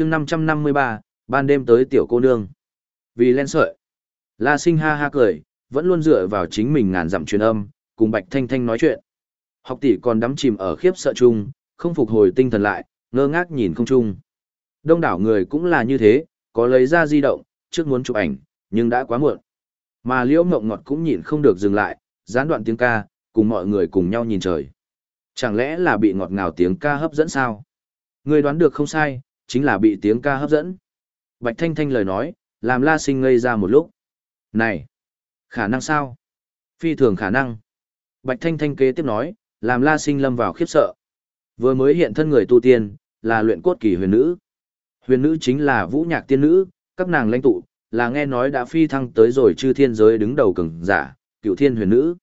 chương 553, ban đêm tới tiểu cô nương. Vì len sợi. La sinh ha ha cười, vẫn luôn dựa vào chính mình ngàn dặm truyền âm, cùng Bạch Thanh Thanh nói chuyện. Học tỷ còn đắm chìm ở khiếp sợ chung, không phục hồi tinh thần lại, ngơ ngác nhìn không chung. Đông đảo người cũng là như thế, có lấy ra di động, trước muốn chụp ảnh, nhưng đã quá muộn. Mà Liễu Ngộng Ngọt cũng nhịn không được dừng lại, gián đoạn tiếng ca, cùng mọi người cùng nhau nhìn trời. Chẳng lẽ là bị ngọt ngào tiếng ca hấp dẫn sao? Người đoán được không sai, chính là bị tiếng ca hấp dẫn. Bạch Thanh Thanh lời nói, làm La Sinh ngây ra một lúc. Này, khả năng sao? Phi thường khả năng. Bạch Thanh Thanh kế tiếp nói, làm La Sinh lâm vào khiếp sợ. Vừa mới hiện thân người tu tiên, là luyện cốt kỳ huyền nữ. Huyền nữ chính là vũ nhạc tiên nữ, các nàng lãnh tụ, là nghe nói đã phi thăng tới rồi chư thiên giới đứng đầu cường giả, cựu thiên huyền nữ.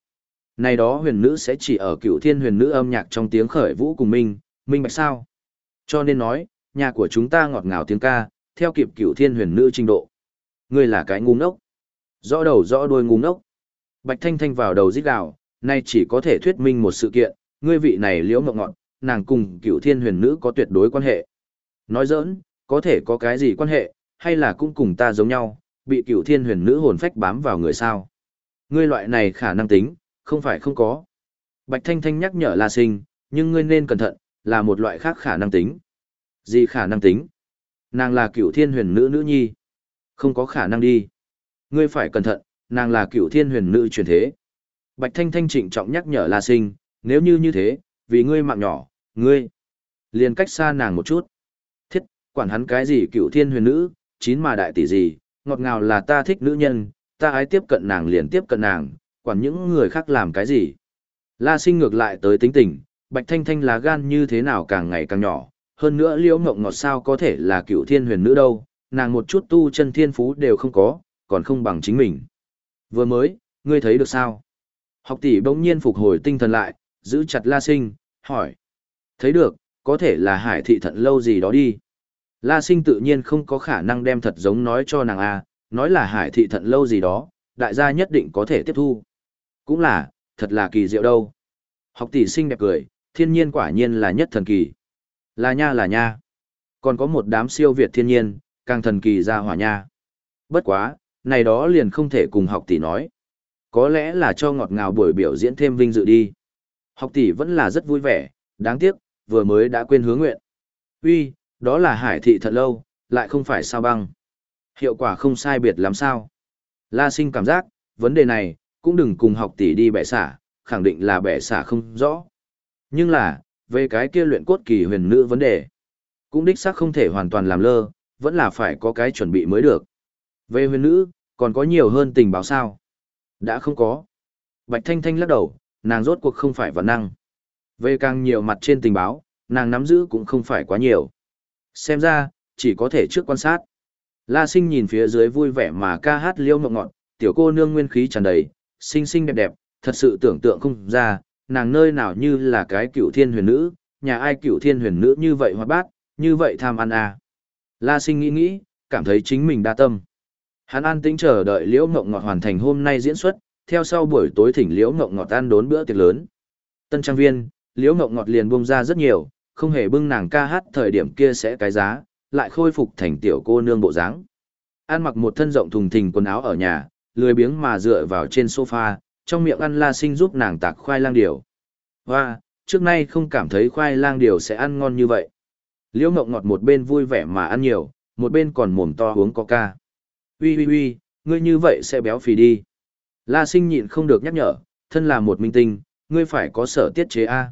Này đó huyền nữ sẽ chỉ ở cựu thiên huyền nữ âm nhạc trong tiếng khởi vũ cùng minh, minh bạch sao. Cho nên nói, nhà của chúng ta ngọt ngào tiếng ca, theo kịp cửu thiên huyền nữ trình độ. Ngươi là cái ngu ngốc. Rõ đầu rõ đuôi ngu ngốc. Bạch Thanh Thanh vào đầu rít gào, nay chỉ có thể thuyết minh một sự kiện, ngươi vị này liễu ngọc ngọn, nàng cùng cửu thiên huyền nữ có tuyệt đối quan hệ. Nói giỡn, có thể có cái gì quan hệ, hay là cũng cùng ta giống nhau, bị cửu thiên huyền nữ hồn phách bám vào người sao. Ngươi loại này khả năng tính, không phải không có. Bạch Thanh Thanh nhắc nhở La Sinh, nhưng ngươi nên cẩn thận, là một loại khác khả năng tính. Gì khả năng tính? Nàng là cựu thiên huyền nữ nữ nhi. Không có khả năng đi. Ngươi phải cẩn thận, nàng là cựu thiên huyền nữ truyền thế. Bạch Thanh Thanh trịnh trọng nhắc nhở La Sinh, nếu như như thế, vì ngươi mạng nhỏ, ngươi liền cách xa nàng một chút. Thiết, quản hắn cái gì cựu thiên huyền nữ, chín mà đại tỷ gì, ngọt ngào là ta thích nữ nhân, ta ái tiếp cận nàng liền tiếp cận nàng, quản những người khác làm cái gì. La Sinh ngược lại tới tính tình, Bạch Thanh Thanh lá gan như thế nào càng ngày càng nhỏ, hơn nữa liễu ngộng ngọt sao có thể là cựu thiên huyền nữ đâu, nàng một chút tu chân thiên phú đều không có, còn không bằng chính mình. Vừa mới, ngươi thấy được sao? Học tỷ bỗng nhiên phục hồi tinh thần lại, giữ chặt La Sinh, hỏi. Thấy được, có thể là hải thị thận lâu gì đó đi. La Sinh tự nhiên không có khả năng đem thật giống nói cho nàng A, nói là hải thị thận lâu gì đó, đại gia nhất định có thể tiếp thu. Cũng là, thật là kỳ diệu đâu. Học tỷ sinh đẹp cười, thiên nhiên quả nhiên là nhất thần kỳ. Là nha là nha. Còn có một đám siêu việt thiên nhiên, càng thần kỳ ra hỏa nha. Bất quá, này đó liền không thể cùng học tỷ nói. Có lẽ là cho ngọt ngào buổi biểu diễn thêm vinh dự đi. Học tỷ vẫn là rất vui vẻ, đáng tiếc, vừa mới đã quên hướng nguyện. Uy, đó là hải thị thật lâu, lại không phải sao băng. Hiệu quả không sai biệt lắm sao. La sinh cảm giác, vấn đề này, cũng đừng cùng học tỷ đi bẻ xả, khẳng định là bẻ xả không rõ. Nhưng là, về cái kia luyện cốt kỳ huyền nữ vấn đề, cũng đích xác không thể hoàn toàn làm lơ, vẫn là phải có cái chuẩn bị mới được. Về huyền nữ, còn có nhiều hơn tình báo sao? Đã không có. Bạch Thanh Thanh lắc đầu, nàng rốt cuộc không phải vật năng. Về càng nhiều mặt trên tình báo, nàng nắm giữ cũng không phải quá nhiều. Xem ra, chỉ có thể trước quan sát. La sinh nhìn phía dưới vui vẻ mà ca hát liêu mộng ngọt, tiểu cô nương nguyên khí tràn đầy, xinh xinh đẹp đẹp, thật sự tưởng tượng không ra, nàng nơi nào như là cái cựu thiên huyền nữ, nhà ai cựu thiên huyền nữ như vậy hoạt bát, như vậy tham ăn à. La sinh nghĩ nghĩ, cảm thấy chính mình đa tâm. Hắn an tĩnh chờ đợi Liễu Ngộng Ngọt hoàn thành hôm nay diễn xuất, theo sau buổi tối thỉnh Liễu Ngộng Ngọt ăn đốn bữa tiệc lớn. Tân trang viên, Liễu Ngộng Ngọt liền buông ra rất nhiều, không hề bưng nàng ca hát thời điểm kia sẽ cái giá, lại khôi phục thành tiểu cô nương bộ dáng. An mặc một thân rộng thùng thình quần áo ở nhà, lười biếng mà dựa vào trên sofa, trong miệng ăn la sinh giúp nàng tạc khoai lang điều. Và, trước nay không cảm thấy khoai lang điều sẽ ăn ngon như vậy. Liễu Ngộng Ngọt một bên vui vẻ mà ăn nhiều, một bên còn mồm to uống coca. Ui ui ui, ngươi như vậy sẽ béo phì đi. La sinh nhịn không được nhắc nhở, thân là một minh tinh, ngươi phải có sở tiết chế A.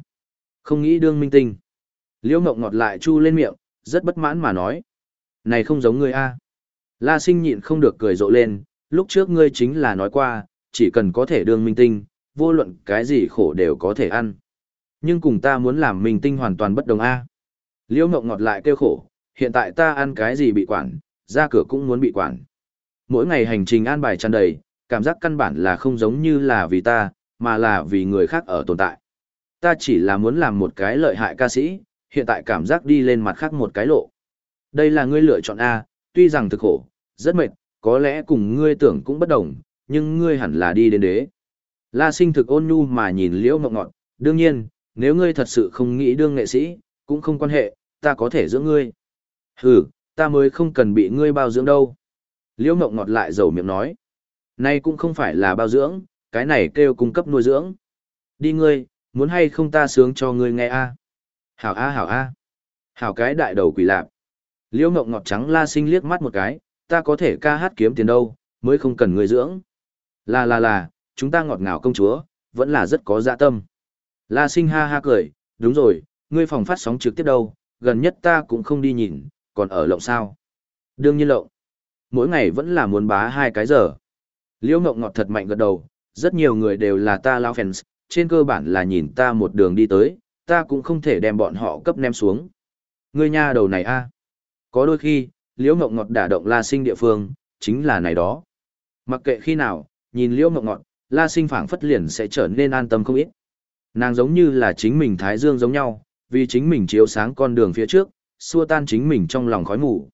Không nghĩ đương minh tinh. Liễu Ngộng ngọt lại chu lên miệng, rất bất mãn mà nói. Này không giống ngươi A. La sinh nhịn không được cười rộ lên, lúc trước ngươi chính là nói qua, chỉ cần có thể đương minh tinh, vô luận cái gì khổ đều có thể ăn. Nhưng cùng ta muốn làm minh tinh hoàn toàn bất đồng A. Liễu Ngộng ngọt lại kêu khổ, hiện tại ta ăn cái gì bị quản, ra cửa cũng muốn bị quản. Mỗi ngày hành trình an bài tràn đầy, cảm giác căn bản là không giống như là vì ta, mà là vì người khác ở tồn tại. Ta chỉ là muốn làm một cái lợi hại ca sĩ, hiện tại cảm giác đi lên mặt khác một cái lộ. Đây là ngươi lựa chọn A, tuy rằng thực khổ, rất mệt, có lẽ cùng ngươi tưởng cũng bất đồng, nhưng ngươi hẳn là đi đến đế. La sinh thực ôn nhu mà nhìn liễu mộng ngọn, đương nhiên, nếu ngươi thật sự không nghĩ đương nghệ sĩ, cũng không quan hệ, ta có thể giữ ngươi. Hừ, Ta mới không cần bị ngươi bao dưỡng đâu. Liễu mộng ngọt lại dầu miệng nói. Nay cũng không phải là bao dưỡng, cái này kêu cung cấp nuôi dưỡng. Đi ngươi, muốn hay không ta sướng cho ngươi nghe a Hảo a hảo a Hảo cái đại đầu quỷ lạp. Liễu mộng ngọt trắng la sinh liếc mắt một cái, ta có thể ca hát kiếm tiền đâu, mới không cần ngươi dưỡng. Là là là, chúng ta ngọt ngào công chúa, vẫn là rất có dạ tâm. La sinh ha ha cười, đúng rồi, ngươi phòng phát sóng trực tiếp đâu, gần nhất ta cũng không đi nhìn, còn ở lộng sao. Đương nhiên lộng. Mỗi ngày vẫn là muốn bá hai cái giờ. Liễu Ngộng ngọt thật mạnh gật đầu, rất nhiều người đều là ta lao fans, trên cơ bản là nhìn ta một đường đi tới, ta cũng không thể đem bọn họ cấp ném xuống. Ngươi nha đầu này a. Có đôi khi, Liễu Ngộng ngọt đả động La Sinh địa phương, chính là này đó. Mặc kệ khi nào, nhìn Liễu Ngộng ngọt, La Sinh phảng phất liền sẽ trở nên an tâm không ít. Nàng giống như là chính mình Thái Dương giống nhau, vì chính mình chiếu sáng con đường phía trước, xua tan chính mình trong lòng khói mù.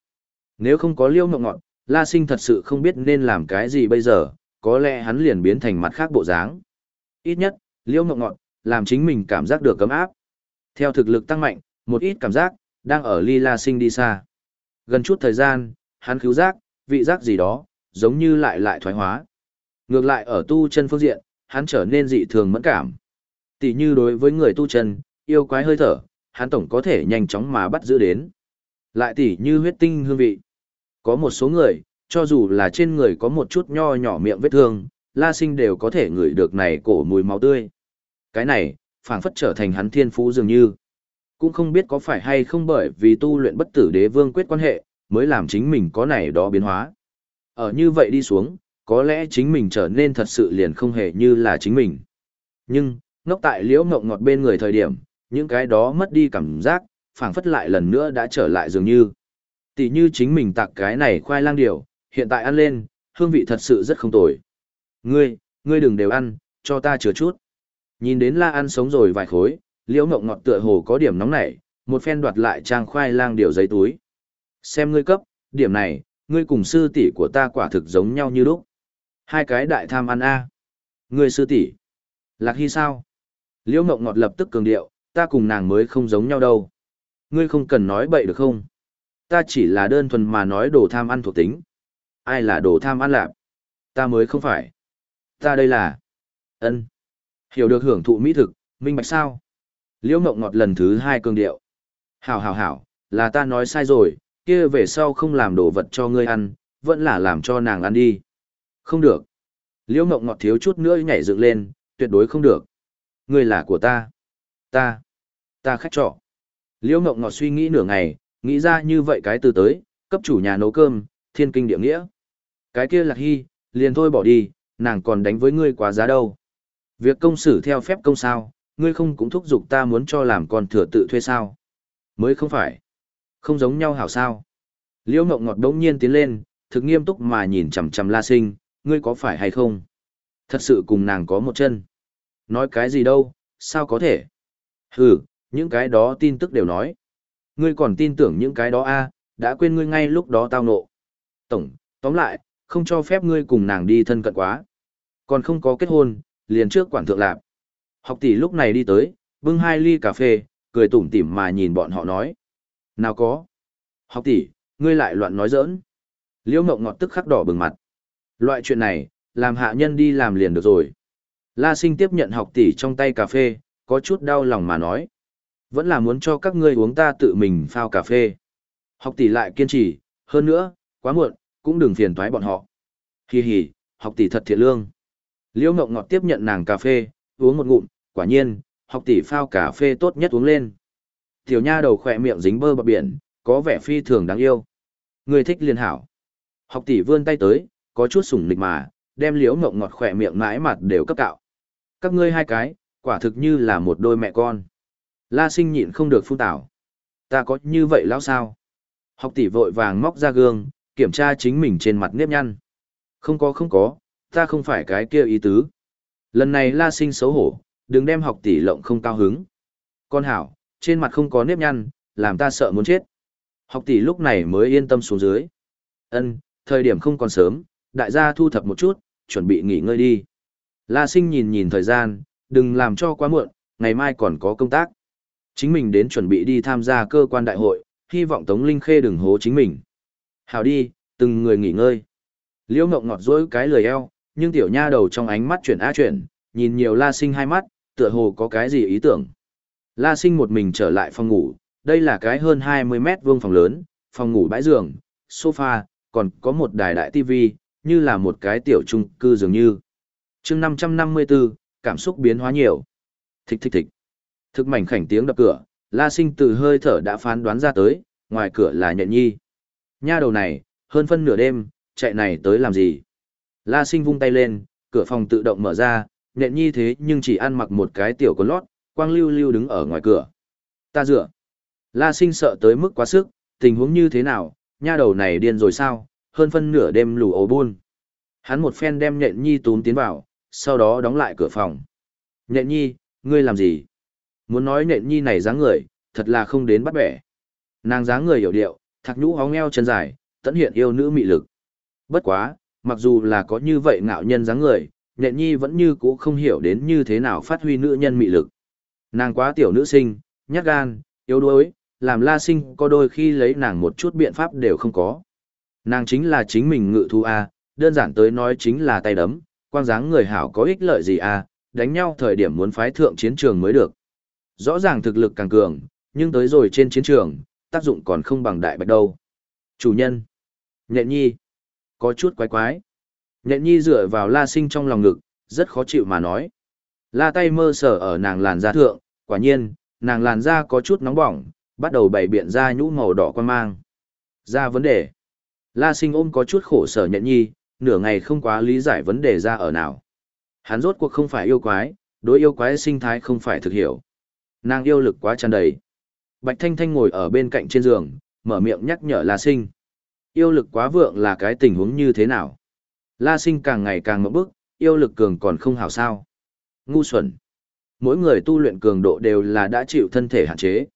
Nếu không có Liễu Ngộng ngọt, La Sinh thật sự không biết nên làm cái gì bây giờ, có lẽ hắn liền biến thành mặt khác bộ dáng. Ít nhất, Liễu Ngộng ngọt, làm chính mình cảm giác được cấm áp. Theo thực lực tăng mạnh, một ít cảm giác, đang ở ly La Sinh đi xa. Gần chút thời gian, hắn cứu giác, vị giác gì đó, giống như lại lại thoái hóa. Ngược lại ở tu chân phương diện, hắn trở nên dị thường mẫn cảm. Tỷ như đối với người tu chân, yêu quái hơi thở, hắn tổng có thể nhanh chóng mà bắt giữ đến. Lại tỷ như huyết tinh hương vị. Có một số người, cho dù là trên người có một chút nho nhỏ miệng vết thương, La Sinh đều có thể ngửi được này cổ mùi máu tươi. Cái này, phảng phất trở thành hắn thiên phú dường như. Cũng không biết có phải hay không bởi vì tu luyện bất tử đế vương quyết quan hệ, mới làm chính mình có này đó biến hóa. Ở như vậy đi xuống, có lẽ chính mình trở nên thật sự liền không hề như là chính mình. Nhưng, ngốc tại liễu ngộng ngọt bên người thời điểm, những cái đó mất đi cảm giác, phảng phất lại lần nữa đã trở lại dường như. Tỷ như chính mình tặng cái này khoai lang điều, hiện tại ăn lên, hương vị thật sự rất không tồi. Ngươi, ngươi đừng đều ăn, cho ta chừa chút. Nhìn đến la ăn sống rồi vài khối, liễu ngộng ngọt tựa hồ có điểm nóng nảy, một phen đoạt lại trang khoai lang điều giấy túi. Xem ngươi cấp, điểm này, ngươi cùng sư tỷ của ta quả thực giống nhau như lúc. Hai cái đại tham ăn a. Ngươi sư tỷ. Lạc Hy sao? Liễu Ngộng ngọt lập tức cường điệu, ta cùng nàng mới không giống nhau đâu. Ngươi không cần nói bậy được không? Ta chỉ là đơn thuần mà nói đồ tham ăn thuộc tính. Ai là đồ tham ăn lạp? Ta mới không phải. Ta đây là... ân Hiểu được hưởng thụ mỹ thực, minh bạch sao? Liễu Ngộng ngọt lần thứ hai cường điệu. Hảo hảo hảo, là ta nói sai rồi, kia về sau không làm đồ vật cho ngươi ăn, vẫn là làm cho nàng ăn đi. Không được. Liễu Ngộng ngọt thiếu chút nữa nhảy dựng lên, tuyệt đối không được. Ngươi là của ta. Ta. Ta khách trọ. Liễu Ngộng ngọt suy nghĩ nửa ngày, nghĩ ra như vậy cái từ tới, cấp chủ nhà nấu cơm, thiên kinh địa nghĩa. Cái kia lạc hy, liền thôi bỏ đi, nàng còn đánh với ngươi quá giá đâu. Việc công xử theo phép công sao, ngươi không cũng thúc giục ta muốn cho làm con thừa tự thuê sao. Mới không phải. Không giống nhau hảo sao. Liễu Ngộng ngọt đống nhiên tiến lên, thực nghiêm túc mà nhìn chằm chằm La Sinh, ngươi có phải hay không? Thật sự cùng nàng có một chân. Nói cái gì đâu, sao có thể? Hừ, những cái đó tin tức đều nói. Ngươi còn tin tưởng những cái đó a à, đã quên ngươi ngay lúc đó tao nộ. Tổng, tóm lại, không cho phép ngươi cùng nàng đi thân cận quá. Còn không có kết hôn, liền trước quản thượng lạp. Học tỷ lúc này đi tới, bưng hai ly cà phê, cười tủm tỉm mà nhìn bọn họ nói. Nào có. Học tỷ, ngươi lại loạn nói giỡn. Liễu mộng ngọt tức khắc đỏ bừng mặt. Loại chuyện này, làm hạ nhân đi làm liền được rồi. La sinh tiếp nhận học tỷ trong tay cà phê, có chút đau lòng mà nói. Vẫn là muốn cho các ngươi uống ta tự mình phao cà phê. Học tỷ lại kiên trì, hơn nữa, quá muộn, cũng đừng phiền toái bọn họ. Hi hi, học tỷ thật thiện lương. Liễu Ngộng ngọt tiếp nhận nàng cà phê, uống một ngụm, quả nhiên, học tỷ phao cà phê tốt nhất uống lên. Tiểu nha đầu khỏe miệng dính bơ bọt biển, có vẻ phi thường đáng yêu. Người thích liên hảo. Học tỷ vươn tay tới, có chút sủng nịch mà, đem liễu ngộng ngọt khỏe miệng mãi mặt đều cấp cạo. Các ngươi hai cái, quả thực như là một đôi mẹ con. La sinh nhịn không được phun tảo. Ta có như vậy lão sao? Học tỷ vội vàng móc ra gương, kiểm tra chính mình trên mặt nếp nhăn. Không có không có, ta không phải cái kia ý tứ. Lần này la sinh xấu hổ, đừng đem học tỷ lộng không cao hứng. Con hảo, trên mặt không có nếp nhăn, làm ta sợ muốn chết. Học tỷ lúc này mới yên tâm xuống dưới. Ân, thời điểm không còn sớm, đại gia thu thập một chút, chuẩn bị nghỉ ngơi đi. La sinh nhìn nhìn thời gian, đừng làm cho quá muộn, ngày mai còn có công tác. Chính mình đến chuẩn bị đi tham gia cơ quan đại hội, hy vọng Tống Linh Khê đừng hố chính mình. Hào đi, từng người nghỉ ngơi. Liễu Ngộng ngọt dỗi cái lười eo, nhưng tiểu nha đầu trong ánh mắt chuyển á chuyển, nhìn nhiều La Sinh hai mắt, tựa hồ có cái gì ý tưởng. La Sinh một mình trở lại phòng ngủ, đây là cái hơn 20 mét vuông phòng lớn, phòng ngủ bãi giường, sofa, còn có một đài đại tivi, như là một cái tiểu trung cư dường như. chương 554, cảm xúc biến hóa nhiều. Thích thích thích. Thực mảnh khảnh tiếng đập cửa, La Sinh từ hơi thở đã phán đoán ra tới, ngoài cửa là nhện nhi. Nha đầu này, hơn phân nửa đêm, chạy này tới làm gì? La Sinh vung tay lên, cửa phòng tự động mở ra, nhện nhi thế nhưng chỉ ăn mặc một cái tiểu con lót, quang lưu lưu đứng ở ngoài cửa. Ta dựa. La Sinh sợ tới mức quá sức, tình huống như thế nào, nha đầu này điên rồi sao, hơn phân nửa đêm lù ổ buôn. Hắn một phen đem nhện nhi túm tiến vào, sau đó đóng lại cửa phòng. Nhện nhi, ngươi làm gì? Muốn nói nhện nhi này dáng người, thật là không đến bắt bẻ. Nàng dáng người hiểu điệu, thạc nhũ hóng eo chân dài, tận hiện yêu nữ mị lực. Bất quá, mặc dù là có như vậy ngạo nhân dáng người, nhện nhi vẫn như cũ không hiểu đến như thế nào phát huy nữ nhân mị lực. Nàng quá tiểu nữ sinh, nhát gan, yếu đuối, làm la sinh có đôi khi lấy nàng một chút biện pháp đều không có. Nàng chính là chính mình ngự thu A, đơn giản tới nói chính là tay đấm, quang dáng người hảo có ích lợi gì A, đánh nhau thời điểm muốn phái thượng chiến trường mới được. Rõ ràng thực lực càng cường, nhưng tới rồi trên chiến trường, tác dụng còn không bằng đại bạch đâu. Chủ nhân. Nhện nhi. Có chút quái quái. Nhện nhi dựa vào la sinh trong lòng ngực, rất khó chịu mà nói. La tay mơ sở ở nàng làn da thượng, quả nhiên, nàng làn da có chút nóng bỏng, bắt đầu bày biện ra nhũ màu đỏ quan mang. Ra vấn đề. La sinh ôm có chút khổ sở nhận nhi, nửa ngày không quá lý giải vấn đề ra ở nào. Hắn rốt cuộc không phải yêu quái, đối yêu quái sinh thái không phải thực hiểu. Nàng yêu lực quá tràn đầy. Bạch Thanh Thanh ngồi ở bên cạnh trên giường, mở miệng nhắc nhở La Sinh. Yêu lực quá vượng là cái tình huống như thế nào? La Sinh càng ngày càng mộng bức, yêu lực cường còn không hảo sao. Ngu xuẩn. Mỗi người tu luyện cường độ đều là đã chịu thân thể hạn chế.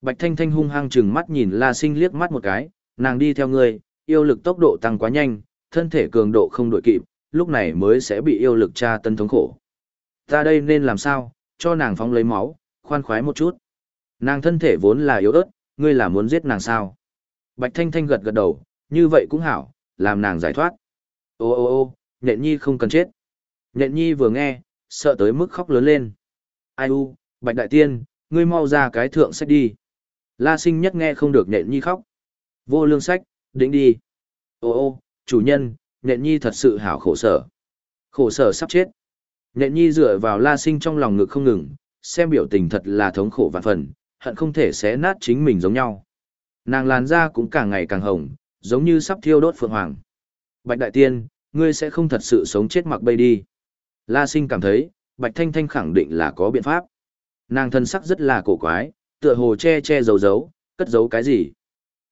Bạch Thanh Thanh hung hăng chừng mắt nhìn La Sinh liếc mắt một cái, nàng đi theo ngươi, yêu lực tốc độ tăng quá nhanh, thân thể cường độ không đổi kịp, lúc này mới sẽ bị yêu lực tra tân thống khổ. Ta đây nên làm sao, cho nàng phóng lấy máu, khoan khoái một chút. Nàng thân thể vốn là yếu ớt, ngươi là muốn giết nàng sao? Bạch Thanh Thanh gật gật đầu, như vậy cũng hảo, làm nàng giải thoát. Ô ô ô, nhện nhi không cần chết. Nhện nhi vừa nghe, sợ tới mức khóc lớn lên. Ai u, Bạch Đại Tiên, ngươi mau ra cái thượng sách đi. La sinh nhất nghe không được nhện nhi khóc. Vô lương sách, đĩnh đi. Ô ô, chủ nhân, nhện nhi thật sự hảo khổ sở. Khổ sở sắp chết. Nhện nhi dựa vào la sinh trong lòng ngực không ngừng, xem biểu tình thật là thống khổ vạn phần, hận không thể xé nát chính mình giống nhau. Nàng làn da cũng càng ngày càng hồng, giống như sắp thiêu đốt phượng hoàng. Bạch Đại Tiên, ngươi sẽ không thật sự sống chết mặc bay đi. La Sinh cảm thấy, Bạch Thanh Thanh khẳng định là có biện pháp. Nàng thân sắc rất là cổ quái, tựa hồ che che giấu giấu, cất giấu cái gì.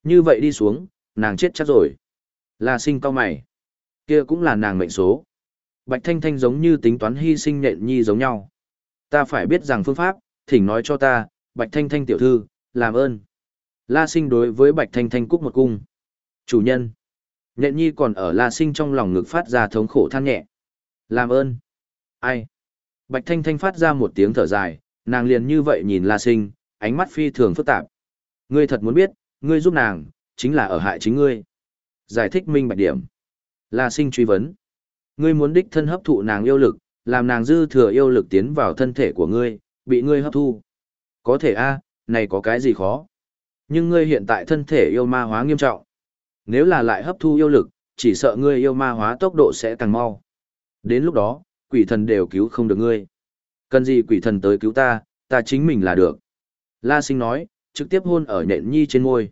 Như vậy đi xuống, nàng chết chắc rồi. La Sinh cao mày. Kia cũng là nàng mệnh số. Bạch Thanh Thanh giống như tính toán hy sinh nện nhi giống nhau. Ta phải biết rằng phương pháp, thỉnh nói cho ta, Bạch Thanh Thanh tiểu thư, làm ơn. La sinh đối với Bạch Thanh Thanh cúc một cung. Chủ nhân. Nện nhi còn ở La sinh trong lòng ngực phát ra thống khổ than nhẹ. Làm ơn. Ai? Bạch Thanh Thanh phát ra một tiếng thở dài, nàng liền như vậy nhìn La sinh, ánh mắt phi thường phức tạp. Ngươi thật muốn biết, ngươi giúp nàng, chính là ở hại chính ngươi. Giải thích minh bạch điểm. La sinh truy vấn. Ngươi muốn đích thân hấp thụ nàng yêu lực, làm nàng dư thừa yêu lực tiến vào thân thể của ngươi, bị ngươi hấp thu. Có thể a, này có cái gì khó. Nhưng ngươi hiện tại thân thể yêu ma hóa nghiêm trọng. Nếu là lại hấp thu yêu lực, chỉ sợ ngươi yêu ma hóa tốc độ sẽ càng mau. Đến lúc đó, quỷ thần đều cứu không được ngươi. Cần gì quỷ thần tới cứu ta, ta chính mình là được. La sinh nói, trực tiếp hôn ở nhện nhi trên môi.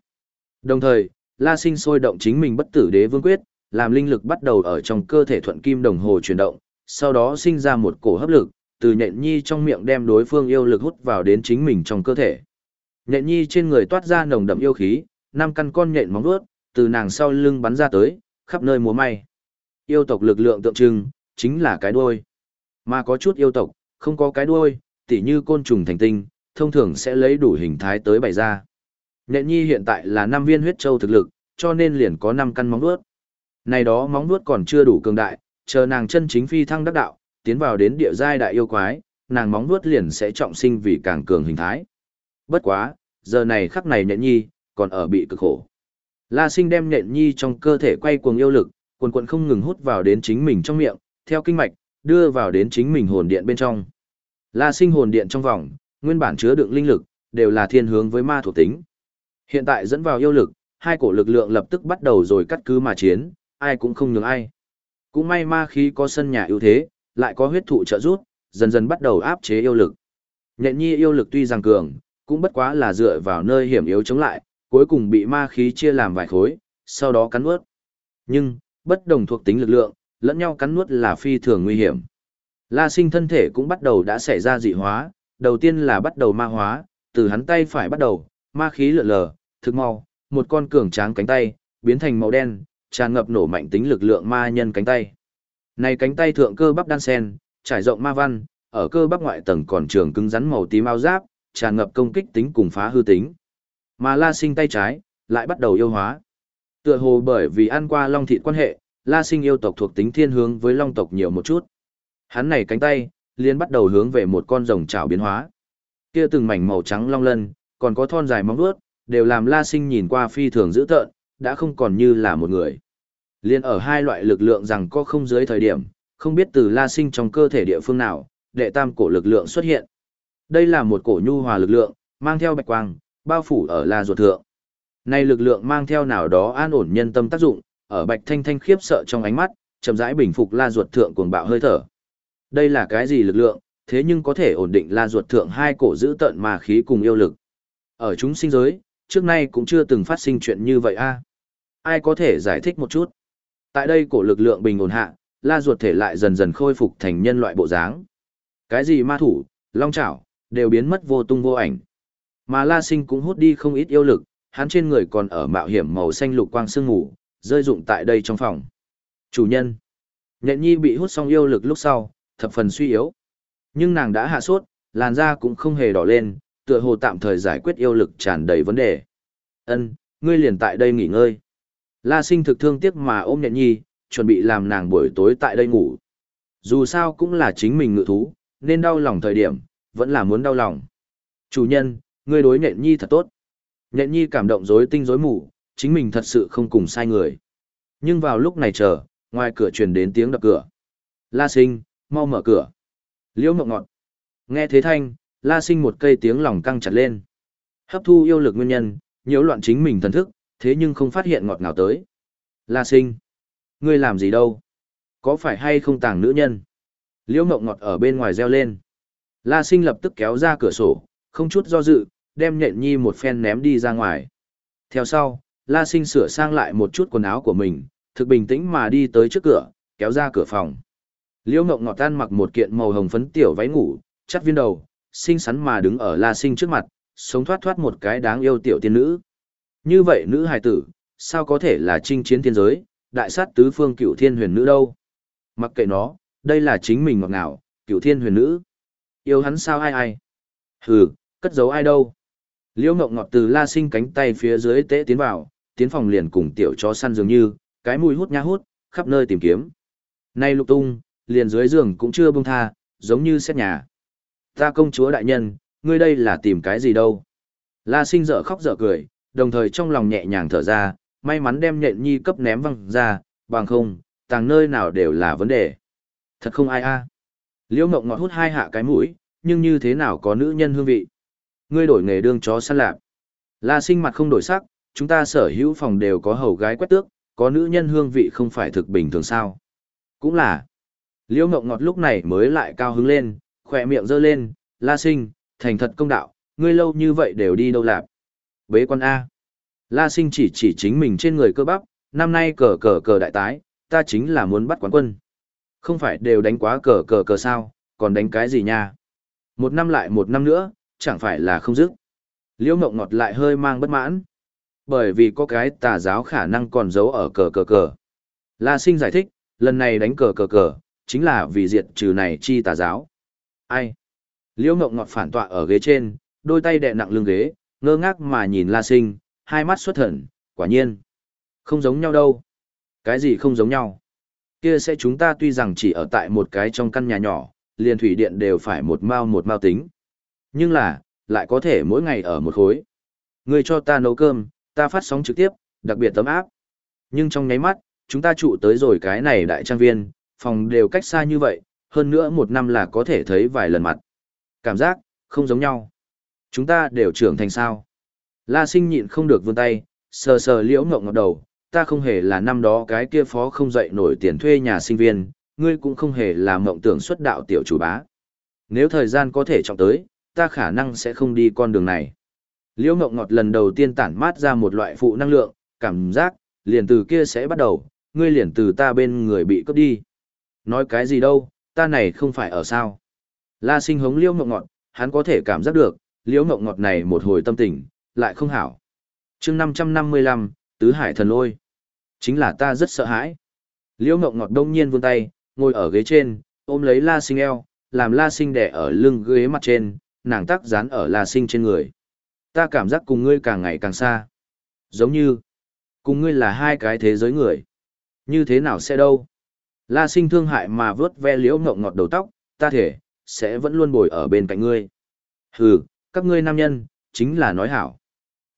Đồng thời, La sinh sôi động chính mình bất tử đế vương quyết, làm linh lực bắt đầu ở trong cơ thể thuận kim đồng hồ chuyển động, sau đó sinh ra một cổ hấp lực, từ nhện nhi trong miệng đem đối phương yêu lực hút vào đến chính mình trong cơ thể. Nhện nhi trên người toát ra nồng đậm yêu khí, năm căn con nhện móng vuốt từ nàng sau lưng bắn ra tới, khắp nơi múa may. Yêu tộc lực lượng tượng trưng, chính là cái đuôi. Mà có chút yêu tộc, không có cái đuôi, tỉ như côn trùng thành tinh, thông thường sẽ lấy đủ hình thái tới bày ra. Nhện nhi hiện tại là năm viên huyết châu thực lực, cho nên liền có năm căn móng vuốt. Này đó móng vuốt còn chưa đủ cường đại, chờ nàng chân chính phi thăng đắc đạo, tiến vào đến địa giai đại yêu quái, nàng móng vuốt liền sẽ trọng sinh vì càng cường hình thái. Bất quá, giờ này khắc này nhện nhi, còn ở bị cực khổ. La sinh đem nhện nhi trong cơ thể quay cuồng yêu lực, quần quần không ngừng hút vào đến chính mình trong miệng, theo kinh mạch, đưa vào đến chính mình hồn điện bên trong. La sinh hồn điện trong vòng, nguyên bản chứa đựng linh lực, đều là thiên hướng với ma thuộc tính. Hiện tại dẫn vào yêu lực, hai cổ lực lượng lập tức bắt đầu rồi cắt cứ mà chiến, ai cũng không nhường ai. Cũng may ma khí có sân nhà ưu thế, lại có huyết thụ trợ giúp, dần dần bắt đầu áp chế yêu lực. Nhện nhi yêu lực tuy rằng cường, cũng bất quá là dựa vào nơi hiểm yếu chống lại, cuối cùng bị ma khí chia làm vài khối, sau đó cắn nuốt. Nhưng, bất đồng thuộc tính lực lượng, lẫn nhau cắn nuốt là phi thường nguy hiểm. La sinh thân thể cũng bắt đầu đã xảy ra dị hóa, đầu tiên là bắt đầu ma hóa, từ hắn tay phải bắt đầu, ma khí lượn lờ, thực mau, một con cường tráng cánh tay, biến thành màu đen, tràn ngập nổ mạnh tính lực lượng ma nhân cánh tay. Này cánh tay thượng cơ bắp đan sen, trải rộng ma văn, ở cơ bắp ngoại tầng còn trường cứng rắn màu tím áo giáp, tràn ngập công kích tính cùng phá hư tính. Mà La Sinh tay trái lại bắt đầu yêu hóa. Tựa hồ bởi vì ăn qua long thịt quan hệ, La Sinh yêu tộc thuộc tính thiên hướng với long tộc nhiều một chút. Hắn này cánh tay liền bắt đầu hướng về một con rồng chảo biến hóa. Kia từng mảnh màu trắng long lân, còn có thon dài móng vuốt, đều làm La Sinh nhìn qua phi thường dữ tợn, đã không còn như là một người. Liên ở hai loại lực lượng rằng có không dưới thời điểm, không biết từ La Sinh trong cơ thể địa phương nào, đệ tam cổ lực lượng xuất hiện. Đây là một cổ nhu hòa lực lượng, mang theo bạch quang, bao phủ ở La ruột thượng. Này lực lượng mang theo nào đó an ổn nhân tâm tác dụng, ở bạch thanh thanh khiếp sợ trong ánh mắt, chậm rãi bình phục La ruột thượng cuồng bạo hơi thở. Đây là cái gì lực lượng, thế nhưng có thể ổn định La ruột thượng hai cổ giữ tận mà khí cùng yêu lực. Ở chúng sinh giới, trước nay cũng chưa từng phát sinh chuyện như vậy a. Ai có thể giải thích một chút? Tại đây cổ lực lượng bình ổn hạ, la ruột thể lại dần dần khôi phục thành nhân loại bộ dáng. Cái gì ma thủ, long chảo, đều biến mất vô tung vô ảnh. Mà la sinh cũng hút đi không ít yêu lực, hắn trên người còn ở mạo hiểm màu xanh lục quang sương ngủ, rơi dụng tại đây trong phòng. Chủ nhân. Nhện nhi bị hút xong yêu lực lúc sau, thập phần suy yếu. Nhưng nàng đã hạ sốt, làn da cũng không hề đỏ lên, tựa hồ tạm thời giải quyết yêu lực tràn đầy vấn đề. Ân, ngươi liền tại đây nghỉ ngơi. La sinh thực thương tiếc mà ôm nhện nhi, chuẩn bị làm nàng buổi tối tại đây ngủ. Dù sao cũng là chính mình ngự thú, nên đau lòng thời điểm, vẫn là muốn đau lòng. Chủ nhân, ngươi đối nhện nhi thật tốt. Nhện nhi cảm động rối tinh rối mù, chính mình thật sự không cùng sai người. Nhưng vào lúc này chờ, ngoài cửa truyền đến tiếng đập cửa. La sinh, mau mở cửa. Liễu mộng ngọt. Nghe thế thanh, la sinh một cây tiếng lòng căng chặt lên. Hấp thu yêu lực nguyên nhân, nhiễu loạn chính mình thần thức, thế nhưng không phát hiện ngọt ngào tới. La sinh, ngươi làm gì đâu? Có phải hay không tàng nữ nhân? Liễu mộng ngọt ở bên ngoài reo lên. La sinh lập tức kéo ra cửa sổ, không chút do dự, đem nhện nhi một phen ném đi ra ngoài. Theo sau, La sinh sửa sang lại một chút quần áo của mình, thực bình tĩnh mà đi tới trước cửa, kéo ra cửa phòng. Liễu mộng ngọt tan mặc một kiện màu hồng phấn tiểu váy ngủ, chắt viên đầu, xinh xắn mà đứng ở La sinh trước mặt, sống thoát thoát một cái đáng yêu tiểu tiên nữ. Như vậy nữ hài tử, sao có thể là chinh chiến thiên giới, đại sát tứ phương cựu thiên huyền nữ đâu? Mặc kệ nó, đây là chính mình ngọt ngào, cựu thiên huyền nữ. Yêu hắn sao ai ai? Hừ, cất giấu ai đâu? Liễu ngọc ngọt từ la sinh cánh tay phía dưới tế tiến vào, tiến phòng liền cùng tiểu chó săn dường như, cái mùi hút nha hút, khắp nơi tìm kiếm. Nay lục tung, liền dưới giường cũng chưa buông tha, giống như xét nhà. Ta công chúa đại nhân, ngươi đây là tìm cái gì đâu? La sinh dở khóc dở cười, đồng thời trong lòng nhẹ nhàng thở ra, may mắn đem nhện nhi cấp ném văng ra, bằng không, tàng nơi nào đều là vấn đề. Thật không ai a. Liễu Mộng ngọt hút hai hạ cái mũi, nhưng như thế nào có nữ nhân hương vị. Ngươi đổi nghề đương chó săn lạp. La sinh mặt không đổi sắc, chúng ta sở hữu phòng đều có hầu gái quét tước, có nữ nhân hương vị không phải thực bình thường sao. Cũng là. Liễu Mộng ngọt lúc này mới lại cao hứng lên, khỏe miệng giơ lên, la sinh, thành thật công đạo, ngươi lâu như vậy đều đi đâu lạp. Bế quan A. La sinh chỉ chỉ chính mình trên người cơ bắp, năm nay cờ cờ cờ đại tái, ta chính là muốn bắt quán quân. Không phải đều đánh quá cờ cờ cờ sao, còn đánh cái gì nha. Một năm lại một năm nữa, chẳng phải là không dứt. Liễu mộng ngọt lại hơi mang bất mãn. Bởi vì có cái tà giáo khả năng còn giấu ở cờ cờ cờ. La sinh giải thích, lần này đánh cờ cờ cờ, chính là vì diệt trừ này chi tà giáo. Ai? Liễu Ngộng ngọt phản tọa ở ghế trên, đôi tay đè nặng lưng ghế, ngơ ngác mà nhìn La Sinh, hai mắt xuất thần, quả nhiên. Không giống nhau đâu. Cái gì không giống nhau? Kia sẽ chúng ta tuy rằng chỉ ở tại một cái trong căn nhà nhỏ, liền thủy điện đều phải một mao một mao tính. Nhưng là, lại có thể mỗi ngày ở một khối. Người cho ta nấu cơm, ta phát sóng trực tiếp, đặc biệt tấm áp. Nhưng trong nháy mắt, chúng ta trụ tới rồi cái này đại trang viên, phòng đều cách xa như vậy, hơn nữa một năm là có thể thấy vài lần mặt. Cảm giác, không giống nhau. Chúng ta đều trưởng thành sao. La sinh nhịn không được vươn tay, sờ sờ liễu ngộng ngọt đầu, ta không hề là năm đó cái kia phó không dậy nổi tiền thuê nhà sinh viên, ngươi cũng không hề là mộng tưởng xuất đạo tiểu chủ bá. Nếu thời gian có thể trọng tới, ta khả năng sẽ không đi con đường này. Liễu ngộng ngọt lần đầu tiên tản mát ra một loại phụ năng lượng, cảm giác, liền từ kia sẽ bắt đầu, ngươi liền từ ta bên người bị cướp đi. Nói cái gì đâu, ta này không phải ở sao. La sinh hống liễu ngộng ngọt, hắn có thể cảm giác được, liễu ngộng ngọt này một hồi tâm tình, lại không hảo. chương 555, Tứ Hải Thần Lôi. Chính là ta rất sợ hãi. Liễu ngộng ngọt đông nhiên vươn tay, ngồi ở ghế trên, ôm lấy la sinh eo, làm la sinh đẻ ở lưng ghế mặt trên, nàng tắc dán ở la sinh trên người. Ta cảm giác cùng ngươi càng ngày càng xa. Giống như, cùng ngươi là hai cái thế giới người. Như thế nào sẽ đâu? La sinh thương hại mà vớt ve liễu ngộng ngọt đầu tóc, ta thể, sẽ vẫn luôn bồi ở bên cạnh ngươi. Hừ, các ngươi nam nhân, chính là nói hảo.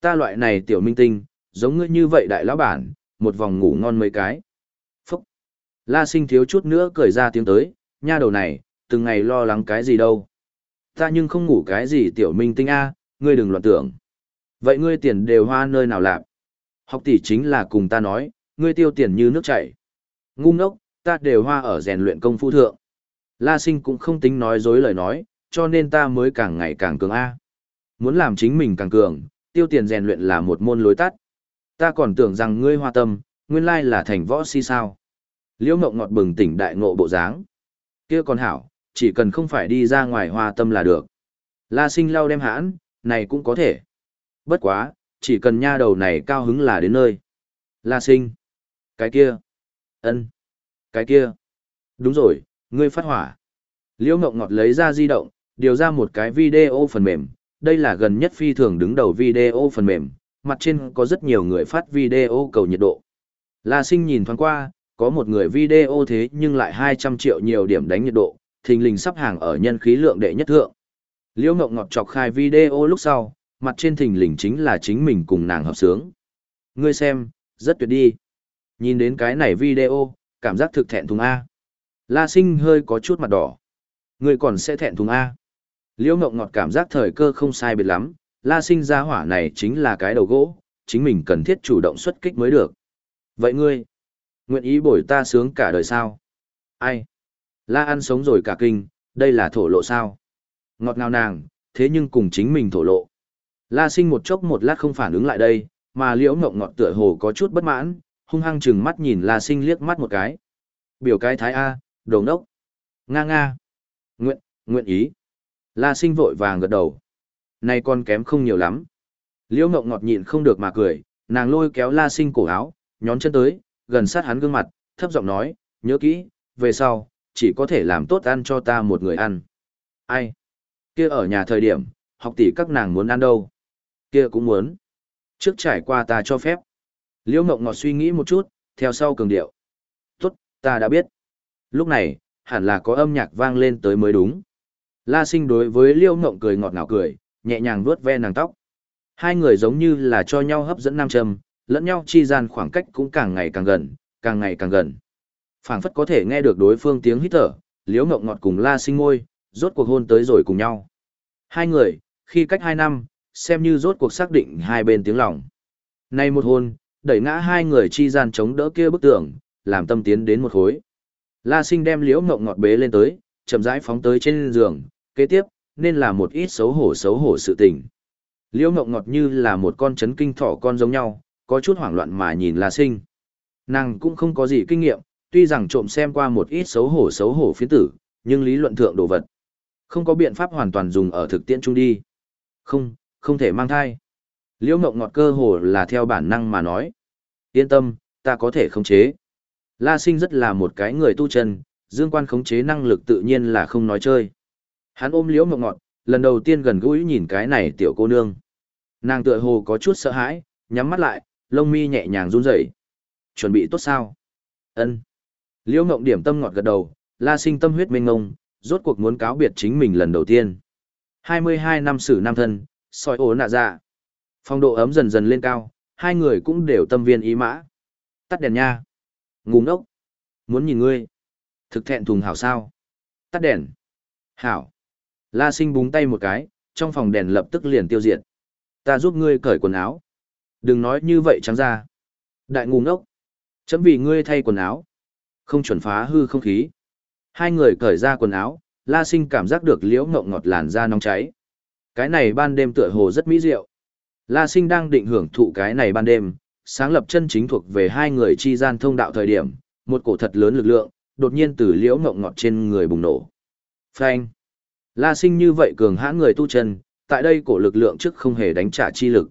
Ta loại này tiểu minh tinh, giống ngươi như vậy đại lão bản, một vòng ngủ ngon mấy cái. Phúc! La sinh thiếu chút nữa cười ra tiếng tới, nha đầu này, từng ngày lo lắng cái gì đâu. Ta nhưng không ngủ cái gì tiểu minh tinh a, ngươi đừng loạn tưởng. Vậy ngươi tiền đều hoa nơi nào lạc? Học tỷ chính là cùng ta nói, ngươi tiêu tiền như nước chảy. Ngu ngốc, ta đều hoa ở rèn luyện công phu thượng. La sinh cũng không tính nói dối lời nói, cho nên ta mới càng ngày càng cường A. Muốn làm chính mình càng cường, tiêu tiền rèn luyện là một môn lối tắt. Ta còn tưởng rằng ngươi hoa tâm, nguyên lai là thành võ si sao. Liễu mộng ngọt bừng tỉnh đại ngộ bộ dáng. kia còn hảo, chỉ cần không phải đi ra ngoài hoa tâm là được. La sinh lau đem hãn, này cũng có thể. Bất quá, chỉ cần nha đầu này cao hứng là đến nơi. La sinh. Cái kia. ân Cái kia. Đúng rồi, ngươi phát hỏa. Liễu Ngọc Ngọt lấy ra di động, điều ra một cái video phần mềm. Đây là gần nhất phi thường đứng đầu video phần mềm, mặt trên có rất nhiều người phát video cầu nhiệt độ. La sinh nhìn thoáng qua, có một người video thế nhưng lại 200 triệu nhiều điểm đánh nhiệt độ, thình lình sắp hàng ở nhân khí lượng đệ nhất thượng. Liễu Ngọc Ngọt chọc khai video lúc sau, mặt trên thình lình chính là chính mình cùng nàng hợp sướng. Ngươi xem, rất tuyệt đi. Nhìn đến cái này video, cảm giác thực thẹn thùng A. La sinh hơi có chút mặt đỏ. người còn sẽ thẹn thùng A. Liễu Ngọc Ngọt cảm giác thời cơ không sai biệt lắm, La sinh ra hỏa này chính là cái đầu gỗ, chính mình cần thiết chủ động xuất kích mới được. Vậy ngươi, nguyện ý bồi ta sướng cả đời sao? Ai? La ăn sống rồi cả kinh, đây là thổ lộ sao? Ngọt ngào nàng, thế nhưng cùng chính mình thổ lộ. La sinh một chốc một lát không phản ứng lại đây, mà liễu ngọc ngọt tựa hồ có chút bất mãn, hung hăng chừng mắt nhìn La sinh liếc mắt một cái. Biểu cái thái A, đồ ngốc. Nga nga. Nguyện, nguyện ý. La sinh vội vàng gật đầu. Này con kém không nhiều lắm. Liễu ngọc ngọt nhịn không được mà cười, nàng lôi kéo La sinh cổ áo, nhón chân tới, gần sát hắn gương mặt, thấp giọng nói, nhớ kỹ, về sau, chỉ có thể làm tốt ăn cho ta một người ăn. Ai? kia ở nhà thời điểm, học tỷ các nàng muốn ăn đâu? kia cũng muốn. Trước trải qua ta cho phép. Liễu Ngọc Ngọt suy nghĩ một chút, theo sau cường điệu. Tốt, ta đã biết. Lúc này, hẳn là có âm nhạc vang lên tới mới đúng. La sinh đối với Liêu Ngộng cười ngọt ngào cười, nhẹ nhàng vuốt ve nàng tóc. Hai người giống như là cho nhau hấp dẫn nam châm, lẫn nhau chi gian khoảng cách cũng càng ngày càng gần, càng ngày càng gần. phảng phất có thể nghe được đối phương tiếng hít thở, Liễu ngộng Ngọt cùng La sinh ngôi, rốt cuộc hôn tới rồi cùng nhau. Hai người, khi cách hai năm, xem như rốt cuộc xác định hai bên tiếng lòng. Nay một hôn, đẩy ngã hai người chi gian chống đỡ kia bức tường, làm tâm tiến đến một khối. La sinh đem liễu ngộng ngọt bế lên tới, chậm rãi phóng tới trên giường, kế tiếp, nên là một ít xấu hổ xấu hổ sự tình. Liễu ngộng ngọt như là một con chấn kinh thỏ con giống nhau, có chút hoảng loạn mà nhìn La sinh. Nàng cũng không có gì kinh nghiệm, tuy rằng trộm xem qua một ít xấu hổ xấu hổ phiến tử, nhưng lý luận thượng đồ vật. Không có biện pháp hoàn toàn dùng ở thực tiễn chung đi. Không, không thể mang thai. Liễu ngộng Ngọt cơ hồ là theo bản năng mà nói. Yên tâm, ta có thể khống chế. La Sinh rất là một cái người tu chân, dương quan khống chế năng lực tự nhiên là không nói chơi. Hắn ôm Liễu mộng Ngọt, lần đầu tiên gần gũi nhìn cái này tiểu cô nương. Nàng tựa hồ có chút sợ hãi, nhắm mắt lại, lông mi nhẹ nhàng run rẩy. Chuẩn bị tốt sao? Ân. Liễu mộng điểm tâm ngọt gật đầu, La Sinh tâm huyết mênh ngông, rốt cuộc muốn cáo biệt chính mình lần đầu tiên. 22 năm sử nam thân, soi ố nạ dạ. Phong độ ấm dần dần lên cao, hai người cũng đều tâm viên ý mã. Tắt đèn nha. Ngu ngốc. Muốn nhìn ngươi. Thực thẹn thùng hảo sao. Tắt đèn. Hảo. La sinh búng tay một cái, trong phòng đèn lập tức liền tiêu diệt. Ta giúp ngươi cởi quần áo. Đừng nói như vậy trắng ra. Đại ngu ngốc. Chấm vì ngươi thay quần áo. Không chuẩn phá hư không khí. Hai người cởi ra quần áo, La Sinh cảm giác được liễu ngộng ngọt làn da nóng cháy. Cái này ban đêm tựa hồ rất mỹ diệu. La Sinh đang định hưởng thụ cái này ban đêm, sáng lập chân chính thuộc về hai người chi gian thông đạo thời điểm, một cổ thật lớn lực lượng, đột nhiên từ liễu ngọng ngọt trên người bùng nổ. Phanh! La Sinh như vậy cường hãn người tu chân, tại đây cổ lực lượng trước không hề đánh trả chi lực.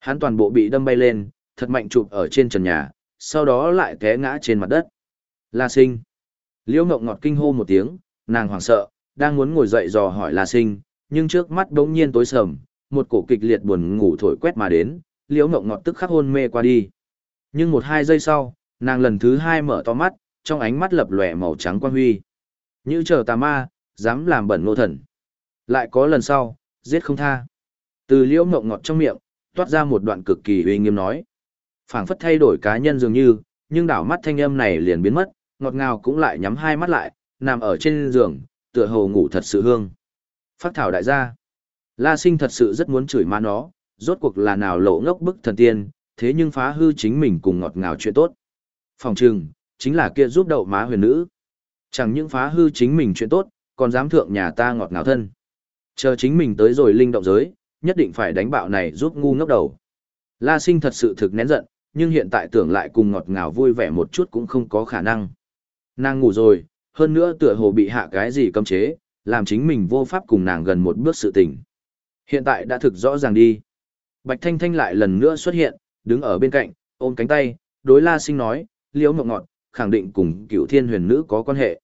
Hắn toàn bộ bị đâm bay lên, thật mạnh chụp ở trên trần nhà, sau đó lại té ngã trên mặt đất. La Sinh! Liễu ngọng ngọt kinh hô một tiếng, nàng hoảng sợ, đang muốn ngồi dậy dò hỏi La Sinh, nhưng trước mắt đống nhiên tối sầm, một cổ kịch liệt buồn ngủ thổi quét mà đến, liễu mộng ngọt tức khắc hôn mê qua đi. Nhưng một hai giây sau, nàng lần thứ hai mở to mắt, trong ánh mắt lập lòe màu trắng quang huy. Như chờ tà ma, dám làm bẩn ngô thần. Lại có lần sau, giết không tha. Từ liễu mộng ngọt trong miệng, toát ra một đoạn cực kỳ uy nghiêm nói. phảng phất thay đổi cá nhân dường như, nhưng đảo mắt thanh âm này liền biến mất, ngọt ngào cũng lại nhắm hai mắt lại, nằm ở trên giường, tựa hồ ngủ thật sự hương. Phát thảo đại gia. La sinh thật sự rất muốn chửi ma nó, rốt cuộc là nào lộ ngốc bức thần tiên, thế nhưng phá hư chính mình cùng ngọt ngào chuyện tốt. Phòng trừng, chính là kia giúp đậu má huyền nữ. Chẳng những phá hư chính mình chuyện tốt, còn dám thượng nhà ta ngọt ngào thân. Chờ chính mình tới rồi linh động giới, nhất định phải đánh bạo này giúp ngu ngốc đầu. La sinh thật sự thực nén giận, nhưng hiện tại tưởng lại cùng ngọt ngào vui vẻ một chút cũng không có khả năng. Nàng ngủ rồi, hơn nữa tựa hồ bị hạ cái gì cấm chế, làm chính mình vô pháp cùng nàng gần một bước sự tình. Hiện tại đã thực rõ ràng đi. Bạch Thanh Thanh lại lần nữa xuất hiện, đứng ở bên cạnh, ôm cánh tay, đối La Sinh nói, liễu ngọc ngọt, khẳng định cùng cựu thiên huyền nữ có quan hệ.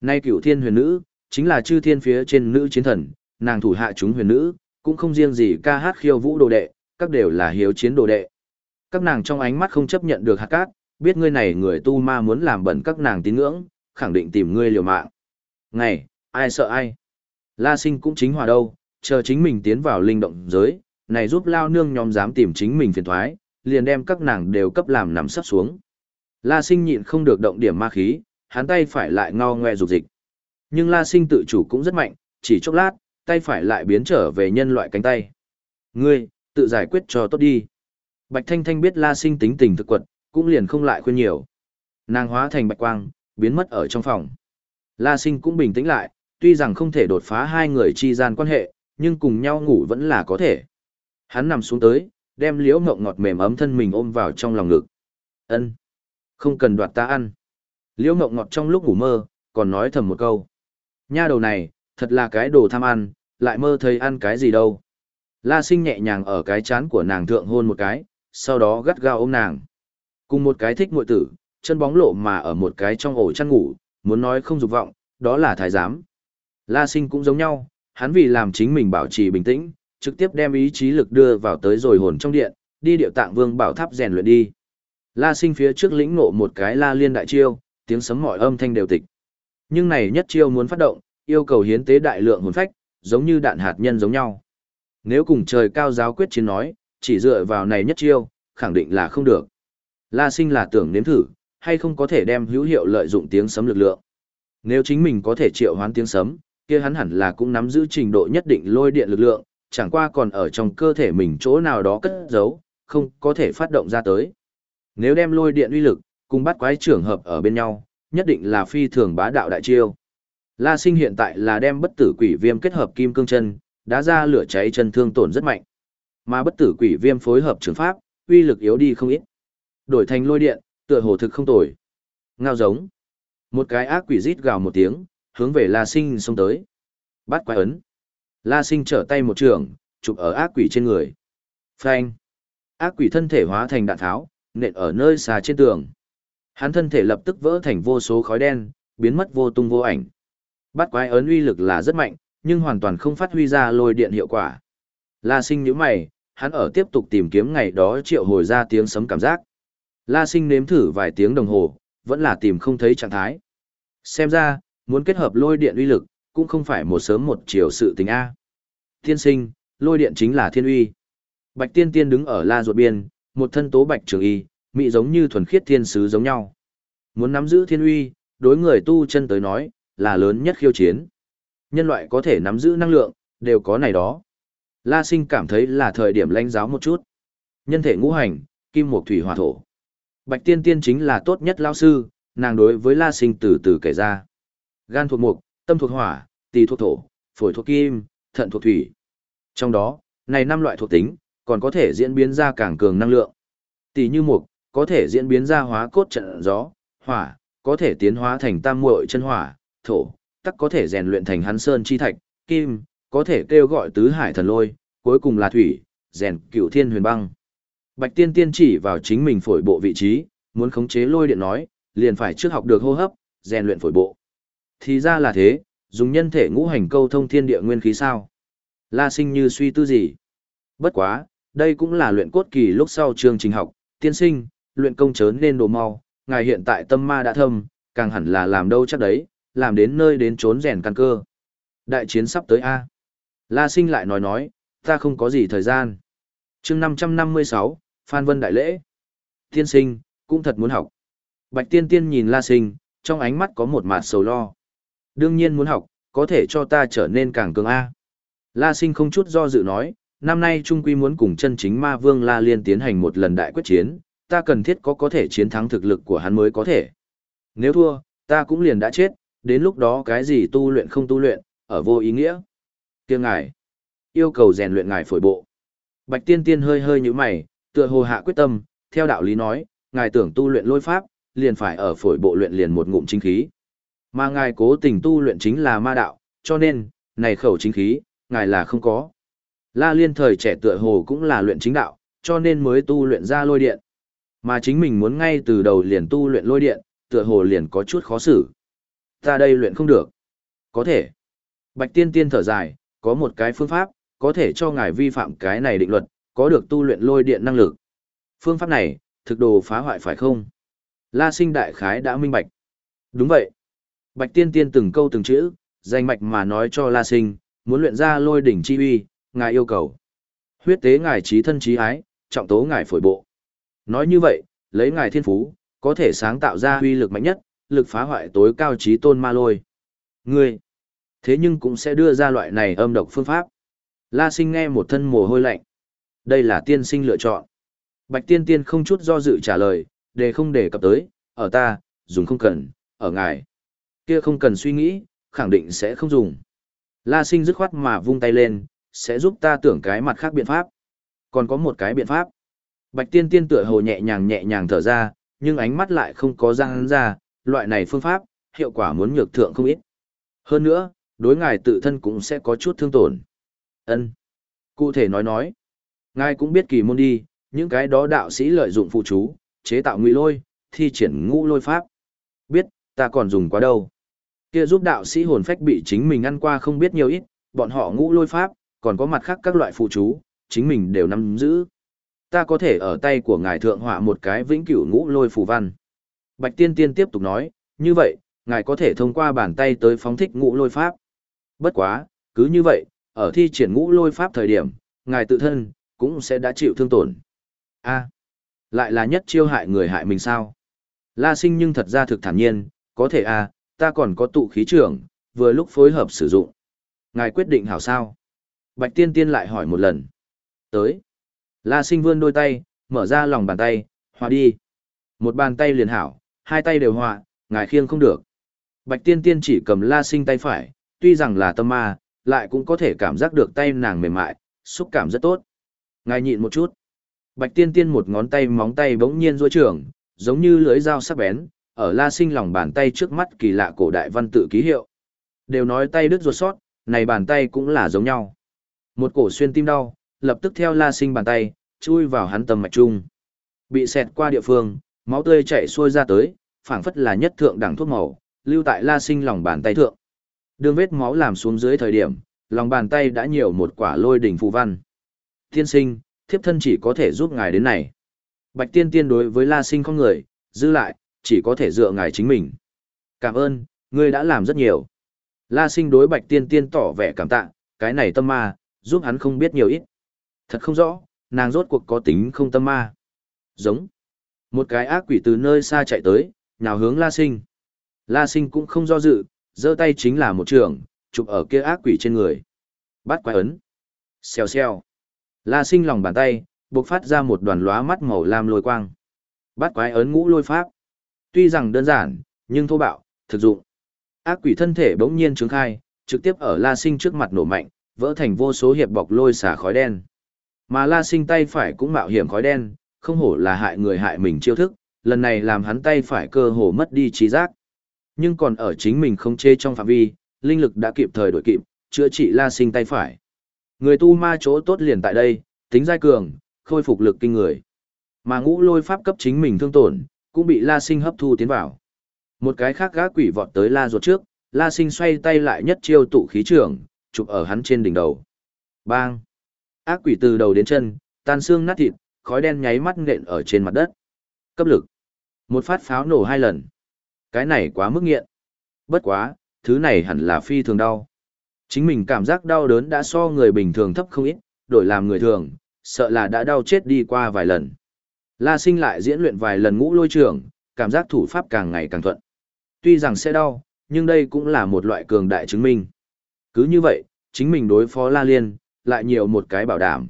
Nay cựu thiên huyền nữ, chính là chư thiên phía trên nữ chiến thần, nàng thủ hạ chúng huyền nữ, cũng không riêng gì ca hát khiêu vũ đồ đệ, các đều là hiếu chiến đồ đệ. Các nàng trong ánh mắt không chấp nhận được hạt cát, biết ngươi này người tu ma muốn làm bẩn các nàng tín ngưỡng, khẳng định tìm ngươi liều mạng. Ngày, ai sợ ai? La sinh cũng chính hòa đâu, chờ chính mình tiến vào linh động giới, này giúp lao nương nhóm dám tìm chính mình phiền thoái, liền đem các nàng đều cấp làm nằm sắp xuống. La sinh nhịn không được động điểm ma khí, hắn tay phải lại ngao ngoe rục dịch. Nhưng la sinh tự chủ cũng rất mạnh, chỉ chốc lát, tay phải lại biến trở về nhân loại cánh tay. Ngươi, tự giải quyết cho tốt đi. Bạch Thanh Thanh biết la sinh tính tình thực quật, cũng liền không lại khuyên nhiều. Nàng hóa thành bạch quang, biến mất ở trong phòng. La sinh cũng bình tĩnh lại, tuy rằng không thể đột phá hai người chi gian quan hệ, nhưng cùng nhau ngủ vẫn là có thể. Hắn nằm xuống tới, đem liễu ngộng ngọt mềm ấm thân mình ôm vào trong lòng ngực. Ân, Không cần đoạt ta ăn. Liễu ngộng ngọt trong lúc ngủ mơ, còn nói thầm một câu. Nha đầu này, thật là cái đồ tham ăn, lại mơ thấy ăn cái gì đâu. La sinh nhẹ nhàng ở cái chán của nàng thượng hôn một cái, sau đó gắt gao ôm nàng. Cùng một cái thích muội tử, chân bóng lộ mà ở một cái trong ổ chăn ngủ, muốn nói không dục vọng, đó là thái giám. La sinh cũng giống nhau, hắn vì làm chính mình bảo trì bình tĩnh, trực tiếp đem ý chí lực đưa vào tới rồi hồn trong điện, đi điệu tạng vương bảo tháp rèn luyện đi. La sinh phía trước lĩnh ngộ một cái la liên đại chiêu, tiếng sấm mọi âm thanh đều tịch. Nhưng này nhất chiêu muốn phát động, yêu cầu hiến tế đại lượng hồn phách, giống như đạn hạt nhân giống nhau. Nếu cùng trời cao giáo quyết chiến nói, chỉ dựa vào này nhất chiêu, khẳng định là không được. La sinh là tưởng nếm thử, hay không có thể đem hữu hiệu lợi dụng tiếng sấm lực lượng. Nếu chính mình có thể triệu hoán tiếng sấm, kia hắn hẳn là cũng nắm giữ trình độ nhất định lôi điện lực lượng, chẳng qua còn ở trong cơ thể mình chỗ nào đó cất giấu, không có thể phát động ra tới. Nếu đem lôi điện uy lực, cùng bắt quái trưởng hợp ở bên nhau, nhất định là phi thường bá đạo đại chiêu. La sinh hiện tại là đem bất tử quỷ viêm kết hợp kim cương chân, đã ra lửa cháy chân thương tổn rất mạnh. Mà bất tử quỷ viêm phối hợp trường pháp, uy lực yếu đi không ít. Đổi thành lôi điện, tựa hồ thực không tồi. Ngao giống. Một cái ác quỷ rít gào một tiếng, hướng về La Sinh xông tới. Bắt quái ấn. La Sinh trở tay một trường, chụp ở ác quỷ trên người. Phanh. Ác quỷ thân thể hóa thành đạn tháo, nện ở nơi xa trên tường. Hắn thân thể lập tức vỡ thành vô số khói đen, biến mất vô tung vô ảnh. Bắt quái ấn uy lực là rất mạnh, nhưng hoàn toàn không phát huy ra lôi điện hiệu quả. La Sinh nhíu mày, hắn ở tiếp tục tìm kiếm ngày đó triệu hồi ra tiếng sấm cảm giác. La sinh nếm thử vài tiếng đồng hồ, vẫn là tìm không thấy trạng thái. Xem ra, muốn kết hợp lôi điện uy lực, cũng không phải một sớm một chiều sự tình A. Thiên sinh, lôi điện chính là thiên uy. Bạch tiên tiên đứng ở la ruột biên, một thân tố bạch trường y, mỹ giống như thuần khiết thiên sứ giống nhau. Muốn nắm giữ thiên uy, đối người tu chân tới nói, là lớn nhất khiêu chiến. Nhân loại có thể nắm giữ năng lượng, đều có này đó. La sinh cảm thấy là thời điểm lãnh giáo một chút. Nhân thể ngũ hành, kim mộc thủy hỏa thổ. Bạch tiên tiên chính là tốt nhất lao sư, nàng đối với la sinh từ từ kể ra. Gan thuộc mộc, tâm thuộc hỏa, tỳ thuộc thổ, phổi thuộc kim, thận thuộc thủy. Trong đó, này năm loại thuộc tính, còn có thể diễn biến ra càng cường năng lượng. Tỷ như mộc, có thể diễn biến ra hóa cốt trận gió, hỏa, có thể tiến hóa thành tam muội chân hỏa, thổ, tắc có thể rèn luyện thành hắn sơn chi thạch, kim, có thể kêu gọi tứ hải thần lôi, cuối cùng là thủy, rèn cửu thiên huyền băng. Bạch tiên tiên chỉ vào chính mình phổi bộ vị trí, muốn khống chế lôi điện nói, liền phải trước học được hô hấp, rèn luyện phổi bộ. Thì ra là thế, dùng nhân thể ngũ hành câu thông thiên địa nguyên khí sao. La sinh như suy tư gì. Bất quá, đây cũng là luyện cốt kỳ lúc sau chương trình học, tiên sinh, luyện công chớ nên đồ mau, ngài hiện tại tâm ma đã thâm, càng hẳn là làm đâu chắc đấy, làm đến nơi đến trốn rèn căn cơ. Đại chiến sắp tới A. La sinh lại nói nói, ta không có gì thời gian. chương 556, Phan Vân Đại Lễ. Tiên sinh, cũng thật muốn học. Bạch tiên tiên nhìn La sinh, trong ánh mắt có một mạt sầu lo. Đương nhiên muốn học, có thể cho ta trở nên càng cường A. La sinh không chút do dự nói, năm nay Trung Quy muốn cùng chân chính ma vương La Liên tiến hành một lần đại quyết chiến, ta cần thiết có có thể chiến thắng thực lực của hắn mới có thể. Nếu thua, ta cũng liền đã chết, đến lúc đó cái gì tu luyện không tu luyện, ở vô ý nghĩa. Kiêng ngài, yêu cầu rèn luyện ngài phổi bộ. Bạch tiên tiên hơi hơi như mày, tựa hồ hạ quyết tâm, theo đạo lý nói, ngài tưởng tu luyện lôi pháp, liền phải ở phổi bộ luyện liền một ngụm chính khí. Mà ngài cố tình tu luyện chính là ma đạo, cho nên, này khẩu chính khí, ngài là không có. La liên thời trẻ tựa hồ cũng là luyện chính đạo, cho nên mới tu luyện ra lôi điện. Mà chính mình muốn ngay từ đầu liền tu luyện lôi điện, tựa hồ liền có chút khó xử. Ta đây luyện không được. Có thể. Bạch tiên tiên thở dài, có một cái phương pháp, có thể cho ngài vi phạm cái này định luật, có được tu luyện lôi điện năng lực. Phương pháp này, thực đồ phá hoại phải không? La sinh đại khái đã minh bạch. Đúng vậy. Bạch tiên tiên từng câu từng chữ, danh mạch mà nói cho La sinh, muốn luyện ra lôi đỉnh chi uy, ngài yêu cầu. Huyết tế ngài trí thân trí ái, trọng tố ngài phổi bộ. Nói như vậy, lấy ngài thiên phú, có thể sáng tạo ra uy lực mạnh nhất, lực phá hoại tối cao trí tôn ma lôi. Ngươi, thế nhưng cũng sẽ đưa ra loại này âm độc phương pháp. La sinh nghe một thân mồ hôi lạnh. Đây là tiên sinh lựa chọn. Bạch tiên tiên không chút do dự trả lời, để không để cập tới, ở ta, dùng không cần, ở ngài. Kia không cần suy nghĩ, khẳng định sẽ không dùng. La sinh dứt khoát mà vung tay lên, sẽ giúp ta tưởng cái mặt khác biện pháp. Còn có một cái biện pháp. Bạch tiên tiên tựa hồ nhẹ nhàng nhẹ nhàng thở ra, nhưng ánh mắt lại không có răng ra, loại này phương pháp, hiệu quả muốn nhược thượng không ít. Hơn nữa, đối ngài tự thân cũng sẽ có chút thương tổn. Ân. Cụ thể nói nói, ngài cũng biết kỳ môn đi, những cái đó đạo sĩ lợi dụng phụ chú, chế tạo nguy lôi, thi triển ngũ lôi pháp. Biết, ta còn dùng quá đâu. Kia giúp đạo sĩ hồn phách bị chính mình ăn qua không biết nhiều ít, bọn họ ngũ lôi pháp, còn có mặt khác các loại phụ chú, chính mình đều nắm giữ. Ta có thể ở tay của ngài thượng họa một cái vĩnh cửu ngũ lôi phù văn. Bạch tiên tiên tiếp tục nói, như vậy, ngài có thể thông qua bàn tay tới phóng thích ngũ lôi pháp. Bất quá, cứ như vậy, ở thi triển ngũ lôi pháp thời điểm, ngài tự thân, cũng sẽ đã chịu thương tổn. a lại là nhất chiêu hại người hại mình sao? La sinh nhưng thật ra thực thản nhiên, có thể a ta còn có tụ khí trưởng, vừa lúc phối hợp sử dụng. Ngài quyết định hảo sao? Bạch tiên tiên lại hỏi một lần. Tới. La sinh vươn đôi tay, mở ra lòng bàn tay, hòa đi. Một bàn tay liền hảo, hai tay đều hòa, ngài khiêng không được. Bạch tiên tiên chỉ cầm la sinh tay phải, tuy rằng là tâm ma, lại cũng có thể cảm giác được tay nàng mềm mại, xúc cảm rất tốt. Ngài nhịn một chút. Bạch tiên tiên một ngón tay móng tay bỗng nhiên rối trưởng, giống như lưới dao sắc bén, ở la sinh lòng bàn tay trước mắt kỳ lạ cổ đại văn tự ký hiệu. Đều nói tay đứt ruột sót, này bàn tay cũng là giống nhau. Một cổ xuyên tim đau, lập tức theo la sinh bàn tay, chui vào hắn tầm mạch trung. Bị xẹt qua địa phương, máu tươi chảy xuôi ra tới, phảng phất là nhất thượng đẳng thuốc màu, lưu tại la sinh lòng bàn tay thượng. Đường vết máu làm xuống dưới thời điểm, lòng bàn tay đã nhiều một quả lôi đỉnh phù văn. Tiên sinh, thiếp thân chỉ có thể giúp ngài đến này. Bạch tiên tiên đối với la sinh không người, giữ lại, chỉ có thể dựa ngài chính mình. Cảm ơn, ngươi đã làm rất nhiều. La sinh đối bạch tiên tiên tỏ vẻ cảm tạ, cái này tâm ma, giúp hắn không biết nhiều ít. Thật không rõ, nàng rốt cuộc có tính không tâm ma. Giống. Một cái ác quỷ từ nơi xa chạy tới, nhào hướng La Sinh. La Sinh cũng không do dự, giơ tay chính là một trường, chụp ở kia ác quỷ trên người. Bắt quái ấn. Xèo xèo. La Sinh lòng bàn tay, bộc phát ra một đoàn lóa mắt màu lam lôi quang. Bắt quái ấn ngũ lôi pháp. Tuy rằng đơn giản, nhưng thô bạo, thực dụng. Ác quỷ thân thể bỗng nhiên trướng khai, trực tiếp ở La Sinh trước mặt nổ mạnh, vỡ thành vô số hiệp bọc lôi xả khói đen. Mà La Sinh tay phải cũng mạo hiểm khói đen, không hổ là hại người hại mình chiêu thức, lần này làm hắn tay phải cơ hồ mất đi trí giác. Nhưng còn ở chính mình không chê trong phạm vi, linh lực đã kịp thời đổi kịp, chữa trị La Sinh tay phải. Người tu ma chỗ tốt liền tại đây, tính giai cường, khôi phục lực kinh người. Mà ngũ lôi pháp cấp chính mình thương tổn, cũng bị La Sinh hấp thu tiến vào. Một cái khác gã quỷ vọt tới La ruột trước, La Sinh xoay tay lại nhất chiêu tụ khí trưởng, chụp ở hắn trên đỉnh đầu. Bang! Ác quỷ từ đầu đến chân, tan xương nát thịt, khói đen nháy mắt nện ở trên mặt đất. Cấp lực. Một phát pháo nổ hai lần. Cái này quá mức nghiện. Bất quá, thứ này hẳn là phi thường đau. Chính mình cảm giác đau đớn đã so người bình thường thấp không ít, đổi làm người thường, sợ là đã đau chết đi qua vài lần. La sinh lại diễn luyện vài lần ngũ lôi trường, cảm giác thủ pháp càng ngày càng thuận. Tuy rằng sẽ đau, nhưng đây cũng là một loại cường đại chứng minh. Cứ như vậy, chính mình đối phó La Liên, lại nhiều một cái bảo đảm.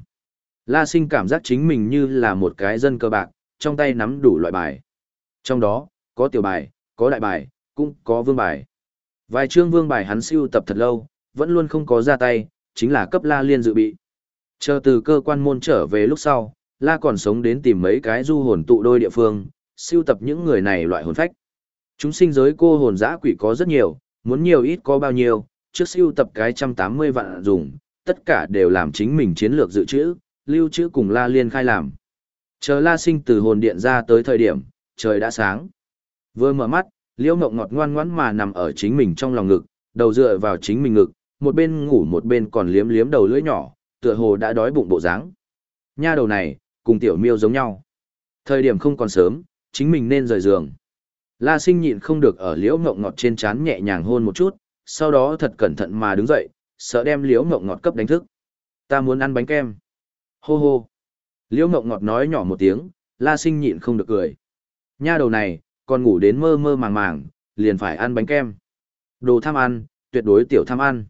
La sinh cảm giác chính mình như là một cái dân cơ bạc, trong tay nắm đủ loại bài. Trong đó, có tiểu bài, có đại bài, cũng có vương bài. Vài chương vương bài hắn siêu tập thật lâu, vẫn luôn không có ra tay, chính là cấp La Liên dự bị. Chờ từ cơ quan môn trở về lúc sau, La còn sống đến tìm mấy cái du hồn tụ đôi địa phương, siêu tập những người này loại hồn phách. Chúng sinh giới cô hồn dã quỷ có rất nhiều, muốn nhiều ít có bao nhiêu, trước siêu tập cái trăm tám mươi vạn dùng, tất cả đều làm chính mình chiến lược dự trữ, lưu trữ cùng La Liên khai làm. Chờ La Sinh từ hồn điện ra tới thời điểm, trời đã sáng. Vừa mở mắt, Liễu mộng ngọt ngoan ngoãn mà nằm ở chính mình trong lòng ngực, đầu dựa vào chính mình ngực, một bên ngủ một bên còn liếm liếm đầu lưỡi nhỏ, tựa hồ đã đói bụng bộ dáng. Nha đầu này, cùng tiểu miêu giống nhau. Thời điểm không còn sớm, chính mình nên rời giường. La Sinh nhịn không được ở Liễu Ngọc ngọt trên trán nhẹ nhàng hôn một chút, sau đó thật cẩn thận mà đứng dậy, sợ đem Liễu Ngọc ngọt cấp đánh thức. Ta muốn ăn bánh kem. Hô hô. Liễu Ngọc ngọt nói nhỏ một tiếng, La Sinh nhịn không được cười. Nha đầu này, còn ngủ đến mơ mơ màng màng, liền phải ăn bánh kem. Đồ tham ăn, tuyệt đối tiểu tham ăn.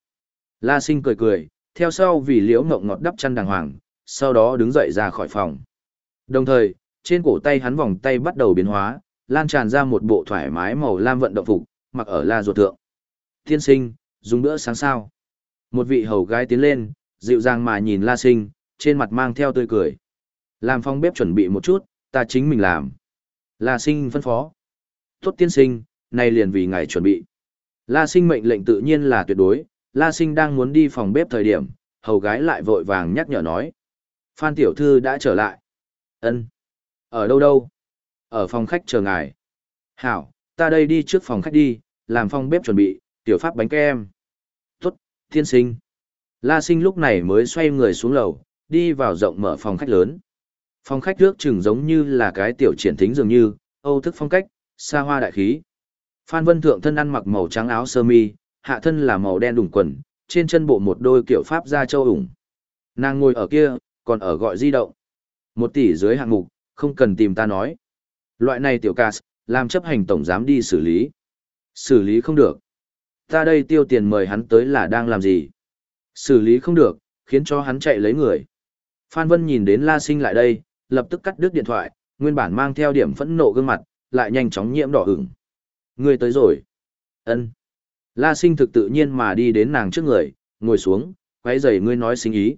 La Sinh cười cười, theo sau vì Liễu Ngọc ngọt đắp chăn đàng hoàng, sau đó đứng dậy ra khỏi phòng. Đồng thời, trên cổ tay hắn vòng tay bắt đầu biến hóa, lan tràn ra một bộ thoải mái màu lam vận động phục, mặc ở la ruột thượng. Tiên sinh, dùng bữa sáng sao. Một vị hầu gái tiến lên, dịu dàng mà nhìn la sinh, trên mặt mang theo tươi cười. Làm phong bếp chuẩn bị một chút, ta chính mình làm. La sinh phân phó. Tốt tiên sinh, nay liền vì ngài chuẩn bị. La sinh mệnh lệnh tự nhiên là tuyệt đối, La sinh đang muốn đi phòng bếp thời điểm, hầu gái lại vội vàng nhắc nhở nói. Phan tiểu thư đã trở lại. ân Ở đâu đâu? Ở phòng khách chờ ngài. Hảo, ta đây đi trước phòng khách đi, làm phòng bếp chuẩn bị, tiểu pháp bánh kem. Tốt, thiên sinh. La sinh lúc này mới xoay người xuống lầu, đi vào rộng mở phòng khách lớn. Phòng khách trước chừng giống như là cái tiểu triển thính dường như, âu thức phong cách, xa hoa đại khí. Phan Vân Thượng thân ăn mặc màu trắng áo sơ mi, hạ thân là màu đen đủng quần, trên chân bộ một đôi kiểu pháp da châu ủng. Nàng ngồi ở kia, còn ở gọi di động. Một tỷ dưới hạng mục, không cần tìm ta nói. Loại này tiểu ca, làm chấp hành tổng giám đi xử lý. Xử lý không được. Ta đây tiêu tiền mời hắn tới là đang làm gì? Xử lý không được, khiến cho hắn chạy lấy người. Phan Vân nhìn đến La Sinh lại đây, lập tức cắt đứt điện thoại, nguyên bản mang theo điểm phẫn nộ gương mặt, lại nhanh chóng nhiễm đỏ ửng. Người tới rồi. Ân. La Sinh thực tự nhiên mà đi đến nàng trước người, ngồi xuống, quấy rầy ngươi nói sinh ý.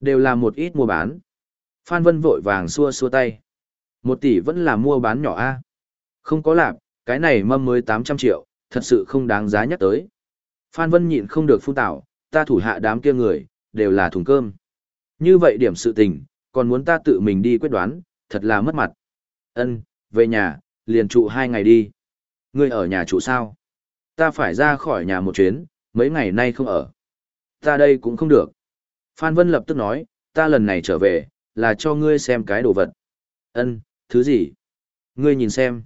Đều là một ít mua bán. Phan Vân vội vàng xua xua tay. Một tỷ vẫn là mua bán nhỏ a. Không có lạp, cái này mâm mới 800 triệu, thật sự không đáng giá nhắc tới. Phan Vân nhịn không được phun tạo, ta thủ hạ đám kia người, đều là thùng cơm. Như vậy điểm sự tình, còn muốn ta tự mình đi quyết đoán, thật là mất mặt. Ân, về nhà, liền trụ hai ngày đi. Ngươi ở nhà trụ sao? Ta phải ra khỏi nhà một chuyến, mấy ngày nay không ở. Ta đây cũng không được. Phan Vân lập tức nói, ta lần này trở về, là cho ngươi xem cái đồ vật. Ân, thứ gì? Ngươi nhìn xem.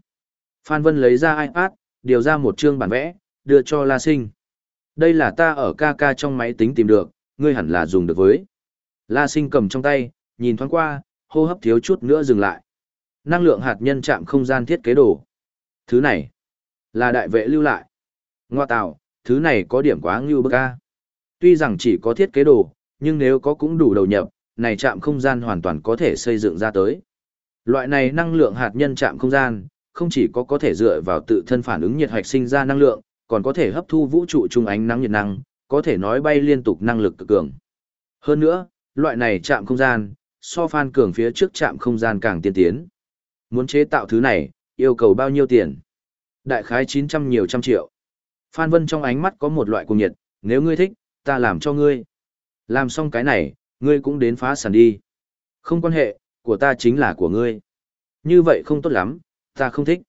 Phan Vân lấy ra iPad, điều ra một chương bản vẽ, đưa cho La Sinh. Đây là ta ở ca ca trong máy tính tìm được, ngươi hẳn là dùng được với. La Sinh cầm trong tay, nhìn thoáng qua, hô hấp thiếu chút nữa dừng lại. Năng lượng hạt nhân chạm không gian thiết kế đồ. Thứ này, là đại vệ lưu lại. Ngoa tạo, thứ này có điểm quá ngưu bức ca. Tuy rằng chỉ có thiết kế đồ, nhưng nếu có cũng đủ đầu nhập, này chạm không gian hoàn toàn có thể xây dựng ra tới. Loại này năng lượng hạt nhân chạm không gian, không chỉ có có thể dựa vào tự thân phản ứng nhiệt hạch sinh ra năng lượng, còn có thể hấp thu vũ trụ trung ánh nắng nhiệt năng, có thể nói bay liên tục năng lực cực cường. Hơn nữa, loại này chạm không gian, so phan cường phía trước chạm không gian càng tiên tiến. Muốn chế tạo thứ này, yêu cầu bao nhiêu tiền? Đại khái 900 nhiều trăm triệu. Phan Vân trong ánh mắt có một loại cùng nhiệt, nếu ngươi thích, ta làm cho ngươi. Làm xong cái này, ngươi cũng đến phá sản đi. Không quan hệ, của ta chính là của ngươi. Như vậy không tốt lắm, ta không thích.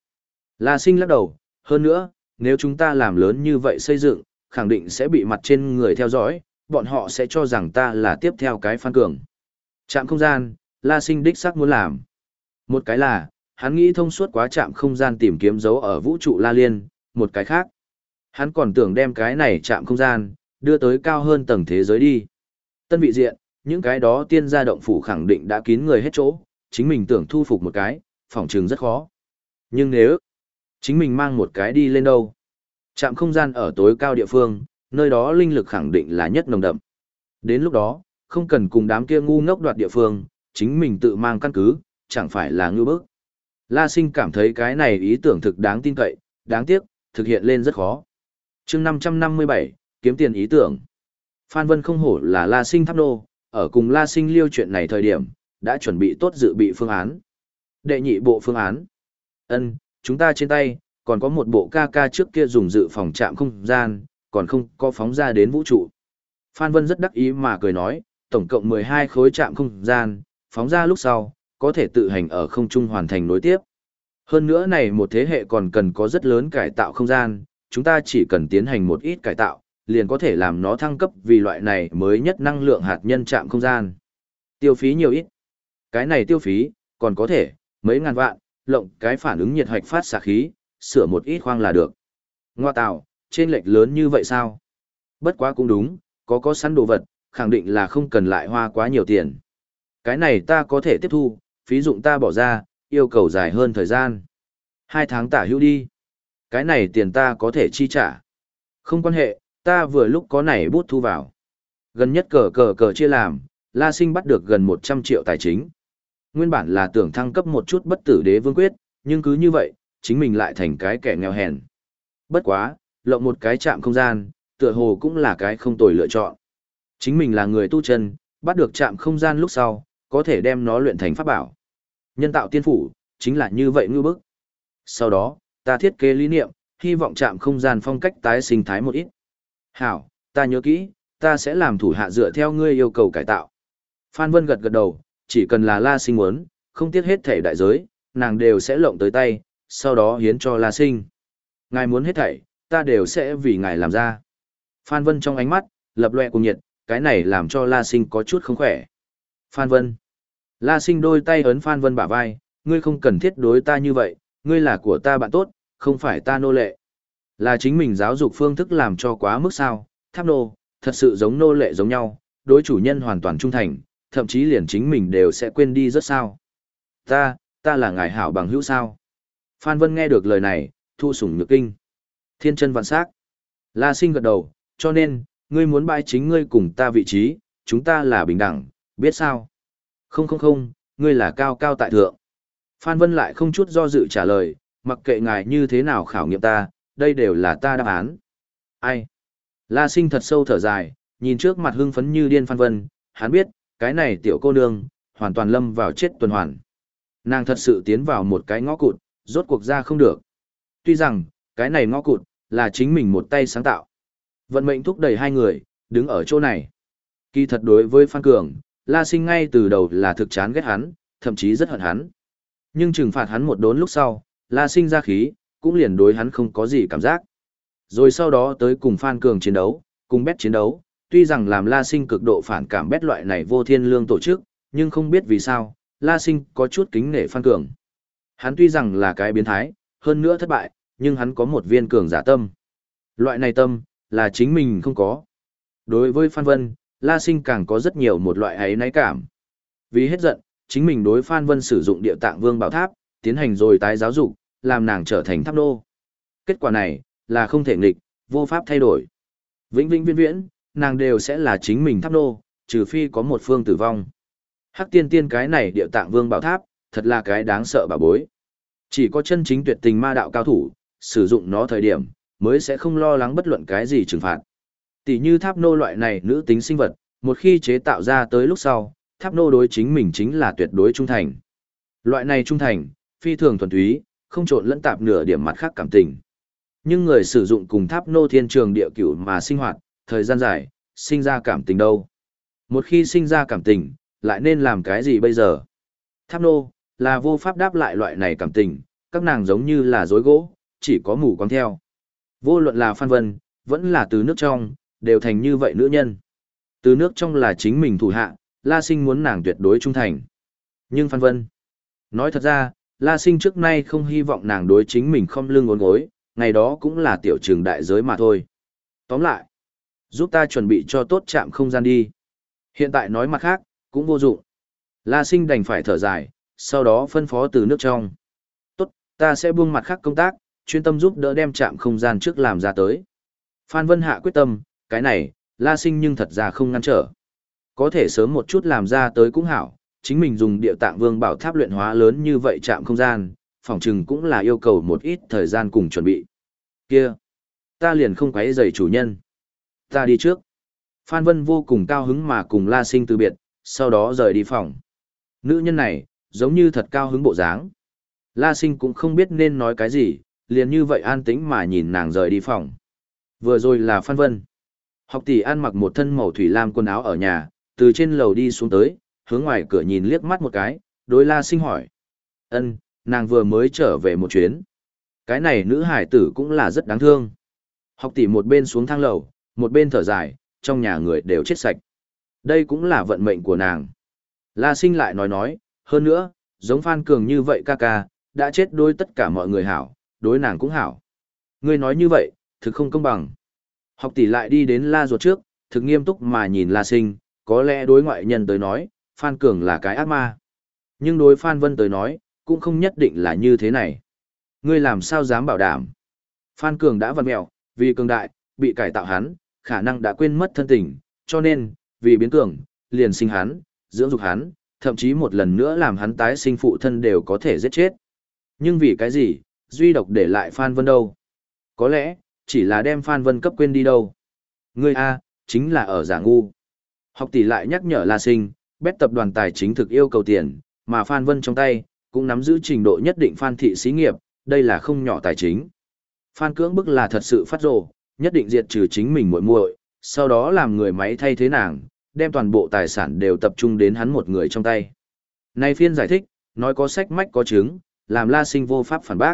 La sinh lắc đầu, hơn nữa, nếu chúng ta làm lớn như vậy xây dựng, khẳng định sẽ bị mặt trên người theo dõi, bọn họ sẽ cho rằng ta là tiếp theo cái phan cường. Trạm không gian, La sinh đích xác muốn làm. Một cái là, hắn nghĩ thông suốt quá trạm không gian tìm kiếm dấu ở vũ trụ La Liên, một cái khác. Hắn còn tưởng đem cái này trạm không gian, đưa tới cao hơn tầng thế giới đi. Tân vị diện, những cái đó tiên gia động phủ khẳng định đã kín người hết chỗ, chính mình tưởng thu phục một cái, phỏng trường rất khó. Nhưng nếu chính mình mang một cái đi lên đâu, chạm không gian ở tối cao địa phương, nơi đó linh lực khẳng định là nhất nồng đậm. Đến lúc đó, không cần cùng đám kia ngu ngốc đoạt địa phương, chính mình tự mang căn cứ, chẳng phải là ngư bức. La sinh cảm thấy cái này ý tưởng thực đáng tin cậy, đáng tiếc, thực hiện lên rất khó. chương 557, kiếm tiền ý tưởng. Phan Vân không hổ là La sinh tháp nô, ở cùng La Sinh liêu chuyện này thời điểm, đã chuẩn bị tốt dự bị phương án. Đệ nhị bộ phương án. ân chúng ta trên tay, còn có một bộ ca ca trước kia dùng dự phòng trạm không gian, còn không có phóng ra đến vũ trụ. Phan Vân rất đắc ý mà cười nói, tổng cộng 12 khối trạm không gian, phóng ra lúc sau, có thể tự hành ở không trung hoàn thành nối tiếp. Hơn nữa này một thế hệ còn cần có rất lớn cải tạo không gian, chúng ta chỉ cần tiến hành một ít cải tạo, liền có thể làm nó thăng cấp vì loại này mới nhất năng lượng hạt nhân chạm không gian. Tiêu phí nhiều ít. Cái này tiêu phí, còn có thể, mấy ngàn vạn, lộng cái phản ứng nhiệt hạch phát xạ khí, sửa một ít khoang là được. Ngoa tạo, trên lệch lớn như vậy sao? Bất quá cũng đúng, có có sẵn đồ vật, khẳng định là không cần lại hoa quá nhiều tiền. Cái này ta có thể tiếp thu, phí dụng ta bỏ ra, yêu cầu dài hơn thời gian. Hai tháng tả hữu đi. Cái này tiền ta có thể chi trả. Không quan hệ, ta vừa lúc có này bút thu vào. Gần nhất cờ cờ cờ chia làm, La Sinh bắt được gần 100 triệu tài chính. Nguyên bản là tưởng thăng cấp một chút bất tử đế vương quyết, nhưng cứ như vậy, chính mình lại thành cái kẻ nghèo hèn. Bất quá, lộng một cái chạm không gian, tựa hồ cũng là cái không tồi lựa chọn. Chính mình là người tu chân, bắt được chạm không gian lúc sau, có thể đem nó luyện thành pháp bảo. Nhân tạo tiên phủ, chính là như vậy ngư bức. Sau đó, ta thiết kế lý niệm, hy vọng chạm không gian phong cách tái sinh thái một ít. Hảo, ta nhớ kỹ, ta sẽ làm thủ hạ dựa theo ngươi yêu cầu cải tạo. Phan Vân gật gật đầu, chỉ cần là La Sinh muốn, không tiếc hết thảy đại giới, nàng đều sẽ lộng tới tay, sau đó hiến cho La Sinh. Ngài muốn hết thảy, ta đều sẽ vì ngài làm ra. Phan Vân trong ánh mắt, lập loè cùng nhiệt, cái này làm cho La Sinh có chút không khỏe. Phan Vân. La Sinh đôi tay ấn Phan Vân bả vai, ngươi không cần thiết đối ta như vậy, ngươi là của ta bạn tốt, không phải ta nô lệ. Là chính mình giáo dục phương thức làm cho quá mức sao, tháp nô, thật sự giống nô lệ giống nhau, đối chủ nhân hoàn toàn trung thành, thậm chí liền chính mình đều sẽ quên đi rất sao. Ta, ta là ngài hảo bằng hữu sao. Phan Vân nghe được lời này, thu sủng nhược kinh. Thiên chân vạn sắc. La sinh gật đầu, cho nên, ngươi muốn bãi chính ngươi cùng ta vị trí, chúng ta là bình đẳng, biết sao? Không không không, ngươi là cao cao tại thượng. Phan Vân lại không chút do dự trả lời, mặc kệ ngài như thế nào khảo nghiệm ta, đây đều là ta đáp án. Ai? La sinh thật sâu thở dài, nhìn trước mặt hưng phấn như điên phan vân, hắn biết, cái này tiểu cô nương, hoàn toàn lâm vào chết tuần hoàn. Nàng thật sự tiến vào một cái ngõ cụt, rốt cuộc ra không được. Tuy rằng, cái này ngõ cụt, là chính mình một tay sáng tạo. Vận mệnh thúc đẩy hai người, đứng ở chỗ này. Kỳ thật đối với Phan Cường, La Sinh ngay từ đầu là thực chán ghét hắn, thậm chí rất hận hắn. Nhưng trừng phạt hắn một đốn lúc sau, La Sinh ra khí, cũng liền đối hắn không có gì cảm giác. Rồi sau đó tới cùng Phan Cường chiến đấu, cùng bét chiến đấu, tuy rằng làm La Sinh cực độ phản cảm bét loại này vô thiên lương tổ chức, nhưng không biết vì sao, La Sinh có chút kính nể Phan Cường. Hắn tuy rằng là cái biến thái, hơn nữa thất bại, nhưng hắn có một viên cường giả tâm. Loại này tâm, là chính mình không có. Đối với Phan Vân, La Sinh càng có rất nhiều một loại ấy náy cảm. Vì hết giận, chính mình đối Phan Vân sử dụng địa tạng vương bảo tháp, tiến hành rồi tái giáo dục, làm nàng trở thành tháp nô. Kết quả này, là không thể nghịch, vô pháp thay đổi. Vĩnh vĩnh viễn viễn, nàng đều sẽ là chính mình tháp nô, trừ phi có một phương tử vong. Hắc tiên tiên cái này địa tạng vương bảo tháp, thật là cái đáng sợ bà bối. Chỉ có chân chính tuyệt tình ma đạo cao thủ, sử dụng nó thời điểm, mới sẽ không lo lắng bất luận cái gì trừng phạt. Tỷ như tháp nô loại này nữ tính sinh vật, một khi chế tạo ra tới lúc sau, tháp nô đối chính mình chính là tuyệt đối trung thành. Loại này trung thành, phi thường thuần túy, không trộn lẫn tạp nửa điểm mặt khác cảm tình. Nhưng người sử dụng cùng tháp nô thiên trường địa cửu mà sinh hoạt, thời gian dài, sinh ra cảm tình đâu. Một khi sinh ra cảm tình, lại nên làm cái gì bây giờ? Tháp nô, là vô pháp đáp lại loại này cảm tình, các nàng giống như là dối gỗ, chỉ có mù quáng theo. Vô luận là Phan Vân, vẫn là từ nước trong, đều thành như vậy nữ nhân. Từ nước trong là chính mình thủ hạ, La Sinh muốn nàng tuyệt đối trung thành. Nhưng Phan Vân, nói thật ra, La Sinh trước nay không hy vọng nàng đối chính mình không lưng ngốn gối, ngày đó cũng là tiểu trường đại giới mà thôi. Tóm lại, giúp ta chuẩn bị cho tốt chạm không gian đi. Hiện tại nói mặt khác, cũng vô dụng. La Sinh đành phải thở dài, sau đó phân phó từ nước trong. Tốt, ta sẽ buông mặt khác công tác, chuyên tâm giúp đỡ đem chạm không gian trước làm ra tới. Phan Vân Hạ quyết tâm, cái này, La Sinh nhưng thật ra không ngăn trở. Có thể sớm một chút làm ra tới cũng hảo, chính mình dùng địa tạng vương bảo tháp luyện hóa lớn như vậy chạm không gian, phòng trừng cũng là yêu cầu một ít thời gian cùng chuẩn bị. Kia, ta liền không quấy rầy chủ nhân. Ta đi trước. Phan Vân vô cùng cao hứng mà cùng La Sinh từ biệt, sau đó rời đi phòng. Nữ nhân này, giống như thật cao hứng bộ dáng. La Sinh cũng không biết nên nói cái gì, liền như vậy an tĩnh mà nhìn nàng rời đi phòng. Vừa rồi là Phan Vân. Học tỷ ăn mặc một thân màu thủy lam quần áo ở nhà, từ trên lầu đi xuống tới, hướng ngoài cửa nhìn liếc mắt một cái, đối La Sinh hỏi. ân nàng vừa mới trở về một chuyến. Cái này nữ hải tử cũng là rất đáng thương. Học tỷ một bên xuống thang lầu, một bên thở dài, trong nhà người đều chết sạch. Đây cũng là vận mệnh của nàng. La Sinh lại nói nói, hơn nữa, giống Phan Cường như vậy ca ca, đã chết đối tất cả mọi người hảo, đối nàng cũng hảo. Ngươi nói như vậy, thực không công bằng. Học tỷ lại đi đến La ruột trước, thực nghiêm túc mà nhìn La Sinh, có lẽ đối ngoại nhân tới nói, Phan Cường là cái ác ma. Nhưng đối Phan Vân tới nói, cũng không nhất định là như thế này. Ngươi làm sao dám bảo đảm? Phan Cường đã văn mẹo, vì cường đại, bị cải tạo hắn, khả năng đã quên mất thân tình, cho nên, vì biến cường, liền sinh hắn, dưỡng dục hắn, thậm chí một lần nữa làm hắn tái sinh phụ thân đều có thể giết chết. Nhưng vì cái gì, duy độc để lại Phan Vân đâu? Có lẽ, chỉ là đem Phan Vân cấp quên đi đâu. Ngươi A, chính là ở giả ngu. Học tỷ lại nhắc nhở La Sinh, bét tập đoàn tài chính thực yêu cầu tiền, mà Phan Vân trong tay, cũng nắm giữ trình độ nhất định Phan thị xí nghiệp, đây là không nhỏ tài chính. Phan cưỡng bức là thật sự phát rồ, nhất định diệt trừ chính mình muội muội, sau đó làm người máy thay thế nàng, đem toàn bộ tài sản đều tập trung đến hắn một người trong tay. Nay phiên giải thích, nói có sách mách có chứng, làm La Sinh vô pháp phản bác.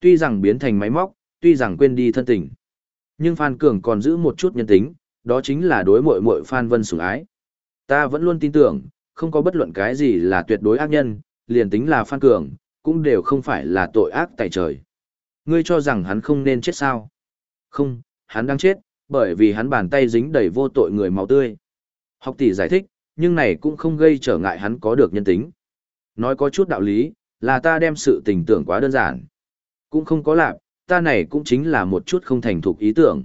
Tuy rằng biến thành máy móc, tuy rằng quên đi thân tình, nhưng Phan Cường còn giữ một chút nhân tính, đó chính là đối muội muội Phan Vân sủng ái. Ta vẫn luôn tin tưởng, không có bất luận cái gì là tuyệt đối ác nhân, liền tính là Phan Cường, cũng đều không phải là tội ác tại trời. Ngươi cho rằng hắn không nên chết sao? Không, hắn đang chết, bởi vì hắn bàn tay dính đầy vô tội người máu tươi. Học tỷ giải thích, nhưng này cũng không gây trở ngại hắn có được nhân tính. Nói có chút đạo lý, là ta đem sự tình tưởng quá đơn giản. Cũng không có lạc, ta này cũng chính là một chút không thành thục ý tưởng.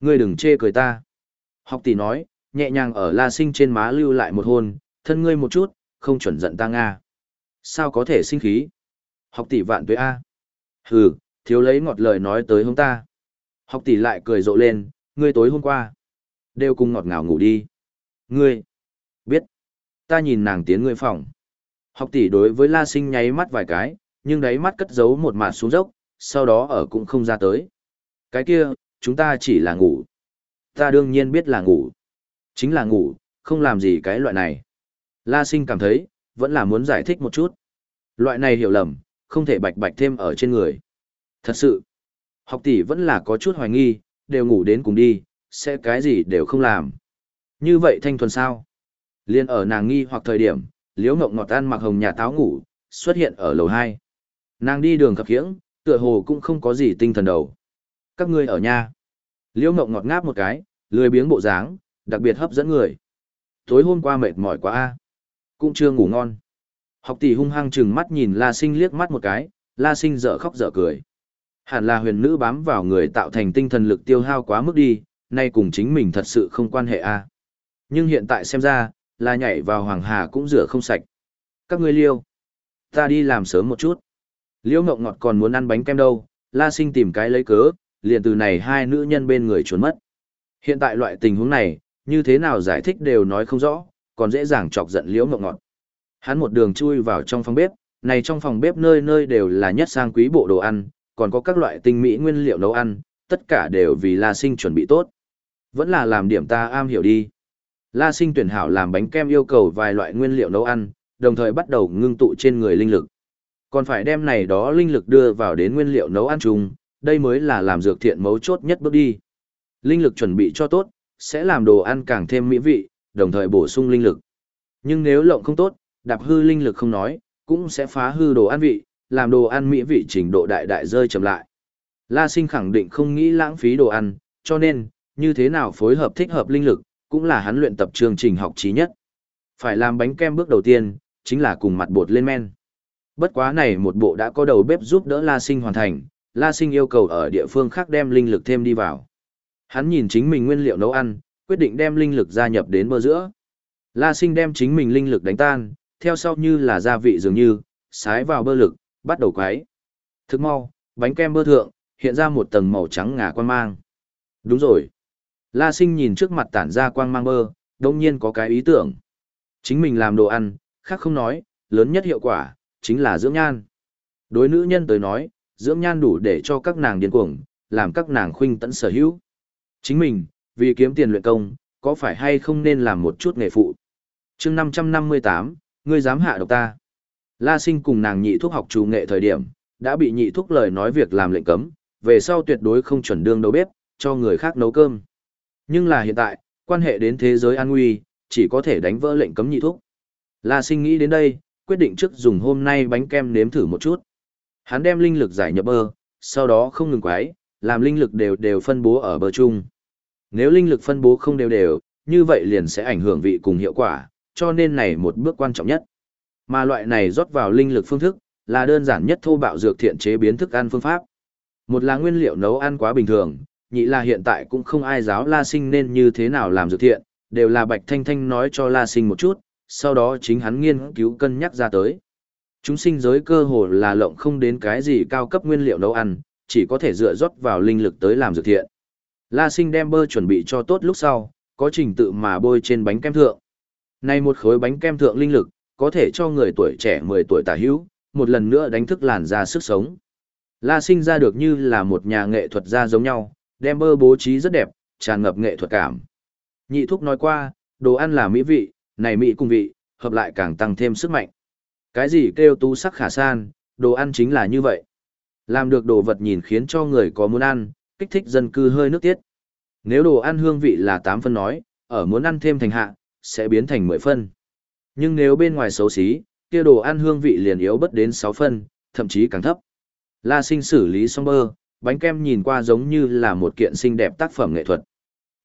Ngươi đừng chê cười ta. Học tỷ nói, nhẹ nhàng ở La Sinh trên má lưu lại một hôn, thân ngươi một chút, không chuẩn giận ta Nga. Sao có thể sinh khí? Học tỷ vạn tuế A. Hừ, thiếu lấy ngọt lời nói tới hông ta. Học tỷ lại cười rộ lên, ngươi tối hôm qua. Đều cùng ngọt ngào ngủ đi. Ngươi. Biết. Ta nhìn nàng tiến ngươi phòng. Học tỷ đối với La Sinh nháy mắt vài cái, nhưng đáy mắt cất giấu một mạt xuống dốc, sau đó ở cũng không ra tới. Cái kia, chúng ta chỉ là ngủ. Ta đương nhiên biết là ngủ. Chính là ngủ, không làm gì cái loại này. La Sinh cảm thấy, vẫn là muốn giải thích một chút. Loại này hiểu lầm, không thể bạch bạch thêm ở trên người. Thật sự, học tỷ vẫn là có chút hoài nghi, đều ngủ đến cùng đi, sẽ cái gì đều không làm. Như vậy thanh thuần sao? Liên ở nàng nghi hoặc thời điểm, liễu ngộng ngọt ăn mặc hồng nhà táo ngủ, xuất hiện ở lầu 2. Nàng đi đường khập khiễng, tựa hồ cũng không có gì tinh thần đầu. Các ngươi ở nhà. Liễu ngộng ngọt ngáp một cái, lười biếng bộ dáng, đặc biệt hấp dẫn người. Tối hôm qua mệt mỏi quá a, cũng chưa ngủ ngon. Học tỷ hung hăng chừng mắt nhìn La Sinh liếc mắt một cái, La Sinh dở khóc dở cười. Hẳn là huyền nữ bám vào người tạo thành tinh thần lực tiêu hao quá mức đi, nay cùng chính mình thật sự không quan hệ a. À. Nhưng hiện tại xem ra, là nhảy vào hoàng hà cũng rửa không sạch. Các ngươi liêu. Ta đi làm sớm một chút. Liêu ngọc ngọt còn muốn ăn bánh kem đâu, La Sinh tìm cái lấy cớ, liền từ này hai nữ nhân bên người trốn mất. Hiện tại loại tình huống này, như thế nào giải thích đều nói không rõ, còn dễ dàng chọc giận liễu ngọc ngọt. Hắn một đường chui vào trong phòng bếp, này trong phòng bếp nơi nơi đều là nhất sang quý bộ đồ ăn, còn có các loại tinh mỹ nguyên liệu nấu ăn, tất cả đều vì La Sinh chuẩn bị tốt. Vẫn là làm điểm ta am hiểu đi. La Sinh tuyển hảo làm bánh kem yêu cầu vài loại nguyên liệu nấu ăn, đồng thời bắt đầu ngưng tụ trên người linh lực. Còn phải đem này đó linh lực đưa vào đến nguyên liệu nấu ăn chung, đây mới là làm dược thiện mấu chốt nhất bước đi. Linh lực chuẩn bị cho tốt, sẽ làm đồ ăn càng thêm mỹ vị, đồng thời bổ sung linh lực. Nhưng nếu lộng không tốt, đạp hư linh lực không nói, cũng sẽ phá hư đồ ăn vị, làm đồ ăn mỹ vị trình độ đại đại rơi chậm lại. La Sinh khẳng định không nghĩ lãng phí đồ ăn, cho nên, như thế nào phối hợp thích hợp linh lực, cũng là hắn luyện tập chương trình học trí nhất. Phải làm bánh kem bước đầu tiên, chính là cùng mặt bột lên men. Bất quá này một bộ đã có đầu bếp giúp đỡ La Sinh hoàn thành, La Sinh yêu cầu ở địa phương khác đem linh lực thêm đi vào. Hắn nhìn chính mình nguyên liệu nấu ăn, quyết định đem linh lực gia nhập đến bơ giữa. La Sinh đem chính mình linh lực đánh tan, theo sau như là gia vị dường như, sái vào bơ lực, bắt đầu quấy. Thức mau, bánh kem bơ thượng, hiện ra một tầng màu trắng ngà quan mang. Đúng rồi. La Sinh nhìn trước mặt tản ra quang mang bơ, đồng nhiên có cái ý tưởng. Chính mình làm đồ ăn, khác không nói, lớn nhất hiệu quả, chính là dưỡng nhan. Đối nữ nhân tới nói, dưỡng nhan đủ để cho các nàng điên cuồng, làm các nàng khuynh tẫn sở hữu. Chính mình, vì kiếm tiền luyện công, có phải hay không nên làm một chút nghề phụ. chương 558, ngươi dám hạ độc ta. La sinh cùng nàng nhị thuốc học chủ nghệ thời điểm, đã bị nhị thuốc lời nói việc làm lệnh cấm, về sau tuyệt đối không chuẩn đương đầu bếp, cho người khác nấu cơm. Nhưng là hiện tại, quan hệ đến thế giới an nguy, chỉ có thể đánh vỡ lệnh cấm nhị thuốc. La sinh nghĩ đến đây, quyết định trước dùng hôm nay bánh kem nếm thử một chút. Hắn đem linh lực giải nhập bơ, sau đó không ngừng quái, làm linh lực đều đều phân bố ở bờ chung. Nếu linh lực phân bố không đều đều, như vậy liền sẽ ảnh hưởng vị cùng hiệu quả, cho nên này một bước quan trọng nhất. Mà loại này rót vào linh lực phương thức, là đơn giản nhất thô bạo dược thiện chế biến thức ăn phương pháp. Một là nguyên liệu nấu ăn quá bình thường, nhị là hiện tại cũng không ai giáo La Sinh nên như thế nào làm dược thiện, đều là Bạch Thanh Thanh nói cho La Sinh một chút, sau đó chính hắn nghiên cứu cân nhắc ra tới. Chúng sinh giới cơ hồ là lộng không đến cái gì cao cấp nguyên liệu nấu ăn, chỉ có thể dựa rót vào linh lực tới làm dược thiện. La Sinh đem bơ chuẩn bị cho tốt lúc sau, có trình tự mà bôi trên bánh kem thượng. Này một khối bánh kem thượng linh lực, có thể cho người tuổi trẻ 10 tuổi tả hữu, một lần nữa đánh thức làn ra sức sống. La Sinh ra được như là một nhà nghệ thuật gia giống nhau, đem bơ bố trí rất đẹp, tràn ngập nghệ thuật cảm. Nhị thúc nói qua, đồ ăn là mỹ vị, này mỹ cung vị, hợp lại càng tăng thêm sức mạnh. Cái gì kêu tu sắc khả san, đồ ăn chính là như vậy. Làm được đồ vật nhìn khiến cho người có muốn ăn, kích thích dân cư hơi nước tiết. Nếu đồ ăn hương vị là 8 phân nói, ở muốn ăn thêm thành hạ, sẽ biến thành 10 phân. Nhưng nếu bên ngoài xấu xí, kia đồ ăn hương vị liền yếu bất đến 6 phân, thậm chí càng thấp. La sinh xử lý xong bơ, bánh kem nhìn qua giống như là một kiện xinh đẹp tác phẩm nghệ thuật.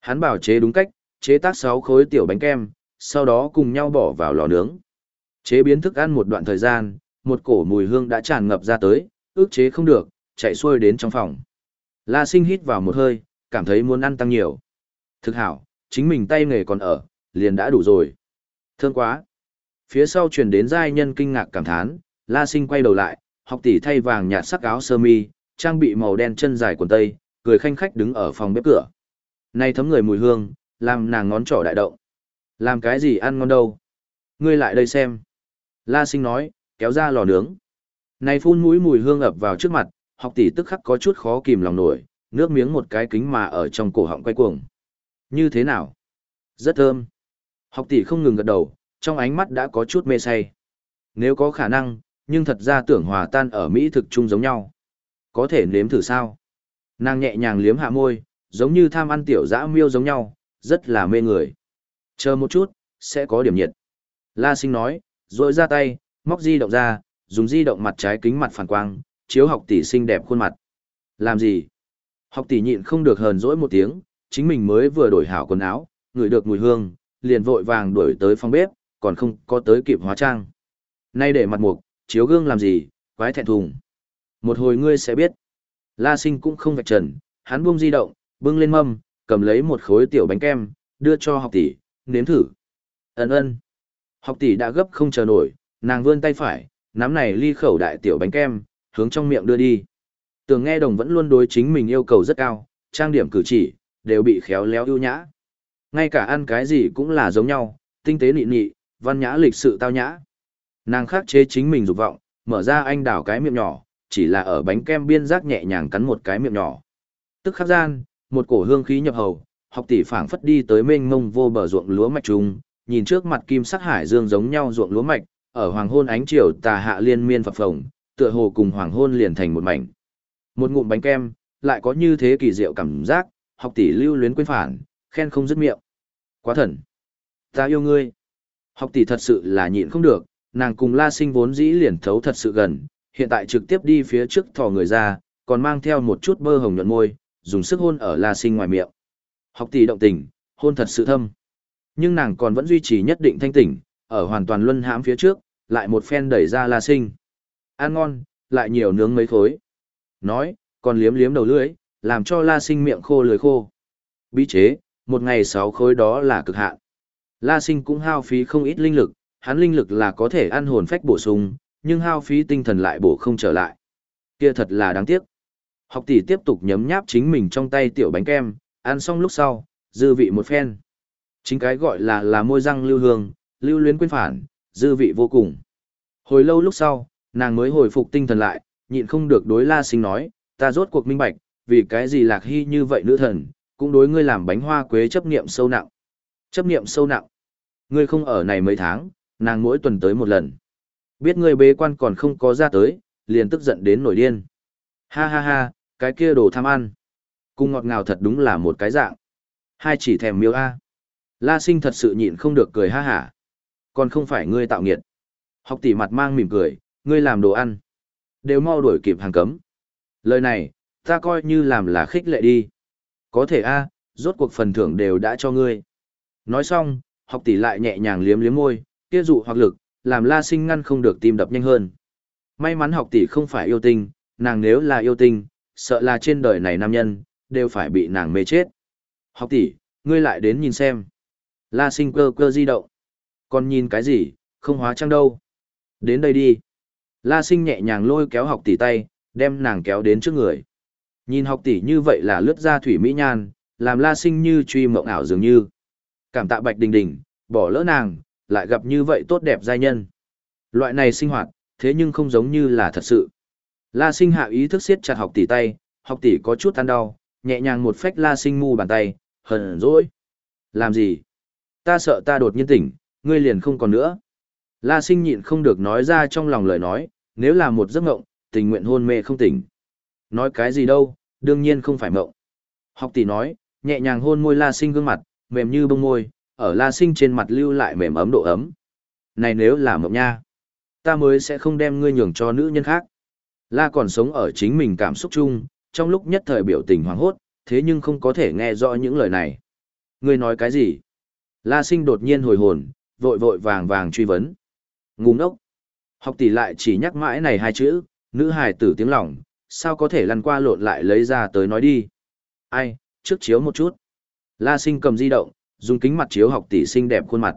Hắn bảo chế đúng cách, chế tác 6 khối tiểu bánh kem, sau đó cùng nhau bỏ vào lò nướng. Chế biến thức ăn một đoạn thời gian, một cổ mùi hương đã tràn ngập ra tới, ước chế không được, chạy xuôi đến trong phòng. La sinh hít vào một hơi, cảm thấy muốn ăn tăng nhiều. Thực hảo, chính mình tay nghề còn ở, liền đã đủ rồi. Thương quá. Phía sau truyền đến giai nhân kinh ngạc cảm thán, La sinh quay đầu lại, học tỷ thay vàng nhạt sắc áo sơ mi, trang bị màu đen chân dài quần tây, cười khanh khách đứng ở phòng bếp cửa. Này thấm người mùi hương, làm nàng ngón trỏ đại động. Làm cái gì ăn ngon đâu? Ngươi lại đây xem. La sinh nói, kéo ra lò nướng. Này phun mũi mùi hương ập vào trước mặt, học tỷ tức khắc có chút khó kìm lòng nổi, nước miếng một cái kính mà ở trong cổ họng quay cuồng. Như thế nào? Rất thơm. Học tỷ không ngừng gật đầu, trong ánh mắt đã có chút mê say. Nếu có khả năng, nhưng thật ra tưởng hòa tan ở Mỹ thực chung giống nhau. Có thể nếm thử sao? Nàng nhẹ nhàng liếm hạ môi, giống như tham ăn tiểu dã miêu giống nhau, rất là mê người. Chờ một chút, sẽ có điểm nhiệt. La sinh nói, rồi ra tay, móc di động ra, dùng di động mặt trái kính mặt phản quang, chiếu học tỷ xinh đẹp khuôn mặt. Làm gì? Học tỷ nhịn không được hờn dỗi một tiếng, chính mình mới vừa đổi hảo quần áo, ngửi được mùi hương, liền vội vàng đuổi tới phòng bếp, còn không có tới kịp hóa trang. Nay để mặt mục, chiếu gương làm gì, quái thẹn thùng. Một hồi ngươi sẽ biết. La sinh cũng không vạch trần, hắn buông di động, bưng lên mâm, cầm lấy một khối tiểu bánh kem, đưa cho học tỷ, nếm thử. Ấn ơn. Học tỷ đã gấp không chờ nổi, nàng vươn tay phải, nắm này ly khẩu đại tiểu bánh kem, hướng trong miệng đưa đi. Tường nghe đồng vẫn luôn đối chính mình yêu cầu rất cao, trang điểm cử chỉ, đều bị khéo léo ưu nhã. Ngay cả ăn cái gì cũng là giống nhau, tinh tế nị nị, văn nhã lịch sự tao nhã. Nàng khắc chế chính mình dục vọng, mở ra anh đảo cái miệng nhỏ, chỉ là ở bánh kem biên giác nhẹ nhàng cắn một cái miệng nhỏ. Tức khắc gian, một cổ hương khí nhập hầu, học tỷ phảng phất đi tới mênh mông vô bờ ruộng lúa mạch trung, nhìn trước mặt kim sắc hải dương giống nhau ruộng lúa mạch, ở hoàng hôn ánh chiều tà hạ liên miên phập phồng, tựa hồ cùng hoàng hôn liền thành một mảnh. Một ngụm bánh kem, lại có như thế kỳ diệu cảm giác, học tỷ lưu luyến quên phản, khen không dứt miệng. Quá thần. Ta yêu ngươi. Học tỷ thật sự là nhịn không được, nàng cùng la sinh vốn dĩ liền thấu thật sự gần, hiện tại trực tiếp đi phía trước thò người ra, còn mang theo một chút bơ hồng nhuận môi, dùng sức hôn ở la sinh ngoài miệng. Học tỷ động tình, hôn thật sự thâm. Nhưng nàng còn vẫn duy trì nhất định thanh tỉnh, ở hoàn toàn luân hãm phía trước, lại một phen đẩy ra la sinh. Ăn ngon, lại nhiều nướng mấy khối. Nói, còn liếm liếm đầu lưỡi, làm cho la sinh miệng khô lưỡi khô. Bí chế, một ngày sáu khối đó là cực hạn. La sinh cũng hao phí không ít linh lực, hắn linh lực là có thể ăn hồn phách bổ sung, nhưng hao phí tinh thần lại bổ không trở lại. Kia thật là đáng tiếc. Học tỷ tiếp tục nhấm nháp chính mình trong tay tiểu bánh kem, ăn xong lúc sau, dư vị một phen. Chính cái gọi là là môi răng lưu hương, lưu luyến quên phản, dư vị vô cùng. Hồi lâu lúc sau, nàng mới hồi phục tinh thần lại, nhịn không được đối la sinh nói, ta rốt cuộc minh bạch, vì cái gì lạc hy như vậy nữ thần, cũng đối ngươi làm bánh hoa quế chấp niệm sâu nặng. Chấp niệm sâu nặng. Ngươi không ở này mấy tháng, nàng mỗi tuần tới một lần. Biết ngươi bế quan còn không có ra tới, liền tức giận đến nổi điên. Ha ha ha, cái kia đồ tham ăn. Cung ngọt ngào thật đúng là một cái dạng. Hai chỉ thèm miêu A. La sinh thật sự nhịn không được cười ha hả. Còn không phải ngươi tạo nghiệt. Học tỷ mặt mang mỉm cười, ngươi làm đồ ăn. Đều mau đuổi kịp hàng cấm. Lời này, ta coi như làm là khích lệ đi. Có thể a, rốt cuộc phần thưởng đều đã cho ngươi. Nói xong, học tỷ lại nhẹ nhàng liếm liếm môi, kia dụ hoặc lực, làm la sinh ngăn không được tim đập nhanh hơn. May mắn học tỷ không phải yêu tinh, nàng nếu là yêu tinh, sợ là trên đời này nam nhân, đều phải bị nàng mê chết. Học tỷ, ngươi lại đến nhìn xem. La sinh cơ cơ di động. Còn nhìn cái gì, không hóa trang đâu. Đến đây đi. La sinh nhẹ nhàng lôi kéo học tỷ tay, đem nàng kéo đến trước người. Nhìn học tỷ như vậy là lướt ra thủy mỹ nhan, làm la sinh như truy mộng ảo dường như. Cảm tạ bạch đình đình, bỏ lỡ nàng, lại gặp như vậy tốt đẹp giai nhân. Loại này sinh hoạt, thế nhưng không giống như là thật sự. La sinh hạ ý thức siết chặt học tỷ tay, học tỷ có chút ăn đau, nhẹ nhàng một phách la sinh mu bàn tay, hờn dỗi. Làm gì? Ta sợ ta đột nhiên tỉnh, ngươi liền không còn nữa. La sinh nhịn không được nói ra trong lòng lời nói, nếu là một giấc mộng, tình nguyện hôn mê không tỉnh. Nói cái gì đâu, đương nhiên không phải mộng. Học tỷ nói, nhẹ nhàng hôn môi la sinh gương mặt, mềm như bông môi, ở la sinh trên mặt lưu lại mềm ấm độ ấm. Này nếu là mộng nha, ta mới sẽ không đem ngươi nhường cho nữ nhân khác. La còn sống ở chính mình cảm xúc chung, trong lúc nhất thời biểu tình hoảng hốt, thế nhưng không có thể nghe rõ những lời này. Ngươi nói cái gì? La sinh đột nhiên hồi hồn, vội vội vàng vàng truy vấn. Ngu ngốc. Học tỷ lại chỉ nhắc mãi này hai chữ, nữ hài tử tiếng lòng, sao có thể lăn qua lộn lại lấy ra tới nói đi. Ai, trước chiếu một chút. La sinh cầm di động, dùng kính mặt chiếu học tỷ xinh đẹp khuôn mặt.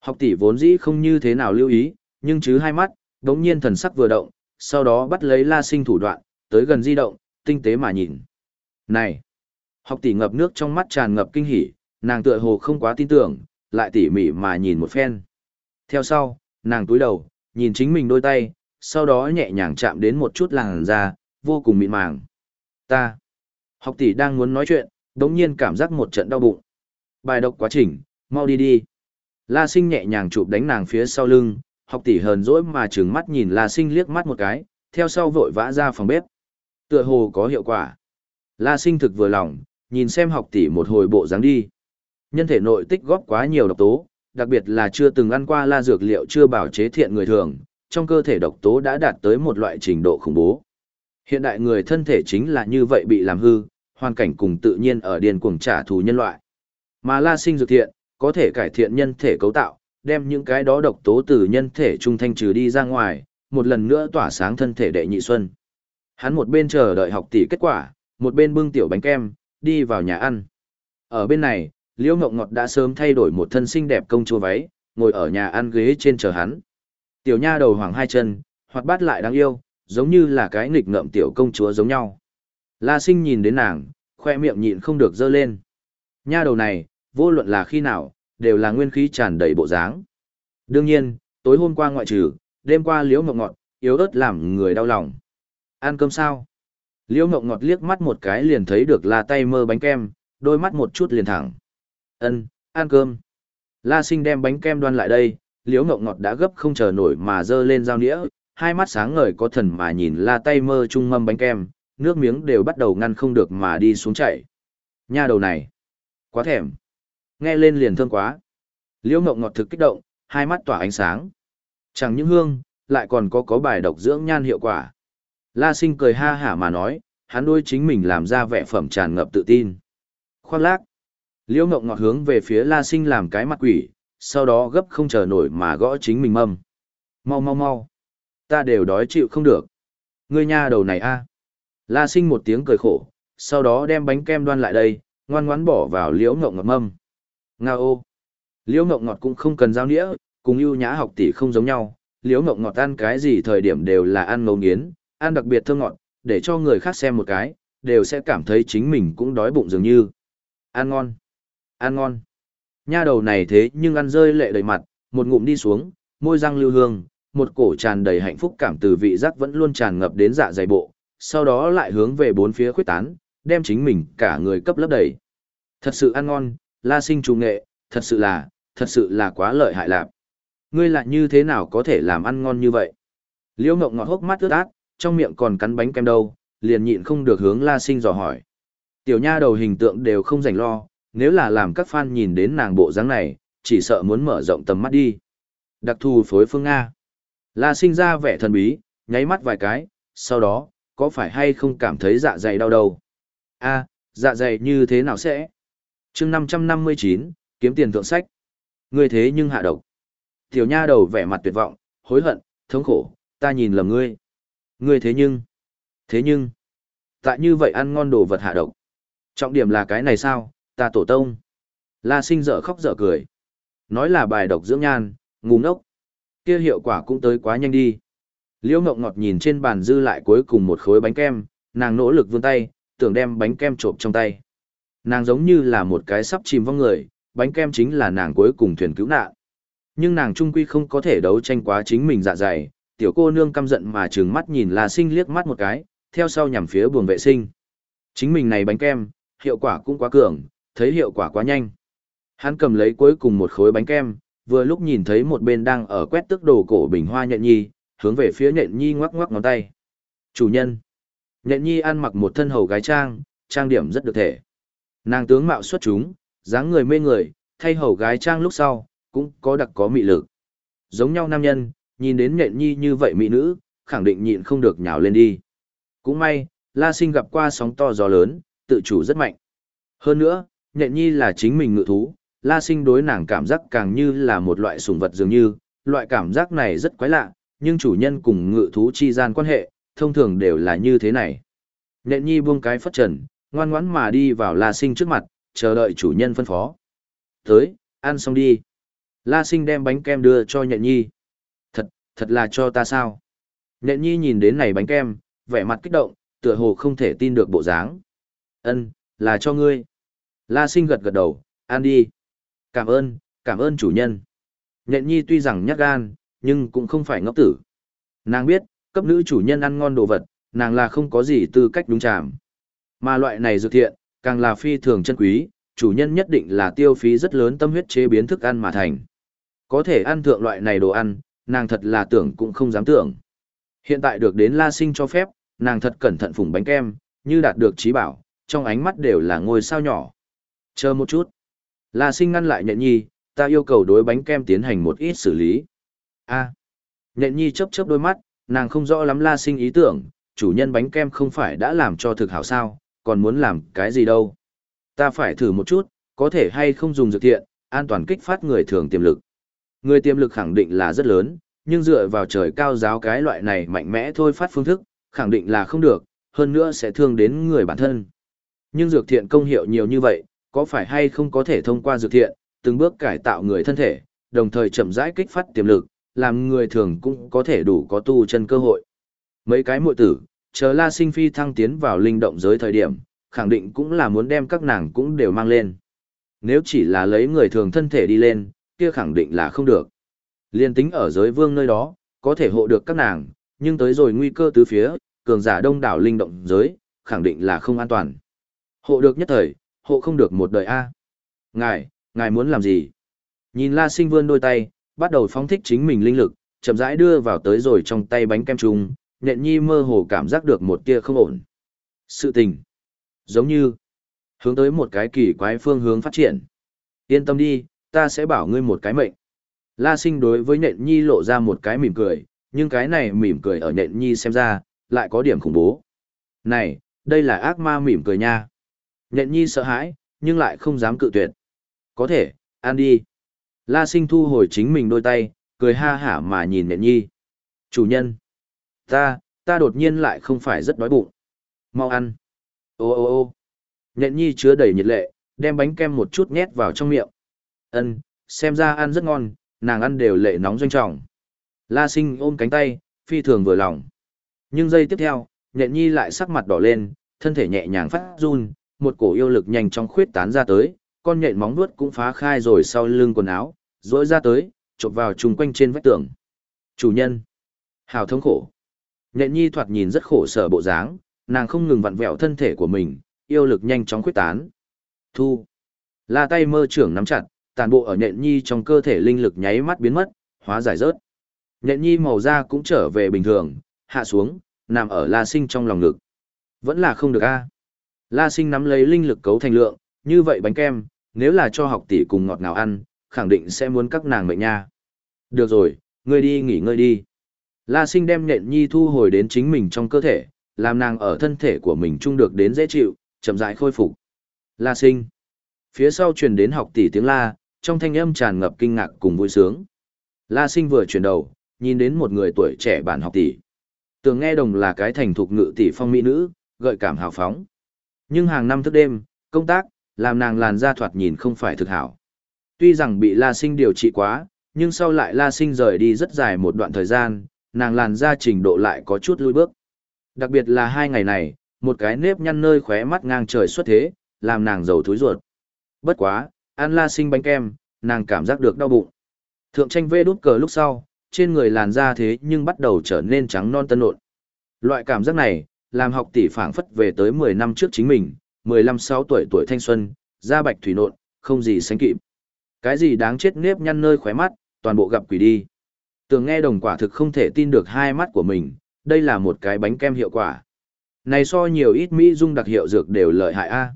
Học tỷ vốn dĩ không như thế nào lưu ý, nhưng chứ hai mắt, đống nhiên thần sắc vừa động, sau đó bắt lấy la sinh thủ đoạn, tới gần di động, tinh tế mà nhìn. Này! Học tỷ ngập nước trong mắt tràn ngập kinh hỉ, nàng tựa hồ không quá tin tưởng, lại tỉ mỉ mà nhìn một phen. Theo sau, nàng túi đầu, nhìn chính mình đôi tay, sau đó nhẹ nhàng chạm đến một chút làn da, vô cùng mịn màng. Ta! Học tỷ đang muốn nói chuyện, đống nhiên cảm giác một trận đau bụng. Bài đọc quá trình, mau đi đi. La sinh nhẹ nhàng chụp đánh nàng phía sau lưng, học tỷ hờn dỗi mà trừng mắt nhìn La sinh liếc mắt một cái, theo sau vội vã ra phòng bếp. Tựa hồ có hiệu quả. La sinh thực vừa lòng, nhìn xem học tỷ một hồi bộ dáng đi. Nhân thể nội tích góp quá nhiều độc tố, đặc biệt là chưa từng ăn qua la dược liệu chưa bảo chế thiện người thường, trong cơ thể độc tố đã đạt tới một loại trình độ khủng bố. Hiện đại người thân thể chính là như vậy bị làm hư, hoàn cảnh cùng tự nhiên ở điền cuồng trả thù nhân loại. Mà la sinh dược thiện, có thể cải thiện nhân thể cấu tạo, đem những cái đó độc tố từ nhân thể trung thanh trừ đi ra ngoài, một lần nữa tỏa sáng thân thể đệ nhị xuân. Hắn một bên chờ đợi học tỷ kết quả, một bên bưng tiểu bánh kem, đi vào nhà ăn. Ở bên này, Liễu Ngộng Ngọt đã sớm thay đổi một thân xinh đẹp công chúa váy, ngồi ở nhà ăn ghế trên chờ hắn. Tiểu nha đầu hoàng hai chân, hoạt bát lại đáng yêu, giống như là cái nghịch ngợm tiểu công chúa giống nhau. La Sinh nhìn đến nàng, khoe miệng nhịn không được dơ lên. Nha đầu này, vô luận là khi nào, đều là nguyên khí tràn đầy bộ dáng. Đương nhiên, tối hôm qua ngoại trừ, đêm qua liễu Ngộng ngọt, yếu ớt làm người đau lòng. Ăn cơm sao? Liễu Ngộng ngọt liếc mắt một cái liền thấy được là tay mơ bánh kem, đôi mắt một chút liền thẳng. Ân, ăn cơm. La sinh đem bánh kem đoan lại đây, liễu ngọc ngọt đã gấp không chờ nổi mà dơ lên dao nĩa, hai mắt sáng ngời có thần mà nhìn la tay mơ trung mâm bánh kem, nước miếng đều bắt đầu ngăn không được mà đi xuống chảy. Nha đầu này, quá thèm. Nghe lên liền thương quá. Liễu ngọc ngọt thực kích động, hai mắt tỏa ánh sáng. Chẳng những hương, lại còn có có bài độc dưỡng nhan hiệu quả. La sinh cười ha hả mà nói, hắn đôi chính mình làm ra vẻ phẩm tràn ngập tự tin. Khoác lác. Liễu Ngộng ngọt hướng về phía la sinh làm cái mặt quỷ, sau đó gấp không chờ nổi mà gõ chính mình mâm. Mau mau mau. Ta đều đói chịu không được. Ngươi nha đầu này a. La sinh một tiếng cười khổ, sau đó đem bánh kem đoan lại đây, ngoan ngoãn bỏ vào liễu Ngộng ngọt mâm. Ngao. Liễu Ngộng ngọt cũng không cần giao nĩa, cùng ưu nhã học tỷ không giống nhau, liễu Ngộng ngọt ăn cái gì thời điểm đều là ăn ngấu nghiến, ăn đặc biệt thơm ngọt, để cho người khác xem một cái, đều sẽ cảm thấy chính mình cũng đói bụng dường như. Ăn ngon, ăn ngon. Nha đầu này thế nhưng ăn rơi lệ đầy mặt, một ngụm đi xuống, môi răng lưu hương, một cổ tràn đầy hạnh phúc cảm từ vị giác vẫn luôn tràn ngập đến dạ dày bộ, sau đó lại hướng về bốn phía khuyết tán, đem chính mình cả người cấp lấp đầy. Thật sự ăn ngon, la sinh trù nghệ, thật sự là, thật sự là quá lợi hại lạc ngươi lại như thế nào có thể làm ăn ngon như vậy? Liễu Ngộng ngọt hốc mắt ướt át, trong miệng còn cắn bánh kem đâu, liền nhịn không được hướng La Sinh dò hỏi. Tiểu nha đầu hình tượng đều không rảnh lo, nếu là làm các fan nhìn đến nàng bộ dáng này, chỉ sợ muốn mở rộng tầm mắt đi. Đặc thù phối phương Nga. La Sinh ra vẻ thần bí, nháy mắt vài cái, sau đó, có phải hay không cảm thấy dạ dày đau đầu? a dạ dày như thế nào sẽ? chương 559, kiếm tiền thượng sách. Ngươi thế nhưng hạ độc. Tiểu nha đầu vẻ mặt tuyệt vọng, hối hận, thống khổ, ta nhìn lầm ngươi. Ngươi thế nhưng, thế nhưng, tại như vậy ăn ngon đồ vật hạ độc. Trọng điểm là cái này sao, ta tổ tông. La sinh dở khóc dở cười. Nói là bài độc dưỡng nhan, ngu ngốc. Kia hiệu quả cũng tới quá nhanh đi. Liễu Ngọc Ngọt nhìn trên bàn dư lại cuối cùng một khối bánh kem, nàng nỗ lực vươn tay, tưởng đem bánh kem trộm trong tay. Nàng giống như là một cái sắp chìm vong người, bánh kem chính là nàng cuối cùng thuyền cứu nạn. Nhưng nàng trung quy không có thể đấu tranh quá chính mình dạ dày, tiểu cô nương căm giận mà trừng mắt nhìn La Sinh liếc mắt một cái, theo sau nhằm phía buồng vệ sinh. Chính mình này bánh kem, hiệu quả cũng quá cường, thấy hiệu quả quá nhanh. Hắn cầm lấy cuối cùng một khối bánh kem, vừa lúc nhìn thấy một bên đang ở quét tức đồ cổ bình hoa nhện nhi, hướng về phía nhện nhi ngoắc ngoắc ngón tay. Chủ nhân. Nhện nhi ăn mặc một thân hầu gái trang, trang điểm rất được thể. Nàng tướng mạo xuất chúng, dáng người mê người, thay hầu gái trang lúc sau, cũng có đặc có mị lực. Giống nhau nam nhân, nhìn đến nhện nhi như vậy mỹ nữ, khẳng định nhịn không được nhào lên đi. Cũng may, La Sinh gặp qua sóng to gió lớn, tự chủ rất mạnh. Hơn nữa, nhện nhi là chính mình ngự thú, La Sinh đối nàng cảm giác càng như là một loại sùng vật dường như, loại cảm giác này rất quái lạ, nhưng chủ nhân cùng ngự thú chi gian quan hệ, thông thường đều là như thế này. Nhện nhi buông cái phất trần, ngoan ngoãn mà đi vào La Sinh trước mặt, chờ đợi chủ nhân phân phó. Tới, ăn xong đi. La sinh đem bánh kem đưa cho nhện nhi. Thật, thật là cho ta sao? Nhện nhi nhìn đến này bánh kem, vẻ mặt kích động, tựa hồ không thể tin được bộ dáng. Ân, là cho ngươi. La sinh gật gật đầu, ăn đi. Cảm ơn, cảm ơn chủ nhân. Nhện nhi tuy rằng nhát gan, nhưng cũng không phải ngốc tử. Nàng biết, cấp nữ chủ nhân ăn ngon đồ vật, nàng là không có gì tư cách đúng chạm. Mà loại này dược thiện, càng là phi thường chân quý, chủ nhân nhất định là tiêu phí rất lớn tâm huyết chế biến thức ăn mà thành. Có thể ăn thượng loại này đồ ăn, nàng thật là tưởng cũng không dám tưởng. Hiện tại được đến La Sinh cho phép, nàng thật cẩn thận phủng bánh kem, như đạt được trí bảo, trong ánh mắt đều là ngôi sao nhỏ. Chờ một chút. La Sinh ngăn lại nhện nhi, ta yêu cầu đối bánh kem tiến hành một ít xử lý. A. À. Nhện nhi chớp chớp đôi mắt, nàng không rõ lắm La Sinh ý tưởng, chủ nhân bánh kem không phải đã làm cho thực hảo sao, còn muốn làm cái gì đâu. Ta phải thử một chút, có thể hay không dùng dược thiện, an toàn kích phát người thường tiềm lực. Người tiềm lực khẳng định là rất lớn, nhưng dựa vào trời cao giáo cái loại này mạnh mẽ thôi phát phương thức, khẳng định là không được, hơn nữa sẽ thương đến người bản thân. Nhưng dược thiện công hiệu nhiều như vậy, có phải hay không có thể thông qua dược thiện, từng bước cải tạo người thân thể, đồng thời chậm rãi kích phát tiềm lực, làm người thường cũng có thể đủ có tu chân cơ hội. Mấy cái muội tử, chờ La Sinh Phi thăng tiến vào linh động giới thời điểm, khẳng định cũng là muốn đem các nàng cũng đều mang lên. Nếu chỉ là lấy người thường thân thể đi lên, kia khẳng định là không được. Liên tính ở giới vương nơi đó, có thể hộ được các nàng, nhưng tới rồi nguy cơ tứ phía, cường giả đông đảo linh động giới, khẳng định là không an toàn. Hộ được nhất thời, hộ không được một đời A. Ngài, ngài muốn làm gì? Nhìn La Sinh vươn đôi tay, bắt đầu phóng thích chính mình linh lực, chậm rãi đưa vào tới rồi trong tay bánh kem trung. nện nhi mơ hồ cảm giác được một tia không ổn. Sự tình, giống như, hướng tới một cái kỳ quái phương hướng phát triển. Yên tâm đi, ta sẽ bảo ngươi một cái mệnh. La sinh đối với nện nhi lộ ra một cái mỉm cười, nhưng cái này mỉm cười ở nện nhi xem ra, lại có điểm khủng bố. Này, đây là ác ma mỉm cười nha. Nện nhi sợ hãi, nhưng lại không dám cự tuyệt. Có thể, ăn đi. La sinh thu hồi chính mình đôi tay, cười ha hả mà nhìn nện nhi. Chủ nhân. Ta, ta đột nhiên lại không phải rất đói bụng. Mau ăn. Ô ô ô Nện nhi chứa đầy nhiệt lệ, đem bánh kem một chút nhét vào trong miệng. Ân, xem ra ăn rất ngon, nàng ăn đều lệ nóng doanh trọng. La sinh ôm cánh tay, phi thường vừa lòng. Nhưng giây tiếp theo, nhện nhi lại sắc mặt đỏ lên, thân thể nhẹ nhàng phát run, một cổ yêu lực nhanh chóng khuyết tán ra tới, con nhện móng vuốt cũng phá khai rồi sau lưng quần áo, rỗi ra tới, chộp vào chung quanh trên vách tường. Chủ nhân. Hào thống khổ. Nhện nhi thoạt nhìn rất khổ sở bộ dáng, nàng không ngừng vặn vẹo thân thể của mình, yêu lực nhanh chóng khuyết tán. Thu. La tay mơ trưởng nắm chặt, tàn bộ ở nhện nhi trong cơ thể linh lực nháy mắt biến mất, hóa giải rớt. Nhện nhi màu da cũng trở về bình thường, hạ xuống, nằm ở La Sinh trong lòng ngực. Vẫn là không được a. La Sinh nắm lấy linh lực cấu thành lượng, như vậy bánh kem, nếu là cho học tỷ cùng ngọt ngào ăn, khẳng định sẽ muốn các nàng mệnh nha. Được rồi, ngươi đi nghỉ ngơi đi. La Sinh đem nhện nhi thu hồi đến chính mình trong cơ thể, làm nàng ở thân thể của mình chung được đến dễ chịu, chậm rãi khôi phục. La Sinh. Phía sau truyền đến học tỷ tiếng la, trong thanh âm tràn ngập kinh ngạc cùng vui sướng. La Sinh vừa chuyển đầu, nhìn đến một người tuổi trẻ bản học tỷ. tưởng nghe đồng là cái thành thục ngự tỷ phong mỹ nữ, gợi cảm hào phóng. Nhưng hàng năm thức đêm, công tác, làm nàng làn da thoạt nhìn không phải thực hảo. Tuy rằng bị La Sinh điều trị quá, nhưng sau lại La Sinh rời đi rất dài một đoạn thời gian, nàng làn da trình độ lại có chút lui bước. Đặc biệt là hai ngày này, một cái nếp nhăn nơi khóe mắt ngang trời xuất thế, làm nàng giàu thúi ruột. Bất quá, ăn La Sinh bánh kem, nàng cảm giác được đau bụng. Thượng tranh vê đút cờ lúc sau, trên người làn da thế nhưng bắt đầu trở nên trắng non tân nộn. Loại cảm giác này, làm học tỷ phảng phất về tới 10 năm trước chính mình, 15-6 tuổi tuổi thanh xuân, da bạch thủy nộn, không gì sánh kịp. Cái gì đáng chết nếp nhăn nơi khóe mắt, toàn bộ gặp quỷ đi. Tường nghe đồng quả thực không thể tin được hai mắt của mình, đây là một cái bánh kem hiệu quả. Này so nhiều ít Mỹ dung đặc hiệu dược đều lợi hại a.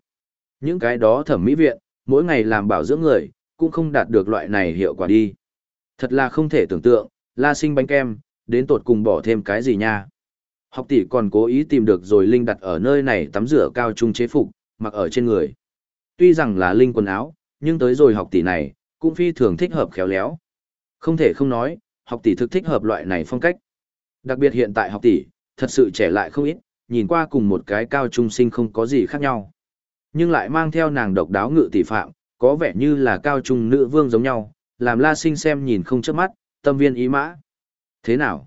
Những cái đó thẩm mỹ viện, mỗi ngày làm bảo dưỡng người, cũng không đạt được loại này hiệu quả đi. Thật là không thể tưởng tượng, la sinh bánh kem, đến tột cùng bỏ thêm cái gì nha. Học tỷ còn cố ý tìm được rồi Linh đặt ở nơi này tắm rửa cao trung chế phục, mặc ở trên người. Tuy rằng là Linh quần áo, nhưng tới rồi học tỷ này, cũng phi thường thích hợp khéo léo. Không thể không nói, học tỷ thực thích hợp loại này phong cách. Đặc biệt hiện tại học tỷ, thật sự trẻ lại không ít, nhìn qua cùng một cái cao trung sinh không có gì khác nhau. Nhưng lại mang theo nàng độc đáo ngự tỷ phạm, có vẻ như là cao trung nữ vương giống nhau, làm la sinh xem nhìn không chớp mắt, tâm viên ý mã. Thế nào?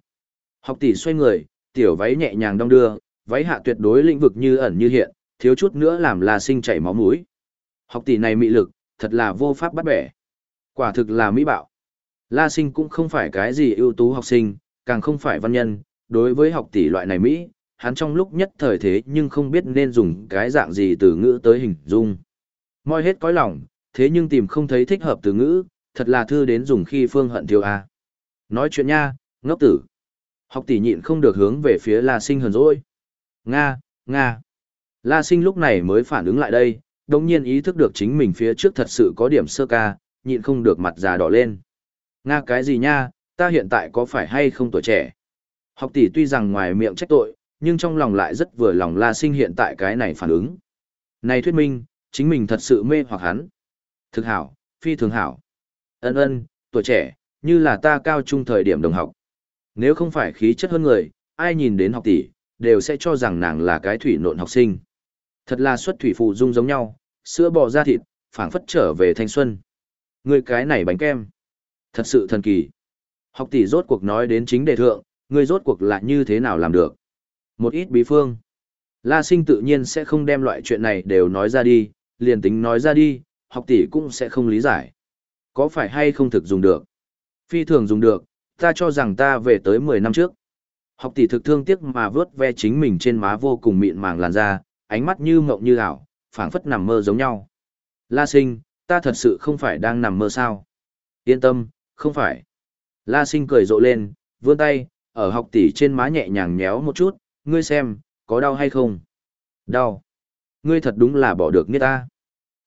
Học tỷ xoay người, tiểu váy nhẹ nhàng đong đưa, váy hạ tuyệt đối lĩnh vực như ẩn như hiện, thiếu chút nữa làm la sinh chảy máu mũi. Học tỷ này mị lực, thật là vô pháp bắt bẻ. Quả thực là mỹ bạo. La sinh cũng không phải cái gì ưu tú học sinh, càng không phải văn nhân, đối với học tỷ loại này Mỹ, hắn trong lúc nhất thời thế nhưng không biết nên dùng cái dạng gì từ ngữ tới hình dung. Moi hết cõi lòng, thế nhưng tìm không thấy thích hợp từ ngữ, thật là thư đến dùng khi phương hận thiếu a. Nói chuyện nha, ngốc tử. Học tỷ nhịn không được hướng về phía La Sinh hờn dỗi. Nga, Nga. La Sinh lúc này mới phản ứng lại đây, đồng nhiên ý thức được chính mình phía trước thật sự có điểm sơ ca, nhịn không được mặt già đỏ lên. Nga cái gì nha, ta hiện tại có phải hay không tuổi trẻ? Học tỷ tuy rằng ngoài miệng trách tội, nhưng trong lòng lại rất vừa lòng La Sinh hiện tại cái này phản ứng. Này thuyết minh, chính mình thật sự mê hoặc hắn. Thực hảo, phi thường hảo. Ân ân, tuổi trẻ, như là ta cao trung thời điểm đồng học. Nếu không phải khí chất hơn người, ai nhìn đến học tỷ, đều sẽ cho rằng nàng là cái thủy nộn học sinh. Thật là xuất thủy phụ dung giống nhau, sữa bò ra thịt, phảng phất trở về thanh xuân. Người cái này bánh kem. Thật sự thần kỳ. Học tỷ rốt cuộc nói đến chính đề thượng, người rốt cuộc là như thế nào làm được. Một ít bí phương. La sinh tự nhiên sẽ không đem loại chuyện này đều nói ra đi, liền tính nói ra đi, học tỷ cũng sẽ không lý giải. Có phải hay không thực dùng được? Phi thường dùng được, ta cho rằng ta về tới 10 năm trước. Học tỷ thực thương tiếc mà vớt ve chính mình trên má vô cùng mịn màng làn da, ánh mắt như mộng như ảo, phảng phất nằm mơ giống nhau. La sinh, ta thật sự không phải đang nằm mơ sao? Yên tâm, không phải. La sinh cười rộ lên, vươn tay, ở học tỷ trên má nhẹ nhàng nhéo một chút, ngươi xem, có đau hay không? Đau. Ngươi thật đúng là bỏ được nghĩa ta.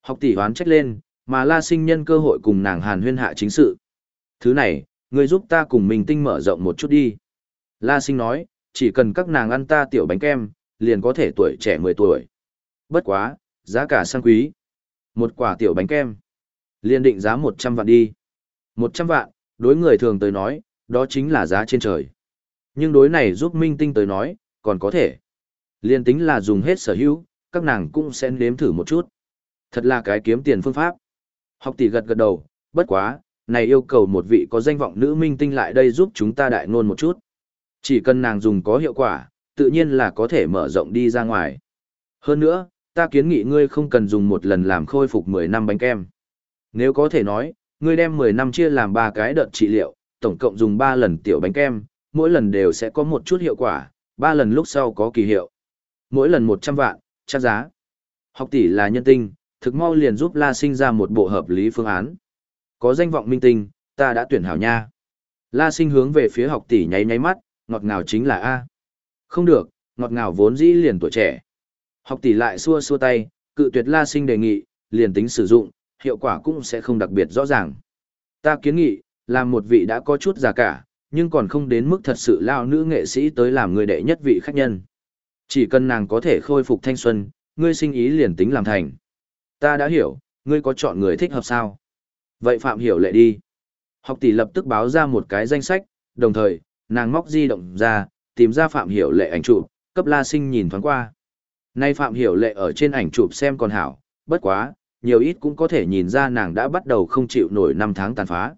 Học tỷ hoán trách lên, mà la sinh nhân cơ hội cùng nàng hàn huyên hạ chính sự. Thứ này, ngươi giúp ta cùng mình tinh mở rộng một chút đi. La sinh nói, chỉ cần các nàng ăn ta tiểu bánh kem, liền có thể tuổi trẻ 10 tuổi. Bất quá, giá cả sang quý. Một quả tiểu bánh kem. Liên định giá 100 vạn đi. 100 vạn, đối người thường tới nói, đó chính là giá trên trời. Nhưng đối này giúp minh tinh tới nói, còn có thể. Liên tính là dùng hết sở hữu, các nàng cũng sẽ nếm thử một chút. Thật là cái kiếm tiền phương pháp. Học tỷ gật gật đầu, bất quá, này yêu cầu một vị có danh vọng nữ minh tinh lại đây giúp chúng ta đại ngôn một chút. Chỉ cần nàng dùng có hiệu quả, tự nhiên là có thể mở rộng đi ra ngoài. Hơn nữa, ta kiến nghị ngươi không cần dùng một lần làm khôi phục 10 năm bánh kem. Nếu có thể nói, ngươi đem 10 năm chia làm 3 cái đợt trị liệu, tổng cộng dùng 3 lần tiểu bánh kem, mỗi lần đều sẽ có một chút hiệu quả, 3 lần lúc sau có kỳ hiệu. Mỗi lần 100 vạn, chắc giá. Học tỷ là nhân tinh, thực mau liền giúp La Sinh ra một bộ hợp lý phương án. Có danh vọng minh tinh, ta đã tuyển hảo nha. La Sinh hướng về phía học tỷ nháy nháy mắt, ngọt ngào chính là A. Không được, ngọt ngào vốn dĩ liền tuổi trẻ. Học tỷ lại xua xua tay, cự tuyệt La Sinh đề nghị, liền tính sử dụng, hiệu quả cũng sẽ không đặc biệt rõ ràng. Ta kiến nghị, làm một vị đã có chút già cả, nhưng còn không đến mức thật sự lao nữ nghệ sĩ tới làm người đệ nhất vị khách nhân. Chỉ cần nàng có thể khôi phục thanh xuân, ngươi sinh ý liền tính làm thành. Ta đã hiểu, ngươi có chọn người thích hợp sao? Vậy Phạm Hiểu lệ đi. Học tỷ lập tức báo ra một cái danh sách, đồng thời, nàng móc di động ra, tìm ra Phạm Hiểu lệ ảnh chụp, cấp La Sinh nhìn thoáng qua. Nay Phạm Hiểu lệ ở trên ảnh chụp xem còn hảo, bất quá, nhiều ít cũng có thể nhìn ra nàng đã bắt đầu không chịu nổi năm tháng tàn phá.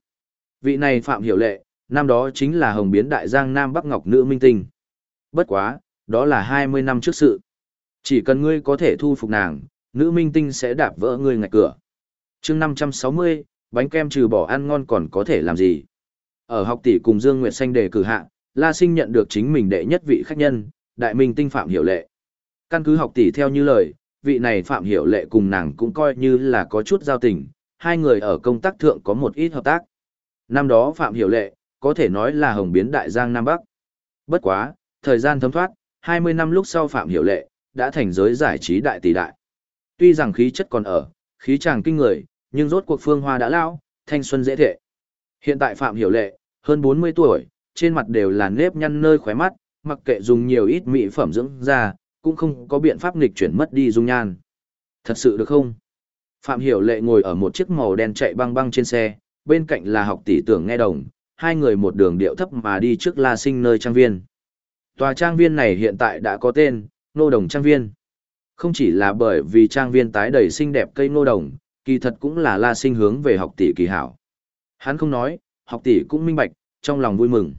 Vị này Phạm Hiểu lệ, năm đó chính là hồng biến đại giang Nam Bắc Ngọc nữ minh tinh. Bất quá, đó là 20 năm trước sự. Chỉ cần ngươi có thể thu phục nàng, nữ minh tinh sẽ đạp vỡ ngươi ngạch cửa. chương 560, bánh kem trừ bỏ ăn ngon còn có thể làm gì? Ở học tỷ cùng Dương Nguyệt Xanh đề cử hạ, La Sinh nhận được chính mình đệ nhất vị khách nhân, đại minh tinh Phạm Hiểu Lệ. Căn cứ học tỷ theo như lời, vị này Phạm Hiểu Lệ cùng nàng cũng coi như là có chút giao tình, hai người ở công tác thượng có một ít hợp tác. Năm đó Phạm Hiểu Lệ, có thể nói là hồng biến đại giang Nam Bắc. Bất quá, thời gian thấm thoát, 20 năm lúc sau Phạm Hiểu Lệ, đã thành giới giải trí đại tỷ đại. Tuy rằng khí chất còn ở, khí chàng kinh người, nhưng rốt cuộc phương hoa đã lao, thanh xuân dễ thệ. Hiện tại Phạm Hiểu Lệ, hơn 40 tuổi, trên mặt đều là nếp nhăn nơi khóe mắt, mặc kệ dùng nhiều ít mỹ phẩm dưỡng da, cũng không có biện pháp nghịch chuyển mất đi dung nhan. Thật sự được không? Phạm Hiểu Lệ ngồi ở một chiếc màu đen chạy băng băng trên xe, bên cạnh là học tỷ tưởng nghe đồng, hai người một đường điệu thấp mà đi trước La Sinh nơi trang viên. Tòa trang viên này hiện tại đã có tên, Nô Đồng Trang Viên. Không chỉ là bởi vì trang viên tái đầy xinh đẹp cây nô đồng, kỳ thật cũng là La Sinh hướng về học tỷ kỳ hảo. Hắn không nói, học tỷ cũng minh bạch, trong lòng vui mừng.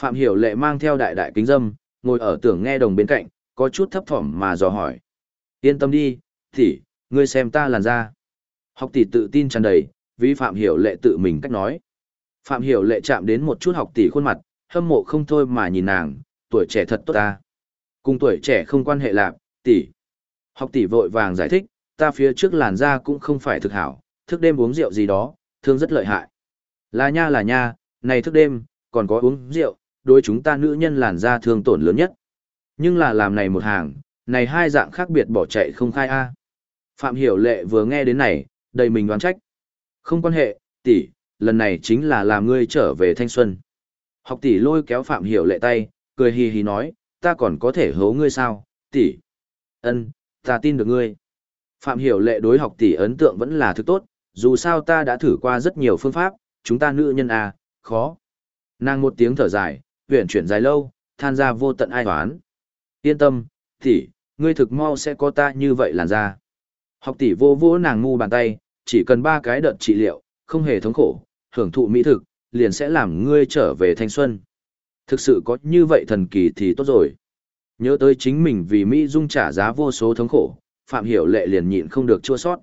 Phạm Hiểu Lệ mang theo đại đại kính dâm, ngồi ở tưởng nghe đồng bên cạnh, có chút thấp thỏm mà dò hỏi. Yên tâm đi, tỷ, ngươi xem ta làn da. Học tỷ tự tin tràn đầy, vì Phạm Hiểu Lệ tự mình cách nói. Phạm Hiểu Lệ chạm đến một chút học tỷ khuôn mặt, hâm mộ không thôi mà nhìn nàng, tuổi trẻ thật tốt ta. Cùng tuổi trẻ không quan hệ lạc, tỷ. Học tỷ vội vàng giải thích, ta phía trước làn da cũng không phải thực hảo, thức đêm uống rượu gì đó, thương rất lợi hại. Là nha là nha, này thức đêm, còn có uống rượu, đối chúng ta nữ nhân làn da thương tổn lớn nhất. Nhưng là làm này một hàng, này hai dạng khác biệt bỏ chạy không khai a. Phạm Hiểu Lệ vừa nghe đến này, đầy mình đoán trách. Không quan hệ, tỷ, lần này chính là làm ngươi trở về thanh xuân. Học tỷ lôi kéo Phạm Hiểu Lệ tay, cười hì hì nói, ta còn có thể hố ngươi sao, tỷ. Ân, ta tin được ngươi. Phạm Hiểu Lệ đối học tỷ ấn tượng vẫn là thứ tốt, dù sao ta đã thử qua rất nhiều phương pháp, chúng ta nữ nhân à, Khó. Nàng một tiếng thở dài, huyện chuyển dài lâu, than ra vô tận ai hoán. Yên tâm, tỷ, ngươi thực mau sẽ có ta như vậy làn ra. Học tỷ vô vô nàng ngu bàn tay, chỉ cần ba cái đợt trị liệu, không hề thống khổ, hưởng thụ mỹ thực, liền sẽ làm ngươi trở về thanh xuân. Thực sự có như vậy thần kỳ thì tốt rồi. Nhớ tới chính mình vì Mỹ Dung trả giá vô số thống khổ, Phạm Hiểu Lệ liền nhịn không được chua xót,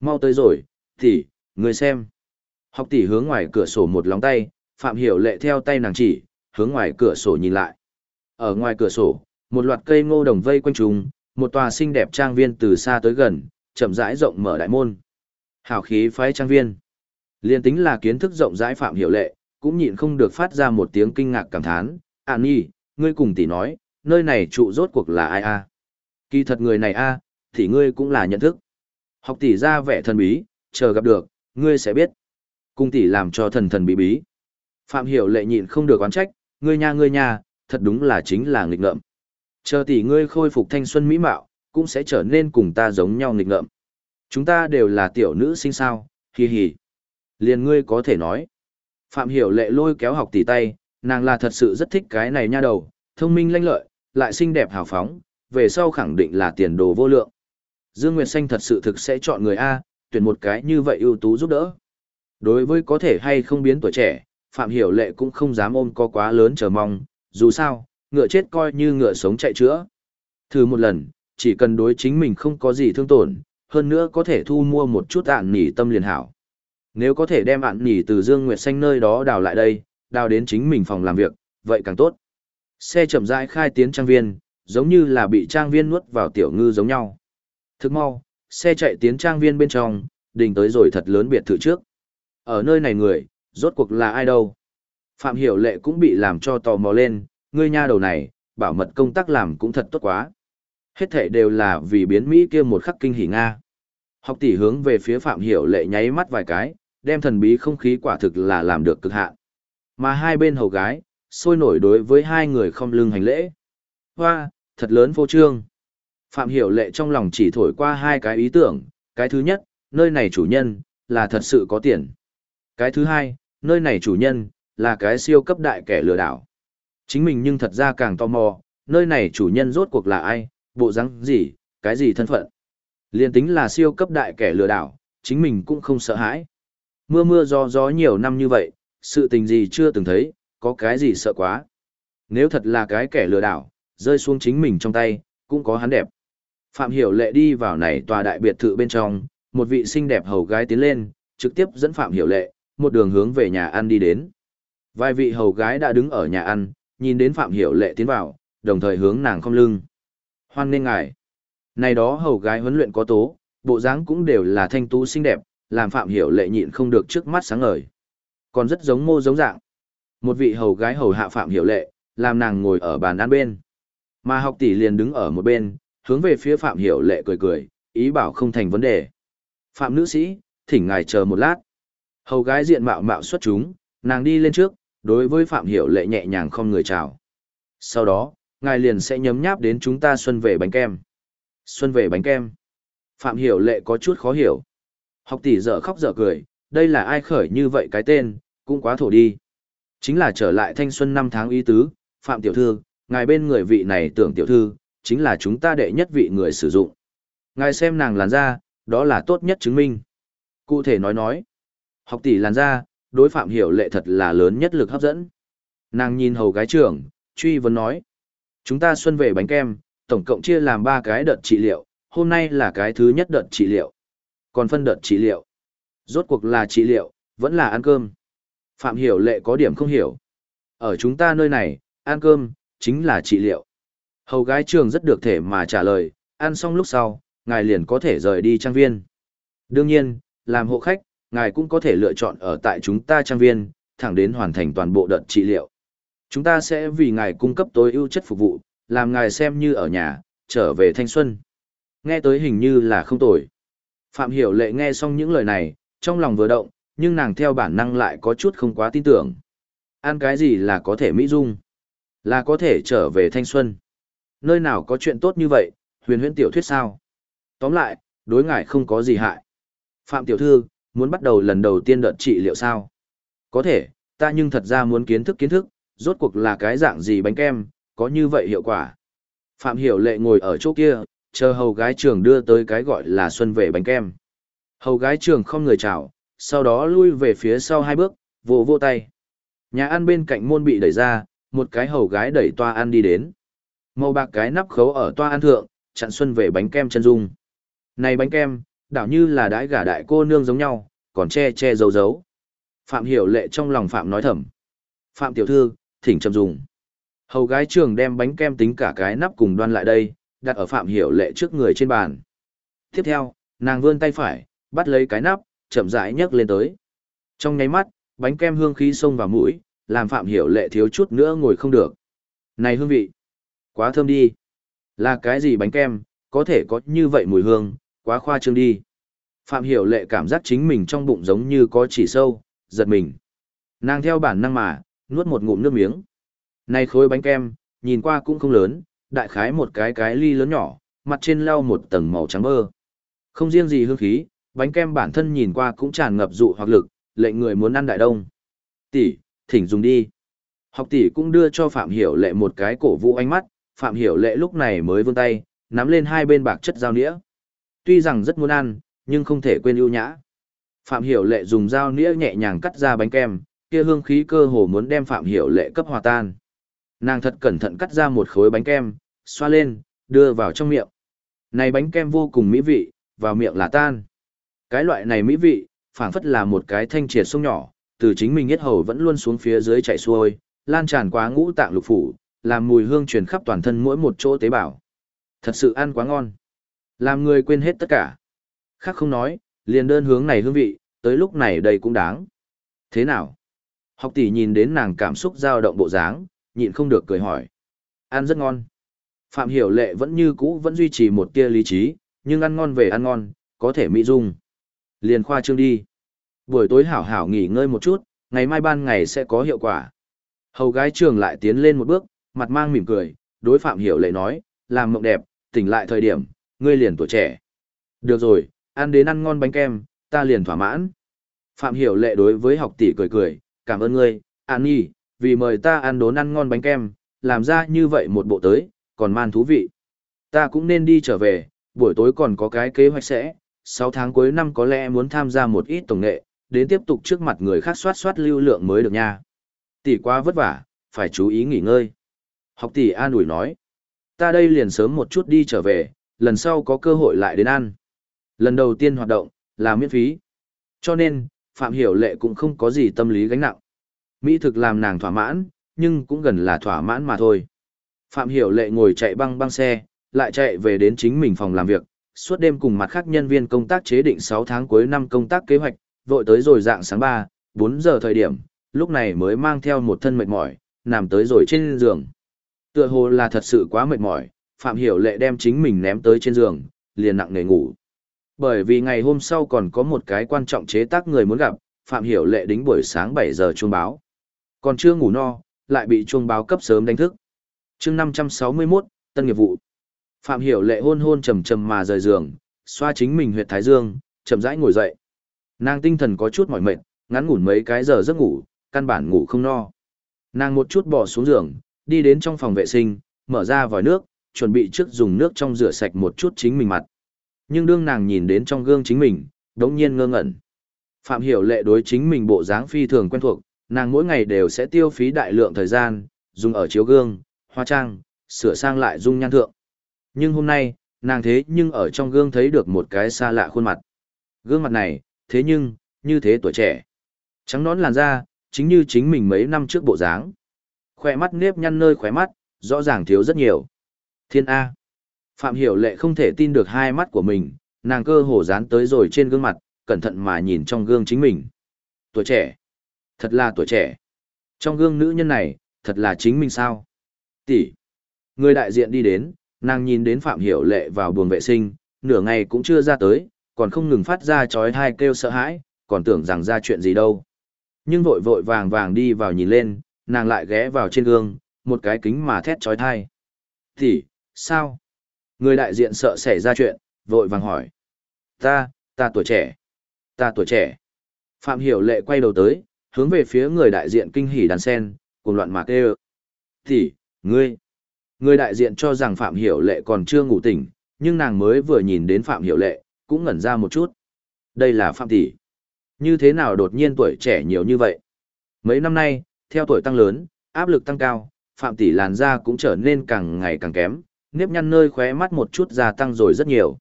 Mau tới rồi, tỷ, người xem. Học tỷ hướng ngoài cửa sổ một lòng tay, Phạm Hiểu Lệ theo tay nàng chỉ, hướng ngoài cửa sổ nhìn lại. Ở ngoài cửa sổ, một loạt cây ngô đồng vây quanh chúng, một tòa xinh đẹp trang viên từ xa tới gần, chậm rãi rộng mở đại môn. Hào khí phái trang viên. Liên tính là kiến thức rộng rãi Phạm Hiểu Lệ, cũng nhịn không được phát ra một tiếng kinh ngạc cảm thán. À nhi, ngươi cùng tỷ nói, nơi này trụ rốt cuộc là ai a? Kỳ thật người này a, thì ngươi cũng là nhận thức. Học tỷ ra vẻ thần bí, chờ gặp được, ngươi sẽ biết. Cung tỷ làm cho thần thần bí bí. Phạm Hiểu lệ nhịn không được oán trách, ngươi nha ngươi nha, thật đúng là chính là nghịch ngợm. Chờ tỷ ngươi khôi phục thanh xuân mỹ mạo, cũng sẽ trở nên cùng ta giống nhau nghịch ngợm. Chúng ta đều là tiểu nữ sinh sao, hì hì. Liền ngươi có thể nói. Phạm Hiểu lệ lôi kéo học tỷ tay, nàng là thật sự rất thích cái này nha đầu, thông minh lanh lợi, lại xinh đẹp hào phóng, về sau khẳng định là tiền đồ vô lượng. Dương Nguyệt Xanh thật sự thực sẽ chọn người A, tuyển một cái như vậy ưu tú giúp đỡ. Đối với có thể hay không biến tuổi trẻ, Phạm Hiểu Lệ cũng không dám ôm có quá lớn chờ mong, dù sao, ngựa chết coi như ngựa sống chạy chữa. Thử một lần, chỉ cần đối chính mình không có gì thương tổn, hơn nữa có thể thu mua một chút ạn nỉ tâm liền hảo. Nếu có thể đem ạn nỉ từ Dương Nguyệt Xanh nơi đó đào lại đây, đào đến chính mình phòng làm việc, vậy càng tốt. Xe chậm rãi khai tiến trang viên, giống như là bị trang viên nuốt vào tiểu ngư giống nhau. Thức mau, xe chạy tiến trang viên bên trong, đình tới rồi thật lớn biệt thự trước. Ở nơi này người, rốt cuộc là ai đâu? Phạm Hiểu Lệ cũng bị làm cho tò mò lên, ngươi nha đầu này, bảo mật công tác làm cũng thật tốt quá. Hết thể đều là vì biến Mỹ kia một khắc kinh hỉ Nga. Học tỷ hướng về phía Phạm Hiểu Lệ nháy mắt vài cái, đem thần bí không khí quả thực là làm được cực hạn. Mà hai bên hầu gái, sôi nổi đối với hai người không lưng hành lễ. Hoa, thật lớn vô trương. Phạm Hiểu Lệ trong lòng chỉ thổi qua hai cái ý tưởng, cái thứ nhất, nơi này chủ nhân, là thật sự có tiền. Cái thứ hai, nơi này chủ nhân, là cái siêu cấp đại kẻ lừa đảo. Chính mình nhưng thật ra càng tò mò, nơi này chủ nhân rốt cuộc là ai, bộ răng gì, cái gì thân phận. Liên tính là siêu cấp đại kẻ lừa đảo, chính mình cũng không sợ hãi. Mưa mưa gió gió nhiều năm như vậy, sự tình gì chưa từng thấy, có cái gì sợ quá. Nếu thật là cái kẻ lừa đảo, rơi xuống chính mình trong tay, cũng có hắn đẹp. Phạm Hiểu Lệ đi vào này tòa đại biệt thự bên trong, một vị xinh đẹp hầu gái tiến lên, trực tiếp dẫn Phạm Hiểu Lệ, một đường hướng về nhà ăn đi đến. Vài vị hầu gái đã đứng ở nhà ăn, nhìn đến Phạm Hiểu Lệ tiến vào, đồng thời hướng nàng không lưng. Hoan nghênh ngài. Này đó hầu gái huấn luyện có tố, bộ dáng cũng đều là thanh tú xinh đẹp, làm Phạm Hiểu Lệ nhịn không được trước mắt sáng ngời. Còn rất giống mô giống dạng. Một vị hầu gái hầu hạ Phạm Hiểu Lệ, làm nàng ngồi ở bàn ăn bên. Mà học tỷ liền đứng ở một bên, hướng về phía Phạm Hiểu Lệ cười cười, ý bảo không thành vấn đề. Phạm nữ sĩ, thỉnh ngài chờ một lát. Hầu gái diện mạo mạo xuất chúng, nàng đi lên trước, đối với Phạm Hiểu Lệ nhẹ nhàng không người chào. Sau đó, ngài liền sẽ nhấm nháp đến chúng ta xuân về bánh kem. Xuân về bánh kem. Phạm Hiểu Lệ có chút khó hiểu. Học tỷ dở khóc dở cười, đây là ai khởi như vậy cái tên, cũng quá thổ đi. Chính là trở lại thanh xuân năm tháng y tứ, Phạm Tiểu Thư, ngài bên người vị này tưởng Tiểu Thư, chính là chúng ta đệ nhất vị người sử dụng. Ngài xem nàng làn da, đó là tốt nhất chứng minh. Cụ thể nói nói, học tỷ làn da, đối Phạm Hiểu Lệ thật là lớn nhất lực hấp dẫn. Nàng nhìn hầu gái trưởng, truy vấn nói, chúng ta xuân về bánh kem, tổng cộng chia làm 3 cái đợt trị liệu, hôm nay là cái thứ nhất đợt trị liệu. Còn phân đợt trị liệu, rốt cuộc là trị liệu, vẫn là ăn cơm. Phạm Hiểu Lệ có điểm không hiểu. Ở chúng ta nơi này, ăn cơm, chính là trị liệu. Hầu gái trường rất được thể mà trả lời, ăn xong lúc sau, ngài liền có thể rời đi trang viên. Đương nhiên, làm hộ khách, ngài cũng có thể lựa chọn ở tại chúng ta trang viên, thẳng đến hoàn thành toàn bộ đợt trị liệu. Chúng ta sẽ vì ngài cung cấp tối ưu chất phục vụ, làm ngài xem như ở nhà, trở về thanh xuân. Nghe tới hình như là không tồi. Phạm Hiểu Lệ nghe xong những lời này, trong lòng vừa động, nhưng nàng theo bản năng lại có chút không quá tin tưởng. Ăn cái gì là có thể mỹ dung? Là có thể trở về thanh xuân. Nơi nào có chuyện tốt như vậy, huyền huyễn tiểu thuyết sao? Tóm lại, đối ngại không có gì hại. Phạm tiểu thư, muốn bắt đầu lần đầu tiên đợt trị liệu sao? Có thể, ta nhưng thật ra muốn kiến thức kiến thức, rốt cuộc là cái dạng gì bánh kem, có như vậy hiệu quả. Phạm Hiểu Lệ ngồi ở chỗ kia, chờ hầu gái trường đưa tới cái gọi là xuân về bánh kem. Hầu gái trường không người chào, sau đó lui về phía sau hai bước, vỗ vỗ tay. Nhà ăn bên cạnh môn bị đẩy ra, một cái hầu gái đẩy toa ăn đi đến. Màu bạc cái nắp khấu ở toa ăn thượng, chặn xuân về bánh kem chân dung. Này bánh kem, đảo như là đãi gả đại cô nương giống nhau, còn che che giấu giấu. Phạm hiểu lệ trong lòng Phạm nói thầm. Phạm tiểu thư, thỉnh chậm dùng. Hầu gái trường đem bánh kem tính cả cái nắp cùng đoan lại đây, đặt ở Phạm hiểu lệ trước người trên bàn. Tiếp theo, nàng vươn tay phải, bắt lấy cái nắp, chậm rãi nhấc lên tới. Trong nháy mắt, bánh kem hương khí xông vào mũi, làm Phạm Hiểu Lệ thiếu chút nữa ngồi không được. Này hương vị, quá thơm đi. Là cái gì bánh kem, có thể có như vậy mùi hương, quá khoa trương đi. Phạm Hiểu Lệ cảm giác chính mình trong bụng giống như có chỉ sâu, giật mình. Nàng theo bản năng mà, nuốt một ngụm nước miếng. Này khối bánh kem, nhìn qua cũng không lớn, đại khái một cái cái ly lớn nhỏ, mặt trên lau một tầng màu trắng bơ. Không riêng gì hương khí, bánh kem bản thân nhìn qua cũng tràn ngập dụ hoặc lực, lệnh người muốn ăn đại đông. Tỷ, thỉnh dùng đi. Học tỷ cũng đưa cho Phạm Hiểu Lệ một cái cổ vũ ánh mắt, Phạm Hiểu Lệ lúc này mới vươn tay, nắm lên hai bên bạc chất dao nĩa. Tuy rằng rất muốn ăn, nhưng không thể quên ưu nhã. Phạm Hiểu Lệ dùng dao nĩa nhẹ nhàng cắt ra bánh kem, kia hương khí cơ hồ muốn đem Phạm Hiểu Lệ cấp hòa tan. Nàng thật cẩn thận cắt ra một khối bánh kem, xoa lên, đưa vào trong miệng. Này bánh kem vô cùng mỹ vị, vào miệng là tan. Cái loại này mỹ vị, phảng phất là một cái thanh triệt sông nhỏ, từ chính mình nhất hầu vẫn luôn xuống phía dưới chảy xuôi, lan tràn qua ngũ tạng lục phủ, làm mùi hương truyền khắp toàn thân mỗi một chỗ tế bào. Thật sự ăn quá ngon. Làm người quên hết tất cả. Khác không nói, liền đơn hướng này hương vị, tới lúc này đây cũng đáng. Thế nào? Học tỷ nhìn đến nàng cảm xúc dao động bộ dáng, nhịn không được cười hỏi. Ăn rất ngon. Phạm Hiểu Lệ vẫn như cũ vẫn duy trì một tia lý trí, nhưng ăn ngon về ăn ngon, có thể mỹ dung. Liền khoa trương đi. Buổi tối hảo hảo nghỉ ngơi một chút, ngày mai ban ngày sẽ có hiệu quả. Hầu gái trường lại tiến lên một bước, mặt mang mỉm cười, đối Phạm Hiểu Lệ nói, làm mộng đẹp, tỉnh lại thời điểm, ngươi liền tuổi trẻ. Được rồi, ăn đến ăn ngon bánh kem, ta liền thỏa mãn. Phạm Hiểu Lệ đối với học tỷ cười cười, cảm ơn ngươi, An Nhi, vì mời ta ăn đốn ăn ngon bánh kem, làm ra như vậy một bộ tới, còn man thú vị. Ta cũng nên đi trở về, buổi tối còn có cái kế hoạch sẽ, 6 tháng cuối năm có lẽ muốn tham gia một ít tổng nghệ, đến tiếp tục trước mặt người khác soát soát lưu lượng mới được nha. Tỷ quá vất vả, phải chú ý nghỉ ngơi. Học tỷ an ủi nói, ta đây liền sớm một chút đi trở về, lần sau có cơ hội lại đến ăn. Lần đầu tiên hoạt động, là miễn phí. Cho nên, Phạm Hiểu Lệ cũng không có gì tâm lý gánh nặng. Mỹ thực làm nàng thỏa mãn, nhưng cũng gần là thỏa mãn mà thôi. Phạm Hiểu Lệ ngồi chạy băng băng xe, lại chạy về đến chính mình phòng làm việc, suốt đêm cùng mặt khác nhân viên công tác chế định 6 tháng cuối năm công tác kế hoạch, vội tới rồi dạng sáng 3, 4 giờ thời điểm, lúc này mới mang theo một thân mệt mỏi, nằm tới rồi trên giường. Tựa hồ là thật sự quá mệt mỏi, Phạm Hiểu Lệ đem chính mình ném tới trên giường, liền nặng nề ngủ. Bởi vì ngày hôm sau còn có một cái quan trọng chế tác người muốn gặp, Phạm Hiểu Lệ đính buổi sáng 7 giờ chuông báo. Còn chưa ngủ no, lại bị chuông báo cấp sớm đánh thức. chương 561, tân nghiệp vụ. Phạm Hiểu Lệ hôn hôn trầm trầm mà rời giường, xoa chính mình huyệt thái dương, chậm rãi ngồi dậy. Nàng tinh thần có chút mỏi mệt, ngắn ngủn mấy cái giờ giấc ngủ, căn bản ngủ không no. Nàng một chút bỏ xuống giường, đi đến trong phòng vệ sinh, mở ra vòi nước, chuẩn bị trước dùng nước trong rửa sạch một chút chính mình mặt. Nhưng đương nàng nhìn đến trong gương chính mình, đống nhiên ngơ ngẩn. Phạm Hiểu Lệ đối chính mình bộ dáng phi thường quen thuộc, nàng mỗi ngày đều sẽ tiêu phí đại lượng thời gian, dùng ở chiếu gương, hóa trang, sửa sang lại dung nhan thượng. Nhưng hôm nay, nàng thế nhưng ở trong gương thấy được một cái xa lạ khuôn mặt. Gương mặt này, thế nhưng, như thế tuổi trẻ. Trắng nón làn da, chính như chính mình mấy năm trước bộ dáng. Khỏe mắt nếp nhăn nơi khỏe mắt, rõ ràng thiếu rất nhiều. Thiên A. Phạm Hiểu Lệ không thể tin được hai mắt của mình, nàng cơ hồ dán tới rồi trên gương mặt, cẩn thận mà nhìn trong gương chính mình. Tuổi trẻ. Thật là tuổi trẻ. Trong gương nữ nhân này, thật là chính mình sao? Tỷ. Người đại diện đi đến, nàng nhìn đến Phạm Hiểu Lệ vào buồng vệ sinh, nửa ngày cũng chưa ra tới, còn không ngừng phát ra chói tai kêu sợ hãi, còn tưởng rằng ra chuyện gì đâu. Nhưng vội vội vàng vàng đi vào nhìn lên, nàng lại ghé vào trên gương, một cái kính mà thét chói tai. Thì, sao? Người đại diện sợ xảy ra chuyện, vội vàng hỏi. Ta, ta tuổi trẻ. Ta tuổi trẻ. Phạm Hiểu Lệ quay đầu tới, hướng về phía người đại diện kinh hỉ đàn sen, cùng loạn mạc kêu. Thì, ngươi, người đại diện cho rằng Phạm Hiểu Lệ còn chưa ngủ tỉnh, nhưng nàng mới vừa nhìn đến Phạm Hiểu Lệ, cũng ngẩn ra một chút. Đây là Phạm Tỷ. Như thế nào đột nhiên tuổi trẻ nhiều như vậy? Mấy năm nay, theo tuổi tăng lớn, áp lực tăng cao, Phạm Tỷ làn da cũng trở nên càng ngày càng kém, nếp nhăn nơi khóe mắt một chút gia tăng rồi rất nhiều.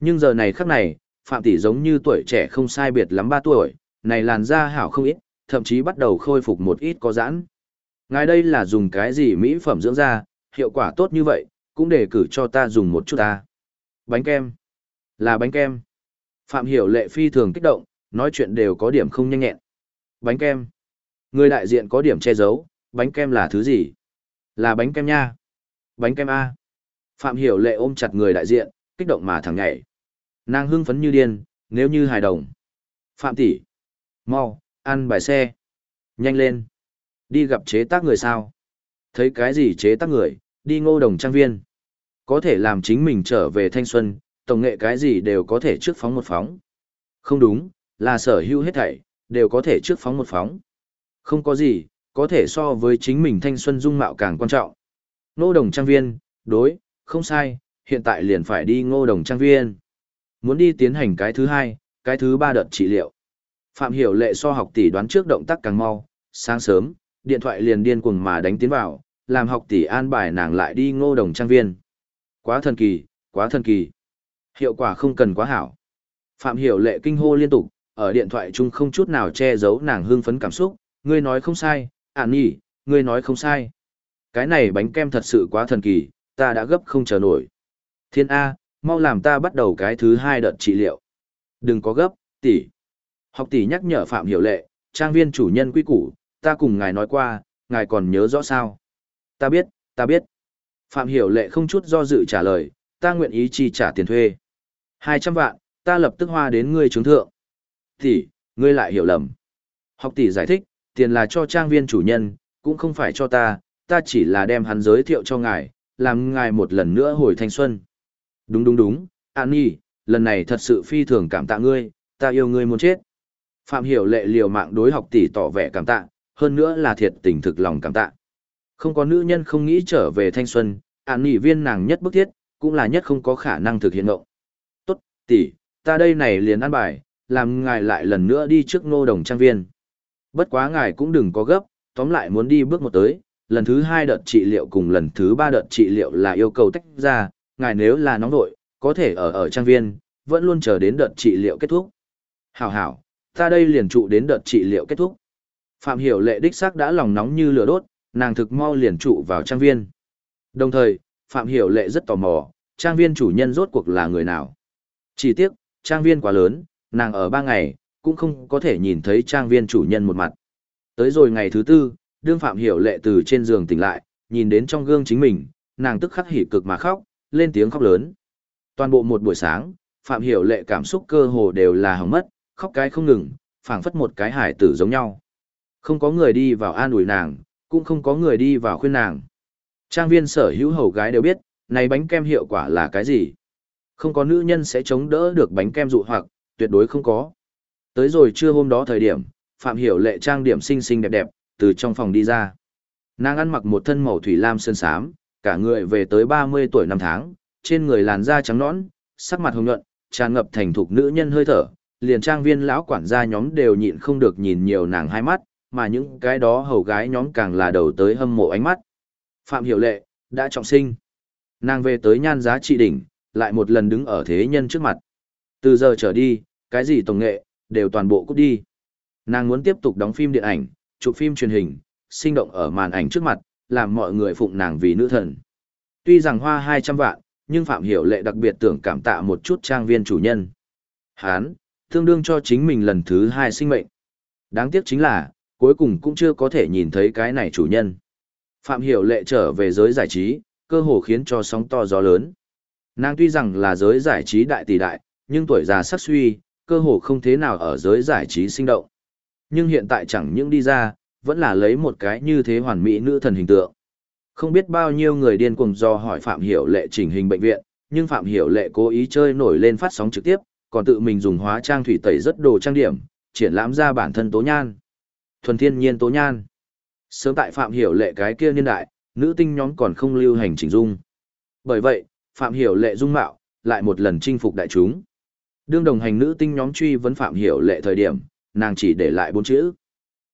Nhưng giờ này khắc này, Phạm Tỷ giống như tuổi trẻ không sai biệt lắm 3 tuổi, này làn da hảo không ít, thậm chí bắt đầu khôi phục một ít có giãn. Ngài đây là dùng cái gì mỹ phẩm dưỡng da, hiệu quả tốt như vậy, cũng để cử cho ta dùng một chút ta. Bánh kem. Là bánh kem. Phạm Hiểu Lệ phi thường kích động, nói chuyện đều có điểm không nhanh nhẹn. Bánh kem. Người đại diện có điểm che giấu, bánh kem là thứ gì? Là bánh kem nha. Bánh kem A. Phạm Hiểu Lệ ôm chặt người đại diện, kích động mà thẳng nhảy. Nàng hưng phấn như điên, nếu như hài đồng. Phạm tỷ, mau, ăn bài xe. Nhanh lên. Đi gặp chế tác người sao? Thấy cái gì chế tác người, đi ngô đồng trang viên. Có thể làm chính mình trở về thanh xuân, tổng nghệ cái gì đều có thể trước phóng một phóng. Không đúng, là sở hữu hết thảy, đều có thể trước phóng một phóng. Không có gì, có thể so với chính mình thanh xuân dung mạo càng quan trọng. Ngô đồng trang viên, đối, không sai, hiện tại liền phải đi ngô đồng trang viên. Muốn đi tiến hành cái thứ hai, cái thứ ba đợt trị liệu. Phạm Hiểu Lệ so học tỷ đoán trước động tác càng mau, sáng sớm, điện thoại liền điên cuồng mà đánh tiến vào, làm học tỷ an bài nàng lại đi ngô đồng trang viên. Quá thần kỳ, quá thần kỳ. Hiệu quả không cần quá hảo. Phạm Hiểu Lệ kinh hô liên tục, ở điện thoại chung không chút nào che giấu nàng hưng phấn cảm xúc, ngươi nói không sai, à ản nhỉ, ngươi nói không sai. Cái này bánh kem thật sự quá thần kỳ, ta đã gấp không chờ nổi. Thiên A, mau làm ta bắt đầu cái thứ hai đợt trị liệu. Đừng có gấp, tỷ. Học tỷ nhắc nhở Phạm Hiểu Lệ, trang viên chủ nhân quy củ, ta cùng ngài nói qua, ngài còn nhớ rõ sao? Ta biết, ta biết. Phạm Hiểu Lệ không chút do dự trả lời, ta nguyện ý chi trả tiền thuê. 200 vạn, ta lập tức hoa đến ngươi chứng thượng. Tỷ, ngươi lại hiểu lầm. Học tỷ giải thích, tiền là cho trang viên chủ nhân, cũng không phải cho ta, ta chỉ là đem hắn giới thiệu cho ngài, làm ngài một lần nữa hồi thanh xuân. Đúng đúng đúng, An Nhi, lần này thật sự phi thường cảm tạ ngươi, ta yêu ngươi muốn chết. Phạm Hiểu lệ liều mạng đối học tỷ tỏ vẻ cảm tạ, hơn nữa là thiệt tình thực lòng cảm tạ. Không có nữ nhân không nghĩ trở về thanh xuân, An Nhi viên nàng nhất bức thiết, cũng là nhất không có khả năng thực hiện ngộng. Tốt, tỷ, ta đây này liền ăn bài, làm ngài lại lần nữa đi trước nô đồng trang viên. Bất quá ngài cũng đừng có gấp, tóm lại muốn đi bước một tới, lần thứ hai đợt trị liệu cùng lần thứ ba đợt trị liệu là yêu cầu tách ra, ngài nếu là nóng nội, có thể ở ở trang viên, vẫn luôn chờ đến đợt trị liệu kết thúc. Hảo hảo, ta đây liền trụ đến đợt trị liệu kết thúc. Phạm Hiểu Lệ đích xác đã lòng nóng như lửa đốt, nàng thực mau liền trụ vào trang viên. Đồng thời, Phạm Hiểu Lệ rất tò mò, trang viên chủ nhân rốt cuộc là người nào. Chỉ tiếc, trang viên quá lớn, nàng ở ba ngày, cũng không có thể nhìn thấy trang viên chủ nhân một mặt. Tới rồi ngày thứ tư, đương Phạm Hiểu Lệ từ trên giường tỉnh lại, nhìn đến trong gương chính mình, nàng tức khắc hỉ cực mà khóc, lên tiếng khóc lớn. Toàn bộ một buổi sáng, Phạm Hiểu Lệ cảm xúc cơ hồ đều là hỏng mất, khóc cái không ngừng, phảng phất một cái hải tử giống nhau. Không có người đi vào an ủi nàng, cũng không có người đi vào khuyên nàng. Trang viên sở hữu hầu gái đều biết, này bánh kem hiệu quả là cái gì. Không có nữ nhân sẽ chống đỡ được bánh kem dụ hoặc, tuyệt đối không có. Tới rồi trưa hôm đó thời điểm, Phạm Hiểu Lệ trang điểm xinh xinh đẹp đẹp, từ trong phòng đi ra. Nàng ăn mặc một thân màu thủy lam sơn sám, cả người về tới 30 tuổi năm tháng, trên người làn da trắng nõn, sắc mặt hồng nhuận, tràn ngập thành thục nữ nhân hơi thở, liền trang viên lão quản gia nhóm đều nhịn không được nhìn nhiều nàng hai mắt, mà những cái đó hầu gái nhóm càng là đầu tới hâm mộ ánh mắt. Phạm Hiểu Lệ, đã trọng sinh. Nàng về tới nhan giá trị đỉnh, lại một lần đứng ở thế nhân trước mặt. Từ giờ trở đi, cái gì tổng nghệ, đều toàn bộ cút đi. Nàng muốn tiếp tục đóng phim điện ảnh, chụp phim truyền hình, sinh động ở màn ảnh trước mặt, làm mọi người phụng nàng vì nữ thần. Tuy rằng hoa 200 vạn, nhưng Phạm Hiểu Lệ đặc biệt tưởng cảm tạ một chút trang viên chủ nhân. Hán, tương đương cho chính mình lần thứ hai sinh mệnh. Đáng tiếc chính là, cuối cùng cũng chưa có thể nhìn thấy cái này chủ nhân. Phạm Hiểu Lệ trở về giới giải trí, cơ hồ khiến cho sóng to gió lớn. Nàng tuy rằng là giới giải trí đại tỷ đại, nhưng tuổi già sắc suy, cơ hồ không thế nào ở giới giải trí sinh động. Nhưng hiện tại chẳng những đi ra, vẫn là lấy một cái như thế hoàn mỹ nữ thần hình tượng. Không biết bao nhiêu người điên cuồng do hỏi Phạm Hiểu Lệ chỉnh hình bệnh viện, nhưng Phạm Hiểu Lệ cố ý chơi nổi lên phát sóng trực tiếp, còn tự mình dùng hóa trang thủy tẩy rất đồ trang điểm, triển lãm ra bản thân tố nhan. Thuần thiên nhiên tố nhan. Sớm tại Phạm Hiểu Lệ cái kia niên đại, nữ tinh nhóm còn không lưu hành chỉnh dung. Bởi vậy, Phạm Hiểu Lệ dung mạo, lại một lần chinh phục đại chúng. Đương đồng hành nữ tinh nhóm truy vấn Phạm Hiểu Lệ thời điểm, nàng chỉ để lại bốn chữ.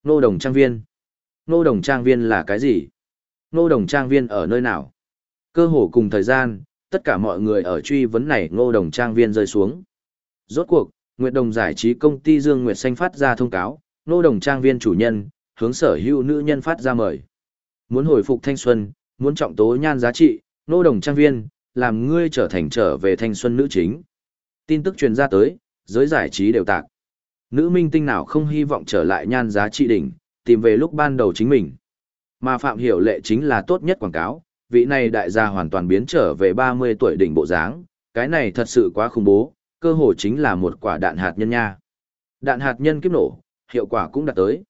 Nô đồng trang viên. Nô đồng trang viên là cái gì? Nô đồng trang viên ở nơi nào? Cơ hồ cùng thời gian, tất cả mọi người ở truy vấn này ngô đồng trang viên rơi xuống. Rốt cuộc, Nguyệt Đồng giải trí công ty Dương Nguyệt Xanh phát ra thông cáo, ngô đồng trang viên chủ nhân, hướng sở hữu nữ nhân phát ra mời. Muốn hồi phục thanh xuân, muốn trọng tố nhan giá trị, ngô đồng trang viên, làm ngươi trở thành trở về thanh xuân nữ chính. Tin tức truyền ra tới, giới giải trí đều tạc. Nữ minh tinh nào không hy vọng trở lại nhan giá trị đỉnh, tìm về lúc ban đầu chính mình. Mà Phạm Hiểu Lệ chính là tốt nhất quảng cáo, vị này đại gia hoàn toàn biến trở về 30 tuổi đỉnh bộ dáng, cái này thật sự quá khủng bố, cơ hồ chính là một quả đạn hạt nhân nha. Đạn hạt nhân kiếp nổ, hiệu quả cũng đạt tới.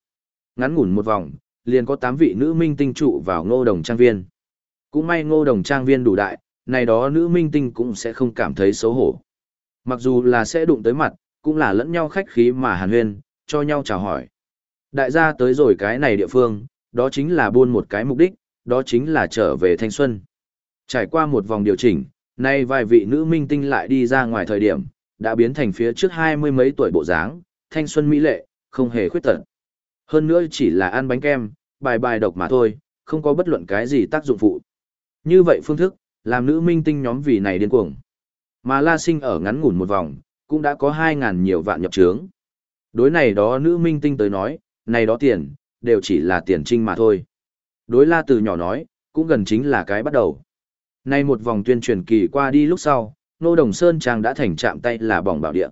Ngắn ngủn một vòng, liền có 8 vị nữ minh tinh trụ vào ngô đồng trang viên. Cũng may ngô đồng trang viên đủ đại, này đó nữ minh tinh cũng sẽ không cảm thấy xấu hổ. Mặc dù là sẽ đụng tới mặt, cũng là lẫn nhau khách khí mà hàn huyên, cho nhau chào hỏi. Đại gia tới rồi cái này địa phương, đó chính là buôn một cái mục đích, đó chính là trở về thanh xuân. Trải qua một vòng điều chỉnh, nay vài vị nữ minh tinh lại đi ra ngoài thời điểm, đã biến thành phía trước hai mươi mấy tuổi bộ dáng, thanh xuân mỹ lệ, không hề khuyết tật. Hơn nữa chỉ là ăn bánh kem, bài bài độc mà thôi, không có bất luận cái gì tác dụng phụ. Như vậy phương thức, làm nữ minh tinh nhóm vì này điên cuồng. Mà La Sinh ở ngắn ngủn một vòng, cũng đã có 2.000 nhiều vạn nhập trướng. Đối này đó nữ minh tinh tới nói, này đó tiền, đều chỉ là tiền trinh mà thôi. Đối la từ nhỏ nói, cũng gần chính là cái bắt đầu. Nay một vòng tuyên truyền kỳ qua đi lúc sau, Nô Đồng Sơn Trang đã thành chạm tay là bỏng bảo địa.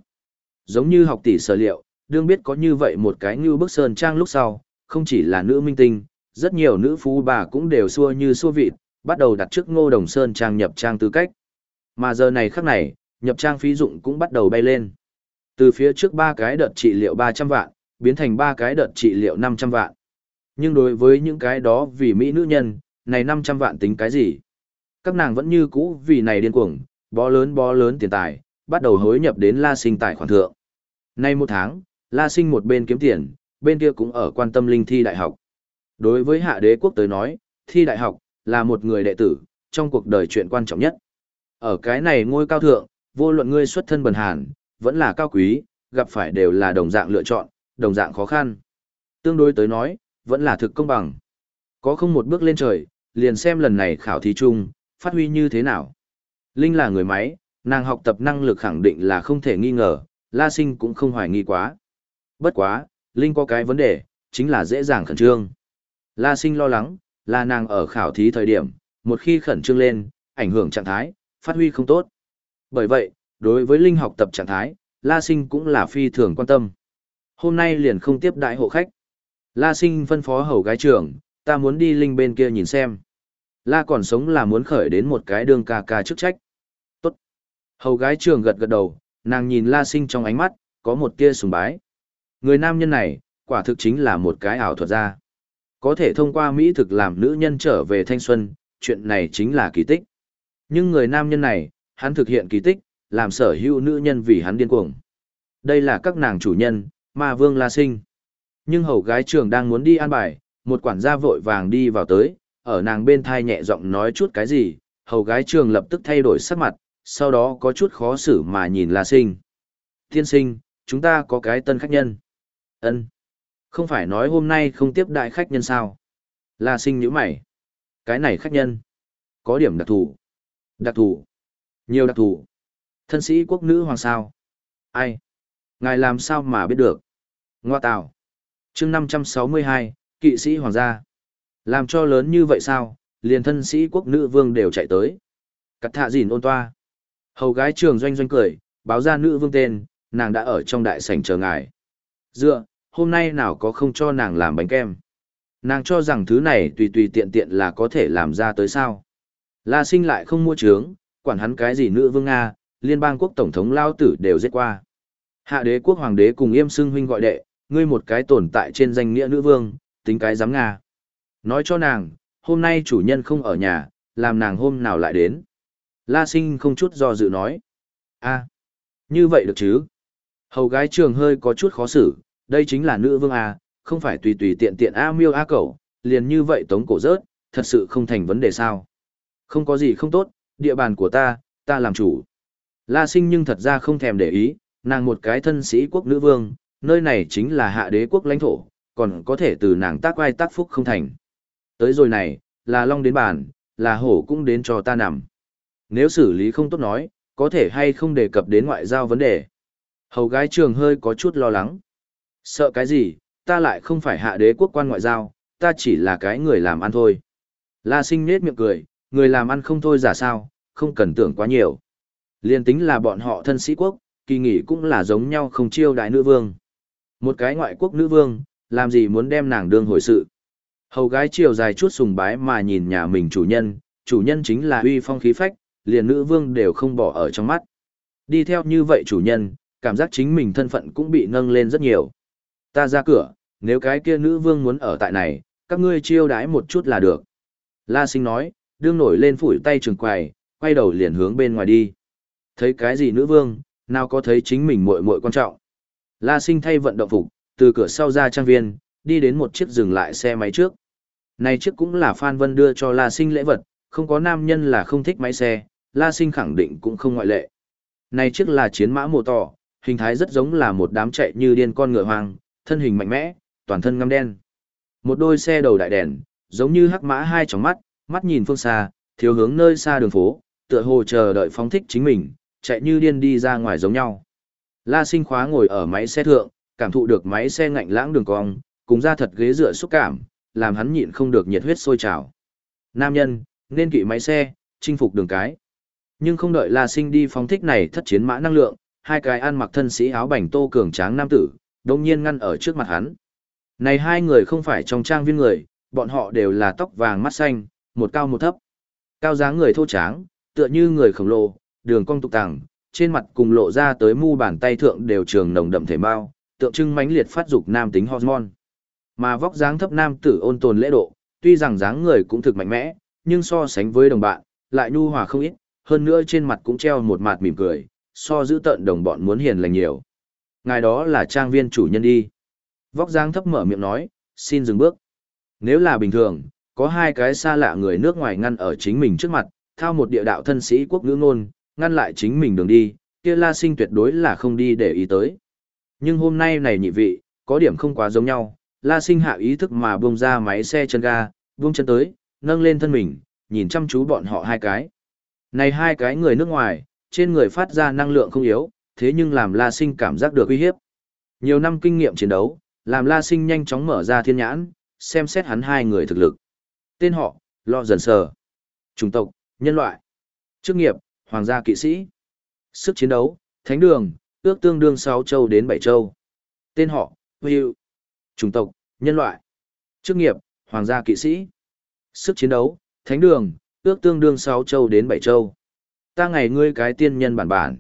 Giống như học tỷ sở liệu, đương biết có như vậy một cái như bức Sơn Trang lúc sau, không chỉ là nữ minh tinh, rất nhiều nữ phú bà cũng đều xua như xua vịt, bắt đầu đặt trước Ngô Đồng Sơn Trang nhập trang tư cách. Mà giờ này khắc này, nhập trang phí dụng cũng bắt đầu bay lên. Từ phía trước ba cái đợt trị liệu 300 vạn, biến thành ba cái đợt trị liệu 500 vạn. Nhưng đối với những cái đó vì Mỹ nữ nhân, này 500 vạn tính cái gì? Các nàng vẫn như cũ vì này điên cuồng, bó lớn bó lớn tiền tài, bắt đầu hối nhập đến La Sinh tài khoản thượng. Nay một tháng, La Sinh một bên kiếm tiền, bên kia cũng ở quan tâm linh thi đại học. Đối với hạ đế quốc tới nói, thi đại học, là một người đệ tử, trong cuộc đời chuyện quan trọng nhất. Ở cái này ngôi cao thượng, vô luận ngươi xuất thân bần hàn, vẫn là cao quý, gặp phải đều là đồng dạng lựa chọn, đồng dạng khó khăn. Tương đối tới nói, vẫn là thực công bằng. Có không một bước lên trời, liền xem lần này khảo thí chung, phát huy như thế nào. Linh là người máy, nàng học tập năng lực khẳng định là không thể nghi ngờ, La Sinh cũng không hoài nghi quá. Bất quá, Linh có cái vấn đề, chính là dễ dàng khẩn trương. La Sinh lo lắng, là nàng ở khảo thí thời điểm, một khi khẩn trương lên, ảnh hưởng trạng thái, phát huy không tốt. Bởi vậy, đối với Linh học tập trạng thái, La Sinh cũng là phi thường quan tâm. Hôm nay liền không tiếp đại hộ khách. La sinh phân phó hầu gái trưởng, ta muốn đi linh bên kia nhìn xem. La còn sống là muốn khởi đến một cái đường ca ca chức trách. Tốt. Hầu gái trưởng gật gật đầu, nàng nhìn la sinh trong ánh mắt, có một tia sùng bái. Người nam nhân này, quả thực chính là một cái ảo thuật gia. Có thể thông qua mỹ thực làm nữ nhân trở về thanh xuân, chuyện này chính là kỳ tích. Nhưng người nam nhân này, hắn thực hiện kỳ tích, làm sở hữu nữ nhân vì hắn điên cuồng. Đây là các nàng chủ nhân, ma vương la sinh. Nhưng hầu gái trường đang muốn đi an bài, một quản gia vội vàng đi vào tới, ở nàng bên thai nhẹ giọng nói chút cái gì, hầu gái trường lập tức thay đổi sắc mặt, sau đó có chút khó xử mà nhìn La Sinh. Tiên sinh, chúng ta có cái tân khách nhân. ân Không phải nói hôm nay không tiếp đại khách nhân sao? La Sinh nhíu mày. Cái này khách nhân. Có điểm đặc thù. Đặc thù. Nhiều đặc thù. Thân sĩ quốc nữ hoàng sao? Ai? Ngài làm sao mà biết được? Ngoa tạo chương 562, kỵ sĩ hoàng gia. Làm cho lớn như vậy sao, liền thân sĩ quốc nữ vương đều chạy tới. Cắt thạ dìn ôn toa. Hầu gái trường doanh doanh cười, báo ra nữ vương tên, nàng đã ở trong đại sảnh chờ ngài. Dựa, hôm nay nào có không cho nàng làm bánh kem. Nàng cho rằng thứ này tùy tùy tiện tiện là có thể làm ra tới sao. La sinh lại không mua trướng, quản hắn cái gì nữ vương Nga, liên bang quốc tổng thống lao tử đều giết qua. Hạ đế quốc hoàng đế cùng yêm xưng huynh gọi đệ, ngươi một cái tồn tại trên danh nghĩa nữ vương, tính cái dám Nga. Nói cho nàng, hôm nay chủ nhân không ở nhà, làm nàng hôm nào lại đến. La sinh không chút do dự nói. a như vậy được chứ. Hầu gái trường hơi có chút khó xử, đây chính là nữ vương A, không phải tùy tùy tiện tiện A miêu A cẩu, liền như vậy tống cổ rớt, thật sự không thành vấn đề sao. Không có gì không tốt, địa bàn của ta, ta làm chủ. La sinh nhưng thật ra không thèm để ý, nàng một cái thân sĩ quốc nữ vương, nơi này chính là hạ đế quốc lãnh thổ, còn có thể từ nàng tác vai tác phúc không thành. Tới rồi này, là long đến bàn, là hổ cũng đến cho ta nằm. Nếu xử lý không tốt nói, có thể hay không đề cập đến ngoại giao vấn đề. Hầu gái trường hơi có chút lo lắng. Sợ cái gì, ta lại không phải hạ đế quốc quan ngoại giao, ta chỉ là cái người làm ăn thôi. La sinh nết miệng cười, người làm ăn không thôi giả sao, không cần tưởng quá nhiều. Liên tính là bọn họ thân sĩ quốc, kỳ nghỉ cũng là giống nhau không chiêu đại nữ vương. Một cái ngoại quốc nữ vương, làm gì muốn đem nàng đương hồi sự. Hầu gái chiều dài chút sùng bái mà nhìn nhà mình chủ nhân, chủ nhân chính là uy phong khí phách, liền nữ vương đều không bỏ ở trong mắt. Đi theo như vậy chủ nhân, cảm giác chính mình thân phận cũng bị nâng lên rất nhiều. Ta ra cửa, nếu cái kia nữ vương muốn ở tại này, các ngươi chiêu đãi một chút là được. La sinh nói, đương nổi lên phủi tay trường quầy, quay đầu liền hướng bên ngoài đi. Thấy cái gì nữ vương, nào có thấy chính mình muội muội quan trọng. La sinh thay vận động phục, từ cửa sau ra trang viên, đi đến một chiếc dừng lại xe máy trước. Này chiếc cũng là Phan Vân đưa cho La sinh lễ vật, không có nam nhân là không thích máy xe, La sinh khẳng định cũng không ngoại lệ. Này chiếc là chiến mã mồ tỏ, hình thái rất giống là một đám chạy như điên con ngựa hoang, thân hình mạnh mẽ, toàn thân ngăm đen. Một đôi xe đầu đại đèn, giống như hắc mã hai tròng mắt, mắt nhìn phương xa, thiếu hướng nơi xa đường phố, tựa hồ chờ đợi phóng thích chính mình, chạy như điên đi ra ngoài giống nhau. La sinh khóa ngồi ở máy xe thượng, cảm thụ được máy xe ngạnh lãng đường cong, cùng ra thật ghế dựa xúc cảm, làm hắn nhịn không được nhiệt huyết sôi trào. Nam nhân, nên kỵ máy xe, chinh phục đường cái. Nhưng không đợi La Sinh đi phóng thích này thất chiến mã năng lượng, hai cái ăn mặc thân sĩ áo bảnh tô cường tráng nam tử, đồng nhiên ngăn ở trước mặt hắn. Này hai người không phải trong trang viên người, bọn họ đều là tóc vàng mắt xanh, một cao một thấp. Cao dáng người thô tráng, tựa như người khổng lồ, đường cong tục tàng, trên mặt cùng lộ ra tới mu bàn tay thượng đều trường nồng đậm thể mao, tượng trưng mãnh liệt phát dục nam tính hormone. Mà vóc dáng thấp nam tử ôn tồn lễ độ, tuy rằng dáng người cũng thực mạnh mẽ, nhưng so sánh với đồng bạn, lại nhu hòa không ít, hơn nữa trên mặt cũng treo một mặt mỉm cười, so giữ tận đồng bọn muốn hiền lành nhiều. Ngài đó là trang viên chủ nhân đi. Vóc dáng thấp mở miệng nói, xin dừng bước. Nếu là bình thường, có hai cái xa lạ người nước ngoài ngăn ở chính mình trước mặt, thao một địa đạo thân sĩ quốc ngữ ngôn, ngăn lại chính mình đường đi, kia la sinh tuyệt đối là không đi để ý tới. Nhưng hôm nay này nhị vị, có điểm không quá giống nhau, la sinh hạ ý thức mà buông ra máy xe chân ga, buông chân tới, nâng lên thân mình, nhìn chăm chú bọn họ hai cái. Này hai cái người nước ngoài, trên người phát ra năng lượng không yếu, thế nhưng làm la sinh cảm giác được uy hiếp. Nhiều năm kinh nghiệm chiến đấu, làm la sinh nhanh chóng mở ra thiên nhãn, xem xét hắn hai người thực lực. Tên họ, Lo Dần Sờ. Chủng tộc, nhân loại. Chức nghiệp, hoàng gia kỵ sĩ. Sức chiến đấu, thánh đường, ước tương đương 6 châu đến 7 châu. Tên họ, Hugh. Chủng tộc, nhân loại. Chức nghiệp, hoàng gia kỵ sĩ. Sức chiến đấu, thánh đường, ước tương đương 6 châu đến 7 châu. Ta ngày ngươi cái tiên nhân bản bản.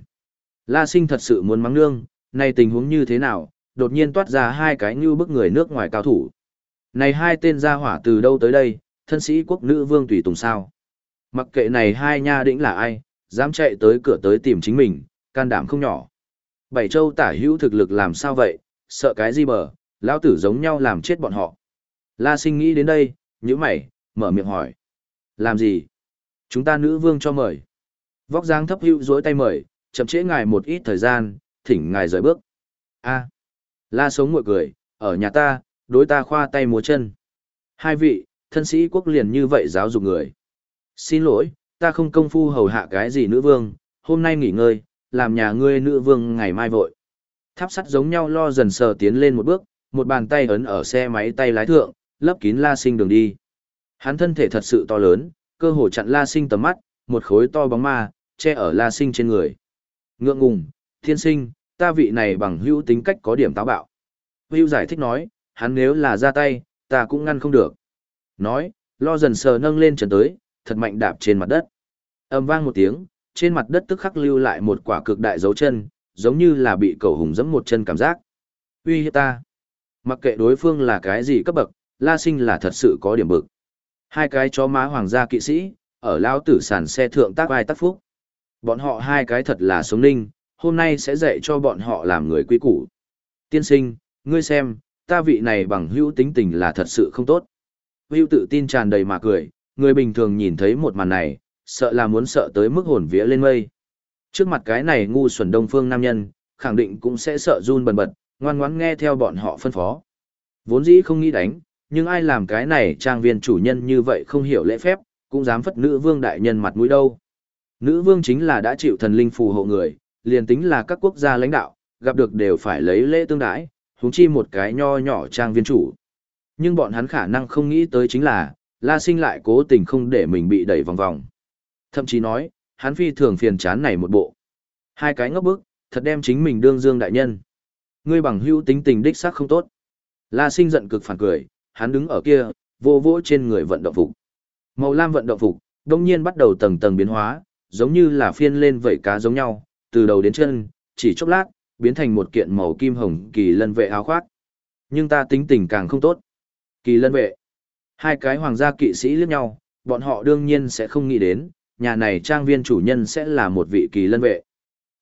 La sinh thật sự muốn mắng nương, này tình huống như thế nào, đột nhiên toát ra hai cái như bức người nước ngoài cao thủ. Này hai tên gia hỏa từ đâu tới đây, thân sĩ quốc nữ vương tùy tùng sao. Mặc kệ này hai nha đĩnh là ai, dám chạy tới cửa tới tìm chính mình, can đảm không nhỏ. Bảy châu tả hữu thực lực làm sao vậy, sợ cái gì bờ, lão tử giống nhau làm chết bọn họ. La sinh nghĩ đến đây, nhíu mày, mở miệng hỏi. Làm gì? Chúng ta nữ vương cho mời. Vóc dáng thấp hữu dối tay mời, chậm trễ ngài một ít thời gian, thỉnh ngài rời bước. a La sống ngồi cười, ở nhà ta, đối ta khoa tay múa chân. Hai vị, thân sĩ quốc liền như vậy giáo dục người. Xin lỗi, ta không công phu hầu hạ cái gì nữ vương, hôm nay nghỉ ngơi, làm nhà ngươi nữ vương ngày mai vội. Tháp sắt giống nhau lo dần sờ tiến lên một bước, một bàn tay ấn ở xe máy tay lái thượng, lấp kín la sinh đường đi. Hắn thân thể thật sự to lớn, cơ hồ chặn la sinh tầm mắt, một khối to bóng ma, che ở la sinh trên người. Ngượng ngùng, thiên sinh, ta vị này bằng hữu tính cách có điểm táo bạo. Hữu giải thích nói, hắn nếu là ra tay, ta cũng ngăn không được. Nói, lo dần sờ nâng lên trần tới, thật mạnh đạp trên mặt đất. Âm vang một tiếng, trên mặt đất tức khắc lưu lại một quả cực đại dấu chân, giống như là bị cầu hùng giẫm một chân cảm giác. Uy hiếp ta. Mặc kệ đối phương là cái gì cấp bậc, La Sinh là thật sự có điểm bực. Hai cái chó má hoàng gia kỵ sĩ, ở lao tử sản xe thượng tác ai tác phúc. Bọn họ hai cái thật là sống ninh, hôm nay sẽ dạy cho bọn họ làm người quý củ. Tiên sinh, ngươi xem, ta vị này bằng hữu tính tình là thật sự không tốt. Hưu tự tin tràn đầy mà cười, người bình thường nhìn thấy một màn này, sợ là muốn sợ tới mức hồn vía lên mây. Trước mặt cái này ngu xuẩn đông phương nam nhân, khẳng định cũng sẽ sợ run bần bật, ngoan ngoãn nghe theo bọn họ phân phó. Vốn dĩ không nghĩ đánh, nhưng ai làm cái này trang viên chủ nhân như vậy không hiểu lễ phép, cũng dám phất nữ vương đại nhân mặt mũi đâu. Nữ vương chính là đã chịu thần linh phù hộ người, liền tính là các quốc gia lãnh đạo, gặp được đều phải lấy lễ tương đãi, huống chi một cái nho nhỏ trang viên chủ. Nhưng bọn hắn khả năng không nghĩ tới chính là, La Sinh lại cố tình không để mình bị đẩy vòng vòng. Thậm chí nói, hắn phi thường phiền chán này một bộ. Hai cái ngốc bức, thật đem chính mình đương dương đại nhân. Ngươi bằng hữu tính tình đích xác không tốt. La Sinh giận cực phản cười, hắn đứng ở kia, vô vỗ trên người vận động phục. Màu lam vận động phục, đông nhiên bắt đầu tầng tầng biến hóa, giống như là phiên lên vẩy cá giống nhau, từ đầu đến chân, chỉ chốc lát, biến thành một kiện màu kim hồng kỳ lân vệ áo khoác. Nhưng ta tính tình càng không tốt. Kỳ lân vệ. Hai cái hoàng gia kỵ sĩ liếc nhau, bọn họ đương nhiên sẽ không nghĩ đến, nhà này trang viên chủ nhân sẽ là một vị kỳ lân vệ.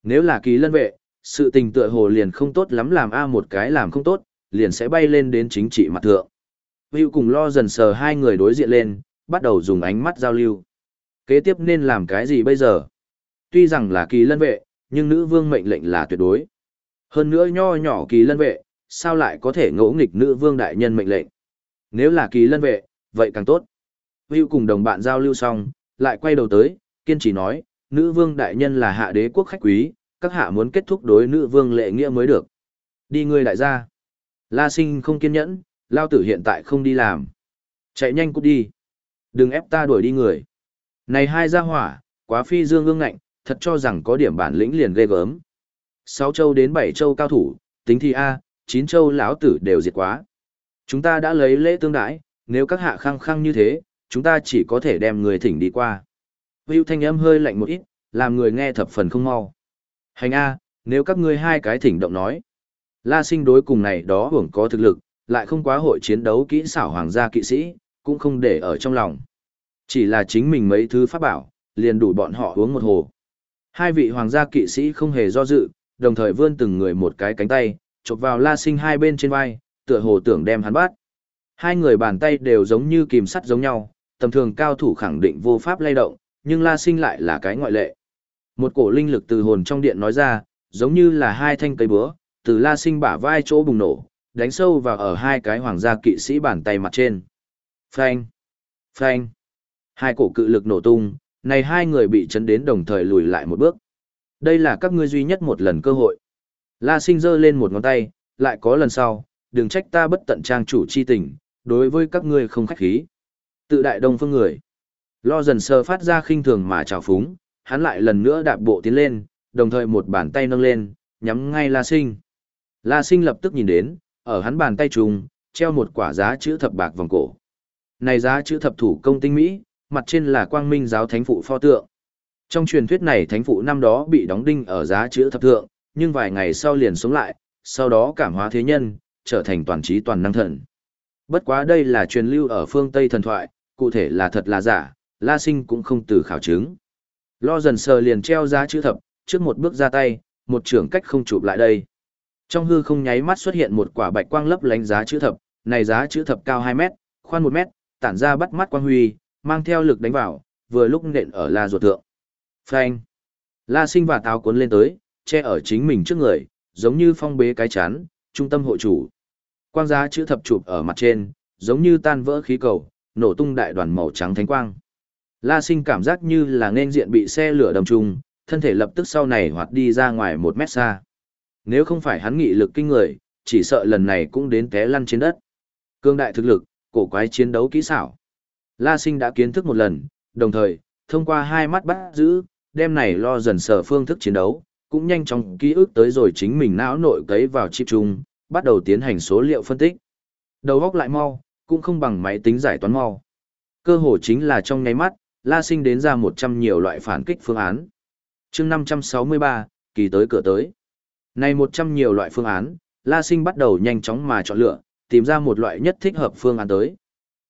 Nếu là kỳ lân vệ, sự tình tựa hồ liền không tốt lắm làm A một cái làm không tốt, liền sẽ bay lên đến chính trị mặt thượng. Hữu cùng lo dần sờ hai người đối diện lên, bắt đầu dùng ánh mắt giao lưu. Kế tiếp nên làm cái gì bây giờ? Tuy rằng là kỳ lân vệ, nhưng nữ vương mệnh lệnh là tuyệt đối. Hơn nữa nho nhỏ kỳ lân vệ, sao lại có thể ngỗ nghịch nữ vương đại nhân mệnh lệnh? Nếu là kỳ lân vệ, vậy càng tốt. Hữu cùng đồng bạn giao lưu xong, lại quay đầu tới, kiên trì nói, nữ vương đại nhân là hạ đế quốc khách quý, các hạ muốn kết thúc đối nữ vương lệ nghĩa mới được. Đi ngươi đại gia. La sinh không kiên nhẫn, lao tử hiện tại không đi làm. Chạy nhanh cút đi. Đừng ép ta đuổi đi người. Này hai gia hỏa, quá phi dương ương ngạnh, thật cho rằng có điểm bản lĩnh liền ghê gớm. Sáu châu đến bảy châu cao thủ, tính thì A, chín châu lão tử đều diệt quá. Chúng ta đã lấy lễ tương đãi, nếu các hạ khăng khăng như thế, chúng ta chỉ có thể đem người thỉnh đi qua. Hưu thanh âm hơi lạnh một ít, làm người nghe thập phần không mau. Hành A, nếu các ngươi hai cái thỉnh động nói. La sinh đối cùng này đó hưởng có thực lực, lại không quá hội chiến đấu kỹ xảo hoàng gia kỵ sĩ, cũng không để ở trong lòng. Chỉ là chính mình mấy thứ pháp bảo, liền đủ bọn họ uống một hồ. Hai vị hoàng gia kỵ sĩ không hề do dự, đồng thời vươn từng người một cái cánh tay, chụp vào la sinh hai bên trên vai, tựa hồ tưởng đem hắn bắt. Hai người bàn tay đều giống như kìm sắt giống nhau, tầm thường cao thủ khẳng định vô pháp lay động, nhưng la sinh lại là cái ngoại lệ. Một cổ linh lực từ hồn trong điện nói ra, giống như là hai thanh cây búa, từ la sinh bả vai chỗ bùng nổ, đánh sâu vào ở hai cái hoàng gia kỵ sĩ bàn tay mặt trên. Phanh! Phanh! Hai cổ cự lực nổ tung, này hai người bị chấn đến đồng thời lùi lại một bước. Đây là các ngươi duy nhất một lần cơ hội. La sinh giơ lên một ngón tay, lại có lần sau, đừng trách ta bất tận trang chủ chi tình, đối với các ngươi không khách khí. Tự đại đông phương người. Lo dần sơ phát ra khinh thường mà trào phúng, hắn lại lần nữa đạp bộ tiến lên, đồng thời một bàn tay nâng lên, nhắm ngay La Sinh. La Sinh lập tức nhìn đến, ở hắn bàn tay trùng, treo một quả giá chữ thập bạc vòng cổ. Này giá chữ thập thủ công tinh mỹ, mặt trên là quang minh giáo thánh phụ pho tượng. Trong truyền thuyết này thánh phụ năm đó bị đóng đinh ở giá chữ thập thượng, nhưng vài ngày sau liền sống lại, sau đó cảm hóa thế nhân, trở thành toàn trí toàn năng thần. Bất quá đây là truyền lưu ở phương Tây thần thoại, cụ thể là thật là giả, La Sinh cũng không từ khảo chứng. Lo dần sờ liền treo giá chữ thập, trước một bước ra tay, một trưởng cách không chụp lại đây. Trong hư không nháy mắt xuất hiện một quả bạch quang lấp lánh giá chữ thập, này giá chữ thập cao 2 mét, khoan 1 mét, tản ra bắt mắt quang huy, mang theo lực đánh vào, vừa lúc nện ở la ruột thượng. Phanh. La sinh và táo cuốn lên tới, che ở chính mình trước người, giống như phong bế cái chán, trung tâm hộ chủ. Quang giá chữ thập chụp ở mặt trên, giống như tan vỡ khí cầu, nổ tung đại đoàn màu trắng thánh quang. La sinh cảm giác như là nên diện bị xe lửa đâm trùng, thân thể lập tức sau này hoạt đi ra ngoài một mét xa. Nếu không phải hắn nghị lực kinh người, chỉ sợ lần này cũng đến té lăn trên đất. Cương đại thực lực, cổ quái chiến đấu kỹ xảo. La sinh đã kiến thức một lần, đồng thời, thông qua hai mắt bắt giữ, đem này lo dần sở phương thức chiến đấu, cũng nhanh chóng ký ức tới rồi chính mình não nội cấy vào chip chung, bắt đầu tiến hành số liệu phân tích. Đầu góc lại mau, cũng không bằng máy tính giải toán mau. Cơ hồ chính là trong nháy mắt, La Sinh đến ra 100 nhiều loại phản kích phương án. chương 563, kỳ tới cửa tới. Này 100 nhiều loại phương án, La Sinh bắt đầu nhanh chóng mà chọn lựa, tìm ra một loại nhất thích hợp phương án tới.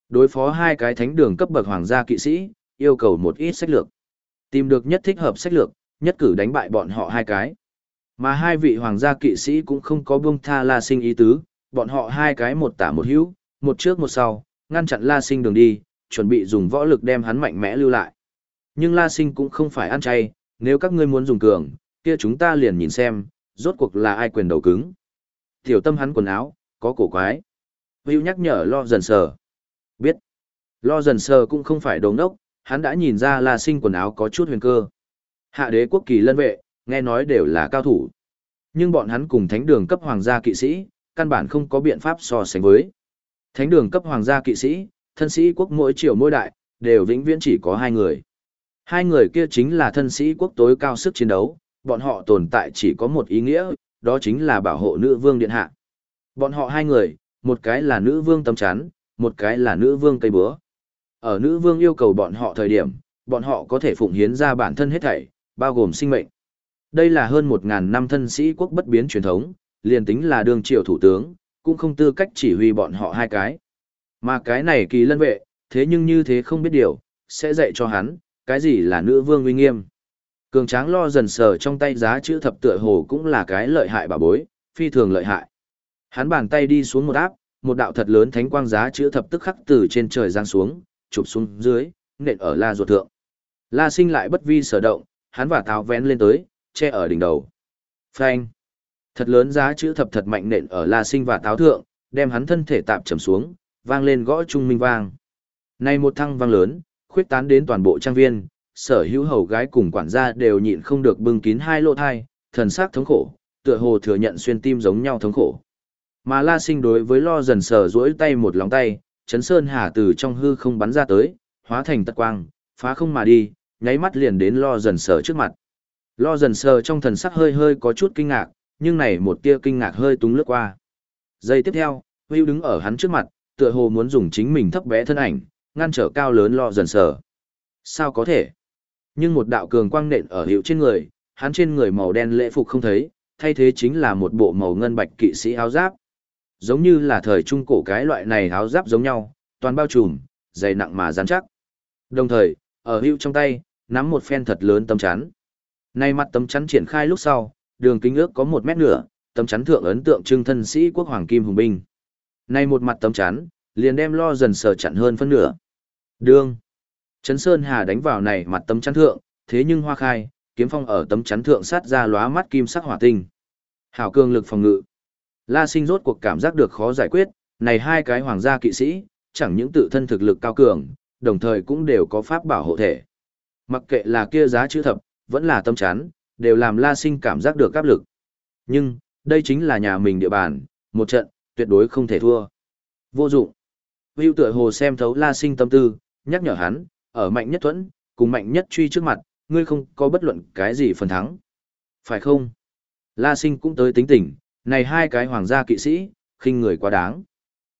Đối phó hai cái thánh đường cấp bậc hoàng gia kỵ sĩ, yêu cầu một ít sách lược. Tìm được nhất thích hợp sách lược, nhất cử đánh bại bọn họ hai cái. Mà hai vị hoàng gia kỵ sĩ cũng không có buông tha La Sinh ý tứ, bọn họ hai cái một tả một hữu, một trước một sau, ngăn chặn La Sinh đường đi, chuẩn bị dùng võ lực đem hắn mạnh mẽ lưu lại. Nhưng La Sinh cũng không phải ăn chay, nếu các ngươi muốn dùng cường, kia chúng ta liền nhìn xem, rốt cuộc là ai quyền đầu cứng. Tiểu tâm hắn quần áo, có cổ quái. Hữu nhắc nhở lo dần sờ. Biết. Lo dần sờ cũng không phải đồ ngốc, hắn đã nhìn ra La Sinh quần áo có chút huyền cơ. Hạ đế quốc kỳ lân vệ, nghe nói đều là cao thủ. Nhưng bọn hắn cùng thánh đường cấp hoàng gia kỵ sĩ, căn bản không có biện pháp so sánh với. Thánh đường cấp hoàng gia kỵ sĩ, thân sĩ quốc mỗi triều mỗi đại, đều vĩnh viễn chỉ có hai người. Hai người kia chính là thân sĩ quốc tối cao sức chiến đấu, bọn họ tồn tại chỉ có một ý nghĩa, đó chính là bảo hộ nữ vương điện hạ. Bọn họ hai người, một cái là nữ vương tâm chán, một cái là nữ vương cây búa. Ở nữ vương yêu cầu bọn họ thời điểm, bọn họ có thể phụng hiến ra bản thân hết thảy, bao gồm sinh mệnh. Đây là hơn 1.000 năm thân sĩ quốc bất biến truyền thống, liền tính là đương triều thủ tướng, cũng không tư cách chỉ huy bọn họ hai cái. Mà cái này kỳ lân vệ, thế nhưng như thế không biết điều, sẽ dạy cho hắn, cái gì là nữ vương uy nghiêm. Cường tráng lo dần sờ trong tay giá chữ thập tựa hồ cũng là cái lợi hại bà bối, phi thường lợi hại. Hắn bàn tay đi xuống một áp, một đạo thật lớn thánh quang giá chữ thập tức khắc từ trên trời giáng xuống, chụp xuống dưới, nện ở la ruột thượng. La sinh lại bất vi sở động, hắn và tháo vén lên tới, che ở đỉnh đầu. Phanh. Thật lớn giá chữ thập thật mạnh nện ở la sinh và táo thượng, đem hắn thân thể tạm trầm xuống, vang lên gõ trung minh vang. Này một thăng vang lớn, khuyết tán đến toàn bộ trang viên, sở hữu hầu gái cùng quản gia đều nhịn không được bưng kín hai lỗ thai, thần sắc thống khổ, tựa hồ thừa nhận xuyên tim giống nhau thống khổ. Mà La Sinh đối với lo dần sờ duỗi tay một lòng tay, chấn sơn hà từ trong hư không bắn ra tới, hóa thành tật quang, phá không mà đi, nháy mắt liền đến lo dần sờ trước mặt. Lo dần sờ trong thần sắc hơi hơi có chút kinh ngạc, nhưng này một tia kinh ngạc hơi túng lướt qua. Giây tiếp theo, Hưu đứng ở hắn trước mặt, tựa hồ muốn dùng chính mình thấp bé thân ảnh, ngăn trở cao lớn lo dần sờ. Sao có thể? Nhưng một đạo cường quang nện ở hiệu trên người, hắn trên người màu đen lễ phục không thấy, thay thế chính là một bộ màu ngân bạch kỵ sĩ áo giáp. Giống như là thời trung cổ cái loại này áo giáp giống nhau, toàn bao trùm, dày nặng mà rắn chắc. Đồng thời, ở hữu trong tay, nắm một phen thật lớn tâm chắn. Nay mặt tấm chắn triển khai lúc sau, đường kính ước có một mét nửa, tấm chắn thượng ấn tượng trưng thân sĩ quốc hoàng kim hùng binh. Nay một mặt tấm chắn, liền đem lo dần sờ chặn hơn phân nửa. Đương. Trấn Sơn Hà đánh vào này mặt tấm chắn thượng, thế nhưng hoa khai, kiếm phong ở tấm chắn thượng sát ra lóa mắt kim sắc hỏa tinh. Hảo cường lực phòng ngự. La Sinh rốt cuộc cảm giác được khó giải quyết, này hai cái hoàng gia kỵ sĩ, chẳng những tự thân thực lực cao cường, đồng thời cũng đều có pháp bảo hộ thể. Mặc kệ là kia giá chữ thập, vẫn là tâm chán, đều làm La Sinh cảm giác được áp lực. Nhưng, đây chính là nhà mình địa bàn, một trận, tuyệt đối không thể thua. Vô dụng. Vưu tựa hồ xem thấu La Sinh tâm tư, nhắc nhở hắn, ở mạnh nhất thuẫn, cùng mạnh nhất truy trước mặt, ngươi không có bất luận cái gì phần thắng. Phải không? La Sinh cũng tới tính tỉnh, này hai cái hoàng gia kỵ sĩ, khinh người quá đáng.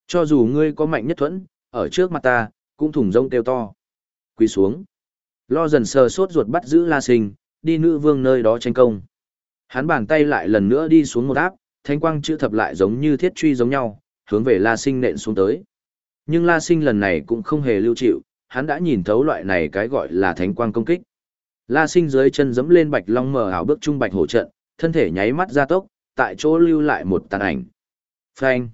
Cho dù ngươi có mạnh nhất thuẫn, ở trước mặt ta, cũng thủng rông kêu to. Quỳ xuống. Lo dần sờ sốt ruột bắt giữ La Sinh, đi nữ vương nơi đó tranh công. Hắn bàn tay lại lần nữa đi xuống một áp, thanh quang chữ thập lại giống như thiết truy giống nhau, hướng về La Sinh nện xuống tới. Nhưng La Sinh lần này cũng không hề lưu chịu, hắn đã nhìn thấu loại này cái gọi là thánh quang công kích. La Sinh dưới chân giẫm lên bạch long mở ảo bước trung bạch hổ trận, thân thể nháy mắt ra tốc, tại chỗ lưu lại một tàn ảnh. Phanh.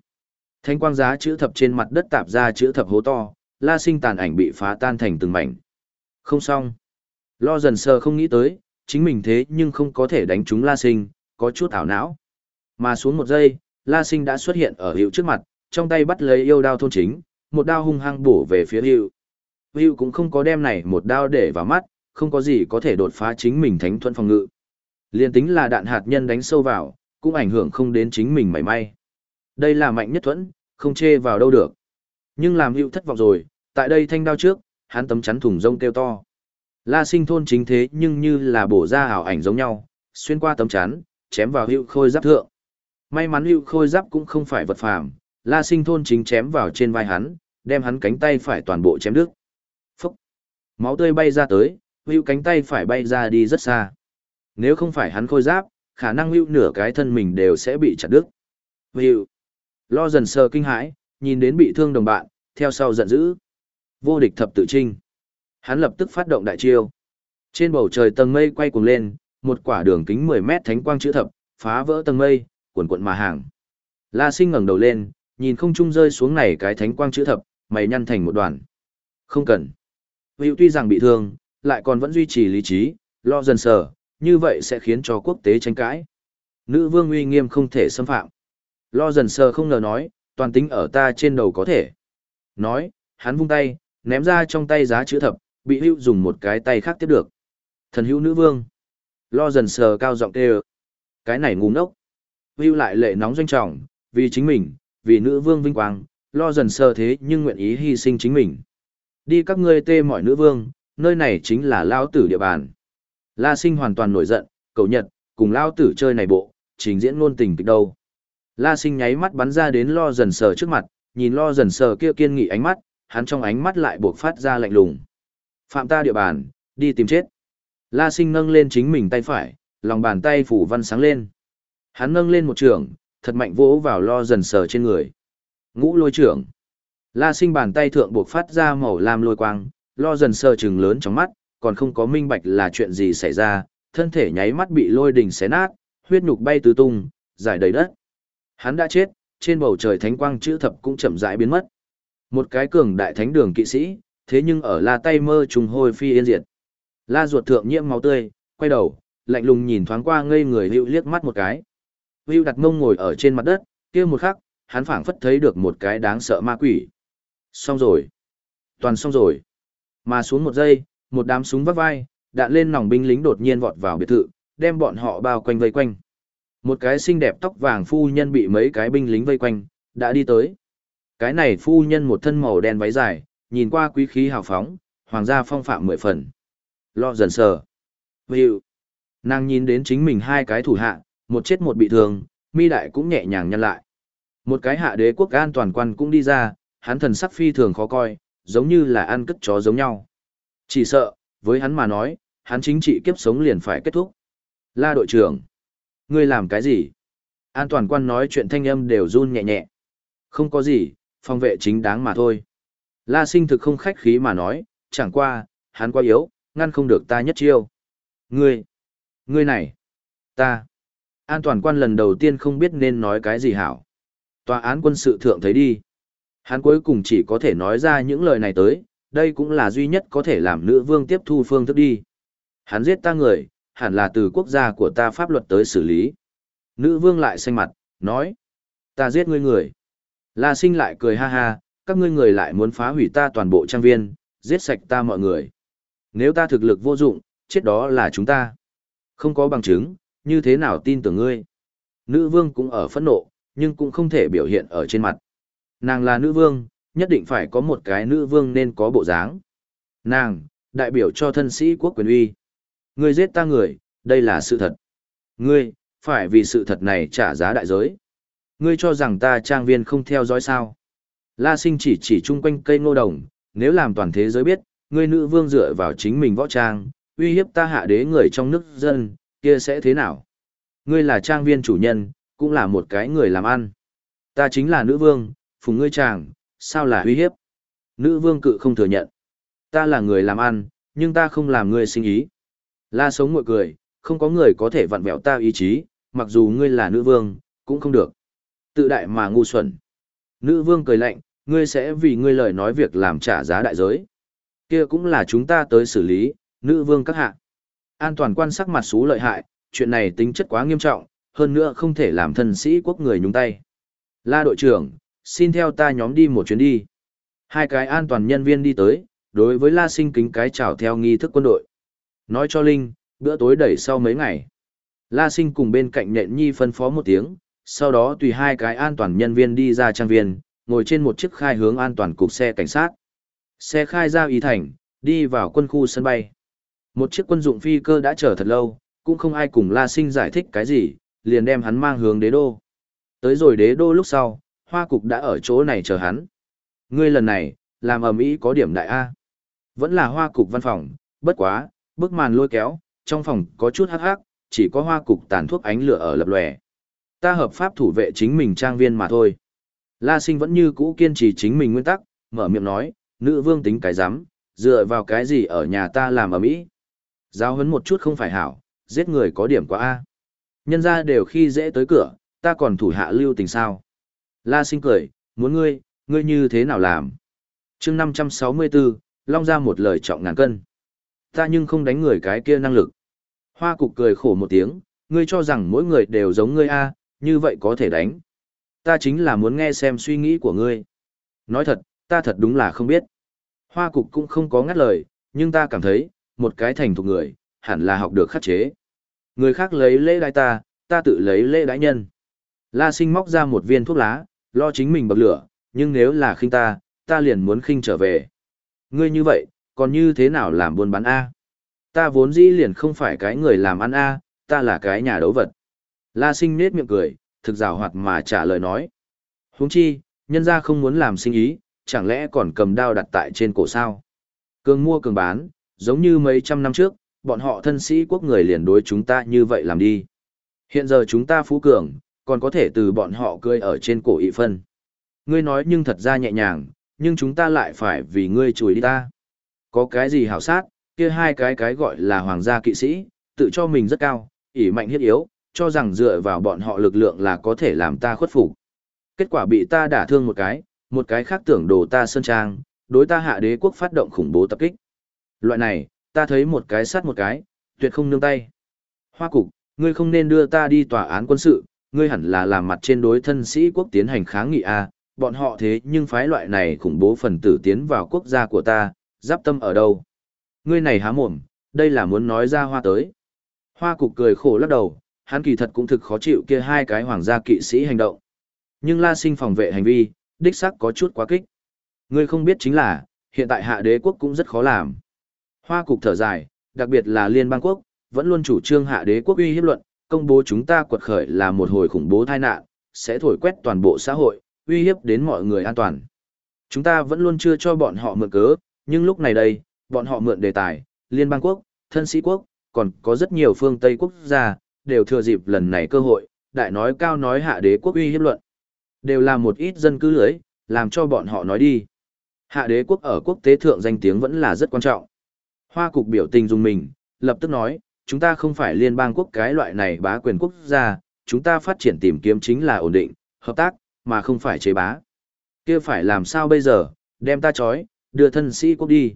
Thánh quang giá chữ thập trên mặt đất tạp ra chữ thập hố to, La Sinh tàn ảnh bị phá tan thành từng mảnh. Không xong. Lo dần sờ không nghĩ tới, chính mình thế nhưng không có thể đánh trúng La Sinh, có chút ảo não. Mà xuống một giây, La Sinh đã xuất hiện ở hiệu trước mặt, trong tay bắt lấy yêu đao thôn chính, một đao hung hăng bổ về phía hiệu. Hiệu cũng không có đem này một đao để vào mắt, không có gì có thể đột phá chính mình thánh thuận phòng ngự. Liên tính là đạn hạt nhân đánh sâu vào, cũng ảnh hưởng không đến chính mình mảy may. Đây là mạnh nhất thuẫn, không chê vào đâu được. Nhưng làm hiệu thất vọng rồi, tại đây thanh đao trước, hắn tấm chắn thùng rông kêu to. La sinh thôn chính thế nhưng như là bổ ra ảo ảnh giống nhau, xuyên qua tấm chắn, chém vào hữu khôi giáp thượng. May mắn hữu khôi giáp cũng không phải vật phàm, la sinh thôn chính chém vào trên vai hắn, đem hắn cánh tay phải toàn bộ chém đứt. Phúc! Máu tươi bay ra tới, hữu cánh tay phải bay ra đi rất xa. Nếu không phải hắn khôi giáp, khả năng hữu nửa cái thân mình đều sẽ bị chặt đứt. Hữu! Lo dần sờ kinh hãi, nhìn đến bị thương đồng bạn, theo sau giận dữ. Vô địch thập tự trinh. Hắn lập tức phát động đại chiêu. Trên bầu trời tầng mây quay cuồng lên, một quả đường kính 10 mét thánh quang chữ thập, phá vỡ tầng mây, cuộn cuộn mà hàng. La sinh ngẩng đầu lên, nhìn không trung rơi xuống này cái thánh quang chữ thập, mày nhăn thành một đoàn. Không cần. Hữu tuy rằng bị thương, lại còn vẫn duy trì lý trí, lo dần sờ, như vậy sẽ khiến cho quốc tế tranh cãi. Nữ vương uy nghiêm không thể xâm phạm. Lo dần sờ không ngờ nói, toàn tính ở ta trên đầu có thể. Nói, hắn vung tay, ném ra trong tay giá chữ thập, bị hữu dùng một cái tay khác tiếp được. Thần hữu nữ vương. Lo dần sờ cao giọng kêu. Cái này ngu ngốc. Hữu lại lệ nóng doanh trọng, vì chính mình, vì nữ vương vinh quang, lo dần sờ thế nhưng nguyện ý hy sinh chính mình. Đi các ngươi tê mọi nữ vương, nơi này chính là lao tử địa bàn. La sinh hoàn toàn nổi giận, cầu nhật, cùng lao tử chơi này bộ, trình diễn luôn tình kịch đâu. La sinh nháy mắt bắn ra đến lo dần sờ trước mặt, nhìn lo dần sờ kia kiên nghị ánh mắt, hắn trong ánh mắt lại buộc phát ra lạnh lùng. Phạm ta địa bàn, đi tìm chết. La sinh nâng lên chính mình tay phải, lòng bàn tay phủ văn sáng lên. Hắn nâng lên một trường, thật mạnh vỗ vào lo dần sờ trên người. Ngũ lôi trưởng. La sinh bàn tay thượng buộc phát ra màu lam lôi quang, lo dần sờ trừng lớn trong mắt, còn không có minh bạch là chuyện gì xảy ra, thân thể nháy mắt bị lôi đình xé nát, huyết nhục bay tứ tung, giải đầy đất. Hắn đã chết, trên bầu trời thánh quang chữ thập cũng chậm rãi biến mất. Một cái cường đại thánh đường kỵ sĩ, thế nhưng ở la tay mơ trùng hôi phi yên diệt. La ruột thượng nhiễm máu tươi, quay đầu, lạnh lùng nhìn thoáng qua ngây người hữu liếc mắt một cái. Hữu đặt mông ngồi ở trên mặt đất, kia một khắc, hắn phảng phất thấy được một cái đáng sợ ma quỷ. Xong rồi. Toàn xong rồi. Mà xuống một giây, một đám súng vắt vai, đạn lên nòng binh lính đột nhiên vọt vào biệt thự, đem bọn họ bao quanh vây quanh. Một cái xinh đẹp tóc vàng phu nhân bị mấy cái binh lính vây quanh, đã đi tới. Cái này phu nhân một thân màu đen váy dài, nhìn qua quý khí hào phóng, hoàng gia phong phạm mười phần. Lo dần sờ. Hiệu. Nàng nhìn đến chính mình hai cái thủ hạ, một chết một bị thương, mi đại cũng nhẹ nhàng nhăn lại. Một cái hạ đế quốc an toàn quan cũng đi ra, hắn thần sắc phi thường khó coi, giống như là ăn cất chó giống nhau. Chỉ sợ, với hắn mà nói, hắn chính trị kiếp sống liền phải kết thúc. La đội trưởng, ngươi làm cái gì? An toàn quan nói chuyện thanh âm đều run nhẹ nhẹ. Không có gì, phòng vệ chính đáng mà thôi. La sinh thực không khách khí mà nói, chẳng qua, hắn quá yếu, ngăn không được ta nhất chiêu. Ngươi, ngươi này, ta. An toàn quan lần đầu tiên không biết nên nói cái gì hảo. Tòa án quân sự thượng thấy đi. Hắn cuối cùng chỉ có thể nói ra những lời này tới, đây cũng là duy nhất có thể làm nữ vương tiếp thu phương thức đi. Hắn giết ta người, hẳn là từ quốc gia của ta pháp luật tới xử lý. Nữ vương lại xanh mặt, nói, ta giết ngươi người. La sinh lại cười ha ha, các ngươi người lại muốn phá hủy ta toàn bộ trang viên, giết sạch ta mọi người. Nếu ta thực lực vô dụng, chết đó là chúng ta. Không có bằng chứng, như thế nào tin tưởng ngươi. Nữ vương cũng ở phẫn nộ, nhưng cũng không thể biểu hiện ở trên mặt. Nàng là nữ vương, nhất định phải có một cái nữ vương nên có bộ dáng. Nàng, đại biểu cho thân sĩ quốc quyền uy. Ngươi giết ta người, đây là sự thật. Ngươi, phải vì sự thật này trả giá đại giới. Ngươi cho rằng ta trang viên không theo dõi sao. La sinh chỉ chỉ chung quanh cây ngô đồng, nếu làm toàn thế giới biết, ngươi nữ vương dựa vào chính mình võ trang, uy hiếp ta hạ đế người trong nước dân, kia sẽ thế nào? Ngươi là trang viên chủ nhân, cũng là một cái người làm ăn. Ta chính là nữ vương, phùng ngươi chàng, sao là uy hiếp? Nữ vương cự không thừa nhận. Ta là người làm ăn, nhưng ta không làm ngươi sinh ý. La sống ngội cười, không có người có thể vặn vẹo ta ý chí, mặc dù ngươi là nữ vương, cũng không được. Tự đại mà ngu xuẩn. Nữ vương cười lạnh, ngươi sẽ vì ngươi lời nói việc làm trả giá đại giới. Kia cũng là chúng ta tới xử lý, nữ vương các hạ. An toàn quan sắc mặt xú lợi hại, chuyện này tính chất quá nghiêm trọng, hơn nữa không thể làm thân sĩ quốc người nhúng tay. La đội trưởng, xin theo ta nhóm đi một chuyến đi. Hai cái an toàn nhân viên đi tới, đối với La Sinh kính cái chào theo nghi thức quân đội. Nói cho Linh, bữa tối đẩy sau mấy ngày. La Sinh cùng bên cạnh Nện nhi phân phó một tiếng, sau đó tùy hai cái an toàn nhân viên đi ra trang viên, ngồi trên một chiếc khai hướng an toàn cục xe cảnh sát. Xe khai ra ý thành, đi vào quân khu sân bay. Một chiếc quân dụng phi cơ đã chờ thật lâu, cũng không ai cùng La Sinh giải thích cái gì, liền đem hắn mang hướng đế đô. Tới rồi đế đô lúc sau, hoa cục đã ở chỗ này chờ hắn. Ngươi lần này, làm ầm ĩ có điểm đại A. Vẫn là hoa cục văn phòng, bất quá, bức màn lôi kéo, trong phòng có chút hắc hắc, chỉ có hoa cục tàn thuốc ánh lửa ở lập lòe. Ta hợp pháp thủ vệ chính mình trang viên mà thôi. La sinh vẫn như cũ kiên trì chính mình nguyên tắc, mở miệng nói, nữ vương tính cái giám, dựa vào cái gì ở nhà ta làm ở Mỹ? Giáo hấn một chút không phải hảo, giết người có điểm quá A. Nhân ra đều khi dễ tới cửa, ta còn thủ hạ lưu tình sao. La sinh cười, muốn ngươi, ngươi như thế nào làm? chương 564, Long ra một lời trọng ngàn cân. Ta nhưng không đánh người cái kia năng lực. Hoa cục cười khổ một tiếng, ngươi cho rằng mỗi người đều giống ngươi a, như vậy có thể đánh. Ta chính là muốn nghe xem suy nghĩ của ngươi. Nói thật, ta thật đúng là không biết. Hoa cục cũng không có ngắt lời, nhưng ta cảm thấy, một cái thành thục người, hẳn là học được khắc chế. Người khác lấy lễ đái ta, ta tự lấy lễ đái nhân. La sinh móc ra một viên thuốc lá, lo chính mình bậc lửa, nhưng nếu là khinh ta, ta liền muốn khinh trở về. Ngươi như vậy, còn như thế nào làm buôn bán A? Ta vốn dĩ liền không phải cái người làm ăn A, ta là cái nhà đấu vật. La sinh nết miệng cười, thực rào hoạt mà trả lời nói. huống chi, nhân ra không muốn làm sinh ý, chẳng lẽ còn cầm đao đặt tại trên cổ sao? Cường mua cường bán, giống như mấy trăm năm trước, bọn họ thân sĩ quốc người liền đối chúng ta như vậy làm đi. Hiện giờ chúng ta phú cường, còn có thể từ bọn họ cười ở trên cổ ị phân. Ngươi nói nhưng thật ra nhẹ nhàng, nhưng chúng ta lại phải vì ngươi chùi đi ta. Có cái gì hảo sát, kia hai cái cái gọi là hoàng gia kỵ sĩ, tự cho mình rất cao, ỷ mạnh hiết yếu, cho rằng dựa vào bọn họ lực lượng là có thể làm ta khuất phục. Kết quả bị ta đả thương một cái, một cái khác tưởng đồ ta sơn trang, đối ta hạ đế quốc phát động khủng bố tập kích. Loại này, ta thấy một cái sát một cái, tuyệt không nương tay. Hoa cục, ngươi không nên đưa ta đi tòa án quân sự, ngươi hẳn là làm mặt trên đối thân sĩ quốc tiến hành kháng nghị a, bọn họ thế nhưng phái loại này khủng bố phần tử tiến vào quốc gia của ta, giáp tâm ở đâu? Ngươi này há mồm, đây là muốn nói ra hoa tới. Hoa cục cười khổ lắc đầu, hắn kỳ thật cũng thực khó chịu kia hai cái hoàng gia kỵ sĩ hành động. Nhưng la sinh phòng vệ hành vi, đích xác có chút quá kích. Ngươi không biết chính là, hiện tại hạ đế quốc cũng rất khó làm. Hoa cục thở dài, đặc biệt là liên bang quốc, vẫn luôn chủ trương hạ đế quốc uy hiếp luận, công bố chúng ta quật khởi là một hồi khủng bố tai nạn, sẽ thổi quét toàn bộ xã hội, uy hiếp đến mọi người an toàn. Chúng ta vẫn luôn chưa cho bọn họ mượn cớ, nhưng lúc này đây, bọn họ mượn đề tài, liên bang quốc, thân sĩ quốc, còn có rất nhiều phương Tây quốc gia, đều thừa dịp lần này cơ hội, đại nói cao nói hạ đế quốc uy hiếp luận. Đều là một ít dân cư lưới, làm cho bọn họ nói đi. Hạ đế quốc ở quốc tế thượng danh tiếng vẫn là rất quan trọng. Hoa cục biểu tình dùng mình, lập tức nói, chúng ta không phải liên bang quốc cái loại này bá quyền quốc gia, chúng ta phát triển tìm kiếm chính là ổn định, hợp tác, mà không phải chế bá. Kia phải làm sao bây giờ, đem ta chói, đưa thân sĩ quốc đi.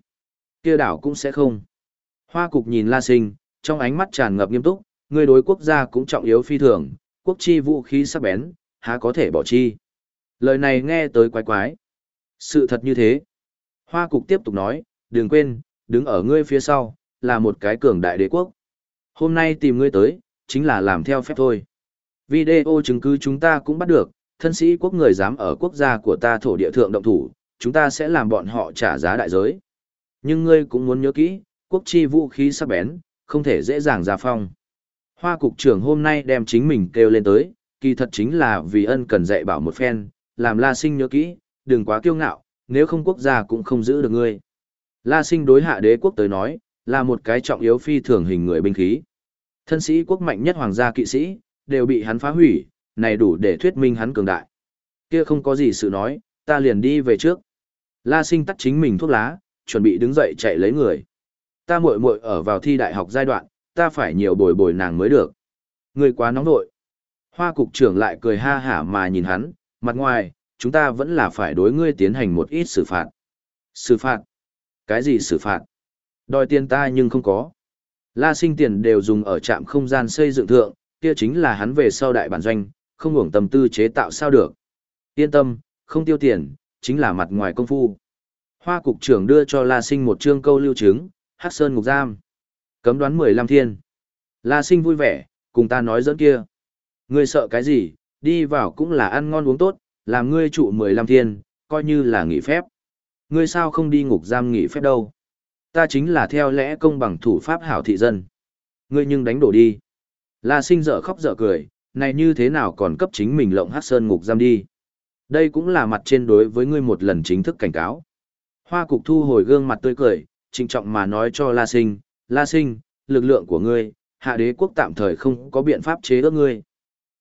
Kia đảo cũng sẽ không. Hoa cục nhìn La Sinh, trong ánh mắt tràn ngập nghiêm túc, người đối quốc gia cũng trọng yếu phi thường, quốc chi vũ khí sắc bén, há có thể bỏ chi. Lời này nghe tới quái quái. Sự thật như thế. Hoa cục tiếp tục nói, đừng quên, đứng ở ngươi phía sau, là một cái cường đại đế quốc. Hôm nay tìm ngươi tới, chính là làm theo phép thôi. Video chứng cứ chúng ta cũng bắt được, thân sĩ quốc người dám ở quốc gia của ta thổ địa thượng động thủ, chúng ta sẽ làm bọn họ trả giá đại giới. Nhưng ngươi cũng muốn nhớ kỹ, quốc chi vũ khí sắc bén, không thể dễ dàng ra phong. Hoa cục trưởng hôm nay đem chính mình kêu lên tới, kỳ thật chính là vì ân cần dạy bảo một phen, làm La Sinh nhớ kỹ, đừng quá kiêu ngạo, nếu không quốc gia cũng không giữ được ngươi. La Sinh đối hạ đế quốc tới nói, là một cái trọng yếu phi thường hình người binh khí. Thân sĩ quốc mạnh nhất hoàng gia kỵ sĩ, đều bị hắn phá hủy, này đủ để thuyết minh hắn cường đại. Kia không có gì sự nói, ta liền đi về trước. La Sinh tắt chính mình thuốc lá, chuẩn bị đứng dậy chạy lấy người. Ta muội muội ở vào thi đại học giai đoạn, ta phải nhiều bồi bồi nàng mới được. Người quá nóng nội. Hoa cục trưởng lại cười ha hả mà nhìn hắn, mặt ngoài, chúng ta vẫn là phải đối ngươi tiến hành một ít xử phạt. Xử phạt? Cái gì xử phạt? Đòi tiền ta nhưng không có. La sinh tiền đều dùng ở trạm không gian xây dựng thượng, kia chính là hắn về sau đại bản doanh, không hưởng tâm tư chế tạo sao được. Yên tâm, không tiêu tiền, chính là mặt ngoài công phu. Hoa cục trưởng đưa cho La Sinh một chương câu lưu chứng, Hắc Sơn ngục giam. Cấm đoán 15 thiên. La Sinh vui vẻ, cùng ta nói dẫn kia. Ngươi sợ cái gì, đi vào cũng là ăn ngon uống tốt, làm ngươi trụ 15 thiên, coi như là nghỉ phép. Ngươi sao không đi ngục giam nghỉ phép đâu? Ta chính là theo lẽ công bằng thủ pháp hảo thị dân. Ngươi nhưng đánh đổ đi. La sinh dở khóc dở cười, này như thế nào còn cấp chính mình lộng hát sơn ngục giam đi. Đây cũng là mặt trên đối với ngươi một lần chính thức cảnh cáo. Hoa cục thu hồi gương mặt tươi cười, trịnh trọng mà nói cho La sinh, La sinh, lực lượng của ngươi, hạ đế quốc tạm thời không có biện pháp chế ước ngươi.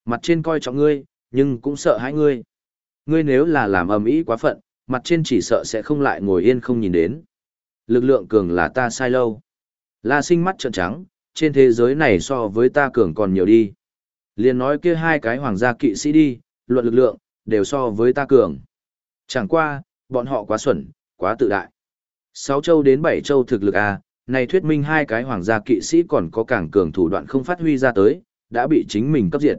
Mặt trên coi trọng ngươi, nhưng cũng sợ hãi ngươi. Ngươi nếu là làm ầm ĩ quá phận, mặt trên chỉ sợ sẽ không lại ngồi yên không nhìn đến. Lực lượng cường là ta sai lâu. La sinh mắt trợn trắng, trên thế giới này so với ta cường còn nhiều đi. Liền nói kia hai cái hoàng gia kỵ sĩ đi, luận lực lượng, đều so với ta cường. Chẳng qua, bọn họ quá xuẩn, quá tự đại. Sáu châu đến bảy châu thực lực à, này thuyết minh hai cái hoàng gia kỵ sĩ còn có càng cường thủ đoạn không phát huy ra tới, đã bị chính mình cấp diệt.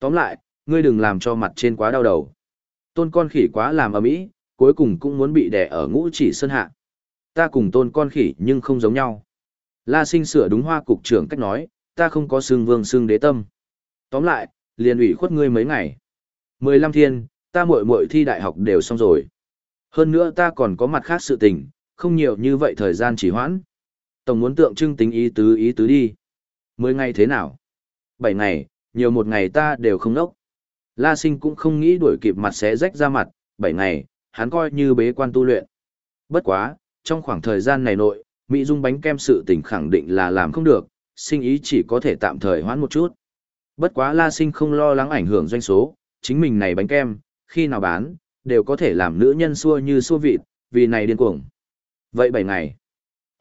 Tóm lại, ngươi đừng làm cho mặt trên quá đau đầu. Tôn con khỉ quá làm ở mỹ, cuối cùng cũng muốn bị đè ở ngũ chỉ sơn hạ. Ta cùng tôn con khỉ nhưng không giống nhau. La sinh sửa đúng hoa cục trưởng cách nói, ta không có xương vương xương đế tâm. Tóm lại, liền ủy khuất ngươi mấy ngày. Mười lăm thiên, ta muội muội thi đại học đều xong rồi. Hơn nữa ta còn có mặt khác sự tình, không nhiều như vậy thời gian chỉ hoãn. Tổng muốn tượng trưng tính ý tứ ý tứ đi. Mười ngày thế nào? Bảy ngày, nhiều một ngày ta đều không nốc. La sinh cũng không nghĩ đuổi kịp mặt sẽ rách ra mặt, bảy ngày, hắn coi như bế quan tu luyện. Bất quá, trong khoảng thời gian này nội, Mỹ Dung bánh kem sự tình khẳng định là làm không được, sinh ý chỉ có thể tạm thời hoãn một chút. Bất quá La Sinh không lo lắng ảnh hưởng doanh số, chính mình này bánh kem, khi nào bán, đều có thể làm nữ nhân xua như xua vịt, vì này điên cuồng. Vậy 7 ngày.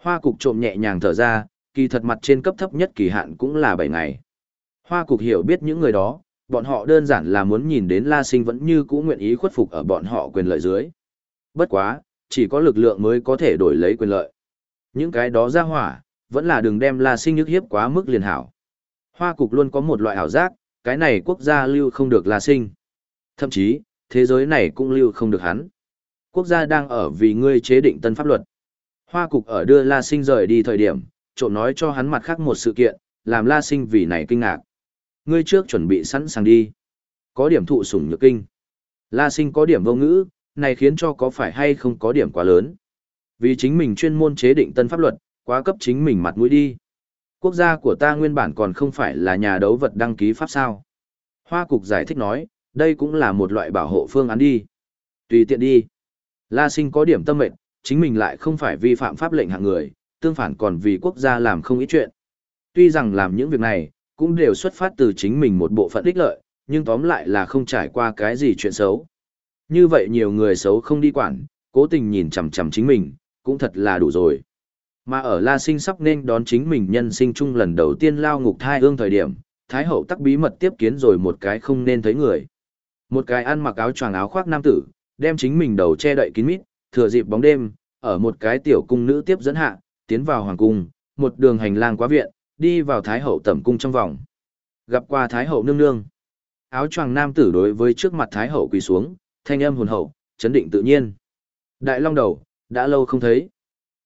Hoa cục trộm nhẹ nhàng thở ra, kỳ thật mặt trên cấp thấp nhất kỳ hạn cũng là 7 ngày. Hoa cục hiểu biết những người đó, bọn họ đơn giản là muốn nhìn đến La Sinh vẫn như cũ nguyện ý khuất phục ở bọn họ quyền lợi dưới. Bất quá, chỉ có lực lượng mới có thể đổi lấy quyền lợi. Những cái đó ra hỏa, vẫn là đừng đem La Sinh nhức hiếp quá mức liền hảo. Hoa cục luôn có một loại ảo giác, cái này quốc gia lưu không được La Sinh. Thậm chí, thế giới này cũng lưu không được hắn. Quốc gia đang ở vì ngươi chế định tân pháp luật. Hoa cục ở đưa La Sinh rời đi thời điểm, trộm nói cho hắn mặt khác một sự kiện, làm La Sinh vì này kinh ngạc. Ngươi trước chuẩn bị sẵn sàng đi. Có điểm thụ sủng nhược kinh. La Sinh có điểm vô ngữ, này khiến cho có phải hay không có điểm quá lớn. Vì chính mình chuyên môn chế định tân pháp luật, quá cấp chính mình mặt mũi đi. Quốc gia của ta nguyên bản còn không phải là nhà đấu vật đăng ký pháp sao. Hoa cục giải thích nói, đây cũng là một loại bảo hộ phương án đi. Tùy tiện đi. La sinh có điểm tâm mệnh, chính mình lại không phải vi phạm pháp lệnh hạng người, tương phản còn vì quốc gia làm không ít chuyện. Tuy rằng làm những việc này, cũng đều xuất phát từ chính mình một bộ phận ích lợi, nhưng tóm lại là không trải qua cái gì chuyện xấu. Như vậy nhiều người xấu không đi quản, cố tình nhìn chằm chằm chính mình, cũng thật là đủ rồi. Mà ở La Sinh sắp nên đón chính mình nhân sinh chung lần đầu tiên lao ngục thai ương thời điểm, Thái hậu tắc bí mật tiếp kiến rồi một cái không nên thấy người. Một cái ăn mặc áo choàng áo khoác nam tử, đem chính mình đầu che đậy kín mít, thừa dịp bóng đêm, ở một cái tiểu cung nữ tiếp dẫn hạ, tiến vào hoàng cung, một đường hành lang quá viện, đi vào Thái hậu tẩm cung trong vòng. Gặp qua Thái hậu nương nương. Áo choàng nam tử đối với trước mặt Thái hậu quỳ xuống, thanh âm hồn hậu, chấn định tự nhiên. Đại long đầu, đã lâu không thấy.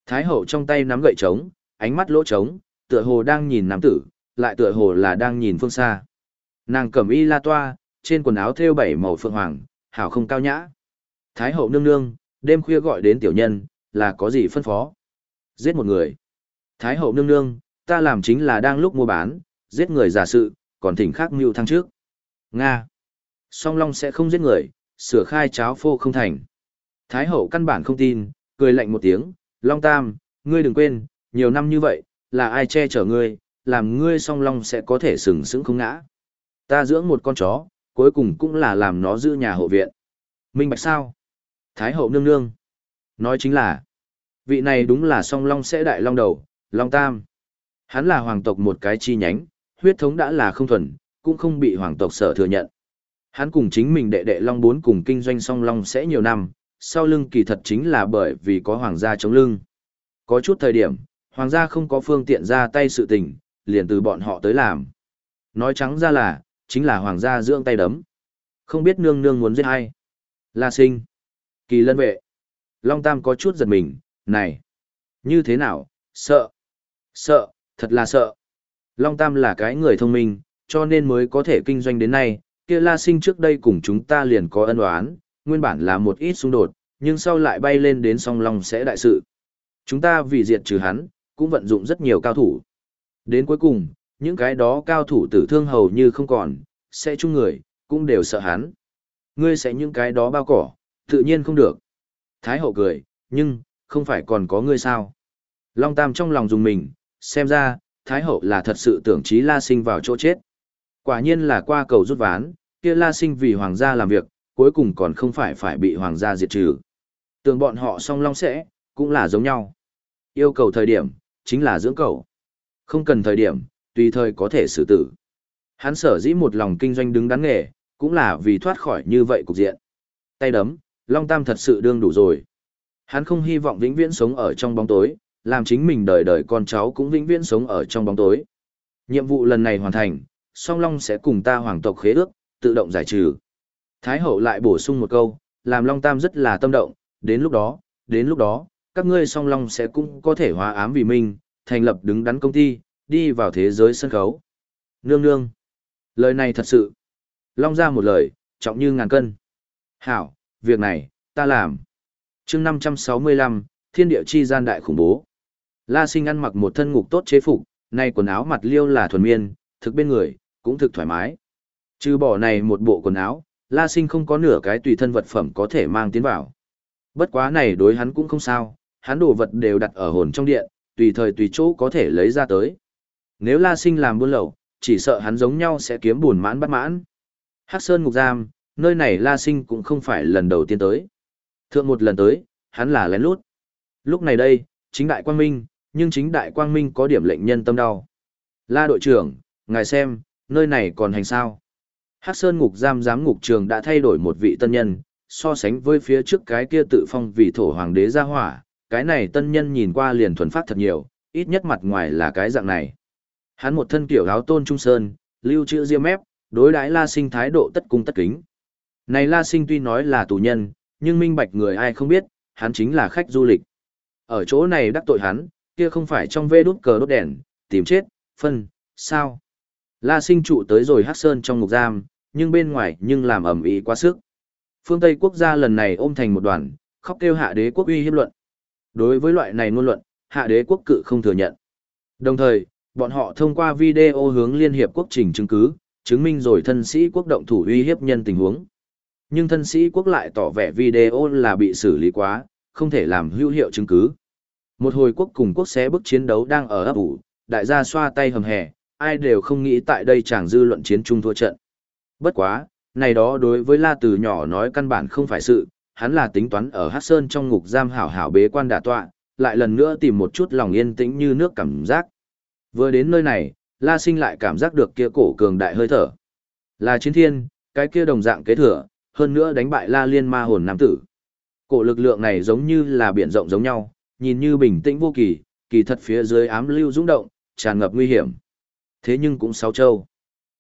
Thái hậu trong tay nắm gậy trống, ánh mắt lỗ trống, tựa hồ đang nhìn nam tử, lại tựa hồ là đang nhìn phương xa. Nàng cầm y la toa, trên quần áo thêu bảy màu phượng hoàng, hảo không cao nhã. Thái hậu nương nương, đêm khuya gọi đến tiểu nhân, là có gì phân phó? Giết một người. Thái hậu nương nương, ta làm chính là đang lúc mua bán, giết người giả sự, còn thỉnh khác mưu thăng trước. Nga. Song Long sẽ không giết người, sửa khai cháo phô không thành. Thái hậu căn bản không tin, cười lạnh một tiếng, Long Tam, ngươi đừng quên, nhiều năm như vậy, là ai che chở ngươi, làm ngươi song long sẽ có thể sừng sững không ngã. Ta dưỡng một con chó, cuối cùng cũng là làm nó giữ nhà hộ viện. Minh bạch sao? Thái hậu nương nương. Nói chính là, vị này đúng là song long sẽ đại long đầu, long tam. Hắn là hoàng tộc một cái chi nhánh, huyết thống đã là không thuần, cũng không bị hoàng tộc sở thừa nhận. Hắn cùng chính mình đệ đệ long bốn cùng kinh doanh song long sẽ nhiều năm, sau lưng kỳ thật chính là bởi vì có hoàng gia chống lưng. Có chút thời điểm, hoàng gia không có phương tiện ra tay sự tình, liền từ bọn họ tới làm. Nói trắng ra là, chính là hoàng gia dưỡng tay đấm. Không biết nương nương muốn giết ai. La sinh. Kỳ lân vệ. Long Tam có chút giật mình, này. Như thế nào, sợ. Sợ, thật là sợ. Long Tam là cái người thông minh, cho nên mới có thể kinh doanh đến nay, kia La Sinh trước đây cùng chúng ta liền có ân oán, nguyên bản là một ít xung đột, nhưng sau lại bay lên đến song long sẽ đại sự. Chúng ta vì diệt trừ hắn, cũng vận dụng rất nhiều cao thủ. Đến cuối cùng, những cái đó cao thủ tử thương hầu như không còn, sẽ chung người, cũng đều sợ hắn. Ngươi sẽ những cái đó bao cỏ, tự nhiên không được. Thái hậu cười, nhưng, không phải còn có ngươi sao. Long Tam trong lòng dùng mình, xem ra, Thái hậu là thật sự tưởng trí La Sinh vào chỗ chết. Quả nhiên là qua cầu rút ván, kia La Sinh vì hoàng gia làm việc, cuối cùng còn không phải phải bị hoàng gia diệt trừ. Tưởng bọn họ song long sẽ, cũng là giống nhau. Yêu cầu thời điểm, chính là dưỡng cầu. Không cần thời điểm, tùy thời có thể xử tử. Hắn sở dĩ một lòng kinh doanh đứng đắn nghề, cũng là vì thoát khỏi như vậy cục diện. Tay đấm, Long Tam thật sự đương đủ rồi. Hắn không hy vọng vĩnh viễn sống ở trong bóng tối, làm chính mình đời đời con cháu cũng vĩnh viễn sống ở trong bóng tối. Nhiệm vụ lần này hoàn thành, song Long sẽ cùng ta hoàng tộc khế ước, tự động giải trừ. Thái hậu lại bổ sung một câu, làm Long Tam rất là tâm động, đến lúc đó, đến lúc đó, các ngươi song Long sẽ cũng có thể hóa ám vì mình, thành lập đứng đắn công ty, đi vào thế giới sân khấu. Nương nương. Lời này thật sự. Long ra một lời, trọng như ngàn cân. Hảo, việc này, ta làm. chương 565, thiên địa chi gian đại khủng bố. La sinh ăn mặc một thân ngục tốt chế phục, nay quần áo mặt liêu là thuần miên, thực bên người, cũng thực thoải mái. Trừ bỏ này một bộ quần áo, La sinh không có nửa cái tùy thân vật phẩm có thể mang tiến vào. Bất quá này đối hắn cũng không sao, hắn đồ vật đều đặt ở hồn trong điện, tùy thời tùy chỗ có thể lấy ra tới. Nếu La sinh làm buôn lậu, chỉ sợ hắn giống nhau sẽ kiếm buồn mãn bắt mãn. Hắc Sơn Ngục Giam, nơi này La Sinh cũng không phải lần đầu tiên tới. Thượng một lần tới, hắn là lén lút. Lúc này đây, chính đại quang minh, nhưng chính đại quang minh có điểm lệnh nhân tâm đau. La đội trưởng, ngài xem, nơi này còn hành sao. Hắc Sơn Ngục Giam giám ngục trường đã thay đổi một vị tân nhân, so sánh với phía trước cái kia tự phong vị thổ hoàng đế gia hỏa, cái này tân nhân nhìn qua liền thuần phát thật nhiều, ít nhất mặt ngoài là cái dạng này. Hắn một thân kiểu áo tôn trung sơn, lưu chữ riêng mép, đối đãi La Sinh thái độ tất cung tất kính. Này La Sinh tuy nói là tù nhân, nhưng minh bạch người ai không biết, hắn chính là khách du lịch. Ở chỗ này đắc tội hắn, kia không phải trong vê đút cờ đốt đèn, tìm chết, phân, sao. La Sinh trụ tới rồi hát sơn trong ngục giam, nhưng bên ngoài nhưng làm ẩm ý quá sức. Phương Tây quốc gia lần này ôm thành một đoàn, khóc kêu hạ đế quốc uy hiếp luận. Đối với loại này ngôn luận, hạ đế quốc cự không thừa nhận. Đồng thời, bọn họ thông qua video hướng Liên Hiệp Quốc trình chứng cứ, chứng minh rồi thân sĩ quốc động thủ uy hiếp nhân tình huống. Nhưng thân sĩ quốc lại tỏ vẻ video là bị xử lý quá, không thể làm hữu hiệu chứng cứ. Một hồi quốc cùng quốc xé bức chiến đấu đang ở ấp ủ, đại gia xoa tay hầm hè, ai đều không nghĩ tại đây chẳng dư luận chiến trung thua trận. Bất quá, này đó đối với La Từ nhỏ nói căn bản không phải sự, hắn là tính toán ở Hát Sơn trong ngục giam hảo hảo bế quan đả tọa, lại lần nữa tìm một chút lòng yên tĩnh như nước cảm giác. Vừa đến nơi này, La Sinh lại cảm giác được kia cổ cường đại hơi thở. Là chiến thiên, cái kia đồng dạng kế thừa, hơn nữa đánh bại La Liên ma hồn nam tử. Cổ lực lượng này giống như là biển rộng giống nhau, nhìn như bình tĩnh vô kỳ, kỳ thật phía dưới ám lưu rúng động, tràn ngập nguy hiểm. Thế nhưng cũng sáu châu.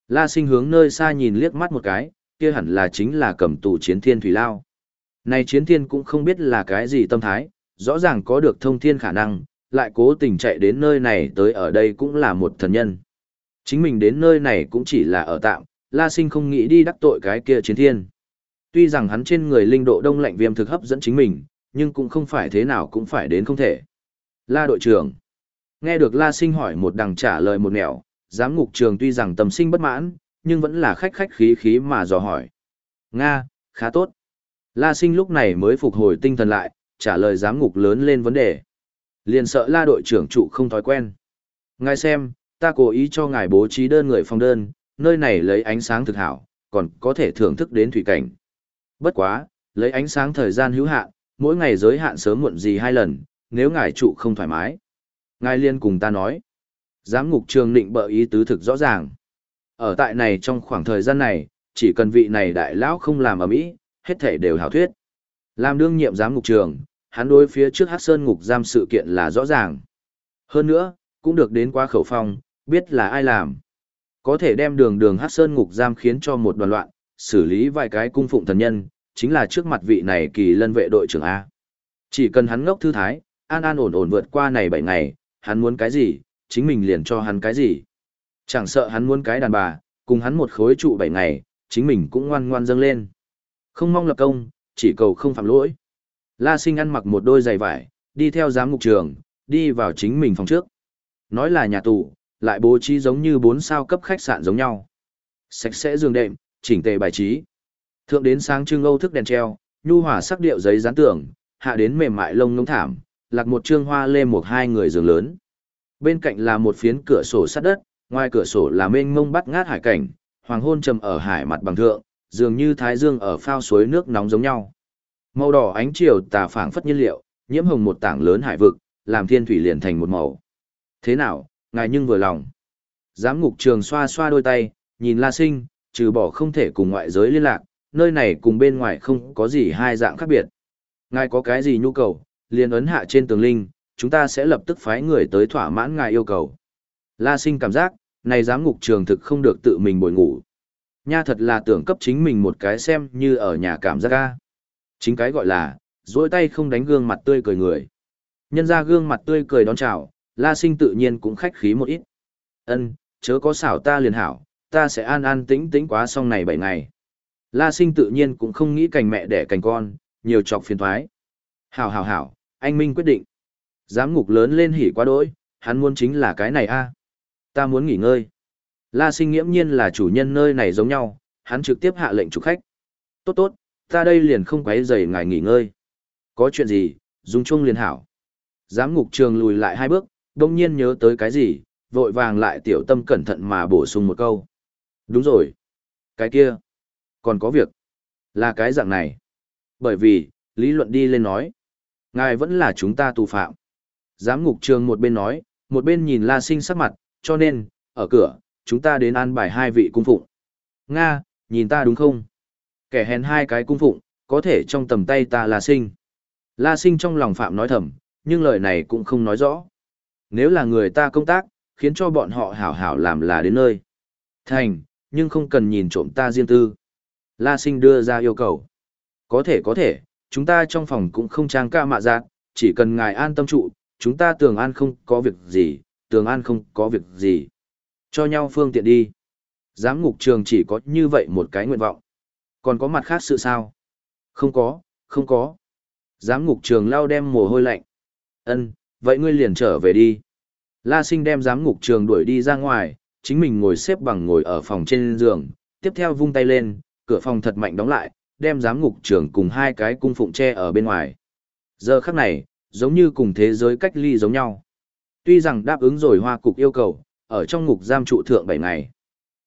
La Sinh hướng nơi xa nhìn liếc mắt một cái, kia hẳn là chính là cầm tù chiến thiên thủy lao. Này chiến thiên cũng không biết là cái gì tâm thái, rõ ràng có được thông thiên khả năng, lại cố tình chạy đến nơi này tới ở đây cũng là một thần nhân. Chính mình đến nơi này cũng chỉ là ở tạm, La Sinh không nghĩ đi đắc tội cái kia chiến thiên. Tuy rằng hắn trên người linh độ đông lạnh viêm thực hấp dẫn chính mình, nhưng cũng không phải thế nào cũng phải đến không thể. La đội trưởng. Nghe được La Sinh hỏi một đằng trả lời một nẻo, giám ngục trường tuy rằng tâm sinh bất mãn, nhưng vẫn là khách khách khí khí mà dò hỏi. Nga, khá tốt. La Sinh lúc này mới phục hồi tinh thần lại, trả lời giám ngục lớn lên vấn đề. Liền sợ la đội trưởng trụ không thói quen. Ngài xem, ta cố ý cho ngài bố trí đơn người phòng đơn, nơi này lấy ánh sáng thực hảo, còn có thể thưởng thức đến thủy cảnh. Bất quá, lấy ánh sáng thời gian hữu hạn, mỗi ngày giới hạn sớm muộn gì hai lần, nếu ngài trụ không thoải mái. Ngài liên cùng ta nói. Giám ngục trường định bợ ý tứ thực rõ ràng. Ở tại này trong khoảng thời gian này, chỉ cần vị này đại lão không làm ở mỹ, hết thể đều hảo thuyết. Làm đương nhiệm giám ngục trường, hắn đối phía trước Hắc Sơn ngục giam sự kiện là rõ ràng. Hơn nữa, cũng được đến qua khẩu phong, biết là ai làm. Có thể đem đường đường Hắc Sơn ngục giam khiến cho một đoàn loạn, xử lý vài cái cung phụng thần nhân, chính là trước mặt vị này kỳ lân vệ đội trưởng A. Chỉ cần hắn ngốc thư thái, an an ổn ổn vượt qua này 7 ngày, hắn muốn cái gì, chính mình liền cho hắn cái gì. Chẳng sợ hắn muốn cái đàn bà, cùng hắn một khối trụ 7 ngày, chính mình cũng ngoan ngoan dâng lên. Không mong lập công, chỉ cầu không phạm lỗi. La sinh ăn mặc một đôi giày vải, đi theo giám ngục trường, đi vào chính mình phòng trước. Nói là nhà tù, lại bố trí giống như bốn sao cấp khách sạn giống nhau. Sạch sẽ giường đệm, chỉnh tề bài trí. Thượng đến sáng trưng âu thức đèn treo, nhu hòa sắc điệu giấy dán tường, hạ đến mềm mại lông ngông thảm, lạc một trương hoa lê một hai người giường lớn. Bên cạnh là một phiến cửa sổ sắt đất, ngoài cửa sổ là mênh mông bắt ngát hải cảnh, hoàng hôn trầm ở hải mặt bằng thượng, dường như thái dương ở phao suối nước nóng giống nhau. Màu đỏ ánh chiều tà phảng phất nhiên liệu, nhiễm hồng một tảng lớn hải vực, làm thiên thủy liền thành một màu. Thế nào, ngài nhưng vừa lòng. Giám ngục trường xoa xoa đôi tay, nhìn La Sinh, trừ bỏ không thể cùng ngoại giới liên lạc, nơi này cùng bên ngoài không có gì hai dạng khác biệt. Ngài có cái gì nhu cầu, liền ấn hạ trên tường linh, chúng ta sẽ lập tức phái người tới thỏa mãn ngài yêu cầu. La sinh cảm giác, này giám ngục trường thực không được tự mình bồi ngủ. Nha thật là tưởng cấp chính mình một cái xem như ở nhà cảm giác ca. Chính cái gọi là, duỗi tay không đánh gương mặt tươi cười người. Nhân ra gương mặt tươi cười đón chào, la sinh tự nhiên cũng khách khí một ít. ân chớ có xảo ta liền hảo, ta sẽ an an tĩnh tĩnh quá xong này bảy ngày. La sinh tự nhiên cũng không nghĩ cành mẹ đẻ cành con, nhiều chọc phiền thoái. Hảo hảo hảo, anh Minh quyết định. Giám ngục lớn lên hỉ quá đỗi, hắn muốn chính là cái này a. Ta muốn nghỉ ngơi. La sinh nghiễm nhiên là chủ nhân nơi này giống nhau, hắn trực tiếp hạ lệnh chủ khách. Tốt tốt, ta đây liền không quấy rầy ngài nghỉ ngơi. Có chuyện gì, dùng chung liền hảo. Giám ngục trường lùi lại hai bước, đông nhiên nhớ tới cái gì, vội vàng lại tiểu tâm cẩn thận mà bổ sung một câu. Đúng rồi. Cái kia. Còn có việc. Là cái dạng này. Bởi vì, lý luận đi lên nói. Ngài vẫn là chúng ta tù phạm. Giám ngục trường một bên nói, một bên nhìn La Sinh sắc mặt, cho nên, ở cửa, chúng ta đến an bài hai vị cung phụng. Nga, nhìn ta đúng không? Kẻ hèn hai cái cung phụng, có thể trong tầm tay ta La Sinh. La Sinh trong lòng phạm nói thầm, nhưng lời này cũng không nói rõ. Nếu là người ta công tác, khiến cho bọn họ hảo hảo làm là đến nơi. Thành, nhưng không cần nhìn trộm ta riêng tư. La Sinh đưa ra yêu cầu. Có thể có thể, chúng ta trong phòng cũng không trang ca mạ giác, chỉ cần ngài an tâm trụ, chúng ta tường an không có việc gì, tường an không có việc gì. Cho nhau phương tiện đi. Giám ngục trường chỉ có như vậy một cái nguyện vọng. Còn có mặt khác sự sao? Không có, không có. Giám ngục trường lao đem mồ hôi lạnh. Ân, vậy ngươi liền trở về đi. La sinh đem giám ngục trường đuổi đi ra ngoài, chính mình ngồi xếp bằng ngồi ở phòng trên giường, tiếp theo vung tay lên, cửa phòng thật mạnh đóng lại, đem giám ngục trưởng cùng hai cái cung phụng tre ở bên ngoài. Giờ khắc này, giống như cùng thế giới cách ly giống nhau. Tuy rằng đáp ứng rồi hoa cục yêu cầu, ở trong ngục giam trụ thượng 7 ngày.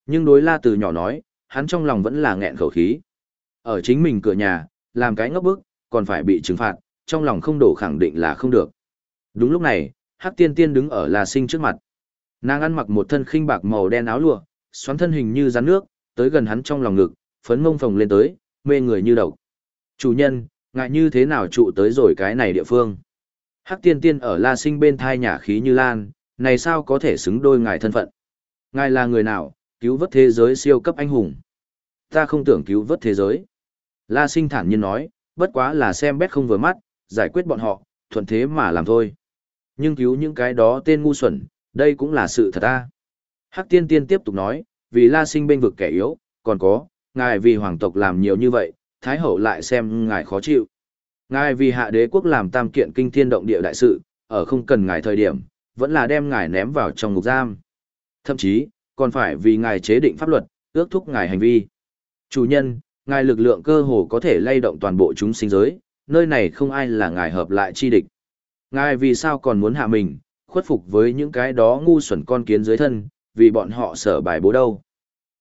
Nhưng đối la từ nhỏ nói, hắn trong lòng vẫn là nghẹn khẩu khí. Ở chính mình cửa nhà, làm cái ngốc bức, còn phải bị trừng phạt, trong lòng không đổ khẳng định là không được. Đúng lúc này, Hắc Tiên Tiên đứng ở La Sinh trước mặt. Nàng ăn mặc một thân khinh bạc màu đen áo lụa, xoắn thân hình như rắn nước, tới gần hắn trong lòng ngực, phấn mông phồng lên tới, mê người như độc. Chủ nhân, ngại như thế nào trụ tới rồi cái này địa phương? Hắc Tiên Tiên ở La Sinh bên thai nhả khí như lan, này sao có thể xứng đôi ngài thân phận? Ngài là người nào, cứu vớt thế giới siêu cấp anh hùng? Ta không tưởng cứu vớt thế giới. La Sinh thản nhiên nói, bất quá là xem bét không vừa mắt, giải quyết bọn họ, thuận thế mà làm thôi. Nhưng cứu những cái đó tên ngu xuẩn, đây cũng là sự thật ta. Hắc tiên tiên tiếp tục nói, vì la sinh bên vực kẻ yếu, còn có, ngài vì hoàng tộc làm nhiều như vậy, thái hậu lại xem ngài khó chịu. Ngài vì hạ đế quốc làm tam kiện kinh thiên động địa đại sự, ở không cần ngài thời điểm, vẫn là đem ngài ném vào trong ngục giam. Thậm chí, còn phải vì ngài chế định pháp luật, ước thúc ngài hành vi. Chủ nhân, ngài lực lượng cơ hồ có thể lay động toàn bộ chúng sinh giới, nơi này không ai là ngài hợp lại chi địch. Ngài vì sao còn muốn hạ mình, khuất phục với những cái đó ngu xuẩn con kiến dưới thân, vì bọn họ sở bài bố đâu.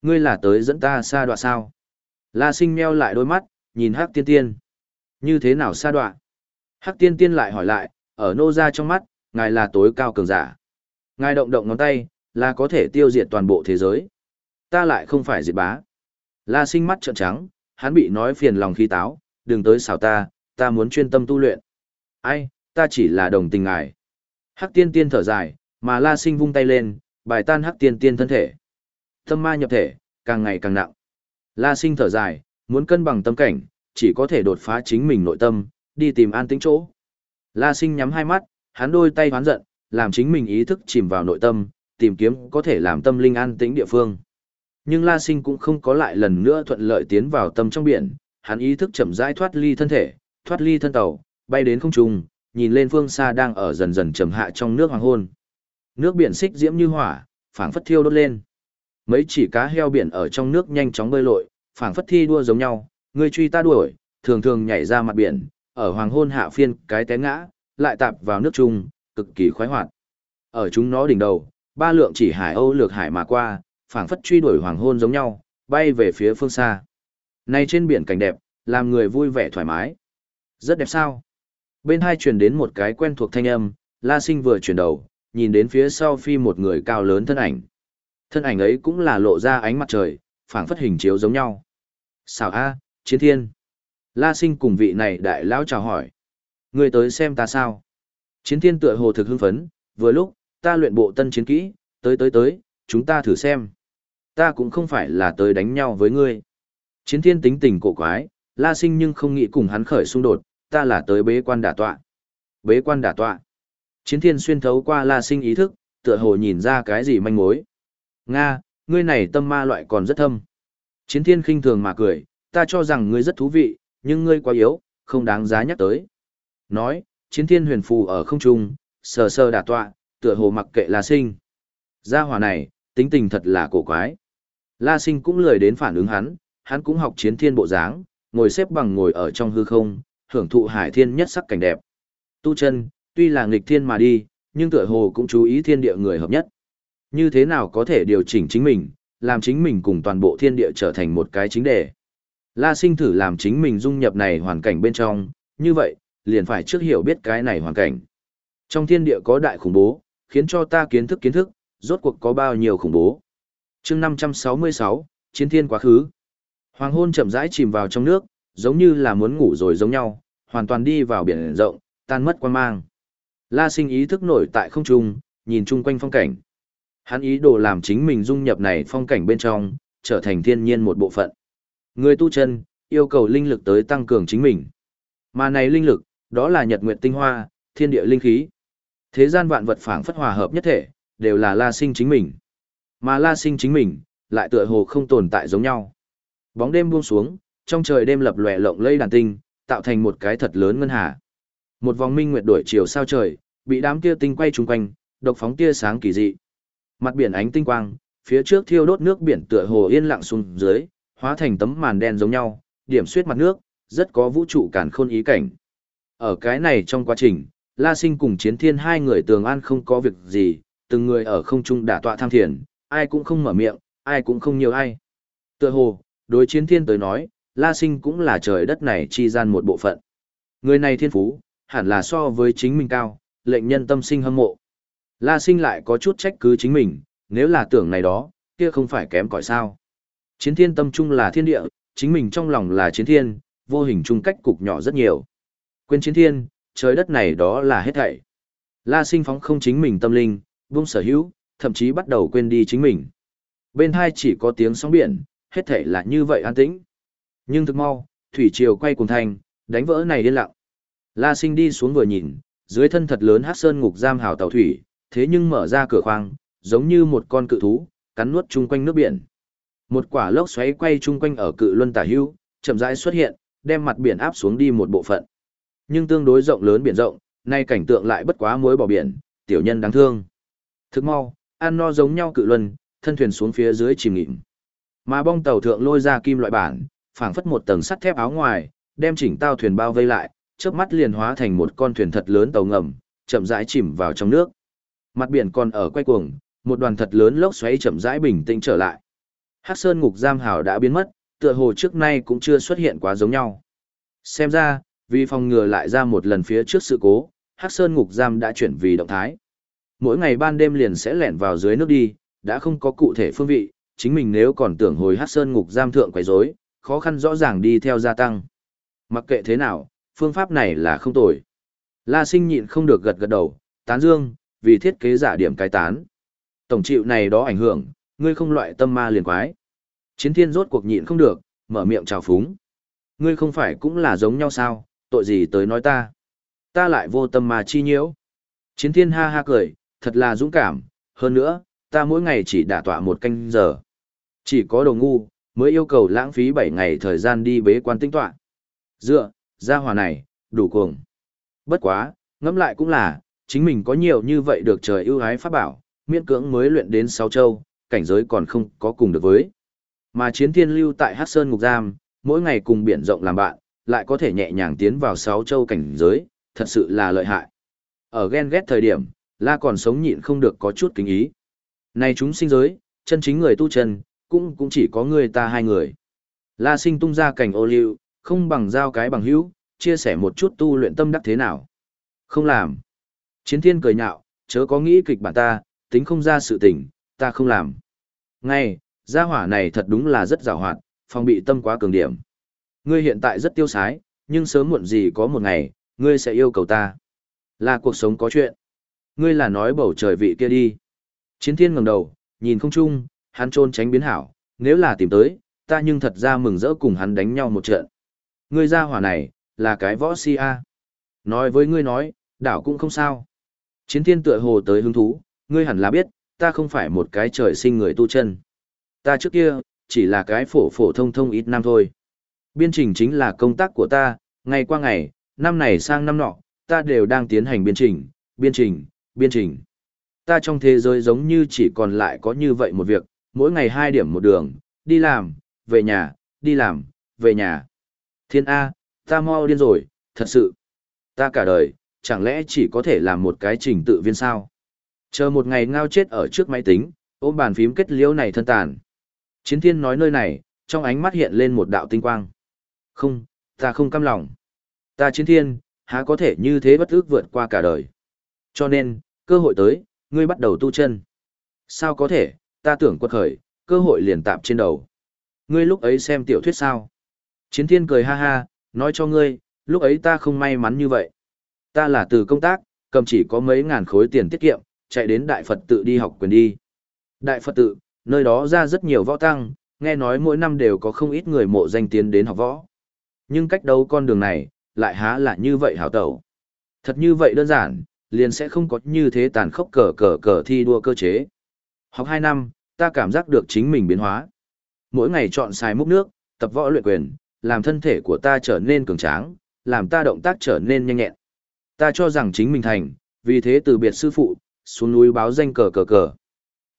Ngươi là tới dẫn ta xa đoạ sao? La sinh meo lại đôi mắt, nhìn hắc tiên tiên. Như thế nào xa đoạ? Hắc tiên tiên lại hỏi lại, ở nô ra trong mắt, ngài là tối cao cường giả. Ngài động động ngón tay, là có thể tiêu diệt toàn bộ thế giới. Ta lại không phải diệt bá. La sinh mắt trợn trắng, hắn bị nói phiền lòng khí táo, đừng tới xảo ta, ta muốn chuyên tâm tu luyện. Ai, ta chỉ là đồng tình ngài. Hắc tiên tiên thở dài, mà la sinh vung tay lên, bài tan hắc tiên tiên thân thể. Tâm ma nhập thể, càng ngày càng nặng. La sinh thở dài, muốn cân bằng tâm cảnh, chỉ có thể đột phá chính mình nội tâm, đi tìm an tĩnh chỗ. La sinh nhắm hai mắt, hắn đôi tay hoán giận, làm chính mình ý thức chìm vào nội tâm, tìm kiếm có thể làm tâm linh an tĩnh địa phương. Nhưng La Sinh cũng không có lại lần nữa thuận lợi tiến vào tâm trong biển, hắn ý thức chậm rãi thoát ly thân thể, thoát ly thân tàu, bay đến không trung, nhìn lên phương xa đang ở dần dần trầm hạ trong nước hoàng hôn. Nước biển xích diễm như hỏa, phảng phất thiêu đốt lên. Mấy chỉ cá heo biển ở trong nước nhanh chóng bơi lội, phảng phất thi đua giống nhau, người truy ta đuổi, thường thường nhảy ra mặt biển, ở hoàng hôn hạ phiên cái té ngã, lại tạp vào nước trung, cực kỳ khoái hoạt. Ở chúng nó đỉnh đầu, ba lượng chỉ hải âu lược hải mà qua, phảng phất truy đuổi hoàng hôn giống nhau, bay về phía phương xa. Này trên biển cảnh đẹp, làm người vui vẻ thoải mái. Rất đẹp sao? Bên hai truyền đến một cái quen thuộc thanh âm, La Sinh vừa chuyển đầu, nhìn đến phía sau phi một người cao lớn thân ảnh. Thân ảnh ấy cũng là lộ ra ánh mặt trời, phảng phất hình chiếu giống nhau. Xảo A, chiến thiên. La sinh cùng vị này đại lão chào hỏi. Người tới xem ta sao? Chiến thiên tựa hồ thực hưng phấn, vừa lúc, ta luyện bộ tân chiến kỹ, tới tới tới, chúng ta thử xem. Ta cũng không phải là tới đánh nhau với ngươi. Chiến thiên tính tình cổ quái, la sinh nhưng không nghĩ cùng hắn khởi xung đột, ta là tới bế quan đả tọa. Bế quan đả tọa. Chiến thiên xuyên thấu qua la sinh ý thức, tựa hồ nhìn ra cái gì manh mối. Nga, ngươi này tâm ma loại còn rất thâm. Chiến thiên khinh thường mà cười, ta cho rằng ngươi rất thú vị, nhưng ngươi quá yếu, không đáng giá nhắc tới. Nói, chiến thiên huyền phù ở không trung, sờ sờ đả tọa, tựa hồ mặc kệ La Sinh. Gia hỏa này, tính tình thật là cổ quái. La Sinh cũng lười đến phản ứng hắn, hắn cũng học chiến thiên bộ dáng, ngồi xếp bằng ngồi ở trong hư không, hưởng thụ hải thiên nhất sắc cảnh đẹp. Tu chân, tuy là nghịch thiên mà đi, nhưng tựa hồ cũng chú ý thiên địa người hợp nhất. Như thế nào có thể điều chỉnh chính mình, làm chính mình cùng toàn bộ thiên địa trở thành một cái chính đề. La sinh thử làm chính mình dung nhập này hoàn cảnh bên trong, như vậy, liền phải trước hiểu biết cái này hoàn cảnh. Trong thiên địa có đại khủng bố, khiến cho ta kiến thức kiến thức, rốt cuộc có bao nhiêu khủng bố. chương 566, Chiến thiên quá khứ. Hoàng hôn chậm rãi chìm vào trong nước, giống như là muốn ngủ rồi giống nhau, hoàn toàn đi vào biển rộng, tan mất quan mang. La sinh ý thức nổi tại không trung, nhìn chung quanh phong cảnh. Hắn ý đồ làm chính mình dung nhập này phong cảnh bên trong, trở thành thiên nhiên một bộ phận. Người tu chân, yêu cầu linh lực tới tăng cường chính mình. Mà này linh lực, đó là nhật nguyệt tinh hoa, thiên địa linh khí. Thế gian vạn vật phảng phất hòa hợp nhất thể, đều là la sinh chính mình. Mà la sinh chính mình, lại tựa hồ không tồn tại giống nhau. Bóng đêm buông xuống, trong trời đêm lập lòe lộng lây đàn tinh, tạo thành một cái thật lớn ngân hà. Một vòng minh nguyệt đổi chiều sao trời, bị đám tia tinh quay trùng quanh, độc phóng tia sáng kỳ dị. Mặt biển ánh tinh quang, phía trước thiêu đốt nước biển tựa hồ yên lặng xuống dưới, hóa thành tấm màn đen giống nhau, điểm xuyết mặt nước, rất có vũ trụ cản khôn ý cảnh. Ở cái này trong quá trình, La Sinh cùng Chiến Thiên hai người tường an không có việc gì, từng người ở không trung đả tọa tham thiền, ai cũng không mở miệng, ai cũng không nhiều ai. Tựa hồ, đối Chiến Thiên tới nói, La Sinh cũng là trời đất này chi gian một bộ phận. Người này thiên phú, hẳn là so với chính mình cao, lệnh nhân tâm sinh hâm mộ. La Sinh lại có chút trách cứ chính mình, nếu là tưởng này đó, kia không phải kém cỏi sao. Chiến thiên tâm trung là thiên địa, chính mình trong lòng là chiến thiên, vô hình chung cách cục nhỏ rất nhiều. Quên chiến thiên, trời đất này đó là hết thảy. La sinh phóng không chính mình tâm linh, buông sở hữu, thậm chí bắt đầu quên đi chính mình. Bên hai chỉ có tiếng sóng biển, hết thảy là như vậy an tĩnh. Nhưng thực mau, thủy triều quay cùng thành, đánh vỡ này yên lặng. La sinh đi xuống vừa nhìn, dưới thân thật lớn hát sơn ngục giam hào tàu thủy, thế nhưng mở ra cửa khoang, giống như một con cự thú, cắn nuốt chung quanh nước biển. Một quả lốc xoáy quay chung quanh ở cự luân tả hưu, chậm rãi xuất hiện, đem mặt biển áp xuống đi một bộ phận. Nhưng tương đối rộng lớn biển rộng, nay cảnh tượng lại bất quá muối bỏ biển, tiểu nhân đáng thương. Thức mau, ăn no giống nhau cự luân, thân thuyền xuống phía dưới chìm nghỉm. Mà bong tàu thượng lôi ra kim loại bản, phảng phất một tầng sắt thép áo ngoài, đem chỉnh tao thuyền bao vây lại, chớp mắt liền hóa thành một con thuyền thật lớn tàu ngầm, chậm rãi chìm vào trong nước. Mặt biển còn ở quay cuồng, một đoàn thật lớn lốc xoáy chậm rãi bình tĩnh trở lại. Hắc Sơn ngục giam hào đã biến mất, tựa hồ trước nay cũng chưa xuất hiện quá giống nhau. Xem ra, vì phòng ngừa lại ra một lần phía trước sự cố, Hắc Sơn ngục giam đã chuyển vì động thái. Mỗi ngày ban đêm liền sẽ lẻn vào dưới nước đi, đã không có cụ thể phương vị, chính mình nếu còn tưởng hồi Hắc Sơn ngục giam thượng quấy rối, khó khăn rõ ràng đi theo gia tăng. Mặc kệ thế nào, phương pháp này là không tồi. La Sinh nhịn không được gật gật đầu, tán dương, vì thiết kế giả điểm cái tán. Tổng chịu này đó ảnh hưởng, ngươi không loại tâm ma liền quái. Chiến thiên rốt cuộc nhịn không được, mở miệng chào phúng. Ngươi không phải cũng là giống nhau sao, tội gì tới nói ta. Ta lại vô tâm ma chi nhiễu. Chiến thiên ha ha cười, thật là dũng cảm, hơn nữa, ta mỗi ngày chỉ đả tọa một canh giờ. Chỉ có đồ ngu, mới yêu cầu lãng phí 7 ngày thời gian đi bế quan tinh tọa. Dựa, gia hòa này, đủ cuồng. Bất quá, ngẫm lại cũng là, chính mình có nhiều như vậy được trời ưu ái pháp bảo, miễn cưỡng mới luyện đến sáu châu, cảnh giới còn không có cùng được với. Mà chiến thiên lưu tại Hát Sơn Ngục Giam, mỗi ngày cùng biển rộng làm bạn, lại có thể nhẹ nhàng tiến vào sáu châu cảnh giới, thật sự là lợi hại. Ở ghen ghét thời điểm, La còn sống nhịn không được có chút kính ý. Này chúng sinh giới, chân chính người tu chân, cũng cũng chỉ có người ta hai người. La sinh tung ra cảnh ô liu, không bằng giao cái bằng hữu, chia sẻ một chút tu luyện tâm đắc thế nào. Không làm. Chiến thiên cười nhạo, chớ có nghĩ kịch bản ta, tính không ra sự tình, ta không làm. Ngay, Gia hỏa này thật đúng là rất rào hoạt, phòng bị tâm quá cường điểm. Ngươi hiện tại rất tiêu sái, nhưng sớm muộn gì có một ngày, ngươi sẽ yêu cầu ta. Là cuộc sống có chuyện. Ngươi là nói bầu trời vị kia đi. Chiến thiên ngẩng đầu, nhìn không chung, hắn trôn tránh biến hảo, nếu là tìm tới, ta nhưng thật ra mừng rỡ cùng hắn đánh nhau một trận. Ngươi ra hỏa này, là cái võ si a. Nói với ngươi nói, đảo cũng không sao. Chiến thiên tựa hồ tới hứng thú, ngươi hẳn là biết, ta không phải một cái trời sinh người tu chân. Ta trước kia, chỉ là cái phổ phổ thông thông ít năm thôi. Biên trình chính là công tác của ta, ngày qua ngày, năm này sang năm nọ, ta đều đang tiến hành biên trình, biên trình, biên trình. Ta trong thế giới giống như chỉ còn lại có như vậy một việc, mỗi ngày hai điểm một đường, đi làm, về nhà, đi làm, về nhà. Thiên A, ta mau điên rồi, thật sự. Ta cả đời, chẳng lẽ chỉ có thể làm một cái trình tự viên sao? Chờ một ngày ngao chết ở trước máy tính, ôm bàn phím kết liễu này thân tàn. Chiến thiên nói nơi này, trong ánh mắt hiện lên một đạo tinh quang. Không, ta không cam lòng. Ta chiến thiên, há có thể như thế bất ước vượt qua cả đời. Cho nên, cơ hội tới, ngươi bắt đầu tu chân. Sao có thể, ta tưởng quật khởi, cơ hội liền tạm trên đầu. Ngươi lúc ấy xem tiểu thuyết sao? Chiến thiên cười ha ha, nói cho ngươi, lúc ấy ta không may mắn như vậy. Ta là từ công tác, cầm chỉ có mấy ngàn khối tiền tiết kiệm, chạy đến Đại Phật tự đi học quyền đi. Đại Phật tự, nơi đó ra rất nhiều võ tăng, nghe nói mỗi năm đều có không ít người mộ danh tiến đến học võ. Nhưng cách đấu con đường này, lại há là như vậy hảo tẩu. Thật như vậy đơn giản, liền sẽ không có như thế tàn khốc cờ cờ cờ thi đua cơ chế. Học 2 năm, ta cảm giác được chính mình biến hóa. Mỗi ngày chọn xài múc nước, tập võ luyện quyền, làm thân thể của ta trở nên cường tráng, làm ta động tác trở nên nhanh nhẹn. Ta cho rằng chính mình thành, vì thế từ biệt sư phụ, xuống núi báo danh cờ cờ cờ.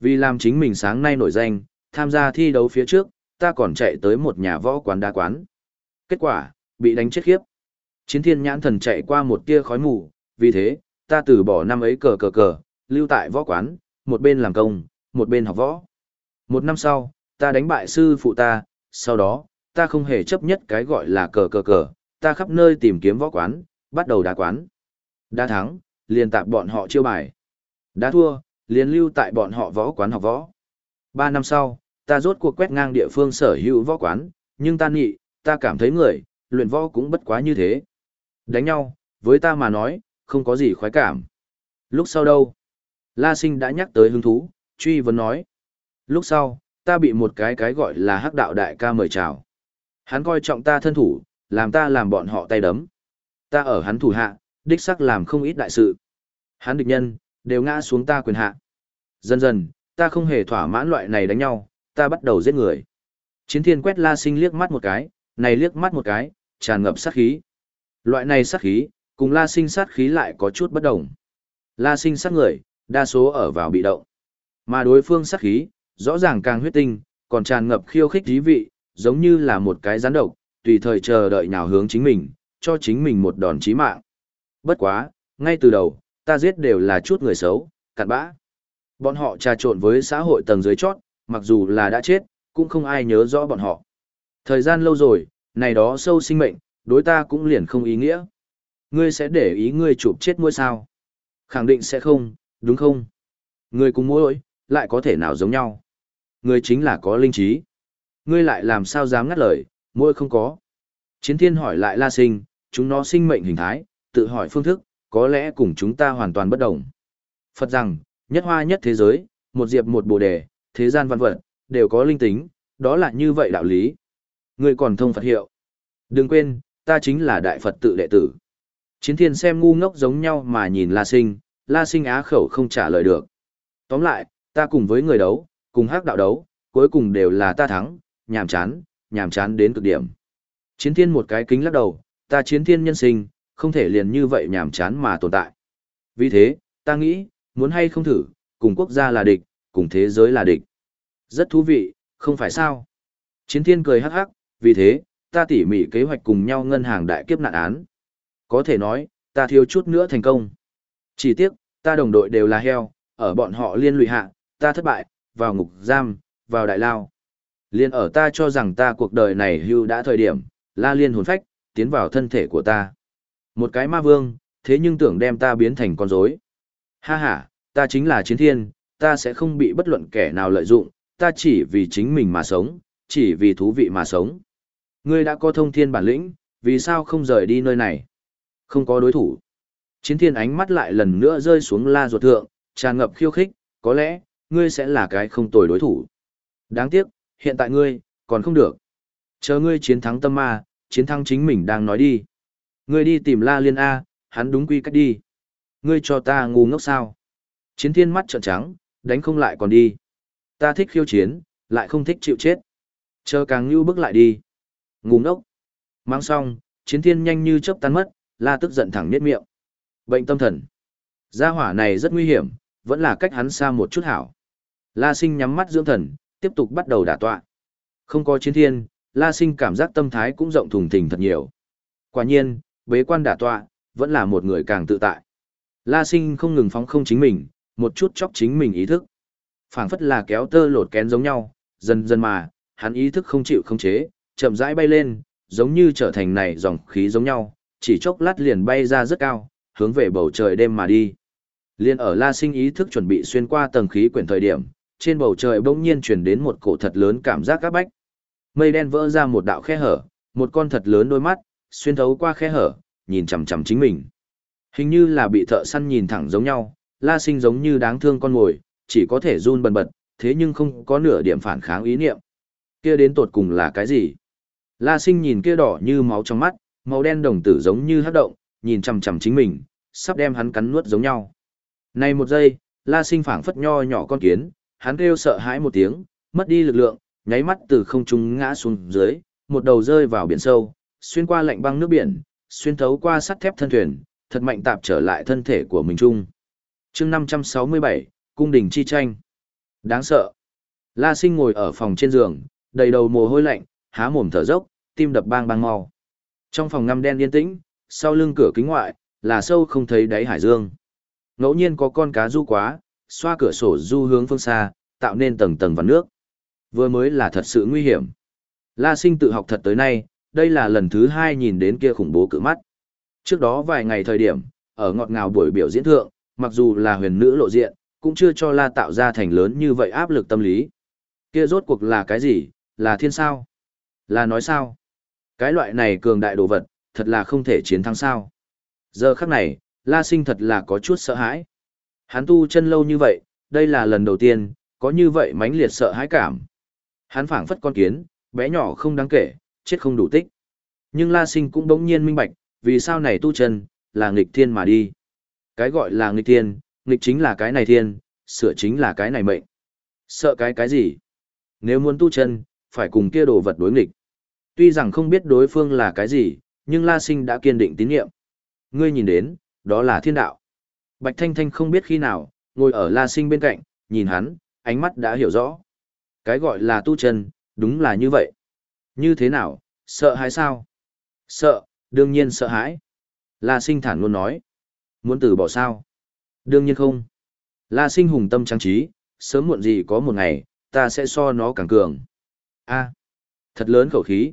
Vì làm chính mình sáng nay nổi danh, tham gia thi đấu phía trước, ta còn chạy tới một nhà võ quán đa quán. Kết quả, bị đánh chết khiếp. Chiến thiên nhãn thần chạy qua một tia khói mù, vì thế, ta từ bỏ năm ấy cờ cờ cờ, lưu tại võ quán, một bên làm công, một bên học võ. Một năm sau, ta đánh bại sư phụ ta, sau đó, ta không hề chấp nhất cái gọi là cờ cờ cờ, ta khắp nơi tìm kiếm võ quán, bắt đầu đá quán. Đá thắng, liền tạp bọn họ chiêu bài. Đá thua, liền lưu tại bọn họ võ quán học võ. Ba năm sau, ta rốt cuộc quét ngang địa phương sở hữu võ quán, nhưng ta nghĩ, ta cảm thấy người, luyện võ cũng bất quá như thế. Đánh nhau, với ta mà nói, không có gì khoái cảm. Lúc sau đâu? La sinh đã nhắc tới hứng thú, truy vấn nói. Lúc sau, ta bị một cái cái gọi là hắc đạo đại ca mời chào. Hắn coi trọng ta thân thủ, làm ta làm bọn họ tay đấm. Ta ở hắn thủ hạ, đích sắc làm không ít đại sự. Hắn địch nhân, đều ngã xuống ta quyền hạ. Dần dần, ta không hề thỏa mãn loại này đánh nhau, ta bắt đầu giết người. Chiến thiên quét la sinh liếc mắt một cái, này liếc mắt một cái, tràn ngập sát khí. Loại này sát khí, cùng la sinh sát khí lại có chút bất đồng. La sinh sát người, đa số ở vào bị động. Mà đối phương sát khí, rõ ràng càng huyết tinh, còn tràn ngập khiêu khích thí vị, giống như là một cái rắn độc, tùy thời chờ đợi nào hướng chính mình, cho chính mình một đòn chí mạng. Bất quá, ngay từ đầu, ta giết đều là chút người xấu, cặn bã. Bọn họ trà trộn với xã hội tầng dưới chót, mặc dù là đã chết, cũng không ai nhớ rõ bọn họ. Thời gian lâu rồi, này đó sâu sinh mệnh, đối ta cũng liền không ý nghĩa. Ngươi sẽ để ý ngươi chụp chết mũi sao? Khẳng định sẽ không, đúng không? Ngươi cùng ối lại có thể nào giống nhau? Ngươi chính là có linh trí. Ngươi lại làm sao dám ngắt lời, Môi không có. Chiến thiên hỏi lại La Sinh, chúng nó sinh mệnh hình thái, tự hỏi phương thức, có lẽ cùng chúng ta hoàn toàn bất đồng. Phật rằng, nhất hoa nhất thế giới, một diệp một bồ đề, thế gian văn vật, đều có linh tính, đó là như vậy đạo lý. Ngươi còn thông Phật hiệu. Đừng quên, ta chính là đại Phật tự đệ tử. Chiến thiên xem ngu ngốc giống nhau mà nhìn La Sinh, La Sinh á khẩu không trả lời được. Tóm lại, ta cùng với người đấu, cùng hắc đạo đấu, cuối cùng đều là ta thắng, nhàm chán, nhàm chán đến cực điểm. Chiến thiên một cái kính lắc đầu, ta chiến thiên nhân sinh, không thể liền như vậy nhàm chán mà tồn tại. Vì thế, ta nghĩ, muốn hay không thử, cùng quốc gia là địch, cùng thế giới là địch. Rất thú vị, không phải sao? Chiến thiên cười hắc hắc, vì thế, ta tỉ mỉ kế hoạch cùng nhau ngân hàng đại kiếp nạn án. Có thể nói, ta thiếu chút nữa thành công. Chỉ tiếc, ta đồng đội đều là heo, ở bọn họ liên lụy hạ, ta thất bại, vào ngục giam, vào đại lao. Liên ở ta cho rằng ta cuộc đời này hưu đã thời điểm, la liên hồn phách, tiến vào thân thể của ta. Một cái ma vương, thế nhưng tưởng đem ta biến thành con rối. Ha ha, ta chính là chiến thiên, ta sẽ không bị bất luận kẻ nào lợi dụng, ta chỉ vì chính mình mà sống, chỉ vì thú vị mà sống. Ngươi đã có thông thiên bản lĩnh, vì sao không rời đi nơi này? Không có đối thủ. Chiến thiên ánh mắt lại lần nữa rơi xuống la ruột thượng, tràn ngập khiêu khích, có lẽ, ngươi sẽ là cái không tồi đối thủ. Đáng tiếc, hiện tại ngươi, còn không được. Chờ ngươi chiến thắng tâm ma, chiến thắng chính mình đang nói đi. Ngươi đi tìm la liên A, hắn đúng quy cách đi. Ngươi cho ta ngu ngốc sao? Chiến thiên mắt trợn trắng, đánh không lại còn đi. Ta thích khiêu chiến, lại không thích chịu chết. Chờ càng như bước lại đi. Ngu ngốc. Mang xong, chiến thiên nhanh như chớp tan mất, la tức giận thẳng niết miệng. Bệnh tâm thần. Gia hỏa này rất nguy hiểm, vẫn là cách hắn xa một chút hảo. La sinh nhắm mắt dưỡng thần, tiếp tục bắt đầu đả tọa. Không có chiến thiên, la sinh cảm giác tâm thái cũng rộng thùng thình thật nhiều. Quả nhiên, bế quan đả tọa, vẫn là một người càng tự tại. La sinh không ngừng phóng không chính mình, một chút chóc chính mình ý thức. phảng phất là kéo tơ lột kén giống nhau, dần dần mà, hắn ý thức không chịu không chế, chậm rãi bay lên, giống như trở thành này dòng khí giống nhau, chỉ chốc lát liền bay ra rất cao, hướng về bầu trời đêm mà đi. Liên ở La Sinh ý thức chuẩn bị xuyên qua tầng khí quyển thời điểm, trên bầu trời bỗng nhiên truyền đến một cổ thật lớn cảm giác áp bách. Mây đen vỡ ra một đạo khe hở, một con thật lớn đôi mắt, xuyên thấu qua khe hở, nhìn chằm chằm chính mình. Hình như là bị thợ săn nhìn thẳng giống nhau, La Sinh giống như đáng thương con ngồi, chỉ có thể run bần bật, thế nhưng không có nửa điểm phản kháng ý niệm. Kia đến tột cùng là cái gì? La Sinh nhìn kia đỏ như máu trong mắt, màu đen đồng tử giống như hấp động, nhìn chằm chằm chính mình, sắp đem hắn cắn nuốt giống nhau. Này một giây, La Sinh phảng phất nho nhỏ con kiến, hắn kêu sợ hãi một tiếng, mất đi lực lượng, nháy mắt từ không trung ngã xuống dưới, một đầu rơi vào biển sâu, xuyên qua lạnh băng nước biển, xuyên thấu qua sắt thép thân thuyền, thật mạnh tạp trở lại thân thể của mình chung. chương 567, Cung đình chi tranh. Đáng sợ. La sinh ngồi ở phòng trên giường, đầy đầu mồ hôi lạnh, há mồm thở dốc, tim đập bang bang mau. Trong phòng ngăm đen yên tĩnh, sau lưng cửa kính ngoại, là sâu không thấy đáy hải dương. Ngẫu nhiên có con cá du quá, xoa cửa sổ du hướng phương xa, tạo nên tầng tầng vằn nước. Vừa mới là thật sự nguy hiểm. La sinh tự học thật tới nay, đây là lần thứ hai nhìn đến kia khủng bố cự mắt. Trước đó vài ngày thời điểm, ở ngọt ngào buổi biểu diễn thượng, mặc dù là huyền nữ lộ diện, cũng chưa cho La tạo ra thành lớn như vậy áp lực tâm lý. Kia rốt cuộc là cái gì? Là thiên sao? Là nói sao? Cái loại này cường đại đồ vật, thật là không thể chiến thắng sao. Giờ khắc này, La Sinh thật là có chút sợ hãi. Hắn tu chân lâu như vậy, đây là lần đầu tiên, có như vậy mãnh liệt sợ hãi cảm. Hắn phảng phất con kiến, bé nhỏ không đáng kể, chết không đủ tích. Nhưng La Sinh cũng đống nhiên minh bạch, vì sao này tu chân, là nghịch thiên mà đi. Cái gọi là nghịch thiên, nghịch chính là cái này thiên, sửa chính là cái này mệnh. Sợ cái cái gì? Nếu muốn tu chân, phải cùng kia đồ vật đối nghịch. Tuy rằng không biết đối phương là cái gì, nhưng La Sinh đã kiên định tín nhiệm. Ngươi nhìn đến, đó là thiên đạo. Bạch Thanh Thanh không biết khi nào, ngồi ở La Sinh bên cạnh, nhìn hắn, ánh mắt đã hiểu rõ. Cái gọi là tu chân, đúng là như vậy. Như thế nào, sợ hãi sao? Sợ, đương nhiên sợ hãi. La Sinh thản luôn nói. Muốn từ bỏ sao? Đương nhiên không. La Sinh hùng tâm trang trí, sớm muộn gì có một ngày, ta sẽ so nó càng cường. A, thật lớn khẩu khí.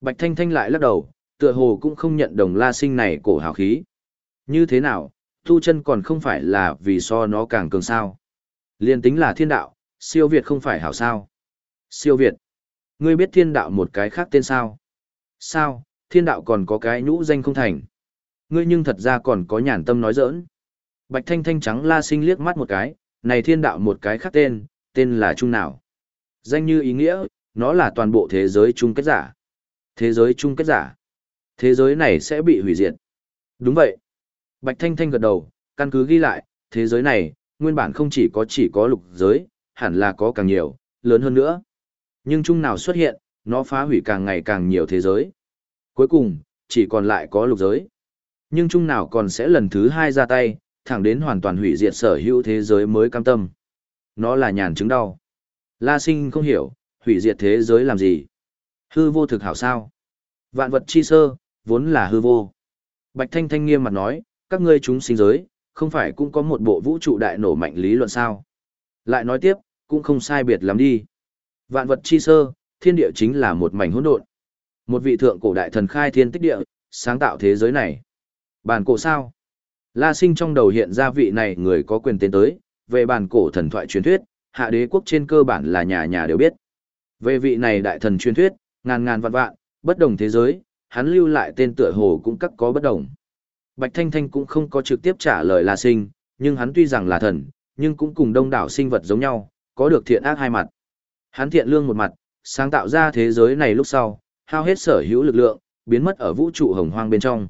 Bạch Thanh Thanh lại lắc đầu, tựa hồ cũng không nhận đồng La Sinh này cổ hào khí. Như thế nào, tu chân còn không phải là vì so nó càng cường sao. Liên tính là thiên đạo, siêu Việt không phải hảo sao. Siêu Việt. Ngươi biết thiên đạo một cái khác tên sao? Sao, thiên đạo còn có cái nhũ danh không thành. Ngươi nhưng thật ra còn có nhàn tâm nói giỡn. Bạch thanh thanh trắng la sinh liếc mắt một cái, này thiên đạo một cái khác tên, tên là chung nào. Danh như ý nghĩa, nó là toàn bộ thế giới chung kết giả. Thế giới chung kết giả. Thế giới này sẽ bị hủy diệt. Đúng vậy. Bạch Thanh Thanh gật đầu, căn cứ ghi lại, thế giới này, nguyên bản không chỉ có chỉ có lục giới, hẳn là có càng nhiều, lớn hơn nữa. Nhưng chung nào xuất hiện, nó phá hủy càng ngày càng nhiều thế giới. Cuối cùng, chỉ còn lại có lục giới. Nhưng chung nào còn sẽ lần thứ hai ra tay, thẳng đến hoàn toàn hủy diệt sở hữu thế giới mới cam tâm. Nó là nhàn chứng đau. La sinh không hiểu, hủy diệt thế giới làm gì? Hư vô thực hảo sao? Vạn vật chi sơ, vốn là hư vô. Bạch Thanh Thanh nghiêm mặt nói, các ngươi chúng sinh giới, không phải cũng có một bộ vũ trụ đại nổ mạnh lý luận sao? Lại nói tiếp, cũng không sai biệt lắm đi. Vạn vật chi sơ, thiên địa chính là một mảnh hỗn độn. Một vị thượng cổ đại thần khai thiên tích địa, sáng tạo thế giới này. Bản cổ sao? La sinh trong đầu hiện ra vị này người có quyền tên tới, về bản cổ thần thoại truyền thuyết, hạ đế quốc trên cơ bản là nhà nhà đều biết. Về vị này đại thần truyền thuyết, ngàn ngàn vạn vạn, bất đồng thế giới, hắn lưu lại tên tựa hồ cũng các có bất đồng. Bạch Thanh Thanh cũng không có trực tiếp trả lời La Sinh, nhưng hắn tuy rằng là thần, nhưng cũng cùng đông đảo sinh vật giống nhau, có được thiện ác hai mặt. Hắn thiện lương một mặt, sáng tạo ra thế giới này lúc sau, hao hết sở hữu lực lượng, biến mất ở vũ trụ hồng hoang bên trong.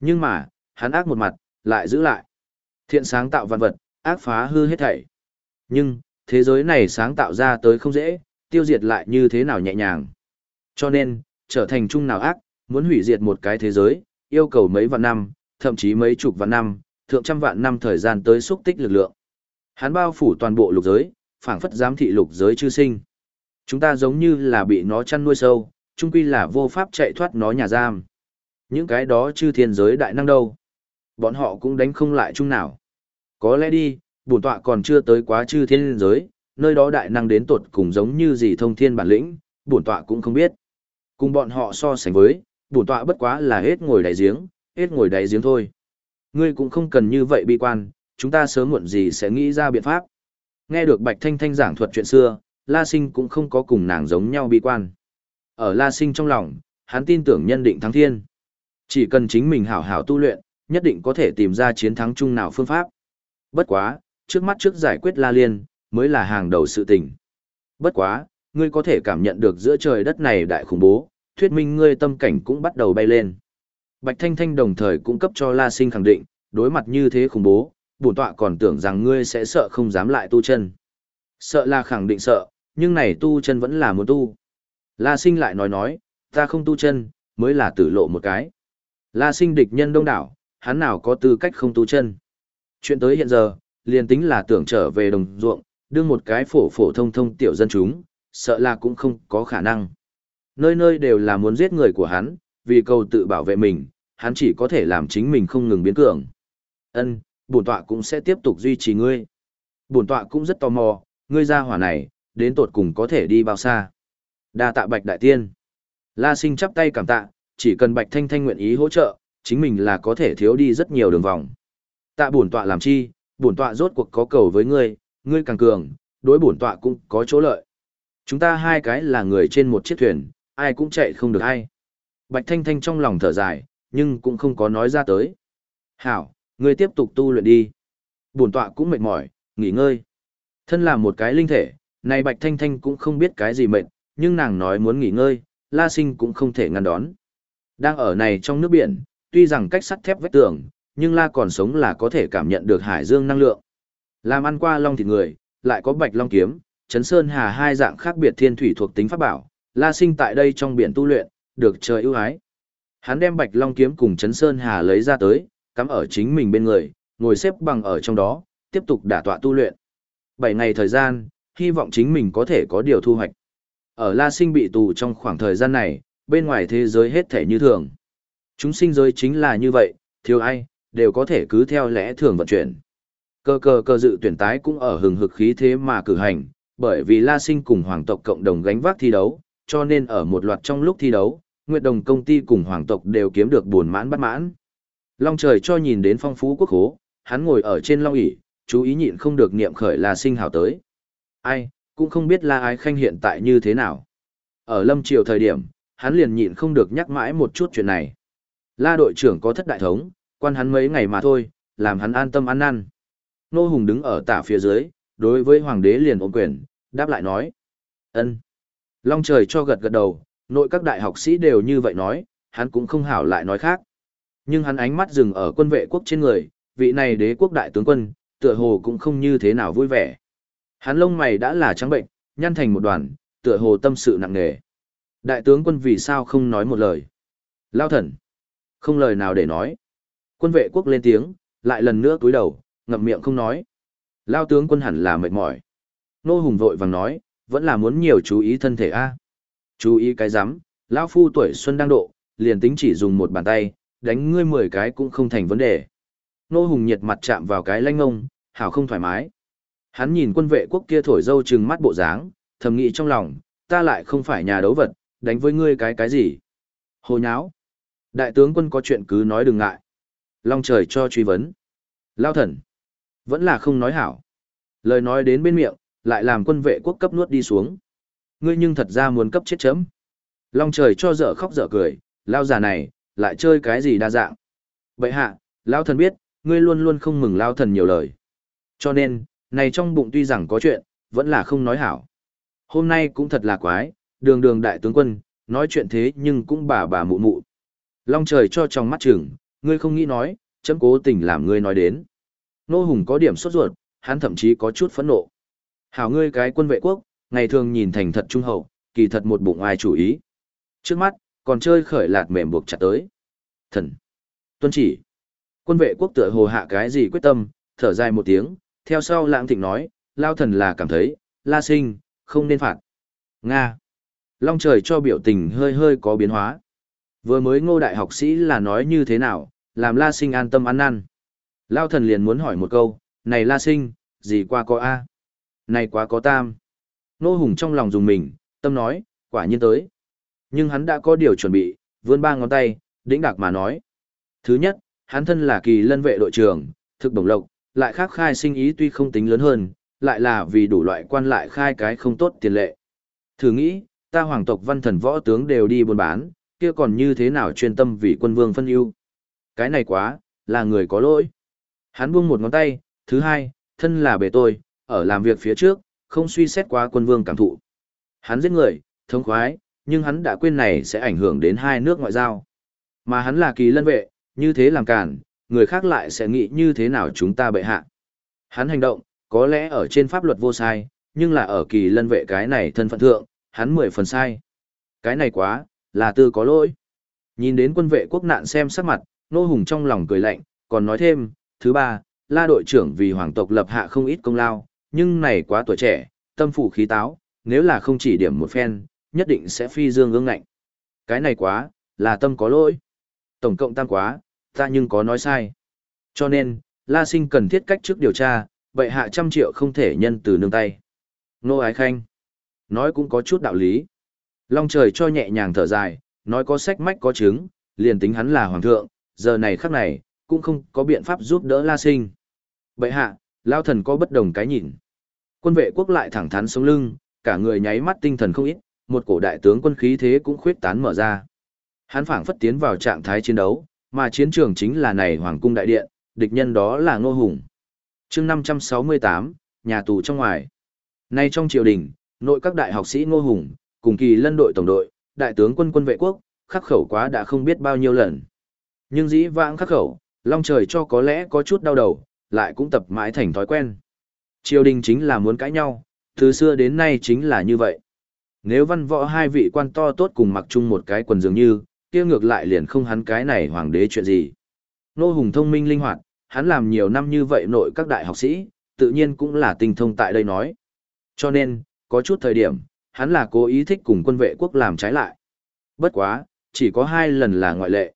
Nhưng mà, hắn ác một mặt, lại giữ lại. Thiện sáng tạo văn vật, ác phá hư hết thảy. Nhưng, thế giới này sáng tạo ra tới không dễ, tiêu diệt lại như thế nào nhẹ nhàng. Cho nên, trở thành chung nào ác, muốn hủy diệt một cái thế giới, yêu cầu mấy vạn năm, thậm chí mấy chục vạn năm, thượng trăm vạn năm thời gian tới xúc tích lực lượng. Hắn bao phủ toàn bộ lục giới, phảng phất giám thị lục giới chư sinh. Chúng ta giống như là bị nó chăn nuôi sâu, chung quy là vô pháp chạy thoát nó nhà giam. Những cái đó chư thiên giới đại năng đâu. Bọn họ cũng đánh không lại chung nào. Có lẽ đi, bổn tọa còn chưa tới quá chư thiên giới, nơi đó đại năng đến tột cùng giống như gì thông thiên bản lĩnh, bổn tọa cũng không biết. Cùng bọn họ so sánh với, bổn tọa bất quá là hết ngồi đại giếng, hết ngồi đáy giếng thôi. Ngươi cũng không cần như vậy bi quan, chúng ta sớm muộn gì sẽ nghĩ ra biện pháp. Nghe được Bạch Thanh Thanh giảng thuật chuyện xưa, La Sinh cũng không có cùng nàng giống nhau bi quan. Ở La Sinh trong lòng, hắn tin tưởng nhân định thắng thiên. Chỉ cần chính mình hảo hảo tu luyện, nhất định có thể tìm ra chiến thắng chung nào phương pháp. Bất quá, trước mắt trước giải quyết La Liên, mới là hàng đầu sự tình. Bất quá, ngươi có thể cảm nhận được giữa trời đất này đại khủng bố, thuyết minh ngươi tâm cảnh cũng bắt đầu bay lên. Bạch Thanh Thanh đồng thời cũng cấp cho La Sinh khẳng định, đối mặt như thế khủng bố, bổn tọa còn tưởng rằng ngươi sẽ sợ không dám lại tu chân. Sợ là khẳng định sợ, nhưng này tu chân vẫn là muốn tu. La Sinh lại nói nói, ta không tu chân, mới là tử lộ một cái. La Sinh địch nhân đông đảo, hắn nào có tư cách không tu chân. Chuyện tới hiện giờ, liền tính là tưởng trở về đồng ruộng, đương một cái phổ phổ thông thông tiểu dân chúng, sợ là cũng không có khả năng. Nơi nơi đều là muốn giết người của hắn, vì cầu tự bảo vệ mình, hắn chỉ có thể làm chính mình không ngừng biến cường. Ân, bổn tọa cũng sẽ tiếp tục duy trì ngươi. Bổn tọa cũng rất tò mò, ngươi ra hỏa này, đến tột cùng có thể đi bao xa. Đa tạ Bạch Đại Tiên. La Sinh chắp tay cảm tạ, chỉ cần Bạch Thanh Thanh nguyện ý hỗ trợ, chính mình là có thể thiếu đi rất nhiều đường vòng. Tạ bổn tọa làm chi, bổn tọa rốt cuộc có cầu với ngươi, ngươi càng cường, đối bổn tọa cũng có chỗ lợi. Chúng ta hai cái là người trên một chiếc thuyền, ai cũng chạy không được ai. Bạch Thanh Thanh trong lòng thở dài, nhưng cũng không có nói ra tới. Hảo, ngươi tiếp tục tu luyện đi. Bổn tọa cũng mệt mỏi, nghỉ ngơi. Thân là một cái linh thể, này Bạch Thanh Thanh cũng không biết cái gì mệt, nhưng nàng nói muốn nghỉ ngơi, La Sinh cũng không thể ngăn đón. Đang ở này trong nước biển, tuy rằng cách sắt thép vách tường, nhưng La còn sống là có thể cảm nhận được hải dương năng lượng. Làm ăn qua long thịt người, lại có bạch long kiếm, chấn sơn hà hai dạng khác biệt thiên thủy thuộc tính pháp bảo, La Sinh tại đây trong biển tu luyện, được trời ưu ái. Hắn đem bạch long kiếm cùng chấn sơn hà lấy ra tới, cắm ở chính mình bên người, ngồi xếp bằng ở trong đó, tiếp tục đả tọa tu luyện. Bảy ngày thời gian, hy vọng chính mình có thể có điều thu hoạch. Ở La Sinh bị tù trong khoảng thời gian này, bên ngoài thế giới hết thể như thường. Chúng sinh giới chính là như vậy, thiếu ai, đều có thể cứ theo lẽ thường vận chuyển. Cơ cơ cơ dự tuyển tái cũng ở hừng hực khí thế mà cử hành, bởi vì La Sinh cùng hoàng tộc cộng đồng gánh vác thi đấu, cho nên ở một loạt trong lúc thi đấu, Nguyệt Đồng công ty cùng hoàng tộc đều kiếm được buồn mãn bất mãn. Long trời cho nhìn đến phong phú quốc hố, hắn ngồi ở trên long ỷ, chú ý nhịn không được niệm khởi La Sinh hào tới. Ai, cũng không biết La Ái Khanh hiện tại như thế nào. Ở lâm triều thời điểm, hắn liền nhịn không được nhắc mãi một chút chuyện này. La đội trưởng có thất đại thống, quan hắn mấy ngày mà thôi, làm hắn an tâm ăn năn. Nô Hùng đứng ở tả phía dưới, đối với hoàng đế liền ôm quyền, đáp lại nói. ân Long trời cho gật gật đầu, nội các đại học sĩ đều như vậy nói, hắn cũng không hảo lại nói khác. Nhưng hắn ánh mắt dừng ở quân vệ quốc trên người, vị này đế quốc đại tướng quân, tựa hồ cũng không như thế nào vui vẻ. Hắn lông mày đã là trắng bệnh, nhăn thành một đoàn, tựa hồ tâm sự nặng nề. Đại tướng quân vì sao không nói một lời? Lao thần. Không lời nào để nói. Quân vệ quốc lên tiếng, lại lần nữa cúi đầu, ngậm miệng không nói. Lao tướng quân hẳn là mệt mỏi. Nô Hùng vội vàng nói, vẫn là muốn nhiều chú ý thân thể a. Chú ý cái rắm lão phu tuổi xuân đang độ, liền tính chỉ dùng một bàn tay, đánh ngươi mười cái cũng không thành vấn đề. Nô Hùng nhiệt mặt chạm vào cái lanh ngông, hảo không thoải mái. Hắn nhìn quân vệ quốc kia thổi dâu trừng mắt bộ dáng, thầm nghĩ trong lòng, ta lại không phải nhà đấu vật, đánh với ngươi cái cái gì. Hồ nháo. Đại tướng quân có chuyện cứ nói đừng ngại. Long trời cho truy vấn. Lao thần. Vẫn là không nói hảo. Lời nói đến bên miệng, lại làm quân vệ quốc cấp nuốt đi xuống. Ngươi nhưng thật ra muốn cấp chết chấm. Long trời cho dở khóc dở cười, lao già này, lại chơi cái gì đa dạng. Vậy hạ, lao thần biết, ngươi luôn luôn không mừng lao thần nhiều lời. Cho nên, này trong bụng tuy rằng có chuyện, vẫn là không nói hảo. Hôm nay cũng thật là quái, đường đường đại tướng quân, nói chuyện thế nhưng cũng bà bà mụ mụ. Long trời cho trong mắt chừng, ngươi không nghĩ nói, chấm cố tình làm ngươi nói đến. Nô Hùng có điểm sốt ruột, hắn thậm chí có chút phẫn nộ. Hảo ngươi cái quân vệ quốc, ngày thường nhìn thành thật trung hậu, kỳ thật một bụng ai chủ ý. Trước mắt, còn chơi khởi lạt mềm buộc chặt tới. Thần. Tuân chỉ. Quân vệ quốc tựa hồ hạ cái gì quyết tâm, thở dài một tiếng, theo sau lãng thịnh nói, lao thần là cảm thấy, la sinh, không nên phạt. Nga. Long trời cho biểu tình hơi hơi có biến hóa. Vừa mới ngô đại học sĩ là nói như thế nào, làm la sinh an tâm ăn năn. Lao thần liền muốn hỏi một câu, này la sinh, gì qua có A? Này quá có tam. Nô hùng trong lòng dùng mình, tâm nói, quả nhiên tới. Nhưng hắn đã có điều chuẩn bị, vươn ba ngón tay, đĩnh đạc mà nói. Thứ nhất, hắn thân là kỳ lân vệ đội trưởng, thực đồng lộc, lại khác khai sinh ý tuy không tính lớn hơn, lại là vì đủ loại quan lại khai cái không tốt tiền lệ. Thử nghĩ, ta hoàng tộc văn thần võ tướng đều đi buôn bán, kia còn như thế nào chuyên tâm vì quân vương phân ưu. Cái này quá, là người có lỗi. Hắn buông một ngón tay, thứ hai, thân là bề tôi, ở làm việc phía trước, không suy xét quá quân vương cảm thụ. Hắn giết người, thống khoái, nhưng hắn đã quên này sẽ ảnh hưởng đến hai nước ngoại giao. Mà hắn là kỳ lân vệ, như thế làm cản, người khác lại sẽ nghĩ như thế nào chúng ta bệ hạ. Hắn hành động, có lẽ ở trên pháp luật vô sai, nhưng là ở kỳ lân vệ cái này thân phận thượng, hắn mười phần sai. Cái này quá, là tư có lỗi. Nhìn đến quân vệ quốc nạn xem sắc mặt, nô hùng trong lòng cười lạnh, còn nói thêm, thứ ba, la đội trưởng vì hoàng tộc lập hạ không ít công lao, nhưng này quá tuổi trẻ, tâm phủ khí táo, nếu là không chỉ điểm một phen, nhất định sẽ phi dương ương ngạnh. Cái này quá, là tâm có lỗi. Tổng cộng tam quá, ta nhưng có nói sai. Cho nên, La Sinh cần thiết cách trước điều tra, vậy hạ trăm triệu không thể nhân từ nương tay. Nô Ái Khanh. Nói cũng có chút đạo lý. Long trời cho nhẹ nhàng thở dài, nói có sách mách có chứng, liền tính hắn là hoàng thượng, giờ này khắc này, cũng không có biện pháp giúp đỡ La Sinh. Bệ hạ, Lao thần có bất đồng cái nhìn. Quân vệ quốc lại thẳng thắn sống lưng, cả người nháy mắt tinh thần không ít, một cổ đại tướng quân khí thế cũng khuyết tán mở ra. Hắn phảng phất tiến vào trạng thái chiến đấu, mà chiến trường chính là này hoàng cung đại điện, địch nhân đó là Ngô Hùng. Chương 568, nhà tù trong ngoài. Nay trong triều đình, nội các đại học sĩ Ngô Hùng, cùng kỳ lân đội tổng đội, đại tướng quân quân vệ quốc, khắc khẩu quá đã không biết bao nhiêu lần. Nhưng dĩ vãng khắc khẩu, long trời cho có lẽ có chút đau đầu, lại cũng tập mãi thành thói quen. Triều đình chính là muốn cãi nhau, từ xưa đến nay chính là như vậy. Nếu văn võ hai vị quan to tốt cùng mặc chung một cái quần dường như, kia ngược lại liền không hắn cái này hoàng đế chuyện gì. Nô Hùng thông minh linh hoạt, hắn làm nhiều năm như vậy nội các đại học sĩ, tự nhiên cũng là tinh thông tại đây nói. Cho nên, có chút thời điểm, hắn là cố ý thích cùng quân vệ quốc làm trái lại. Bất quá, chỉ có hai lần là ngoại lệ.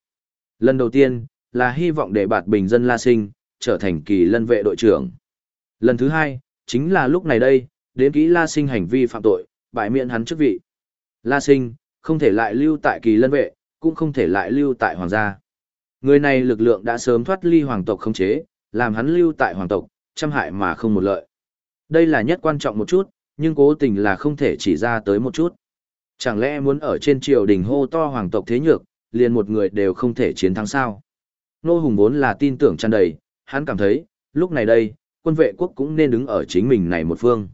Lần đầu tiên, là hy vọng để bạt bình dân La Sinh, trở thành kỳ lân vệ đội trưởng. Lần thứ hai, chính là lúc này đây, đến kỹ La Sinh hành vi phạm tội, bại miễn hắn chức vị. La Sinh, không thể lại lưu tại kỳ lân vệ, cũng không thể lại lưu tại hoàng gia. Người này lực lượng đã sớm thoát ly hoàng tộc không chế, làm hắn lưu tại hoàng tộc, trăm hại mà không một lợi. Đây là nhất quan trọng một chút, nhưng cố tình là không thể chỉ ra tới một chút. Chẳng lẽ muốn ở trên triều đình hô to hoàng tộc thế nhược, liền một người đều không thể chiến thắng sao? Nô Hùng vốn là tin tưởng tràn đầy, hắn cảm thấy, lúc này đây, quân vệ quốc cũng nên đứng ở chính mình này một phương.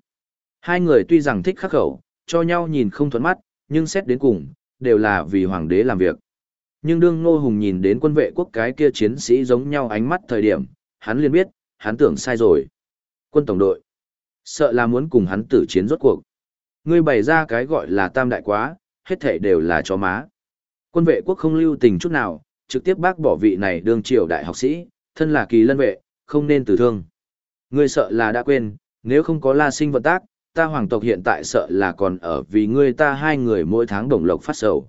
Hai người tuy rằng thích khắc khẩu, cho nhau nhìn không thuận mắt, nhưng xét đến cùng, đều là vì hoàng đế làm việc. Nhưng đương Nô Hùng nhìn đến quân vệ quốc cái kia chiến sĩ giống nhau ánh mắt thời điểm, hắn liền biết, hắn tưởng sai rồi. Quân tổng đội, sợ là muốn cùng hắn tử chiến rốt cuộc. Ngươi bày ra cái gọi là tam đại quá, hết thảy đều là chó má. Quân vệ quốc không lưu tình chút nào, trực tiếp bác bỏ vị này đương triều đại học sĩ, thân là kỳ lân vệ, không nên tử thương. Ngươi sợ là đã quên, nếu không có la sinh vận tác, ta hoàng tộc hiện tại sợ là còn ở vì ngươi ta hai người mỗi tháng đồng lộc phát sầu.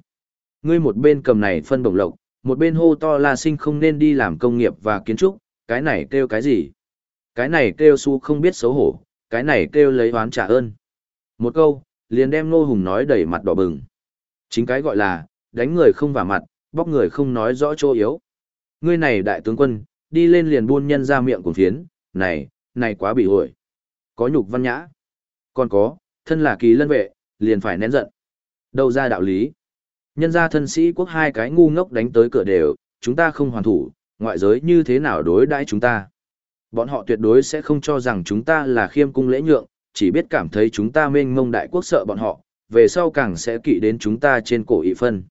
Ngươi một bên cầm này phân đồng lộc, một bên hô to la sinh không nên đi làm công nghiệp và kiến trúc, cái này kêu cái gì? Cái này kêu su không biết xấu hổ, cái này kêu lấy oán trả ơn. Một câu, liền đem Nô Hùng nói đầy mặt đỏ bừng. Chính cái gọi là, đánh người không vào mặt, bóc người không nói rõ chỗ yếu. Ngươi này đại tướng quân, đi lên liền buôn nhân ra miệng cùng phiến, này, này quá bị hội. Có nhục văn nhã. Còn có, thân là kỳ lân vệ, liền phải nén giận. Đâu ra đạo lý. Nhân ra thân sĩ quốc hai cái ngu ngốc đánh tới cửa đều, chúng ta không hoàn thủ, ngoại giới như thế nào đối đãi chúng ta. Bọn họ tuyệt đối sẽ không cho rằng chúng ta là khiêm cung lễ nhượng, chỉ biết cảm thấy chúng ta mênh mông đại quốc sợ bọn họ, về sau càng sẽ kỵ đến chúng ta trên cổ ị phân.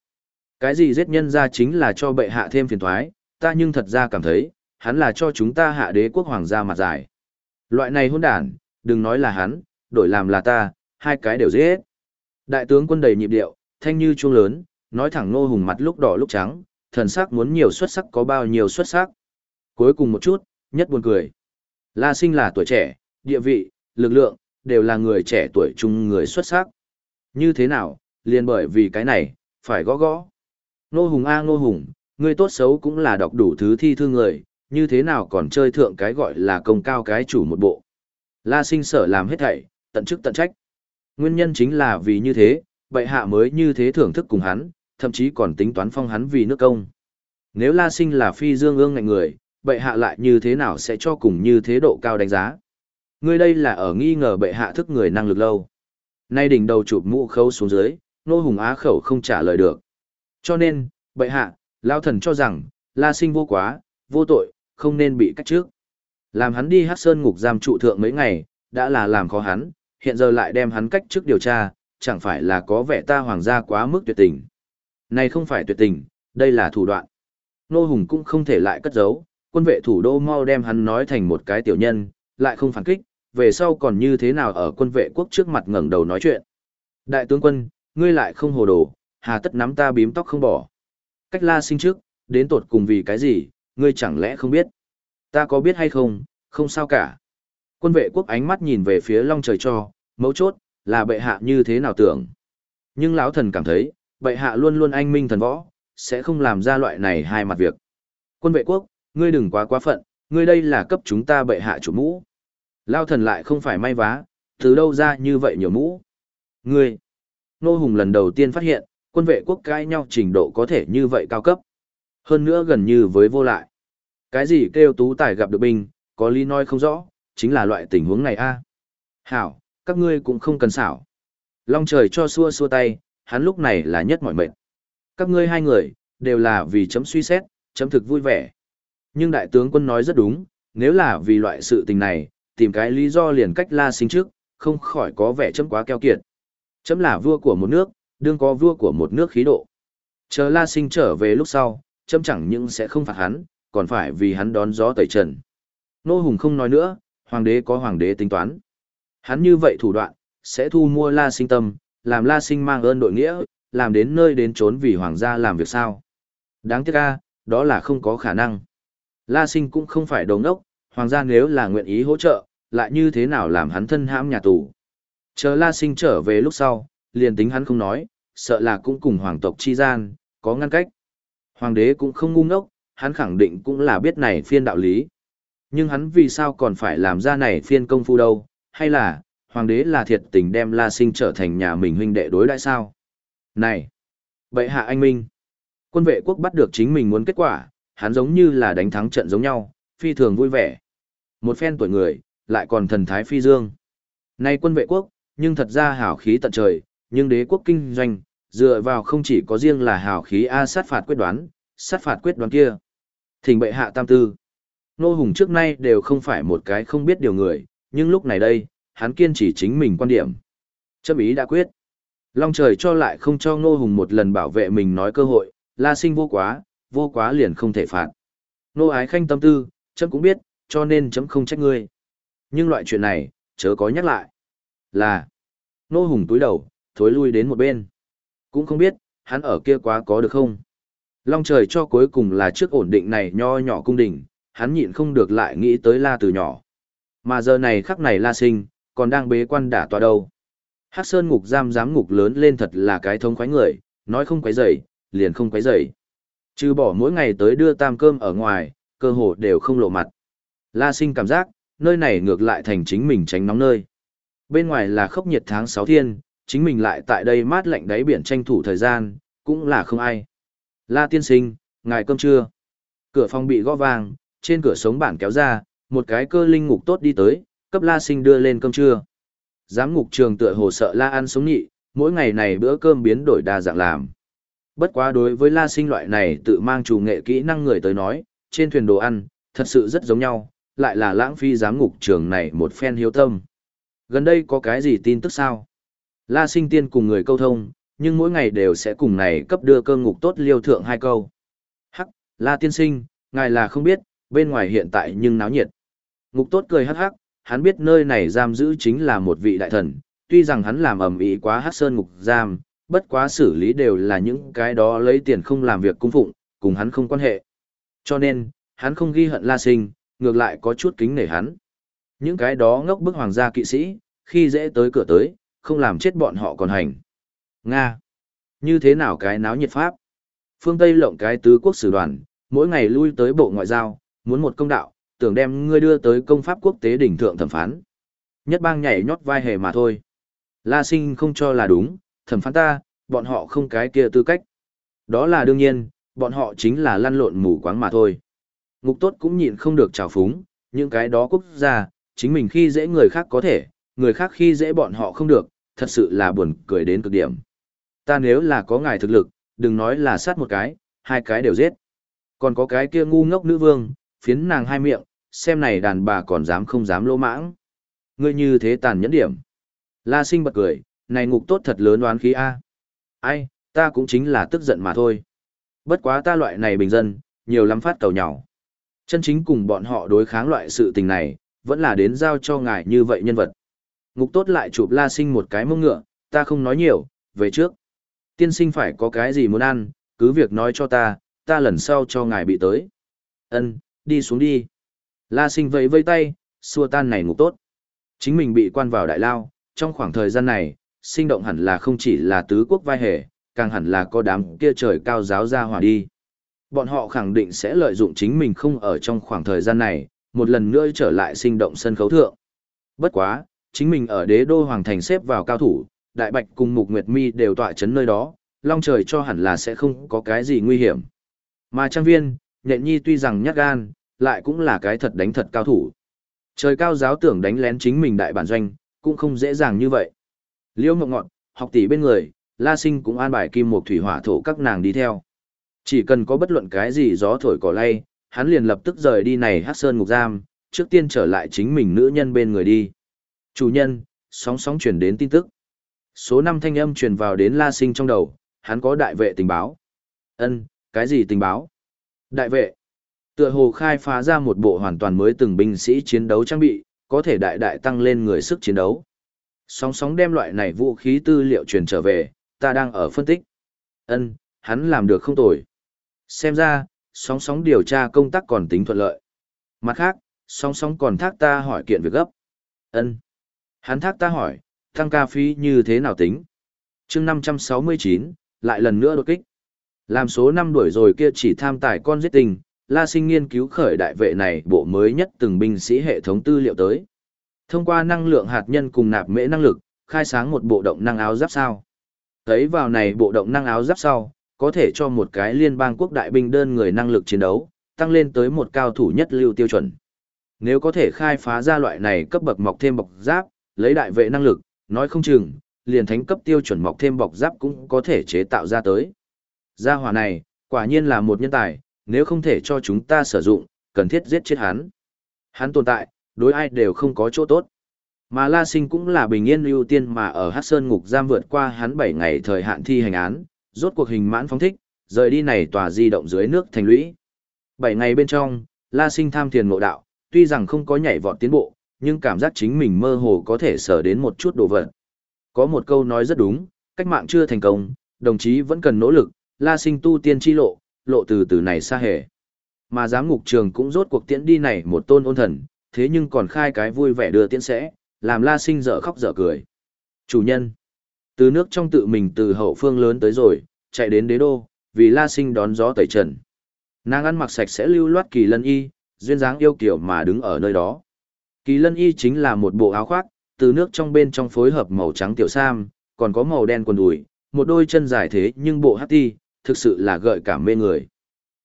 Cái gì giết nhân ra chính là cho bệ hạ thêm phiền thoái, ta nhưng thật ra cảm thấy, hắn là cho chúng ta hạ đế quốc hoàng gia mặt dài. Loại này hôn đản, đừng nói là hắn, đổi làm là ta, hai cái đều giết. Đại tướng quân đầy nhịp điệu, thanh như chuông lớn, nói thẳng nô hùng mặt lúc đỏ lúc trắng, thần sắc muốn nhiều xuất sắc có bao nhiêu xuất sắc. Cuối cùng một chút, nhất buồn cười. La sinh là tuổi trẻ, địa vị, lực lượng, đều là người trẻ tuổi trung người xuất sắc. Như thế nào, liền bởi vì cái này, phải gõ gõ. Nô hùng a nô hùng, người tốt xấu cũng là đọc đủ thứ thi thư người, như thế nào còn chơi thượng cái gọi là công cao cái chủ một bộ. La sinh sở làm hết thảy, tận chức tận trách. Nguyên nhân chính là vì như thế, bệ hạ mới như thế thưởng thức cùng hắn, thậm chí còn tính toán phong hắn vì nước công. Nếu La Sinh là phi dương ương ngạnh người, bệ hạ lại như thế nào sẽ cho cùng như thế độ cao đánh giá. Ngươi đây là ở nghi ngờ bệ hạ thức người năng lực lâu. Nay đỉnh đầu chụp mũ khâu xuống dưới, nô hùng á khẩu không trả lời được. Cho nên, bệ hạ, lao thần cho rằng, La Sinh vô quá, vô tội, không nên bị cách trước. Làm hắn đi hát sơn ngục giam trụ thượng mấy ngày, đã là làm khó hắn, hiện giờ lại đem hắn cách trước điều tra, chẳng phải là có vẻ ta hoàng gia quá mức tuyệt tình. Này không phải tuyệt tình, đây là thủ đoạn. Nô Hùng cũng không thể lại cất giấu, quân vệ thủ đô mau đem hắn nói thành một cái tiểu nhân, lại không phản kích, về sau còn như thế nào ở quân vệ quốc trước mặt ngẩng đầu nói chuyện. Đại tướng quân, ngươi lại không hồ đồ, hà tất nắm ta bím tóc không bỏ. Cách la sinh trước, đến tột cùng vì cái gì, ngươi chẳng lẽ không biết. Ta có biết hay không, không sao cả. Quân vệ quốc ánh mắt nhìn về phía long trời cho, mấu chốt, là bệ hạ như thế nào tưởng. Nhưng lão thần cảm thấy, bệ hạ luôn luôn anh minh thần võ, sẽ không làm ra loại này hai mặt việc. Quân vệ quốc, ngươi đừng quá quá phận, ngươi đây là cấp chúng ta bệ hạ chủ mũ. Lao thần lại không phải may vá, từ đâu ra như vậy nhiều mũ. Ngươi, Nô Hùng lần đầu tiên phát hiện, quân vệ quốc cãi nhau trình độ có thể như vậy cao cấp. Hơn nữa gần như với vô lại. Cái gì kêu tú tài gặp được binh, có lý nói không rõ, chính là loại tình huống này a. Hảo, các ngươi cũng không cần xảo. Long trời cho xua xua tay, hắn lúc này là nhất mọi mệnh. Các ngươi hai người, đều là vì chấm suy xét, chấm thực vui vẻ. Nhưng đại tướng quân nói rất đúng, nếu là vì loại sự tình này, tìm cái lý do liền cách la sinh trước, không khỏi có vẻ chấm quá keo kiệt. Chấm là vua của một nước, đương có vua của một nước khí độ. Chờ la sinh trở về lúc sau, châm chẳng những sẽ không phạt hắn, còn phải vì hắn đón gió tẩy trần. Nô Hùng không nói nữa, hoàng đế có hoàng đế tính toán. Hắn như vậy thủ đoạn, sẽ thu mua la sinh tâm, làm la sinh mang ơn đội nghĩa, làm đến nơi đến trốn vì hoàng gia làm việc sao. Đáng tiếc a, đó là không có khả năng. La sinh cũng không phải đồ ngốc. hoàng gia nếu là nguyện ý hỗ trợ, lại như thế nào làm hắn thân hãm nhà tù. Chờ la sinh trở về lúc sau, liền tính hắn không nói, sợ là cũng cùng hoàng tộc chi gian, có ngăn cách. Hoàng đế cũng không ngu ngốc, hắn khẳng định cũng là biết này phiên đạo lý. Nhưng hắn vì sao còn phải làm ra này phiên công phu đâu, hay là, hoàng đế là thiệt tình đem La Sinh trở thành nhà mình huynh đệ đối đãi sao? Này! Bệ hạ anh Minh! Quân vệ quốc bắt được chính mình muốn kết quả, hắn giống như là đánh thắng trận giống nhau, phi thường vui vẻ. Một phen tuổi người, lại còn thần thái phi dương. Nay quân vệ quốc, nhưng thật ra hảo khí tận trời, nhưng đế quốc kinh doanh, dựa vào không chỉ có riêng là hào khí A sát phạt quyết đoán, sát phạt quyết đoán kia. Thỉnh bệ hạ tam tư. Nô Hùng trước nay đều không phải một cái không biết điều người, nhưng lúc này đây, hắn kiên trì chính mình quan điểm. Chấp ý đã quyết. Long trời cho lại không cho nô Hùng một lần bảo vệ mình nói cơ hội, la sinh vô quá, vô quá liền không thể phạt. Nô ái khanh tâm tư, chấm cũng biết, cho nên chấm không trách ngươi. Nhưng loại chuyện này, chớ có nhắc lại. Là, Nô Hùng túi đầu, thối lui đến một bên. Cũng không biết, hắn ở kia quá có được không. Long trời cho cuối cùng là trước ổn định này nho nhỏ cung đình, hắn nhịn không được lại nghĩ tới la từ nhỏ. Mà giờ này khắc này la sinh, còn đang bế quan đả tọa đâu. Hắc Sơn ngục giam giám ngục lớn lên thật là cái thông khoái người, nói không quấy rầy, liền không quấy rầy. Trừ bỏ mỗi ngày tới đưa tam cơm ở ngoài, cơ hồ đều không lộ mặt. La Sinh cảm giác, nơi này ngược lại thành chính mình tránh nóng nơi. Bên ngoài là khốc nhiệt tháng 6 thiên, chính mình lại tại đây mát lạnh đáy biển tranh thủ thời gian, cũng là không ai. La tiên sinh, ngài cơm trưa. Cửa phòng bị gõ vàng trên cửa sống bản kéo ra, một cái cơ linh ngục tốt đi tới, cấp La Sinh đưa lên cơm trưa. Giám ngục trường tựa hồ sợ La ăn sống nhị, mỗi ngày này bữa cơm biến đổi đa dạng làm. Bất quá đối với La Sinh loại này tự mang chủ nghệ kỹ năng người tới nói, trên thuyền đồ ăn, thật sự rất giống nhau, lại là lãng phí giám ngục trường này một phen hiếu tâm. Gần đây có cái gì tin tức sao? La Sinh tiên cùng người câu thông, nhưng mỗi ngày đều sẽ cùng này cấp đưa cơ ngục tốt liêu thượng hai câu. Hắc, La tiên sinh, ngài là không biết, bên ngoài hiện tại nhưng náo nhiệt. Ngục tốt cười hắc hắc, hắn biết nơi này giam giữ chính là một vị đại thần, tuy rằng hắn làm ẩm ý quá hắc sơn ngục giam, bất quá xử lý đều là những cái đó lấy tiền không làm việc cung phụng, cùng hắn không quan hệ. Cho nên, hắn không ghi hận La Sinh, ngược lại có chút kính nể hắn. Những cái đó ngốc bức hoàng gia kỵ sĩ, khi dễ tới cửa tới, không làm chết bọn họ còn hành. Nga. Như thế nào cái náo nhiệt pháp? Phương Tây lộng cái tứ quốc sử đoàn, mỗi ngày lui tới bộ ngoại giao, muốn một công đạo, tưởng đem ngươi đưa tới công pháp quốc tế đỉnh thượng thẩm phán. Nhất bang nhảy nhót vai hề mà thôi. La sinh không cho là đúng, thẩm phán ta, bọn họ không cái kia tư cách. Đó là đương nhiên, bọn họ chính là lăn lộn mù quáng mà thôi. Ngục tốt cũng nhịn không được trào phúng, những cái đó quốc gia, chính mình khi dễ người khác có thể, người khác khi dễ bọn họ không được, thật sự là buồn cười đến cực điểm. Ta nếu là có ngài thực lực, đừng nói là sát một cái, hai cái đều giết. Còn có cái kia ngu ngốc nữ vương, phiến nàng hai miệng, xem này đàn bà còn dám không dám lỗ mãng. Ngươi như thế tàn nhẫn điểm. La sinh bật cười, này ngục tốt thật lớn đoán khí A. Ai, ta cũng chính là tức giận mà thôi. Bất quá ta loại này bình dân, nhiều lắm phát cầu nhỏ. Chân chính cùng bọn họ đối kháng loại sự tình này, vẫn là đến giao cho ngài như vậy nhân vật. Ngục tốt lại chụp la sinh một cái mông ngựa, ta không nói nhiều, về trước. Tiên sinh phải có cái gì muốn ăn, cứ việc nói cho ta, ta lần sau cho ngài bị tới. Ân, đi xuống đi. La sinh vẫy vây tay, xua tan này ngục tốt. Chính mình bị quan vào đại lao, trong khoảng thời gian này, sinh động hẳn là không chỉ là tứ quốc vai hề, càng hẳn là có đám kia trời cao giáo ra hòa đi. Bọn họ khẳng định sẽ lợi dụng chính mình không ở trong khoảng thời gian này, một lần nữa trở lại sinh động sân khấu thượng. Bất quá, chính mình ở đế đô hoàng thành xếp vào cao thủ, đại bạch cùng mục nguyệt mi đều tọa chấn nơi đó, long trời cho hẳn là sẽ không có cái gì nguy hiểm. Mà trang viên, nhện nhi tuy rằng nhát gan, lại cũng là cái thật đánh thật cao thủ. Trời cao giáo tưởng đánh lén chính mình đại bản doanh, cũng không dễ dàng như vậy. Liễu Mộng Ngọn, học tỷ bên người, La Sinh cũng an bài kim một thủy hỏa thổ các nàng đi theo. Chỉ cần có bất luận cái gì gió thổi cỏ lay, hắn liền lập tức rời đi này hát sơn ngục giam, trước tiên trở lại chính mình nữ nhân bên người đi. Chủ nhân, sóng sóng chuyển đến tin tức. Số năm thanh âm truyền vào đến La Sinh trong đầu, hắn có đại vệ tình báo. Ân, cái gì tình báo? Đại vệ. Tựa hồ khai phá ra một bộ hoàn toàn mới từng binh sĩ chiến đấu trang bị, có thể đại đại tăng lên người sức chiến đấu. Sóng sóng đem loại này vũ khí tư liệu truyền trở về, ta đang ở phân tích. Ân, hắn làm được không tồi. Xem ra, sóng sóng điều tra công tác còn tính thuận lợi. Mặt khác, sóng sóng còn thác ta hỏi kiện việc gấp. Ân, hắn thác ta hỏi, tăng ca phí như thế nào tính? chương 569, lại lần nữa đột kích. Làm số năm đuổi rồi kia chỉ tham tài con giết tình, La Sinh nghiên cứu khởi đại vệ này bộ mới nhất từng binh sĩ hệ thống tư liệu tới. Thông qua năng lượng hạt nhân cùng nạp mễ năng lực, khai sáng một bộ động năng áo giáp sao. Thấy vào này bộ động năng áo giáp sau, có thể cho một cái liên bang quốc đại binh đơn người năng lực chiến đấu, tăng lên tới một cao thủ nhất lưu tiêu chuẩn. Nếu có thể khai phá ra loại này cấp bậc mọc thêm bọc giáp, lấy đại vệ năng lực, nói không chừng, liền thánh cấp tiêu chuẩn mọc thêm bọc giáp cũng có thể chế tạo ra tới. Gia hỏa này, quả nhiên là một nhân tài, nếu không thể cho chúng ta sử dụng, cần thiết giết chết hắn. Hắn tồn tại, đối ai đều không có chỗ tốt. Mà La Sinh cũng là bình yên ưu tiên mà ở Hắc Sơn ngục giam vượt qua hắn 7 ngày thời hạn thi hành án, rốt cuộc hình mãn phóng thích, rời đi này tòa di động dưới nước thành lũy. 7 ngày bên trong, La Sinh tham thiền ngộ đạo, tuy rằng không có nhảy vọt tiến bộ, nhưng cảm giác chính mình mơ hồ có thể sở đến một chút đồ vật. Có một câu nói rất đúng, cách mạng chưa thành công, đồng chí vẫn cần nỗ lực, La Sinh tu tiên chi lộ, lộ từ từ này xa hề. Mà giám ngục trường cũng rốt cuộc tiễn đi này một tôn ôn thần, thế nhưng còn khai cái vui vẻ đưa tiễn sẽ, làm La Sinh dở khóc dở cười. Chủ nhân, từ nước trong tự mình từ hậu phương lớn tới rồi, chạy đến đế đô, vì La Sinh đón gió tẩy trần. Nàng ăn mặc sạch sẽ lưu loát kỳ lân y, duyên dáng yêu kiểu mà đứng ở nơi đó. Kỳ lân y chính là một bộ áo khoác, từ nước trong bên trong phối hợp màu trắng tiểu sam, còn có màu đen quần đùi, một đôi chân dài thế nhưng bộ hát ti, thực sự là gợi cảm mê người.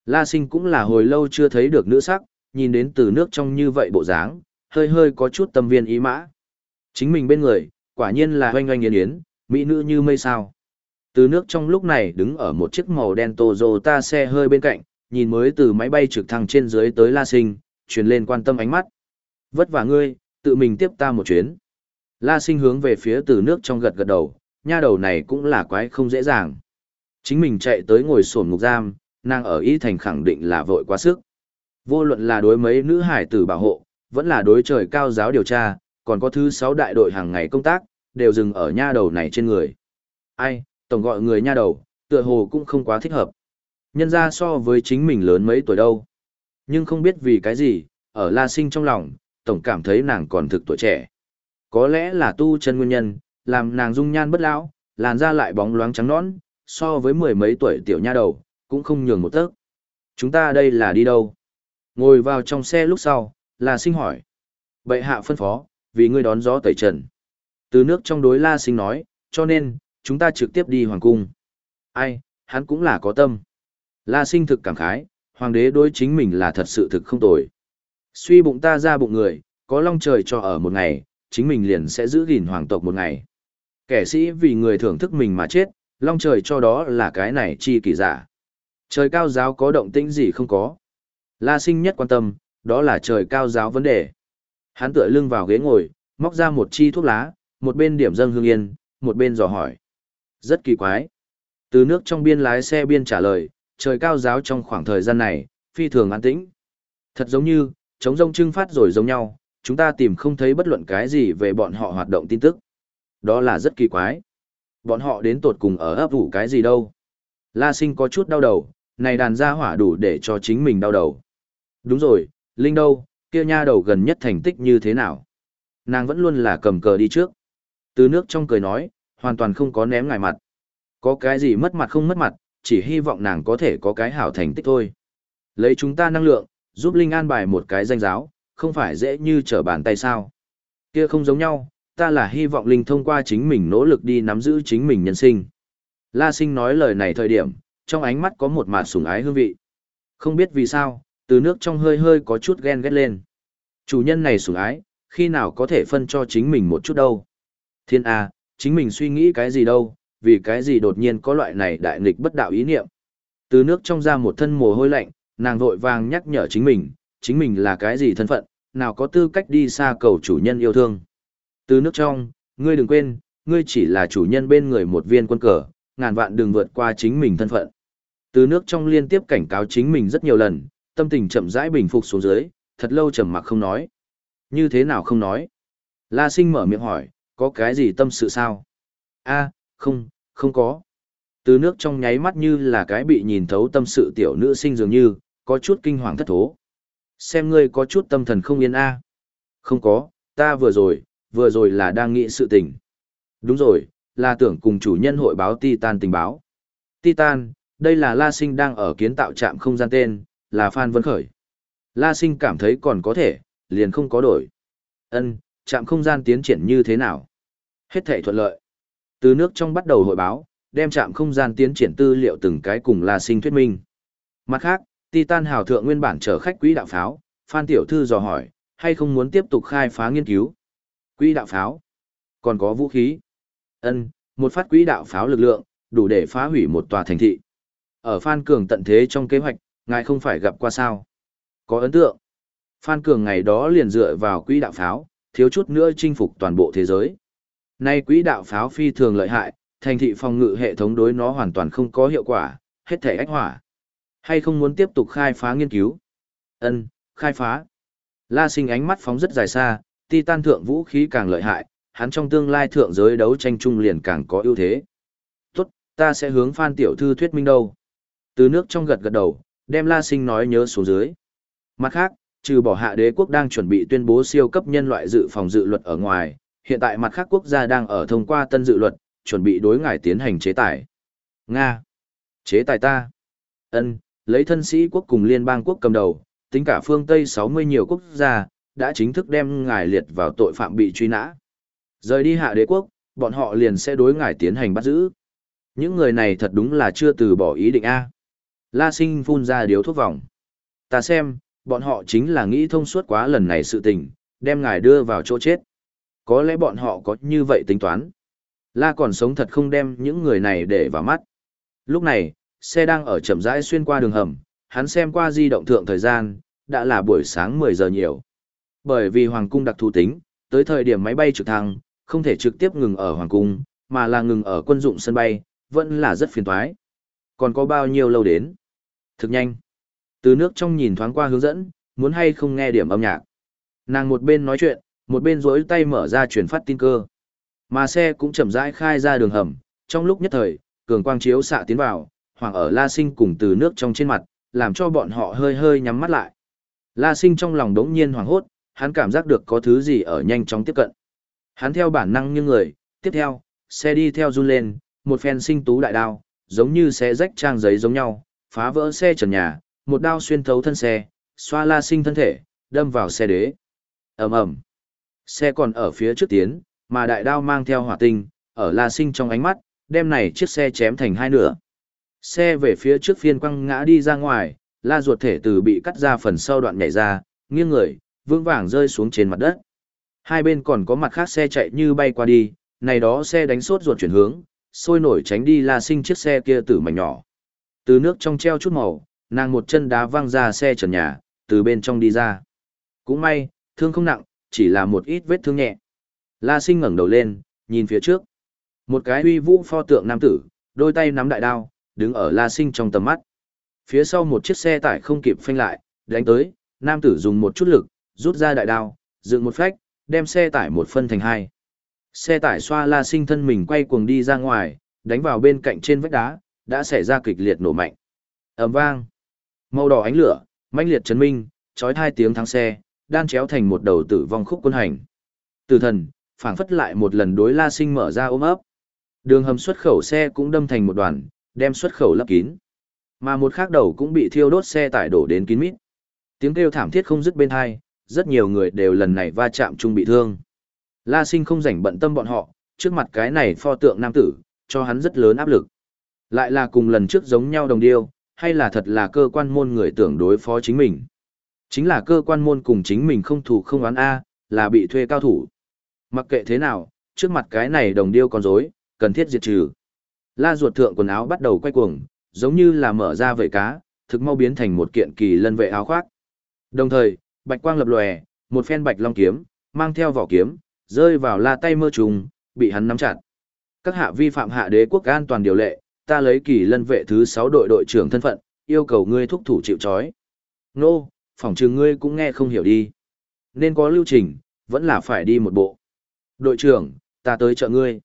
La sinh cũng là hồi lâu chưa thấy được nữ sắc, nhìn đến từ nước trong như vậy bộ dáng, hơi hơi có chút tâm viên ý mã. Chính mình bên người, quả nhiên là hoanh hoanh yến yến, mỹ nữ như mây sao. Từ nước trong lúc này đứng ở một chiếc màu đen Toyota xe hơi bên cạnh, nhìn mới từ máy bay trực thăng trên dưới tới La Sinh, truyền lên quan tâm ánh mắt. Vất vả ngươi, tự mình tiếp ta một chuyến. La Sinh hướng về phía từ nước trong gật gật đầu, nha đầu này cũng là quái không dễ dàng. Chính mình chạy tới ngồi sổn ngục giam, nàng ở Y Thành khẳng định là vội quá sức. Vô luận là đối mấy nữ hải tử bảo hộ, vẫn là đối trời cao giáo điều tra, còn có thứ sáu đại đội hàng ngày công tác, đều dừng ở nha đầu này trên người. Ai, tổng gọi người nha đầu, tựa hồ cũng không quá thích hợp. Nhân ra so với chính mình lớn mấy tuổi đâu. Nhưng không biết vì cái gì, ở La Sinh trong lòng, tổng cảm thấy nàng còn thực tuổi trẻ. Có lẽ là tu chân nguyên nhân, làm nàng dung nhan bất lão, làn da lại bóng loáng trắng nõn, so với mười mấy tuổi tiểu nha đầu, cũng không nhường một tấc. Chúng ta đây là đi đâu? Ngồi vào trong xe lúc sau, là Sinh hỏi. Bệ hạ phân phó, vì ngươi đón gió tẩy trần. Từ nước trong đối La Sinh nói, cho nên, chúng ta trực tiếp đi hoàng cung. Ai, hắn cũng là có tâm. La Sinh thực cảm khái, hoàng đế đối chính mình là thật sự thực không tồi. Suy bụng ta ra bụng người, có long trời cho ở một ngày, chính mình liền sẽ giữ gìn hoàng tộc một ngày. Kẻ sĩ vì người thưởng thức mình mà chết, long trời cho đó là cái này chi kỳ giả. Trời cao giáo có động tĩnh gì không có. La sinh nhất quan tâm, đó là trời cao giáo vấn đề. Hắn tựa lưng vào ghế ngồi, móc ra một chi thuốc lá, một bên điểm dâng hương yên, một bên dò hỏi. Rất kỳ quái. Từ nước trong biên lái xe biên trả lời, trời cao giáo trong khoảng thời gian này, phi thường an tĩnh. Thật giống như, chống rông trưng phát rồi giống nhau, chúng ta tìm không thấy bất luận cái gì về bọn họ hoạt động tin tức. Đó là rất kỳ quái. Bọn họ đến tột cùng ở ấp ủ cái gì đâu. La sinh có chút đau đầu, này đàn gia hỏa đủ để cho chính mình đau đầu. Đúng rồi, Linh đâu, kia nha đầu gần nhất thành tích như thế nào? Nàng vẫn luôn là cầm cờ đi trước. Từ nước trong cười nói, hoàn toàn không có ném ngài mặt. Có cái gì mất mặt không mất mặt, chỉ hy vọng nàng có thể có cái hảo thành tích thôi. Lấy chúng ta năng lượng, giúp Linh an bài một cái danh giáo, không phải dễ như trở bàn tay sao. Kia không giống nhau, ta là hy vọng Linh thông qua chính mình nỗ lực đi nắm giữ chính mình nhân sinh. La sinh nói lời này thời điểm, trong ánh mắt có một mạt sủng ái hương vị. Không biết vì sao, từ nước trong hơi hơi có chút ghen ghét lên. Chủ nhân này sủng ái, khi nào có thể phân cho chính mình một chút đâu. Thiên A, chính mình suy nghĩ cái gì đâu, vì cái gì đột nhiên có loại này đại nghịch bất đạo ý niệm. Từ nước trong ra một thân mồ hôi lạnh, nàng vội vàng nhắc nhở chính mình, chính mình là cái gì thân phận, nào có tư cách đi xa cầu chủ nhân yêu thương. Từ nước trong, ngươi đừng quên, ngươi chỉ là chủ nhân bên người một viên quân cờ, ngàn vạn đừng vượt qua chính mình thân phận. Từ nước trong liên tiếp cảnh cáo chính mình rất nhiều lần, tâm tình chậm rãi bình phục xuống dưới, thật lâu trầm mặc không nói. Như thế nào không nói? La sinh mở miệng hỏi, có cái gì tâm sự sao? a không, không có. Từ nước trong nháy mắt như là cái bị nhìn thấu tâm sự tiểu nữ sinh dường như, có chút kinh hoàng thất thố. Xem ngươi có chút tâm thần không yên a Không có, ta vừa rồi, vừa rồi là đang nghĩ sự tình. Đúng rồi, là tưởng cùng chủ nhân hội báo Titan tình báo. Titan, đây là La Sinh đang ở kiến tạo trạm không gian tên, là Phan Vân Khởi. La Sinh cảm thấy còn có thể, liền không có đổi. Ân, trạm không gian tiến triển như thế nào? Hết thảy thuận lợi. Từ nước trong bắt đầu hội báo, đem trạm không gian tiến triển tư liệu từng cái cùng La Sinh thuyết minh. Mặt khác, Titan hào thượng nguyên bản chở khách quỹ đạo pháo, Phan Tiểu Thư dò hỏi, hay không muốn tiếp tục khai phá nghiên cứu. Quỹ đạo pháo, còn có vũ khí. Ân, một phát quỹ đạo pháo lực lượng, đủ để phá hủy một tòa thành thị. Ở Phan Cường tận thế trong kế hoạch, ngài không phải gặp qua sao. Có ấn tượng. Phan Cường ngày đó liền dựa vào quỹ đạo pháo, thiếu chút nữa chinh phục toàn bộ thế giới. Nay quỹ đạo pháo phi thường lợi hại, thành thị phòng ngự hệ thống đối nó hoàn toàn không có hiệu quả, hết thể ách hỏa. Hay không muốn tiếp tục khai phá nghiên cứu? Ân, khai phá. La sinh ánh mắt phóng rất dài xa, titan thượng vũ khí càng lợi hại, hắn trong tương lai thượng giới đấu tranh chung liền càng có ưu thế. Tốt, ta sẽ hướng Phan tiểu thư thuyết minh đâu. Từ nước trong gật gật đầu, đem La Sinh nói nhớ xuống dưới. Mặt khác, trừ bỏ hạ đế quốc đang chuẩn bị tuyên bố siêu cấp nhân loại dự phòng dự luật ở ngoài, hiện tại mặt khác quốc gia đang ở thông qua tân dự luật, chuẩn bị đối ngài tiến hành chế tài. Nga. Chế tài ta. Ân, lấy thân sĩ quốc cùng liên bang quốc cầm đầu, tính cả phương Tây 60 nhiều quốc gia, đã chính thức đem ngài liệt vào tội phạm bị truy nã. Rời đi hạ đế quốc, bọn họ liền sẽ đối ngài tiến hành bắt giữ. Những người này thật đúng là chưa từ bỏ ý định A. La sinh phun ra điếu thuốc vòng. Ta xem, bọn họ chính là nghĩ thông suốt quá lần này sự tình, đem ngài đưa vào chỗ chết. Có lẽ bọn họ có như vậy tính toán. La còn sống thật không đem những người này để vào mắt. Lúc này, xe đang ở chậm rãi xuyên qua đường hầm, hắn xem qua di động thượng thời gian, đã là buổi sáng 10 giờ nhiều. Bởi vì Hoàng cung đặc thù tính, tới thời điểm máy bay trực thăng, không thể trực tiếp ngừng ở Hoàng cung, mà là ngừng ở quân dụng sân bay, vẫn là rất phiền toái. Còn có bao nhiêu lâu đến? Thực nhanh. Từ nước trong nhìn thoáng qua hướng dẫn, muốn hay không nghe điểm âm nhạc. Nàng một bên nói chuyện, một bên rỗi tay mở ra truyền phát tin cơ. Mà xe cũng chậm rãi khai ra đường hầm, trong lúc nhất thời, cường quang chiếu xạ tiến vào, hoàng ở La Sinh cùng từ nước trong trên mặt, làm cho bọn họ hơi hơi nhắm mắt lại. La Sinh trong lòng đống nhiên hoảng hốt, hắn cảm giác được có thứ gì ở nhanh chóng tiếp cận. Hắn theo bản năng như người, tiếp theo, xe đi theo run lên, một phen sinh tú đại đao, giống như xe rách trang giấy giống nhau, phá vỡ xe trần nhà, một đao xuyên thấu thân xe, xoa La Sinh thân thể, đâm vào xe đế. ầm ầm, Xe còn ở phía trước tiến, mà đại đao mang theo hỏa tinh, ở La Sinh trong ánh mắt, đem này chiếc xe chém thành hai nửa. Xe về phía trước phiên quăng ngã đi ra ngoài, La ruột thể từ bị cắt ra phần sau đoạn nhảy ra, nghiêng người, vững vàng rơi xuống trên mặt đất. Hai bên còn có mặt khác xe chạy như bay qua đi, này đó xe đánh sốt ruột chuyển hướng, sôi nổi tránh đi La Sinh chiếc xe kia từ mảnh nhỏ. Từ nước trong treo chút màu, nàng một chân đá văng ra xe trần nhà, từ bên trong đi ra. Cũng may, thương không nặng, chỉ là một ít vết thương nhẹ. La sinh ngẩng đầu lên, nhìn phía trước. Một cái uy vũ pho tượng nam tử, đôi tay nắm đại đao, đứng ở la sinh trong tầm mắt. Phía sau một chiếc xe tải không kịp phanh lại, đánh tới, nam tử dùng một chút lực, rút ra đại đao, dựng một phách, đem xe tải một phân thành hai. Xe tải xoa la sinh thân mình quay cuồng đi ra ngoài, đánh vào bên cạnh trên vách đá, đã xảy ra kịch liệt nổ mạnh. ầm vang, màu đỏ ánh lửa, mãnh liệt chấn minh, chói hai tiếng thắng xe, đan chéo thành một đầu tử vong khúc quân hành. Tử thần, phảng phất lại một lần đối La Sinh mở ra ôm ấp. Đường hầm xuất khẩu xe cũng đâm thành một đoàn, đem xuất khẩu lấp kín. Mà một khác đầu cũng bị thiêu đốt xe tải đổ đến kín mít. Tiếng kêu thảm thiết không dứt bên hai, rất nhiều người đều lần này va chạm chung bị thương. La Sinh không rảnh bận tâm bọn họ, trước mặt cái này pho tượng nam tử, cho hắn rất lớn áp lực. Lại là cùng lần trước giống nhau đồng điêu, hay là thật là cơ quan môn người tưởng đối phó chính mình. Chính là cơ quan môn cùng chính mình không thủ không oán A, là bị thuê cao thủ. Mặc kệ thế nào, trước mặt cái này đồng điêu còn rối, cần thiết diệt trừ. La ruột thượng quần áo bắt đầu quay cuồng, giống như là mở ra vẩy cá, thực mau biến thành một kiện kỳ lân vệ áo khoác. Đồng thời, bạch quang lập lòe, một phen bạch long kiếm, mang theo vỏ kiếm, rơi vào la tay mơ trùng, bị hắn nắm chặt. Các hạ vi phạm hạ đế quốc an toàn điều lệ, ta lấy kỳ lân vệ thứ 6 đội đội trưởng thân phận, yêu cầu ngươi thúc thủ chịu trói. Nô, phỏng trường ngươi cũng nghe không hiểu đi. Nên có lưu trình, vẫn là phải đi một bộ. Đội trưởng, ta tới trợ ngươi.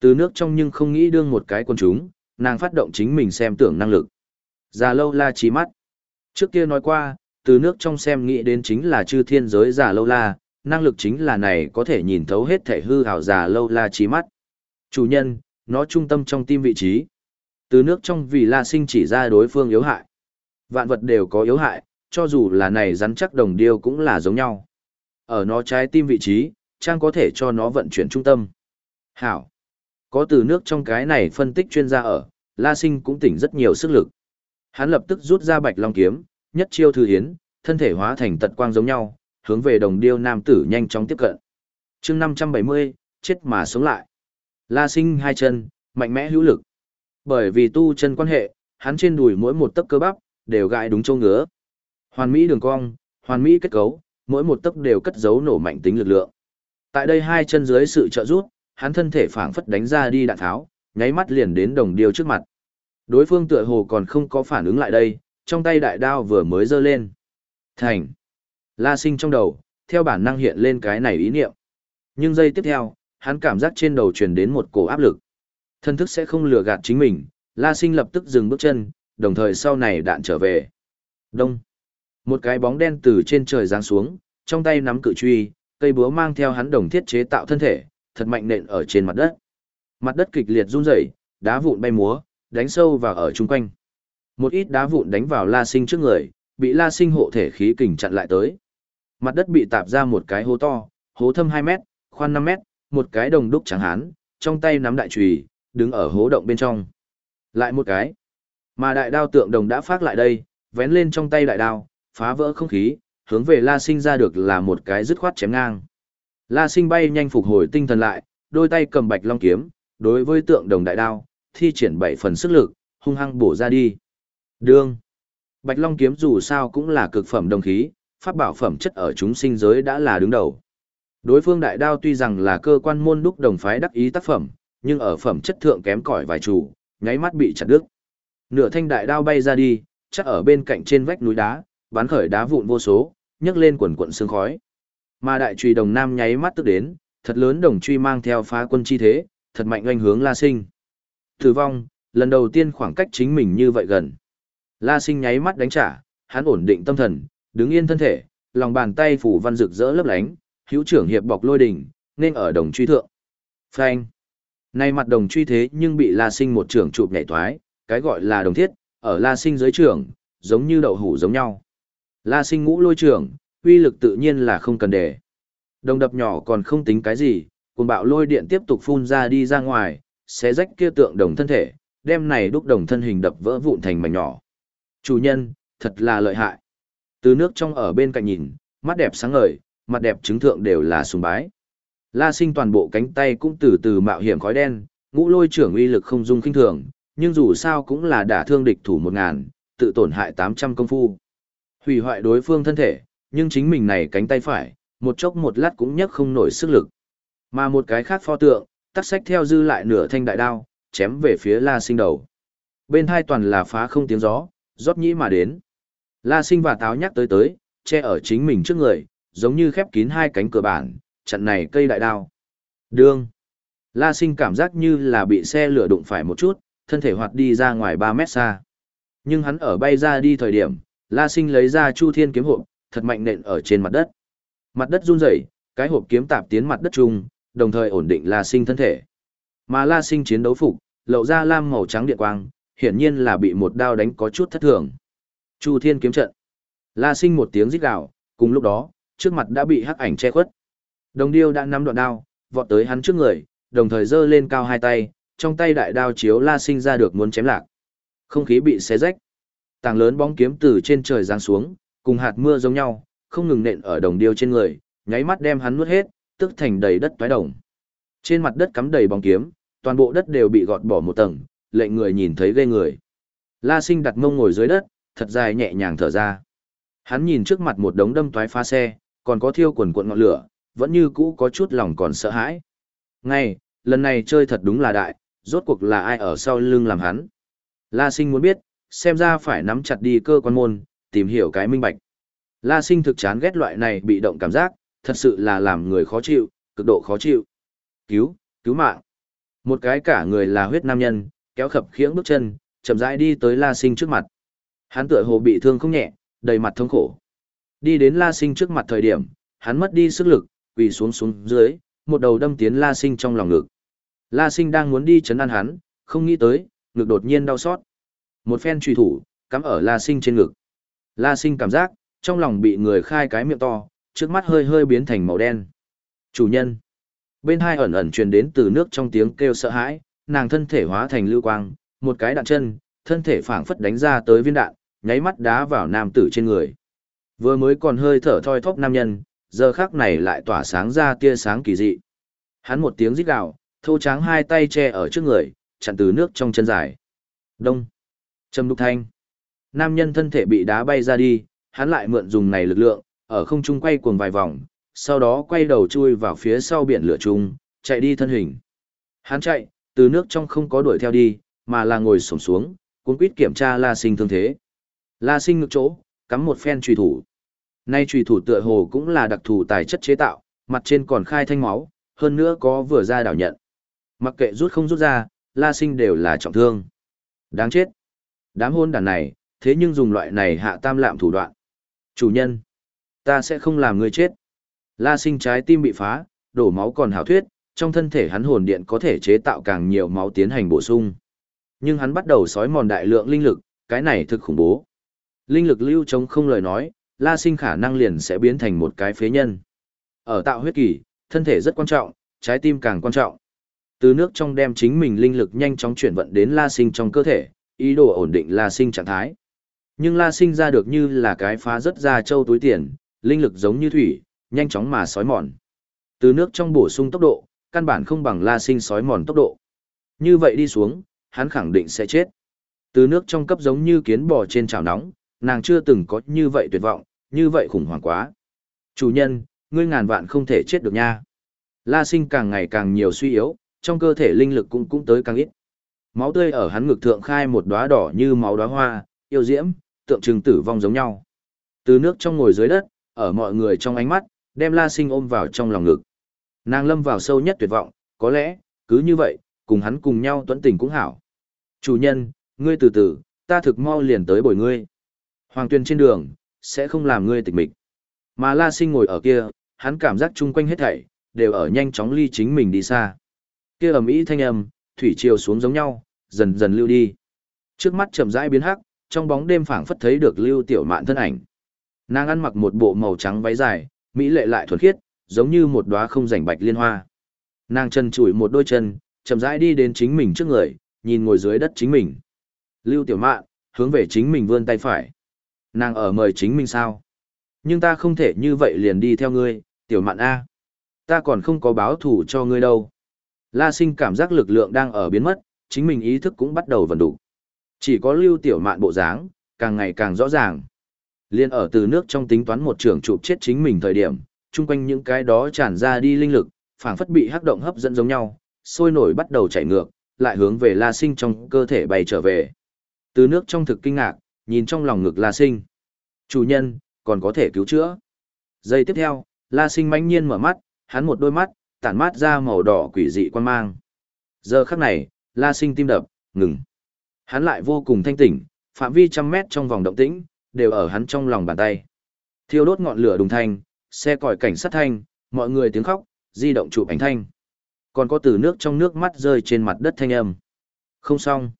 Từ nước trong nhưng không nghĩ đương một cái quân chúng, nàng phát động chính mình xem tưởng năng lực. Già lâu la trí mắt. Trước kia nói qua, từ nước trong xem nghĩ đến chính là chư thiên giới già lâu la, năng lực chính là này có thể nhìn thấu hết thể hư hào già lâu la trí mắt. Chủ nhân, nó trung tâm trong tim vị trí. Từ nước trong vì la sinh chỉ ra đối phương yếu hại. Vạn vật đều có yếu hại, cho dù là này rắn chắc đồng điêu cũng là giống nhau. Ở nó trái tim vị trí, trang có thể cho nó vận chuyển trung tâm. Hảo. Có từ nước trong cái này phân tích chuyên gia ở, La Sinh cũng tỉnh rất nhiều sức lực. Hắn lập tức rút ra bạch long kiếm, nhất chiêu thư hiến, thân thể hóa thành tật quang giống nhau, hướng về đồng điêu nam tử nhanh chóng tiếp cận. chương 570, chết mà sống lại. La Sinh hai chân, mạnh mẽ hữu lực. Bởi vì tu chân quan hệ, hắn trên đùi mỗi một tấc cơ bắp, đều gãi đúng chỗ ngứa. Hoàn mỹ đường cong, hoàn mỹ kết cấu, mỗi một tấc đều cất giấu nổ mạnh tính lực lượng. Tại đây hai chân dưới sự trợ giúp, hắn thân thể phảng phất đánh ra đi đạn tháo, nháy mắt liền đến đồng điêu trước mặt. Đối phương tựa hồ còn không có phản ứng lại đây, trong tay đại đao vừa mới giơ lên. Thành. La sinh trong đầu, theo bản năng hiện lên cái này ý niệm. Nhưng giây tiếp theo, hắn cảm giác trên đầu truyền đến một cổ áp lực. Thân thức sẽ không lừa gạt chính mình, La sinh lập tức dừng bước chân, đồng thời sau này đạn trở về. Đông. Một cái bóng đen từ trên trời giáng xuống, trong tay nắm cự truy, cây búa mang theo hắn đồng thiết chế tạo thân thể, thật mạnh nện ở trên mặt đất. Mặt đất kịch liệt run rẩy, đá vụn bay múa, đánh sâu vào ở chung quanh. Một ít đá vụn đánh vào La Sinh trước người, bị La Sinh hộ thể khí kình chặn lại tới. Mặt đất bị tạp ra một cái hố to, hố thâm 2 mét, khoan 5 mét, một cái đồng đúc trắng hán, trong tay nắm đại chùy, đứng ở hố động bên trong. Lại một cái. Mà đại đao tượng đồng đã phát lại đây, vén lên trong tay đại đao, phá vỡ không khí, hướng về La Sinh ra được là một cái dứt khoát chém ngang. La sinh bay nhanh phục hồi tinh thần lại, đôi tay cầm bạch long kiếm, đối với tượng đồng đại đao, thi triển bảy phần sức lực, hung hăng bổ ra đi. Đương. Bạch long kiếm dù sao cũng là cực phẩm đồng khí, pháp bảo phẩm chất ở chúng sinh giới đã là đứng đầu. Đối phương đại đao tuy rằng là cơ quan môn đúc đồng phái đắc ý tác phẩm, nhưng ở phẩm chất thượng kém cỏi vài chủ, nháy mắt bị chặt đứt. Nửa thanh đại đao bay ra đi, chắc ở bên cạnh trên vách núi đá, bắn khởi đá vụn vô số, nhấc lên quần quần sương khói. Mà đại truy đồng nam nháy mắt tức đến, thật lớn đồng truy mang theo phá quân chi thế, thật mạnh oanh hướng La Sinh. Tử vong, lần đầu tiên khoảng cách chính mình như vậy gần. La Sinh nháy mắt đánh trả, hắn ổn định tâm thần, đứng yên thân thể, lòng bàn tay phủ văn rực rỡ lấp lánh, hữu trưởng hiệp bọc lôi đỉnh, nên ở đồng truy thượng. Phanh. Nay mặt đồng truy thế nhưng bị La Sinh một trưởng chụp nhảy thoái, cái gọi là đồng thiết, ở La Sinh dưới trưởng, giống như đậu hủ giống nhau. La Sinh ngũ lôi trưởng, uy lực tự nhiên là không cần để. Đồng đập nhỏ còn không tính cái gì, cùng bạo lôi điện tiếp tục phun ra đi ra ngoài, xé rách kia tượng đồng thân thể, đem này đúc đồng thân hình đập vỡ vụn thành mảnh nhỏ. Chủ nhân, thật là lợi hại. Từ nước trong ở bên cạnh nhìn, mắt đẹp sáng ngời, mặt đẹp chứng thượng đều là sùng bái. La sinh toàn bộ cánh tay cũng từ từ mạo hiểm khói đen, ngũ lôi trưởng uy lực không dung kinh thường, nhưng dù sao cũng là đả thương địch thủ một ngàn, tự tổn hại 800 công phu. Hủy hoại đối phương thân thể, nhưng chính mình này cánh tay phải, một chốc một lát cũng nhấc không nổi sức lực. Mà một cái khác pho tượng, tắc sách theo dư lại nửa thanh đại đao, chém về phía La Sinh đầu. Bên hai toàn là phá không tiếng gió, rót nhĩ mà đến. La Sinh và Táo nhắc tới tới, che ở chính mình trước người, giống như khép kín hai cánh cửa bản, chặn này cây đại đao. Đương. La Sinh cảm giác như là bị xe lửa đụng phải một chút, thân thể hoạt đi ra ngoài 3 mét xa. Nhưng hắn ở bay ra đi thời điểm, La Sinh lấy ra Chu Thiên kiếm hộp, thật mạnh nện ở trên mặt đất. Mặt đất run rẩy, cái hộp kiếm tạp tiến mặt đất chung, đồng thời ổn định La Sinh thân thể. Mà La Sinh chiến đấu phục, lộ ra lam màu trắng điện quang, hiển nhiên là bị một đao đánh có chút thất thường. Chu Thiên kiếm trận. La Sinh một tiếng rít gào, cùng lúc đó, trước mặt đã bị hắc ảnh che khuất. Đồng điêu đã nắm đoạn đao, vọt tới hắn trước người, đồng thời giơ lên cao hai tay, trong tay đại đao chiếu La Sinh ra được muốn chém lạc. Không khí bị xé rách. Tảng lớn bóng kiếm từ trên trời giáng xuống, cùng hạt mưa giống nhau, không ngừng nện ở đồng điêu trên người, nháy mắt đem hắn nuốt hết, tức thành đầy đất toái đồng. Trên mặt đất cắm đầy bóng kiếm, toàn bộ đất đều bị gọt bỏ một tầng, lệnh người nhìn thấy ghê người. La Sinh đặt mông ngồi dưới đất, thật dài nhẹ nhàng thở ra. Hắn nhìn trước mặt một đống đâm toái phá xe, còn có thiêu quần cuộn ngọn lửa, vẫn như cũ có chút lòng còn sợ hãi. Ngay, lần này chơi thật đúng là đại, rốt cuộc là ai ở sau lưng làm hắn. La Sinh muốn biết, xem ra phải nắm chặt đi cơ quan môn, tìm hiểu cái minh bạch. La Sinh thực chán ghét loại này bị động cảm giác, thật sự là làm người khó chịu, cực độ khó chịu. Cứu, cứu mạng. Một cái cả người là huyết nam nhân, kéo khập khiễng bước chân, chậm rãi đi tới La Sinh trước mặt. Hắn tựa hồ bị thương không nhẹ, đầy mặt thống khổ. Đi đến La Sinh trước mặt thời điểm, hắn mất đi sức lực, quỳ xuống xuống dưới, một đầu đâm tiến La Sinh trong lòng ngực. La Sinh đang muốn đi chấn an hắn, không nghĩ tới, ngực đột nhiên đau xót. Một phen truy thủ, cắm ở La Sinh trên ngực. La Sinh cảm giác, trong lòng bị người khai cái miệng to, trước mắt hơi hơi biến thành màu đen. Chủ nhân. Bên hai ẩn ẩn truyền đến từ nước trong tiếng kêu sợ hãi, nàng thân thể hóa thành lưu quang, một cái đạn chân, thân thể phảng phất đánh ra tới viên đạn, nháy mắt đá vào nam tử trên người. Vừa mới còn hơi thở thoi thóp nam nhân, giờ khắc này lại tỏa sáng ra tia sáng kỳ dị. Hắn một tiếng rít gào, thô tráng hai tay che ở trước người, chặn từ nước trong chân dài. Đông. Trầm đục thanh. Nam nhân thân thể bị đá bay ra đi, hắn lại mượn dùng này lực lượng, ở không trung quay cuồng vài vòng, sau đó quay đầu chui vào phía sau biển lửa chung, chạy đi thân hình. Hắn chạy, từ nước trong không có đuổi theo đi, mà là ngồi xổm xuống, cuốn quýt kiểm tra La Sinh thương thế. La Sinh ngực chỗ, cắm một phen trùy thủ. Nay trùy thủ tựa hồ cũng là đặc thù tài chất chế tạo, mặt trên còn khai thanh máu, hơn nữa có vừa ra đảo nhận. Mặc kệ rút không rút ra, La Sinh đều là trọng thương. Đáng chết. Đám hôn đàn này, thế nhưng dùng loại này hạ tam lạm thủ đoạn. Chủ nhân, ta sẽ không làm người chết. La sinh trái tim bị phá, đổ máu còn hảo thuyết, trong thân thể hắn hồn điện có thể chế tạo càng nhiều máu tiến hành bổ sung. Nhưng hắn bắt đầu sói mòn đại lượng linh lực, cái này thực khủng bố. Linh lực lưu trống không lời nói, La sinh khả năng liền sẽ biến thành một cái phế nhân. Ở tạo huyết kỳ, thân thể rất quan trọng, trái tim càng quan trọng. Từ nước trong đem chính mình linh lực nhanh chóng chuyển vận đến La sinh trong cơ thể, ý đồ ổn định La sinh trạng thái. Nhưng La sinh ra được như là cái phá rất ra châu túi tiền, linh lực giống như thủy, nhanh chóng mà sói mòn. Từ nước trong bổ sung tốc độ, căn bản không bằng La Sinh sói mòn tốc độ. Như vậy đi xuống, hắn khẳng định sẽ chết. Từ nước trong cấp giống như kiến bò trên chảo nóng, nàng chưa từng có như vậy tuyệt vọng, như vậy khủng hoảng quá. Chủ nhân, ngươi ngàn vạn không thể chết được nha. La sinh càng ngày càng nhiều suy yếu, trong cơ thể linh lực cũng cũng tới càng ít. Máu tươi ở hắn ngực thượng khai một đóa đỏ như máu đóa hoa, yêu diễm, tượng trưng tử vong giống nhau. Từ nước trong ngồi dưới đất, ở mọi người trong ánh mắt, đem La Sinh ôm vào trong lòng ngực. Nàng lâm vào sâu nhất tuyệt vọng, có lẽ, cứ như vậy, cùng hắn cùng nhau tuấn tình cũng hảo. Chủ nhân, ngươi từ từ, ta thực mau liền tới bồi ngươi. Hoàng tuyên trên đường, sẽ không làm ngươi tịch mịch. Mà La Sinh ngồi ở kia, hắn cảm giác chung quanh hết thảy, đều ở nhanh chóng ly chính mình đi xa. Kia ầm ĩ thanh âm, thủy triều xuống giống nhau, dần dần lưu đi. Trước mắt chậm rãi biến hắc, trong bóng đêm phảng phất thấy được Lưu Tiểu Mạn thân ảnh. Nàng ăn mặc một bộ màu trắng váy dài, mỹ lệ lại thuần khiết, giống như một đóa không rảnh bạch liên hoa. Nàng chân chùi một đôi chân, chậm rãi đi đến chính mình trước người, nhìn ngồi dưới đất chính mình. Lưu Tiểu Mạn hướng về chính mình vươn tay phải. Nàng ở mời chính mình sao? Nhưng ta không thể như vậy liền đi theo ngươi, Tiểu Mạn a. Ta còn không có báo thủ cho ngươi đâu. La Sinh cảm giác lực lượng đang ở biến mất, chính mình ý thức cũng bắt đầu vận đủ. Chỉ có Lưu Tiểu Mạn bộ dáng, càng ngày càng rõ ràng. Liên ở từ nước trong tính toán một trường chụp chết chính mình thời điểm, chung quanh những cái đó tràn ra đi linh lực, phảng phất bị hắc động hấp dẫn giống nhau, sôi nổi bắt đầu chảy ngược, lại hướng về La Sinh trong cơ thể bay trở về. Từ nước trong thực kinh ngạc, nhìn trong lòng ngực La Sinh. Chủ nhân, còn có thể cứu chữa. Giây tiếp theo, La Sinh mãnh nhiên mở mắt, hắn một đôi mắt, tản mát ra màu đỏ quỷ dị quan mang. Giờ khắc này, La Sinh tim đập, ngừng. Hắn lại vô cùng thanh tỉnh, phạm vi trăm mét trong vòng động tĩnh, đều ở hắn trong lòng bàn tay. Thiêu đốt ngọn lửa đùng thanh, xe còi cảnh sát thanh, mọi người tiếng khóc, di động chụp ảnh thanh. Còn có từ nước trong nước mắt rơi trên mặt đất thanh âm. Không xong.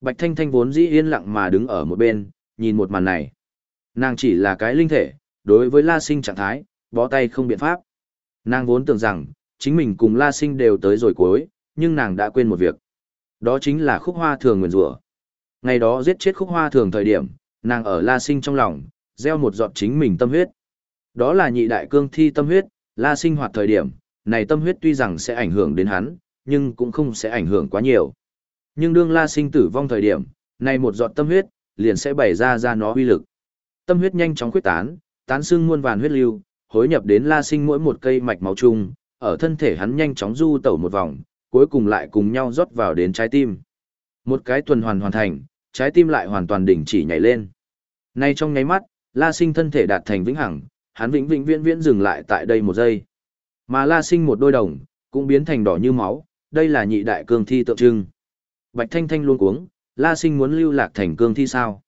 Bạch Thanh Thanh vốn dĩ yên lặng mà đứng ở một bên, nhìn một màn này. Nàng chỉ là cái linh thể, đối với La Sinh trạng thái, bó tay không biện pháp. Nàng vốn tưởng rằng, chính mình cùng La Sinh đều tới rồi cuối, nhưng nàng đã quên một việc. Đó chính là khúc hoa thường nguyền rủa. Ngày đó giết chết khúc hoa thường thời điểm, nàng ở La Sinh trong lòng, gieo một giọt chính mình tâm huyết. Đó là nhị đại cương thi tâm huyết, La Sinh hoạt thời điểm, này tâm huyết tuy rằng sẽ ảnh hưởng đến hắn, nhưng cũng không sẽ ảnh hưởng quá nhiều. Nhưng đương La Sinh tử vong thời điểm, này một giọt tâm huyết, liền sẽ bày ra ra nó uy lực. Tâm huyết nhanh chóng quyết tán, tán xương muôn vàn huyết lưu, hối nhập đến La Sinh mỗi một cây mạch máu chung, ở thân thể hắn nhanh chóng du tẩu một vòng, cuối cùng lại cùng nhau rót vào đến trái tim. Một cái tuần hoàn hoàn thành, trái tim lại hoàn toàn đình chỉ nhảy lên. Nay trong nháy mắt, La Sinh thân thể đạt thành vĩnh hằng, hắn vĩnh vĩnh viễn viễn dừng lại tại đây một giây. Mà La Sinh một đôi đồng, cũng biến thành đỏ như máu, đây là nhị đại cương thi tượng trưng. Bạch Thanh Thanh luôn cuống, La Sinh muốn lưu lạc thành cương thi sao?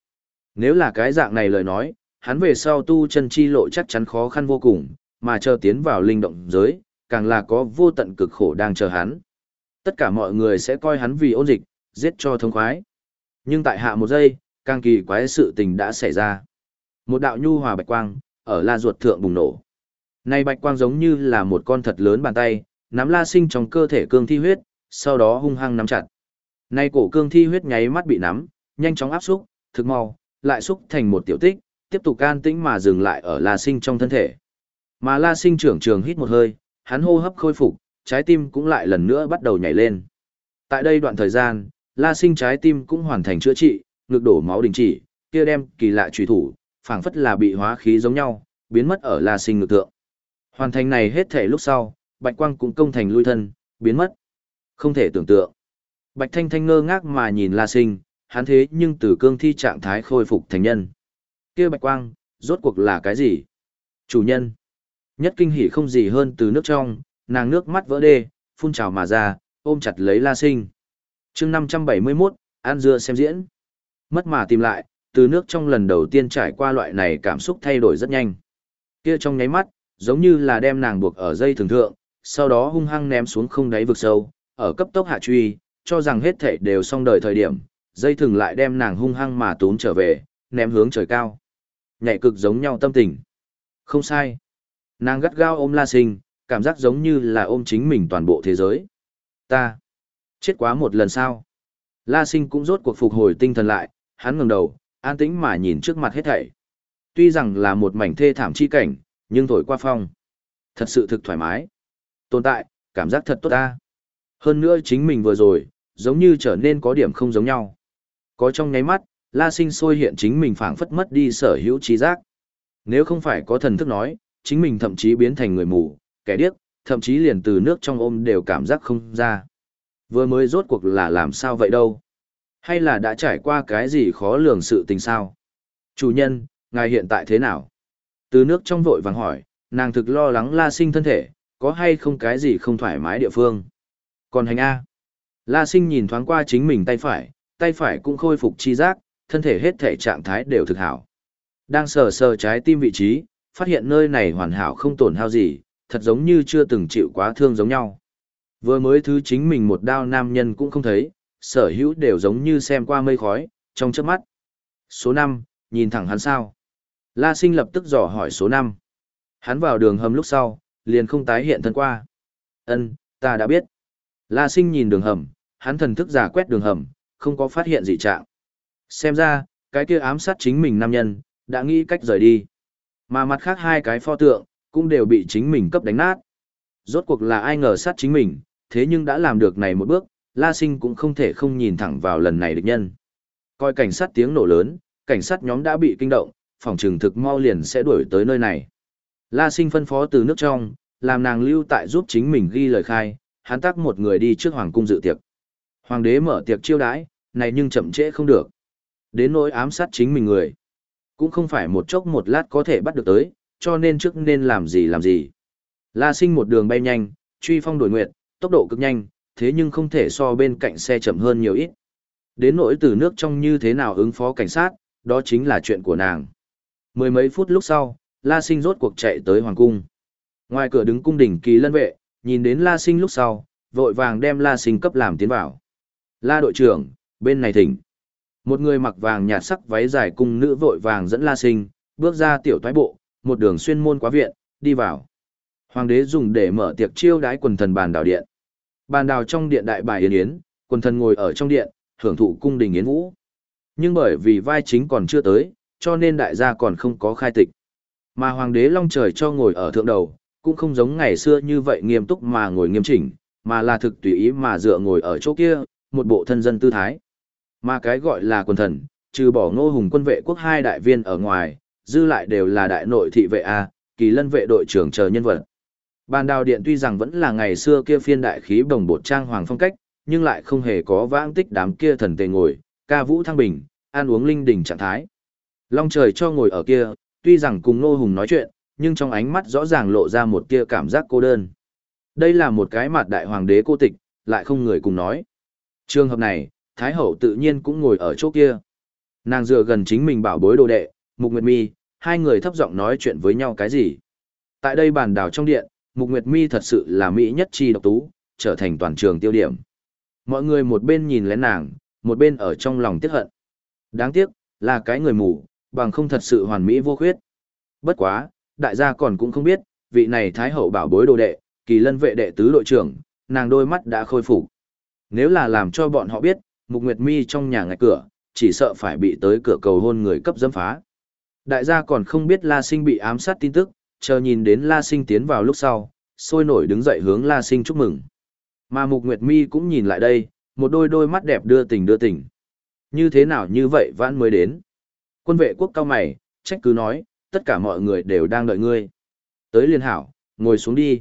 Nếu là cái dạng này lời nói, hắn về sau tu chân chi lộ chắc chắn khó khăn vô cùng, mà chờ tiến vào linh động giới, càng là có vô tận cực khổ đang chờ hắn. Tất cả mọi người sẽ coi hắn vì ôn dịch, giết cho thông khoái. Nhưng tại hạ một giây, càng kỳ quái sự tình đã xảy ra. Một đạo nhu hòa bạch quang, ở la ruột thượng bùng nổ. Này bạch quang giống như là một con thật lớn bàn tay, nắm la sinh trong cơ thể cương thi huyết, sau đó hung hăng nắm chặt. Này cổ cương thi huyết nháy mắt bị nắm, nhanh chóng áp xúc, thực mau, lại xúc thành một tiểu tích, tiếp tục can tĩnh mà dừng lại ở la sinh trong thân thể. Mà la sinh trưởng trường hít một hơi, hắn hô hấp khôi phục, trái tim cũng lại lần nữa bắt đầu nhảy lên. Tại đây đoạn thời gian, la sinh trái tim cũng hoàn thành chữa trị, ngực đổ máu đình chỉ, kia đem kỳ lạ truy thủ, phảng phất là bị hóa khí giống nhau, biến mất ở la sinh ngực thượng. Hoàn thành này hết thể lúc sau, bạch quang cũng công thành lui thân, biến mất. Không thể tưởng tượng. Bạch thanh thanh ngơ ngác mà nhìn la sinh, hắn thế nhưng từ cương thi trạng thái khôi phục thành nhân. kia bạch quang, rốt cuộc là cái gì? Chủ nhân. Nhất kinh hỉ không gì hơn từ nước trong, nàng nước mắt vỡ đê, phun trào mà ra, ôm chặt lấy la sinh chương 571, An Dưa xem diễn. Mất mà tìm lại, từ nước trong lần đầu tiên trải qua loại này cảm xúc thay đổi rất nhanh. Kia trong nháy mắt, giống như là đem nàng buộc ở dây thường thượng, sau đó hung hăng ném xuống không đáy vực sâu, ở cấp tốc hạ truy, cho rằng hết thể đều xong đời thời điểm, dây thường lại đem nàng hung hăng mà tún trở về, ném hướng trời cao. Nhảy cực giống nhau tâm tình. Không sai. Nàng gắt gao ôm La Sinh, cảm giác giống như là ôm chính mình toàn bộ thế giới. Ta. Chết quá một lần sao. La Sinh cũng rốt cuộc phục hồi tinh thần lại, hắn ngẩng đầu, an tĩnh mà nhìn trước mặt hết thảy. Tuy rằng là một mảnh thê thảm chi cảnh, nhưng thổi qua phong. Thật sự thực thoải mái. Tồn tại, cảm giác thật tốt ta. Hơn nữa chính mình vừa rồi, giống như trở nên có điểm không giống nhau. Có trong nháy mắt, La Sinh sôi hiện chính mình phảng phất mất đi sở hữu trí giác. Nếu không phải có thần thức nói, chính mình thậm chí biến thành người mù, kẻ điếc, thậm chí liền từ nước trong ôm đều cảm giác không ra. Vừa mới rốt cuộc là làm sao vậy đâu? Hay là đã trải qua cái gì khó lường sự tình sao? Chủ nhân, ngài hiện tại thế nào? Từ nước trong vội vàng hỏi, nàng thực lo lắng La Sinh thân thể, có hay không cái gì không thoải mái địa phương? Còn hành A. La Sinh nhìn thoáng qua chính mình tay phải, tay phải cũng khôi phục chi giác, thân thể hết thể trạng thái đều thực hảo. Đang sờ sờ trái tim vị trí, phát hiện nơi này hoàn hảo không tổn hao gì, thật giống như chưa từng chịu quá thương giống nhau. Vừa mới thứ chính mình một đao nam nhân cũng không thấy, sở hữu đều giống như xem qua mây khói, trong chớp mắt. Số 5, nhìn thẳng hắn sao? La sinh lập tức dò hỏi số 5. Hắn vào đường hầm lúc sau, liền không tái hiện thân qua. Ân, ta đã biết. La sinh nhìn đường hầm, hắn thần thức giả quét đường hầm, không có phát hiện gì trạng. Xem ra, cái kia ám sát chính mình nam nhân, đã nghĩ cách rời đi. Mà mặt khác hai cái pho tượng, cũng đều bị chính mình cấp đánh nát. Rốt cuộc là ai ngờ sát chính mình, thế nhưng đã làm được này một bước, La Sinh cũng không thể không nhìn thẳng vào lần này địch nhân. Coi cảnh sát tiếng nổ lớn, cảnh sát nhóm đã bị kinh động, phòng trừng thực mau liền sẽ đuổi tới nơi này. La Sinh phân phó từ nước trong, làm nàng lưu tại giúp chính mình ghi lời khai, hắn tác một người đi trước hoàng cung dự tiệc. Hoàng đế mở tiệc chiêu đãi, này nhưng chậm trễ không được. Đến nỗi ám sát chính mình người. Cũng không phải một chốc một lát có thể bắt được tới, cho nên trước nên làm gì làm gì. La sinh một đường bay nhanh, truy phong đổi nguyệt, tốc độ cực nhanh, thế nhưng không thể so bên cạnh xe chậm hơn nhiều ít. Đến nỗi từ nước trong như thế nào ứng phó cảnh sát, đó chính là chuyện của nàng. Mười mấy phút lúc sau, La Sinh rốt cuộc chạy tới Hoàng Cung. Ngoài cửa đứng cung đỉnh kỳ lân vệ, nhìn đến La Sinh lúc sau, vội vàng đem La Sinh cấp làm tiến vào. La đội trưởng, bên này thỉnh. Một người mặc vàng nhạt sắc váy dài cung nữ vội vàng dẫn La Sinh, bước ra tiểu thoái bộ, một đường xuyên môn quá viện, đi vào. Hoàng đế dùng để mở tiệc chiêu đái quần thần bàn đào điện. Bàn đào trong điện đại bài yến yến, quần thần ngồi ở trong điện, hưởng thụ cung đình yến vũ. Nhưng bởi vì vai chính còn chưa tới, cho nên đại gia còn không có khai tịch. Mà hoàng đế long trời cho ngồi ở thượng đầu, cũng không giống ngày xưa như vậy nghiêm túc mà ngồi nghiêm chỉnh, mà là thực tùy ý mà dựa ngồi ở chỗ kia, một bộ thân dân tư thái. Mà cái gọi là quần thần, trừ bỏ ngô hùng quân vệ quốc hai đại viên ở ngoài, dư lại đều là đại nội thị vệ A, kỳ lân vệ đội trưởng chờ nhân vật. Bàn đào điện tuy rằng vẫn là ngày xưa kia phiên đại khí đồng bột trang hoàng phong cách, nhưng lại không hề có vãng tích đám kia thần tề ngồi, ca vũ thăng bình, ăn uống linh đình trạng thái. Long trời cho ngồi ở kia, tuy rằng cùng nô Hùng nói chuyện, nhưng trong ánh mắt rõ ràng lộ ra một tia cảm giác cô đơn. Đây là một cái mặt đại hoàng đế cô tịch, lại không người cùng nói. Trường hợp này, Thái Hậu tự nhiên cũng ngồi ở chỗ kia. Nàng dựa gần chính mình bảo bối đồ đệ, Mục Nguyệt Mi, hai người thấp giọng nói chuyện với nhau cái gì. Tại đây bàn đào trong điện, Mục Nguyệt Mi thật sự là mỹ nhất chi độc tú, trở thành toàn trường tiêu điểm. Mọi người một bên nhìn lén nàng, một bên ở trong lòng tiếc hận. Đáng tiếc, là cái người mù, bằng không thật sự hoàn mỹ vô khuyết. Bất quá, đại gia còn cũng không biết, vị này thái hậu bảo bối đồ đệ, kỳ lân vệ đệ tứ đội trưởng, nàng đôi mắt đã khôi phục. Nếu là làm cho bọn họ biết, Mục Nguyệt Mi trong nhà ngạch cửa, chỉ sợ phải bị tới cửa cầu hôn người cấp dâm phá. Đại gia còn không biết La Sinh bị ám sát tin tức, chờ nhìn đến La Sinh tiến vào lúc sau, sôi nổi đứng dậy hướng La Sinh chúc mừng. Mà Mục Nguyệt Mi cũng nhìn lại đây, một đôi đôi mắt đẹp đưa tình đưa tình. Như thế nào như vậy vãn mới đến. Quân vệ quốc cao mày, trách cứ nói, tất cả mọi người đều đang đợi ngươi. Tới liên hảo, ngồi xuống đi.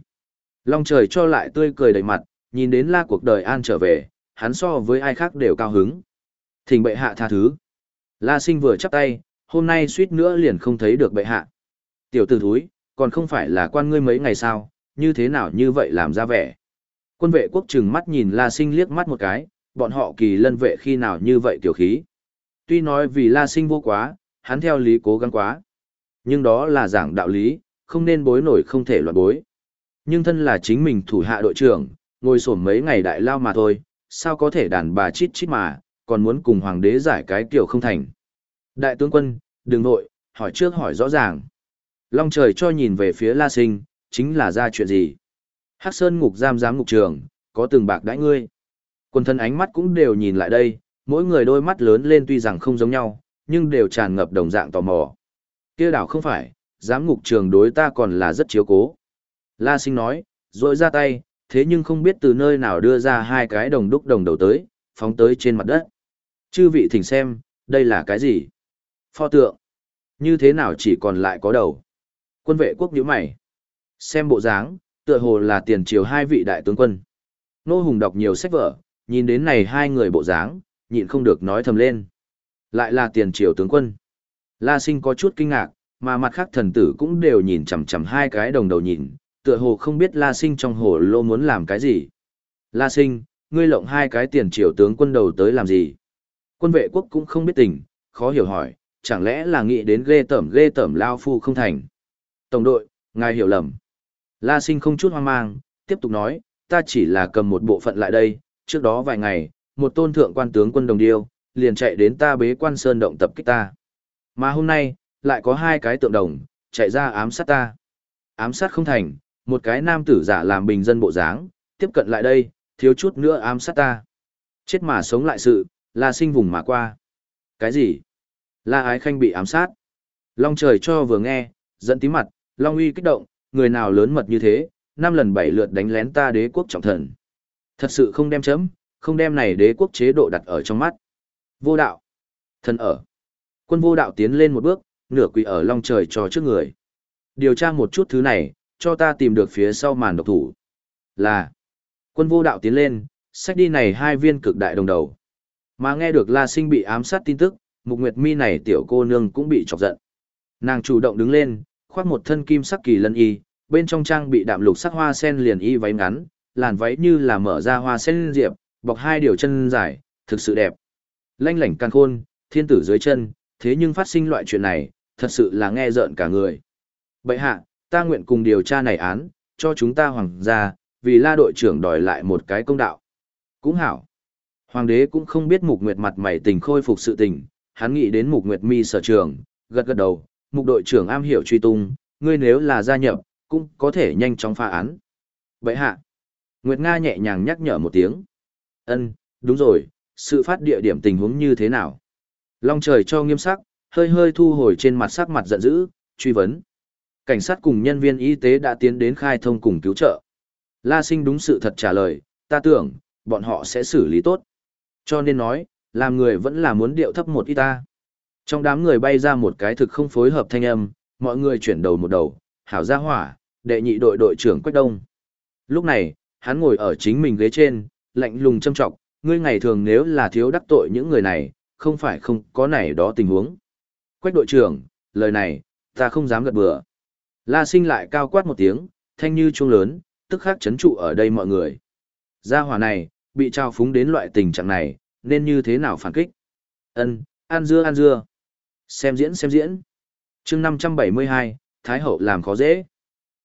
Long trời cho lại tươi cười đầy mặt, nhìn đến la cuộc đời an trở về, hắn so với ai khác đều cao hứng. Thỉnh bệ hạ tha thứ. La sinh vừa chắp tay, hôm nay suýt nữa liền không thấy được bệ hạ. Tiểu tử thúi, còn không phải là quan ngươi mấy ngày sao, như thế nào như vậy làm ra vẻ. Quân vệ quốc trừng mắt nhìn La sinh liếc mắt một cái, bọn họ kỳ lân vệ khi nào như vậy tiểu khí. Tuy nói vì La sinh vô quá, hắn theo lý cố gắng quá. Nhưng đó là giảng đạo lý, không nên bối nổi không thể loạn bối. Nhưng thân là chính mình thủ hạ đội trưởng, ngồi sổm mấy ngày đại lao mà thôi, sao có thể đàn bà chít chít mà, còn muốn cùng hoàng đế giải cái kiểu không thành. Đại tướng quân, đừng nội, hỏi trước hỏi rõ ràng. Long trời cho nhìn về phía La Sinh, chính là ra chuyện gì? Hắc Sơn ngục giam giám ngục trường, có từng bạc đãi ngươi. Quân thân ánh mắt cũng đều nhìn lại đây, mỗi người đôi mắt lớn lên tuy rằng không giống nhau, nhưng đều tràn ngập đồng dạng tò mò. Kia đảo không phải, giám ngục trường đối ta còn là rất chiếu cố. La Sinh nói, Rồi ra tay, thế nhưng không biết từ nơi nào đưa ra hai cái đồng đúc đồng đầu tới, phóng tới trên mặt đất. Chư vị thỉnh xem, đây là cái gì? Pho tượng. Như thế nào chỉ còn lại có đầu? Quân vệ quốc nhíu mày. Xem bộ dáng, tựa hồ là tiền triều hai vị đại tướng quân. Nô Hùng đọc nhiều sách vở, nhìn đến này hai người bộ dáng, nhịn không được nói thầm lên. Lại là tiền triều tướng quân. La sinh có chút kinh ngạc, mà mặt khác thần tử cũng đều nhìn chằm chằm hai cái đồng đầu nhìn, tựa hồ không biết La sinh trong hồ lô muốn làm cái gì. La sinh, ngươi lộng hai cái tiền triều tướng quân đầu tới làm gì? Quân vệ quốc cũng không biết tình, khó hiểu hỏi, chẳng lẽ là nghĩ đến ghê tẩm ghê tẩm lao phu không thành. Tổng đội, ngài hiểu lầm. La sinh không chút hoang mang, tiếp tục nói, ta chỉ là cầm một bộ phận lại đây, trước đó vài ngày, một tôn thượng quan tướng quân đồng điêu, liền chạy đến ta bế quan sơn động tập kích ta. Mà hôm nay, lại có hai cái tượng đồng, chạy ra ám sát ta. Ám sát không thành, một cái nam tử giả làm bình dân bộ dáng, tiếp cận lại đây, thiếu chút nữa ám sát ta. Chết mà sống lại sự, là sinh vùng mà qua. Cái gì? La ái khanh bị ám sát. Long trời cho vừa nghe, dẫn tí mặt, Long uy kích động, người nào lớn mật như thế, năm lần bảy lượt đánh lén ta đế quốc trọng thần. Thật sự không đem chấm, không đem này đế quốc chế độ đặt ở trong mắt. Vô đạo. Thần ở. Quân vô đạo tiến lên một bước, nửa quỳ ở long trời cho trước người. Điều tra một chút thứ này, cho ta tìm được phía sau màn độc thủ. Là. Quân vô đạo tiến lên, sách đi này hai viên cực đại đồng đầu. Mà nghe được La Sinh bị ám sát tin tức, Mục Nguyệt Mi này tiểu cô nương cũng bị chọc giận. Nàng chủ động đứng lên, khoác một thân kim sắc kỳ lân y, bên trong trang bị đạm lục sắc hoa sen liền y váy ngắn, làn váy như là mở ra hoa sen diệp, bọc hai điều chân dài, thực sự đẹp. Lanh lảnh càng khôn, thiên tử dưới chân, thế nhưng phát sinh loại chuyện này, thật sự là nghe rợn cả người. Bậy hạ, ta nguyện cùng điều tra này án, cho chúng ta hoàng gia, vì la đội trưởng đòi lại một cái công đạo. Cũng hảo. Hoàng đế cũng không biết mục nguyệt mặt mày tình khôi phục sự tình, hắn nghĩ đến mục nguyệt mi sở trường, gật gật đầu, mục đội trưởng am hiểu truy tung, ngươi nếu là gia nhập, cũng có thể nhanh chóng phá án. Vậy hạ. Nguyệt Nga nhẹ nhàng nhắc nhở một tiếng. Ân, đúng rồi, sự phát địa điểm tình huống như thế nào? Long trời cho nghiêm sắc, hơi hơi thu hồi trên mặt sắc mặt giận dữ, truy vấn. Cảnh sát cùng nhân viên y tế đã tiến đến khai thông cùng cứu trợ. La sinh đúng sự thật trả lời, ta tưởng, bọn họ sẽ xử lý tốt. Cho nên nói, làm người vẫn là muốn điệu thấp một ít ta. Trong đám người bay ra một cái thực không phối hợp thanh âm, mọi người chuyển đầu một đầu, hảo gia hỏa, đệ nhị đội đội trưởng Quách Đông. Lúc này, hắn ngồi ở chính mình ghế trên, lạnh lùng châm trọng, ngươi ngày thường nếu là thiếu đắc tội những người này, không phải không có này đó tình huống. Quách đội trưởng, lời này, ta không dám gật bừa. La sinh lại cao quát một tiếng, thanh như chuông lớn, tức khắc chấn trụ ở đây mọi người. Gia hỏa này, bị trao phúng đến loại tình trạng này, nên như thế nào phản kích? Ân, an dưa an dưa. Xem diễn xem diễn. chương 572, Thái Hậu làm khó dễ.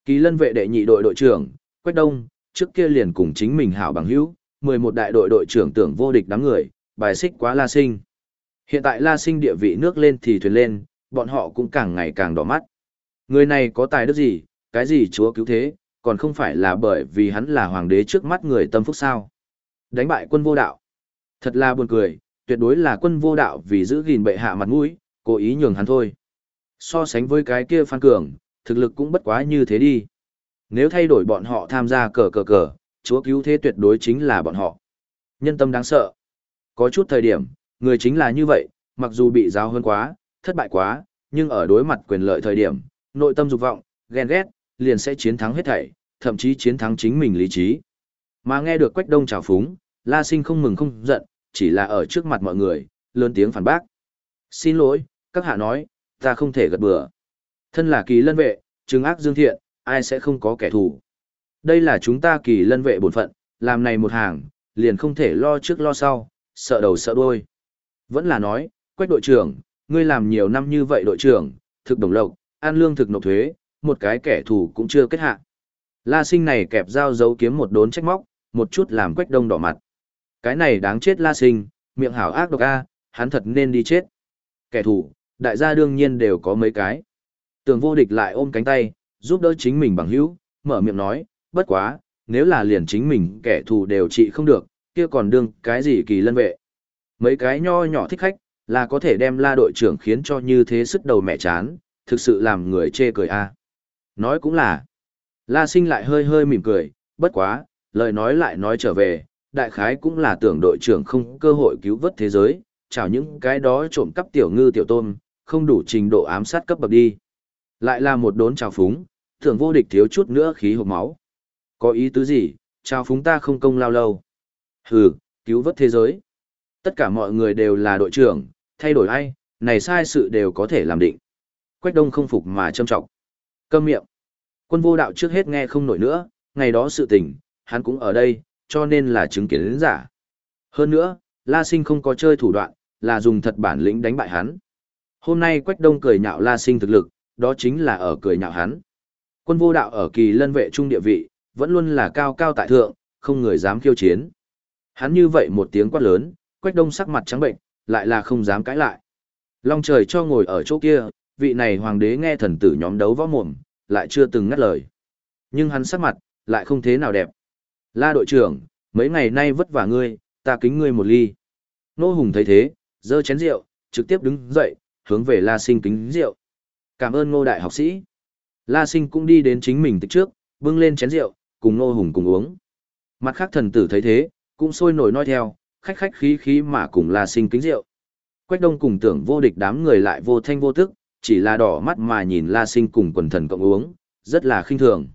Kỳ lân vệ đệ nhị đội đội trưởng, Quách Đông, trước kia liền cùng chính mình hảo bằng hữu, 11 đại đội đội trưởng tưởng vô địch đám người, bài xích quá La Sinh. Hiện tại La Sinh địa vị nước lên thì thuyền lên, bọn họ cũng càng ngày càng đỏ mắt. Người này có tài đức gì, cái gì chúa cứu thế, còn không phải là bởi vì hắn là hoàng đế trước mắt người tâm phúc sao. Đánh bại quân vô đạo. Thật là buồn cười, tuyệt đối là quân vô đạo vì giữ gìn bệ hạ mặt mũi, cố ý nhường hắn thôi. So sánh với cái kia Phan Cường, thực lực cũng bất quá như thế đi. Nếu thay đổi bọn họ tham gia cờ cờ cờ, chúa cứu thế tuyệt đối chính là bọn họ. Nhân tâm đáng sợ. Có chút thời điểm, người chính là như vậy, mặc dù bị giáo hơn quá, thất bại quá, nhưng ở đối mặt quyền lợi thời điểm, nội tâm dục vọng, ghen ghét, liền sẽ chiến thắng hết thảy, thậm chí chiến thắng chính mình lý trí. Mà nghe được Quách Đông chào phúng, La Sinh không mừng không giận, chỉ là ở trước mặt mọi người, lớn tiếng phản bác. Xin lỗi, các hạ nói, ta không thể gật bừa. Thân là kỳ lân vệ, chứng ác dương thiện, ai sẽ không có kẻ thù. Đây là chúng ta kỳ lân vệ bổn phận, làm này một hàng, liền không thể lo trước lo sau, sợ đầu sợ đuôi. Vẫn là nói, quách đội trưởng, ngươi làm nhiều năm như vậy đội trưởng, thực đồng lộc, an lương thực nộp thuế, một cái kẻ thù cũng chưa kết hạ. La sinh này kẹp dao giấu kiếm một đốn trách móc, một chút làm quách đông đỏ mặt. Cái này đáng chết la sinh, miệng hảo ác độc a, hắn thật nên đi chết. Kẻ thù, đại gia đương nhiên đều có mấy cái. Tường vô địch lại ôm cánh tay, giúp đỡ chính mình bằng hữu, mở miệng nói, bất quá, nếu là liền chính mình kẻ thù đều trị không được, kia còn đương cái gì kỳ lân vệ. Mấy cái nho nhỏ thích khách, là có thể đem la đội trưởng khiến cho như thế sức đầu mẹ chán, thực sự làm người chê cười a. Nói cũng là, la sinh lại hơi hơi mỉm cười, Bất quá, lời nói lại nói trở về, đại khái cũng là tưởng đội trưởng không cơ hội cứu vớt thế giới, chào những cái đó trộm cắp tiểu ngư tiểu tôm, không đủ trình độ ám sát cấp bậc đi. Lại là một đốn trào phúng, tưởng vô địch thiếu chút nữa khí hộp máu. Có ý tứ gì, trào phúng ta không công lao lâu. Hừ, cứu vớt thế giới. Tất cả mọi người đều là đội trưởng, thay đổi ai, này sai sự đều có thể làm định. Quách đông không phục mà châm trọng. Câm miệng. Quân vô đạo trước hết nghe không nổi nữa, ngày đó sự tình, hắn cũng ở đây, cho nên là chứng kiến đến giả. Hơn nữa, La Sinh không có chơi thủ đoạn, là dùng thật bản lĩnh đánh bại hắn. Hôm nay Quách Đông cười nhạo La Sinh thực lực, đó chính là ở cười nhạo hắn. Quân vô đạo ở kỳ lân vệ trung địa vị, vẫn luôn là cao cao tại thượng, không người dám khiêu chiến. Hắn như vậy một tiếng quát lớn, Quách Đông sắc mặt trắng bệnh, lại là không dám cãi lại. Long trời cho ngồi ở chỗ kia, vị này hoàng đế nghe thần tử nhóm đấu võ mồm, lại chưa từng ngắt lời. Nhưng hắn sắc mặt, lại không thế nào đẹp. La đội trưởng, mấy ngày nay vất vả ngươi, ta kính ngươi một ly. Nô Hùng thấy thế, giơ chén rượu, trực tiếp đứng dậy, hướng về La Sinh kính rượu. Cảm ơn ngô đại học sĩ. La Sinh cũng đi đến chính mình tịch trước, bưng lên chén rượu, cùng Ngô Hùng cùng uống. Mặt khác thần tử thấy thế, cũng sôi nổi nói theo, khách khách khí khí mà cùng La Sinh kính rượu. Quách Đông cùng tưởng vô địch đám người lại vô thanh vô tức, chỉ là đỏ mắt mà nhìn La Sinh cùng quần thần cộng uống, rất là khinh thường.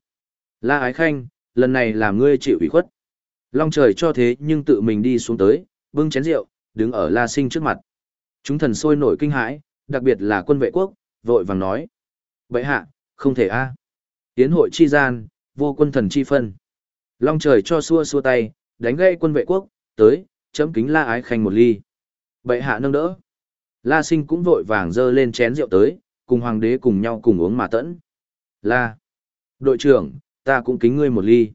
La Ái Khanh, lần này làm ngươi chịu ủy khuất. Long trời cho thế nhưng tự mình đi xuống tới, bưng chén rượu, đứng ở La Sinh trước mặt. Chúng thần sôi nổi kinh hãi, đặc biệt là quân vệ quốc, vội vàng nói. Vậy hạ, không thể a Tiến hội chi gian, vô quân thần chi phân. Long trời cho xua xua tay, đánh gây quân vệ quốc, tới, chấm kính La Ái Khanh một ly. Bệ hạ nâng đỡ. La Sinh cũng vội vàng dơ lên chén rượu tới, cùng hoàng đế cùng nhau cùng uống mà tẫn. La. Đội trưởng, ta cũng kính ngươi một ly.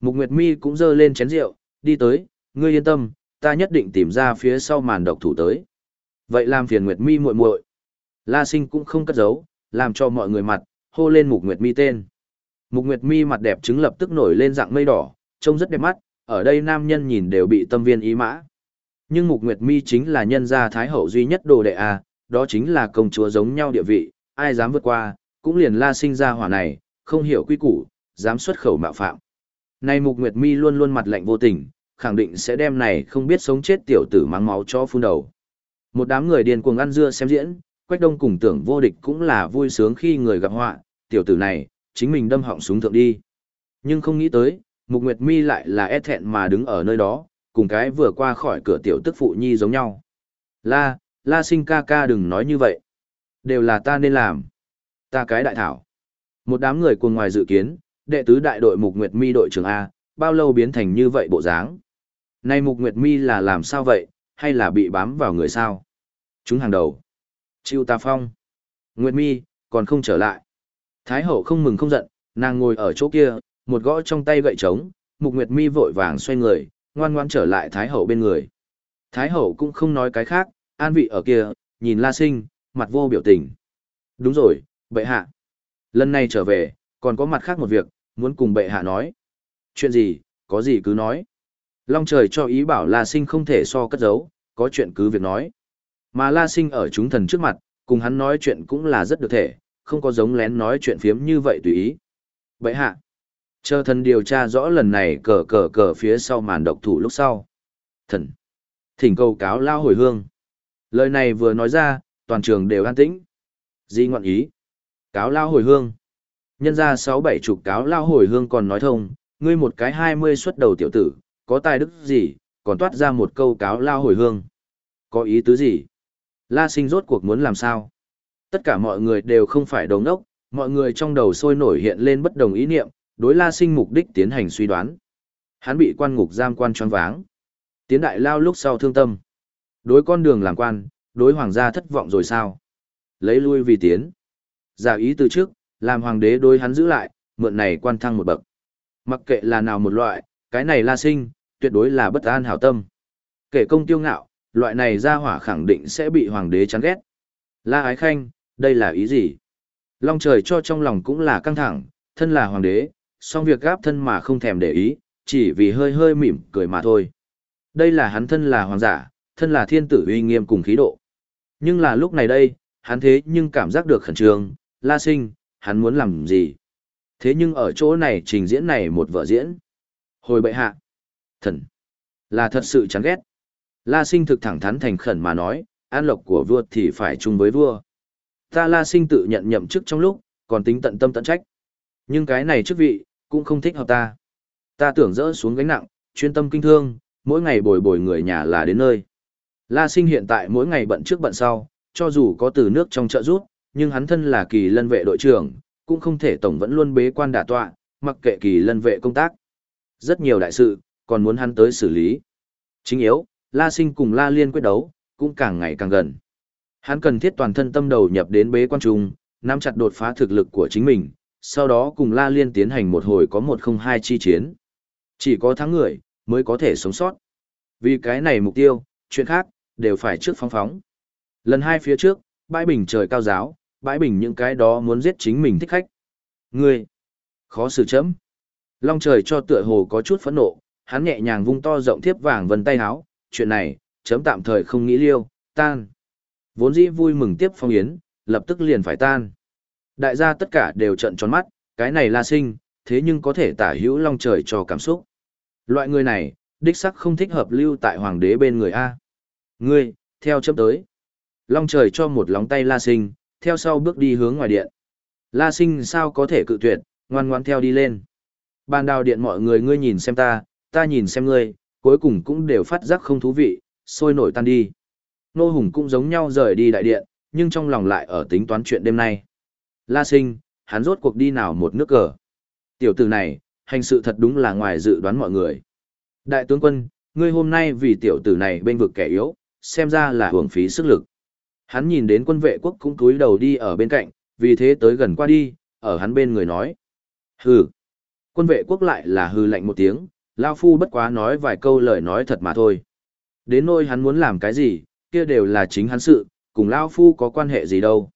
Mục Nguyệt Mi cũng dơ lên chén rượu, đi tới, ngươi yên tâm, ta nhất định tìm ra phía sau màn độc thủ tới. Vậy làm phiền Nguyệt Mi muội muội. La Sinh cũng không cất giấu, làm cho mọi người mặt, hô lên Mục Nguyệt Mi tên. Mục Nguyệt Mi mặt đẹp trứng lập tức nổi lên dạng mây đỏ, trông rất đẹp mắt, ở đây nam nhân nhìn đều bị tâm viên ý mã. Nhưng Mục Nguyệt Mi chính là nhân gia thái hậu duy nhất đồ đệ a, đó chính là công chúa giống nhau địa vị, ai dám vượt qua, cũng liền La Sinh ra hỏa này, không hiểu quy củ, dám xuất khẩu mạo phạm. nay Mục Nguyệt Mi luôn luôn mặt lạnh vô tình, khẳng định sẽ đem này không biết sống chết tiểu tử mang máu cho phun đầu. Một đám người điên cuồng ăn dưa xem diễn, Quách Đông cùng tưởng vô địch cũng là vui sướng khi người gặp họa, tiểu tử này, chính mình đâm họng súng thượng đi. Nhưng không nghĩ tới, Mục Nguyệt Mi lại là e thẹn mà đứng ở nơi đó, cùng cái vừa qua khỏi cửa tiểu tức phụ nhi giống nhau. La, la sinh ca ca đừng nói như vậy. Đều là ta nên làm. Ta cái đại thảo. Một đám người cuồng ngoài dự kiến, đệ tứ đại đội Mục Nguyệt Mi đội trưởng A, bao lâu biến thành như vậy bộ dáng. Này Mục Nguyệt Mi là làm sao vậy, hay là bị bám vào người sao? Chúng hàng đầu. Chiêu Tà phong. Nguyệt Mi, còn không trở lại. Thái hậu không mừng không giận, nàng ngồi ở chỗ kia, một gõ trong tay gậy trống, Mục Nguyệt Mi vội vàng xoay người, ngoan ngoan trở lại Thái hậu bên người. Thái hậu cũng không nói cái khác, an vị ở kia, nhìn La Sinh, mặt vô biểu tình. Đúng rồi, bệ hạ. Lần này trở về, còn có mặt khác một việc, muốn cùng bệ hạ nói. Chuyện gì, có gì cứ nói. Long trời cho ý bảo La Sinh không thể so cất giấu, có chuyện cứ việc nói. Mà La Sinh ở chúng thần trước mặt, cùng hắn nói chuyện cũng là rất được thể, không có giống lén nói chuyện phiếm như vậy tùy ý. Bệ hạ. Chờ thần điều tra rõ lần này cờ cờ cờ phía sau màn độc thủ lúc sau. Thần. Thỉnh cầu cáo lao hồi hương. Lời này vừa nói ra, toàn trường đều an tĩnh. Di ngoạn ý. Cáo lao hồi hương. Nhân ra sáu bảy chục cáo lao hồi hương còn nói thông, ngươi một cái hai mươi xuất đầu tiểu tử, có tài đức gì, còn toát ra một câu cáo lao hồi hương. Có ý tứ gì? La sinh rốt cuộc muốn làm sao? Tất cả mọi người đều không phải đồng ốc, mọi người trong đầu sôi nổi hiện lên bất đồng ý niệm, đối la sinh mục đích tiến hành suy đoán. Hắn bị quan ngục giam quan choáng váng. Tiến đại lao lúc sau thương tâm. Đối con đường làm quan, đối hoàng gia thất vọng rồi sao? Lấy lui vì tiến. Giả ý từ trước, làm hoàng đế đối hắn giữ lại, mượn này quan thăng một bậc. Mặc kệ là nào một loại, cái này la sinh, tuyệt đối là bất an hảo tâm. Kể công tiêu ngạo, loại này ra hỏa khẳng định sẽ bị hoàng đế chán ghét. La ái khanh, đây là ý gì? Long trời cho trong lòng cũng là căng thẳng, thân là hoàng đế, song việc gáp thân mà không thèm để ý, chỉ vì hơi hơi mỉm cười mà thôi. Đây là hắn thân là hoàng giả, thân là thiên tử uy nghiêm cùng khí độ. Nhưng là lúc này đây, hắn thế nhưng cảm giác được khẩn trương, la sinh, hắn muốn làm gì? Thế nhưng ở chỗ này trình diễn này một vở diễn. Hồi bệ hạ. Thần. Là thật sự chán ghét. La sinh thực thẳng thắn thành khẩn mà nói, an lộc của vua thì phải chung với vua. Ta la sinh tự nhận nhậm chức trong lúc, còn tính tận tâm tận trách. Nhưng cái này chức vị, cũng không thích hợp ta. Ta tưởng dỡ xuống gánh nặng, chuyên tâm kinh thương, mỗi ngày bồi bồi người nhà là đến nơi. La sinh hiện tại mỗi ngày bận trước bận sau, cho dù có từ nước trong chợ rút, nhưng hắn thân là kỳ lân vệ đội trưởng, cũng không thể tổng vẫn luôn bế quan đả tọa, mặc kệ kỳ lân vệ công tác. Rất nhiều đại sự, còn muốn hắn tới xử lý. Chính yếu, La Sinh cùng La Liên quyết đấu, cũng càng ngày càng gần. Hắn cần thiết toàn thân tâm đầu nhập đến bế quan trung, nắm chặt đột phá thực lực của chính mình, sau đó cùng La Liên tiến hành một hồi có một không hai chi chiến. Chỉ có thắng người, mới có thể sống sót. Vì cái này mục tiêu, chuyện khác, đều phải trước phóng phóng. Lần hai phía trước, bãi bình trời cao giáo, bãi bình những cái đó muốn giết chính mình thích khách. Ngươi, khó xử chấm. Long trời cho tựa hồ có chút phẫn nộ, hắn nhẹ nhàng vung to rộng thiếp vàng vân tay háo, chuyện này, chấm tạm thời không nghĩ liêu, tan. Vốn dĩ vui mừng tiếp phong yến, lập tức liền phải tan. Đại gia tất cả đều trận tròn mắt, cái này là sinh, thế nhưng có thể tả hữu long trời cho cảm xúc. Loại người này, đích sắc không thích hợp lưu tại hoàng đế bên người A. Ngươi, theo chấm tới. Long trời cho một lóng tay la sinh, theo sau bước đi hướng ngoài điện. La sinh sao có thể cự tuyệt, ngoan ngoan theo đi lên. Ban đào điện mọi người ngươi nhìn xem ta, ta nhìn xem ngươi, cuối cùng cũng đều phát giác không thú vị, sôi nổi tan đi. Nô Hùng cũng giống nhau rời đi đại điện, nhưng trong lòng lại ở tính toán chuyện đêm nay. La sinh, hắn rốt cuộc đi nào một nước cờ. Tiểu tử này, hành sự thật đúng là ngoài dự đoán mọi người. Đại tướng quân, ngươi hôm nay vì tiểu tử này bên vực kẻ yếu, xem ra là hưởng phí sức lực. Hắn nhìn đến quân vệ quốc cũng cúi đầu đi ở bên cạnh, vì thế tới gần qua đi, ở hắn bên người nói. Hừ. Quân vệ quốc lại là hừ lạnh một tiếng, Lao Phu bất quá nói vài câu lời nói thật mà thôi. Đến nôi hắn muốn làm cái gì, kia đều là chính hắn sự, cùng Lao Phu có quan hệ gì đâu.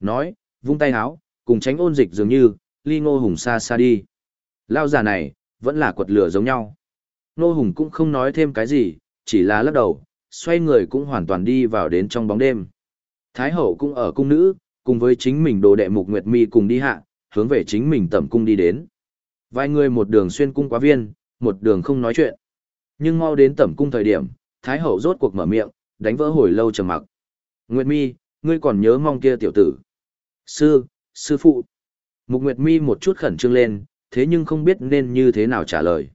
Nói, vung tay háo, cùng tránh ôn dịch dường như, ly ngô hùng xa xa đi. Lao già này, vẫn là quật lửa giống nhau. Ngô hùng cũng không nói thêm cái gì, chỉ là lắc đầu, xoay người cũng hoàn toàn đi vào đến trong bóng đêm. Thái hậu cũng ở cung nữ, cùng với chính mình đồ đệ mục nguyệt mi cùng đi hạ, hướng về chính mình tẩm cung đi đến. Vài người một đường xuyên cung quá viên, một đường không nói chuyện. Nhưng mau đến tẩm cung thời điểm, Thái hậu rốt cuộc mở miệng, đánh vỡ hồi lâu trầm mặc. Nguyệt mi, ngươi còn nhớ mong kia tiểu tử. Sư, sư phụ. Mục Nguyệt mi một chút khẩn trương lên, thế nhưng không biết nên như thế nào trả lời.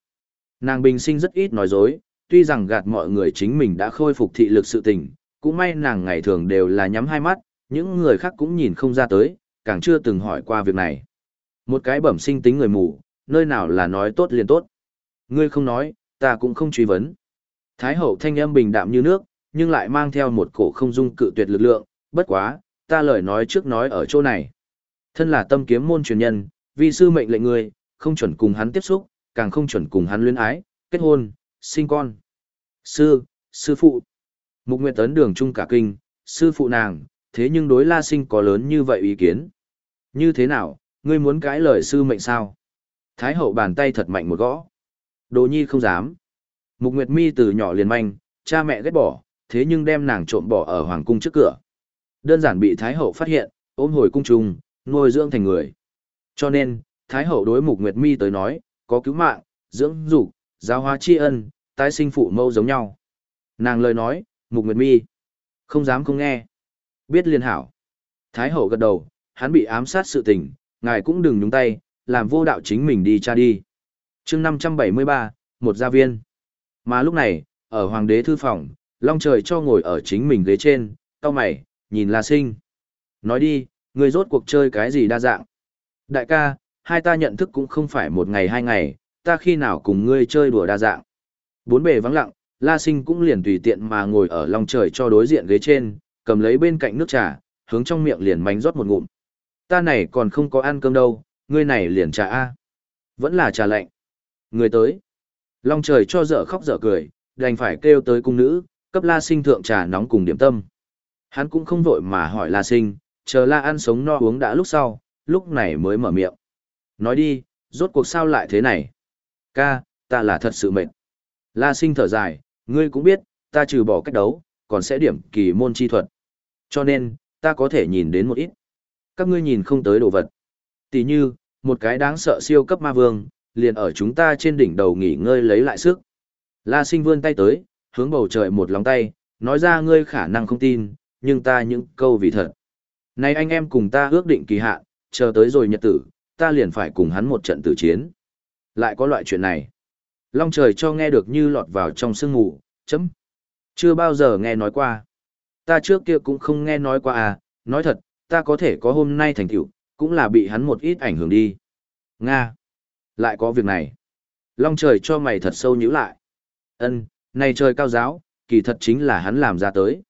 Nàng bình sinh rất ít nói dối, tuy rằng gạt mọi người chính mình đã khôi phục thị lực sự tình, cũng may nàng ngày thường đều là nhắm hai mắt, những người khác cũng nhìn không ra tới, càng chưa từng hỏi qua việc này. Một cái bẩm sinh tính người mù, nơi nào là nói tốt liền tốt. Ngươi không nói, ta cũng không truy vấn. Thái hậu thanh âm bình đạm như nước, nhưng lại mang theo một cổ không dung cự tuyệt lực lượng, bất quá, ta lời nói trước nói ở chỗ này. Thân là tâm kiếm môn truyền nhân, vi sư mệnh lệnh ngươi, không chuẩn cùng hắn tiếp xúc, càng không chuẩn cùng hắn luyến ái, kết hôn, sinh con. Sư, sư phụ. Mục Nguyệt Tấn đường trung cả kinh, sư phụ nàng, thế nhưng đối La Sinh có lớn như vậy ý kiến. Như thế nào, ngươi muốn cãi lời sư mệnh sao? Thái hậu bàn tay thật mạnh một gõ. Đồ nhi không dám. Mục Nguyệt Mi từ nhỏ liền manh, cha mẹ ghét bỏ, thế nhưng đem nàng trộm bỏ ở hoàng cung trước cửa. Đơn giản bị Thái hậu phát hiện, ôm hồi cung trùng, nuôi dưỡng thành người. Cho nên, Thái hậu đối Mục Nguyệt Mi tới nói, có cứu mạng, dưỡng dục, giáo hóa tri ân, tái sinh phụ mâu giống nhau. Nàng lời nói, Mục Nguyệt Mi. Không dám không nghe. Biết liên hảo. Thái hậu gật đầu, hắn bị ám sát sự tình, ngài cũng đừng nhúng tay, làm vô đạo chính mình đi cha đi chương 573, một gia viên. Mà lúc này, ở hoàng đế thư phòng, Long trời cho ngồi ở chính mình ghế trên, cau mày, nhìn La Sinh. Nói đi, người rốt cuộc chơi cái gì đa dạng. Đại ca, hai ta nhận thức cũng không phải một ngày hai ngày, ta khi nào cùng ngươi chơi đùa đa dạng. Bốn bề vắng lặng, La Sinh cũng liền tùy tiện mà ngồi ở lòng trời cho đối diện ghế trên, cầm lấy bên cạnh nước trà, hướng trong miệng liền mánh rót một ngụm. Ta này còn không có ăn cơm đâu, ngươi này liền trà A. Vẫn là trà lạnh. Người tới. Long trời cho dở khóc dở cười, đành phải kêu tới cung nữ, cấp La Sinh thượng trà nóng cùng điểm tâm. Hắn cũng không vội mà hỏi La Sinh, chờ La ăn sống no uống đã lúc sau, lúc này mới mở miệng. Nói đi, rốt cuộc sao lại thế này? Ca, ta là thật sự mệt. La Sinh thở dài, Ngươi cũng biết, ta trừ bỏ cách đấu, còn sẽ điểm kỳ môn chi thuật. Cho nên, ta có thể nhìn đến một ít. Các ngươi nhìn không tới đồ vật. Tỷ như, một cái đáng sợ siêu cấp ma vương, liền ở chúng ta trên đỉnh đầu nghỉ ngơi lấy lại sức. La sinh vươn tay tới, hướng bầu trời một lòng tay, nói ra ngươi khả năng không tin, nhưng ta những câu vì thật. Này anh em cùng ta ước định kỳ hạn, chờ tới rồi nhật tử, ta liền phải cùng hắn một trận tử chiến. Lại có loại chuyện này. Long trời cho nghe được như lọt vào trong sương ngủ, chấm. Chưa bao giờ nghe nói qua. Ta trước kia cũng không nghe nói qua à, nói thật, ta có thể có hôm nay thành tựu, cũng là bị hắn một ít ảnh hưởng đi. Nga. Lại có việc này. Long trời cho mày thật sâu nhíu lại. Ân, này trời cao giáo, kỳ thật chính là hắn làm ra tới.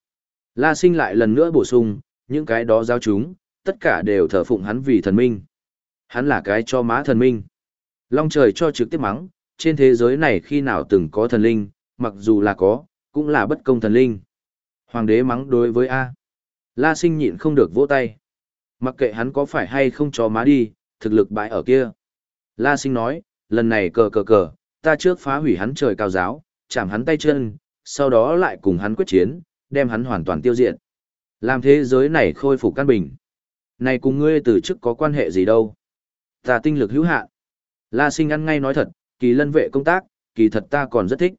La sinh lại lần nữa bổ sung, những cái đó giáo chúng, tất cả đều thờ phụng hắn vì thần minh. Hắn là cái cho má thần minh. Long trời cho trực tiếp mắng, trên thế giới này khi nào từng có thần linh, mặc dù là có, cũng là bất công thần linh. Hoàng đế mắng đối với A. La sinh nhịn không được vỗ tay. Mặc kệ hắn có phải hay không cho má đi, thực lực bại ở kia. La sinh nói, lần này cờ cờ cờ, ta trước phá hủy hắn trời cao giáo, chạm hắn tay chân, sau đó lại cùng hắn quyết chiến, đem hắn hoàn toàn tiêu diệt. Làm thế giới này khôi phục căn bình. Này cùng ngươi từ chức có quan hệ gì đâu. Ta tinh lực hữu hạn. La sinh ăn ngay nói thật, kỳ lân vệ công tác, kỳ thật ta còn rất thích.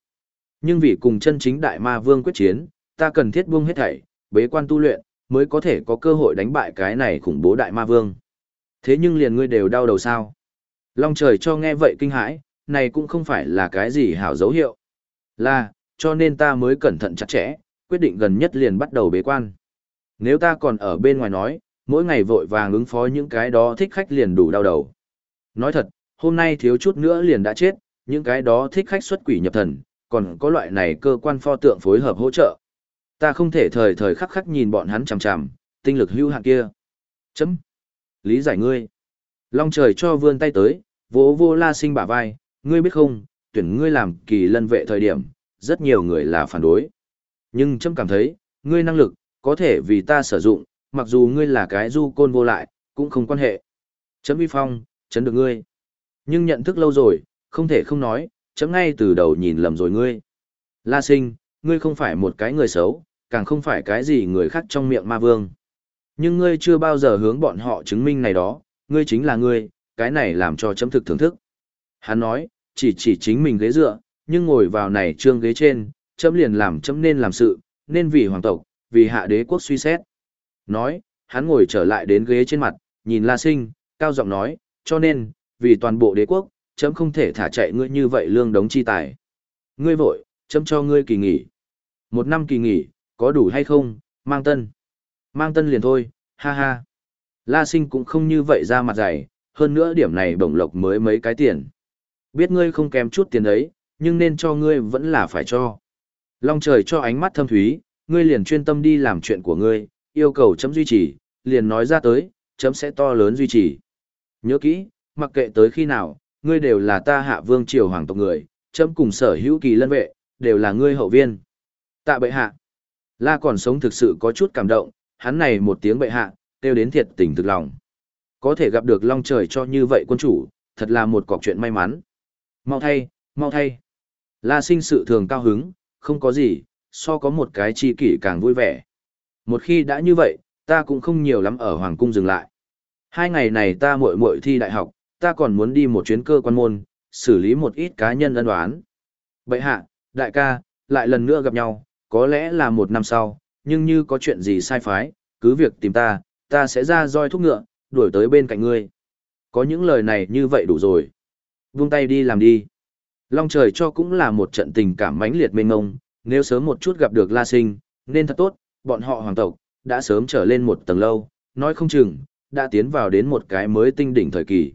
Nhưng vì cùng chân chính đại ma vương quyết chiến, ta cần thiết buông hết thảy, bế quan tu luyện, mới có thể có cơ hội đánh bại cái này khủng bố đại ma vương. Thế nhưng liền ngươi đều đau đầu sao? Long trời cho nghe vậy kinh hãi, này cũng không phải là cái gì hảo dấu hiệu. Là, cho nên ta mới cẩn thận chặt chẽ, quyết định gần nhất liền bắt đầu bế quan. Nếu ta còn ở bên ngoài nói, mỗi ngày vội vàng ứng phó những cái đó thích khách liền đủ đau đầu. Nói thật, hôm nay thiếu chút nữa liền đã chết, những cái đó thích khách xuất quỷ nhập thần, còn có loại này cơ quan pho tượng phối hợp hỗ trợ. Ta không thể thời thời khắc khắc nhìn bọn hắn chằm chằm, tinh lực hưu hạn kia. Chấm. Lý giải ngươi. Long trời cho vươn tay tới, vỗ vô la sinh bả vai, ngươi biết không, tuyển ngươi làm kỳ lân vệ thời điểm, rất nhiều người là phản đối. Nhưng chấm cảm thấy, ngươi năng lực, có thể vì ta sử dụng, mặc dù ngươi là cái du côn vô lại, cũng không quan hệ. Chấm vi phong, chấn được ngươi. Nhưng nhận thức lâu rồi, không thể không nói, chấm ngay từ đầu nhìn lầm rồi ngươi. La sinh, ngươi không phải một cái người xấu, càng không phải cái gì người khác trong miệng ma vương. Nhưng ngươi chưa bao giờ hướng bọn họ chứng minh này đó, ngươi chính là ngươi, cái này làm cho chấm thực thưởng thức. Hắn nói, chỉ chỉ chính mình ghế dựa, nhưng ngồi vào này trương ghế trên, chấm liền làm chấm nên làm sự, nên vì hoàng tộc, vì hạ đế quốc suy xét. Nói, hắn ngồi trở lại đến ghế trên mặt, nhìn La Sinh, cao giọng nói, cho nên, vì toàn bộ đế quốc, chấm không thể thả chạy ngươi như vậy lương đống chi tài. Ngươi vội, chấm cho ngươi kỳ nghỉ. Một năm kỳ nghỉ, có đủ hay không, mang tân. Mang tân liền thôi, ha ha. La sinh cũng không như vậy ra mặt dày, hơn nữa điểm này bổng lộc mới mấy cái tiền. Biết ngươi không kém chút tiền ấy, nhưng nên cho ngươi vẫn là phải cho. Long trời cho ánh mắt thâm thúy, ngươi liền chuyên tâm đi làm chuyện của ngươi, yêu cầu chấm duy trì, liền nói ra tới, chấm sẽ to lớn duy trì. Nhớ kỹ, mặc kệ tới khi nào, ngươi đều là ta hạ vương triều hoàng tộc người, chấm cùng sở hữu kỳ lân vệ, đều là ngươi hậu viên. Tạ bệ hạ. La còn sống thực sự có chút cảm động, hắn này một tiếng bệ hạ, kêu đến thiệt tình thực lòng. Có thể gặp được long trời cho như vậy quân chủ, thật là một cọc chuyện may mắn. Mau thay, mau thay. La sinh sự thường cao hứng, không có gì, so có một cái chi kỷ càng vui vẻ. Một khi đã như vậy, ta cũng không nhiều lắm ở Hoàng cung dừng lại. Hai ngày này ta muội muội thi đại học, ta còn muốn đi một chuyến cơ quan môn, xử lý một ít cá nhân ân đoán. Bậy hạ, đại ca, lại lần nữa gặp nhau, có lẽ là một năm sau, nhưng như có chuyện gì sai phái, cứ việc tìm ta, ta sẽ ra roi thúc ngựa, đuổi tới bên cạnh ngươi. Có những lời này như vậy đủ rồi. Vung tay đi làm đi. Long trời cho cũng là một trận tình cảm mãnh liệt mênh ngông, nếu sớm một chút gặp được La Sinh, nên thật tốt, bọn họ hoàng tộc, đã sớm trở lên một tầng lâu, nói không chừng, đã tiến vào đến một cái mới tinh đỉnh thời kỳ.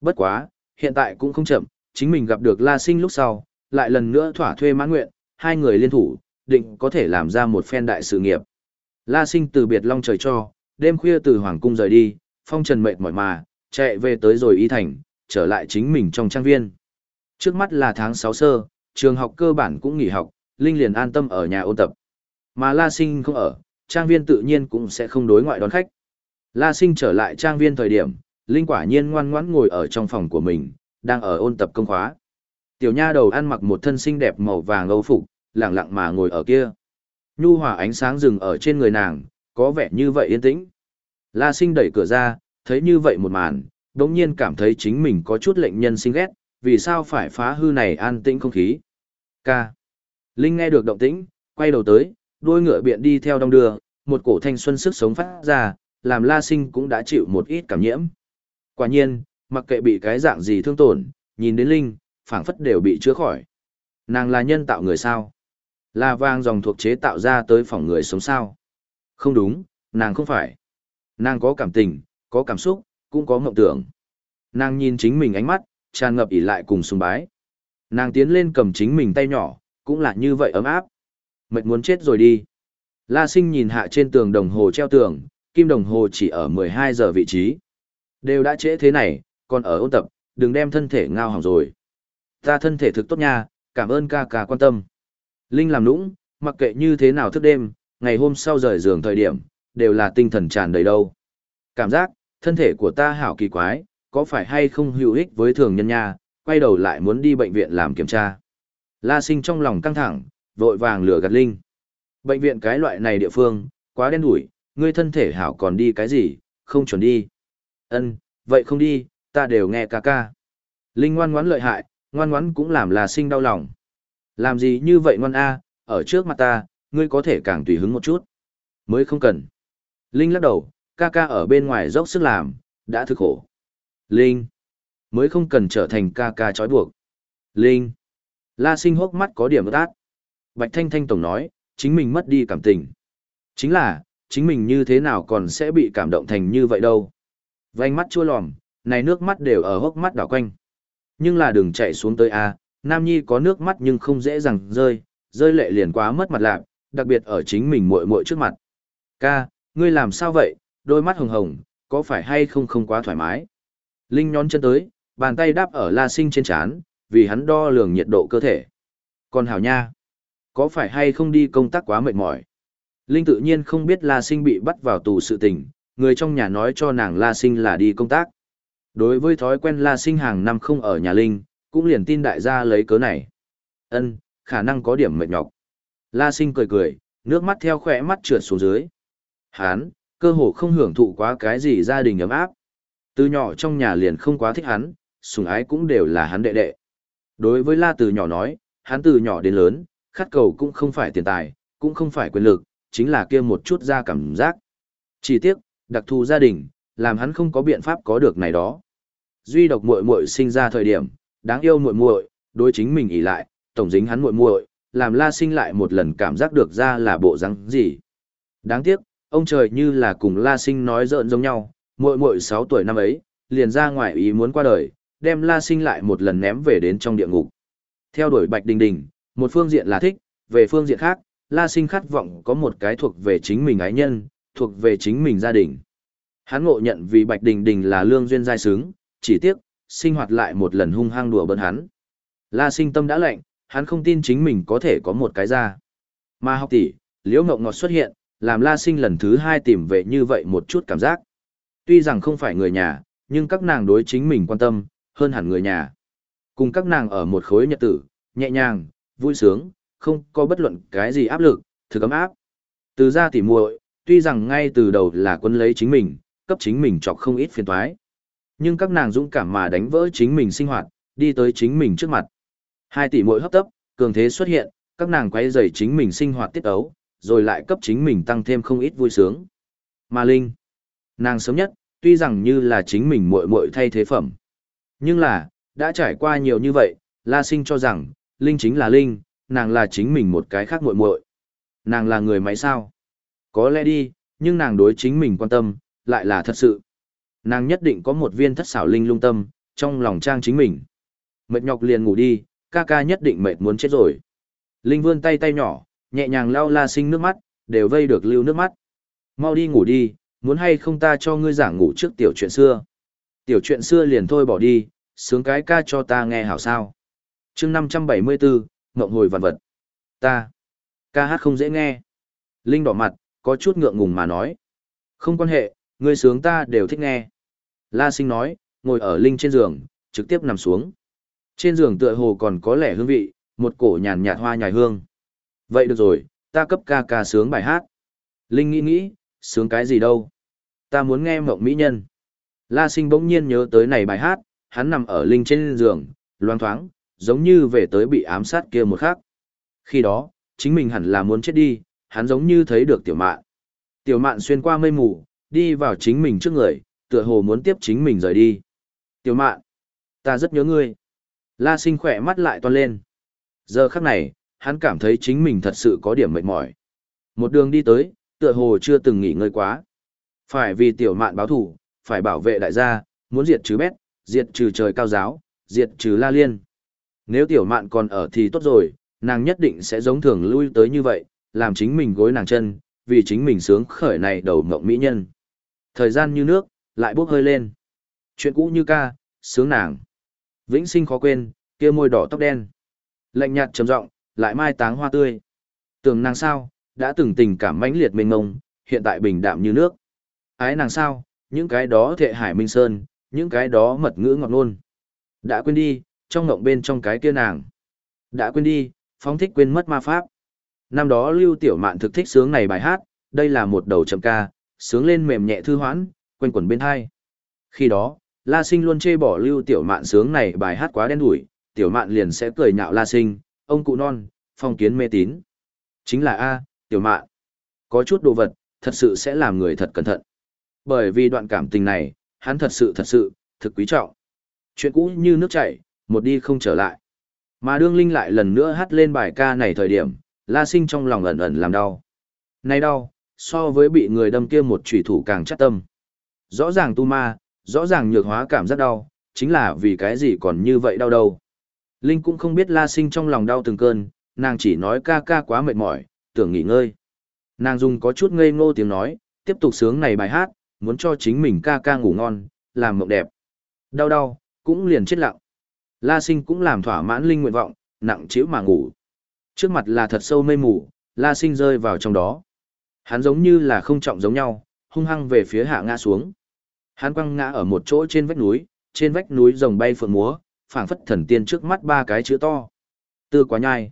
Bất quá, hiện tại cũng không chậm, chính mình gặp được La Sinh lúc sau, lại lần nữa thỏa thuê mãn nguyện, hai người liên thủ, định có thể làm ra một phen đại sự nghiệp. La Sinh từ biệt long trời cho, đêm khuya từ Hoàng Cung rời đi, phong trần mệt mỏi mà, chạy về tới rồi Y Thành, trở lại chính mình trong trang viên. Trước mắt là tháng 6 sơ, trường học cơ bản cũng nghỉ học, Linh liền an tâm ở nhà ôn tập. Mà La Sinh không ở, trang viên tự nhiên cũng sẽ không đối ngoại đón khách. La Sinh trở lại trang viên thời điểm, Linh quả nhiên ngoan ngoãn ngồi ở trong phòng của mình, đang ở ôn tập công khóa. Tiểu nha đầu ăn mặc một thân xinh đẹp màu vàng âu phục, lặng lặng mà ngồi ở kia. Nhu hòa ánh sáng rừng ở trên người nàng, có vẻ như vậy yên tĩnh. La sinh đẩy cửa ra, thấy như vậy một màn, đống nhiên cảm thấy chính mình có chút lệnh nhân sinh ghét, vì sao phải phá hư này an tĩnh không khí. Ca. Linh nghe được động tĩnh, quay đầu tới, đuôi ngựa biện đi theo đông đường, một cổ thanh xuân sức sống phát ra, làm La Sinh cũng đã chịu một ít cảm nhiễm. Quả nhiên, mặc kệ bị cái dạng gì thương tổn, nhìn đến Linh, phảng phất đều bị chữa khỏi. Nàng là nhân tạo người sao? Là vang dòng thuộc chế tạo ra tới phòng người sống sao? Không đúng, nàng không phải. Nàng có cảm tình, có cảm xúc, cũng có mộng tưởng. Nàng nhìn chính mình ánh mắt, tràn ngập ỉ lại cùng sùng bái. Nàng tiến lên cầm chính mình tay nhỏ, cũng là như vậy ấm áp. Mệt muốn chết rồi đi. La sinh nhìn hạ trên tường đồng hồ treo tường, kim đồng hồ chỉ ở 12 giờ vị trí. Đều đã trễ thế này, còn ở ôn tập, đừng đem thân thể ngao hỏng rồi. Ta thân thể thực tốt nha, cảm ơn ca ca quan tâm. Linh làm nũng, mặc kệ như thế nào thức đêm, ngày hôm sau rời giường thời điểm, đều là tinh thần tràn đầy đâu. Cảm giác, thân thể của ta hảo kỳ quái, có phải hay không hữu ích với thường nhân nha, quay đầu lại muốn đi bệnh viện làm kiểm tra. La sinh trong lòng căng thẳng, vội vàng lửa gạt Linh. Bệnh viện cái loại này địa phương, quá đen đủi, ngươi thân thể hảo còn đi cái gì, không chuẩn đi. Ân, vậy không đi, ta đều nghe ca ca. Linh ngoan ngoãn lợi hại, ngoan ngoãn cũng làm là sinh đau lòng. Làm gì như vậy ngoan a, ở trước mặt ta, ngươi có thể càng tùy hứng một chút. Mới không cần. Linh lắc đầu, ca ca ở bên ngoài dốc sức làm, đã thực khổ. Linh. Mới không cần trở thành ca ca trói buộc. Linh. La sinh hốc mắt có điểm ướt át. Bạch Thanh Thanh Tổng nói, chính mình mất đi cảm tình. Chính là, chính mình như thế nào còn sẽ bị cảm động thành như vậy đâu. Vành mắt chua lòm, này nước mắt đều ở hốc mắt đảo quanh. Nhưng là đừng chạy xuống tới A, Nam Nhi có nước mắt nhưng không dễ dàng rơi, rơi lệ liền quá mất mặt lạc, đặc biệt ở chính mình muội muội trước mặt. Ca, ngươi làm sao vậy, đôi mắt hồng hồng, có phải hay không không quá thoải mái? Linh nhón chân tới, bàn tay đáp ở La Sinh trên chán, vì hắn đo lường nhiệt độ cơ thể. Còn hảo nha, có phải hay không đi công tác quá mệt mỏi? Linh tự nhiên không biết La Sinh bị bắt vào tù sự tình, người trong nhà nói cho nàng La Sinh là đi công tác. Đối với thói quen La Sinh hàng năm không ở nhà Linh, cũng liền tin đại gia lấy cớ này. Ân, khả năng có điểm mệt nhọc. La Sinh cười cười, nước mắt theo khỏe mắt trượt xuống dưới. Hán, cơ hồ không hưởng thụ quá cái gì gia đình ấm áp. Từ nhỏ trong nhà liền không quá thích hắn, sùng ái cũng đều là hắn đệ đệ. Đối với La từ nhỏ nói, hắn từ nhỏ đến lớn, khát cầu cũng không phải tiền tài, cũng không phải quyền lực, chính là kia một chút ra cảm giác. Chỉ tiếc, đặc thù gia đình, làm hắn không có biện pháp có được này đó. Duy độc muội muội sinh ra thời điểm, đáng yêu muội muội, đối chính mình ỷ lại, tổng dính hắn muội muội, làm La Sinh lại một lần cảm giác được ra là bộ răng gì. Đáng tiếc, ông trời như là cùng La Sinh nói giỡn giống nhau, muội muội 6 tuổi năm ấy, liền ra ngoài ý muốn qua đời, đem La Sinh lại một lần ném về đến trong địa ngục. Theo đuổi Bạch Đình Đình, một phương diện là thích, về phương diện khác, La Sinh khát vọng có một cái thuộc về chính mình ái nhân, thuộc về chính mình gia đình. Hắn ngộ nhận vì Bạch Đình Đình là lương duyên giai sướng, chỉ tiếc, sinh hoạt lại một lần hung hăng đùa bỡn hắn. La Sinh tâm đã lạnh, hắn không tin chính mình có thể có một cái ra. Mà học tỷ, Liễu Ngọc Ngọt xuất hiện, làm La Sinh lần thứ hai tìm về như vậy một chút cảm giác. Tuy rằng không phải người nhà, nhưng các nàng đối chính mình quan tâm, hơn hẳn người nhà. Cùng các nàng ở một khối nhật tử, nhẹ nhàng, vui sướng, không có bất luận cái gì áp lực, thực ấm áp. Từ ra tỉ muội, tuy rằng ngay từ đầu là quân lấy chính mình, cấp chính mình chọc không ít phiền toái. Nhưng các nàng dũng cảm mà đánh vỡ chính mình sinh hoạt, đi tới chính mình trước mặt. Hai tỷ muội hấp tấp, cường thế xuất hiện, các nàng quay rầy chính mình sinh hoạt tiết ấu, rồi lại cấp chính mình tăng thêm không ít vui sướng. Mà Linh, nàng sớm nhất, tuy rằng như là chính mình muội muội thay thế phẩm. Nhưng là, đã trải qua nhiều như vậy, La Sinh cho rằng, Linh chính là Linh, nàng là chính mình một cái khác muội muội. Nàng là người máy sao? Có lẽ đi, nhưng nàng đối chính mình quan tâm, lại là thật sự. Nàng nhất định có một viên thất xảo linh lung tâm, trong lòng trang chính mình. Mệt nhọc liền ngủ đi, ca ca nhất định mệt muốn chết rồi. Linh vươn tay tay nhỏ, nhẹ nhàng lau la sinh nước mắt, đều vây được lưu nước mắt. Mau đi ngủ đi, muốn hay không ta cho ngươi giảng ngủ trước tiểu chuyện xưa. Tiểu chuyện xưa liền thôi bỏ đi, sướng cái ca cho ta nghe hảo sao. chương 574, Ngộng hồi vạn vật. Ta, ca hát không dễ nghe. Linh đỏ mặt, có chút ngượng ngùng mà nói. Không quan hệ, ngươi sướng ta đều thích nghe. La sinh nói, ngồi ở Linh trên giường, trực tiếp nằm xuống. Trên giường tựa hồ còn có lẻ hương vị, một cổ nhàn nhạt hoa nhài hương. Vậy được rồi, ta cấp ca ca sướng bài hát. Linh nghĩ nghĩ, sướng cái gì đâu. Ta muốn nghe mộng mỹ nhân. La sinh bỗng nhiên nhớ tới này bài hát, hắn nằm ở Linh trên giường, loang thoáng, giống như về tới bị ám sát kia một khắc. Khi đó, chính mình hẳn là muốn chết đi, hắn giống như thấy được tiểu mạn. Tiểu mạn xuyên qua mây mù, đi vào chính mình trước người, tựa hồ muốn tiếp chính mình rời đi. Tiểu mạn, ta rất nhớ ngươi. La sinh khỏe mắt lại toan lên. Giờ khắc này, hắn cảm thấy chính mình thật sự có điểm mệt mỏi. Một đường đi tới, tựa hồ chưa từng nghỉ ngơi quá. Phải vì tiểu mạn báo thủ, phải bảo vệ đại gia, muốn diệt trừ bét, diệt trừ trời cao giáo, diệt trừ la liên. Nếu tiểu mạn còn ở thì tốt rồi, nàng nhất định sẽ giống thường lui tới như vậy, làm chính mình gối nàng chân, vì chính mình sướng khởi này đầu mộng mỹ nhân. Thời gian như nước, lại bốc hơi lên. Chuyện cũ như ca, sướng nàng. Vĩnh sinh khó quên, kia môi đỏ tóc đen. Lạnh nhạt trầm giọng, lại mai táng hoa tươi. Tưởng nàng sao, đã từng tình cảm mãnh liệt mênh mông, hiện tại bình đạm như nước. Ái nàng sao, những cái đó thệ hải minh sơn, những cái đó mật ngữ ngọt ngôn. Đã quên đi, trong ngộng bên trong cái kia nàng. Đã quên đi, phóng thích quên mất ma pháp. Năm đó Lưu Tiểu Mạn thực thích sướng này bài hát, đây là một đầu trầm ca, sướng lên mềm nhẹ thư hoãn, quanh quẩn bên hai. Khi đó, La Sinh luôn chê bỏ Lưu Tiểu Mạn sướng này bài hát quá đen đủi, Tiểu Mạn liền sẽ cười nhạo La Sinh, ông cụ non, phong kiến mê tín. Chính là A, Tiểu Mạn. Có chút đồ vật, thật sự sẽ làm người thật cẩn thận. Bởi vì đoạn cảm tình này, hắn thật sự thật sự, thực quý trọng. Chuyện cũ như nước chảy, một đi không trở lại. Mà đương linh lại lần nữa hát lên bài ca này thời điểm, la sinh trong lòng ẩn ẩn làm đau. Nay đau, so với bị người đâm kia một trùy thủ càng chắc tâm. Rõ ràng tu ma, rõ ràng nhược hóa cảm giác đau, chính là vì cái gì còn như vậy đau đâu. Linh cũng không biết la sinh trong lòng đau từng cơn, nàng chỉ nói ca ca quá mệt mỏi, tưởng nghỉ ngơi. Nàng dùng có chút ngây ngô tiếng nói, tiếp tục sướng này bài hát, muốn cho chính mình ca ca ngủ ngon, làm mộng đẹp. Đau đau, cũng liền chết lặng. La sinh cũng làm thỏa mãn linh nguyện vọng, nặng chiếu mà ngủ. Trước mặt là thật sâu mây mù, la sinh rơi vào trong đó. Hắn giống như là không trọng giống nhau, hung hăng về phía hạ ngã xuống. Hắn quăng ngã ở một chỗ trên vách núi, trên vách núi rồng bay phượng múa, phảng phất thần tiên trước mắt ba cái chữ to. Tư quá nhai.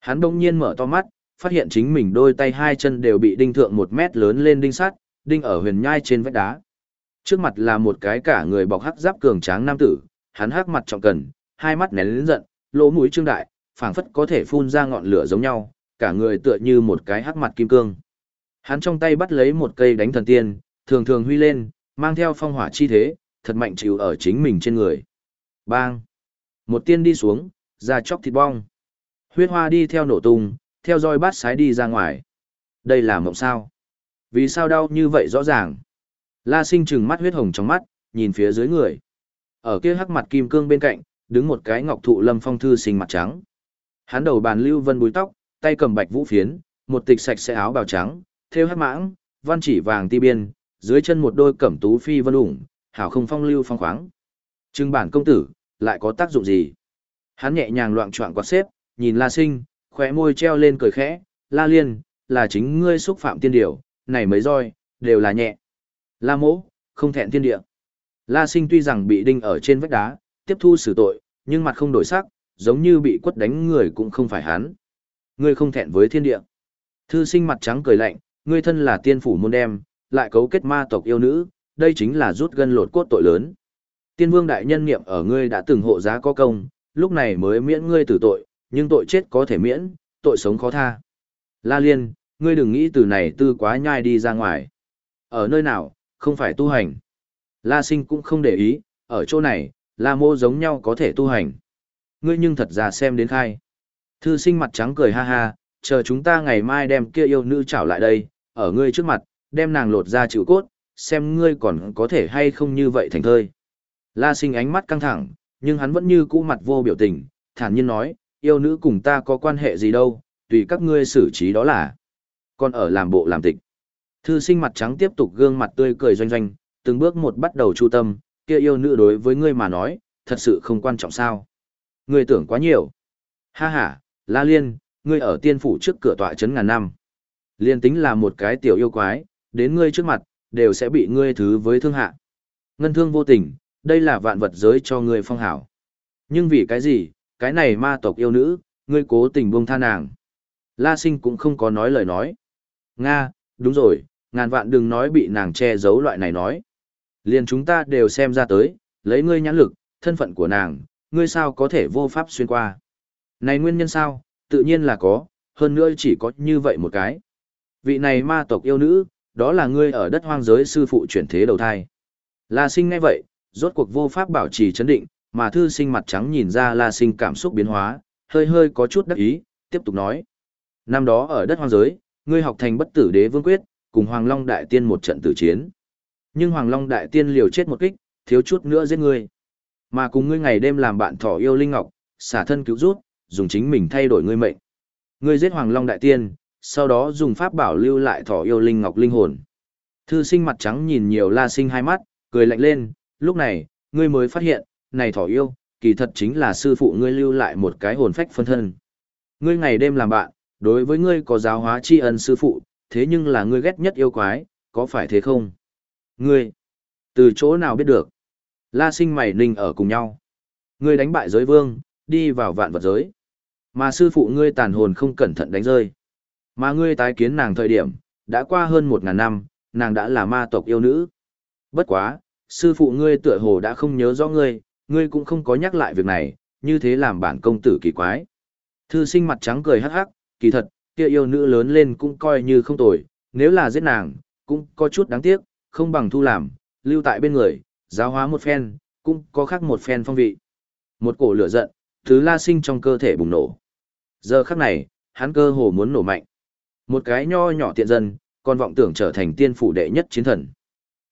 Hắn đông nhiên mở to mắt, phát hiện chính mình đôi tay hai chân đều bị đinh thượng một mét lớn lên đinh sắt, đinh ở huyền nhai trên vách đá. Trước mặt là một cái cả người bọc hắc giáp cường tráng nam tử, hắn hắc mặt trọng cần, hai mắt nén lớn giận, lỗ mũi trương đại, phảng phất có thể phun ra ngọn lửa giống nhau, cả người tựa như một cái hắc mặt kim cương. Hắn trong tay bắt lấy một cây đánh thần tiên, thường thường huy lên, mang theo phong hỏa chi thế, thật mạnh chịu ở chính mình trên người. Bang! Một tiên đi xuống, ra chóc thịt bong. Huyết hoa đi theo nổ tung, theo roi bát sái đi ra ngoài. Đây là mộng sao? Vì sao đau như vậy rõ ràng? La sinh trừng mắt huyết hồng trong mắt, nhìn phía dưới người. Ở kia hắc mặt kim cương bên cạnh, đứng một cái ngọc thụ lâm phong thư sinh mặt trắng. Hắn đầu bàn lưu vân búi tóc, tay cầm bạch vũ phiến, một tịch sạch sẽ áo bào trắng, thêu hắc mãng, văn chỉ vàng ti biên, dưới chân một đôi cẩm tú phi vân ủng, hảo không phong lưu phong khoáng. Trưng bản công tử, lại có tác dụng gì? Hắn nhẹ nhàng loạn choạng quạt xếp, nhìn La Sinh, khóe môi treo lên cười khẽ, La Liên, là chính ngươi xúc phạm tiên điểu, này mới roi, đều là nhẹ. La mỗ, không thẹn thiên địa. La sinh tuy rằng bị đinh ở trên vách đá, tiếp thu xử tội, nhưng mặt không đổi sắc, giống như bị quất đánh người cũng không phải hắn. Ngươi không thẹn với thiên địa. Thư sinh mặt trắng cười lạnh, ngươi thân là tiên phủ môn đem, lại cấu kết ma tộc yêu nữ, đây chính là rút gân lột cốt tội lớn. Tiên vương đại nhân niệm ở ngươi đã từng hộ giá có công, lúc này mới miễn ngươi tử tội, nhưng tội chết có thể miễn, tội sống khó tha. La Liên, ngươi đừng nghĩ từ này tư quá nhai đi ra ngoài. Ở nơi nào, không phải tu hành. La sinh cũng không để ý, ở chỗ này, La mô giống nhau có thể tu hành. Ngươi nhưng thật ra xem đến khai. Thư sinh mặt trắng cười ha ha, chờ chúng ta ngày mai đem kia yêu nữ trảo lại đây, ở ngươi trước mặt, đem nàng lột ra chịu cốt, xem ngươi còn có thể hay không như vậy thành thơi. La sinh ánh mắt căng thẳng, nhưng hắn vẫn như cũ mặt vô biểu tình, thản nhiên nói, yêu nữ cùng ta có quan hệ gì đâu, tùy các ngươi xử trí đó là. Còn ở làm bộ làm tịch. Thư sinh mặt trắng tiếp tục gương mặt tươi cười doanh doanh, từng bước một bắt đầu chu tâm, kia yêu nữ đối với ngươi mà nói, thật sự không quan trọng sao. Ngươi tưởng quá nhiều. Ha ha, La Liên, ngươi ở tiên phủ trước cửa tọa trấn ngàn năm. Liên tính là một cái tiểu yêu quái, đến ngươi trước mặt, đều sẽ bị ngươi thứ với thương hạ. Ngân thương vô tình, đây là vạn vật giới cho ngươi phong hảo. Nhưng vì cái gì, cái này ma tộc yêu nữ, ngươi cố tình buông tha nàng. La sinh cũng không có nói lời nói. Nga, đúng rồi, ngàn vạn đừng nói bị nàng che giấu loại này nói. Liền chúng ta đều xem ra tới, lấy ngươi nhãn lực, thân phận của nàng, ngươi sao có thể vô pháp xuyên qua. Này nguyên nhân sao, tự nhiên là có, hơn nữa chỉ có như vậy một cái. Vị này ma tộc yêu nữ, đó là ngươi ở đất hoang giới sư phụ chuyển thế đầu thai. La sinh ngay vậy, rốt cuộc vô pháp bảo trì chấn định, mà thư sinh mặt trắng nhìn ra La sinh cảm xúc biến hóa, hơi hơi có chút đắc ý, tiếp tục nói. Năm đó ở đất hoang giới, ngươi học thành bất tử đế vương quyết, cùng Hoàng Long Đại Tiên một trận tử chiến. Nhưng Hoàng Long Đại Tiên liều chết một kích, thiếu chút nữa giết ngươi. Mà cùng ngươi ngày đêm làm bạn thỏ yêu Linh Ngọc, xả thân cứu rút, dùng chính mình thay đổi ngươi mệnh. Ngươi giết Hoàng Long Đại Tiên, sau đó dùng pháp bảo lưu lại thỏ yêu Linh Ngọc linh hồn. Thư sinh mặt trắng nhìn nhiều la sinh hai mắt, cười lạnh lên, lúc này, ngươi mới phát hiện, này thỏ yêu, kỳ thật chính là sư phụ ngươi lưu lại một cái hồn phách phân thân. Ngươi ngày đêm làm bạn, đối với ngươi có giáo hóa tri ân sư phụ, thế nhưng là ngươi ghét nhất yêu quái, có phải thế không? Ngươi, từ chỗ nào biết được? La sinh mày ninh ở cùng nhau. Ngươi đánh bại giới vương, đi vào vạn vật giới. Mà sư phụ ngươi tàn hồn không cẩn thận đánh rơi. Mà ngươi tái kiến nàng thời điểm, đã qua hơn một ngàn năm, nàng đã là ma tộc yêu nữ. Bất quá, sư phụ ngươi tựa hồ đã không nhớ rõ ngươi, ngươi cũng không có nhắc lại việc này, như thế làm bản công tử kỳ quái. Thư sinh mặt trắng cười hắc hắc, kỳ thật, kia yêu nữ lớn lên cũng coi như không tồi, nếu là giết nàng, cũng có chút đáng tiếc, không bằng thu làm, lưu tại bên người, giáo hóa một phen, cũng có khác một phen phong vị. Một cổ lửa giận, thứ la sinh trong cơ thể bùng nổ. Giờ khắc này, hắn cơ hồ muốn nổ mạnh. Một cái nho nhỏ tiện dân, còn vọng tưởng trở thành tiên phủ đệ nhất chiến thần.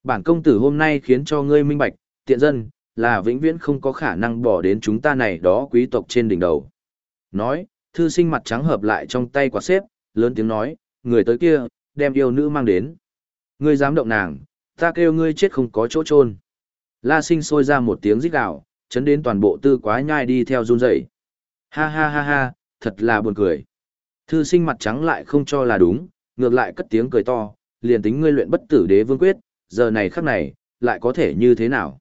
Bản công tử hôm nay khiến cho ngươi minh bạch, tiện dân, là vĩnh viễn không có khả năng bỏ đến chúng ta này đó quý tộc trên đỉnh đầu. Nói, thư sinh mặt trắng hợp lại trong tay quả xếp, lớn tiếng nói, người tới kia, đem yêu nữ mang đến. Ngươi dám động nàng, ta kêu ngươi chết không có chỗ chôn. La sinh sôi ra một tiếng rít gào, chấn đến toàn bộ tư quá nhai đi theo run rẩy. Ha ha ha ha, thật là buồn cười. Thư sinh mặt trắng lại không cho là đúng, ngược lại cất tiếng cười to, liền tính ngươi luyện bất tử đế vương quyết, giờ này khắc này, lại có thể như thế nào?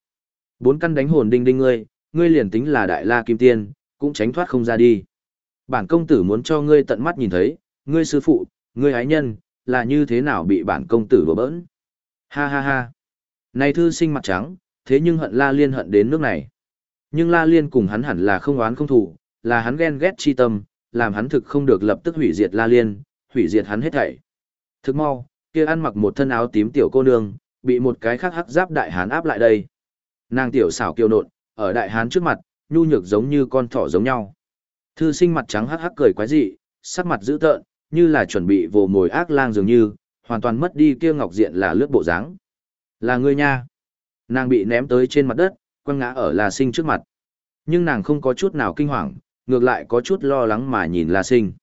Bốn căn đánh hồn đinh đinh ngươi, ngươi liền tính là đại la kim tiên, cũng tránh thoát không ra đi. Bản công tử muốn cho ngươi tận mắt nhìn thấy, ngươi sư phụ, ngươi ái nhân, là như thế nào bị bản công tử đùa bỡn. Ha ha ha. Này thư sinh mặt trắng, thế nhưng hận La Liên hận đến nước này. Nhưng La Liên cùng hắn hẳn là không oán không thù, là hắn ghen ghét chi tâm, làm hắn thực không được lập tức hủy diệt La Liên, hủy diệt hắn hết thảy. Thực mau, kia ăn mặc một thân áo tím tiểu cô nương, bị một cái khác hắc giáp đại hán áp lại đây. Nàng tiểu xảo kiêu nộn, ở đại hán trước mặt, nhu nhược giống như con thỏ giống nhau. Thư sinh mặt trắng hắc hắc cười quái dị, sắc mặt dữ tợn, như là chuẩn bị vồ mồi ác lang dường như, hoàn toàn mất đi kia ngọc diện là lướt bộ dáng. Là ngươi nha. Nàng bị ném tới trên mặt đất, quăng ngã ở La Sinh trước mặt. Nhưng nàng không có chút nào kinh hoàng, ngược lại có chút lo lắng mà nhìn La Sinh.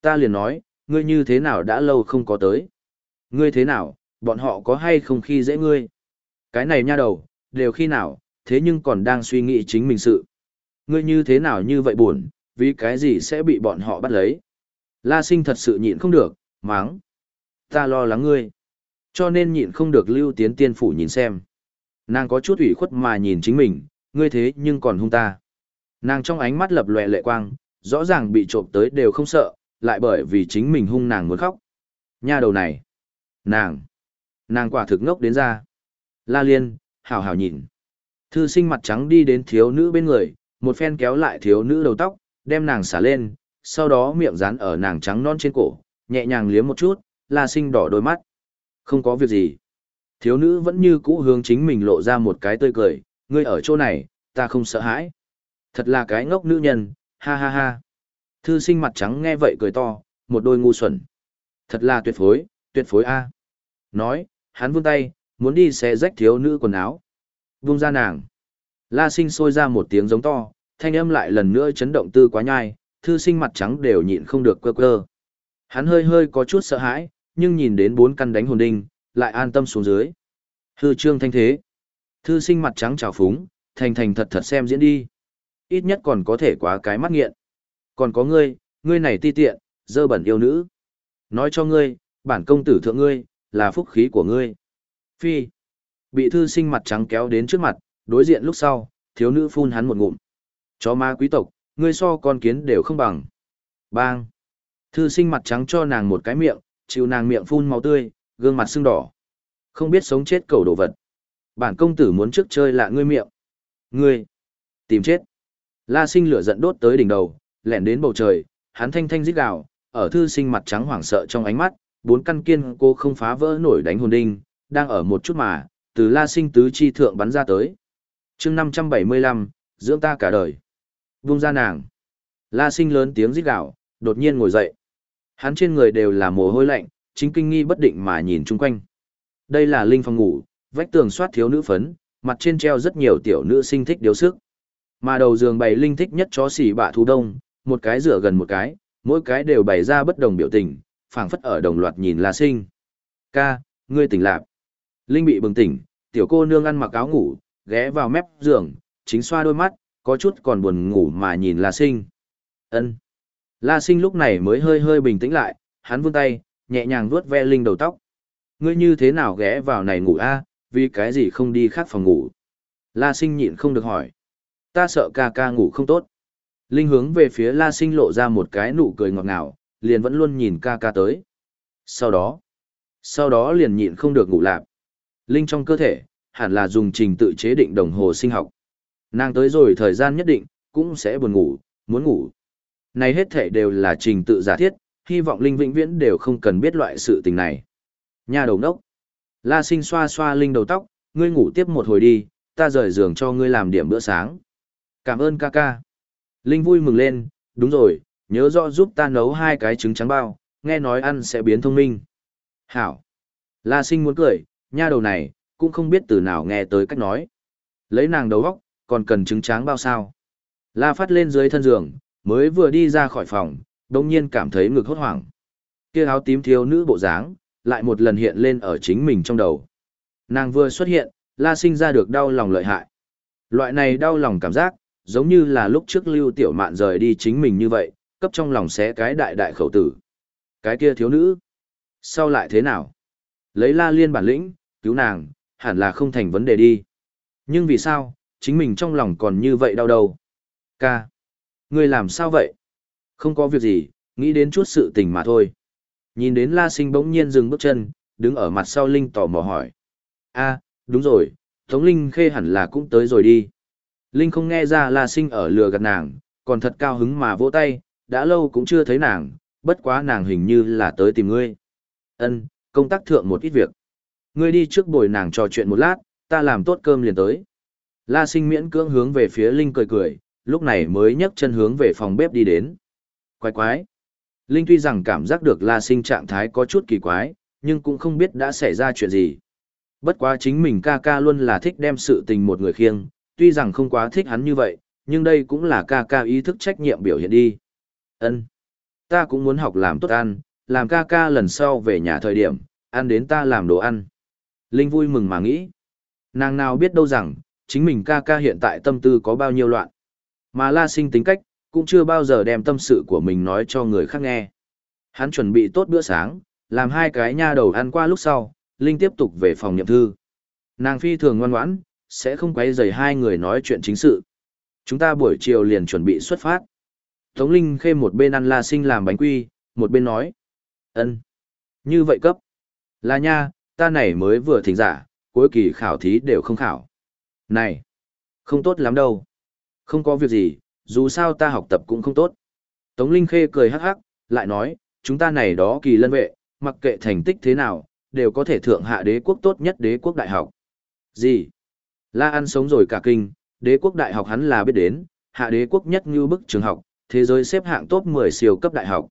Ta liền nói, ngươi như thế nào đã lâu không có tới. Ngươi thế nào, bọn họ có hay không khi dễ ngươi. Cái này nha đầu, đều khi nào, thế nhưng còn đang suy nghĩ chính mình sự. Ngươi như thế nào như vậy buồn, vì cái gì sẽ bị bọn họ bắt lấy. La sinh thật sự nhịn không được, máng. Ta lo lắng ngươi. Cho nên nhịn không được lưu tiến tiên phủ nhìn xem. Nàng có chút ủy khuất mà nhìn chính mình, ngươi thế nhưng còn hung ta. Nàng trong ánh mắt lập lòe lệ quang, rõ ràng bị trộm tới đều không sợ, lại bởi vì chính mình hung nàng muốn khóc. Nha đầu này. Nàng. Nàng quả thực ngốc đến ra. La liên, hào hào nhìn. Thư sinh mặt trắng đi đến thiếu nữ bên người, một phen kéo lại thiếu nữ đầu tóc, đem nàng xả lên, sau đó miệng dán ở nàng trắng non trên cổ, nhẹ nhàng liếm một chút, la sinh đỏ đôi mắt. Không có việc gì. Thiếu nữ vẫn như cũ hướng chính mình lộ ra một cái tươi cười, ngươi ở chỗ này, ta không sợ hãi. Thật là cái ngốc nữ nhân, ha ha ha. Thư sinh mặt trắng nghe vậy cười to, một đôi ngu xuẩn. Thật là tuyệt phối, tuyệt phối a. Nói, hắn vươn tay, muốn đi xé rách thiếu nữ quần áo. Vung ra nàng. La sinh sôi ra một tiếng giống to, thanh âm lại lần nữa chấn động tư quá nhai, thư sinh mặt trắng đều nhịn không được quơ quơ. Hắn hơi hơi có chút sợ hãi, nhưng nhìn đến bốn căn đánh hồn đinh, lại an tâm xuống dưới. Hư trương thanh thế. Thư sinh mặt trắng trào phúng, thành thành thật thật xem diễn đi. Ít nhất còn có thể quá cái mắt nghiện. Còn có ngươi, ngươi này ti tiện, dơ bẩn yêu nữ. Nói cho ngươi, bản công tử thượng ngươi, là phúc khí của ngươi. Phi. Bị thư sinh mặt trắng kéo đến trước mặt, đối diện lúc sau, thiếu nữ phun hắn một ngụm. Chó ma quý tộc, ngươi so con kiến đều không bằng. Bang. Thư sinh mặt trắng cho nàng một cái miệng, chịu nàng miệng phun máu tươi, gương mặt sưng đỏ. Không biết sống chết cầu đồ vật. Bản công tử muốn trước chơi lạ ngươi miệng. Ngươi. Tìm chết. La sinh lửa giận đốt tới đỉnh đầu, lẹn đến bầu trời, hắn thanh thanh rít gào, ở thư sinh mặt trắng hoảng sợ trong ánh mắt, bốn căn kiên cô không phá vỡ nổi đánh hồn đinh, đang ở một chút mà, từ la sinh tứ chi thượng bắn ra tới. chương 575, dưỡng ta cả đời. Vung ra nàng. La sinh lớn tiếng rít gào, đột nhiên ngồi dậy. Hắn trên người đều là mồ hôi lạnh, chính kinh nghi bất định mà nhìn chung quanh. Đây là linh phòng ngủ, vách tường soát thiếu nữ phấn, mặt trên treo rất nhiều tiểu nữ sinh thích điều sức. Mà đầu giường bày linh thích nhất chó xỉ bạ thú đông, một cái rửa gần một cái, mỗi cái đều bày ra bất đồng biểu tình, phảng phất ở đồng loạt nhìn La Sinh. "Ca, ngươi tỉnh lạc." Linh bị bừng tỉnh, tiểu cô nương ăn mặc áo ngủ, ghé vào mép giường, chính xoa đôi mắt, có chút còn buồn ngủ mà nhìn La Sinh. "Ân." La Sinh lúc này mới hơi hơi bình tĩnh lại, hắn vươn tay, nhẹ nhàng vuốt ve Linh đầu tóc. "Ngươi như thế nào ghé vào này ngủ a, vì cái gì không đi khác phòng ngủ?" La Sinh nhịn không được hỏi. "Ta sợ ca ca ngủ không tốt." Linh hướng về phía La Sinh lộ ra một cái nụ cười ngọt ngào, liền vẫn luôn nhìn ca ca tới. Sau đó, sau đó liền nhịn không được ngủ lạp. Linh trong cơ thể, hẳn là dùng trình tự chế định đồng hồ sinh học. Nàng tới rồi thời gian nhất định, cũng sẽ buồn ngủ, muốn ngủ. Này hết thể đều là trình tự giả thiết, hy vọng Linh vĩnh viễn đều không cần biết loại sự tình này. Nhà đầu đốc. La sinh xoa xoa Linh đầu tóc, ngươi ngủ tiếp một hồi đi, ta rời giường cho ngươi làm điểm bữa sáng. Cảm ơn ca ca. Linh vui mừng lên, đúng rồi, nhớ rõ giúp ta nấu hai cái trứng trắng bao, nghe nói ăn sẽ biến thông minh. Hảo. La sinh muốn cười, nha đầu này, cũng không biết từ nào nghe tới cách nói. Lấy nàng đầu góc, còn cần trứng trắng bao sao. La phát lên dưới thân giường, mới vừa đi ra khỏi phòng, đồng nhiên cảm thấy ngực hốt hoảng. Kia áo tím thiếu nữ bộ dáng, lại một lần hiện lên ở chính mình trong đầu. Nàng vừa xuất hiện, la sinh ra được đau lòng lợi hại. Loại này đau lòng cảm giác, giống như là lúc trước lưu tiểu mạn rời đi chính mình như vậy, cấp trong lòng xé cái đại đại khẩu tử. Cái kia thiếu nữ, sau lại thế nào? Lấy la liên bản lĩnh, cứu nàng, hẳn là không thành vấn đề đi. Nhưng vì sao, chính mình trong lòng còn như vậy đau đầu? Ca, ngươi làm sao vậy? Không có việc gì, nghĩ đến chút sự tình mà thôi. Nhìn đến la sinh bỗng nhiên dừng bước chân, đứng ở mặt sau Linh tò mò hỏi. a đúng rồi, Tống Linh khê hẳn là cũng tới rồi đi. Linh không nghe ra La Sinh ở lừa gạt nàng, còn thật cao hứng mà vỗ tay, đã lâu cũng chưa thấy nàng, bất quá nàng hình như là tới tìm ngươi. Ân, công tác thượng một ít việc. Ngươi đi trước bồi nàng trò chuyện một lát, ta làm tốt cơm liền tới. La Sinh miễn cưỡng hướng về phía Linh cười cười, lúc này mới nhấc chân hướng về phòng bếp đi đến. Quái quái. Linh tuy rằng cảm giác được La Sinh trạng thái có chút kỳ quái, nhưng cũng không biết đã xảy ra chuyện gì. Bất quá chính mình ca ca luôn là thích đem sự tình một người khiêng, tuy rằng không quá thích hắn như vậy, nhưng đây cũng là ca ca ý thức trách nhiệm biểu hiện đi. Ân, Ta cũng muốn học làm tốt ăn, làm ca ca lần sau về nhà thời điểm, ăn đến ta làm đồ ăn. Linh vui mừng mà nghĩ. Nàng nào biết đâu rằng, chính mình ca ca hiện tại tâm tư có bao nhiêu loạn. Mà la sinh tính cách, cũng chưa bao giờ đem tâm sự của mình nói cho người khác nghe. Hắn chuẩn bị tốt bữa sáng, làm hai cái nha đầu ăn qua lúc sau, Linh tiếp tục về phòng nhậm thư. Nàng phi thường ngoan ngoãn, sẽ không quấy rầy hai người nói chuyện chính sự. Chúng ta buổi chiều liền chuẩn bị xuất phát. Tống Linh khê một bên ăn la sinh làm bánh quy, một bên nói. ân Như vậy cấp. Là nha, ta này mới vừa thỉnh giả, cuối kỳ khảo thí đều không khảo. Này, không tốt lắm đâu. Không có việc gì, dù sao ta học tập cũng không tốt. Tống Linh khê cười hắc hắc, lại nói, chúng ta này đó kỳ lân vệ, mặc kệ thành tích thế nào, đều có thể thượng hạ đế quốc tốt nhất đế quốc đại học. Gì? La An sống rồi cả kinh, đế quốc đại học hắn là biết đến, hạ đế quốc nhất như bức trường học, thế giới xếp hạng top 10 siêu cấp đại học.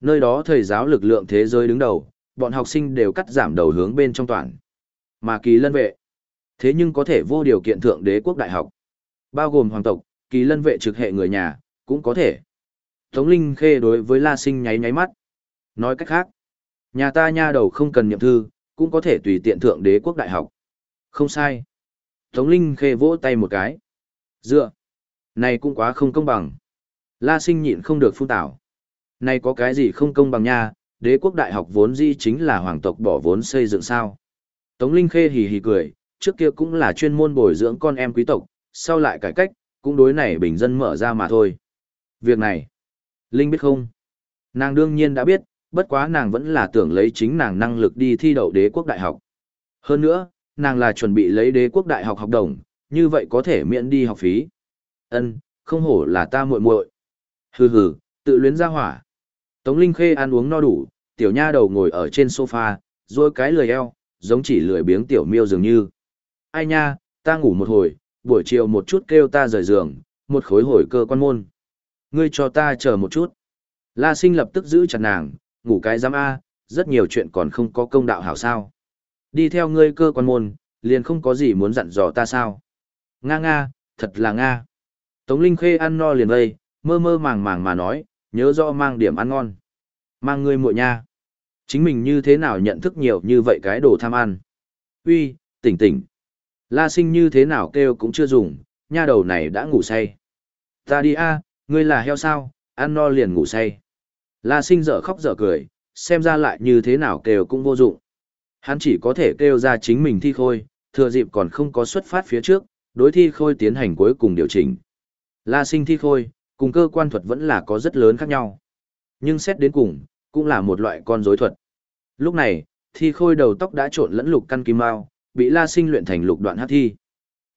Nơi đó thầy giáo lực lượng thế giới đứng đầu, bọn học sinh đều cắt giảm đầu hướng bên trong toàn. Mà kỳ lân vệ, thế nhưng có thể vô điều kiện thượng đế quốc đại học. Bao gồm hoàng tộc, kỳ lân vệ trực hệ người nhà, cũng có thể. Tống Linh Khê đối với La Sinh nháy nháy mắt. Nói cách khác, nhà ta nha đầu không cần nhậm thư, cũng có thể tùy tiện thượng đế quốc đại học. Không sai. Tống Linh khê vỗ tay một cái. Dựa. Này cũng quá không công bằng. La sinh nhịn không được phun tảo. Này có cái gì không công bằng nha, đế quốc đại học vốn di chính là hoàng tộc bỏ vốn xây dựng sao. Tống Linh khê hì hì cười, trước kia cũng là chuyên môn bồi dưỡng con em quý tộc, sau lại cải cách, cũng đối này bình dân mở ra mà thôi. Việc này, Linh biết không? Nàng đương nhiên đã biết, bất quá nàng vẫn là tưởng lấy chính nàng năng lực đi thi đậu đế quốc đại học. Hơn nữa, nàng là chuẩn bị lấy đế quốc đại học học đồng, như vậy có thể miễn đi học phí. Ân, không hổ là ta muội muội. Hừ hừ, tự luyến ra hỏa. Tống Linh Khê ăn uống no đủ, tiểu nha đầu ngồi ở trên sofa, duỗi cái lười eo, giống chỉ lười biếng tiểu miêu dường như. Ai nha, ta ngủ một hồi, buổi chiều một chút kêu ta rời giường, một khối hồi cơ quan môn. Ngươi cho ta chờ một chút. La sinh lập tức giữ chặt nàng, ngủ cái giám A, rất nhiều chuyện còn không có công đạo hảo sao. Đi theo ngươi cơ quan môn, liền không có gì muốn dặn dò ta sao. Nga nga, thật là Nga. Tống Linh Khê ăn no liền vây, mơ mơ màng màng mà nói, nhớ rõ mang điểm ăn ngon. Mang ngươi muội nha. Chính mình như thế nào nhận thức nhiều như vậy cái đồ tham ăn. Uy, tỉnh tỉnh. La sinh như thế nào kêu cũng chưa dùng, nha đầu này đã ngủ say. Ta đi a, ngươi là heo sao, ăn no liền ngủ say. La sinh dở khóc dở cười, xem ra lại như thế nào kêu cũng vô dụng. Hắn chỉ có thể kêu ra chính mình thi khôi, thừa dịp còn không có xuất phát phía trước, đối thi khôi tiến hành cuối cùng điều chỉnh. La sinh thi khôi, cùng cơ quan thuật vẫn là có rất lớn khác nhau. Nhưng xét đến cùng, cũng là một loại con rối thuật. Lúc này, thi khôi đầu tóc đã trộn lẫn lục căn kim mao, bị La Sinh luyện thành lục đoạn hắc thi.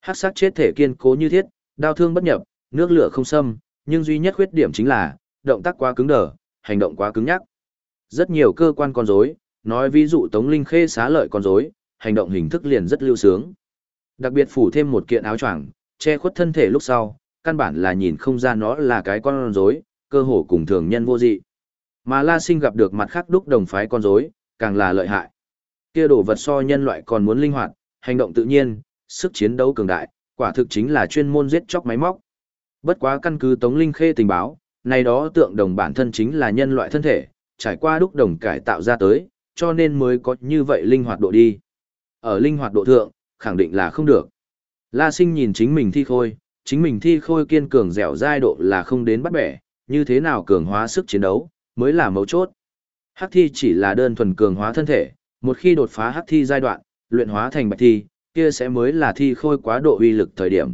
Hắc sắc chết thể kiên cố như thiết, đao thương bất nhập, nước lửa không xâm, nhưng duy nhất khuyết điểm chính là động tác quá cứng đờ, hành động quá cứng nhắc. Rất nhiều cơ quan con rối, nói ví dụ Tống Linh Khê xá lợi con rối, hành động hình thức liền rất lưu sướng. Đặc biệt phủ thêm một kiện áo choàng, che khuất thân thể lúc sau, căn bản là nhìn không ra nó là cái con rối, cơ hồ cùng thường nhân vô dị. Mà La Sinh gặp được mặt khác đúc đồng phái con rối, càng là lợi hại. Kia đồ vật so nhân loại còn muốn linh hoạt, hành động tự nhiên, sức chiến đấu cường đại, quả thực chính là chuyên môn giết chóc máy móc. Bất quá căn cứ Tống Linh Khê tình báo, này đó tượng đồng bản thân chính là nhân loại thân thể, trải qua đúc đồng cải tạo ra tới, cho nên mới có như vậy linh hoạt độ đi. Ở linh hoạt độ thượng, khẳng định là không được. La Sinh nhìn chính mình thi khôi, chính mình thi khôi kiên cường dẻo dai độ là không đến bắt bẻ, như thế nào cường hóa sức chiến đấu, mới là mấu chốt. Hắc thi chỉ là đơn thuần cường hóa thân thể, một khi đột phá hắc thi giai đoạn, luyện hóa thành bạch thi, kia sẽ mới là thi khôi quá độ uy lực thời điểm.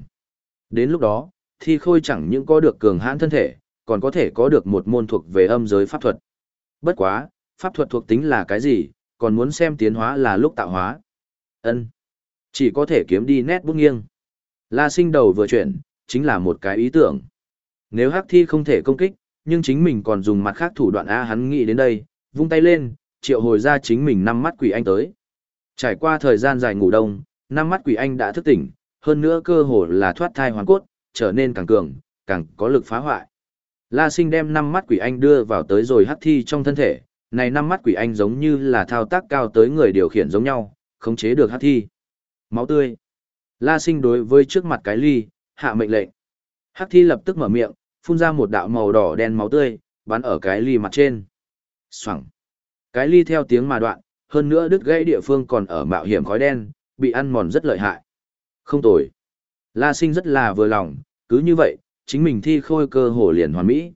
Đến lúc đó, thi khôi chẳng những có được cường hãn thân thể, còn có thể có được một môn thuộc về âm giới pháp thuật. Bất quá, pháp thuật thuộc tính là cái gì, còn muốn xem tiến hóa là lúc tạo hóa. Ân, Chỉ có thể kiếm đi nét bút nghiêng. La sinh đầu vừa chuyển, chính là một cái ý tưởng. Nếu hắc thi không thể công kích, nhưng chính mình còn dùng mặt khác thủ đoạn A hắn nghĩ đến đây, vung tay lên, triệu hồi ra chính mình năm mắt quỷ anh tới. Trải qua thời gian dài ngủ đông, năm mắt quỷ anh đã thức tỉnh, hơn nữa cơ hồ là thoát thai hoàn cốt, trở nên càng cường, càng có lực phá hoại. La sinh đem năm mắt quỷ anh đưa vào tới rồi hắc thi trong thân thể, này năm mắt quỷ anh giống như là thao tác cao tới người điều khiển giống nhau, khống chế được hắc thi. Máu tươi. La sinh đối với trước mặt cái ly, hạ mệnh lệnh. Hắc thi lập tức mở miệng, phun ra một đạo màu đỏ đen máu tươi, bắn ở cái ly mặt trên. Xoẳng. Cái ly theo tiếng mà đoạn, hơn nữa đứt gãy địa phương còn ở mạo hiểm khói đen, bị ăn mòn rất lợi hại. Không tồi. La sinh rất là vừa lòng, cứ như vậy, chính mình thi khôi cơ hồ liền hoàn mỹ.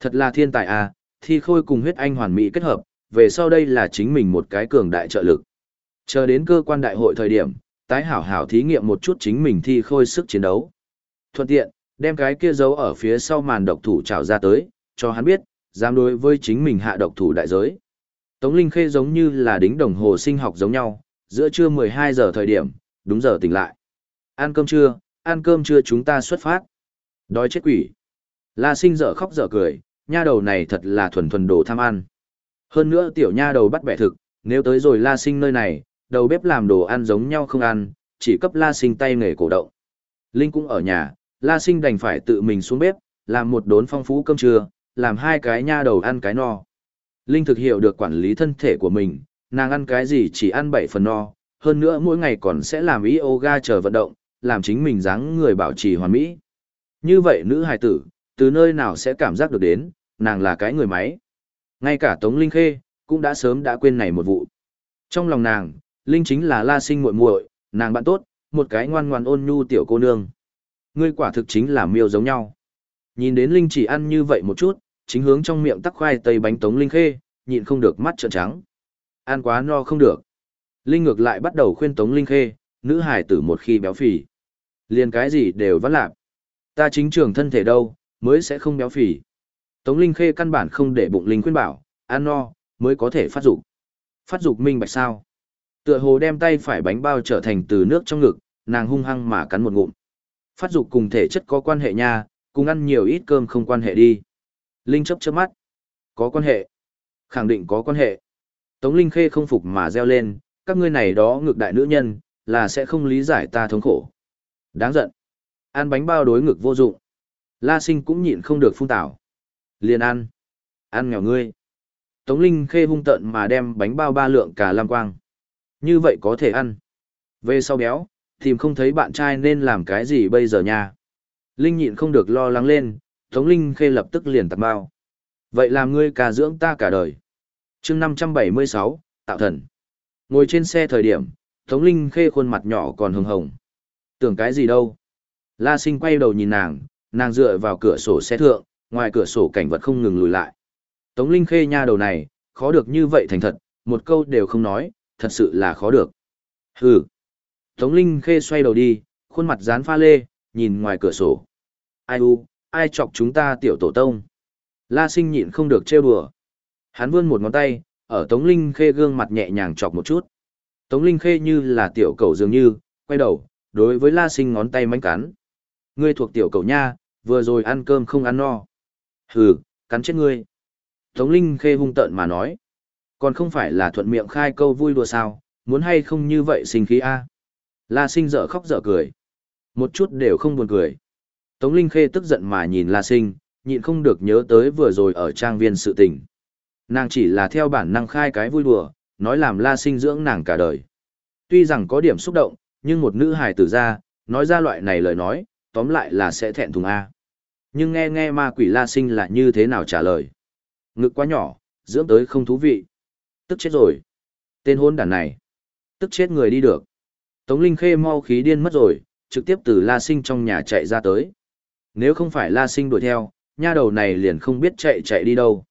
Thật là thiên tài à, thi khôi cùng huyết anh hoàn mỹ kết hợp, về sau đây là chính mình một cái cường đại trợ lực. Chờ đến cơ quan đại hội thời điểm, tái hảo hảo thí nghiệm một chút chính mình thi khôi sức chiến đấu. Thuận tiện, đem cái kia giấu ở phía sau màn độc thủ trào ra tới, cho hắn biết, dám đối với chính mình hạ độc thủ đại giới. Tống Linh Khê giống như là đính đồng hồ sinh học giống nhau, giữa trưa 12 giờ thời điểm, đúng giờ tỉnh lại. Ăn cơm trưa, ăn cơm trưa chúng ta xuất phát. Đói chết quỷ. La sinh dở khóc dở cười, nha đầu này thật là thuần thuần đồ tham ăn. Hơn nữa tiểu nha đầu bắt bẻ thực, nếu tới rồi la sinh nơi này, đầu bếp làm đồ ăn giống nhau không ăn, chỉ cấp la sinh tay nghề cổ động. Linh cũng ở nhà, la sinh đành phải tự mình xuống bếp, làm một đốn phong phú cơm trưa, làm hai cái nha đầu ăn cái no. Linh thực hiểu được quản lý thân thể của mình, nàng ăn cái gì chỉ ăn 7 phần no, hơn nữa mỗi ngày còn sẽ làm yoga chờ vận động, làm chính mình dáng người bảo trì hoàn mỹ. Như vậy nữ hài tử, từ nơi nào sẽ cảm giác được đến, nàng là cái người máy. Ngay cả Tống Linh Khê, cũng đã sớm đã quên này một vụ. Trong lòng nàng, Linh chính là la sinh muội muội, nàng bạn tốt, một cái ngoan ngoan ôn nhu tiểu cô nương. Ngươi quả thực chính là miêu giống nhau. Nhìn đến Linh chỉ ăn như vậy một chút, chính hướng trong miệng tắc khoai tây bánh Tống Linh Khê, nhịn không được mắt trợn trắng. Ăn quá no không được. Linh ngược lại bắt đầu khuyên Tống Linh Khê, nữ hài tử một khi béo phì. Liền cái gì đều vắt lạc. Ta chính trường thân thể đâu, mới sẽ không béo phì. Tống Linh Khê căn bản không để bụng Linh khuyên bảo, ăn no, mới có thể phát dục. Phát dục minh bạch sao? Tựa hồ đem tay phải bánh bao trở thành từ nước trong ngực, nàng hung hăng mà cắn một ngụm. Phát dục cùng thể chất có quan hệ nha, Cùng ăn nhiều ít cơm không quan hệ đi. Linh chấp chớp mắt. Có quan hệ. Khẳng định có quan hệ. Tống Linh Khê không phục mà reo lên, các ngươi này đó ngược đại nữ nhân, là sẽ không lý giải ta thống khổ. Đáng giận. Ăn bánh bao đối ngực vô dụng. La sinh cũng nhịn không được phun tảo. Liền ăn. Ăn nghèo ngươi. Tống Linh Khê hung tợn mà đem bánh bao ba lượng cả lam quang. Như vậy có thể ăn. Về sau béo, tìm không thấy bạn trai nên làm cái gì bây giờ nha. Linh nhịn không được lo lắng lên, Tống Linh Khê lập tức liền tạt bao. Vậy làm ngươi cả dưỡng ta cả đời. chương 576, Tạo Thần. Ngồi trên xe thời điểm, Tống Linh Khê khuôn mặt nhỏ còn hồng hồng. Tưởng cái gì đâu. La sinh quay đầu nhìn nàng, nàng dựa vào cửa sổ xe thượng, ngoài cửa sổ cảnh vật không ngừng lùi lại. Tống Linh Khê nha đầu này, khó được như vậy thành thật, một câu đều không nói, thật sự là khó được. Hừ. Tống Linh Khê xoay đầu đi, khuôn mặt dán pha lê, nhìn ngoài cửa sổ. Ai u, ai chọc chúng ta tiểu tổ tông. La sinh nhịn không được trêu đùa. Hắn vươn một ngón tay, ở Tống Linh Khê gương mặt nhẹ nhàng chọc một chút. Tống Linh Khê như là tiểu cầu dường như, quay đầu, đối với La sinh ngón tay mánh cắn. Ngươi thuộc tiểu cầu nha, vừa rồi ăn cơm không ăn no. Hừ, cắn chết ngươi. Tống Linh Khê hung tợn mà nói. Còn không phải là thuận miệng khai câu vui đùa sao, muốn hay không như vậy sinh khí a La sinh dở khóc dở cười. Một chút đều không buồn cười. Tống Linh Khê tức giận mà nhìn La sinh, nhịn không được nhớ tới vừa rồi ở trang viên sự tình. Nàng chỉ là theo bản năng khai cái vui đùa, nói làm La sinh dưỡng nàng cả đời. Tuy rằng có điểm xúc động, nhưng một nữ hài tử ra, nói ra loại này lời nói, tóm lại là sẽ thẹn thùng A. Nhưng nghe nghe ma quỷ La sinh là như thế nào trả lời. Ngực quá nhỏ, dưỡng tới không thú vị. Tức chết rồi. Tên hôn đàn này. Tức chết người đi được. Tống Linh Khê mau khí điên mất rồi, trực tiếp từ La Sinh trong nhà chạy ra tới. Nếu không phải La Sinh đuổi theo, nha đầu này liền không biết chạy chạy đi đâu.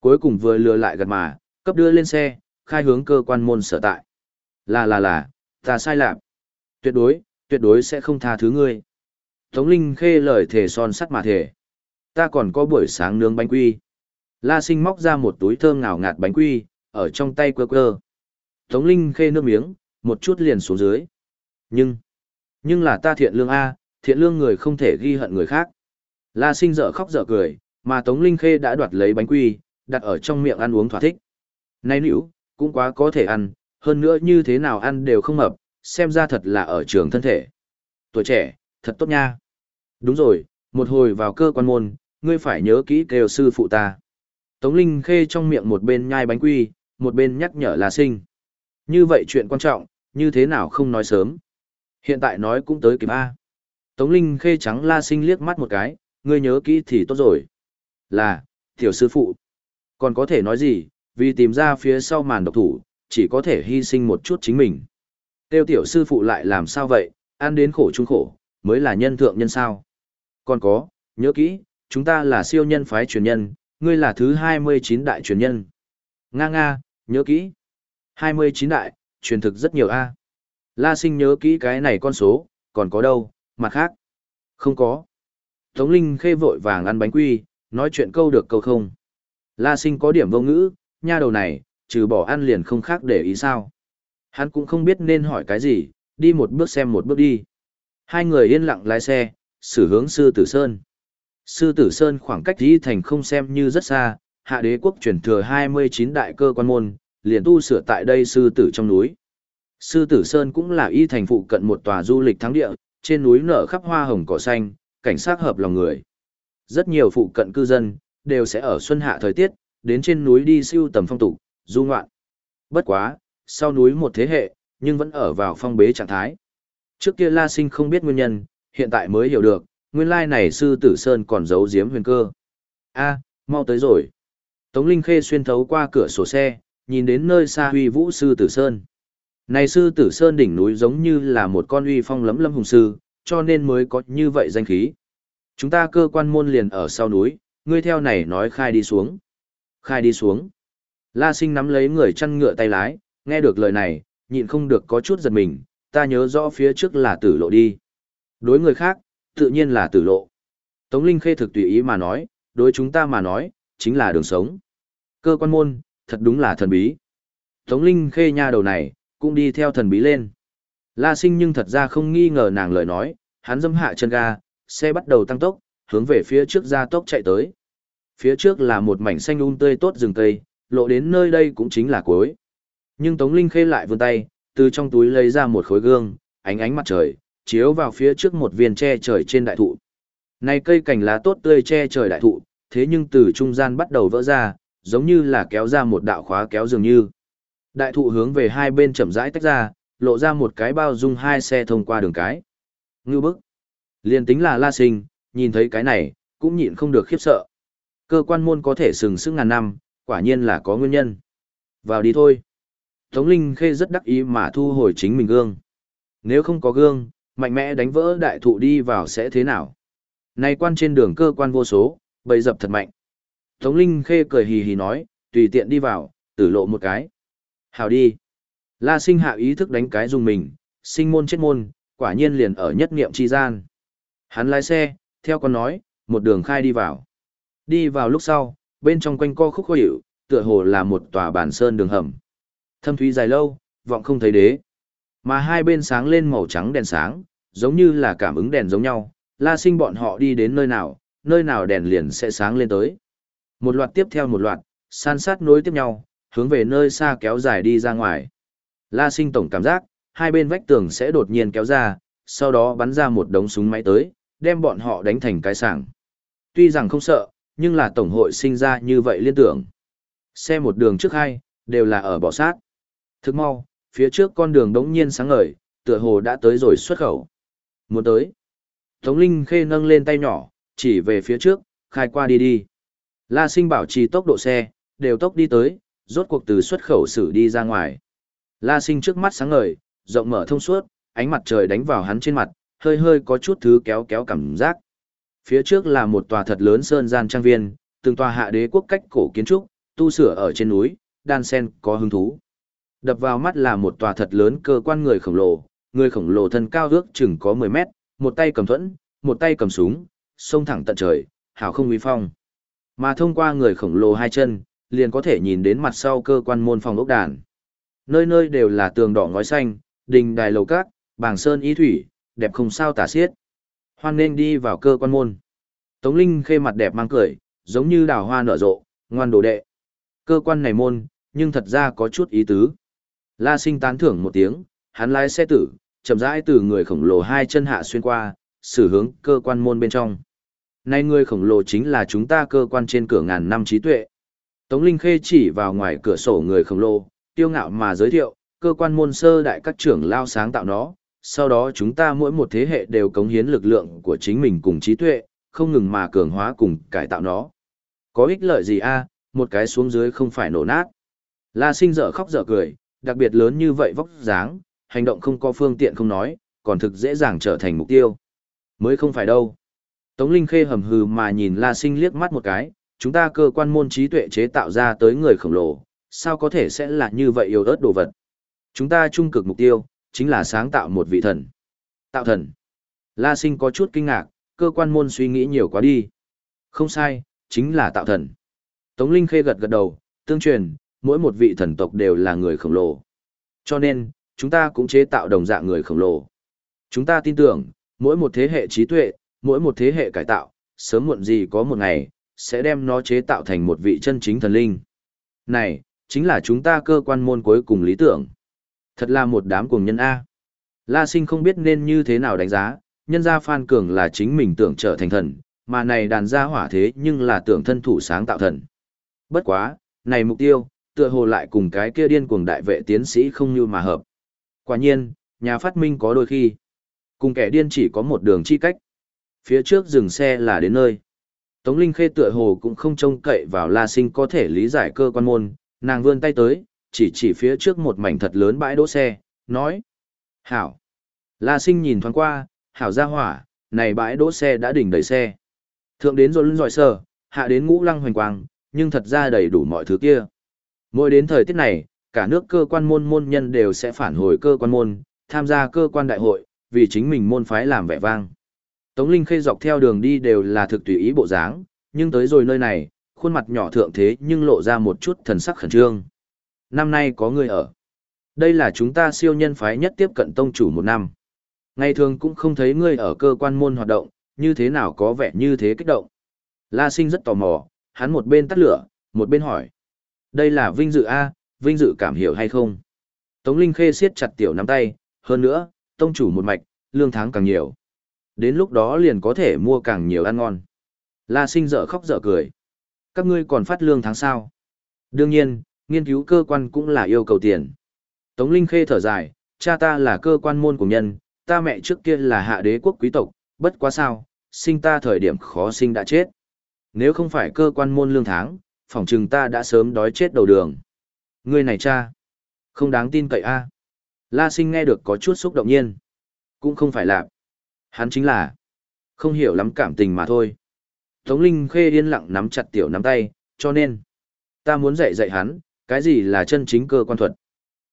Cuối cùng vừa lừa lại gật mà, cấp đưa lên xe, khai hướng cơ quan môn sở tại. Là là là, ta sai lạc. Tuyệt đối, tuyệt đối sẽ không tha thứ ngươi. Tống Linh Khê lời thể son sắt mà thể. Ta còn có buổi sáng nướng bánh quy. La sinh móc ra một túi thơm ngào ngạt bánh quy, ở trong tay quơ quơ. Tống Linh khê nước miếng, một chút liền xuống dưới. Nhưng, nhưng là ta thiện lương A, thiện lương người không thể ghi hận người khác. La sinh dở khóc dở cười, mà Tống Linh khê đã đoạt lấy bánh quy, đặt ở trong miệng ăn uống thỏa thích. Này nữ, cũng quá có thể ăn, hơn nữa như thế nào ăn đều không mập, xem ra thật là ở trường thân thể. Tuổi trẻ, thật tốt nha. Đúng rồi, một hồi vào cơ quan môn, ngươi phải nhớ kỹ kêu sư phụ ta. Tống Linh Khê trong miệng một bên nhai bánh quy, một bên nhắc nhở La Sinh. Như vậy chuyện quan trọng, như thế nào không nói sớm. Hiện tại nói cũng tới kịp A. Tống Linh Khê trắng La Sinh liếc mắt một cái, ngươi nhớ kỹ thì tốt rồi. Là, tiểu sư phụ. Còn có thể nói gì, vì tìm ra phía sau màn độc thủ, chỉ có thể hy sinh một chút chính mình. Tiêu tiểu sư phụ lại làm sao vậy, ăn đến khổ chung khổ, mới là nhân thượng nhân sao. Còn có, nhớ kỹ, chúng ta là siêu nhân phái truyền nhân, ngươi là thứ 29 đại truyền nhân. Nga nga, nhớ kỹ. 29 đại, truyền thực rất nhiều a. La sinh nhớ kỹ cái này con số, còn có đâu, mặt khác. Không có. Tống Linh khê vội vàng ăn bánh quy, nói chuyện câu được câu không. La sinh có điểm vô ngữ, nha đầu này, trừ bỏ ăn liền không khác để ý sao. Hắn cũng không biết nên hỏi cái gì, đi một bước xem một bước đi. Hai người yên lặng lái xe, xử hướng sư tử sơn. Sư Tử Sơn khoảng cách Di Thành không xem như rất xa, hạ đế quốc chuyển thừa 29 đại cơ quan môn, liền tu sửa tại đây Sư Tử trong núi. Sư Tử Sơn cũng là y thành phụ cận một tòa du lịch thắng địa, trên núi nở khắp hoa hồng cỏ xanh, cảnh sát hợp lòng người. Rất nhiều phụ cận cư dân, đều sẽ ở xuân hạ thời tiết, đến trên núi đi siêu tầm phong tục, du ngoạn. Bất quá, sau núi một thế hệ, nhưng vẫn ở vào phong bế trạng thái. Trước kia La Sinh không biết nguyên nhân, hiện tại mới hiểu được, nguyên lai này sư tử sơn còn giấu giếm huyền cơ. a mau tới rồi. Tống Linh Khê xuyên thấu qua cửa sổ xe, nhìn đến nơi xa huy vũ sư tử sơn. Này sư tử sơn đỉnh núi giống như là một con uy phong lấm lâm hùng sư, cho nên mới có như vậy danh khí. Chúng ta cơ quan môn liền ở sau núi, ngươi theo này nói khai đi xuống. Khai đi xuống. La sinh nắm lấy người chăn ngựa tay lái, nghe được lời này, nhịn không được có chút giật mình, ta nhớ rõ phía trước là tử lộ đi. Đối người khác, tự nhiên là tử lộ. Tống Linh Khê thực tùy ý mà nói, đối chúng ta mà nói, chính là đường sống. Cơ quan môn, thật đúng là thần bí. Tống Linh Khê nha đầu này, cũng đi theo thần bí lên. La sinh nhưng thật ra không nghi ngờ nàng lời nói, hắn dâm hạ chân ga, xe bắt đầu tăng tốc, hướng về phía trước ra tốc chạy tới. Phía trước là một mảnh xanh um tươi tốt rừng cây, lộ đến nơi đây cũng chính là cuối. Nhưng Tống Linh Khê lại vươn tay, từ trong túi lấy ra một khối gương, ánh ánh mặt trời, chiếu vào phía trước một viên tre trời trên đại thụ. Này cây cành lá tốt tươi che trời đại thụ, thế nhưng từ trung gian bắt đầu vỡ ra, giống như là kéo ra một đạo khóa kéo dường như. Đại thụ hướng về hai bên chậm rãi tách ra, lộ ra một cái bao dung hai xe thông qua đường cái. Ngư bức. Liên tính là la sinh, nhìn thấy cái này, cũng nhịn không được khiếp sợ. Cơ quan môn có thể sừng sững ngàn năm, quả nhiên là có nguyên nhân. Vào đi thôi. Tống Linh Khê rất đắc ý mà thu hồi chính mình gương. Nếu không có gương, mạnh mẽ đánh vỡ đại thụ đi vào sẽ thế nào? Này quan trên đường cơ quan vô số, bầy dập thật mạnh. Tống Linh Khê cười hì hì nói, tùy tiện đi vào, tử lộ một cái. Hào đi. La sinh hạ ý thức đánh cái dùng mình, sinh môn chết môn, quả nhiên liền ở nhất niệm chi gian. Hắn lái xe, theo con nói, một đường khai đi vào. Đi vào lúc sau, bên trong quanh co khúc khó hiểu, tựa hồ là một tòa bản sơn đường hầm. Thâm thúy dài lâu, vọng không thấy đế. Mà hai bên sáng lên màu trắng đèn sáng, giống như là cảm ứng đèn giống nhau, la sinh bọn họ đi đến nơi nào, nơi nào đèn liền sẽ sáng lên tới. Một loạt tiếp theo một loạt, san sát nối tiếp nhau, hướng về nơi xa kéo dài đi ra ngoài. La sinh tổng cảm giác, hai bên vách tường sẽ đột nhiên kéo ra, sau đó bắn ra một đống súng máy tới, đem bọn họ đánh thành cái sảng. Tuy rằng không sợ, nhưng là tổng hội sinh ra như vậy liên tưởng. Xe một đường trước hai, đều là ở bỏ sát. Thức mau, phía trước con đường đống nhiên sáng ngời, tựa hồ đã tới rồi xuất khẩu. Muốn tới. Tống Linh Khê nâng lên tay nhỏ, chỉ về phía trước, khai qua đi đi. La sinh bảo trì tốc độ xe, đều tốc đi tới, rốt cuộc từ xuất khẩu xử đi ra ngoài. La sinh trước mắt sáng ngời, rộng mở thông suốt, ánh mặt trời đánh vào hắn trên mặt, hơi hơi có chút thứ kéo kéo cảm giác. Phía trước là một tòa thật lớn sơn gian trang viên, từng tòa hạ đế quốc cách cổ kiến trúc, tu sửa ở trên núi, đan sen có hứng thú. Đập vào mắt là một tòa thật lớn cơ quan người khổng lồ, người khổng lồ thân cao ước chừng có 10 mét, một tay cầm thuẫn, một tay cầm súng, xông thẳng tận trời, hảo không uy phong. Mà thông qua người khổng lồ hai chân, liền có thể nhìn đến mặt sau cơ quan môn phòng ốc đàn. Nơi nơi đều là tường đỏ ngói xanh, đình đài lầu cát, bảng sơn ý thủy, đẹp không sao tả xiết. Hoan nên đi vào cơ quan môn. Tống Linh khê mặt đẹp mang cười, giống như đào hoa nở rộ, ngoan đồ đệ. Cơ quan này môn, nhưng thật ra có chút ý tứ. La sinh tán thưởng một tiếng, hắn lái xe tử, chậm rãi từ người khổng lồ hai chân hạ xuyên qua, xử hướng cơ quan môn bên trong. Nay người khổng lồ chính là chúng ta cơ quan trên cửa ngàn năm trí tuệ. Tống Linh Khê chỉ vào ngoài cửa sổ người khổng lồ, tiêu ngạo mà giới thiệu, cơ quan môn sơ đại các trưởng lao sáng tạo nó, sau đó chúng ta mỗi một thế hệ đều cống hiến lực lượng của chính mình cùng trí tuệ, không ngừng mà cường hóa cùng cải tạo nó. Có ích lợi gì a? một cái xuống dưới không phải nổ nát. La sinh dở khóc dở cười, đặc biệt lớn như vậy vóc dáng, hành động không có phương tiện không nói, còn thực dễ dàng trở thành mục tiêu. Mới không phải đâu. Tống Linh Khê hầm hừ mà nhìn La Sinh liếc mắt một cái, chúng ta cơ quan môn trí tuệ chế tạo ra tới người khổng lồ, sao có thể sẽ là như vậy yếu ớt đồ vật. Chúng ta trung cực mục tiêu, chính là sáng tạo một vị thần. Tạo thần. La Sinh có chút kinh ngạc, cơ quan môn suy nghĩ nhiều quá đi. Không sai, chính là tạo thần. Tống Linh Khê gật gật đầu, tương truyền, mỗi một vị thần tộc đều là người khổng lồ. Cho nên, chúng ta cũng chế tạo đồng dạng người khổng lồ. Chúng ta tin tưởng, mỗi một thế hệ trí tuệ, mỗi một thế hệ cải tạo, sớm muộn gì có một ngày, sẽ đem nó chế tạo thành một vị chân chính thần linh. Này, chính là chúng ta cơ quan môn cuối cùng lý tưởng. Thật là một đám cuồng nhân A. La sinh không biết nên như thế nào đánh giá, nhân gia Phan Cường là chính mình tưởng trở thành thần, mà này đàn gia hỏa thế nhưng là tưởng thân thủ sáng tạo thần. Bất quá, này mục tiêu, tựa hồ lại cùng cái kia điên cuồng đại vệ tiến sĩ không như mà hợp. Quả nhiên, nhà phát minh có đôi khi, cùng kẻ điên chỉ có một đường chi cách. Phía trước dừng xe là đến nơi. Tống Linh Khê tựa hồ cũng không trông cậy vào La Sinh có thể lý giải cơ quan môn, nàng vươn tay tới, chỉ chỉ phía trước một mảnh thật lớn bãi đỗ xe, nói. Hảo. La Sinh nhìn thoáng qua, Hảo ra hỏa, này bãi đỗ xe đã đỉnh đầy xe. Thượng đến rồi lưng giỏi sờ, hạ đến ngũ lăng hoành quang, nhưng thật ra đầy đủ mọi thứ kia. Mỗi đến thời tiết này, cả nước cơ quan môn môn nhân đều sẽ phản hồi cơ quan môn, tham gia cơ quan đại hội, vì chính mình môn phái làm vẻ vang. Tống Linh Khê dọc theo đường đi đều là thực tùy ý bộ dáng, nhưng tới rồi nơi này, khuôn mặt nhỏ thượng thế nhưng lộ ra một chút thần sắc khẩn trương. Năm nay có người ở. Đây là chúng ta siêu nhân phái nhất tiếp cận tông chủ một năm. Ngày thường cũng không thấy ngươi ở cơ quan môn hoạt động, như thế nào có vẻ như thế kích động. La sinh rất tò mò, hắn một bên tắt lửa, một bên hỏi. Đây là vinh dự A, vinh dự cảm hiểu hay không? Tống Linh Khê siết chặt tiểu nắm tay, hơn nữa, tông chủ một mạch, lương tháng càng nhiều. Đến lúc đó liền có thể mua càng nhiều ăn ngon. La sinh dở khóc dở cười. Các ngươi còn phát lương tháng sao? Đương nhiên, nghiên cứu cơ quan cũng là yêu cầu tiền. Tống Linh Khê thở dài, cha ta là cơ quan môn của nhân, ta mẹ trước kia là hạ đế quốc quý tộc, bất quá sao, sinh ta thời điểm khó sinh đã chết. Nếu không phải cơ quan môn lương tháng, phỏng chừng ta đã sớm đói chết đầu đường. Ngươi này cha, không đáng tin cậy a. La sinh nghe được có chút xúc động nhiên. Cũng không phải là, hắn chính là, không hiểu lắm cảm tình mà thôi. Tống Linh Khê yên lặng nắm chặt tiểu nắm tay, cho nên, ta muốn dạy dạy hắn, cái gì là chân chính cơ quan thuật.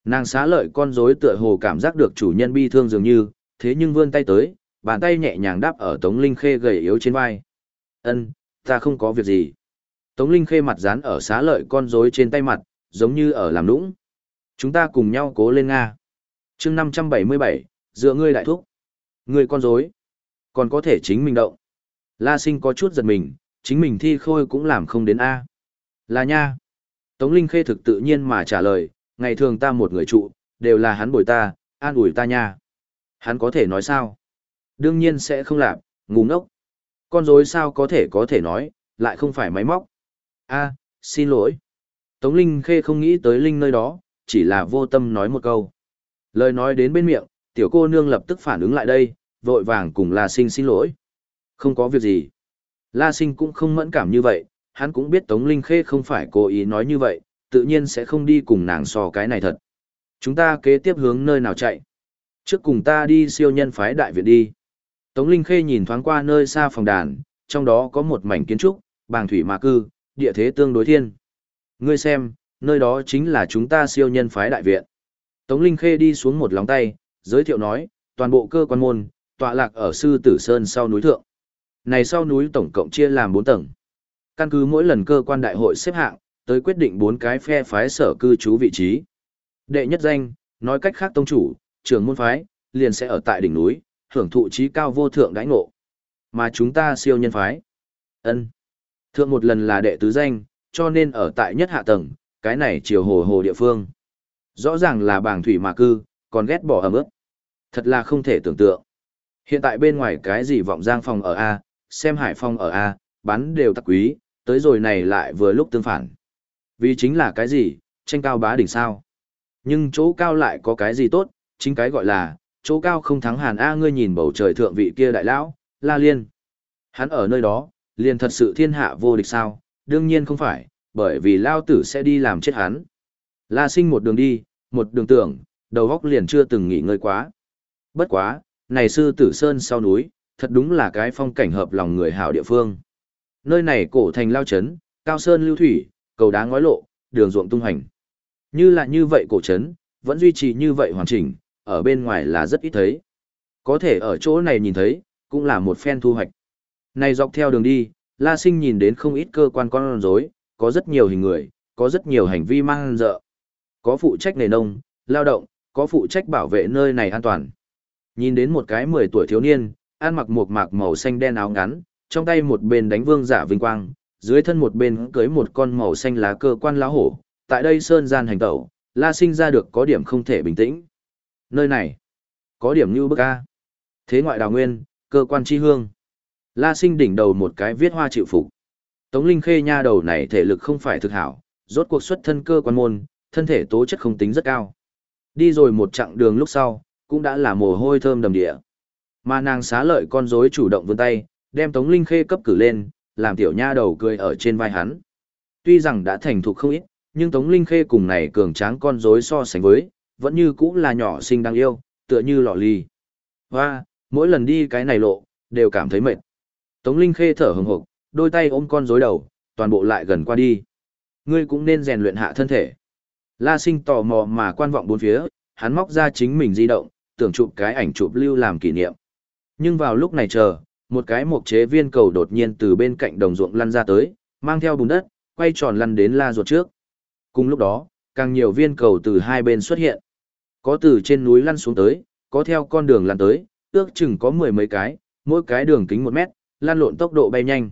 Nàng xá lợi con rối tựa hồ cảm giác được chủ nhân bi thương dường như, thế nhưng vươn tay tới, bàn tay nhẹ nhàng đáp ở Tống Linh Khê gầy yếu trên vai. Ân, ta không có việc gì. Tống Linh Khê mặt dán ở xá lợi con rối trên tay mặt, giống như ở làm nũng. Chúng ta cùng nhau cố lên Nga. chương 577, dựa ngươi đại thúc. Ngươi con rối còn có thể chính mình động. La sinh có chút giật mình, chính mình thi khôi cũng làm không đến A. Là nha. Tống Linh Khê thực tự nhiên mà trả lời, ngày thường ta một người trụ, đều là hắn bồi ta, an ủi ta nha. Hắn có thể nói sao? Đương nhiên sẽ không làm, ngu ngốc. Con rối sao có thể có thể nói, lại không phải máy móc. A, xin lỗi. Tống Linh Khê không nghĩ tới Linh nơi đó, chỉ là vô tâm nói một câu. Lời nói đến bên miệng, tiểu cô nương lập tức phản ứng lại đây, vội vàng cùng La Sinh xin lỗi. Không có việc gì. La Sinh cũng không mẫn cảm như vậy, hắn cũng biết Tống Linh Khê không phải cố ý nói như vậy, tự nhiên sẽ không đi cùng nàng so cái này thật. Chúng ta kế tiếp hướng nơi nào chạy? Trước cùng ta đi siêu nhân phái đại viện đi. Tống Linh Khê nhìn thoáng qua nơi xa phòng đàn, trong đó có một mảnh kiến trúc, bàng thủy mà cư, địa thế tương đối thiên. Ngươi xem, nơi đó chính là chúng ta siêu nhân phái đại viện. Tống Linh Khê đi xuống một lòng tay, giới thiệu nói, toàn bộ cơ quan môn, tọa lạc ở sư tử sơn sau núi thượng. Này sau núi tổng cộng chia làm 4 tầng. Căn cứ mỗi lần cơ quan đại hội xếp hạng, tới quyết định bốn cái phe phái sở cư trú vị trí. Đệ nhất danh, nói cách khác tông chủ, trưởng môn phái, liền sẽ ở tại đỉnh núi, hưởng thụ trí cao vô thượng đãi ngộ. Mà chúng ta siêu nhân phái. ân Thượng một lần là đệ tứ danh, cho nên ở tại nhất hạ tầng, cái này chiều hồ hồ địa phương. Rõ ràng là bảng thủy mà cư, còn ghét bỏ ẩm ướt. Thật là không thể tưởng tượng. Hiện tại bên ngoài cái gì vọng giang phòng ở A, xem hải phong ở A, bán đều tắc quý, tới rồi này lại vừa lúc tương phản. Vì chính là cái gì, tranh cao bá đỉnh sao. Nhưng chỗ cao lại có cái gì tốt, chính cái gọi là, chỗ cao không thắng hàn A ngươi nhìn bầu trời thượng vị kia đại lão, la liên. Hắn ở nơi đó, liền thật sự thiên hạ vô địch sao, đương nhiên không phải, bởi vì lao tử sẽ đi làm chết hắn. La sinh một đường đi, một đường tưởng, đầu góc liền chưa từng nghỉ ngơi quá. Bất quá, này sư tử sơn sau núi, thật đúng là cái phong cảnh hợp lòng người hảo địa phương. Nơi này cổ thành lao chấn, cao sơn lưu thủy, cầu đá ngói lộ, đường ruộng tung hành. Như là như vậy cổ trấn, vẫn duy trì như vậy hoàn chỉnh, ở bên ngoài là rất ít thấy. Có thể ở chỗ này nhìn thấy, cũng là một phen thu hoạch. Này dọc theo đường đi, La Sinh nhìn đến không ít cơ quan con rối, có rất nhiều hình người, có rất nhiều hành vi mang dợ. Có phụ trách nền nông, lao động, có phụ trách bảo vệ nơi này an toàn. Nhìn đến một cái 10 tuổi thiếu niên, ăn mặc một mạc màu xanh đen áo ngắn, trong tay một bên đánh vương giả vinh quang, dưới thân một bên cưới một con màu xanh lá cơ quan lá hổ. Tại đây sơn gian hành tẩu, La Sinh ra được có điểm không thể bình tĩnh. Nơi này, có điểm như bức A. Thế ngoại đào nguyên, cơ quan chi hương. La Sinh đỉnh đầu một cái viết hoa chịu phục. Tống Linh Khê nha đầu này thể lực không phải thực hảo, rốt cuộc xuất thân cơ quan môn, thân thể tố chất không tính rất cao. Đi rồi một chặng đường lúc sau, cũng đã là mồ hôi thơm đầm địa. Mà nàng xá lợi con rối chủ động vươn tay, đem Tống Linh Khê cấp cử lên, làm tiểu nha đầu cười ở trên vai hắn. Tuy rằng đã thành thục không ít, nhưng Tống Linh Khê cùng này cường tráng con rối so sánh với, vẫn như cũng là nhỏ xinh đáng yêu, tựa như lọ ly. Và, mỗi lần đi cái này lộ, đều cảm thấy mệt. Tống Linh Khê thở hừng hực, đôi tay ôm con rối đầu, toàn bộ lại gần qua đi. Ngươi cũng nên rèn luyện hạ thân thể. La Sinh tò mò mà quan vọng bốn phía, hắn móc ra chính mình di động, tưởng chụp cái ảnh chụp lưu làm kỷ niệm. Nhưng vào lúc này chờ, một cái mộc chế viên cầu đột nhiên từ bên cạnh đồng ruộng lăn ra tới, mang theo bùn đất, quay tròn lăn đến la ruột trước. Cùng lúc đó, càng nhiều viên cầu từ hai bên xuất hiện. Có từ trên núi lăn xuống tới, có theo con đường lăn tới, ước chừng có mười mấy cái, mỗi cái đường kính một mét, lan lộn tốc độ bay nhanh.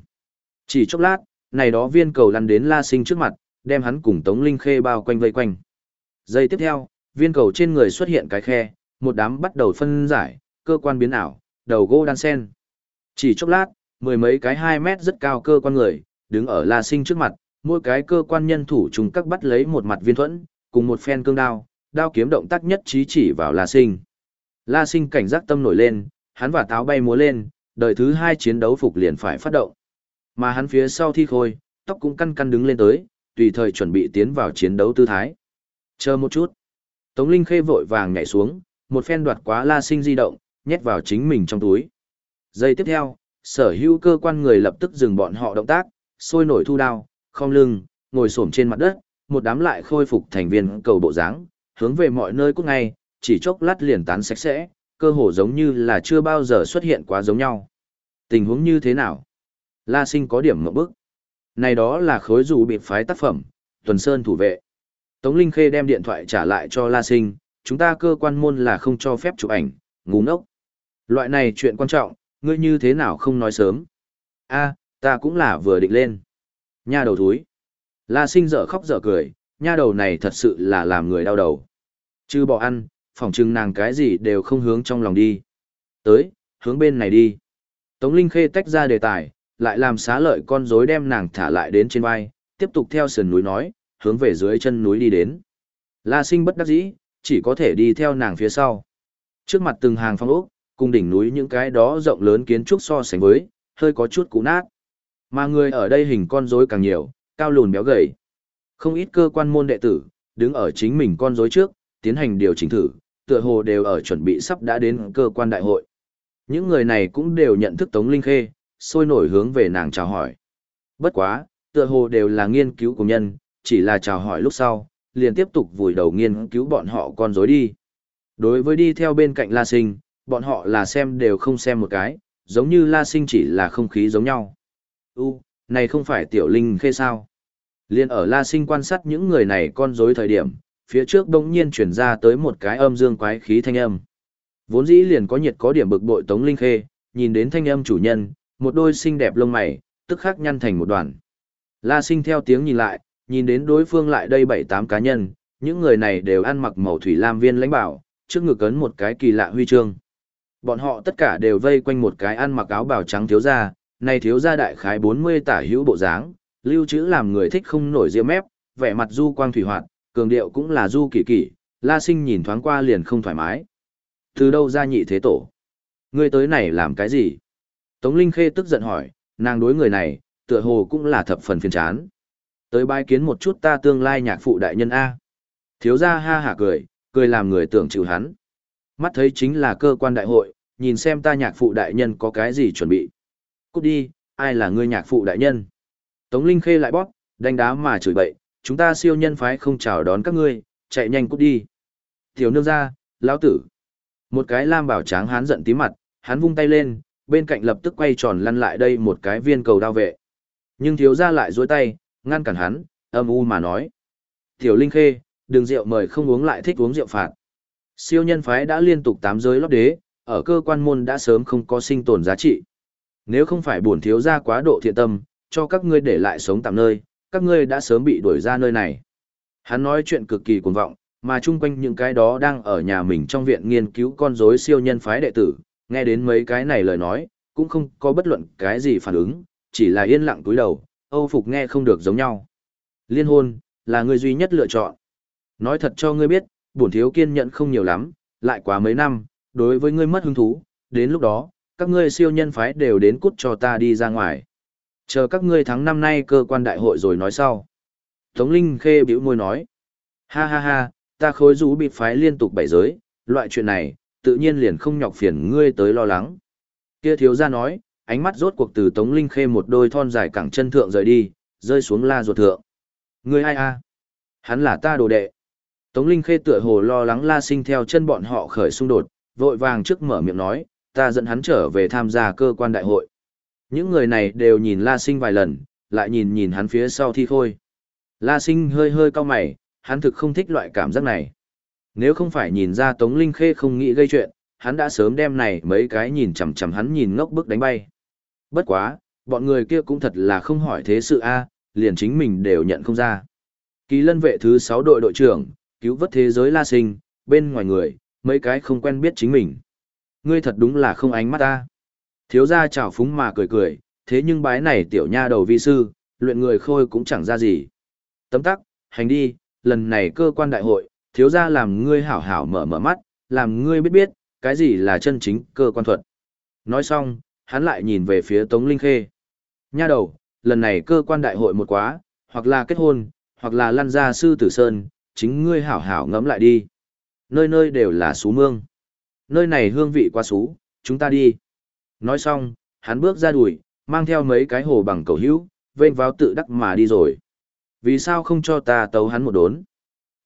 Chỉ chốc lát, này đó viên cầu lăn đến La Sinh trước mặt, đem hắn cùng Tống Linh Khê bao quanh vây quanh. Giây tiếp theo, viên cầu trên người xuất hiện cái khe, một đám bắt đầu phân giải, cơ quan biến ảo, đầu gỗ đan sen. Chỉ chốc lát, mười mấy cái 2 mét rất cao cơ quan người, đứng ở La Sinh trước mặt, mỗi cái cơ quan nhân thủ chúng các bắt lấy một mặt viên thuẫn, cùng một phen cương đao, đao kiếm động tác nhất trí chỉ vào La Sinh. La Sinh cảnh giác tâm nổi lên, hắn và táo bay múa lên, đời thứ hai chiến đấu phục liền phải phát động. Mà hắn phía sau thi khôi, tóc cũng căn căn đứng lên tới, tùy thời chuẩn bị tiến vào chiến đấu tư thái. Chờ một chút. Tống Linh Khê vội vàng nhảy xuống, một phen đoạt quá La Sinh di động, nhét vào chính mình trong túi. Giây tiếp theo, sở hữu cơ quan người lập tức dừng bọn họ động tác, sôi nổi thu đao, không lưng, ngồi xổm trên mặt đất, một đám lại khôi phục thành viên cầu bộ dáng, hướng về mọi nơi cút ngay, chỉ chốc lát liền tán sạch sẽ, cơ hồ giống như là chưa bao giờ xuất hiện quá giống nhau. Tình huống như thế nào? La Sinh có điểm ngậm bức. Này đó là khối dù bị phái tác phẩm, Tuần Sơn thủ vệ. Tống Linh Khê đem điện thoại trả lại cho La Sinh, chúng ta cơ quan môn là không cho phép chụp ảnh, ngu ngốc. Loại này chuyện quan trọng, ngươi như thế nào không nói sớm. a ta cũng là vừa định lên. Nha đầu thúi. La Sinh dở khóc dở cười, nha đầu này thật sự là làm người đau đầu. Chứ bỏ ăn, phỏng chừng nàng cái gì đều không hướng trong lòng đi. Tới, hướng bên này đi. Tống Linh Khê tách ra đề tài, lại làm xá lợi con rối đem nàng thả lại đến trên vai, tiếp tục theo sườn núi nói, hướng về dưới chân núi đi đến. La sinh bất đắc dĩ, chỉ có thể đi theo nàng phía sau. Trước mặt từng hàng phong ốc, cùng đỉnh núi những cái đó rộng lớn kiến trúc so sánh với, hơi có chút cũ nát. Mà người ở đây hình con rối càng nhiều, cao lùn béo gầy. Không ít cơ quan môn đệ tử, đứng ở chính mình con rối trước, tiến hành điều chỉnh thử, tựa hồ đều ở chuẩn bị sắp đã đến cơ quan đại hội. Những người này cũng đều nhận thức Tống Linh Khê, sôi nổi hướng về nàng chào hỏi. Bất quá, tựa hồ đều là nghiên cứu của nhân, chỉ là chào hỏi lúc sau, liền tiếp tục vùi đầu nghiên cứu bọn họ con rối đi. Đối với đi theo bên cạnh La Sinh, bọn họ là xem đều không xem một cái, giống như La Sinh chỉ là không khí giống nhau. U, này không phải tiểu linh khê sao? Liên ở La Sinh quan sát những người này con rối thời điểm, phía trước bỗng nhiên chuyển ra tới một cái âm dương quái khí thanh âm. Vốn dĩ liền có nhiệt có điểm bực bội Tống Linh Khê, nhìn đến thanh âm chủ nhân, một đôi xinh đẹp lông mày, tức khắc nhăn thành một đoàn. La Sinh theo tiếng nhìn lại, nhìn đến đối phương lại đây bảy tám cá nhân, những người này đều ăn mặc màu thủy lam viên lãnh bảo, trước ngực ấn một cái kỳ lạ huy chương. Bọn họ tất cả đều vây quanh một cái ăn mặc áo bào trắng thiếu gia, này thiếu gia đại khái 40 tả hữu bộ dáng, lưu trữ làm người thích không nổi diêm mép, vẻ mặt du quang thủy hoạt, cường điệu cũng là du kỳ kỳ, La Sinh nhìn thoáng qua liền không thoải mái. Từ đâu ra nhị thế tổ? Ngươi tới này làm cái gì? Tống Linh Khê tức giận hỏi, nàng đối người này, tựa hồ cũng là thập phần phiền chán. Tới bái kiến một chút ta tương lai nhạc phụ đại nhân A. Thiếu gia ha hả cười, cười làm người tưởng chịu hắn. Mắt thấy chính là cơ quan đại hội, nhìn xem ta nhạc phụ đại nhân có cái gì chuẩn bị. Cút đi, ai là ngươi nhạc phụ đại nhân? Tống Linh Khê lại bóp, đánh đá mà chửi bậy, chúng ta siêu nhân phái không chào đón các ngươi, chạy nhanh cút đi. Tiểu nương ra, lão tử. Một cái lam bảo tráng hán giận tí mặt, hắn vung tay lên, bên cạnh lập tức quay tròn lăn lại đây một cái viên cầu đao vệ. Nhưng thiếu gia lại duỗi tay, ngăn cản hắn, âm u mà nói. Tiểu Linh Khê, đừng rượu mời không uống lại thích uống rượu phạt. Siêu nhân phái đã liên tục tám giới lót đế, ở cơ quan môn đã sớm không có sinh tồn giá trị. Nếu không phải bổn thiếu gia quá độ thiện tâm, cho các ngươi để lại sống tạm nơi, các ngươi đã sớm bị đuổi ra nơi này. Hắn nói chuyện cực kỳ cuồng vọng, mà chung quanh những cái đó đang ở nhà mình trong viện nghiên cứu con rối siêu nhân phái đệ tử, nghe đến mấy cái này lời nói, cũng không có bất luận cái gì phản ứng, chỉ là yên lặng túi đầu, Âu Phục nghe không được giống nhau. Liên hôn, là người duy nhất lựa chọn. Nói thật cho ngươi biết, bổn thiếu kiên nhẫn không nhiều lắm, lại quá mấy năm, đối với ngươi mất hứng thú, đến lúc đó, các ngươi siêu nhân phái đều đến cút cho ta đi ra ngoài. Chờ các ngươi tháng năm nay cơ quan đại hội rồi nói sau. Tống Linh khê bĩu môi nói. Ha ha ha, ta khối rú bị phái liên tục bảy giới, loại chuyện này, tự nhiên liền không nhọc phiền ngươi tới lo lắng. Kia thiếu gia nói, ánh mắt rốt cuộc từ Tống Linh Khê một đôi thon dài cẳng chân thượng rời đi, rơi xuống la ruột thượng. Ngươi ai a? Hắn là ta đồ đệ. Tống Linh Khê tựa hồ lo lắng La Sinh theo chân bọn họ khởi xung đột, vội vàng trước mở miệng nói, ta dẫn hắn trở về tham gia cơ quan đại hội. Những người này đều nhìn La Sinh vài lần, lại nhìn nhìn hắn phía sau thi khôi. La Sinh hơi hơi cau mày, hắn thực không thích loại cảm giác này. Nếu không phải nhìn ra Tống Linh Khê không nghĩ gây chuyện, hắn đã sớm đem này mấy cái nhìn chằm chằm hắn nhìn ngốc bức đánh bay. Bất quá, bọn người kia cũng thật là không hỏi thế sự a, liền chính mình đều nhận không ra. Kỳ lân vệ thứ 6 đội đội trưởng, cứu vớt thế giới la sinh, bên ngoài người, mấy cái không quen biết chính mình. Ngươi thật đúng là không ánh mắt ta. Thiếu gia chào phúng mà cười cười, thế nhưng bái này tiểu nha đầu vi sư, luyện người khôi cũng chẳng ra gì. Tấm tắc, hành đi, lần này cơ quan đại hội, thiếu gia làm ngươi hảo hảo mở mở mắt, làm ngươi biết biết, cái gì là chân chính cơ quan thuật. Nói xong, hắn lại nhìn về phía Tống Linh Khê. Nha đầu, lần này cơ quan đại hội một quá, hoặc là kết hôn, hoặc là lăn ra sư tử sơn, chính ngươi hảo hảo ngẫm lại đi. Nơi nơi đều là xú mương. Nơi này hương vị quá xú, chúng ta đi. Nói xong, hắn bước ra đuổi, mang theo mấy cái hồ bằng cầu hữu, vênh vào tự đắc mà đi rồi. Vì sao không cho ta tấu hắn một đốn?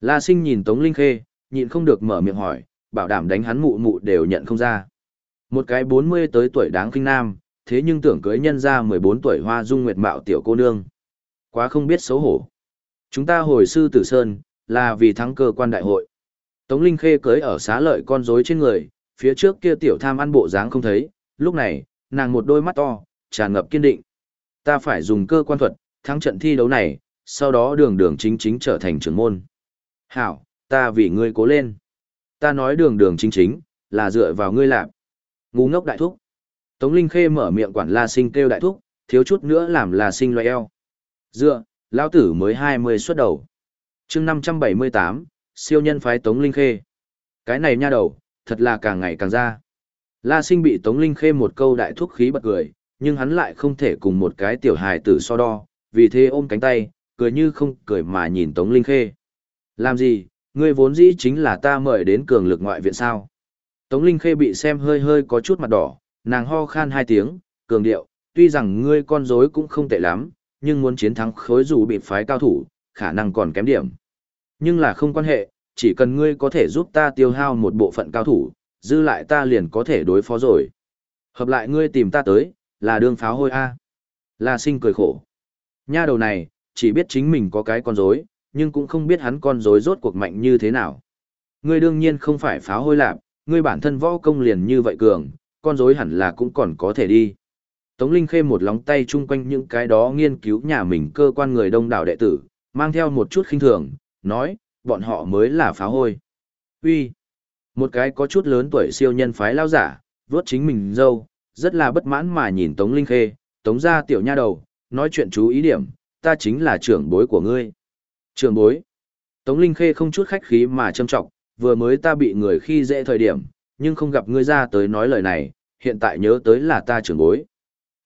La sinh nhìn Tống Linh Khê, nhịn không được mở miệng hỏi, bảo đảm đánh hắn mụ mụ đều nhận không ra. Một cái 40 tới tuổi đáng kinh nam, thế nhưng tưởng cưới nhân ra 14 tuổi hoa dung nguyệt mạo tiểu cô nương. Quá không biết xấu hổ. Chúng ta hồi sư tử sơn, là vì thắng cơ quan đại hội. Tống Linh Khê cưới ở xá lợi con rối trên người, phía trước kia tiểu tham ăn bộ dáng không thấy, lúc này, nàng một đôi mắt to, tràn ngập kiên định. Ta phải dùng cơ quan thuật, thắng trận thi đấu này, sau đó đường đường chính chính trở thành trưởng môn. Hảo, ta vì ngươi cố lên. Ta nói đường đường chính chính, là dựa vào ngươi làm. Ngu ngốc đại thúc. Tống Linh Khê mở miệng quản La Sinh kêu đại thúc, thiếu chút nữa làm La Sinh loại eo. Dựa, lão tử mới 20 xuất đầu. chương 578, siêu nhân phái Tống Linh Khê. Cái này nha đầu, thật là càng ngày càng ra. La Sinh bị Tống Linh Khê một câu đại thúc khí bật cười, nhưng hắn lại không thể cùng một cái tiểu hài tử so đo, vì thế ôm cánh tay, cười như không cười mà nhìn Tống Linh Khê. Làm gì, ngươi vốn dĩ chính là ta mời đến cường lực ngoại viện sao. Tống Linh Khê bị xem hơi hơi có chút mặt đỏ, nàng ho khan hai tiếng, cường điệu, tuy rằng ngươi con rối cũng không tệ lắm, nhưng muốn chiến thắng khối dù bị phái cao thủ, khả năng còn kém điểm. Nhưng là không quan hệ, chỉ cần ngươi có thể giúp ta tiêu hao một bộ phận cao thủ, dư lại ta liền có thể đối phó rồi. Hợp lại ngươi tìm ta tới, là đương pháo hôi A. La sinh cười khổ. Nha đầu này, chỉ biết chính mình có cái con rối, nhưng cũng không biết hắn con rối rốt cuộc mạnh như thế nào. Ngươi đương nhiên không phải pháo hôi lạp, ngươi bản thân võ công liền như vậy cường, con rối hẳn là cũng còn có thể đi. Tống Linh Khê một lóng tay chung quanh những cái đó nghiên cứu nhà mình cơ quan người đông đảo đệ tử, mang theo một chút khinh thường, nói, bọn họ mới là pháo hôi. Uy, một cái có chút lớn tuổi siêu nhân phái lao giả, vớt chính mình dâu, rất là bất mãn mà nhìn Tống Linh Khê, Tống ra tiểu nha đầu, nói chuyện chú ý điểm, ta chính là trưởng bối của ngươi. Trưởng bối. Tống Linh Khê không chút khách khí mà châm trọng, vừa mới ta bị người khi dễ thời điểm, nhưng không gặp ngươi ra tới nói lời này, hiện tại nhớ tới là ta trưởng bối.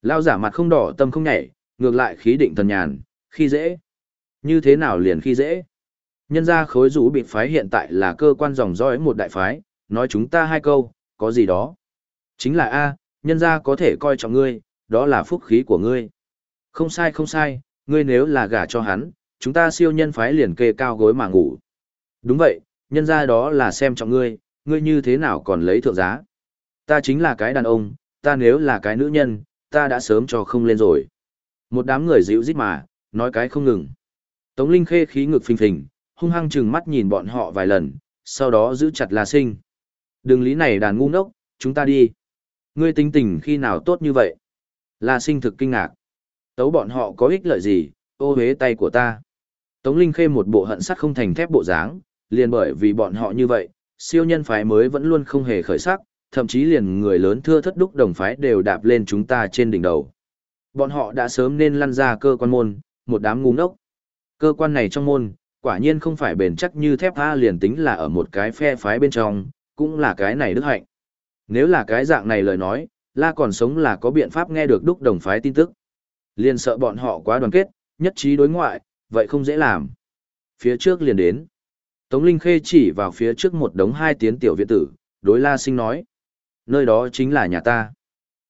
Lao giả mặt không đỏ tâm không nhảy, ngược lại khí định thần nhàn, khi dễ. Như thế nào liền khi dễ? Nhân ra khối rũ bị phái hiện tại là cơ quan dòng dõi một đại phái, nói chúng ta hai câu, có gì đó. Chính là A, nhân ra có thể coi trọng ngươi, đó là phúc khí của ngươi. Không sai không sai, ngươi nếu là gả cho hắn, chúng ta siêu nhân phái liền kê cao gối mà ngủ. Đúng vậy, nhân ra đó là xem trọng ngươi, ngươi như thế nào còn lấy thượng giá. Ta chính là cái đàn ông, ta nếu là cái nữ nhân, ta đã sớm cho không lên rồi. Một đám người dịu dít mà, nói cái không ngừng. Tống Linh khê khí ngực phình phình, hung hăng chừng mắt nhìn bọn họ vài lần, sau đó giữ chặt La Sinh. Đừng lý này đàn ngu ngốc, chúng ta đi. Ngươi tính tình khi nào tốt như vậy? La Sinh thực kinh ngạc. Tấu bọn họ có ích lợi gì, ô hế tay của ta. Tống Linh khê một bộ hận sắt không thành thép bộ dáng, liền bởi vì bọn họ như vậy, siêu nhân phái mới vẫn luôn không hề khởi sắc, thậm chí liền người lớn thưa thất đúc đồng phái đều đạp lên chúng ta trên đỉnh đầu. Bọn họ đã sớm nên lăn ra cơ quan môn, một đám ngu ngốc. Cơ quan này trong môn, quả nhiên không phải bền chắc như thép tha liền tính là ở một cái phe phái bên trong, cũng là cái này đức hạnh. Nếu là cái dạng này lời nói, La còn sống là có biện pháp nghe được đúc đồng phái tin tức. Liền sợ bọn họ quá đoàn kết, nhất trí đối ngoại, vậy không dễ làm. Phía trước liền đến. Tống Linh Khê chỉ vào phía trước một đống hai tiến tiểu viện tử, đối La Sinh nói. Nơi đó chính là nhà ta.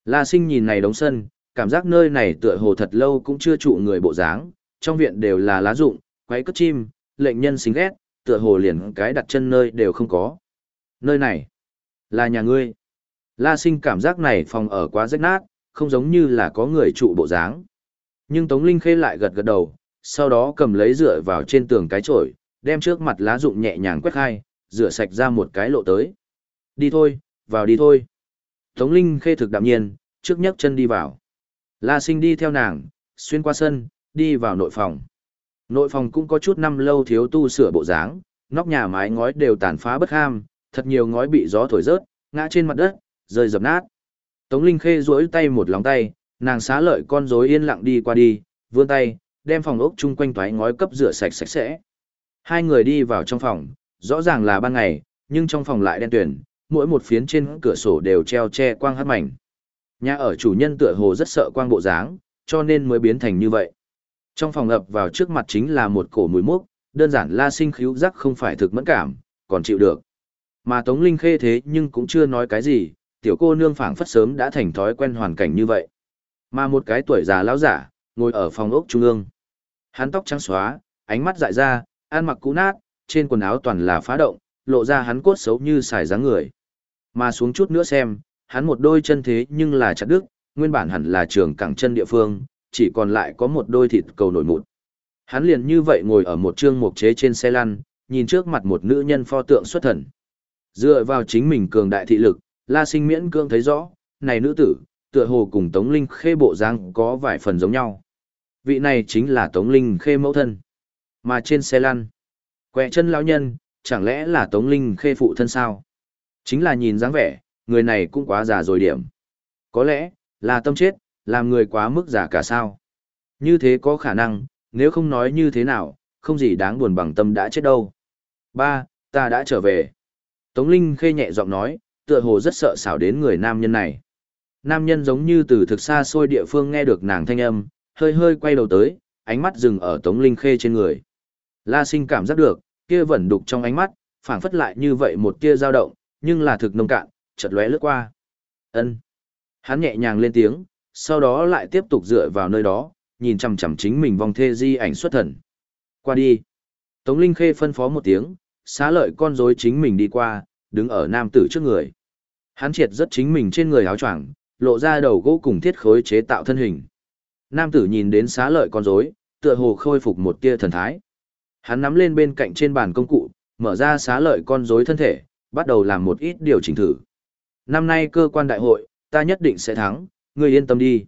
La Sinh nhìn này đống sân, cảm giác nơi này tựa hồ thật lâu cũng chưa trụ người bộ dáng, trong viện đều là lá rụng, quấy cất chim, lệnh nhân xính ghét, tựa hồ liền cái đặt chân nơi đều không có. Nơi này, là nhà ngươi. La Sinh cảm giác này phòng ở quá rách nát, không giống như là có người trụ bộ dáng. Nhưng Tống Linh Khê lại gật gật đầu, sau đó cầm lấy rửa vào trên tường cái chổi, đem trước mặt lá rụng nhẹ nhàng quét hai, rửa sạch ra một cái lộ tới. Đi thôi, vào đi thôi. Tống Linh khê thực đạm nhiên, trước nhấc chân đi vào. La sinh đi theo nàng, xuyên qua sân, đi vào nội phòng. Nội phòng cũng có chút năm lâu thiếu tu sửa bộ dáng, nóc nhà mái ngói đều tàn phá bất ham, thật nhiều ngói bị gió thổi rớt, ngã trên mặt đất, rơi dập nát. Tống Linh khê duỗi tay một lòng tay, nàng xá lợi con rối yên lặng đi qua đi, vươn tay, đem phòng ốc chung quanh toái ngói cấp rửa sạch sạch sẽ. Hai người đi vào trong phòng, rõ ràng là ban ngày, nhưng trong phòng lại đen tuyền, mỗi một phiến trên cửa sổ đều treo che quang hắt mảnh. Nhà ở chủ nhân tựa hồ rất sợ quang bộ dáng, cho nên mới biến thành như vậy. Trong phòng ập vào trước mặt chính là một cổ mùi mốc, đơn giản la sinh khíu giác không phải thực mẫn cảm, còn chịu được. Mà Tống Linh khê thế nhưng cũng chưa nói cái gì, tiểu cô nương phảng phất sớm đã thành thói quen hoàn cảnh như vậy. Mà một cái tuổi già lão giả, ngồi ở phòng ốc trung ương. Hắn tóc trắng xóa, ánh mắt dại ra, ăn mặc cũ nát, trên quần áo toàn là phá động, lộ ra hắn cốt xấu như xài dáng người. Mà xuống chút nữa xem, hắn một đôi chân thế nhưng là chặt đứt, nguyên bản hẳn là trường cẳng chân địa phương, chỉ còn lại có một đôi thịt cầu nổi mụn. Hắn liền như vậy ngồi ở một trương mục chế trên xe lăn, nhìn trước mặt một nữ nhân pho tượng xuất thần. Dựa vào chính mình cường đại thị lực, La Sinh miễn cương thấy rõ, này nữ tử, tựa hồ cùng Tống Linh Khê bộ dáng có vài phần giống nhau. Vị này chính là Tống Linh Khê mẫu thân. Mà trên xe lăn, quẹ chân lão nhân, chẳng lẽ là Tống Linh Khê phụ thân sao? Chính là nhìn dáng vẻ, người này cũng quá già rồi điểm. Có lẽ, là tâm chết, làm người quá mức giả cả sao. Như thế có khả năng, nếu không nói như thế nào, không gì đáng buồn bằng tâm đã chết đâu. Ba, ta đã trở về. Tống Linh khê nhẹ giọng nói, tựa hồ rất sợ xảo đến người nam nhân này. Nam nhân giống như từ thực xa xôi địa phương nghe được nàng thanh âm, hơi hơi quay đầu tới, ánh mắt dừng ở Tống Linh khê trên người. La sinh cảm giác được, kia vẫn đục trong ánh mắt, phảng phất lại như vậy một tia dao động, nhưng là thực nông cạn, chợt lóe lướt qua. Ân. Hắn nhẹ nhàng lên tiếng, sau đó lại tiếp tục dựa vào nơi đó, nhìn chằm chằm chính mình vòng thê di ảnh xuất thần. Qua đi. Tống Linh Khê phân phó một tiếng, xá lợi con rối chính mình đi qua, đứng ở nam tử trước người. Hắn triệt rất chính mình trên người áo choàng, lộ ra đầu gỗ cùng thiết khối chế tạo thân hình. Nam tử nhìn đến xá lợi con rối, tựa hồ khôi phục một tia thần thái. Hắn nắm lên bên cạnh trên bàn công cụ, mở ra xá lợi con rối thân thể, bắt đầu làm một ít điều chỉnh thử. Năm nay cơ quan đại hội, ta nhất định sẽ thắng, ngươi yên tâm đi.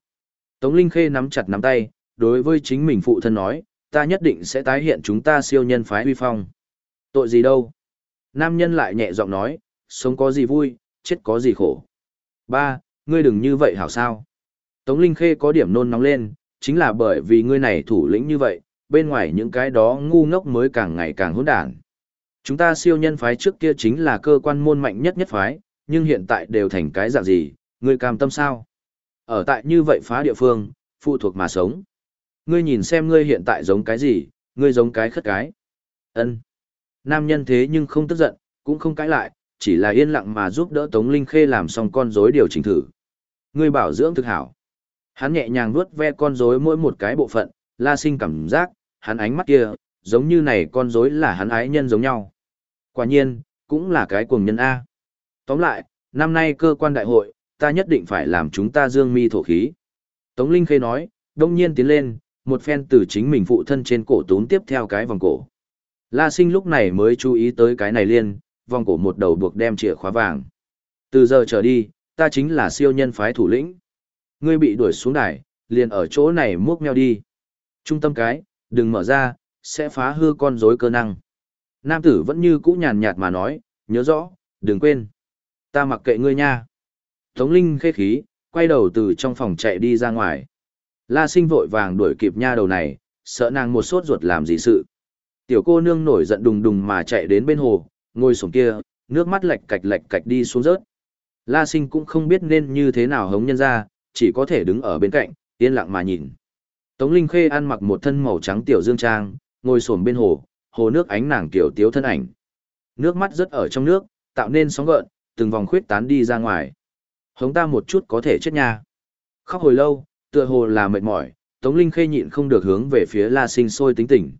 Tống Linh Khê nắm chặt nắm tay, đối với chính mình phụ thân nói, ta nhất định sẽ tái hiện chúng ta siêu nhân phái huy phong. Tội gì đâu? Nam nhân lại nhẹ giọng nói, sống có gì vui, chết có gì khổ. Ba, ngươi đừng như vậy hảo sao. Tống Linh Khê có điểm nôn nóng lên, chính là bởi vì ngươi này thủ lĩnh như vậy, bên ngoài những cái đó ngu ngốc mới càng ngày càng hỗn đản. Chúng ta siêu nhân phái trước kia chính là cơ quan môn mạnh nhất nhất phái, nhưng hiện tại đều thành cái dạng gì, ngươi cam tâm sao? Ở tại như vậy phá địa phương, phụ thuộc mà sống. Ngươi nhìn xem ngươi hiện tại giống cái gì, ngươi giống cái khất cái. Ân. Nam nhân thế nhưng không tức giận, cũng không cãi lại, chỉ là yên lặng mà giúp đỡ Tống Linh Khê làm xong con rối điều chỉnh thử. Ngươi bảo dưỡng thực hảo. Hắn nhẹ nhàng vuốt ve con rối mỗi một cái bộ phận, la sinh cảm giác, hắn ánh mắt kia, giống như này con rối là hắn ái nhân giống nhau. Quả nhiên, cũng là cái cuồng nhân A. Tóm lại, năm nay cơ quan đại hội, ta nhất định phải làm chúng ta dương mi thổ khí. Tống Linh Khê nói, đông nhiên tiến lên, một phen từ chính mình phụ thân trên cổ tún tiếp theo cái vòng cổ. La sinh lúc này mới chú ý tới cái này liên, vòng cổ một đầu buộc đem chìa khóa vàng. Từ giờ trở đi, ta chính là siêu nhân phái thủ lĩnh. Ngươi bị đuổi xuống đài, liền ở chỗ này muốc meo đi. Trung tâm cái, đừng mở ra, sẽ phá hư con rối cơ năng. Nam tử vẫn như cũ nhàn nhạt mà nói, nhớ rõ, đừng quên. Ta mặc kệ ngươi nha. Tống Linh khê khí, quay đầu từ trong phòng chạy đi ra ngoài. La sinh vội vàng đuổi kịp nha đầu này, sợ nàng một sốt ruột làm gì sự. Tiểu cô nương nổi giận đùng đùng mà chạy đến bên hồ, ngồi xuống kia, nước mắt lệch cạch lệch cạch đi xuống rớt. La sinh cũng không biết nên như thế nào hống nhân ra, chỉ có thể đứng ở bên cạnh, yên lặng mà nhìn. Tống Linh Khê ăn mặc một thân màu trắng tiểu dương trang, ngồi xổm bên hồ, hồ nước ánh nàng tiểu tiếu thân ảnh. Nước mắt rớt ở trong nước, tạo nên sóng gợn, từng vòng khuyết tán đi ra ngoài. Hống ta một chút có thể chết nha. Khóc hồi lâu, tựa hồ là mệt mỏi, Tống Linh Khê nhịn không được hướng về phía La Sinh sôi tính tỉnh.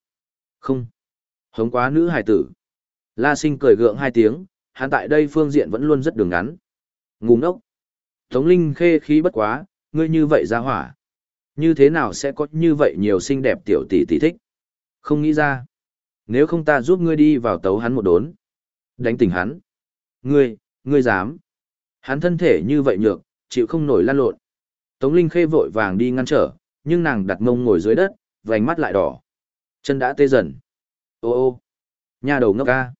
Không. Hống quá nữ hài tử. La Sinh cười gượng hai tiếng, hắn tại đây phương diện vẫn luôn rất đường ngắn. Ngu ngốc. Tống Linh Khê khí bất quá, ngươi như vậy ra hỏa. Như thế nào sẽ có như vậy nhiều xinh đẹp tiểu tỷ tỷ thích? Không nghĩ ra. Nếu không ta giúp ngươi đi vào tấu hắn một đốn. Đánh tỉnh hắn. Ngươi, ngươi dám. Hắn thân thể như vậy nhược, chịu không nổi lan lộn. Tống Linh Khê vội vàng đi ngăn trở, nhưng nàng đặt mông ngồi dưới đất, vành mắt lại đỏ. Chân đã tê dần. Ô ô, nhà đầu ngốc ca.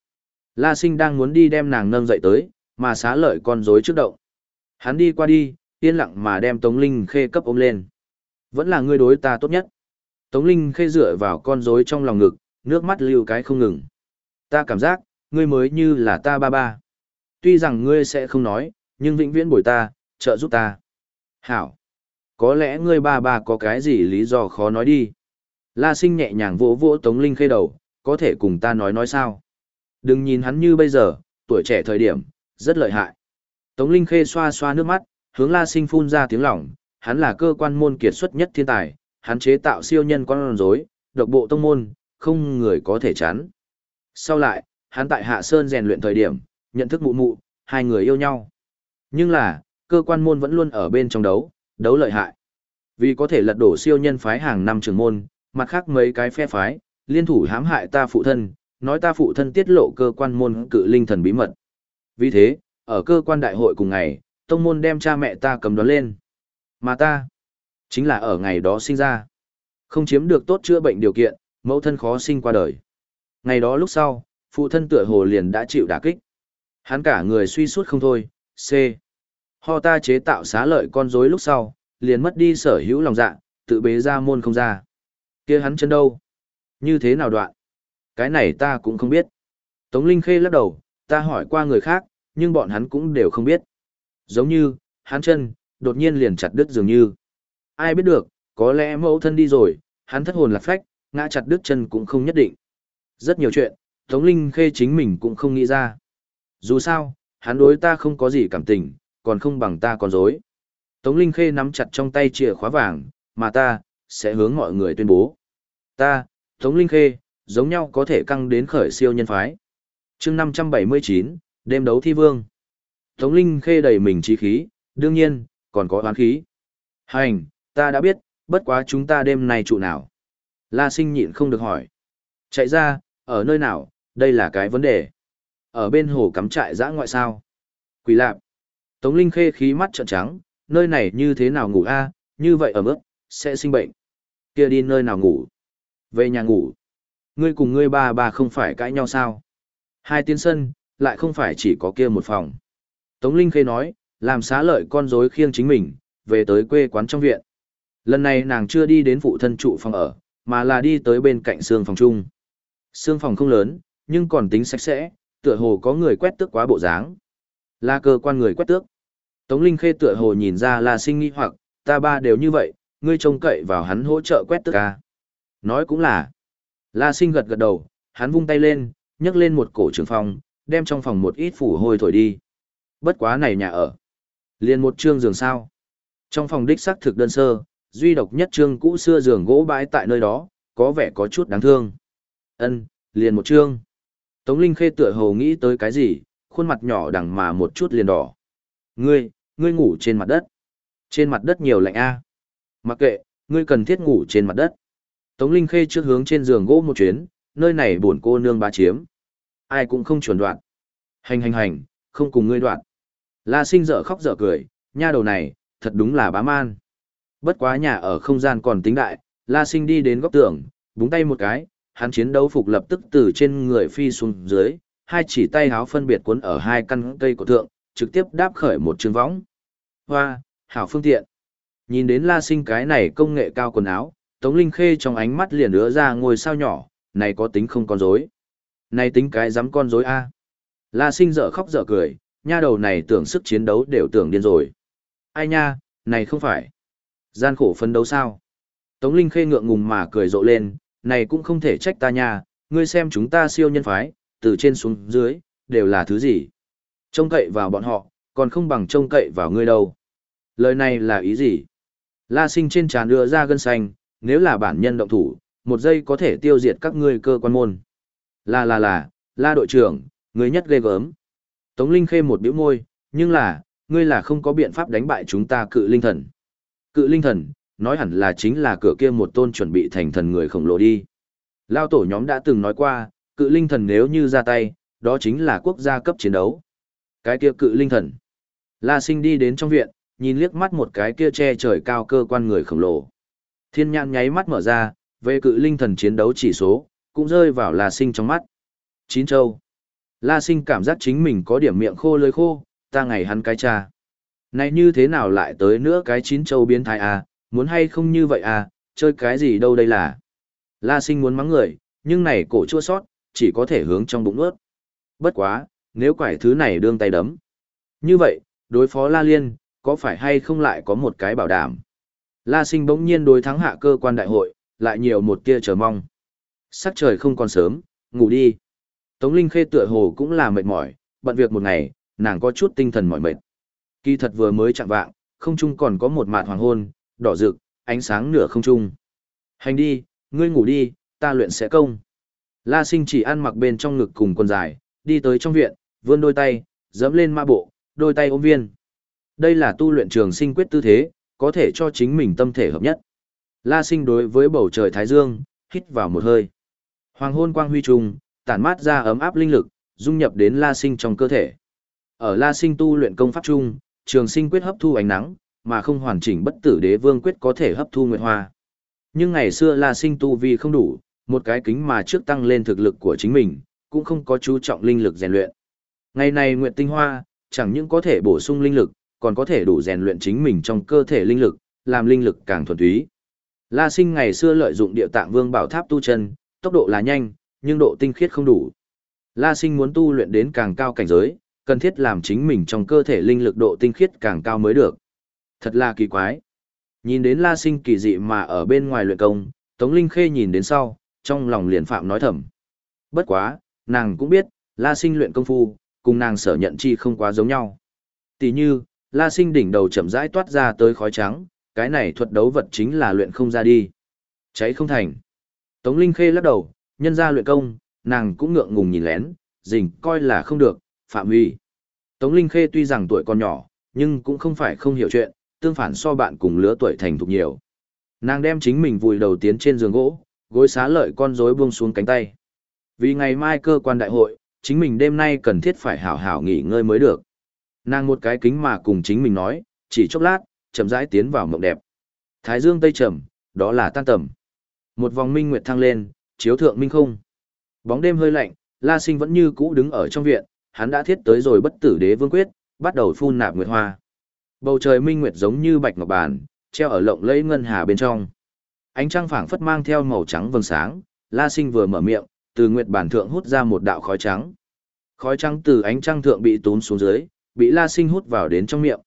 La Sinh đang muốn đi đem nàng nâng dậy tới, mà xá lợi con rối trước động. Hắn đi qua đi, yên lặng mà đem Tống Linh Khê cấp ôm lên. Vẫn là ngươi đối ta tốt nhất. Tống Linh Khê dựa vào con rối trong lòng ngực, nước mắt lưu cái không ngừng. Ta cảm giác, ngươi mới như là ta ba ba. Tuy rằng ngươi sẽ không nói, nhưng vĩnh viễn bồi ta, trợ giúp ta. Hảo. Có lẽ ngươi ba ba có cái gì lý do khó nói đi. La sinh nhẹ nhàng vỗ vỗ Tống Linh khê đầu, có thể cùng ta nói nói sao. Đừng nhìn hắn như bây giờ, tuổi trẻ thời điểm, rất lợi hại. Tống Linh khê xoa xoa nước mắt, hướng La sinh phun ra tiếng lỏng, hắn là cơ quan môn kiệt xuất nhất thiên tài, hắn chế tạo siêu nhân con rối, độc bộ tông môn, không người có thể chán. Sau lại, hắn tại Hạ Sơn rèn luyện thời điểm, nhận thức mụ mụ, hai người yêu nhau. Nhưng là, cơ quan môn vẫn luôn ở bên trong đấu, đấu lợi hại. Vì có thể lật đổ siêu nhân phái hàng năm trường môn, mặt khác mấy cái phe phái, liên thủ hãm hại ta phụ thân, nói ta phụ thân tiết lộ cơ quan môn cự linh thần bí mật. Vì thế, ở cơ quan đại hội cùng ngày, tông môn đem cha mẹ ta cầm đoán lên. Mà ta, chính là ở ngày đó sinh ra. Không chiếm được tốt chữa bệnh điều kiện, mẫu thân khó sinh qua đời. Ngày đó lúc sau, phụ thân tựa hồ liền đã chịu đả kích. Hắn cả người suy suốt không thôi, C. Ho ta chế tạo xá lợi con rối lúc sau, liền mất đi sở hữu lòng dạ, tự bế ra môn không ra. kia hắn chân đâu? Như thế nào đoạn? Cái này ta cũng không biết. Tống Linh Khê lắc đầu, ta hỏi qua người khác, nhưng bọn hắn cũng đều không biết. Giống như, hắn chân, đột nhiên liền chặt đứt dường như. Ai biết được, có lẽ mẫu thân đi rồi, hắn thất hồn lạc phách, ngã chặt đứt chân cũng không nhất định. Rất nhiều chuyện, Tống Linh Khê chính mình cũng không nghĩ ra. Dù sao, hắn đối ta không có gì cảm tình, còn không bằng ta còn dối. Tống Linh Khê nắm chặt trong tay chìa khóa vàng, mà ta, sẽ hướng mọi người tuyên bố. Ta, Tống Linh Khê, giống nhau có thể căng đến khởi siêu nhân phái. chương 579, đêm đấu thi vương. Tống Linh Khê đầy mình trí khí, đương nhiên, còn có oán khí. Hành, ta đã biết, bất quá chúng ta đêm nay trụ nào. La sinh nhịn không được hỏi. Chạy ra, ở nơi nào, đây là cái vấn đề. Ở bên hồ cắm trại dã ngoại sao. Quỷ lạp. Tống Linh khê khí mắt trợn trắng, nơi này như thế nào ngủ a? như vậy ở mức, sẽ sinh bệnh. Kia đi nơi nào ngủ? Về nhà ngủ. Ngươi cùng ngươi ba ba không phải cãi nhau sao? Hai tiến sân, lại không phải chỉ có kia một phòng. Tống Linh khê nói, làm xá lợi con rối khiêng chính mình, về tới quê quán trong viện. Lần này nàng chưa đi đến phụ thân trụ phòng ở, mà là đi tới bên cạnh xương phòng chung. Xương phòng không lớn, nhưng còn tính sạch sẽ, tựa hồ có người quét tước quá bộ dáng. Là cơ quan người quét tước. Tống Linh Khê tựa hồ nhìn ra là sinh nghi hoặc, ta ba đều như vậy, ngươi trông cậy vào hắn hỗ trợ quét tước à? Nói cũng là. La sinh gật gật đầu, hắn vung tay lên, nhấc lên một cổ trường phòng, đem trong phòng một ít phủ hôi thổi đi. Bất quá này nhà ở. liền một trương giường sao. Trong phòng đích xác thực đơn sơ, duy độc nhất trương cũ xưa giường gỗ bãi tại nơi đó, có vẻ có chút đáng thương. Ân, liền một trương. Tống Linh Khê tựa hồ nghĩ tới cái gì, khuôn mặt nhỏ đằng mà một chút liền đỏ. Ngươi, ngươi ngủ trên mặt đất. Trên mặt đất nhiều lạnh a. Mặc kệ, ngươi cần thiết ngủ trên mặt đất. Tống Linh Khê trước hướng trên giường gỗ một chuyến, nơi này buồn cô nương bá chiếm. Ai cũng không chuẩn đoạn. Hành hành hành, không cùng ngươi đoạn. La sinh dở khóc dở cười, nha đầu này, thật đúng là bá man. Bất quá nhà ở không gian còn tính đại, La sinh đi đến góc tường, búng tay một cái, hắn chiến đấu phục lập tức từ trên người phi xuống dưới, hai chỉ tay háo phân biệt cuốn ở hai căn cây của thượng, trực tiếp đáp khởi một trường võng. Hoa, hảo phương tiện. Nhìn đến la sinh cái này công nghệ cao quần áo, Tống Linh Khê trong ánh mắt liền ứa ra ngôi sao nhỏ, này có tính không con rối. Này tính cái dám con rối a. La sinh dở khóc dở cười, nha đầu này tưởng sức chiến đấu đều tưởng điên rồi. Ai nha, này không phải. Gian khổ phấn đấu sao? Tống Linh Khê ngượng ngùng mà cười rộ lên, này cũng không thể trách ta nha, ngươi xem chúng ta siêu nhân phái, từ trên xuống dưới, đều là thứ gì. Trông cậy vào bọn họ, còn không bằng trông cậy vào ngươi đâu. Lời này là ý gì? La sinh trên trán đưa ra gân xanh, nếu là bản nhân động thủ, một giây có thể tiêu diệt các ngươi cơ quan môn. Là là là, la đội trưởng, ngươi nhất ghê gớm. Tống Linh khê một biểu môi, nhưng là, ngươi là không có biện pháp đánh bại chúng ta cự linh thần. Cự linh thần, nói hẳn là chính là cửa kia một tôn chuẩn bị thành thần người khổng lồ đi. Lao tổ nhóm đã từng nói qua, cự linh thần nếu như ra tay, đó chính là quốc gia cấp chiến đấu. Cái kia cự linh thần. La sinh đi đến trong viện, nhìn liếc mắt một cái kia che trời cao cơ quan người khổng lồ. Thiên nhãn nháy mắt mở ra, về cự linh thần chiến đấu chỉ số, cũng rơi vào La sinh trong mắt. Chín châu. La sinh cảm giác chính mình có điểm miệng khô lưỡi khô, ta ngày hắn cái cha. Này như thế nào lại tới nữa cái chín châu biến thái à, muốn hay không như vậy à, chơi cái gì đâu đây là. La sinh muốn mắng người, nhưng này cổ chua sót, chỉ có thể hướng trong bụng ướt. Bất quá, nếu quải thứ này đương tay đấm. Như vậy, đối phó La Liên, có phải hay không lại có một cái bảo đảm. La sinh bỗng nhiên đối thắng hạ cơ quan đại hội, lại nhiều một tia chờ mong. Sắc trời không còn sớm, ngủ đi. Tống Linh Khê tựa hồ cũng là mệt mỏi, bận việc một ngày, nàng có chút tinh thần mỏi mệt. Kỳ thật vừa mới chạm vạng, không Chung còn có một mạt hoàng hôn, đỏ rực, ánh sáng nửa không trung. Hành đi, ngươi ngủ đi, ta luyện sẽ công. La sinh chỉ ăn mặc bên trong ngực cùng quần dài, đi tới trong viện, vươn đôi tay, dẫm lên ma bộ, đôi tay ôm viên. Đây là tu luyện trường sinh quyết tư thế, có thể cho chính mình tâm thể hợp nhất. La sinh đối với bầu trời Thái Dương, hít vào một hơi. Hoàng hôn quang huy trùng, tản mát ra ấm áp linh lực, dung nhập đến La sinh trong cơ thể. Ở La sinh tu luyện công pháp chung, trường sinh quyết hấp thu ánh nắng, mà không hoàn chỉnh bất tử đế vương quyết có thể hấp thu nguyệt hoa. Nhưng ngày xưa La sinh tu vi không đủ, một cái kính mà trước tăng lên thực lực của chính mình, cũng không có chú trọng linh lực rèn luyện. Ngày này nguyệt tinh hoa, chẳng những có thể bổ sung linh lực, còn có thể đủ rèn luyện chính mình trong cơ thể linh lực, làm linh lực càng thuần túy. La Sinh ngày xưa lợi dụng địa tạng vương bảo tháp tu chân, tốc độ là nhanh, nhưng độ tinh khiết không đủ. La Sinh muốn tu luyện đến càng cao cảnh giới, cần thiết làm chính mình trong cơ thể linh lực độ tinh khiết càng cao mới được. Thật là kỳ quái. Nhìn đến La Sinh kỳ dị mà ở bên ngoài luyện công, Tống Linh Khê nhìn đến sau, trong lòng liền phạm nói thầm. Bất quá, nàng cũng biết, La Sinh luyện công phu, cùng nàng sở nhận chi không quá giống nhau. Tỷ như, La Sinh đỉnh đầu chậm rãi toát ra tới khói trắng, cái này thuật đấu vật chính là luyện không ra đi. Cháy không thành. Tống Linh Khê lắc đầu, nhân ra luyện công, nàng cũng ngượng ngùng nhìn lén, dình coi là không được, phạm huy. Tống Linh Khê tuy rằng tuổi còn nhỏ, nhưng cũng không phải không hiểu chuyện, tương phản so bạn cùng lứa tuổi thành thục nhiều. Nàng đem chính mình vùi đầu tiến trên giường gỗ, gối xá lợi con rối buông xuống cánh tay. Vì ngày mai cơ quan đại hội, chính mình đêm nay cần thiết phải hảo hảo nghỉ ngơi mới được. Nàng một cái kính mà cùng chính mình nói, chỉ chốc lát, chậm rãi tiến vào mộng đẹp. Thái dương tây trầm, đó là tan tầm. Một vòng minh nguyệt thăng lên, chiếu thượng minh không. Bóng đêm hơi lạnh, La Sinh vẫn như cũ đứng ở trong viện, hắn đã thiết tới rồi bất tử đế vương quyết, bắt đầu phun nạp nguyệt hoa. Bầu trời minh nguyệt giống như bạch ngọc bàn, treo ở lộng lẫy ngân hà bên trong. Ánh trăng phảng phất mang theo màu trắng vầng sáng, La Sinh vừa mở miệng, từ nguyệt bản thượng hút ra một đạo khói trắng. Khói trắng từ ánh trăng thượng bị tốn xuống dưới, bị La Sinh hút vào đến trong miệng.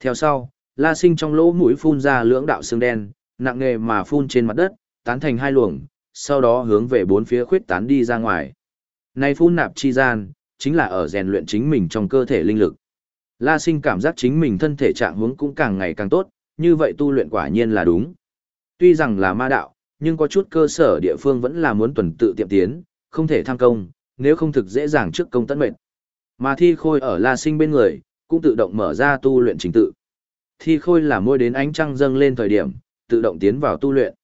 Theo sau, La Sinh trong lỗ mũi phun ra lưỡng đạo xương đen, nặng nề mà phun trên mặt đất, tán thành hai luồng, sau đó hướng về bốn phía khuyết tán đi ra ngoài. Nay phun nạp chi gian, chính là ở rèn luyện chính mình trong cơ thể linh lực. La Sinh cảm giác chính mình thân thể trạng hướng cũng càng ngày càng tốt, như vậy tu luyện quả nhiên là đúng. Tuy rằng là ma đạo, nhưng có chút cơ sở địa phương vẫn là muốn tuần tự tiệm tiến, không thể tham công, nếu không thực dễ dàng trước công tấn mệnh. Mà thi khôi ở La Sinh bên người, cũng tự động mở ra tu luyện trình tự. Thi khôi là môi đến ánh trăng dâng lên thời điểm, tự động tiến vào tu luyện.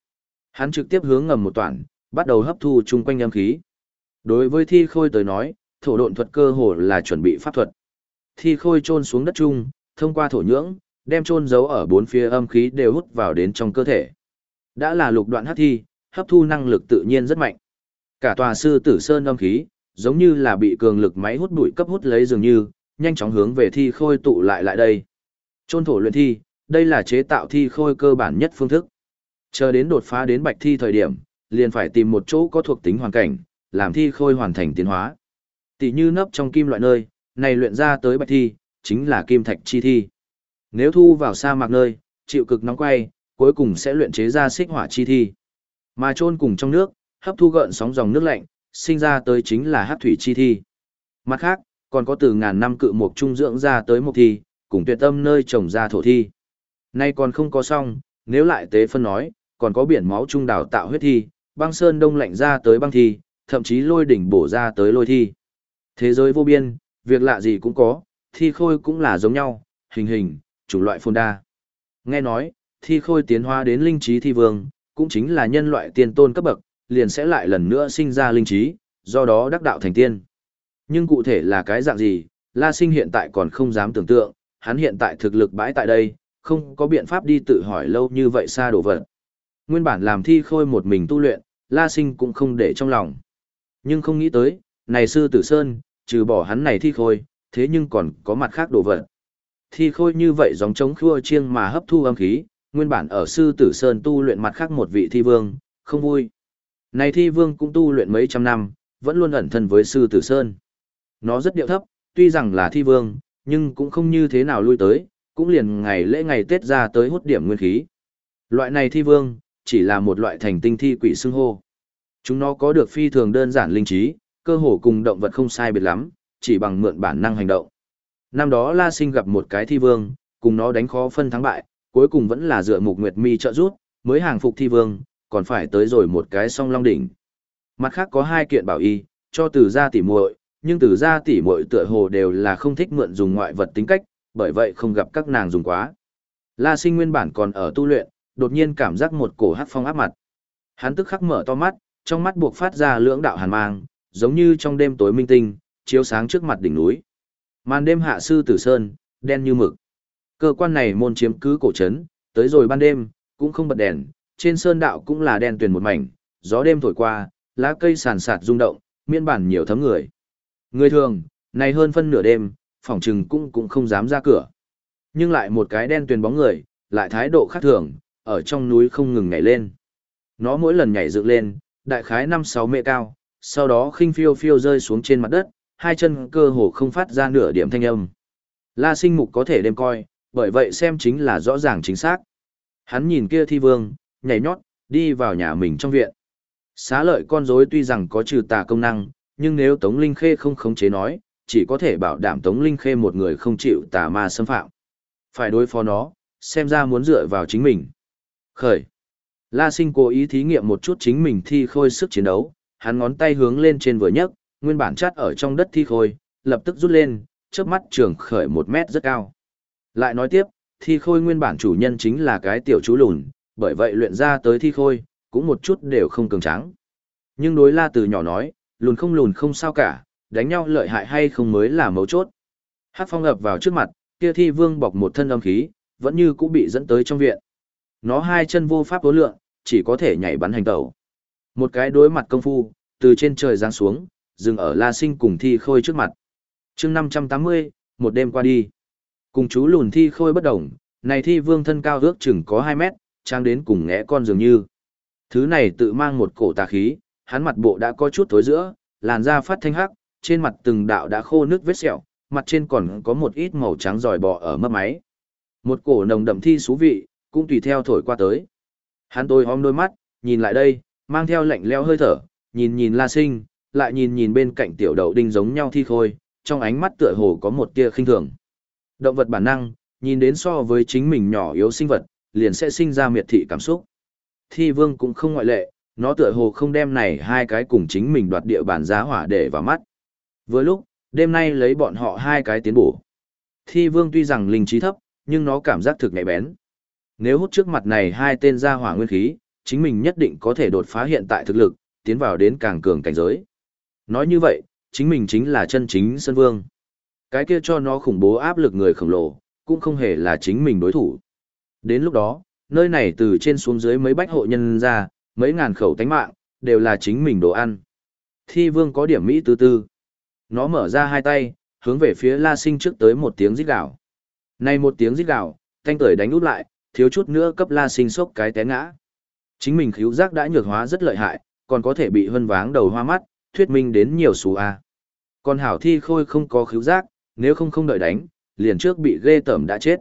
Hắn trực tiếp hướng ngầm một toàn, bắt đầu hấp thu chung quanh âm khí. Đối với thi khôi tới nói, thổ độn thuật cơ hồ là chuẩn bị pháp thuật. Thi khôi trôn xuống đất chung, thông qua thổ nhưỡng, đem trôn giấu ở bốn phía âm khí đều hút vào đến trong cơ thể. Đã là lục đoạn hắc thi, hấp thu năng lực tự nhiên rất mạnh. Cả tòa sư tử sơn âm khí, giống như là bị cường lực máy hút bụi cấp hút lấy dường như, nhanh chóng hướng về thi khôi tụ lại lại đây. Trôn thổ luyện thi, đây là chế tạo thi khôi cơ bản nhất phương thức. Chờ đến đột phá đến bạch thi thời điểm, liền phải tìm một chỗ có thuộc tính hoàn cảnh, làm thi khôi hoàn thành tiến hóa. Tỷ như nấp trong kim loại nơi, này luyện ra tới bạch thi, chính là kim thạch chi thi. Nếu thu vào sa mạc nơi, chịu cực nóng quay, cuối cùng sẽ luyện chế ra xích hỏa chi thi. Mà chôn cùng trong nước, hấp thu gợn sóng dòng nước lạnh, sinh ra tới chính là hắc thủy chi thi. Mặt khác, còn có từ ngàn năm cự mục trung dưỡng ra tới mục thi, cùng tuyệt tâm nơi trồng ra thổ thi. Nay còn không có xong, nếu lại tế phân nói, còn có biển máu trung đảo tạo huyết thi, băng sơn đông lạnh ra tới băng thi, thậm chí lôi đỉnh bổ ra tới lôi thi. Thế giới vô biên, việc lạ gì cũng có, thi khôi cũng là giống nhau, hình hình, chủng loại phồn đa. Nghe nói, thi khôi tiến hóa đến linh trí thi vương, cũng chính là nhân loại tiên tôn cấp bậc, liền sẽ lại lần nữa sinh ra linh trí, do đó đắc đạo thành tiên. Nhưng cụ thể là cái dạng gì, La Sinh hiện tại còn không dám tưởng tượng, hắn hiện tại thực lực bãi tại đây, không có biện pháp đi tự hỏi lâu như vậy xa đổ vật. Nguyên bản làm thi khôi một mình tu luyện, La Sinh cũng không để trong lòng. Nhưng không nghĩ tới, này sư tử sơn, trừ bỏ hắn này thi khôi, thế nhưng còn có mặt khác đồ vật. Thi khôi như vậy giống trống khua chiêng mà hấp thu âm khí, nguyên bản ở sư tử sơn tu luyện mặt khác một vị thi vương, không vui. Này thi vương cũng tu luyện mấy trăm năm, vẫn luôn ẩn thân với sư tử sơn. Nó rất điệu thấp, tuy rằng là thi vương, nhưng cũng không như thế nào lui tới, cũng liền ngày lễ ngày Tết ra tới hút điểm nguyên khí. Loại này thi vương, chỉ là một loại thành tinh thi quỷ xưng hô. Chúng nó có được phi thường đơn giản linh trí, cơ hồ cùng động vật không sai biệt lắm, chỉ bằng mượn bản năng hành động. Năm đó La Sinh gặp một cái thi vương, cùng nó đánh khó phân thắng bại, cuối cùng vẫn là dựa Mục Nguyệt Mi trợ giúp, mới hàng phục thi vương, còn phải tới rồi một cái song long đỉnh. Mặt khác có hai kiện bảo y, cho từ gia tỉ muội, nhưng từ gia tỉ muội tựa hồ đều là không thích mượn dùng ngoại vật tính cách, bởi vậy không gặp các nàng dùng quá. La Sinh nguyên bản còn ở tu luyện, đột nhiên cảm giác một cổ hắc phong áp mặt. Hắn tức khắc mở to mắt, trong mắt buộc phát ra lưỡng đạo hàn mang, giống như trong đêm tối minh tinh, chiếu sáng trước mặt đỉnh núi. Màn đêm hạ sư tử sơn, đen như mực. Cơ quan này môn chiếm cứ cổ trấn, tới rồi ban đêm, cũng không bật đèn, trên sơn đạo cũng là đen tuyền một mảnh, gió đêm thổi qua, lá cây sàn sạt rung động, miên bản nhiều thấm người. Người thường, này hơn phân nửa đêm, phòng trừng cũng cũng không dám ra cửa. Nhưng lại một cái đen tuyền bóng người, lại thái độ khác thường, ở trong núi không ngừng nhảy lên. Nó mỗi lần nhảy dựng lên, đại khái 5-6 mệ cao, sau đó khinh phiêu phiêu rơi xuống trên mặt đất, hai chân cơ hồ không phát ra nửa điểm thanh âm. La sinh mục có thể đem coi, bởi vậy xem chính là rõ ràng chính xác. Hắn nhìn kia thi vương, nhảy nhót, đi vào nhà mình trong viện. Xá lợi con rối tuy rằng có trừ tà công năng, nhưng nếu Tống Linh Khê không khống chế nói, chỉ có thể bảo đảm Tống Linh Khê một người không chịu tà ma xâm phạm. Phải đối phó nó, xem ra muốn dựa vào chính mình. Khởi. La sinh cố ý thí nghiệm một chút chính mình thi khôi sức chiến đấu, hắn ngón tay hướng lên trên vừa nhấc, nguyên bản chát ở trong đất thi khôi, lập tức rút lên, chớp mắt trường khởi một mét rất cao. Lại nói tiếp, thi khôi nguyên bản chủ nhân chính là cái tiểu chú lùn, bởi vậy luyện ra tới thi khôi, cũng một chút đều không cường tráng. Nhưng đối la từ nhỏ nói, lùn không lùn không sao cả, đánh nhau lợi hại hay không mới là mấu chốt. Hát phong ập vào trước mặt, kia thi vương bọc một thân âm khí, vẫn như cũng bị dẫn tới trong viện. Nó hai chân vô pháp đối lượng, chỉ có thể nhảy bắn hành tẩu. Một cái đối mặt công phu, từ trên trời giáng xuống, dừng ở La Sinh cùng thi khôi trước mặt. chương 580, một đêm qua đi. Cùng chú lùn thi khôi bất động, này thi vương thân cao ước chừng có 2 mét, trang đến cùng ngẽ con dường như. Thứ này tự mang một cổ tà khí, hắn mặt bộ đã có chút thối giữa, làn da phát thanh hắc, trên mặt từng đạo đã khô nước vết sẹo, mặt trên còn có một ít màu trắng giỏi bọ ở mấp máy. Một cổ nồng đậm thi xú vị, cũng tùy theo thổi qua tới. Hắn tôi hóm đôi mắt, nhìn lại đây, mang theo lạnh leo hơi thở, nhìn nhìn La Sinh, lại nhìn nhìn bên cạnh tiểu đậu đinh giống nhau thi khôi, trong ánh mắt tựa hồ có một tia khinh thường. Động vật bản năng, nhìn đến so với chính mình nhỏ yếu sinh vật, liền sẽ sinh ra miệt thị cảm xúc. Thi vương cũng không ngoại lệ, nó tựa hồ không đem này hai cái cùng chính mình đoạt địa bàn giá hỏa để vào mắt. Vừa lúc, đêm nay lấy bọn họ hai cái tiến bổ. Thi vương tuy rằng linh trí thấp, nhưng nó cảm giác thực nhạy bén. Nếu hút trước mặt này hai tên gia hỏa nguyên khí, chính mình nhất định có thể đột phá hiện tại thực lực, tiến vào đến càng cường cảnh giới. Nói như vậy, chính mình chính là chân chính sân vương. Cái kia cho nó khủng bố áp lực người khổng lồ, cũng không hề là chính mình đối thủ. Đến lúc đó, nơi này từ trên xuống dưới mấy bách hộ nhân ra, mấy ngàn khẩu tánh mạng, đều là chính mình đồ ăn. Thi vương có điểm Mỹ tư tư. Nó mở ra hai tay, hướng về phía la sinh trước tới một tiếng rít gạo. Này một tiếng rít gạo, thanh tởi đánh út lại, thiếu chút nữa cấp la sinh sốc cái té ngã. Chính mình khíu giác đã nhược hóa rất lợi hại, còn có thể bị hân váng đầu hoa mắt, thuyết minh đến nhiều số A. Còn hảo thi khôi không có khíu giác, nếu không không đợi đánh, liền trước bị ghê tẩm đã chết.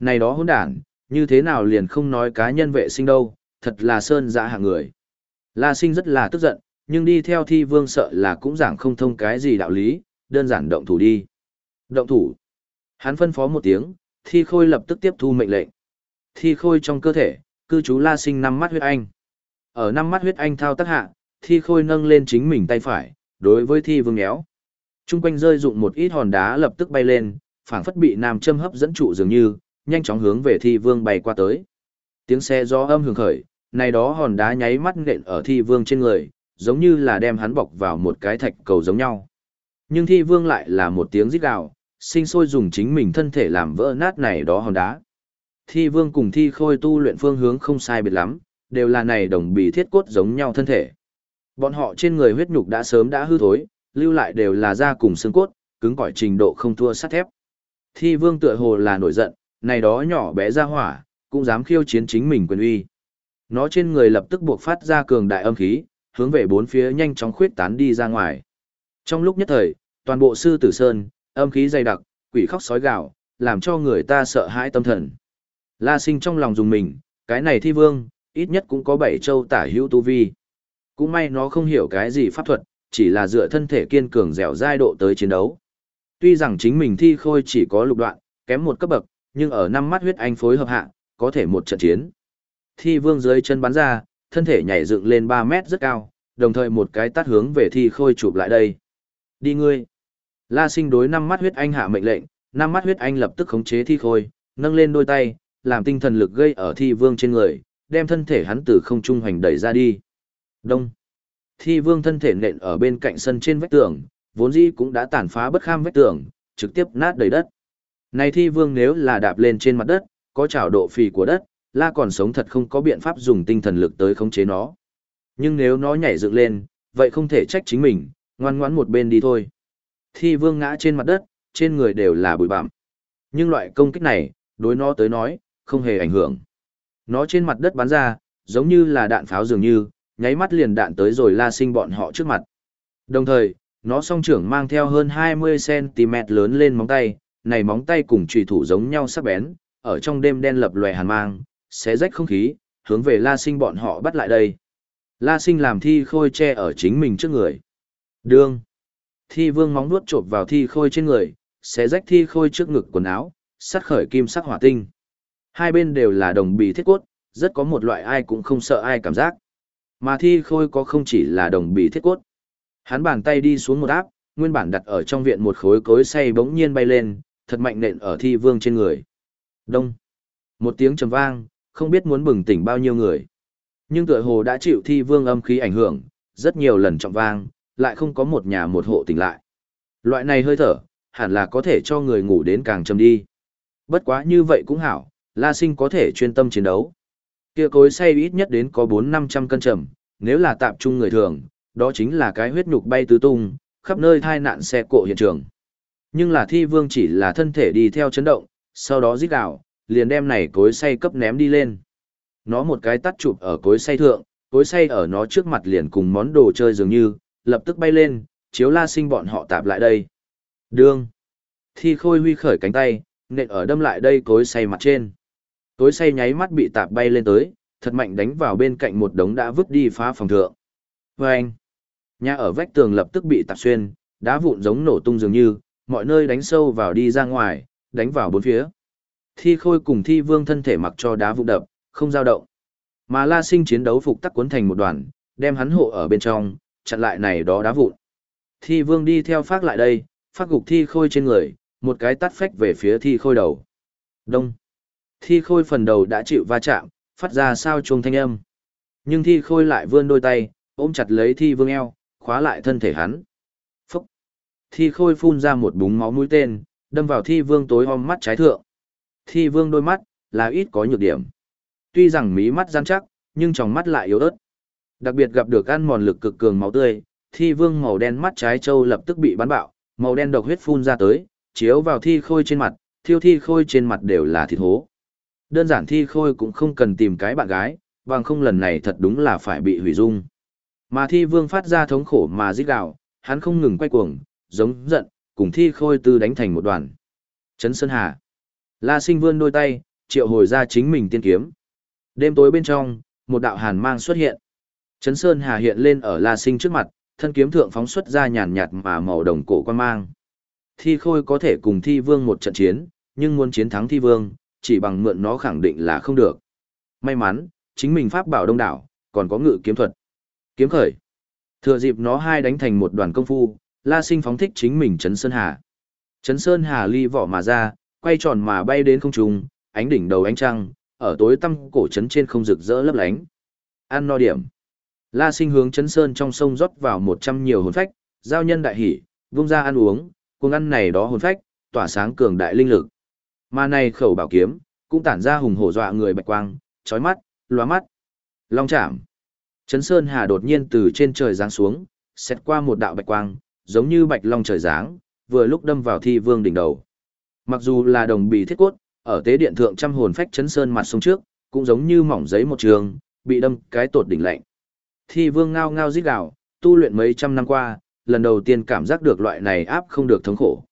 Này đó hỗn đản, như thế nào liền không nói cá nhân vệ sinh đâu, thật là sơn dã hạng người. La sinh rất là tức giận, nhưng đi theo thi vương sợ là cũng giảng không thông cái gì đạo lý, đơn giản động thủ đi. Động thủ. Hắn phân phó một tiếng, thi khôi lập tức tiếp thu mệnh lệnh. Thi khôi trong cơ thể, cư trú la sinh năm mắt huyết anh. Ở năm mắt huyết anh thao tác hạ, thi khôi nâng lên chính mình tay phải, đối với thi vương éo Trung quanh rơi dụng một ít hòn đá lập tức bay lên, phảng phất bị nam châm hấp dẫn trụ dường như, nhanh chóng hướng về thi vương bay qua tới. Tiếng xe gió âm hưởng khởi, này đó hòn đá nháy mắt nện ở thi vương trên người, giống như là đem hắn bọc vào một cái thạch cầu giống nhau. Nhưng thi vương lại là một tiếng rít gào, sinh sôi dùng chính mình thân thể làm vỡ nát này đó hòn đá. Thi vương cùng thi khôi tu luyện phương hướng không sai biệt lắm, đều là này đồng bì thiết cốt giống nhau thân thể. Bọn họ trên người huyết nhục đã sớm đã hư thối, lưu lại đều là da cùng xương cốt, cứng cỏi trình độ không thua sắt thép. Thi vương tựa hồ là nổi giận, này đó nhỏ bé ra hỏa, cũng dám khiêu chiến chính mình quyền uy. Nó trên người lập tức buộc phát ra cường đại âm khí, hướng về bốn phía nhanh chóng khuyết tán đi ra ngoài. Trong lúc nhất thời, toàn bộ sư tử sơn, âm khí dày đặc, quỷ khóc sói gạo, làm cho người ta sợ hãi tâm thần. La sinh trong lòng dùng mình, cái này thi vương, ít nhất cũng có bảy châu tả hữu tu vi. Cũng may nó không hiểu cái gì pháp thuật, chỉ là dựa thân thể kiên cường dẻo dai độ tới chiến đấu. Tuy rằng chính mình thi khôi chỉ có lục đoạn, kém một cấp bậc, nhưng ở năm mắt huyết anh phối hợp hạ, có thể một trận chiến. Thi vương dưới chân bắn ra, thân thể nhảy dựng lên 3 mét rất cao, đồng thời một cái tát hướng về thi khôi chụp lại đây. Đi ngươi. La sinh đối năm mắt huyết anh hạ mệnh lệnh, năm mắt huyết anh lập tức khống chế thi khôi, nâng lên đôi tay, làm tinh thần lực gây ở thi vương trên người, đem thân thể hắn từ không trung hoành đẩy ra đi. Đông. Thi vương thân thể nện ở bên cạnh sân trên vách tường, vốn dĩ cũng đã tàn phá bất kham vách tường, trực tiếp nát đầy đất. Này thi vương nếu là đạp lên trên mặt đất, có trào độ phì của đất, la còn sống thật không có biện pháp dùng tinh thần lực tới khống chế nó. Nhưng nếu nó nhảy dựng lên, vậy không thể trách chính mình, ngoan ngoãn một bên đi thôi. Thi vương ngã trên mặt đất, trên người đều là bụi bặm. Nhưng loại công kích này, đối nó tới nói, không hề ảnh hưởng. Nó trên mặt đất bắn ra, giống như là đạn pháo dường như, nháy mắt liền đạn tới rồi la sinh bọn họ trước mặt. Đồng thời, nó song trưởng mang theo hơn 20cm lớn lên móng tay, này móng tay cùng trùy thủ giống nhau sắc bén, ở trong đêm đen lập lòe hàn mang, xé rách không khí, hướng về la sinh bọn họ bắt lại đây. La sinh làm thi khôi che ở chính mình trước người. Đương. Thi vương móng nuốt chộp vào thi khôi trên người, xé rách thi khôi trước ngực quần áo, sắt khởi kim sắc hỏa tinh. Hai bên đều là đồng bì thiết cốt, rất có một loại ai cũng không sợ ai cảm giác. Mà thi khôi có không chỉ là đồng bì thiết cốt. Hắn bàn tay đi xuống một áp, nguyên bản đặt ở trong viện một khối cối xay bỗng nhiên bay lên, thật mạnh nện ở thi vương trên người. Đông. Một tiếng trầm vang, không biết muốn bừng tỉnh bao nhiêu người. Nhưng tựa hồ đã chịu thi vương âm khí ảnh hưởng, rất nhiều lần trọng vang, lại không có một nhà một hộ tỉnh lại. Loại này hơi thở, hẳn là có thể cho người ngủ đến càng trầm đi. Bất quá như vậy cũng hảo, La Sinh có thể chuyên tâm chiến đấu. Kia cối xay ít nhất đến có 4-500 cân trầm, nếu là tạm trung người thường, đó chính là cái huyết nhục bay tứ tung, khắp nơi thai nạn xe cộ hiện trường. Nhưng là thi vương chỉ là thân thể đi theo chấn động, sau đó giết đảo, liền đem này cối xay cấp ném đi lên. Nó một cái tắt chụp ở cối xay thượng, cối xay ở nó trước mặt liền cùng món đồ chơi dường như, lập tức bay lên, chiếu la sinh bọn họ tạp lại đây. Đương. Thi khôi huy khởi cánh tay, nện ở đâm lại đây cối xay mặt trên. Tối say nháy mắt bị tạp bay lên tới, thật mạnh đánh vào bên cạnh một đống đã vứt đi phá phòng thượng. Và anh. Nhà ở vách tường lập tức bị tạp xuyên, đá vụn giống nổ tung dường như, mọi nơi đánh sâu vào đi ra ngoài, đánh vào bốn phía. Thi khôi cùng thi vương thân thể mặc cho đá vụn đập, không dao động. Mà la sinh chiến đấu phục tắc cuốn thành một đoàn, đem hắn hộ ở bên trong, chặn lại này đó đá vụn. Thi vương đi theo phát lại đây, phát gục thi khôi trên người, một cái tắt phách về phía thi khôi đầu. Đông. Thi khôi phần đầu đã chịu va chạm, phát ra sao chuông thanh âm. Nhưng thi khôi lại vươn đôi tay, ôm chặt lấy thi vương eo, khóa lại thân thể hắn. Phúc. Thi khôi phun ra một búng máu mũi tên, đâm vào thi vương tối om mắt trái thượng. Thi vương đôi mắt, là ít có nhược điểm. Tuy rằng mí mắt rắn chắc, nhưng trong mắt lại yếu ớt. Đặc biệt gặp được ăn mòn lực cực cường máu tươi, thi vương màu đen mắt trái châu lập tức bị bắn bạo, màu đen độc huyết phun ra tới, chiếu vào thi khôi trên mặt, thiêu thi khôi trên mặt đều là thịt hố. Đơn giản thi khôi cũng không cần tìm cái bạn gái, bằng không lần này thật đúng là phải bị hủy dung. Mà thi vương phát ra thống khổ mà giết gạo, hắn không ngừng quay cuồng, giống giận, cùng thi khôi tư đánh thành một đoàn. Trấn Sơn Hà. La sinh vươn đôi tay, triệu hồi ra chính mình tiên kiếm. Đêm tối bên trong, một đạo hàn mang xuất hiện. Trấn Sơn Hà hiện lên ở La sinh trước mặt, thân kiếm thượng phóng xuất ra nhàn nhạt mà màu đồng cổ quan mang. Thi khôi có thể cùng thi vương một trận chiến, nhưng muốn chiến thắng thi vương, chỉ bằng mượn nó khẳng định là không được. May mắn, chính mình pháp bảo đông đảo, còn có ngự kiếm thuật. Kiếm khởi. Thừa dịp nó hai đánh thành một đoàn công phu, La Sinh phóng thích chính mình Trấn Sơn Hà. Trấn Sơn Hà ly vỏ mà ra, quay tròn mà bay đến không trung, ánh đỉnh đầu ánh trăng, ở tối tăm cổ trấn trên không rực rỡ lấp lánh. Ăn no điểm. La Sinh hướng Trấn Sơn trong sông rót vào một trăm nhiều hồn phách, giao nhân đại hỉ, vung ra ăn uống, cùng ăn này đó hồn phách, tỏa sáng cường đại linh lực. Mà này khẩu bảo kiếm, cũng tản ra hùng hổ dọa người bạch quang, chói mắt, lóa mắt. Long chạm. Trấn Sơn Hà đột nhiên từ trên trời giáng xuống, xét qua một đạo bạch quang, giống như bạch long trời giáng, vừa lúc đâm vào thi vương đỉnh đầu. Mặc dù là đồng bì thiết cốt, ở tế điện thượng trăm hồn phách Trấn Sơn mặt sông trước, cũng giống như mỏng giấy một trường, bị đâm cái tột đỉnh lạnh. Thi vương ngao ngao rít gào, tu luyện mấy trăm năm qua, lần đầu tiên cảm giác được loại này áp không được thống khổ.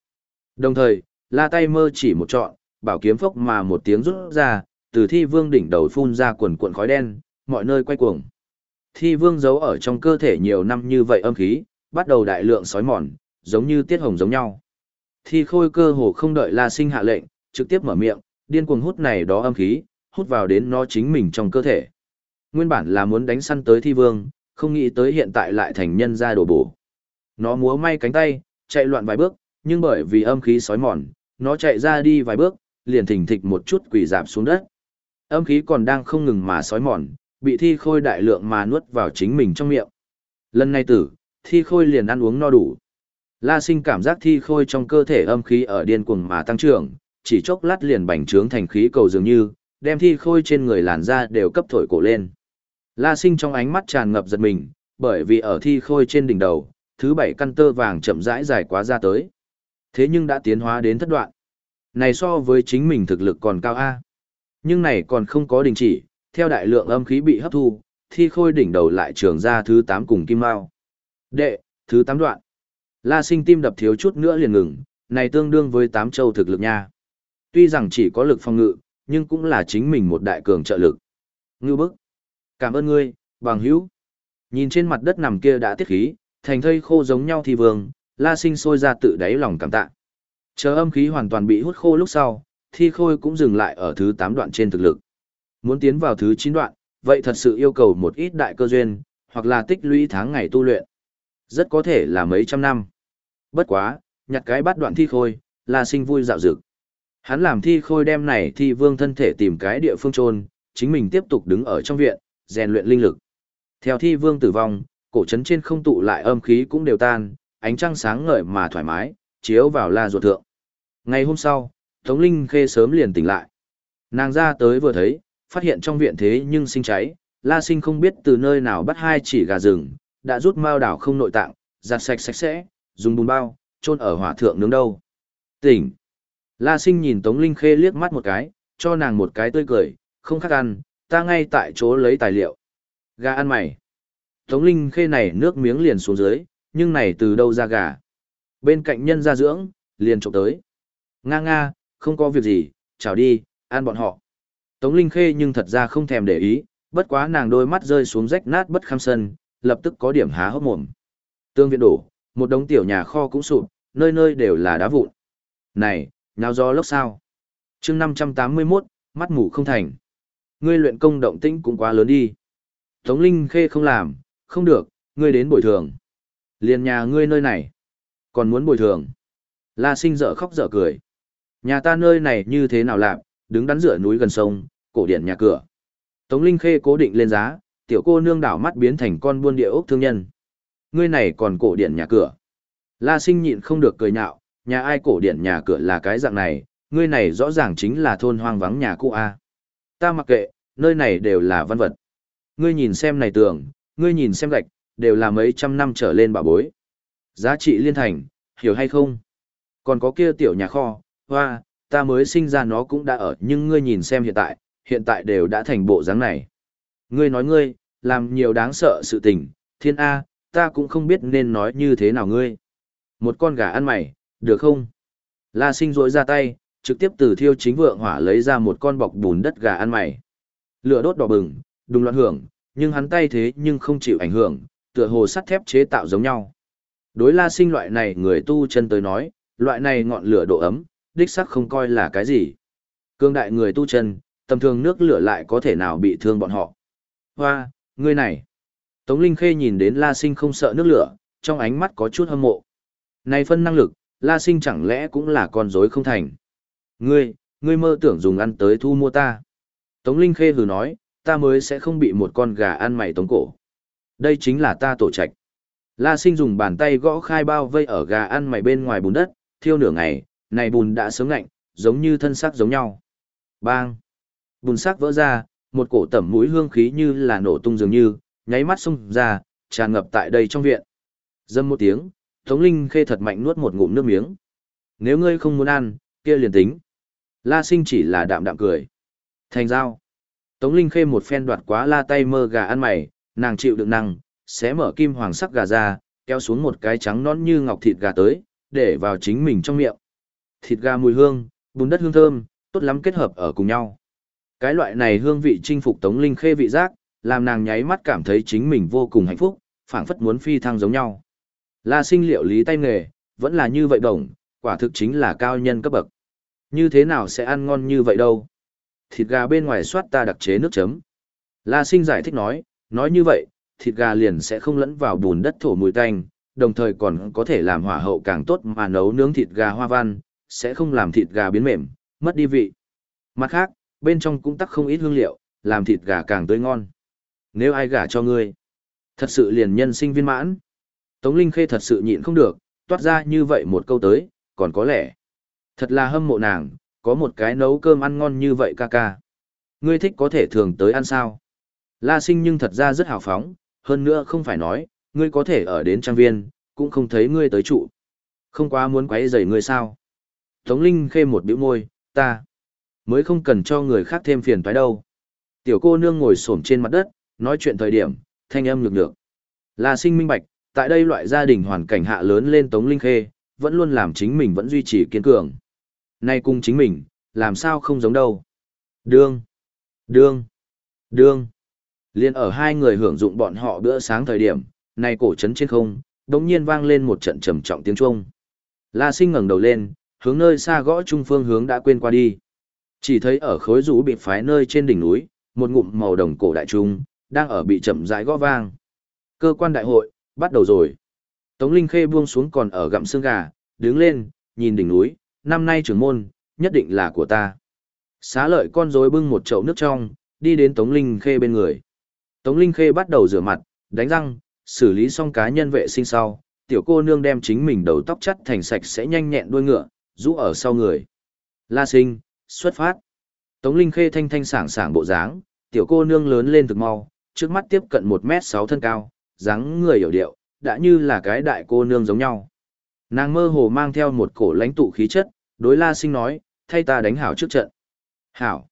Đồng thời, la tay mơ chỉ một trọn, bảo kiếm phốc mà một tiếng rút ra, từ thi vương đỉnh đầu phun ra quần cuộn khói đen, mọi nơi quay cuồng. Thi vương giấu ở trong cơ thể nhiều năm như vậy âm khí, bắt đầu đại lượng sói mòn, giống như tiết hồng giống nhau. Thi khôi cơ hồ không đợi la sinh hạ lệnh, trực tiếp mở miệng, điên cuồng hút này đó âm khí, hút vào đến nó chính mình trong cơ thể. Nguyên bản là muốn đánh săn tới thi vương, không nghĩ tới hiện tại lại thành nhân ra đổ bổ. Nó múa may cánh tay, chạy loạn vài bước, nhưng bởi vì âm khí sói mòn, nó chạy ra đi vài bước, liền thình thịch một chút quỳ dạp xuống đất. Âm khí còn đang không ngừng mà sói mòn, bị thi khôi đại lượng mà nuốt vào chính mình trong miệng. Lần này tử, thi khôi liền ăn uống no đủ. La sinh cảm giác thi khôi trong cơ thể âm khí ở điên cuồng mà tăng trưởng, chỉ chốc lát liền bành trướng thành khí cầu dường như, đem thi khôi trên người làn da đều cấp thổi cổ lên. La sinh trong ánh mắt tràn ngập giật mình, bởi vì ở thi khôi trên đỉnh đầu, thứ bảy căn tơ vàng chậm rãi dài quá ra tới. Thế nhưng đã tiến hóa đến thất đoạn. Này so với chính mình thực lực còn cao A. Nhưng này còn không có đình chỉ, theo đại lượng âm khí bị hấp thu, thi khôi đỉnh đầu lại trường ra thứ 8 cùng kim mao. Đệ, thứ 8 đoạn. La sinh tim đập thiếu chút nữa liền ngừng, này tương đương với 8 châu thực lực nha. Tuy rằng chỉ có lực phòng ngự, nhưng cũng là chính mình một đại cường trợ lực. Ngưu bức. Cảm ơn ngươi, bằng hữu. Nhìn trên mặt đất nằm kia đã tiết khí, thành thây khô giống nhau thì vương, la sinh sôi ra tự đáy lòng cảm tạ. Chờ âm khí hoàn toàn bị hút khô lúc sau, thi khôi cũng dừng lại ở thứ 8 đoạn trên thực lực. Muốn tiến vào thứ 9 đoạn, vậy thật sự yêu cầu một ít đại cơ duyên, hoặc là tích lũy tháng ngày tu luyện. Rất có thể là mấy trăm năm. Bất quá, nhặt cái bắt đoạn thi khôi, là sinh vui dạo dực. Hắn làm thi khôi đem này thi vương thân thể tìm cái địa phương trôn, chính mình tiếp tục đứng ở trong viện, rèn luyện linh lực. Theo thi vương tử vong, cổ trấn trên không tụ lại âm khí cũng đều tan, ánh trăng sáng ngời mà thoải mái, chiếu vào la ruột thượng. Ngày hôm sau, Tống Linh Khê sớm liền tỉnh lại. Nàng ra tới vừa thấy, phát hiện trong viện thế nhưng sinh cháy, La Sinh không biết từ nơi nào bắt hai chỉ gà rừng, đã rút mao đảo không nội tạng, giặt sạch sạch sẽ, dùng bùn bao, chôn ở hỏa thượng nướng đâu. Tỉnh. La Sinh nhìn Tống Linh Khê liếc mắt một cái, cho nàng một cái tươi cười, không khác ăn, ta ngay tại chỗ lấy tài liệu. Gà ăn mày. Tống Linh Khê này nước miếng liền xuống dưới, nhưng này từ đâu ra gà. Bên cạnh nhân gia dưỡng, liền trộm tới. Nga nga, không có việc gì, chào đi, ăn bọn họ. Tống Linh Khê nhưng thật ra không thèm để ý, bất quá nàng đôi mắt rơi xuống rách nát bất kham sân, lập tức có điểm há hốc mồm. Tương viện đổ, một đống tiểu nhà kho cũng sụp, nơi nơi đều là đá vụn. Này, nhào gió lốc sao? chương 581, mắt mù không thành. Ngươi luyện công động tĩnh cũng quá lớn đi. Tống Linh Khê không làm, không được, ngươi đến bồi thường. Liền nhà ngươi nơi này. Còn muốn bồi thường. La sinh dở khóc dở cười. Nhà ta nơi này như thế nào làm, đứng đắn giữa núi gần sông, cổ điện nhà cửa. Tống Linh Khê cố định lên giá, tiểu cô nương đảo mắt biến thành con buôn địa ốc thương nhân. Ngươi này còn cổ điện nhà cửa. La sinh nhịn không được cười nhạo, nhà ai cổ điện nhà cửa là cái dạng này, ngươi này rõ ràng chính là thôn hoang vắng nhà cũ A. Ta mặc kệ, nơi này đều là văn vật. Ngươi nhìn xem này tường, ngươi nhìn xem gạch, đều là mấy trăm năm trở lên bà bối. Giá trị liên thành, hiểu hay không? Còn có kia tiểu nhà kho, hoa, ta mới sinh ra nó cũng đã ở nhưng ngươi nhìn xem hiện tại, hiện tại đều đã thành bộ dáng này. Ngươi nói ngươi, làm nhiều đáng sợ sự tình, thiên A, ta cũng không biết nên nói như thế nào ngươi. Một con gà ăn mày, được không? La sinh rỗi ra tay, trực tiếp từ thiêu chính vượng hỏa lấy ra một con bọc bùn đất gà ăn mày. Lửa đốt đỏ bừng, đùng loạn hưởng, nhưng hắn tay thế nhưng không chịu ảnh hưởng, tựa hồ sắt thép chế tạo giống nhau. Đối la sinh loại này người tu chân tới nói, loại này ngọn lửa độ ấm, đích sắc không coi là cái gì. Cương đại người tu chân, tầm thường nước lửa lại có thể nào bị thương bọn họ. Hoa, ngươi này. Tống Linh Khê nhìn đến La Sinh không sợ nước lửa, trong ánh mắt có chút hâm mộ. Này phân năng lực, La Sinh chẳng lẽ cũng là con rối không thành. Ngươi, ngươi mơ tưởng dùng ăn tới thu mua ta. Tống Linh Khê hừ nói, ta mới sẽ không bị một con gà ăn mày tống cổ. Đây chính là ta tổ trạch. La Sinh dùng bàn tay gõ khai bao vây ở gà ăn mày bên ngoài bùn đất, thiêu nửa ngày, này bùn đã sớm lạnh, giống như thân xác giống nhau. Bang! Bùn xác vỡ ra, một cổ tẩm mũi hương khí như là nổ tung dường như, nháy mắt xung ra, tràn ngập tại đây trong viện. Dâm một tiếng, Tống Linh Khê thật mạnh nuốt một ngụm nước miếng. Nếu ngươi không muốn ăn, kia liền tính. La Sinh chỉ là đạm đạm cười. Thành giao. Tống Linh Khê một phen đoạt quá la tay mơ gà ăn mày, nàng chịu đựng năng, xé mở kim hoàng sắc gà ra, kéo xuống một cái trắng nõn như ngọc thịt gà tới, để vào chính mình trong miệng. Thịt gà mùi hương, bùn đất hương thơm, tốt lắm kết hợp ở cùng nhau. Cái loại này hương vị chinh phục Tống Linh Khê vị giác, làm nàng nháy mắt cảm thấy chính mình vô cùng hạnh phúc, phảng phất muốn phi thăng giống nhau. La sinh liệu lý tay nghề, vẫn là như vậy đồng, quả thực chính là cao nhân cấp bậc. Như thế nào sẽ ăn ngon như vậy đâu? Thịt gà bên ngoài soát ta đặc chế nước chấm. La sinh giải thích nói, nói như vậy, thịt gà liền sẽ không lẫn vào bùn đất thổ mùi tanh, đồng thời còn có thể làm hỏa hậu càng tốt mà nấu nướng thịt gà hoa văn, sẽ không làm thịt gà biến mềm, mất đi vị. Mặt khác, bên trong cũng tắc không ít hương liệu, làm thịt gà càng tươi ngon. Nếu ai gả cho ngươi, thật sự liền nhân sinh viên mãn. Tống Linh Khê thật sự nhịn không được, toát ra như vậy một câu tới, còn có lẽ. Thật là hâm mộ nàng, có một cái nấu cơm ăn ngon như vậy ca ca. Ngươi thích có thể thường tới ăn sao? La sinh nhưng thật ra rất hào phóng, hơn nữa không phải nói, ngươi có thể ở đến trang viên, cũng không thấy ngươi tới trụ. Không quá muốn quấy rầy ngươi sao? Tống Linh khê một bĩu môi, ta mới không cần cho người khác thêm phiền toái đâu. Tiểu cô nương ngồi xổm trên mặt đất, nói chuyện thời điểm, thanh âm lực lượng. La sinh minh bạch, tại đây loại gia đình hoàn cảnh hạ lớn lên Tống Linh khê, vẫn luôn làm chính mình vẫn duy trì kiên cường. Nay cùng chính mình, làm sao không giống đâu. Đương, đương, đương. Liên ở hai người hưởng dụng bọn họ bữa sáng thời điểm, nay cổ trấn trên không, đống nhiên vang lên một trận trầm trọng tiếng chuông. La sinh ngẩng đầu lên, hướng nơi xa gõ trung phương hướng đã quên qua đi. Chỉ thấy ở khối rũ bị phái nơi trên đỉnh núi, một ngụm màu đồng cổ đại trung, đang ở bị chậm rãi gõ vang. Cơ quan đại hội, bắt đầu rồi. Tống Linh Khê buông xuống còn ở gặm xương gà, đứng lên, nhìn đỉnh núi, năm nay trưởng môn, nhất định là của ta. Xá lợi con rối bưng một chậu nước trong, đi đến Tống Linh Khê bên người. Tống Linh Khê bắt đầu rửa mặt, đánh răng, xử lý xong cá nhân vệ sinh sau, tiểu cô nương đem chính mình đầu tóc chắt thành sạch sẽ nhanh nhẹn đuôi ngựa, rũ ở sau người. La sinh, xuất phát. Tống Linh Khê thanh thanh sảng sảng bộ dáng, tiểu cô nương lớn lên thực mau, trước mắt tiếp cận 1 mét 6 thân cao, dáng người hiểu điệu, đã như là cái đại cô nương giống nhau. Nàng mơ hồ mang theo một cổ lãnh tụ khí chất, đối La Sinh nói, thay ta đánh hảo trước trận. Hảo.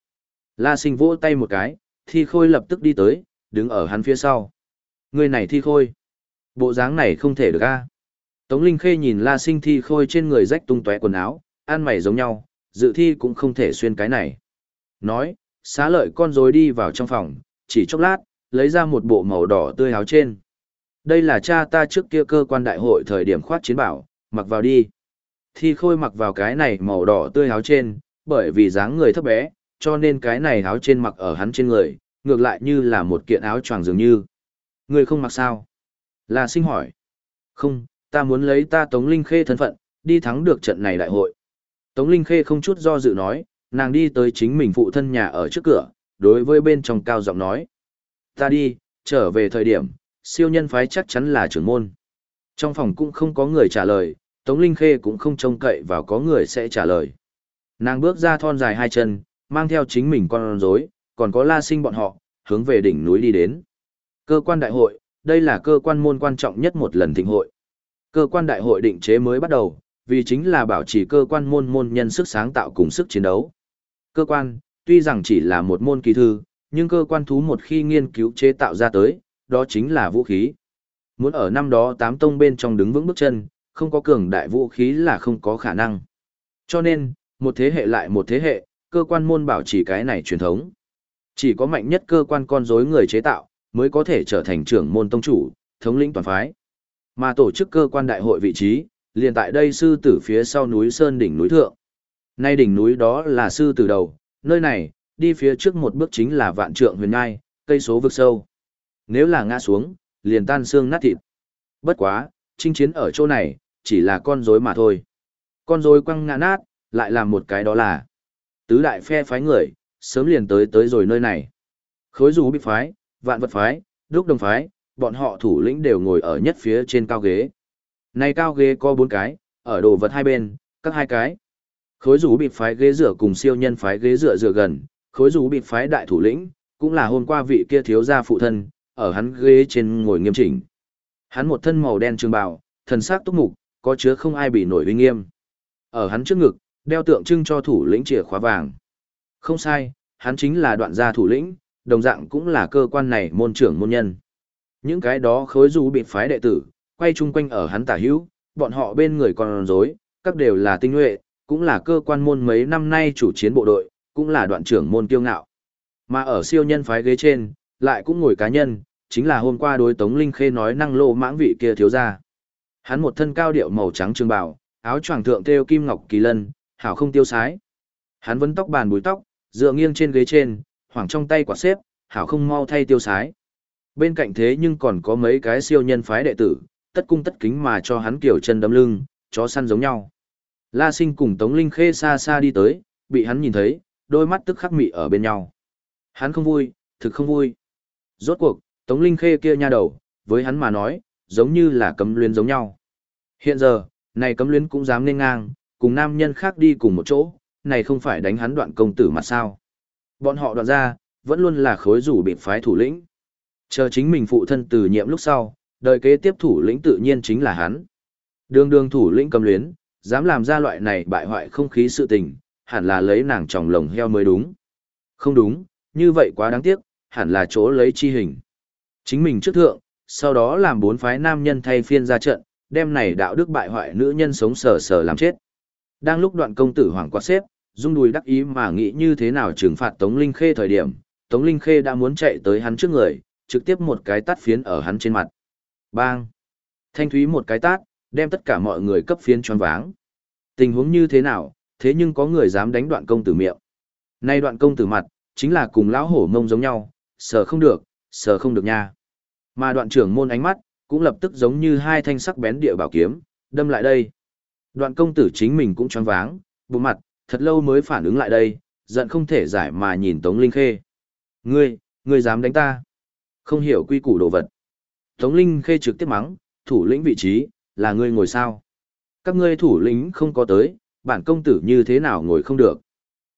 La Sinh vỗ tay một cái, thi khôi lập tức đi tới, đứng ở hắn phía sau. Người này thi khôi. Bộ dáng này không thể được a. Tống Linh Khê nhìn La Sinh thi khôi trên người rách tung tóe quần áo, ăn mày giống nhau, dự thi cũng không thể xuyên cái này. Nói, xá lợi con rối đi vào trong phòng, chỉ chốc lát, lấy ra một bộ màu đỏ tươi áo trên. Đây là cha ta trước kia cơ quan đại hội thời điểm khoát chiến bảo, mặc vào đi. Thi khôi mặc vào cái này màu đỏ tươi áo trên, bởi vì dáng người thấp bé, cho nên cái này áo trên mặc ở hắn trên người, ngược lại như là một kiện áo choàng dường như. Người không mặc sao? Là sinh hỏi. Không, ta muốn lấy ta Tống Linh Khê thân phận, đi thắng được trận này đại hội. Tống Linh Khê không chút do dự nói, nàng đi tới chính mình phụ thân nhà ở trước cửa, đối với bên trong cao giọng nói. Ta đi, trở về thời điểm, siêu nhân phái chắc chắn là trưởng môn. Trong phòng cũng không có người trả lời, Tống Linh Khê cũng không trông cậy vào có người sẽ trả lời. Nàng bước ra thon dài hai chân, mang theo chính mình con rối, còn có la sinh bọn họ, hướng về đỉnh núi đi đến. Cơ quan đại hội, đây là cơ quan môn quan trọng nhất một lần thịnh hội. Cơ quan đại hội định chế mới bắt đầu, vì chính là bảo trì cơ quan môn môn nhân sức sáng tạo cùng sức chiến đấu. Cơ quan, tuy rằng chỉ là một môn kỳ thư, nhưng cơ quan thú một khi nghiên cứu chế tạo ra tới, đó chính là vũ khí. Muốn ở năm đó tám tông bên trong đứng vững bước chân, không có cường đại vũ khí là không có khả năng. Cho nên, một thế hệ lại một thế hệ, cơ quan môn bảo trì cái này truyền thống. Chỉ có mạnh nhất cơ quan con rối người chế tạo, mới có thể trở thành trưởng môn tông chủ, thống lĩnh toàn phái. Mà tổ chức cơ quan đại hội vị trí, liền tại đây sư tử phía sau núi Sơn đỉnh núi Thượng. Nay đỉnh núi đó là sư tử đầu, nơi này, đi phía trước một bước chính là vạn trượng huyền ngai, cây số vực sâu. Nếu là ngã xuống, liền tan xương nát thịt. Bất quá, chinh chiến ở chỗ này, chỉ là con rối mà thôi. Con rối quăng ngã nát, lại làm một cái đó là tứ đại phe phái người, sớm liền tới tới rồi nơi này. Khối dù bị phái, vạn vật phái, đúc đồng phái, bọn họ thủ lĩnh đều ngồi ở nhất phía trên cao ghế. Này cao ghế có bốn cái, ở đồ vật hai bên, các hai cái. Khối rủ bị phái ghế dựa cùng siêu nhân phái ghế dựa dựa gần, khối rủ bị phái đại thủ lĩnh, cũng là hôm qua vị kia thiếu gia phụ thân, ở hắn ghế trên ngồi nghiêm chỉnh. Hắn một thân màu đen trường bào, thần sắc túc mục, có chứa không ai bị nổi uy nghiêm. Ở hắn trước ngực, đeo tượng trưng cho thủ lĩnh chìa khóa vàng. Không sai, hắn chính là đoạn gia thủ lĩnh, đồng dạng cũng là cơ quan này môn trưởng môn nhân. Những cái đó khối dù bị phái đệ tử, quay chung quanh ở hắn tả hữu, bọn họ bên người còn rối, các đều là tinh nhuệ, cũng là cơ quan môn mấy năm nay chủ chiến bộ đội, cũng là đoạn trưởng môn kiêu ngạo. Mà ở siêu nhân phái ghế trên, lại cũng ngồi cá nhân, chính là hôm qua đối Tống Linh Khê nói năng lô mãng vị kia thiếu ra. Hắn một thân cao điệu màu trắng trường bào, áo choàng thượng thêu kim ngọc kỳ lân, hảo không tiêu sái. Hắn vẫn tóc bàn búi tóc, dựa nghiêng trên ghế trên, hoảng trong tay quả xếp, hảo không mau thay tiêu sái. Bên cạnh thế nhưng còn có mấy cái siêu nhân phái đệ tử, tất cung tất kính mà cho hắn kiểu chân đấm lưng, chó săn giống nhau. La Sinh cùng Tống Linh Khê xa xa đi tới, bị hắn nhìn thấy, đôi mắt tức khắc mị ở bên nhau. Hắn không vui, thực không vui. Rốt cuộc, Tống Linh Khê kia nha đầu, với hắn mà nói, giống như là cấm luyến giống nhau. Hiện giờ, này cấm luyến cũng dám nên ngang, cùng nam nhân khác đi cùng một chỗ, này không phải đánh hắn đoạn công tử mà sao. Bọn họ đoạn ra, vẫn luôn là khối rủ bị phái thủ lĩnh. Chờ chính mình phụ thân từ nhiệm lúc sau, đời kế tiếp thủ lĩnh tự nhiên chính là hắn. Đường đường thủ lĩnh cầm luyến, dám làm ra loại này bại hoại không khí sự tình, hẳn là lấy nàng tròng lồng heo mới đúng. Không đúng, như vậy quá đáng tiếc, hẳn là chỗ lấy chi hình. Chính mình trước thượng, sau đó làm bốn phái nam nhân thay phiên ra trận, đem này đạo đức bại hoại nữ nhân sống sờ sờ làm chết. Đang lúc đoạn công tử hoàng quát xếp, dung đùi đắc ý mà nghĩ như thế nào trừng phạt Tống Linh Khê thời điểm, Tống Linh Khê đã muốn chạy tới hắn trước người, trực tiếp một cái tát phiến ở hắn trên mặt. Bang! Thanh thúy một cái tát, đem tất cả mọi người cấp phiến choáng váng. Tình huống như thế nào, thế nhưng có người dám đánh đoạn công tử miệng. Nay đoạn công tử mặt, chính là cùng lão hổ mông giống nhau, sờ không được, sờ không được nha. Mà đoạn trưởng môn ánh mắt, cũng lập tức giống như hai thanh sắc bén địa bảo kiếm, đâm lại đây. Đoạn công tử chính mình cũng choáng váng, bụng mặt, thật lâu mới phản ứng lại đây, giận không thể giải mà nhìn Tống Linh Khê. Ngươi, ngươi dám đánh ta? Không hiểu quy củ đồ vật. Tống Linh Khê trực tiếp mắng, thủ lĩnh vị trí, là ngươi ngồi sao? Các ngươi thủ lĩnh không có tới, bản công tử như thế nào ngồi không được?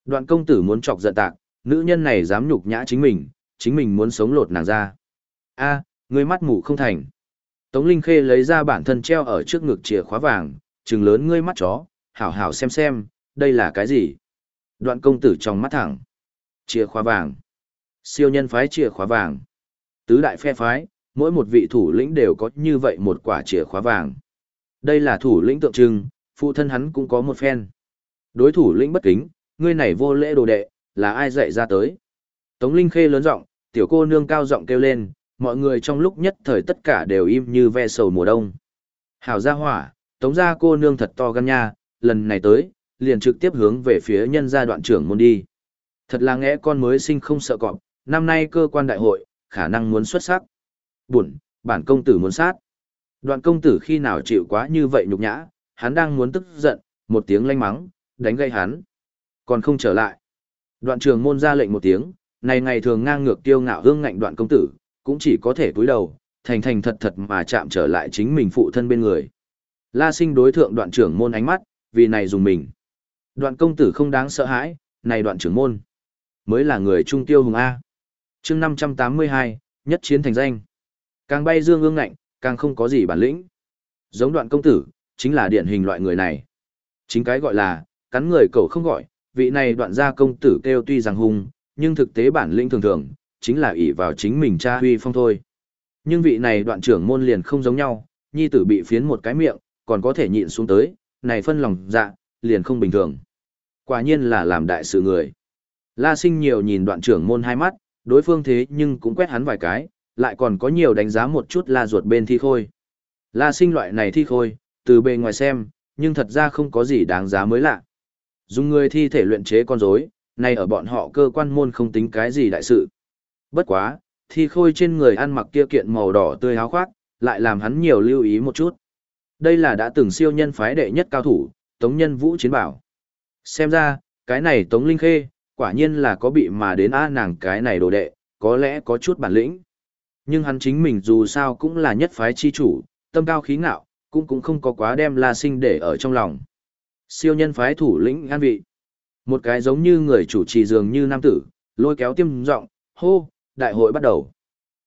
Đoạn công tử muốn chọc giận tạc, nữ nhân này dám nhục nhã chính mình, chính mình muốn sống lột nàng ra. A, ngươi mắt mù không thành. Tống Linh Khê lấy ra bản thân treo ở trước ngực chìa khóa vàng, trừng lớn ngươi mắt chó, hảo hảo xem xem, đây là cái gì? Đoạn công tử trong mắt thẳng. Chìa khóa vàng. Siêu nhân phái chìa khóa vàng. Tứ đại phe phái, mỗi một vị thủ lĩnh đều có như vậy một quả chìa khóa vàng. Đây là thủ lĩnh tượng trưng, phụ thân hắn cũng có một phen. Đối thủ lĩnh bất kính, ngươi này vô lễ đồ đệ, là ai dạy ra tới? Tống Linh Khê lớn giọng, tiểu cô nương cao giọng kêu lên, mọi người trong lúc nhất thời tất cả đều im như ve sầu mùa đông. Hảo gia hỏa, tống gia cô nương thật to gan nha, lần này tới, liền trực tiếp hướng về phía nhân gia đoạn trưởng môn đi. Thật là ngẽ con mới sinh không sợ cọp, năm nay cơ quan đại hội, khả năng muốn xuất sắc. Buồn, bản công tử muốn sát. Đoạn công tử khi nào chịu quá như vậy nhục nhã, hắn đang muốn tức giận, một tiếng lanh mắng, đánh gây hắn. Còn không trở lại. Đoạn trường môn ra lệnh một tiếng, này ngày thường ngang ngược tiêu ngạo hương ngạnh đoạn công tử, cũng chỉ có thể cúi đầu, thành thành thật thật mà chạm trở lại chính mình phụ thân bên người. La sinh đối thượng đoạn trưởng môn ánh mắt, vì này dùng mình. Đoạn công tử không đáng sợ hãi, này đoạn trưởng môn. Mới là người trung tiêu hùng A chương 582, nhất chiến thành danh. Càng bay dương ương ngạnh, càng không có gì bản lĩnh. Giống đoạn công tử, chính là điển hình loại người này. Chính cái gọi là, cắn người cậu không gọi, vị này đoạn gia công tử kêu tuy rằng hung, nhưng thực tế bản lĩnh thường thường, chính là ỷ vào chính mình cha huy phong thôi. Nhưng vị này đoạn trưởng môn liền không giống nhau, nhi tử bị phiến một cái miệng, còn có thể nhịn xuống tới, này phân lòng dạ, liền không bình thường. Quả nhiên là làm đại sự người. La sinh nhiều nhìn đoạn trưởng môn hai mắt, đối phương thế nhưng cũng quét hắn vài cái, lại còn có nhiều đánh giá một chút la ruột bên thi khôi. La sinh loại này thi khôi, từ bề ngoài xem, nhưng thật ra không có gì đáng giá mới lạ. Dùng người thi thể luyện chế con rối, này ở bọn họ cơ quan môn không tính cái gì đại sự. Bất quá, thi khôi trên người ăn mặc kia kiện màu đỏ tươi áo khoác, lại làm hắn nhiều lưu ý một chút. Đây là đã từng siêu nhân phái đệ nhất cao thủ, Tống Nhân Vũ chiến bảo. Xem ra, cái này Tống Linh Khê, quả nhiên là có bị mà đến a nàng cái này đồ đệ, có lẽ có chút bản lĩnh. Nhưng hắn chính mình dù sao cũng là nhất phái chi chủ, tâm cao khí ngạo, cũng cũng không có quá đem La Sinh để ở trong lòng. Siêu nhân phái thủ lĩnh an vị. Một cái giống như người chủ trì dường như nam tử, lôi kéo tiêm giọng, hô, đại hội bắt đầu.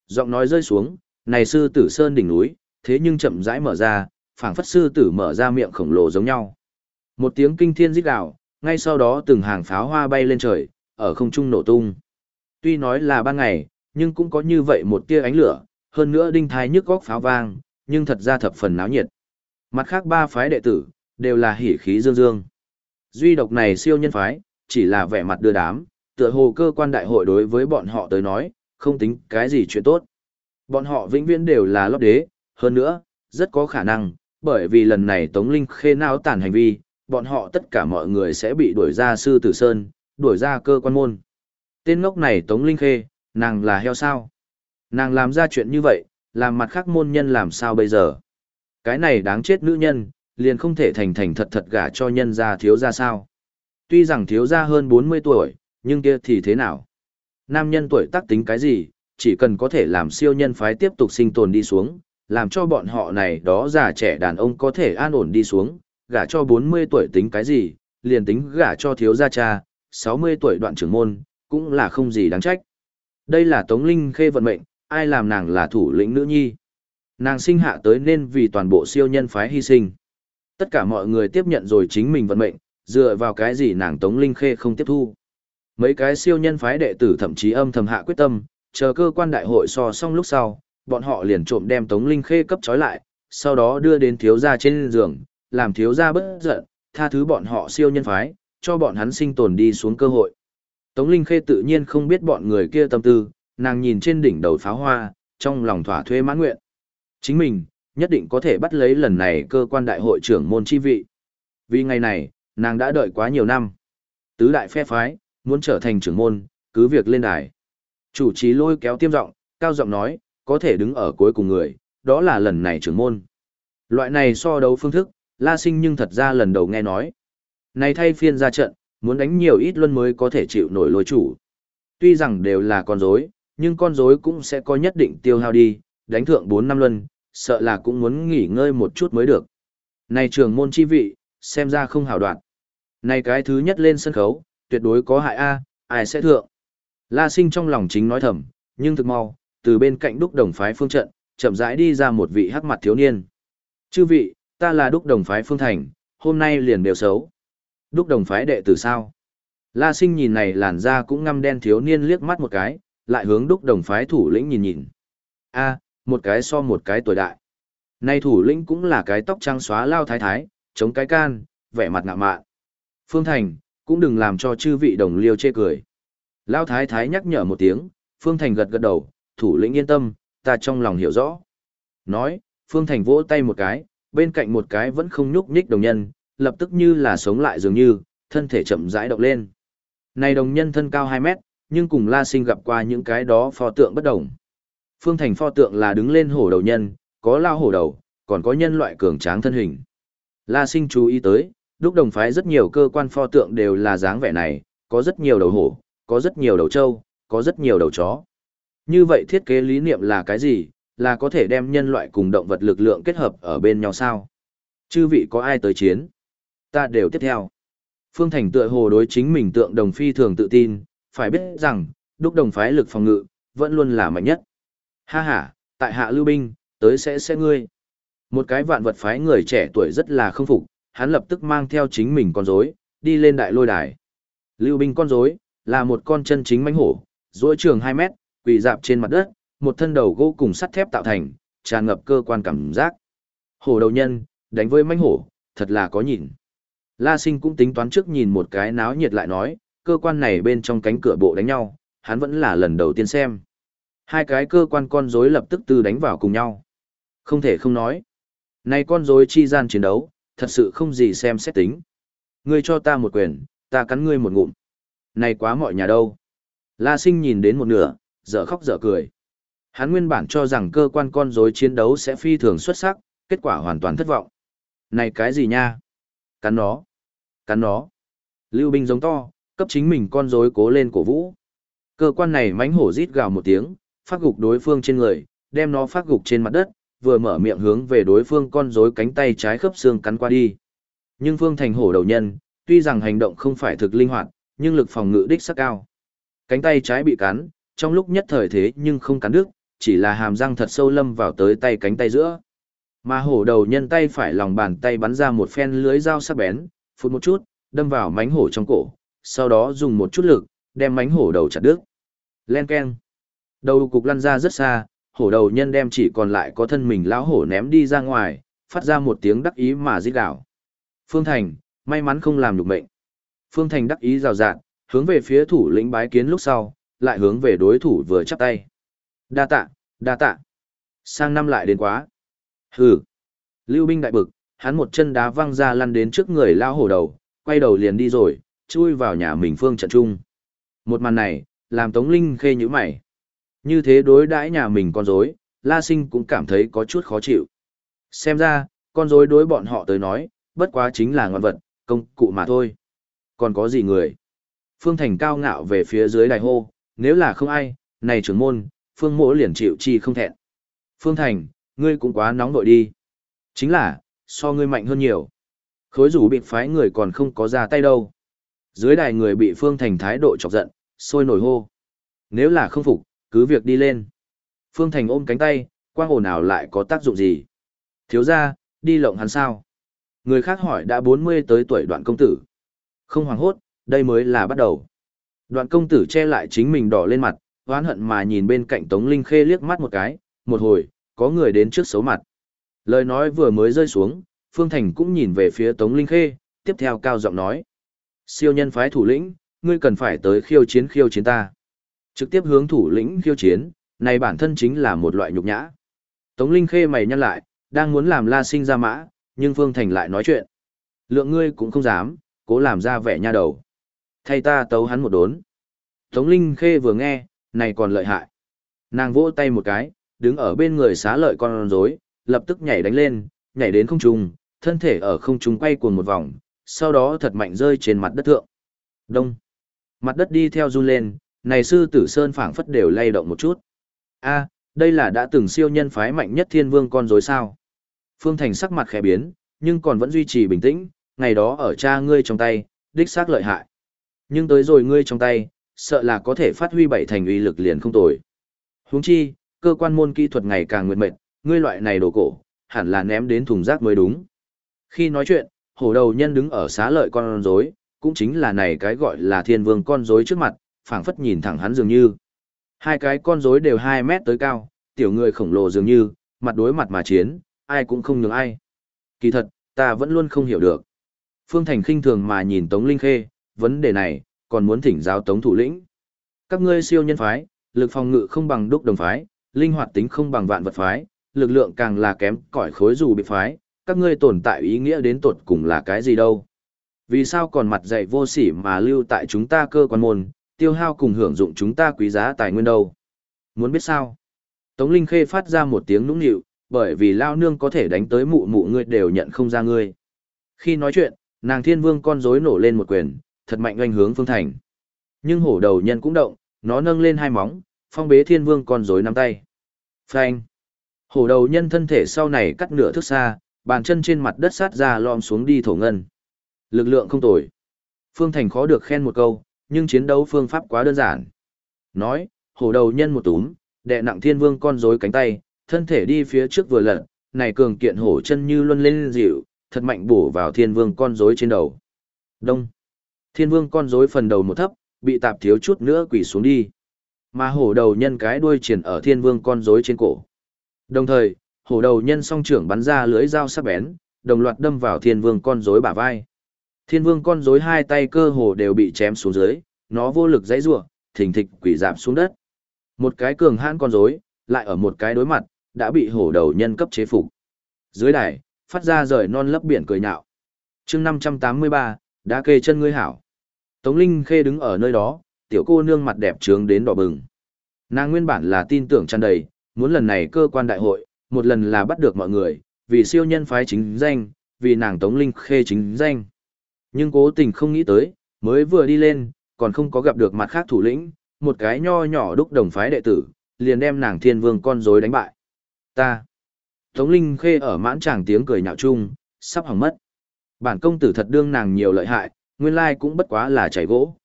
Giọng nói rơi xuống, này sư tử sơn đỉnh núi, thế nhưng chậm rãi mở ra, phảng phất sư tử mở ra miệng khổng lồ giống nhau. Một tiếng kinh thiên rít gào, ngay sau đó từng hàng pháo hoa bay lên trời, ở không trung nổ tung. Tuy nói là ban ngày, nhưng cũng có như vậy một tia ánh lửa, hơn nữa đinh thái nhức góc pháo vang, nhưng thật ra thập phần náo nhiệt. Mặt khác ba phái đệ tử, đều là hỉ khí dương dương. Duy độc này siêu nhân phái, chỉ là vẻ mặt đưa đám, tựa hồ cơ quan đại hội đối với bọn họ tới nói, không tính cái gì chuyện tốt. Bọn họ vĩnh viễn đều là lót đế, hơn nữa, rất có khả năng, bởi vì lần này Tống Linh khê não tàn hành vi, bọn họ tất cả mọi người sẽ bị đuổi ra sư tử sơn, đuổi ra cơ quan môn. Tên ngốc này Tống Linh khê, nàng là heo sao? Nàng làm ra chuyện như vậy, làm mặt khác môn nhân làm sao bây giờ? Cái này đáng chết nữ nhân, liền không thể thành thành thật thật gả cho nhân gia thiếu gia sao? Tuy rằng thiếu gia hơn 40 tuổi, nhưng kia thì thế nào? Nam nhân tuổi tác tính cái gì, chỉ cần có thể làm siêu nhân phái tiếp tục sinh tồn đi xuống, làm cho bọn họ này đó già trẻ đàn ông có thể an ổn đi xuống, gả cho 40 tuổi tính cái gì, liền tính gả cho thiếu gia cha, 60 tuổi đoạn trưởng môn, cũng là không gì đáng trách. Đây là Tống Linh Khê vận mệnh, ai làm nàng là thủ lĩnh nữ nhi. Nàng sinh hạ tới nên vì toàn bộ siêu nhân phái hy sinh. Tất cả mọi người tiếp nhận rồi chính mình vận mệnh, dựa vào cái gì nàng Tống Linh Khê không tiếp thu. Mấy cái siêu nhân phái đệ tử thậm chí âm thầm hạ quyết tâm, chờ cơ quan đại hội so xong lúc sau, bọn họ liền trộm đem Tống Linh Khê cấp trói lại, sau đó đưa đến thiếu gia trên giường, làm thiếu gia bất giận, tha thứ bọn họ siêu nhân phái, cho bọn hắn sinh tồn đi xuống cơ hội. Tống Linh Khê tự nhiên không biết bọn người kia tâm tư, nàng nhìn trên đỉnh đầu pháo hoa, trong lòng thỏa thuê mãn nguyện. Chính mình, nhất định có thể bắt lấy lần này cơ quan đại hội trưởng môn chi vị. Vì ngày này, nàng đã đợi quá nhiều năm. Tứ đại phe phái, muốn trở thành trưởng môn, cứ việc lên đài. Chủ trì lôi kéo tiêm giọng, cao giọng nói, có thể đứng ở cuối cùng người, đó là lần này trưởng môn. Loại này so đấu phương thức, La Sinh nhưng thật ra lần đầu nghe nói. Này thay phiên ra trận, muốn đánh nhiều ít luân mới có thể chịu nổi lôi chủ. Tuy rằng đều là con rối, nhưng con rối cũng sẽ có nhất định tiêu hao đi, đánh thượng 4 năm luân, sợ là cũng muốn nghỉ ngơi một chút mới được. Này trưởng môn chi vị, xem ra không hảo đoạn. Này cái thứ nhất lên sân khấu, tuyệt đối có hại A, ai sẽ thượng. La sinh trong lòng chính nói thầm, nhưng thực mau, từ bên cạnh đúc đồng phái phương trận, chậm rãi đi ra một vị hắc mặt thiếu niên. Chư vị, ta là đúc đồng phái phương thành, hôm nay liền đều xấu. Đúc đồng phái đệ tử sao? La sinh nhìn này làn da cũng ngăm đen thiếu niên liếc mắt một cái, lại hướng đúc đồng phái thủ lĩnh nhìn nhìn. a một cái so một cái tuổi đại. Nay thủ lĩnh cũng là cái tóc trắng xóa lao thái thái, chống cái can, vẻ mặt ngạ mạn. Phương Thành, cũng đừng làm cho chư vị đồng liêu chê cười. Lao thái thái nhắc nhở một tiếng, Phương Thành gật gật đầu, thủ lĩnh yên tâm, ta trong lòng hiểu rõ. Nói, Phương Thành vỗ tay một cái, bên cạnh một cái vẫn không nhúc nhích đồng nhân, lập tức như là sống lại dường như, thân thể chậm rãi động lên. Này đồng nhân thân cao 2 mét, nhưng cùng La Sinh gặp qua những cái đó pho tượng bất đồng. Phương Thành pho tượng là đứng lên hổ đầu nhân, có lao hổ đầu, còn có nhân loại cường tráng thân hình. La Sinh chú ý tới, đúc đồng phái rất nhiều cơ quan pho tượng đều là dáng vẻ này, có rất nhiều đầu hổ, có rất nhiều đầu trâu, có rất nhiều đầu chó. Như vậy thiết kế lý niệm là cái gì? Là có thể đem nhân loại cùng động vật lực lượng kết hợp ở bên nhau sao? Chư vị có ai tới chiến? Ta đều tiếp theo. Phương Thành tựa hồ đối chính mình tượng đồng phi thường tự tin, phải biết rằng, đúc đồng phái lực phòng ngự, vẫn luôn là mạnh nhất. Ha ha, tại hạ lưu binh, tới sẽ sẽ ngươi. Một cái vạn vật phái người trẻ tuổi rất là không phục, hắn lập tức mang theo chính mình con rối, đi lên đại lôi đài. Lưu binh con rối, là một con chân chính mãnh hổ, duỗi trường 2 mét, quỳ dạp trên mặt đất, một thân đầu gỗ cùng sắt thép tạo thành, tràn ngập cơ quan cảm giác. Hổ đầu nhân, đánh với mãnh hổ, thật là có nhìn. La Sinh cũng tính toán trước nhìn một cái náo nhiệt lại nói, cơ quan này bên trong cánh cửa bộ đánh nhau, hắn vẫn là lần đầu tiên xem. Hai cái cơ quan con rối lập tức từ đánh vào cùng nhau. Không thể không nói. Này con rối chi gian chiến đấu, thật sự không gì xem xét tính. Ngươi cho ta một quyền, ta cắn ngươi một ngụm. Này quá mọi nhà đâu. La sinh nhìn đến một nửa, dở khóc dở cười. Hắn nguyên bản cho rằng cơ quan con rối chiến đấu sẽ phi thường xuất sắc, kết quả hoàn toàn thất vọng. Này cái gì nha? Cắn nó. Cắn nó. Lưu binh giống to, cấp chính mình con rối cố lên cổ vũ. Cơ quan này mánh hổ rít gào một tiếng, phát gục đối phương trên người, đem nó phát gục trên mặt đất, vừa mở miệng hướng về đối phương con rối cánh tay trái khớp xương cắn qua đi. Nhưng Phương Thành hổ đầu nhân, tuy rằng hành động không phải thực linh hoạt, nhưng lực phòng ngự đích sắc cao. Cánh tay trái bị cắn, trong lúc nhất thời thế nhưng không cắn đứt, chỉ là hàm răng thật sâu lâm vào tới tay cánh tay giữa. Mà hổ đầu nhân tay phải lòng bàn tay bắn ra một phen lưới dao sắc bén, phút một chút, đâm vào mánh hổ trong cổ, sau đó dùng một chút lực, đem mánh hổ đầu chặt đứt. Len keng. Đầu cục lăn ra rất xa, hổ đầu nhân đem chỉ còn lại có thân mình lão hổ ném đi ra ngoài, phát ra một tiếng đắc ý mà rít gào. Phương Thành, may mắn không làm được mệnh. Phương Thành đắc ý rào rạt, hướng về phía thủ lĩnh bái kiến lúc sau, lại hướng về đối thủ vừa chắp tay. Đa tạ, đa tạ. Sang năm lại đến quá. Hừ. Lưu binh đại bực, hắn một chân đá văng ra lăn đến trước người lao hổ đầu, quay đầu liền đi rồi, chui vào nhà mình phương trận trung. Một màn này, làm Tống Linh khê như mày. Như thế đối đãi nhà mình con rối, La Sinh cũng cảm thấy có chút khó chịu. Xem ra, con rối đối bọn họ tới nói, bất quá chính là ngọn vật, công cụ mà thôi. Còn có gì người? Phương Thành cao ngạo về phía dưới đài hô, nếu là không ai, này trưởng môn, Phương mỗ liền chịu chi không thẹn. Phương Thành, ngươi cũng quá nóng nội đi. Chính là, so ngươi mạnh hơn nhiều. Khối rủ bị phái người còn không có ra tay đâu. Dưới đài người bị Phương Thành thái độ chọc giận, sôi nổi hô. Nếu là không phục, cứ việc đi lên. Phương Thành ôm cánh tay, quang ồn nào lại có tác dụng gì? Thiếu ra, đi lộng hắn sao? Người khác hỏi đã 40 tới tuổi đoạn công tử. Không hoàng hốt, đây mới là bắt đầu. Đoạn công tử che lại chính mình đỏ lên mặt, oán hận mà nhìn bên cạnh Tống Linh Khê liếc mắt một cái, một hồi, có người đến trước xấu mặt. Lời nói vừa mới rơi xuống, Phương Thành cũng nhìn về phía Tống Linh Khê, tiếp theo cao giọng nói. Siêu nhân phái thủ lĩnh, ngươi cần phải tới khiêu chiến khiêu chiến ta. Trực tiếp hướng thủ lĩnh khiêu chiến, này bản thân chính là một loại nhục nhã. Tống Linh Khê mày nhăn lại, đang muốn làm la sinh ra mã, nhưng Phương Thành lại nói chuyện. Lượng ngươi cũng không dám, cố làm ra vẻ nha đầu. Thay ta tấu hắn một đốn. Tống Linh Khê vừa nghe, này còn lợi hại. Nàng vỗ tay một cái, đứng ở bên người xá lợi con rối, lập tức nhảy đánh lên, nhảy đến không trung, thân thể ở không trung quay cuồng một vòng, sau đó thật mạnh rơi trên mặt đất thượng. Đông. Mặt đất đi theo run lên, này sư tử sơn phảng phất đều lay động một chút. A, đây là đã từng siêu nhân phái mạnh nhất thiên vương con rối sao. Phương Thành sắc mặt khẽ biến, nhưng còn vẫn duy trì bình tĩnh, ngày đó ở cha ngươi trong tay, đích xác lợi hại. Nhưng tới rồi ngươi trong tay, sợ là có thể phát huy bảy thành uy lực liền không tồi. Huống chi, cơ quan môn kỹ thuật ngày càng nguyệt mệt, ngươi loại này đồ cổ, hẳn là ném đến thùng rác mới đúng. Khi nói chuyện, hổ đầu nhân đứng ở xá lợi con rối, cũng chính là này cái gọi là thiên vương con rối trước mặt, phảng phất nhìn thẳng hắn dường như. Hai cái con rối đều 2 mét tới cao, tiểu người khổng lồ dường như, mặt đối mặt mà chiến, ai cũng không nhường ai. Kỳ thật, ta vẫn luôn không hiểu được. Phương Thành khinh thường mà nhìn Tống Linh Khê, vấn đề này, còn muốn thỉnh giáo Tống thủ lĩnh. Các ngươi siêu nhân phái, lực phòng ngự không bằng đúc đồng phái, linh hoạt tính không bằng vạn vật phái, lực lượng càng là kém cỏi khối dù bị phái, các ngươi tồn tại ý nghĩa đến tột cùng là cái gì đâu. Vì sao còn mặt dạy vô sỉ mà lưu tại chúng ta cơ quan môn, tiêu hao cùng hưởng dụng chúng ta quý giá tài nguyên đâu. Muốn biết sao? Tống Linh Khê phát ra một tiếng nũng nịu, bởi vì lao nương có thể đánh tới mụ mụ ngươi đều nhận không ra ngươi. Khi nói chuyện, nàng thiên vương con rối nổ lên một quyền, thật mạnh oanh hướng phương thành. Nhưng hổ đầu nhân cũng động, nó nâng lên hai móng, phong bế thiên vương con rối nắm tay. Phanh! Hổ đầu nhân thân thể sau này cắt nửa thước xa, bàn chân trên mặt đất sát ra lom xuống đi thổ ngân. Lực lượng không tồi. Phương Thành khó được khen một câu, nhưng chiến đấu phương pháp quá đơn giản. Nói, hổ đầu nhân một túm, đè nặng thiên vương con rối cánh tay, thân thể đi phía trước vừa lật, này cường kiện hổ chân như luân lên dịu, thật mạnh bổ vào thiên vương con rối trên đầu. Đông. Thiên vương con rối phần đầu một thấp, bị tạp thiếu chút nữa quỳ xuống đi. Mà hổ đầu nhân cái đuôi triển ở thiên vương con rối trên cổ. Đồng thời, hổ đầu nhân song trưởng bắn ra lưỡi dao sắc bén, đồng loạt đâm vào thiên vương con rối bả vai. Thiên vương con rối hai tay cơ hồ đều bị chém xuống dưới, nó vô lực dãy rủa, thình thịch quỷ giảm xuống đất. Một cái cường hãn con rối, lại ở một cái đối mặt, đã bị hổ đầu nhân cấp chế phục. Dưới đài, phát ra rời non lấp biển cười nhạo. chương 583, đã kê chân ngươi hảo. Tống Linh Khê đứng ở nơi đó, tiểu cô nương mặt đẹp trướng đến đỏ bừng. Nàng nguyên bản là tin tưởng tràn đầy, muốn lần này cơ quan đại hội, một lần là bắt được mọi người, vì siêu nhân phái chính danh, vì nàng Tống Linh Khê chính danh. Nhưng cố tình không nghĩ tới, mới vừa đi lên, còn không có gặp được mặt khác thủ lĩnh, một cái nho nhỏ đúc đồng phái đệ tử, liền đem nàng thiên vương con rối đánh bại. Ta. Tống Linh Khê ở mãn tràng tiếng cười nhạo chung, sắp hỏng mất. Bản công tử thật đương nàng nhiều lợi hại, nguyên lai cũng bất quá là chảy gỗ.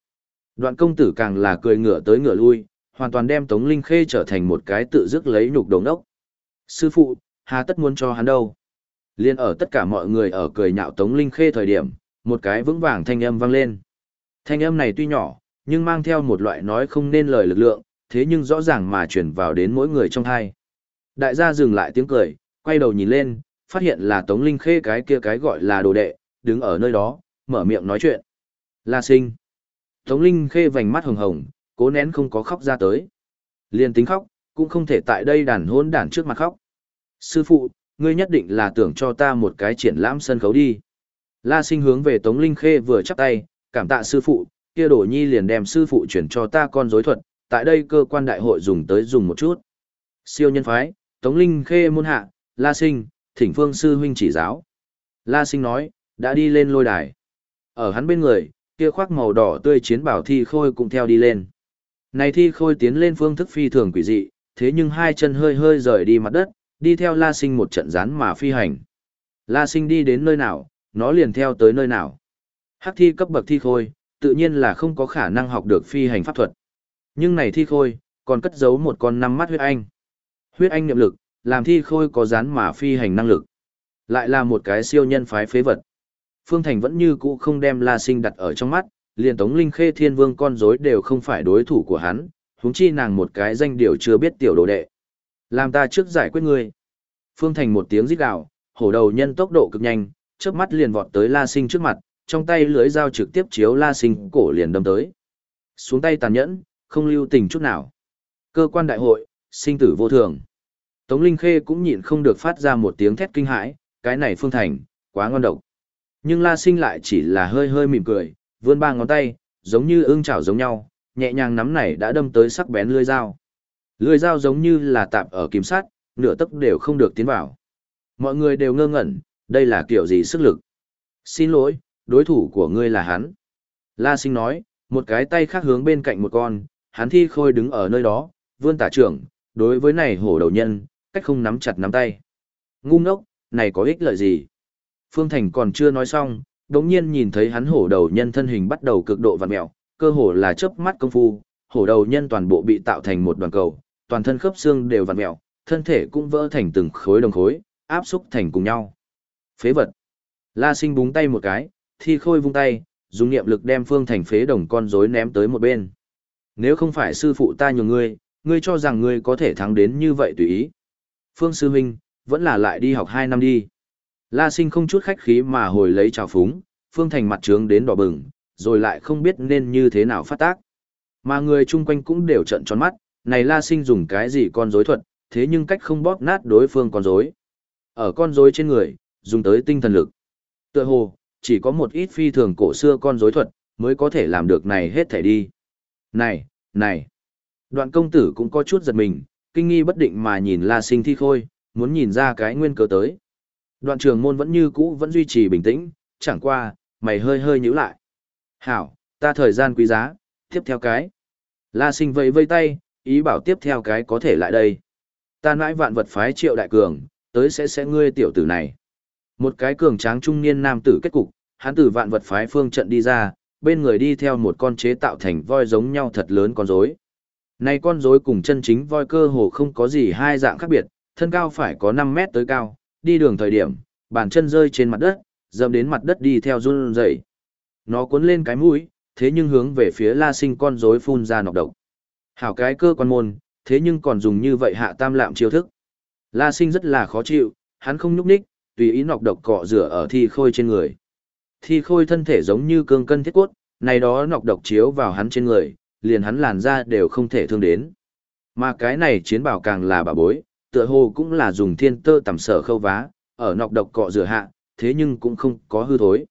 Đoạn công tử càng là cười ngửa tới ngửa lui, hoàn toàn đem Tống Linh Khê trở thành một cái tự dứt lấy nhục đồng đốc. Sư phụ, hà tất muốn cho hắn đâu. Liên ở tất cả mọi người ở cười nhạo Tống Linh Khê thời điểm, một cái vững vàng thanh âm vang lên. Thanh âm này tuy nhỏ, nhưng mang theo một loại nói không nên lời lực lượng, thế nhưng rõ ràng mà chuyển vào đến mỗi người trong hai. Đại gia dừng lại tiếng cười, quay đầu nhìn lên, phát hiện là Tống Linh Khê cái kia cái gọi là đồ đệ, đứng ở nơi đó, mở miệng nói chuyện. La sinh. Tống Linh Khê vành mắt hồng hồng, cố nén không có khóc ra tới. Liên tính khóc, cũng không thể tại đây đàn hôn đàn trước mặt khóc. Sư phụ, ngươi nhất định là tưởng cho ta một cái triển lãm sân khấu đi. La sinh hướng về Tống Linh Khê vừa chắp tay, cảm tạ sư phụ, kia đổ nhi liền đem sư phụ chuyển cho ta con dối thuật, tại đây cơ quan đại hội dùng tới dùng một chút. Siêu nhân phái, Tống Linh Khê môn hạ, La sinh, thỉnh phương sư huynh chỉ giáo. La sinh nói, đã đi lên lôi đài. Ở hắn bên người, kia khoác màu đỏ tươi chiến bảo thi khôi cũng theo đi lên. Này thi khôi tiến lên phương thức phi thường quỷ dị, thế nhưng hai chân hơi hơi rời đi mặt đất, đi theo La Sinh một trận rán mà phi hành. La Sinh đi đến nơi nào, nó liền theo tới nơi nào. Hắc thi cấp bậc thi khôi, tự nhiên là không có khả năng học được phi hành pháp thuật. Nhưng này thi khôi, còn cất giấu một con năm mắt huyết anh. Huyết anh niệm lực, làm thi khôi có rán mà phi hành năng lực. Lại là một cái siêu nhân phái phế vật. Phương Thành vẫn như cũ không đem La Sinh đặt ở trong mắt, liền Tống Linh Khê Thiên Vương con rối đều không phải đối thủ của hắn, huống chi nàng một cái danh điều chưa biết tiểu đồ đệ. Làm ta trước giải quyết ngươi. Phương Thành một tiếng rít gào, hổ đầu nhân tốc độ cực nhanh, chớp mắt liền vọt tới La Sinh trước mặt, trong tay lưới dao trực tiếp chiếu La Sinh cổ liền đâm tới. Xuống tay tàn nhẫn, không lưu tình chút nào. Cơ quan đại hội, sinh tử vô thường. Tống Linh Khê cũng nhịn không được phát ra một tiếng thét kinh hãi, cái này Phương Thành, quá ngon độc. Nhưng La Sinh lại chỉ là hơi hơi mỉm cười, vươn ba ngón tay, giống như ương chảo giống nhau, nhẹ nhàng nắm này đã đâm tới sắc bén lưỡi dao. Lưỡi dao giống như là tạp ở kim sắt, nửa tấc đều không được tiến vào. Mọi người đều ngơ ngẩn, đây là kiểu gì sức lực. Xin lỗi, đối thủ của ngươi là hắn. La Sinh nói, một cái tay khác hướng bên cạnh một con, hắn thi khôi đứng ở nơi đó, vươn tả trưởng, đối với này hổ đầu nhân, cách không nắm chặt nắm tay. Ngu ngốc, này có ích lợi gì? Phương Thành còn chưa nói xong, đống nhiên nhìn thấy hắn hổ đầu nhân thân hình bắt đầu cực độ vặn mẹo, cơ hồ là chớp mắt công phu, hổ đầu nhân toàn bộ bị tạo thành một đoàn cầu, toàn thân khớp xương đều vặn mẹo, thân thể cũng vỡ thành từng khối đồng khối, áp xúc thành cùng nhau. Phế vật. La Sinh búng tay một cái, thi khôi vung tay, dùng niệm lực đem Phương Thành phế đồng con rối ném tới một bên. Nếu không phải sư phụ ta nhường ngươi, ngươi cho rằng ngươi có thể thắng đến như vậy tùy ý. Phương sư huynh, vẫn là lại đi học 2 năm đi. La sinh không chút khách khí mà hồi lấy trào phúng, phương thành mặt trướng đến đỏ bừng, rồi lại không biết nên như thế nào phát tác. Mà người chung quanh cũng đều trận tròn mắt, này la sinh dùng cái gì con rối thuật, thế nhưng cách không bóp nát đối phương con rối. Ở con rối trên người, dùng tới tinh thần lực. Tựa hồ, chỉ có một ít phi thường cổ xưa con rối thuật, mới có thể làm được này hết thể đi. Này, này. Đoạn công tử cũng có chút giật mình, kinh nghi bất định mà nhìn la sinh thi khôi, muốn nhìn ra cái nguyên cớ tới. Đoạn trường môn vẫn như cũ vẫn duy trì bình tĩnh, chẳng qua, mày hơi hơi nhíu lại. Hảo, ta thời gian quý giá, tiếp theo cái. La sinh vẫy vây tay, ý bảo tiếp theo cái có thể lại đây. Ta nãi vạn vật phái triệu đại cường, tới sẽ sẽ ngươi tiểu tử này. Một cái cường tráng trung niên nam tử kết cục, hắn từ vạn vật phái phương trận đi ra, bên người đi theo một con chế tạo thành voi giống nhau thật lớn con rối. Này con rối cùng chân chính voi cơ hồ không có gì hai dạng khác biệt, thân cao phải có 5 mét tới cao, đi đường thời điểm, bàn chân rơi trên mặt đất, dầm đến mặt đất đi theo run rẩy. Nó cuốn lên cái mũi, thế nhưng hướng về phía La Sinh con rối phun ra nọc độc. Hảo cái cơ quan môn, thế nhưng còn dùng như vậy hạ tam lạm chiêu thức. La Sinh rất là khó chịu, hắn không nhúc nhích, tùy ý nọc độc cọ rửa ở thi khôi trên người. Thi khôi thân thể giống như cương cân thiết cốt, này đó nọc độc chiếu vào hắn trên người, liền hắn làn da đều không thể thương đến. Mà cái này chiến bảo càng là bà bối, tựa hồ cũng là dùng thiên tơ tầm sở khâu vá, ở nọc độc cọ rửa hạ, thế nhưng cũng không có hư thối.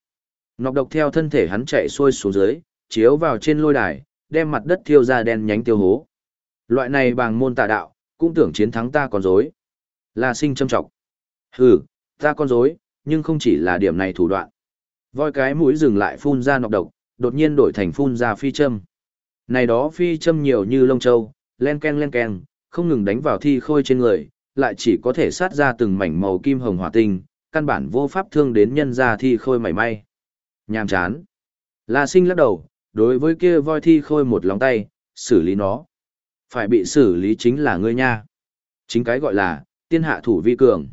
Nọc độc theo thân thể hắn chạy xuôi xuống dưới, chiếu vào trên lôi đài, đem mặt đất thiêu ra đen nhánh tiêu hố. Loại này bằng môn tà đạo, cũng tưởng chiến thắng ta con rối. La sinh châm trọng. Hừ, ta con rối, nhưng không chỉ là điểm này thủ đoạn. Voi cái mũi dừng lại phun ra nọc độc, đột nhiên đổi thành phun ra phi châm. Này đó phi châm nhiều như lông châu, len ken len ken, không ngừng đánh vào thi khôi trên người, lại chỉ có thể sát ra từng mảnh màu kim hồng hỏa tinh, căn bản vô pháp thương đến nhân gia thi khôi mảy may. Nhàm chán. La sinh lắc đầu, đối với kia voi thi khôi một lòng tay, xử lý nó. Phải bị xử lý chính là ngươi nha. Chính cái gọi là, tiên hạ thủ vi cường.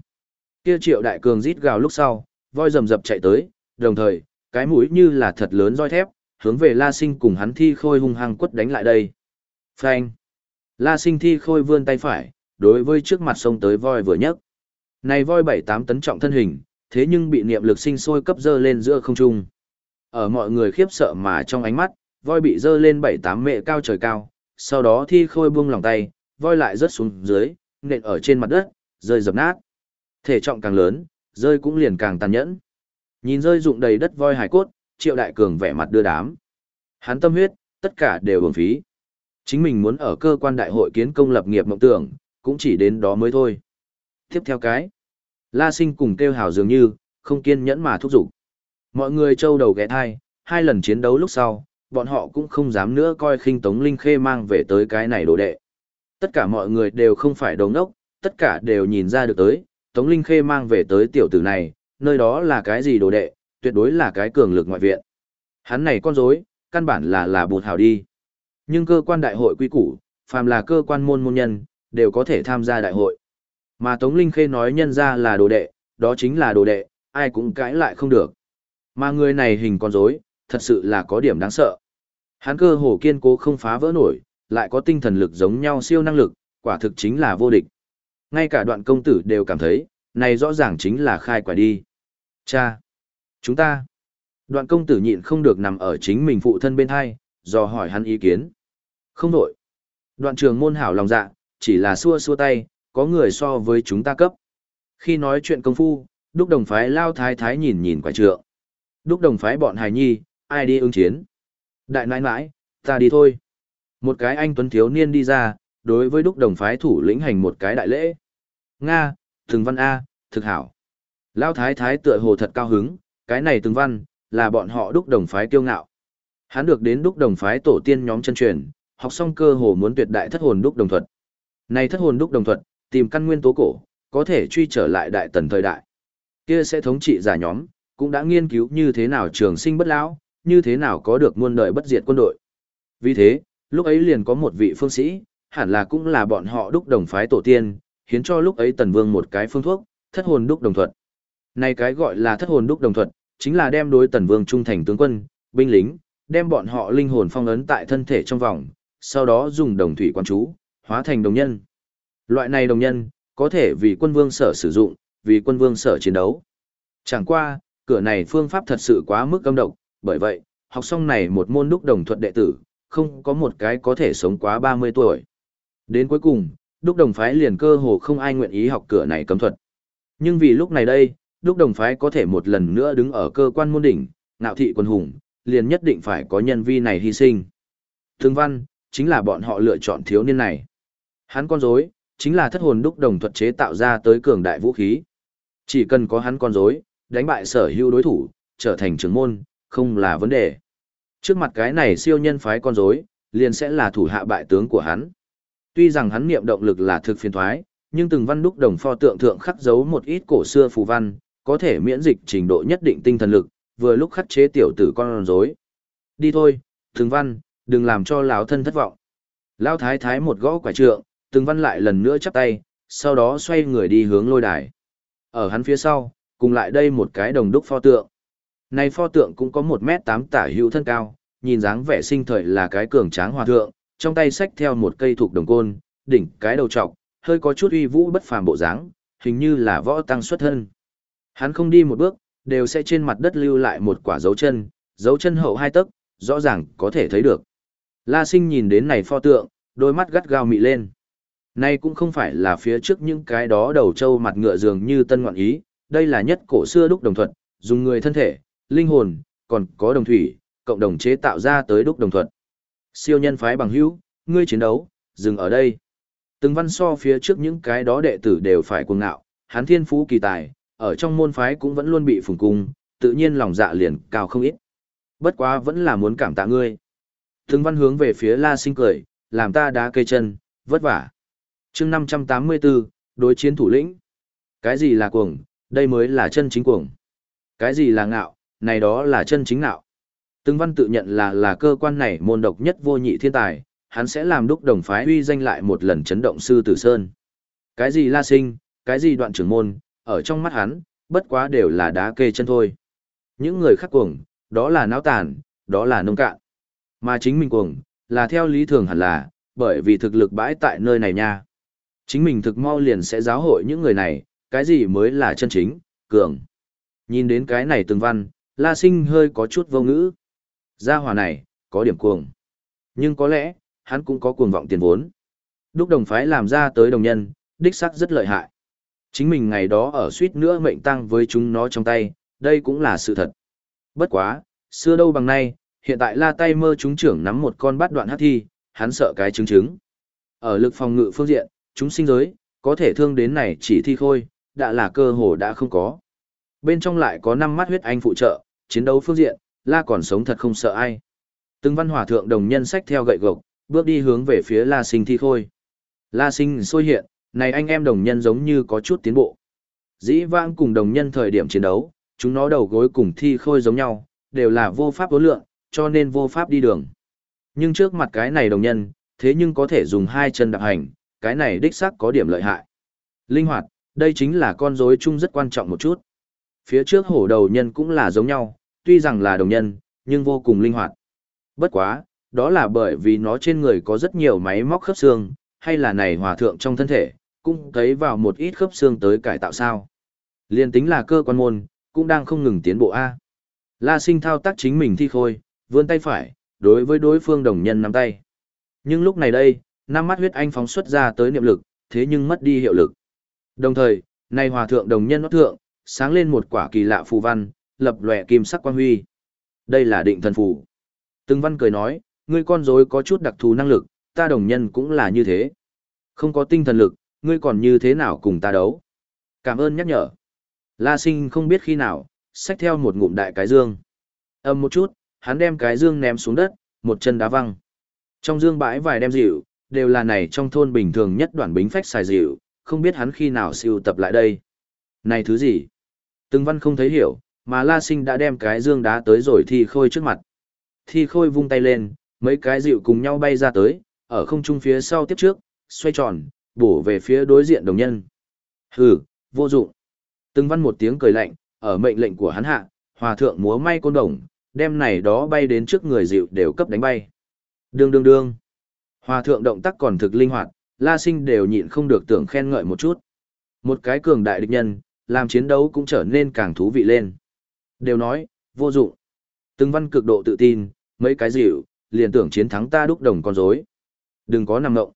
Kia triệu đại cường rít gào lúc sau, voi rầm rập chạy tới, đồng thời, cái mũi như là thật lớn roi thép, hướng về La Sinh cùng hắn thi khôi hung hăng quất đánh lại đây. Phanh. La Sinh thi khôi vươn tay phải, đối với trước mặt sông tới voi vừa nhấc. Này voi bảy tám tấn trọng thân hình, thế nhưng bị niệm lực sinh sôi cấp dơ lên giữa không trung. Ở mọi người khiếp sợ mà trong ánh mắt, voi bị dơ lên bảy tám mệ cao trời cao, sau đó thi khôi buông lòng tay, voi lại rớt xuống dưới, nện ở trên mặt đất, rơi dập nát. Thể trọng càng lớn, rơi cũng liền càng tàn nhẫn. Nhìn rơi rụng đầy đất voi hải cốt, triệu đại cường vẻ mặt đưa đám. Hắn tâm huyết, tất cả đều uổng phí. Chính mình muốn ở cơ quan đại hội kiến công lập nghiệp mộng tưởng, cũng chỉ đến đó mới thôi. Tiếp theo cái, La Sinh cùng kêu hào dường như, không kiên nhẫn mà thúc giục. Mọi người trâu đầu ghé thai, hai lần chiến đấu lúc sau, bọn họ cũng không dám nữa coi khinh Tống Linh Khê mang về tới cái này đồ đệ. Tất cả mọi người đều không phải đồng đốc, tất cả đều nhìn ra được tới, Tống Linh Khê mang về tới tiểu tử này, nơi đó là cái gì đồ đệ, tuyệt đối là cái cường lực ngoại viện. Hắn này con dối căn bản là là bụt hào đi. Nhưng cơ quan đại hội quy củ, phàm là cơ quan môn môn nhân, đều có thể tham gia đại hội. Mà Tống Linh Khê nói nhân ra là đồ đệ, đó chính là đồ đệ, ai cũng cãi lại không được. Mà người này hình con rối, thật sự là có điểm đáng sợ. Hắn cơ hồ kiên cố không phá vỡ nổi, lại có tinh thần lực giống nhau siêu năng lực, quả thực chính là vô địch. Ngay cả đoạn công tử đều cảm thấy, này rõ ràng chính là khai quả đi. Cha! Chúng ta! Đoạn công tử nhịn không được nằm ở chính mình phụ thân bên hai, do hỏi hắn ý kiến. Không đổi. Đoạn trường môn hảo lòng dạ, chỉ là xua xua tay, có người so với chúng ta cấp. Khi nói chuyện công phu, đúc đồng phái lao thái thái nhìn nhìn quả trượng. Đúc đồng phái bọn hài nhi, ai đi ứng chiến. Đại nãi nãi, ta đi thôi. Một cái anh tuấn thiếu niên đi ra, đối với đúc đồng phái thủ lĩnh hành một cái đại lễ. Nga, thường văn A, thực hảo. Lao thái thái tựa hồ thật cao hứng, cái này thường văn, là bọn họ đúc đồng phái kiêu ngạo. Hắn được đến đúc đồng phái tổ tiên nhóm chân truyền, học xong cơ hồ muốn tuyệt đại thất hồn đúc đồng thuật. Này thất hồn đúc đồng thuật, tìm căn nguyên tố cổ, có thể truy trở lại đại tần thời đại. Kia sẽ thống trị giả nhóm, cũng đã nghiên cứu như thế nào trường sinh bất lão, như thế nào có được muôn đời bất diệt quân đội. Vì thế, lúc ấy liền có một vị phương sĩ, hẳn là cũng là bọn họ đúc đồng phái tổ tiên, hiến cho lúc ấy tần vương một cái phương thuốc, thất hồn đúc đồng thuật. Này cái gọi là thất hồn đúc đồng thuật, chính là đem đối tần vương trung thành tướng quân, binh lính, đem bọn họ linh hồn phong ấn tại thân thể trong vòng, sau đó dùng đồng thủy quan chú, hóa thành đồng nhân. Loại này đồng nhân, có thể vì quân vương sở sử dụng, vì quân vương sở chiến đấu. Chẳng qua, cửa này phương pháp thật sự quá mức cấm độc, bởi vậy, học xong này một môn đúc đồng thuật đệ tử, không có một cái có thể sống quá 30 tuổi. Đến cuối cùng, đúc đồng phái liền cơ hồ không ai nguyện ý học cửa này cấm thuật. Nhưng vì lúc này đây, đúc đồng phái có thể một lần nữa đứng ở cơ quan môn đỉnh, ngạo thị quân hùng, liền nhất định phải có nhân vi này hy sinh. Thương văn, chính là bọn họ lựa chọn thiếu niên này. Hắn con rối, chính là thất hồn đúc đồng thuật chế tạo ra tới cường đại vũ khí. Chỉ cần có hắn con rối, đánh bại sở hữu đối thủ, trở thành trưởng môn, không là vấn đề. Trước mặt cái này siêu nhân phái con rối, liền sẽ là thủ hạ bại tướng của hắn. Tuy rằng hắn niệm động lực là thực phiền thoái, nhưng từng văn đúc đồng pho tượng thượng khắc dấu một ít cổ xưa phù văn, có thể miễn dịch trình độ nhất định tinh thần lực, vừa lúc khắc chế tiểu tử con rối. Đi thôi, từng văn, đừng làm cho lão thân thất vọng. Lão thái thái một gõ quả trượng, từng văn lại lần nữa chắp tay, sau đó xoay người đi hướng lôi đài. Ở hắn phía sau, cùng lại đây một cái đồng đúc pho tượng. Này pho tượng cũng có một mét tám tả hữu thân cao, nhìn dáng vẻ sinh thời là cái cường tráng hòa thượng, trong tay xách theo một cây thuộc đồng côn, đỉnh cái đầu trọc, hơi có chút uy vũ bất phàm bộ dáng, hình như là võ tăng xuất thân. Hắn không đi một bước, đều sẽ trên mặt đất lưu lại một quả dấu chân, dấu chân hậu hai tấc, rõ ràng có thể thấy được. La Sinh nhìn đến này pho tượng, đôi mắt gắt gao mị lên. Nay cũng không phải là phía trước những cái đó đầu trâu mặt ngựa dường như tân ngoạn ý, đây là nhất cổ xưa đúc đồng thuật, dùng người thân thể, linh hồn, còn có đồng thủy, cộng đồng chế tạo ra tới đúc đồng thuật. Siêu nhân phái bằng hữu, ngươi chiến đấu, dừng ở đây. Từng văn so phía trước những cái đó đệ tử đều phải cuồng ngạo, hắn thiên phú kỳ tài, ở trong môn phái cũng vẫn luôn bị phùng cung, tự nhiên lòng dạ liền cao không ít. Bất quá vẫn là muốn cảm tạ ngươi. Từng văn hướng về phía la sinh cười, làm ta đá cây chân, vất vả. chương 584, đối chiến thủ lĩnh. Cái gì là cuồng, Đây mới là chân chính cuồng. Cái gì là ngạo, này đó là chân chính ngạo. Từng văn tự nhận là là cơ quan này môn độc nhất vô nhị thiên tài, hắn sẽ làm đúc đồng phái uy danh lại một lần chấn động sư tử sơn. Cái gì la sinh, cái gì đoạn trưởng môn, ở trong mắt hắn, bất quá đều là đá kê chân thôi. Những người khác cuồng, đó là náo tàn, đó là nông cạn. Mà chính mình cuồng, là theo lý thường hẳn là, bởi vì thực lực bãi tại nơi này nha. Chính mình thực mau liền sẽ giáo hội những người này, cái gì mới là chân chính, cường. Nhìn đến cái này từng văn, La Sinh hơi có chút vô ngữ. Gia hòa này, có điểm cuồng. Nhưng có lẽ, hắn cũng có cuồng vọng tiền vốn. Đúc đồng phái làm ra tới đồng nhân, đích xác rất lợi hại. Chính mình ngày đó ở suýt nữa mệnh tăng với chúng nó trong tay, đây cũng là sự thật. Bất quá, xưa đâu bằng nay, hiện tại la tay mơ chúng trưởng nắm một con bát đoạn hắc thi, hắn sợ cái chứng chứng. Ở lực phòng ngự phương diện, chúng sinh giới, có thể thương đến này chỉ thi khôi, đã là cơ hồ đã không có. Bên trong lại có năm mắt huyết anh phụ trợ, chiến đấu phương diện, la còn sống thật không sợ ai. Từng văn hỏa thượng đồng nhân sách theo gậy gộc, bước đi hướng về phía la sinh thi khôi. La sinh sôi hiện, này anh em đồng nhân giống như có chút tiến bộ. Dĩ vãng cùng đồng nhân thời điểm chiến đấu, chúng nó đầu gối cùng thi khôi giống nhau, đều là vô pháp đối lượng, cho nên vô pháp đi đường. Nhưng trước mặt cái này đồng nhân, thế nhưng có thể dùng hai chân đạp hành, cái này đích xác có điểm lợi hại. Linh hoạt, đây chính là con rối chung rất quan trọng một chút. Phía trước hổ đầu nhân cũng là giống nhau, tuy rằng là đồng nhân, nhưng vô cùng linh hoạt. Bất quá, đó là bởi vì nó trên người có rất nhiều máy móc khớp xương, hay là này hòa thượng trong thân thể, cũng thấy vào một ít khớp xương tới cải tạo sao. Liên tính là cơ quan môn, cũng đang không ngừng tiến bộ A. La sinh thao tác chính mình thi khôi, vươn tay phải, đối với đối phương đồng nhân nắm tay. Nhưng lúc này đây, năm mắt huyết anh phóng xuất ra tới niệm lực, thế nhưng mất đi hiệu lực. Đồng thời, nay hòa thượng đồng nhân nó thượng, sáng lên một quả kỳ lạ phù văn, lập lòe kim sắc quan huy. Đây là định thần phù. Từng văn cười nói, ngươi con rối có chút đặc thù năng lực, ta đồng nhân cũng là như thế. Không có tinh thần lực, ngươi còn như thế nào cùng ta đấu? Cảm ơn nhắc nhở. La sinh không biết khi nào, xách theo một ngụm đại cái dương. Âm một chút, hắn đem cái dương ném xuống đất, một chân đá văng. Trong dương bãi vài đem rượu, đều là này trong thôn bình thường nhất đoạn bính phách xài rượu, không biết hắn khi nào siêu tập lại đây. Này thứ gì? Từng văn không thấy hiểu, mà La Sinh đã đem cái dương đá tới rồi thi khôi trước mặt. Thi khôi vung tay lên, mấy cái rượu cùng nhau bay ra tới, ở không trung phía sau tiếp trước, xoay tròn, bổ về phía đối diện đồng nhân. Hừ, vô dụng. Từng văn một tiếng cười lạnh, ở mệnh lệnh của hắn hạ, hòa thượng múa may côn đồng, đem này đó bay đến trước người dịu đều cấp đánh bay. Đương đương đương. Hòa thượng động tác còn thực linh hoạt, la sinh đều nhịn không được tưởng khen ngợi một chút. Một cái cường đại địch nhân, làm chiến đấu cũng trở nên càng thú vị lên. Đều nói, vô dụng. Từng văn cực độ tự tin, mấy cái dịu, liền tưởng chiến thắng ta đúc đồng con rối. Đừng có nằm ngộng.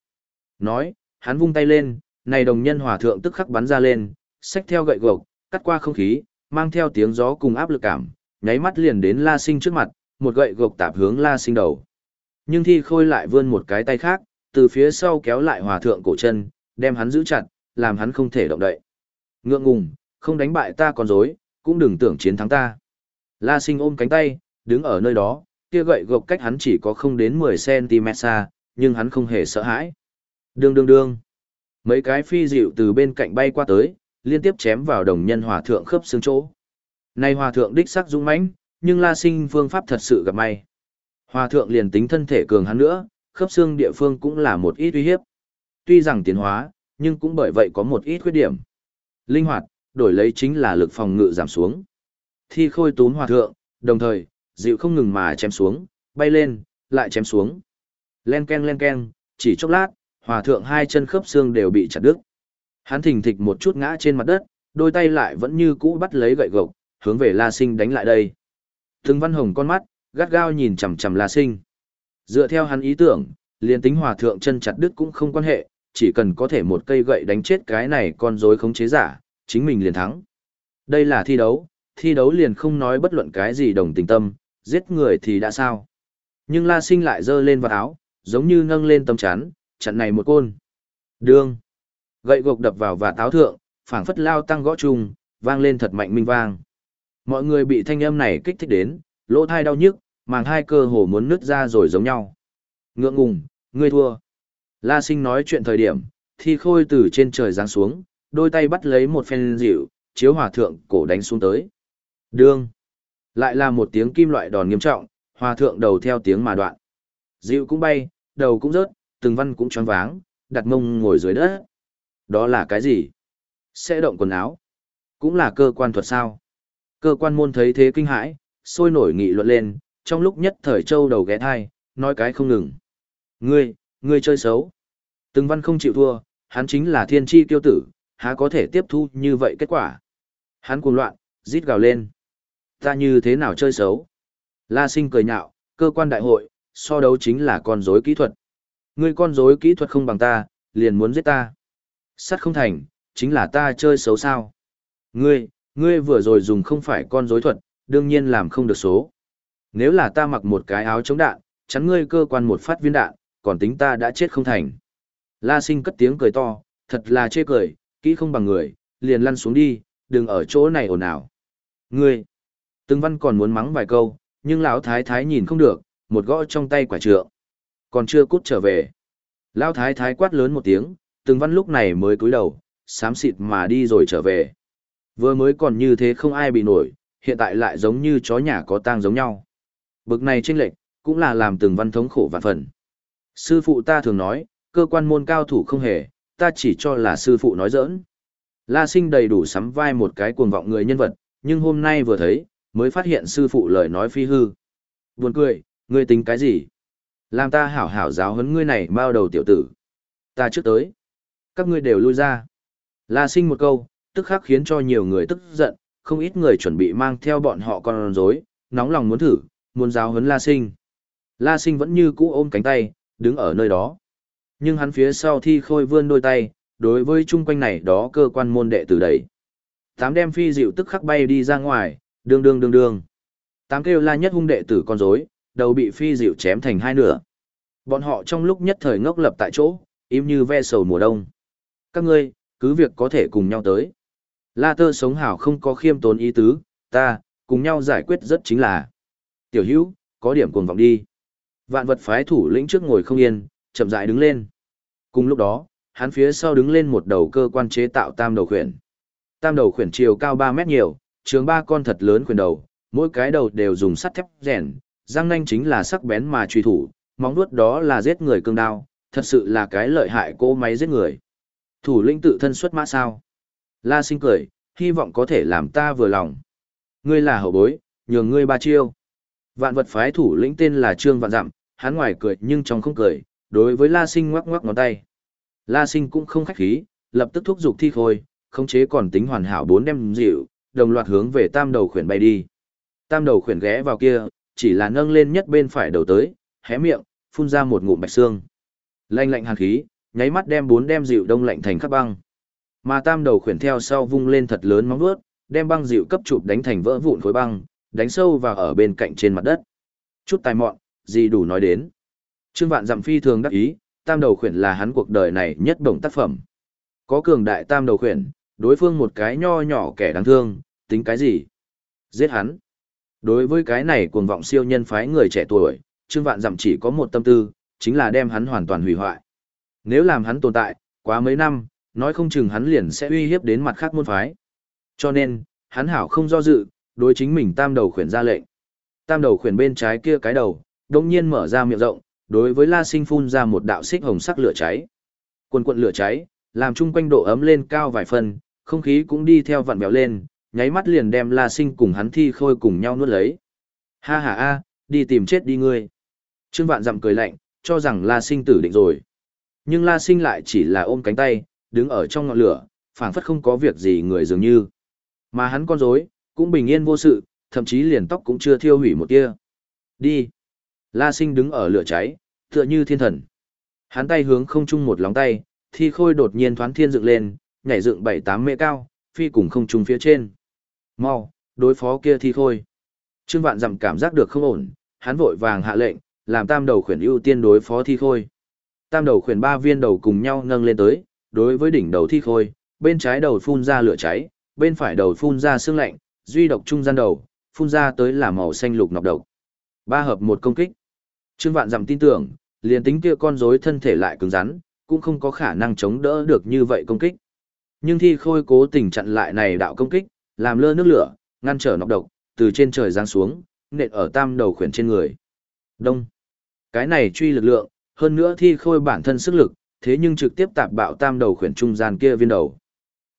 Nói, hắn vung tay lên, này đồng nhân hòa thượng tức khắc bắn ra lên, xách theo gậy gộc, cắt qua không khí, mang theo tiếng gió cùng áp lực cảm, nháy mắt liền đến La Sinh trước mặt, một gậy gộc tạp hướng La Sinh đầu. Nhưng thi khôi lại vươn một cái tay khác, từ phía sau kéo lại hòa thượng cổ chân, đem hắn giữ chặt, làm hắn không thể động đậy. Ngượng ngùng, không đánh bại ta còn dối, cũng đừng tưởng chiến thắng ta. La Sinh ôm cánh tay, đứng ở nơi đó, kia gậy gộc cách hắn chỉ có không đến 10cm xa, nhưng hắn không hề sợ hãi. Đương đương đương. Mấy cái phi dịu từ bên cạnh bay qua tới, liên tiếp chém vào đồng nhân hòa thượng khớp xương chỗ. Nay hòa thượng đích sắc dũng mãnh, nhưng La Sinh phương pháp thật sự gặp may. Hòa thượng liền tính thân thể cường hắn nữa, khớp xương địa phương cũng là một ít uy hiếp. Tuy rằng tiến hóa, nhưng cũng bởi vậy có một ít khuyết điểm. Linh hoạt, đổi lấy chính là lực phòng ngự giảm xuống. Thi khôi tún hòa thượng, đồng thời, dịu không ngừng mà chém xuống, bay lên, lại chém xuống. Len ken len ken, chỉ chốc lát, hòa thượng hai chân khớp xương đều bị chặt đứt. Hắn thình thịch một chút ngã trên mặt đất, đôi tay lại vẫn như cũ bắt lấy gậy gộc, hướng về La Sinh đánh lại đây. Từng văn hồng con mắt, gắt gao nhìn chằm chằm La Sinh. Dựa theo hắn ý tưởng, liền tính hòa thượng chân chặt đứt cũng không quan hệ, chỉ cần có thể một cây gậy đánh chết cái này con rối khống chế giả, chính mình liền thắng. Đây là thi đấu, thi đấu liền không nói bất luận cái gì đồng tình tâm, giết người thì đã sao. Nhưng La Sinh lại giơ lên vào áo, giống như nâng lên tấm chắn, chặn này một côn. Đương. Gậy gộc đập vào và táo thượng, phảng phất lao tăng gõ trùng, vang lên thật mạnh minh vang. Mọi người bị thanh âm này kích thích đến, lỗ thai đau nhức, màng hai cơ hồ muốn nứt ra rồi giống nhau. Ngượng ngùng, ngươi thua. La sinh nói chuyện thời điểm, thi khôi từ trên trời giáng xuống, đôi tay bắt lấy một phen dịu, chiếu hòa thượng cổ đánh xuống tới. Đương. Lại là một tiếng kim loại đòn nghiêm trọng, hòa thượng đầu theo tiếng mà đoạn. Dịu cũng bay, đầu cũng rớt, từng văn cũng choáng váng, đặt mông ngồi dưới đất. Đó là cái gì? Sẽ động quần áo. Cũng là cơ quan thuật sao? Cơ quan môn thấy thế kinh hãi, sôi nổi nghị luận lên, trong lúc nhất thời châu đầu ghé thai, nói cái không ngừng. Ngươi, ngươi chơi xấu. Từng văn không chịu thua, hắn chính là thiên tri tiêu tử, há có thể tiếp thu như vậy kết quả. Hắn cuồng loạn, rít gào lên. Ta như thế nào chơi xấu? La sinh cười nhạo, cơ quan đại hội, so đấu chính là con rối kỹ thuật. Ngươi con rối kỹ thuật không bằng ta, liền muốn giết ta. Sắt không thành, chính là ta chơi xấu sao. Ngươi, ngươi vừa rồi dùng không phải con rối thuật, đương nhiên làm không được số. Nếu là ta mặc một cái áo chống đạn, chắn ngươi cơ quan một phát viên đạn, còn tính ta đã chết không thành. La sinh cất tiếng cười to, thật là chê cười, kỹ không bằng người, liền lăn xuống đi, đừng ở chỗ này ồn ào. Ngươi, từng văn còn muốn mắng vài câu, nhưng lão thái thái nhìn không được, một gõ trong tay quả trượng. Còn chưa cút trở về. Lão thái thái quát lớn một tiếng, từng văn lúc này mới cúi đầu, xám xịt mà đi rồi trở về. Vừa mới còn như thế không ai bị nổi, hiện tại lại giống như chó nhà có tang giống nhau. Bực này chênh lệch, cũng là làm từng văn thống khổ vạn phần. Sư phụ ta thường nói, cơ quan môn cao thủ không hề, ta chỉ cho là sư phụ nói giỡn. La sinh đầy đủ sắm vai một cái cuồng vọng người nhân vật, nhưng hôm nay vừa thấy, mới phát hiện sư phụ lời nói phi hư. Buồn cười, ngươi tính cái gì? Làm ta hảo hảo giáo huấn ngươi này bao đầu tiểu tử. Ta trước tới. Các ngươi đều lui ra. La sinh một câu, tức khắc khiến cho nhiều người tức giận, không ít người chuẩn bị mang theo bọn họ con rối, nóng lòng muốn thử, muốn giáo huấn La sinh. La sinh vẫn như cũ ôm cánh tay, đứng ở nơi đó. Nhưng hắn phía sau thi khôi vươn đôi tay, đối với chung quanh này đó cơ quan môn đệ tử đẩy. Tám đem phi dịu tức khắc bay đi ra ngoài, đương đương đương đương. Tám kêu la nhất hung đệ tử con rối, đầu bị phi dịu chém thành hai nửa. Bọn họ trong lúc nhất thời ngốc lập tại chỗ, im như ve sầu mùa đông. Các ngươi, cứ việc có thể cùng nhau tới. La tơ sống hảo không có khiêm tốn ý tứ, ta, cùng nhau giải quyết rất chính là. Tiểu hữu, có điểm cuồng vọng đi. Vạn vật phái thủ lĩnh trước ngồi không yên, chậm rãi đứng lên. Cùng lúc đó, hắn phía sau đứng lên một đầu cơ quan chế tạo tam đầu khuyển. Tam đầu khuyển chiều cao 3 mét nhiều, trường ba con thật lớn khuyển đầu, mỗi cái đầu đều dùng sắt thép rèn, răng nanh chính là sắc bén mà truy thủ, móng vuốt đó là giết người cương đao, thật sự là cái lợi hại cỗ máy giết người. Thủ lĩnh tự thân xuất mã sao? La sinh cười, hy vọng có thể làm ta vừa lòng. Ngươi là hậu bối, nhường ngươi ba chiêu. Vạn vật phái thủ lĩnh tên là Trương Vạn Dặm, hắn ngoài cười nhưng trong không cười, đối với La Sinh ngoắc ngoắc ngón tay. La Sinh cũng không khách khí, lập tức thúc giục thi khôi, khống chế còn tính hoàn hảo bốn đem dịu, đồng loạt hướng về tam đầu khuyển bay đi. Tam đầu khuyển ghé vào kia, chỉ là nâng lên nhất bên phải đầu tới, hé miệng, phun ra một ngụm bạch xương. Lạnh lạnh hàn khí, nháy mắt đem bốn đem dịu đông lạnh thành khắp băng. Mà tam đầu khuyển theo sau vung lên thật lớn móng vuốt, đem băng dịu cấp chụp đánh thành vỡ vụn khối băng, đánh sâu vào ở bên cạnh trên mặt đất. Chút tài mọn, gì đủ nói đến. Trương Vạn Dặm phi thường đắc ý, tam đầu khuyển là hắn cuộc đời này nhất bổng tác phẩm. Có cường đại tam đầu khuyển, đối phương một cái nho nhỏ kẻ đáng thương, tính cái gì? Giết hắn. Đối với cái này cuồng vọng siêu nhân phái người trẻ tuổi, Trương Vạn Dặm chỉ có một tâm tư, chính là đem hắn hoàn toàn hủy hoại. Nếu làm hắn tồn tại, quá mấy năm, nói không chừng hắn liền sẽ uy hiếp đến mặt khác môn phái. Cho nên, hắn hảo không do dự, đối chính mình tam đầu khuyển ra lệnh. Tam đầu khuyển bên trái kia cái đầu, đông nhiên mở ra miệng rộng, đối với La Sinh phun ra một đạo xích hồng sắc lửa cháy. Quần quần lửa cháy, làm chung quanh độ ấm lên cao vài phần, không khí cũng đi theo vặn béo lên, nháy mắt liền đem La Sinh cùng hắn thi khôi cùng nhau nuốt lấy. Ha ha a, đi tìm chết đi ngươi. Trương Vạn dặm cười lạnh, cho rằng La Sinh tử định rồi. Nhưng La Sinh lại chỉ là ôm cánh tay, đứng ở trong ngọn lửa, phảng phất không có việc gì người dường như. Mà hắn con rối, cũng bình yên vô sự, thậm chí liền tóc cũng chưa thiêu hủy một tia. Đi. La sinh đứng ở lửa cháy, tựa như thiên thần. Hắn tay hướng không trung một lóng tay, thi khôi đột nhiên thoáng thiên dựng lên, nhảy dựng bảy tám mễ cao, phi cùng không trung phía trên. Mau, đối phó kia thi khôi. Trương Vạn Dặm cảm giác được không ổn, hắn vội vàng hạ lệnh, làm tam đầu khuyển ưu tiên đối phó thi khôi. Tam đầu khuyển ba viên đầu cùng nhau nâng lên tới, đối với đỉnh đầu thi khôi, bên trái đầu phun ra lửa cháy, bên phải đầu phun ra sương lạnh, duy độc trung gian đầu, phun ra tới là màu xanh lục nọc độc. Ba hợp một công kích. Trương Vạn Dặm tin tưởng, liền tính kia con rối thân thể lại cứng rắn, cũng không có khả năng chống đỡ được như vậy công kích. Nhưng thi khôi cố tình chặn lại này đạo công kích, làm lơ nước lửa, ngăn trở nọc độc, từ trên trời giáng xuống, nện ở tam đầu khuyển trên người. Đông. Cái này truy lực lượng, hơn nữa thi khôi bản thân sức lực, thế nhưng trực tiếp tạp bạo tam đầu khuyển trung gian kia viên đầu.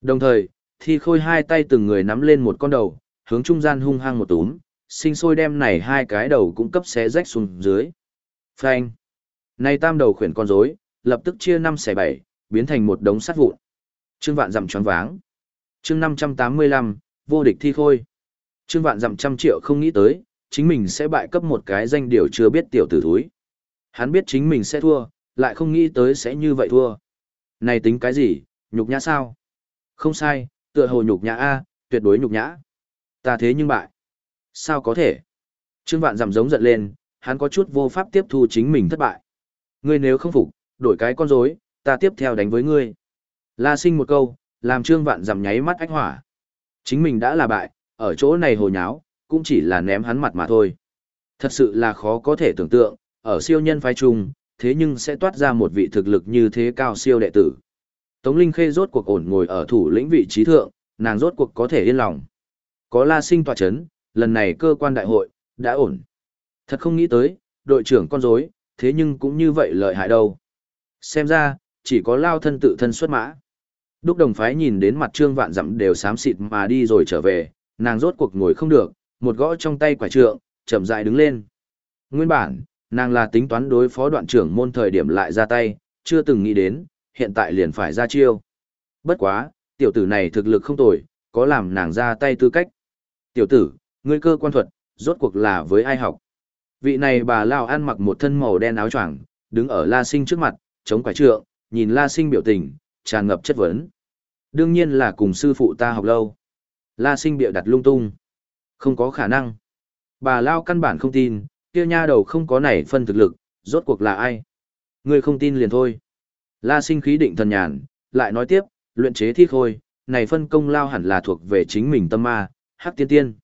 Đồng thời, thi khôi hai tay từng người nắm lên một con đầu, hướng trung gian hung hăng một túm, sinh sôi đem này hai cái đầu cũng cấp xé rách xuống dưới. Phanh. Này tam đầu khuyển con rối, lập tức chia năm xẻ bảy, biến thành một đống sắt vụn. Trương Vạn dặm choáng váng. Chương 585, vô địch thi khôi. Trương Vạn dặm trăm triệu không nghĩ tới, chính mình sẽ bại cấp một cái danh điều chưa biết tiểu tử thúi. Hắn biết chính mình sẽ thua, lại không nghĩ tới sẽ như vậy thua. Này tính cái gì, nhục nhã sao? Không sai, tựa hồ nhục nhã A, tuyệt đối nhục nhã. Ta thế nhưng bại. Sao có thể? Trương Vạn giảm giống giận lên, hắn có chút vô pháp tiếp thu chính mình thất bại. Ngươi nếu không phục, đổi cái con rối, ta tiếp theo đánh với ngươi. La sinh một câu, làm Trương Vạn giảm nháy mắt ách hỏa. Chính mình đã là bại, ở chỗ này hồ nháo, cũng chỉ là ném hắn mặt mà thôi. Thật sự là khó có thể tưởng tượng, ở siêu nhân phái trung, thế nhưng sẽ toát ra một vị thực lực như thế cao siêu đệ tử. Tống Linh Khê rốt cuộc ổn ngồi ở thủ lĩnh vị trí thượng, nàng rốt cuộc có thể yên lòng. Có La Sinh tọa chấn, lần này cơ quan đại hội, đã ổn. Thật không nghĩ tới, đội trưởng con rối, thế nhưng cũng như vậy lợi hại đâu. Xem ra, chỉ có lao thân tự thân xuất mã. Đúc đồng phái nhìn đến mặt trương vạn dặm đều xám xịt mà đi rồi trở về, nàng rốt cuộc ngồi không được, một gõ trong tay quả trượng, chậm rãi đứng lên. Nguyên bản, nàng là tính toán đối phó đoạn trưởng môn thời điểm lại ra tay, chưa từng nghĩ đến, hiện tại liền phải ra chiêu. Bất quá, tiểu tử này thực lực không tồi, có làm nàng ra tay tư cách. Tiểu tử, ngươi cơ quan thuật, rốt cuộc là với ai học? Vị này bà Lao ăn mặc một thân màu đen áo choàng, đứng ở La Sinh trước mặt, chống quả trượng, nhìn La Sinh biểu tình, tràn ngập chất vấn. Đương nhiên là cùng sư phụ ta học lâu. La Sinh bịa đặt lung tung. Không có khả năng. Bà Lao căn bản không tin, kia nha đầu không có nảy phân thực lực, rốt cuộc là ai? Ngươi không tin liền thôi. La Sinh khí định thần nhàn, lại nói tiếp, luyện chế thi khôi, này phân công lao hẳn là thuộc về chính mình tâm ma, hắc tiên tiên.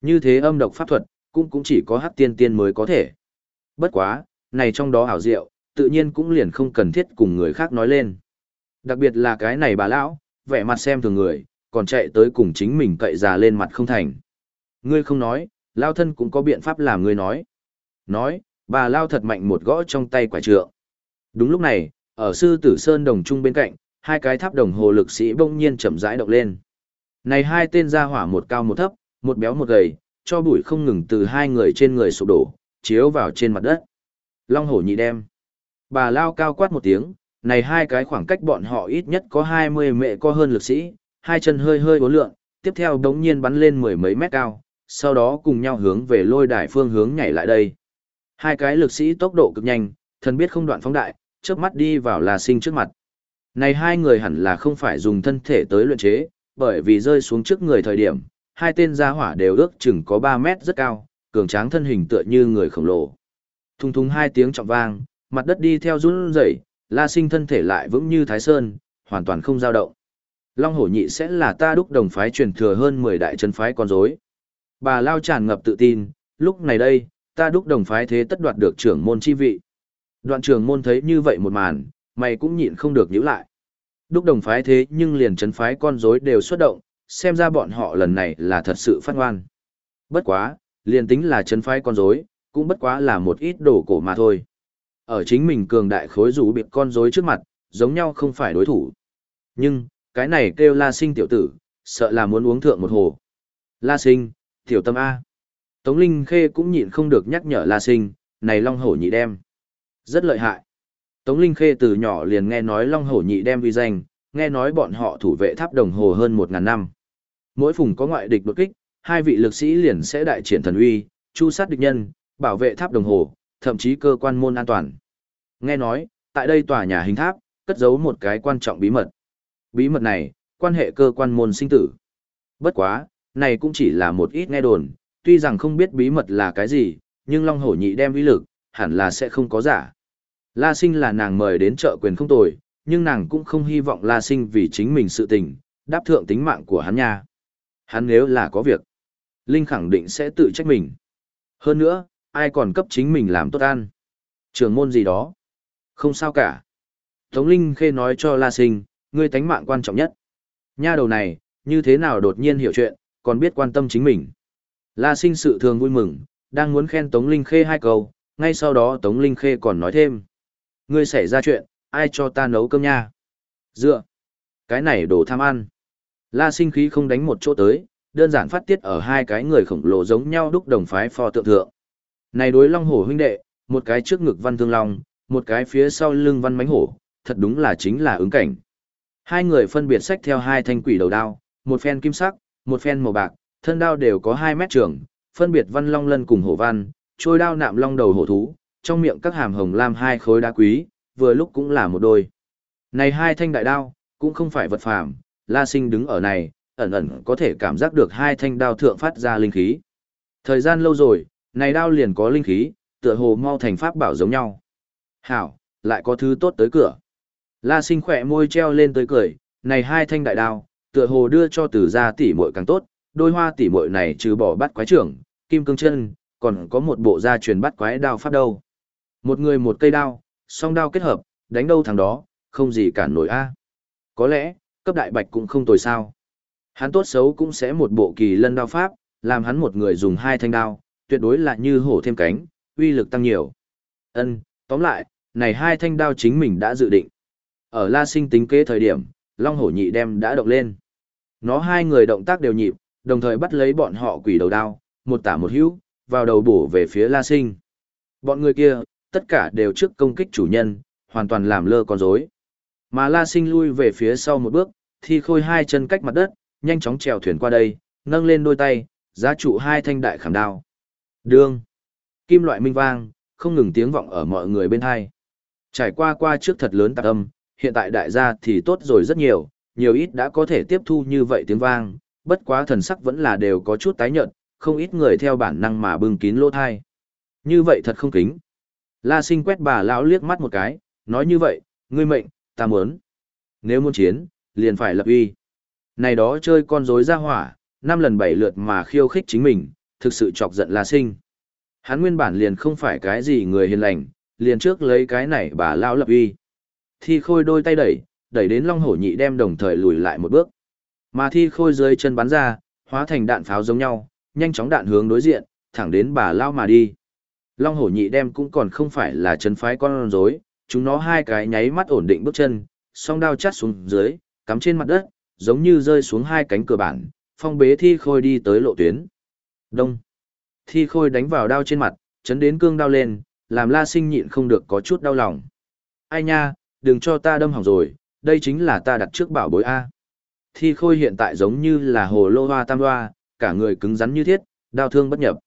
Như thế âm độc pháp thuật, cũng cũng chỉ có hắc tiên tiên mới có thể. Bất quá, này trong đó ảo diệu, tự nhiên cũng liền không cần thiết cùng người khác nói lên. Đặc biệt là cái này bà lão, vẻ mặt xem thường người, còn chạy tới cùng chính mình cậy già lên mặt không thành. Ngươi không nói, lao thân cũng có biện pháp làm ngươi nói. Nói, bà lao thật mạnh một gõ trong tay quả trượng. Đúng lúc này, ở sư tử sơn đồng trung bên cạnh, hai cái tháp đồng hồ lực sĩ bỗng nhiên chậm rãi động lên. Này hai tên ra hỏa một cao một thấp, một béo một gầy, cho bụi không ngừng từ hai người trên người sụp đổ, chiếu vào trên mặt đất. Long hổ nhị đem. Bà lao cao quát một tiếng, này hai cái khoảng cách bọn họ ít nhất có 20 mệ có hơn lực sĩ, hai chân hơi hơi uốn lượn tiếp theo đống nhiên bắn lên mười mấy mét cao, sau đó cùng nhau hướng về lôi đài phương hướng nhảy lại đây. Hai cái lực sĩ tốc độ cực nhanh, thần biết không đoạn phóng đại, chớp mắt đi vào là Sinh trước mặt. Này hai người hẳn là không phải dùng thân thể tới luyện chế, bởi vì rơi xuống trước người thời điểm, hai tên gia hỏa đều ước chừng có 3 mét rất cao, cường tráng thân hình tựa như người khổng lồ. Thùng thùng hai tiếng trọng vang, mặt đất đi theo run rẩy, La Sinh thân thể lại vững như Thái Sơn, hoàn toàn không dao động. Long hổ nhị sẽ là ta đúc đồng phái truyền thừa hơn 10 đại chân phái con rối. Bà Lao tràn ngập tự tin, lúc này đây, ta đúc đồng phái thế tất đoạt được trưởng môn chi vị. Đoạn trưởng môn thấy như vậy một màn, mày cũng nhịn không được nhíu lại. Đúc đồng phái thế nhưng liền chấn phái con rối đều xuất động, xem ra bọn họ lần này là thật sự phát ngoan. Bất quá, liền tính là chấn phái con rối, cũng bất quá là một ít đồ cổ mà thôi. Ở chính mình cường đại khối rủ biệt con rối trước mặt, giống nhau không phải đối thủ. Nhưng, cái này kêu la sinh tiểu tử, sợ là muốn uống thượng một hồ. La sinh, tiểu tâm A. Tống Linh Khê cũng nhịn không được nhắc nhở La sinh, này long hổ nhị đem. Rất lợi hại. Tống Linh Khê từ nhỏ liền nghe nói Long Hổ Nhị đem uy danh, nghe nói bọn họ thủ vệ tháp đồng hồ hơn một ngàn năm. Mỗi phùng có ngoại địch đột kích, hai vị lực sĩ liền sẽ đại triển thần uy, chu sát địch nhân, bảo vệ tháp đồng hồ, thậm chí cơ quan môn an toàn. Nghe nói, tại đây tòa nhà hình tháp, cất giấu một cái quan trọng bí mật. Bí mật này, quan hệ cơ quan môn sinh tử. Bất quá, này cũng chỉ là một ít nghe đồn, tuy rằng không biết bí mật là cái gì, nhưng Long Hổ Nhị đem uy lực, hẳn là sẽ không có giả. La Sinh là nàng mời đến trợ quyền không tồi, nhưng nàng cũng không hy vọng La Sinh vì chính mình sự tình, đáp thượng tính mạng của hắn nha. Hắn nếu là có việc, Linh khẳng định sẽ tự trách mình. Hơn nữa, ai còn cấp chính mình làm tốt ăn. Trường môn gì đó. Không sao cả. Tống Linh khê nói cho La Sinh, ngươi tánh mạng quan trọng nhất. Nha đầu này, như thế nào đột nhiên hiểu chuyện, còn biết quan tâm chính mình. La sinh sự thường vui mừng, đang muốn khen Tống Linh Khê hai câu, ngay sau đó Tống Linh Khê còn nói thêm. Ngươi xảy ra chuyện, ai cho ta nấu cơm nha? Dựa. Cái này đồ tham ăn. La sinh khí không đánh một chỗ tới, đơn giản phát tiết ở hai cái người khổng lồ giống nhau đúc đồng phái pho tượng thượng. Này đối long hổ huynh đệ, một cái trước ngực văn thương long, một cái phía sau lưng văn mánh hổ, thật đúng là chính là ứng cảnh. Hai người phân biệt sách theo hai thanh quỷ đầu đao, một phen kim sắc, một phen màu bạc, thân đao đều có 2 mét trường, phân biệt văn long lân cùng hổ văn, trôi đao nạm long đầu hổ thú, trong miệng các hàm hồng lam hai khối đá quý, vừa lúc cũng là một đôi. Này hai thanh đại đao, cũng không phải vật phàm, La Sinh đứng ở này, ẩn ẩn có thể cảm giác được hai thanh đao thượng phát ra linh khí. Thời gian lâu rồi, này đao liền có linh khí, tựa hồ mau thành pháp bảo giống nhau. Hảo, lại có thứ tốt tới cửa. La Sinh khỏe môi treo lên tới cười, này hai thanh đại đao, tựa hồ đưa cho tử gia tỷ muội càng tốt, đôi hoa tỷ muội này trừ bỏ bắt quái trưởng, kim cương chân, còn có một bộ gia truyền bắt quái đao pháp đâu. Một người một cây đao, song đao kết hợp, đánh đâu thằng đó, không gì cản nổi a. Có lẽ, cấp đại bạch cũng không tồi sao. Hắn tốt xấu cũng sẽ một bộ kỳ lân đao pháp, làm hắn một người dùng hai thanh đao, tuyệt đối là như hổ thêm cánh, uy lực tăng nhiều. Ân, tóm lại, này hai thanh đao chính mình đã dự định. Ở La Sinh tính kế thời điểm, Long Hổ Nhị đem đã động lên. Nó hai người động tác đều nhịp, đồng thời bắt lấy bọn họ quỷ đầu đao, một tả một hữu, vào đầu bổ về phía La Sinh. Bọn người kia, tất cả đều trước công kích chủ nhân, hoàn toàn làm lơ con rối. Mà La Sinh lui về phía sau một bước, thi khôi hai chân cách mặt đất, nhanh chóng trèo thuyền qua đây, nâng lên đôi tay, giá trụ hai thanh đại khảm đao. Đương. Kim loại minh vang, không ngừng tiếng vọng ở mọi người bên hai. Trải qua qua trước thật lớn tạc âm, hiện tại đại gia thì tốt rồi rất nhiều, nhiều ít đã có thể tiếp thu như vậy tiếng vang, bất quá thần sắc vẫn là đều có chút tái nhợt, không ít người theo bản năng mà bưng kín lỗ thai. Như vậy thật không kính. La sinh quét bà lão liếc mắt một cái, nói như vậy, ngươi mệnh, ta muốn. Nếu muốn chiến, liền phải lập uy. Này đó chơi con rối ra hỏa, năm lần bảy lượt mà khiêu khích chính mình, thực sự chọc giận La sinh. Hắn nguyên bản liền không phải cái gì người hiền lành, liền trước lấy cái này bà lão lập uy. Thi khôi đôi tay đẩy, đẩy đến long hổ nhị đem đồng thời lùi lại một bước. Mà thi khôi dưới chân bắn ra, hóa thành đạn pháo giống nhau, nhanh chóng đạn hướng đối diện, thẳng đến bà lao mà đi. Long hổ nhị đem cũng còn không phải là chân phái con rối, chúng nó hai cái nháy mắt ổn định bước chân, song đao chát xuống dưới, cắm trên mặt đất, giống như rơi xuống hai cánh cửa bản, phong bế thi khôi đi tới lộ tuyến. Đông. Thi khôi đánh vào đao trên mặt, chấn đến cương đao lên, làm la sinh nhịn không được có chút đau lòng. Ai nha, đừng cho ta đâm hỏng rồi, đây chính là ta đặt trước bảo bối A. Thi khôi hiện tại giống như là hồ lô hoa tam hoa, cả người cứng rắn như thiết, đao thương bất nhập.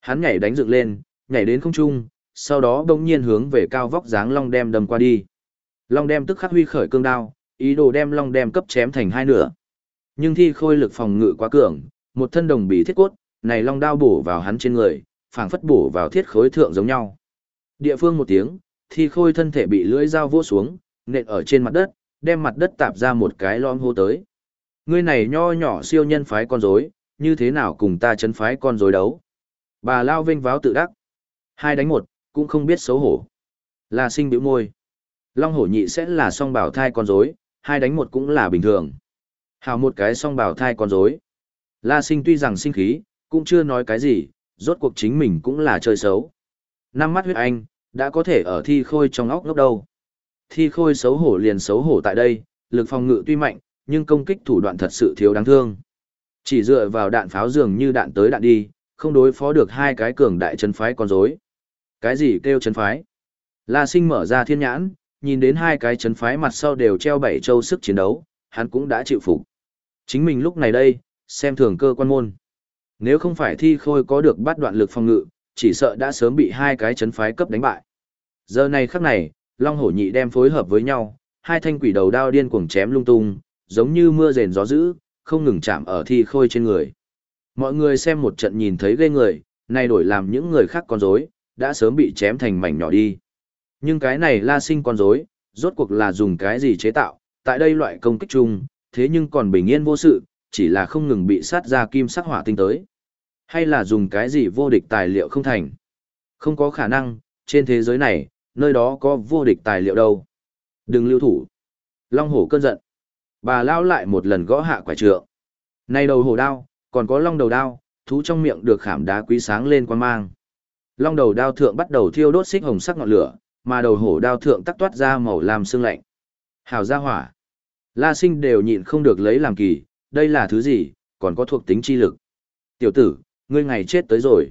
Hắn nhảy đánh dựng lên, nhảy đến không trung, sau đó đông nhiên hướng về cao vóc dáng long đem đâm qua đi. Long đem tức khắc huy khởi cương đao, ý đồ đem long đem cấp chém thành hai nửa. Nhưng thi khôi lực phòng ngự quá cường, một thân đồng bị thiết cốt, này long đao bổ vào hắn trên người, phảng phất bổ vào thiết khối thượng giống nhau. Địa phương một tiếng, thi khôi thân thể bị lưỡi dao vỗ xuống, nện ở trên mặt đất, đem mặt đất tạp ra một cái lõm hô tới. Ngươi này nho nhỏ siêu nhân phái con rối, như thế nào cùng ta chấn phái con rối đấu? Bà lao vinh váo tự đắc. Hai đánh một, cũng không biết xấu hổ. Là sinh biểu môi. Long hổ nhị sẽ là song bảo thai con rối, hai đánh một cũng là bình thường. Hào một cái song bảo thai con rối. La sinh tuy rằng sinh khí, cũng chưa nói cái gì, rốt cuộc chính mình cũng là chơi xấu. Năm mắt huyết anh, đã có thể ở thi khôi trong óc ngốc đâu. Thi khôi xấu hổ liền xấu hổ tại đây, lực phòng ngự tuy mạnh, nhưng công kích thủ đoạn thật sự thiếu đáng thương. Chỉ dựa vào đạn pháo dường như đạn tới đạn đi, không đối phó được hai cái cường đại chân phái con rối. Cái gì kêu chân phái? La Sinh mở ra thiên nhãn, nhìn đến hai cái chân phái mặt sau đều treo bảy châu sức chiến đấu, hắn cũng đã chịu phục. Chính mình lúc này đây, xem thường cơ quan môn. Nếu không phải thi khôi có được bắt đoạn lực phòng ngự, chỉ sợ đã sớm bị hai cái chấn phái cấp đánh bại. Giờ này khắc này, Long Hổ Nhị đem phối hợp với nhau, hai thanh quỷ đầu đao điên cuồng chém lung tung, giống như mưa rền gió dữ, không ngừng chạm ở thi khôi trên người. Mọi người xem một trận nhìn thấy ghê người, nay đổi làm những người khác con rối, đã sớm bị chém thành mảnh nhỏ đi. Nhưng cái này la sinh con rối, rốt cuộc là dùng cái gì chế tạo, tại đây loại công kích chung, thế nhưng còn bình yên vô sự, chỉ là không ngừng bị sát ra kim sắc hỏa tinh tới. Hay là dùng cái gì vô địch tài liệu không thành? Không có khả năng, trên thế giới này, nơi đó có vô địch tài liệu đâu. Đừng lưu thủ. Long hổ cơn giận. Bà lao lại một lần gõ hạ quả trượng. Này đầu hổ đao, còn có long đầu đao, thú trong miệng được khảm đá quý sáng lên quan mang. Long đầu đao thượng bắt đầu thiêu đốt xích hồng sắc ngọn lửa, mà đầu hổ đao thượng tắc toát ra màu lam sương lạnh. Hào ra hỏa. La sinh đều nhịn không được lấy làm kỳ, đây là thứ gì, còn có thuộc tính chi lực. Tiểu tử, ngươi ngày chết tới rồi.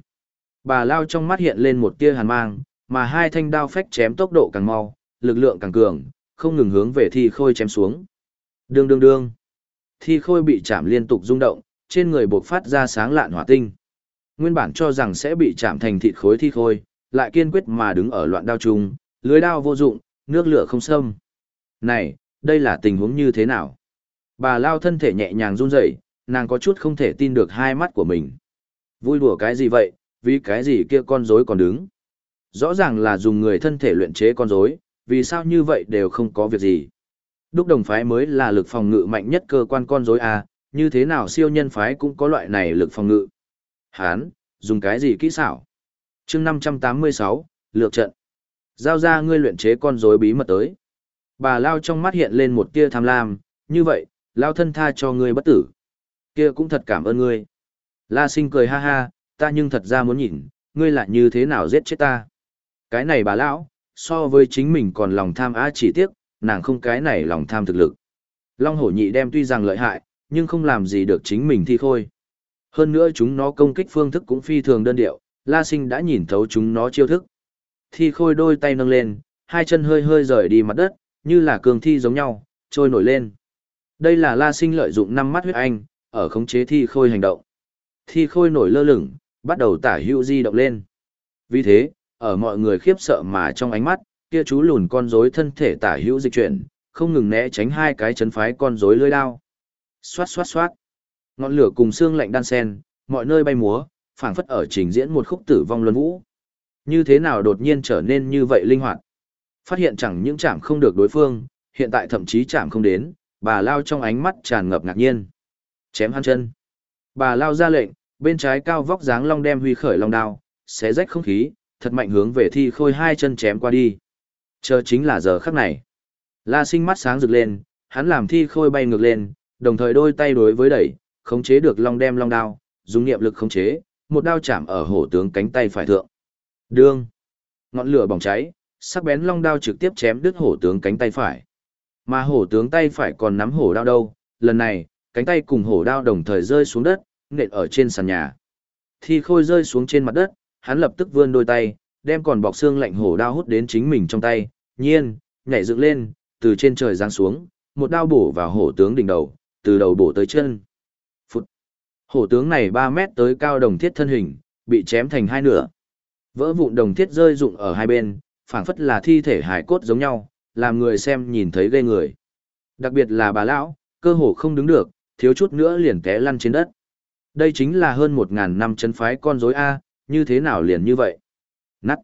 Bà lao trong mắt hiện lên một tia hàn mang, mà hai thanh đao phách chém tốc độ càng mau, lực lượng càng cường, không ngừng hướng về thi khôi chém xuống. Đương đương đương. Thi khôi bị chạm liên tục rung động, trên người buộc phát ra sáng lạn hỏa tinh. Nguyên bản cho rằng sẽ bị chạm thành thịt khối thi khôi, lại kiên quyết mà đứng ở loạn đao trùng, lưới đao vô dụng, nước lửa không xâm. Này, đây là tình huống như thế nào? Bà lao thân thể nhẹ nhàng run rẩy, nàng có chút không thể tin được hai mắt của mình. Vui đùa cái gì vậy, vì cái gì kia con rối còn đứng? Rõ ràng là dùng người thân thể luyện chế con rối, vì sao như vậy đều không có việc gì? Đúc đồng phái mới là lực phòng ngự mạnh nhất cơ quan con rối à, như thế nào siêu nhân phái cũng có loại này lực phòng ngự. Hán, dùng cái gì kỹ xảo? chương 586, lược trận. Giao ra ngươi luyện chế con rối bí mật tới. Bà Lao trong mắt hiện lên một tia tham lam, như vậy, Lao thân tha cho ngươi bất tử. Kia cũng thật cảm ơn ngươi. La sinh cười ha ha, ta nhưng thật ra muốn nhìn, ngươi lại như thế nào giết chết ta. Cái này bà lão, so với chính mình còn lòng tham á chỉ tiếc, nàng không cái này lòng tham thực lực. Long hổ nhị đem tuy rằng lợi hại, nhưng không làm gì được chính mình thi khôi. Hơn nữa chúng nó công kích phương thức cũng phi thường đơn điệu, La Sinh đã nhìn thấu chúng nó chiêu thức. Thi khôi đôi tay nâng lên, hai chân hơi hơi rời đi mặt đất, như là cường thi giống nhau, trôi nổi lên. Đây là La Sinh lợi dụng năm mắt huyết anh, ở khống chế thi khôi hành động. Thi khôi nổi lơ lửng, bắt đầu tả hữu di động lên. Vì thế, ở mọi người khiếp sợ mà trong ánh mắt, kia chú lùn con rối thân thể tả hữu dịch chuyển, không ngừng né tránh hai cái chấn phái con rối lưỡi đao. Xoát xoát xoát. Ngọn lửa cùng xương lạnh đan sen, mọi nơi bay múa, phảng phất ở trình diễn một khúc tử vong luân vũ. Như thế nào đột nhiên trở nên như vậy linh hoạt? Phát hiện chẳng những chạm không được đối phương, hiện tại thậm chí chạm không đến, bà lao trong ánh mắt tràn ngập ngạc nhiên. Chém hắn chân. Bà lao ra lệnh, bên trái cao vóc dáng long đem huy khởi long đao, xé rách không khí, thật mạnh hướng về thi khôi hai chân chém qua đi. Chờ chính là giờ khắc này. La sinh mắt sáng rực lên, hắn làm thi khôi bay ngược lên, đồng thời đôi tay đối với đẩy, khống chế được long đem long đao, dùng niệm lực khống chế, một đao chạm ở hổ tướng cánh tay phải thượng. Đương. Ngọn lửa bỏng cháy, sắc bén long đao trực tiếp chém đứt hổ tướng cánh tay phải. Mà hổ tướng tay phải còn nắm hổ đao đâu, lần này, cánh tay cùng hổ đao đồng thời rơi xuống đất, nện ở trên sàn nhà. Thi khôi rơi xuống trên mặt đất, hắn lập tức vươn đôi tay, đem còn bọc xương lạnh hổ đao hút đến chính mình trong tay, nhiên, nhảy dựng lên, từ trên trời giáng xuống, một đao bổ vào hổ tướng đỉnh đầu, từ đầu bổ tới chân. Phụt. Hổ tướng này 3 mét tới cao đồng thiết thân hình, bị chém thành hai nửa. Vỡ vụn đồng thiết rơi rụng ở hai bên, phảng phất là thi thể hài cốt giống nhau, làm người xem nhìn thấy ghê người. Đặc biệt là bà lão, cơ hồ không đứng được, thiếu chút nữa liền té lăn trên đất. Đây chính là hơn một ngàn năm chân phái con rối A, như thế nào liền như vậy? Nắt.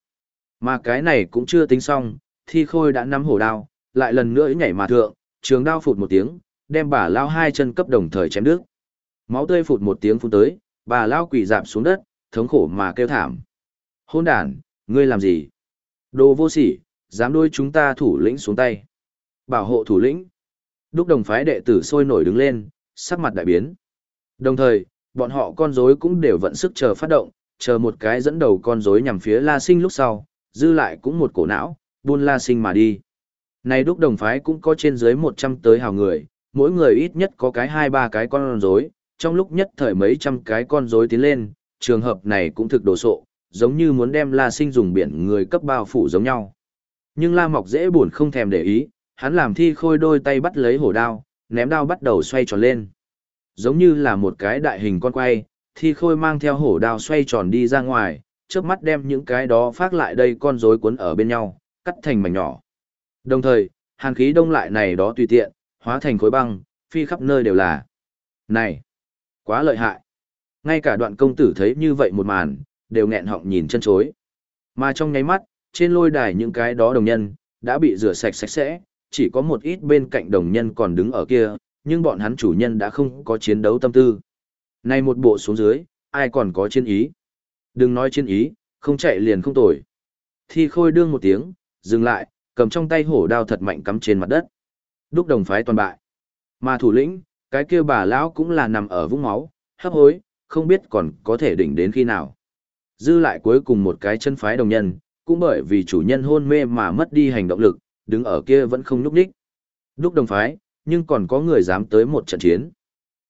Mà cái này cũng chưa tính xong, thi khôi đã nắm hổ đao, lại lần nữa nhảy mà thượng, trường đao phụt một tiếng, đem bà lao hai chân cấp đồng thời chém đứt. Máu tươi phụt một tiếng phun tới, bà lao quỳ dạp xuống đất, thống khổ mà kêu thảm. Hôn đàn, ngươi làm gì? Đồ vô sỉ, dám đôi chúng ta thủ lĩnh xuống tay. Bảo hộ thủ lĩnh. Đúc đồng phái đệ tử sôi nổi đứng lên, sắc mặt đại biến. Đồng thời, bọn họ con rối cũng đều vận sức chờ phát động, chờ một cái dẫn đầu con rối nhằm phía La Sinh lúc sau, dư lại cũng một cổ não, buôn La Sinh mà đi. Này đúc đồng phái cũng có trên dưới 100 tới hào người, mỗi người ít nhất có cái hai ba cái con rối, trong lúc nhất thời mấy trăm cái con rối tiến lên, trường hợp này cũng thực đồ sộ, giống như muốn đem La Sinh dùng biển người cấp bao phủ giống nhau. Nhưng La Mọc dễ buồn không thèm để ý, hắn làm thi khôi đôi tay bắt lấy hổ đao, ném đao bắt đầu xoay tròn lên. Giống như là một cái đại hình con quay, thi khôi mang theo hổ đao xoay tròn đi ra ngoài, trước mắt đem những cái đó phát lại đây con rối cuốn ở bên nhau, cắt thành mảnh nhỏ. Đồng thời, hàn khí đông lại này đó tùy tiện, hóa thành khối băng, phi khắp nơi đều là. Này, quá lợi hại. Ngay cả đoạn công tử thấy như vậy một màn, đều nghẹn họng nhìn chân chối. Mà trong nháy mắt, trên lôi đài những cái đó đồng nhân, đã bị rửa sạch sạch sẽ, chỉ có một ít bên cạnh đồng nhân còn đứng ở kia, nhưng bọn hắn chủ nhân đã không có chiến đấu tâm tư. nay một bộ xuống dưới, ai còn có chiến ý? Đừng nói chiến ý, không chạy liền không tồi. Thi khôi đương một tiếng, dừng lại, cầm trong tay hổ đao thật mạnh cắm trên mặt đất. Đúc đồng phái toàn bại. Mà thủ lĩnh, cái kia bà lão cũng là nằm ở vũng máu, hấp hối, không biết còn có thể đỉnh đến khi nào. Dư lại cuối cùng một cái chân phái đồng nhân, cũng bởi vì chủ nhân hôn mê mà mất đi hành động lực, đứng ở kia vẫn không nhúc nhích. Đúc đồng phái, nhưng còn có người dám tới một trận chiến.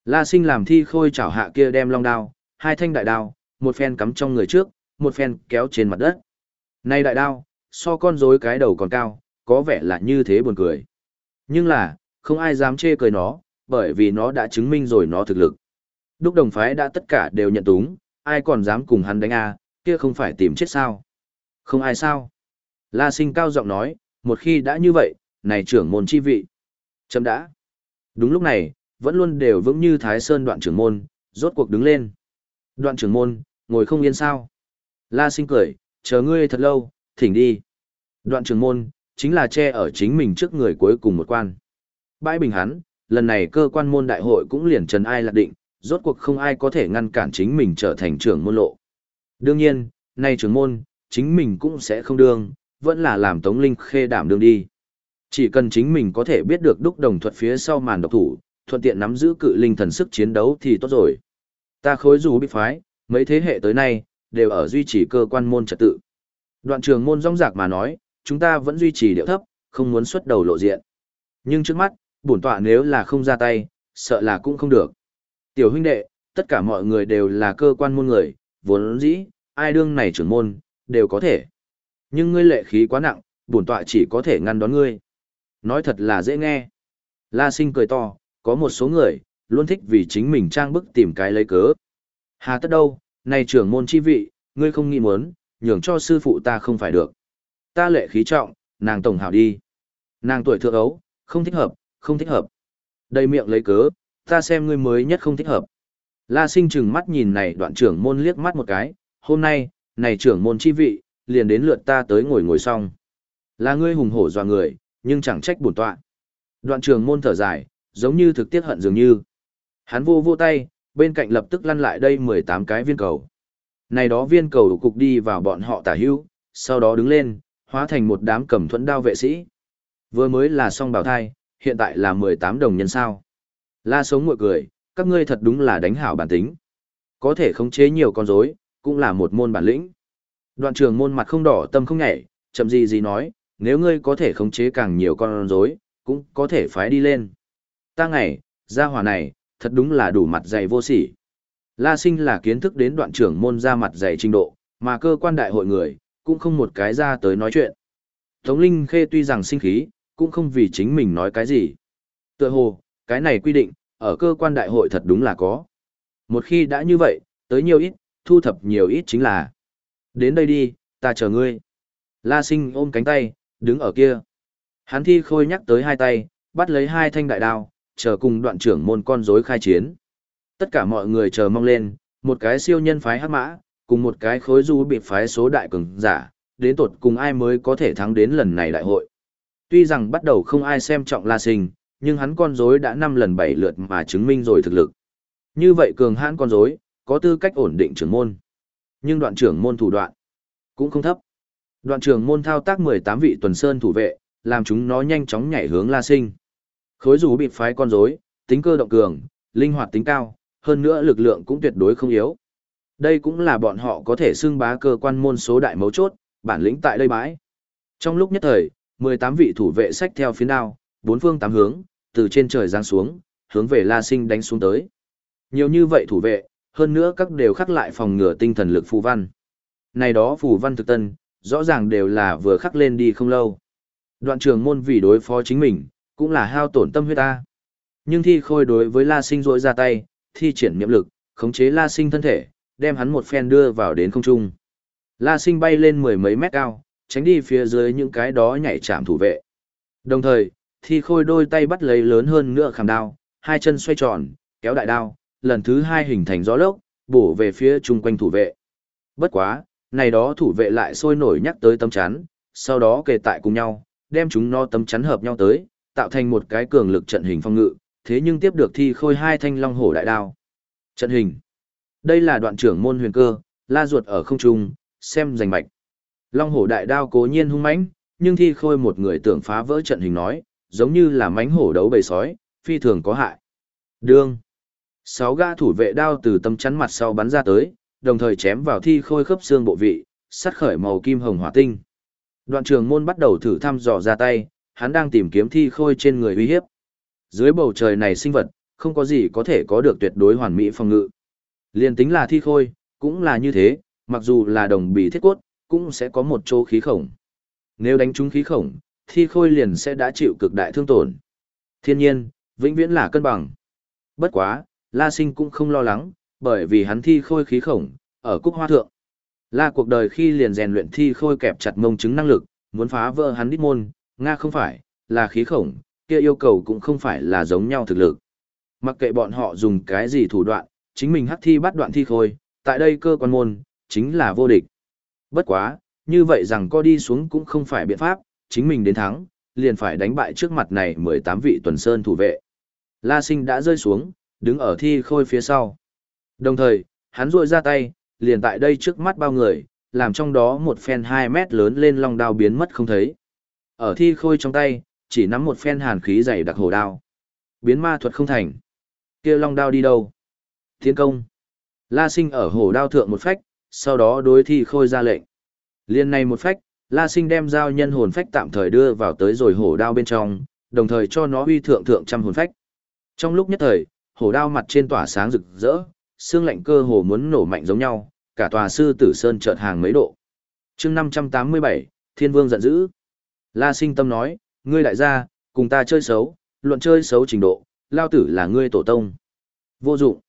La sinh làm thi khôi chảo hạ kia đem long đao, hai thanh đại đao, một phen cắm trong người trước, một phen kéo trên mặt đất. Này đại đao, so con rối cái đầu còn cao, có vẻ là như thế buồn cười. Nhưng là, không ai dám chê cười nó, bởi vì nó đã chứng minh rồi nó thực lực. Đúc đồng phái đã tất cả đều nhận túng, ai còn dám cùng hắn đánh a kia không phải tìm chết sao. Không ai sao. La sinh cao giọng nói, một khi đã như vậy, này trưởng môn chi vị. Chấm đã. Đúng lúc này, vẫn luôn đều vững như Thái Sơn đoạn trưởng môn, rốt cuộc đứng lên. Đoạn trưởng môn, ngồi không yên sao. La sinh cười, chờ ngươi thật lâu, thỉnh đi. Đoạn trưởng môn, chính là che ở chính mình trước người cuối cùng một quan. Bãi bình hắn, lần này cơ quan môn đại hội cũng liền trần ai lạc định, rốt cuộc không ai có thể ngăn cản chính mình trở thành trưởng môn lộ. Đương nhiên, nay trưởng môn, chính mình cũng sẽ không đương, vẫn là làm Tống Linh khê đảm đương đi. Chỉ cần chính mình có thể biết được đúc đồng thuật phía sau màn độc thủ, thuận tiện nắm giữ cự linh thần sức chiến đấu thì tốt rồi. Ta khối dù bị phái, mấy thế hệ tới nay, đều ở duy trì cơ quan môn trật tự. Đoạn trường môn rong rạc mà nói, chúng ta vẫn duy trì điệu thấp, không muốn xuất đầu lộ diện. Nhưng trước mắt, bổn tọa nếu là không ra tay, sợ là cũng không được. Tiểu huynh đệ, tất cả mọi người đều là cơ quan môn người, vốn dĩ, ai đương này trưởng môn, đều có thể. Nhưng ngươi lệ khí quá nặng, bổn tọa chỉ có thể ngăn đón ngươi. Nói thật là dễ nghe. La sinh cười to, có một số người, luôn thích vì chính mình trang bức tìm cái lấy cớ. Hà tất đâu, này trưởng môn chi vị, ngươi không nghĩ muốn, nhường cho sư phụ ta không phải được. Ta lệ khí trọng, nàng tổng hảo đi. Nàng tuổi thượng ấu, không thích hợp, không thích hợp. Đầy miệng lấy cớ, ta xem ngươi mới nhất không thích hợp. La sinh chừng mắt nhìn này đoạn trưởng môn liếc mắt một cái, hôm nay, này trưởng môn chi vị, liền đến lượt ta tới ngồi ngồi xong. Là ngươi hùng hổ dọa người, nhưng chẳng trách bổn tọa. Đoạn trường môn thở dài, giống như thực tiết hận dường như. Hắn vô vô tay, bên cạnh lập tức lăn lại đây 18 cái viên cầu. Này đó viên cầu cục đi vào bọn họ tả hữu, sau đó đứng lên, hóa thành một đám cầm thuẫn đao vệ sĩ. Vừa mới là song bảo thai, hiện tại là 18 đồng nhân sao. La sống ngội cười, các ngươi thật đúng là đánh hảo bản tính. Có thể khống chế nhiều con rối, cũng là một môn bản lĩnh. Đoạn trường môn mặt không đỏ tâm không nhảy, chậm gì gì nói, nếu ngươi có thể khống chế càng nhiều con rối, cũng có thể phái đi lên. Ta ngày, gia hỏa này, thật đúng là đủ mặt dày vô sỉ. La sinh là kiến thức đến đoạn trưởng môn ra mặt dày trình độ, mà cơ quan đại hội người, cũng không một cái ra tới nói chuyện. Tống Linh Khê tuy rằng sinh khí, cũng không vì chính mình nói cái gì. Tựa hồ, cái này quy định, ở cơ quan đại hội thật đúng là có. Một khi đã như vậy, tới nhiều ít, thu thập nhiều ít chính là. Đến đây đi, ta chờ ngươi. La sinh ôm cánh tay, đứng ở kia. Hắn thi khôi nhắc tới hai tay, bắt lấy hai thanh đại đao, chờ cùng đoạn trưởng môn con rối khai chiến. Tất cả mọi người chờ mong lên, một cái siêu nhân phái hắc mã, cùng một cái khối du bị phái số đại cường giả, đến tột cùng ai mới có thể thắng đến lần này đại hội. Tuy rằng bắt đầu không ai xem trọng La Sinh, nhưng hắn con rối đã năm lần bảy lượt mà chứng minh rồi thực lực. Như vậy cường hãn con rối, có tư cách ổn định trưởng môn. Nhưng đoạn trưởng môn thủ đoạn cũng không thấp. Đoạn trưởng môn thao tác 18 vị tuần sơn thủ vệ, làm chúng nó nhanh chóng nhảy hướng La Sinh. Khối rú bị phái con rối, tính cơ động cường, linh hoạt tính cao, hơn nữa lực lượng cũng tuyệt đối không yếu. Đây cũng là bọn họ có thể xưng bá cơ quan môn số đại mấu chốt, bản lĩnh tại đây bãi. Trong lúc nhất thời, 18 vị thủ vệ sách theo phía đao, bốn phương tám hướng, từ trên trời giáng xuống, hướng về La Sinh đánh xuống tới. Nhiều như vậy thủ vệ, hơn nữa các đều khắc lại phòng ngừa tinh thần lực phù văn. Này đó phù văn thực tân, rõ ràng đều là vừa khắc lên đi không lâu. Đoạn trường môn vì đối phó chính mình, cũng là hao tổn tâm huyết ta. Nhưng thi khôi đối với La Sinh rỗi ra tay, thi triển niệm lực, khống chế La Sinh thân thể, đem hắn một phen đưa vào đến không trung. La Sinh bay lên mười mấy mét cao, tránh đi phía dưới những cái đó nhảy chạm thủ vệ. Đồng thời, thi khôi đôi tay bắt lấy lớn hơn nữa khảm đao, hai chân xoay tròn, kéo đại đao, lần thứ hai hình thành gió lốc, bổ về phía chung quanh thủ vệ. Bất quá, này đó thủ vệ lại sôi nổi nhắc tới tấm chắn, sau đó kề tại cùng nhau, đem chúng nó no tấm chắn hợp nhau tới, tạo thành một cái cường lực trận hình phong ngự, thế nhưng tiếp được thi khôi hai thanh long hổ đại đao. Trận hình. Đây là đoạn trưởng môn huyền cơ, la ruột ở không trung, xem giành mạch. Long hổ đại đao cố nhiên hung mãnh, nhưng thi khôi một người tưởng phá vỡ trận hình nói, giống như là mánh hổ đấu bầy sói, phi thường có hại. Đương. Sáu gã thủ vệ đao từ tâm chắn mặt sau bắn ra tới, đồng thời chém vào thi khôi khớp xương bộ vị, sắt khởi màu kim hồng hỏa tinh. Đoạn trường môn bắt đầu thử thăm dò ra tay, hắn đang tìm kiếm thi khôi trên người uy hiếp. Dưới bầu trời này sinh vật, không có gì có thể có được tuyệt đối hoàn mỹ phòng ngự. Liên tính là thi khôi, cũng là như thế, mặc dù là đồng bì thiết cốt, cũng sẽ có một chỗ khí khổng. Nếu đánh trúng khí khổng, thi khôi liền sẽ đã chịu cực đại thương tổn. Thiên nhiên, vĩnh viễn là cân bằng. Bất quá, La Sinh cũng không lo lắng, bởi vì hắn thi khôi khí khổng, ở cúc hoa thượng. La cuộc đời khi liền rèn luyện thi khôi kẹp chặt mông chứng năng lực, muốn phá vỡ hắn đít môn, Nga không phải, là khí khổng, kia yêu cầu cũng không phải là giống nhau thực lực. Mặc kệ bọn họ dùng cái gì thủ đoạn, chính mình hắc thi bắt đoạn thi khôi, tại đây cơ quan môn, chính là vô địch. Bất quá, như vậy rằng có đi xuống cũng không phải biện pháp, chính mình đến thắng, liền phải đánh bại trước mặt này 18 vị tuần sơn thủ vệ. La sinh đã rơi xuống, đứng ở thi khôi phía sau. Đồng thời, hắn ruội ra tay, liền tại đây trước mắt bao người, làm trong đó một phen 2 mét lớn lên long đao biến mất không thấy. Ở thi khôi trong tay, chỉ nắm một phen hàn khí dày đặc hổ đao. Biến ma thuật không thành. kia long đao đi đâu? Tiến công. La sinh ở hổ đao thượng một phách, sau đó đối thi khôi ra lệnh. Liên này một phách, La sinh đem giao nhân hồn phách tạm thời đưa vào tới rồi hổ đao bên trong, đồng thời cho nó uy thượng thượng trăm hồn phách. Trong lúc nhất thời, hổ đao mặt trên tỏa sáng rực rỡ, xương lạnh cơ hồ muốn nổ mạnh giống nhau, cả tòa sư tử sơn chợt hàng mấy độ. chương 587, Thiên Vương giận dữ. La sinh tâm nói, ngươi đại gia, cùng ta chơi xấu, luận chơi xấu trình độ, lao tử là ngươi tổ tông. Vô dụng.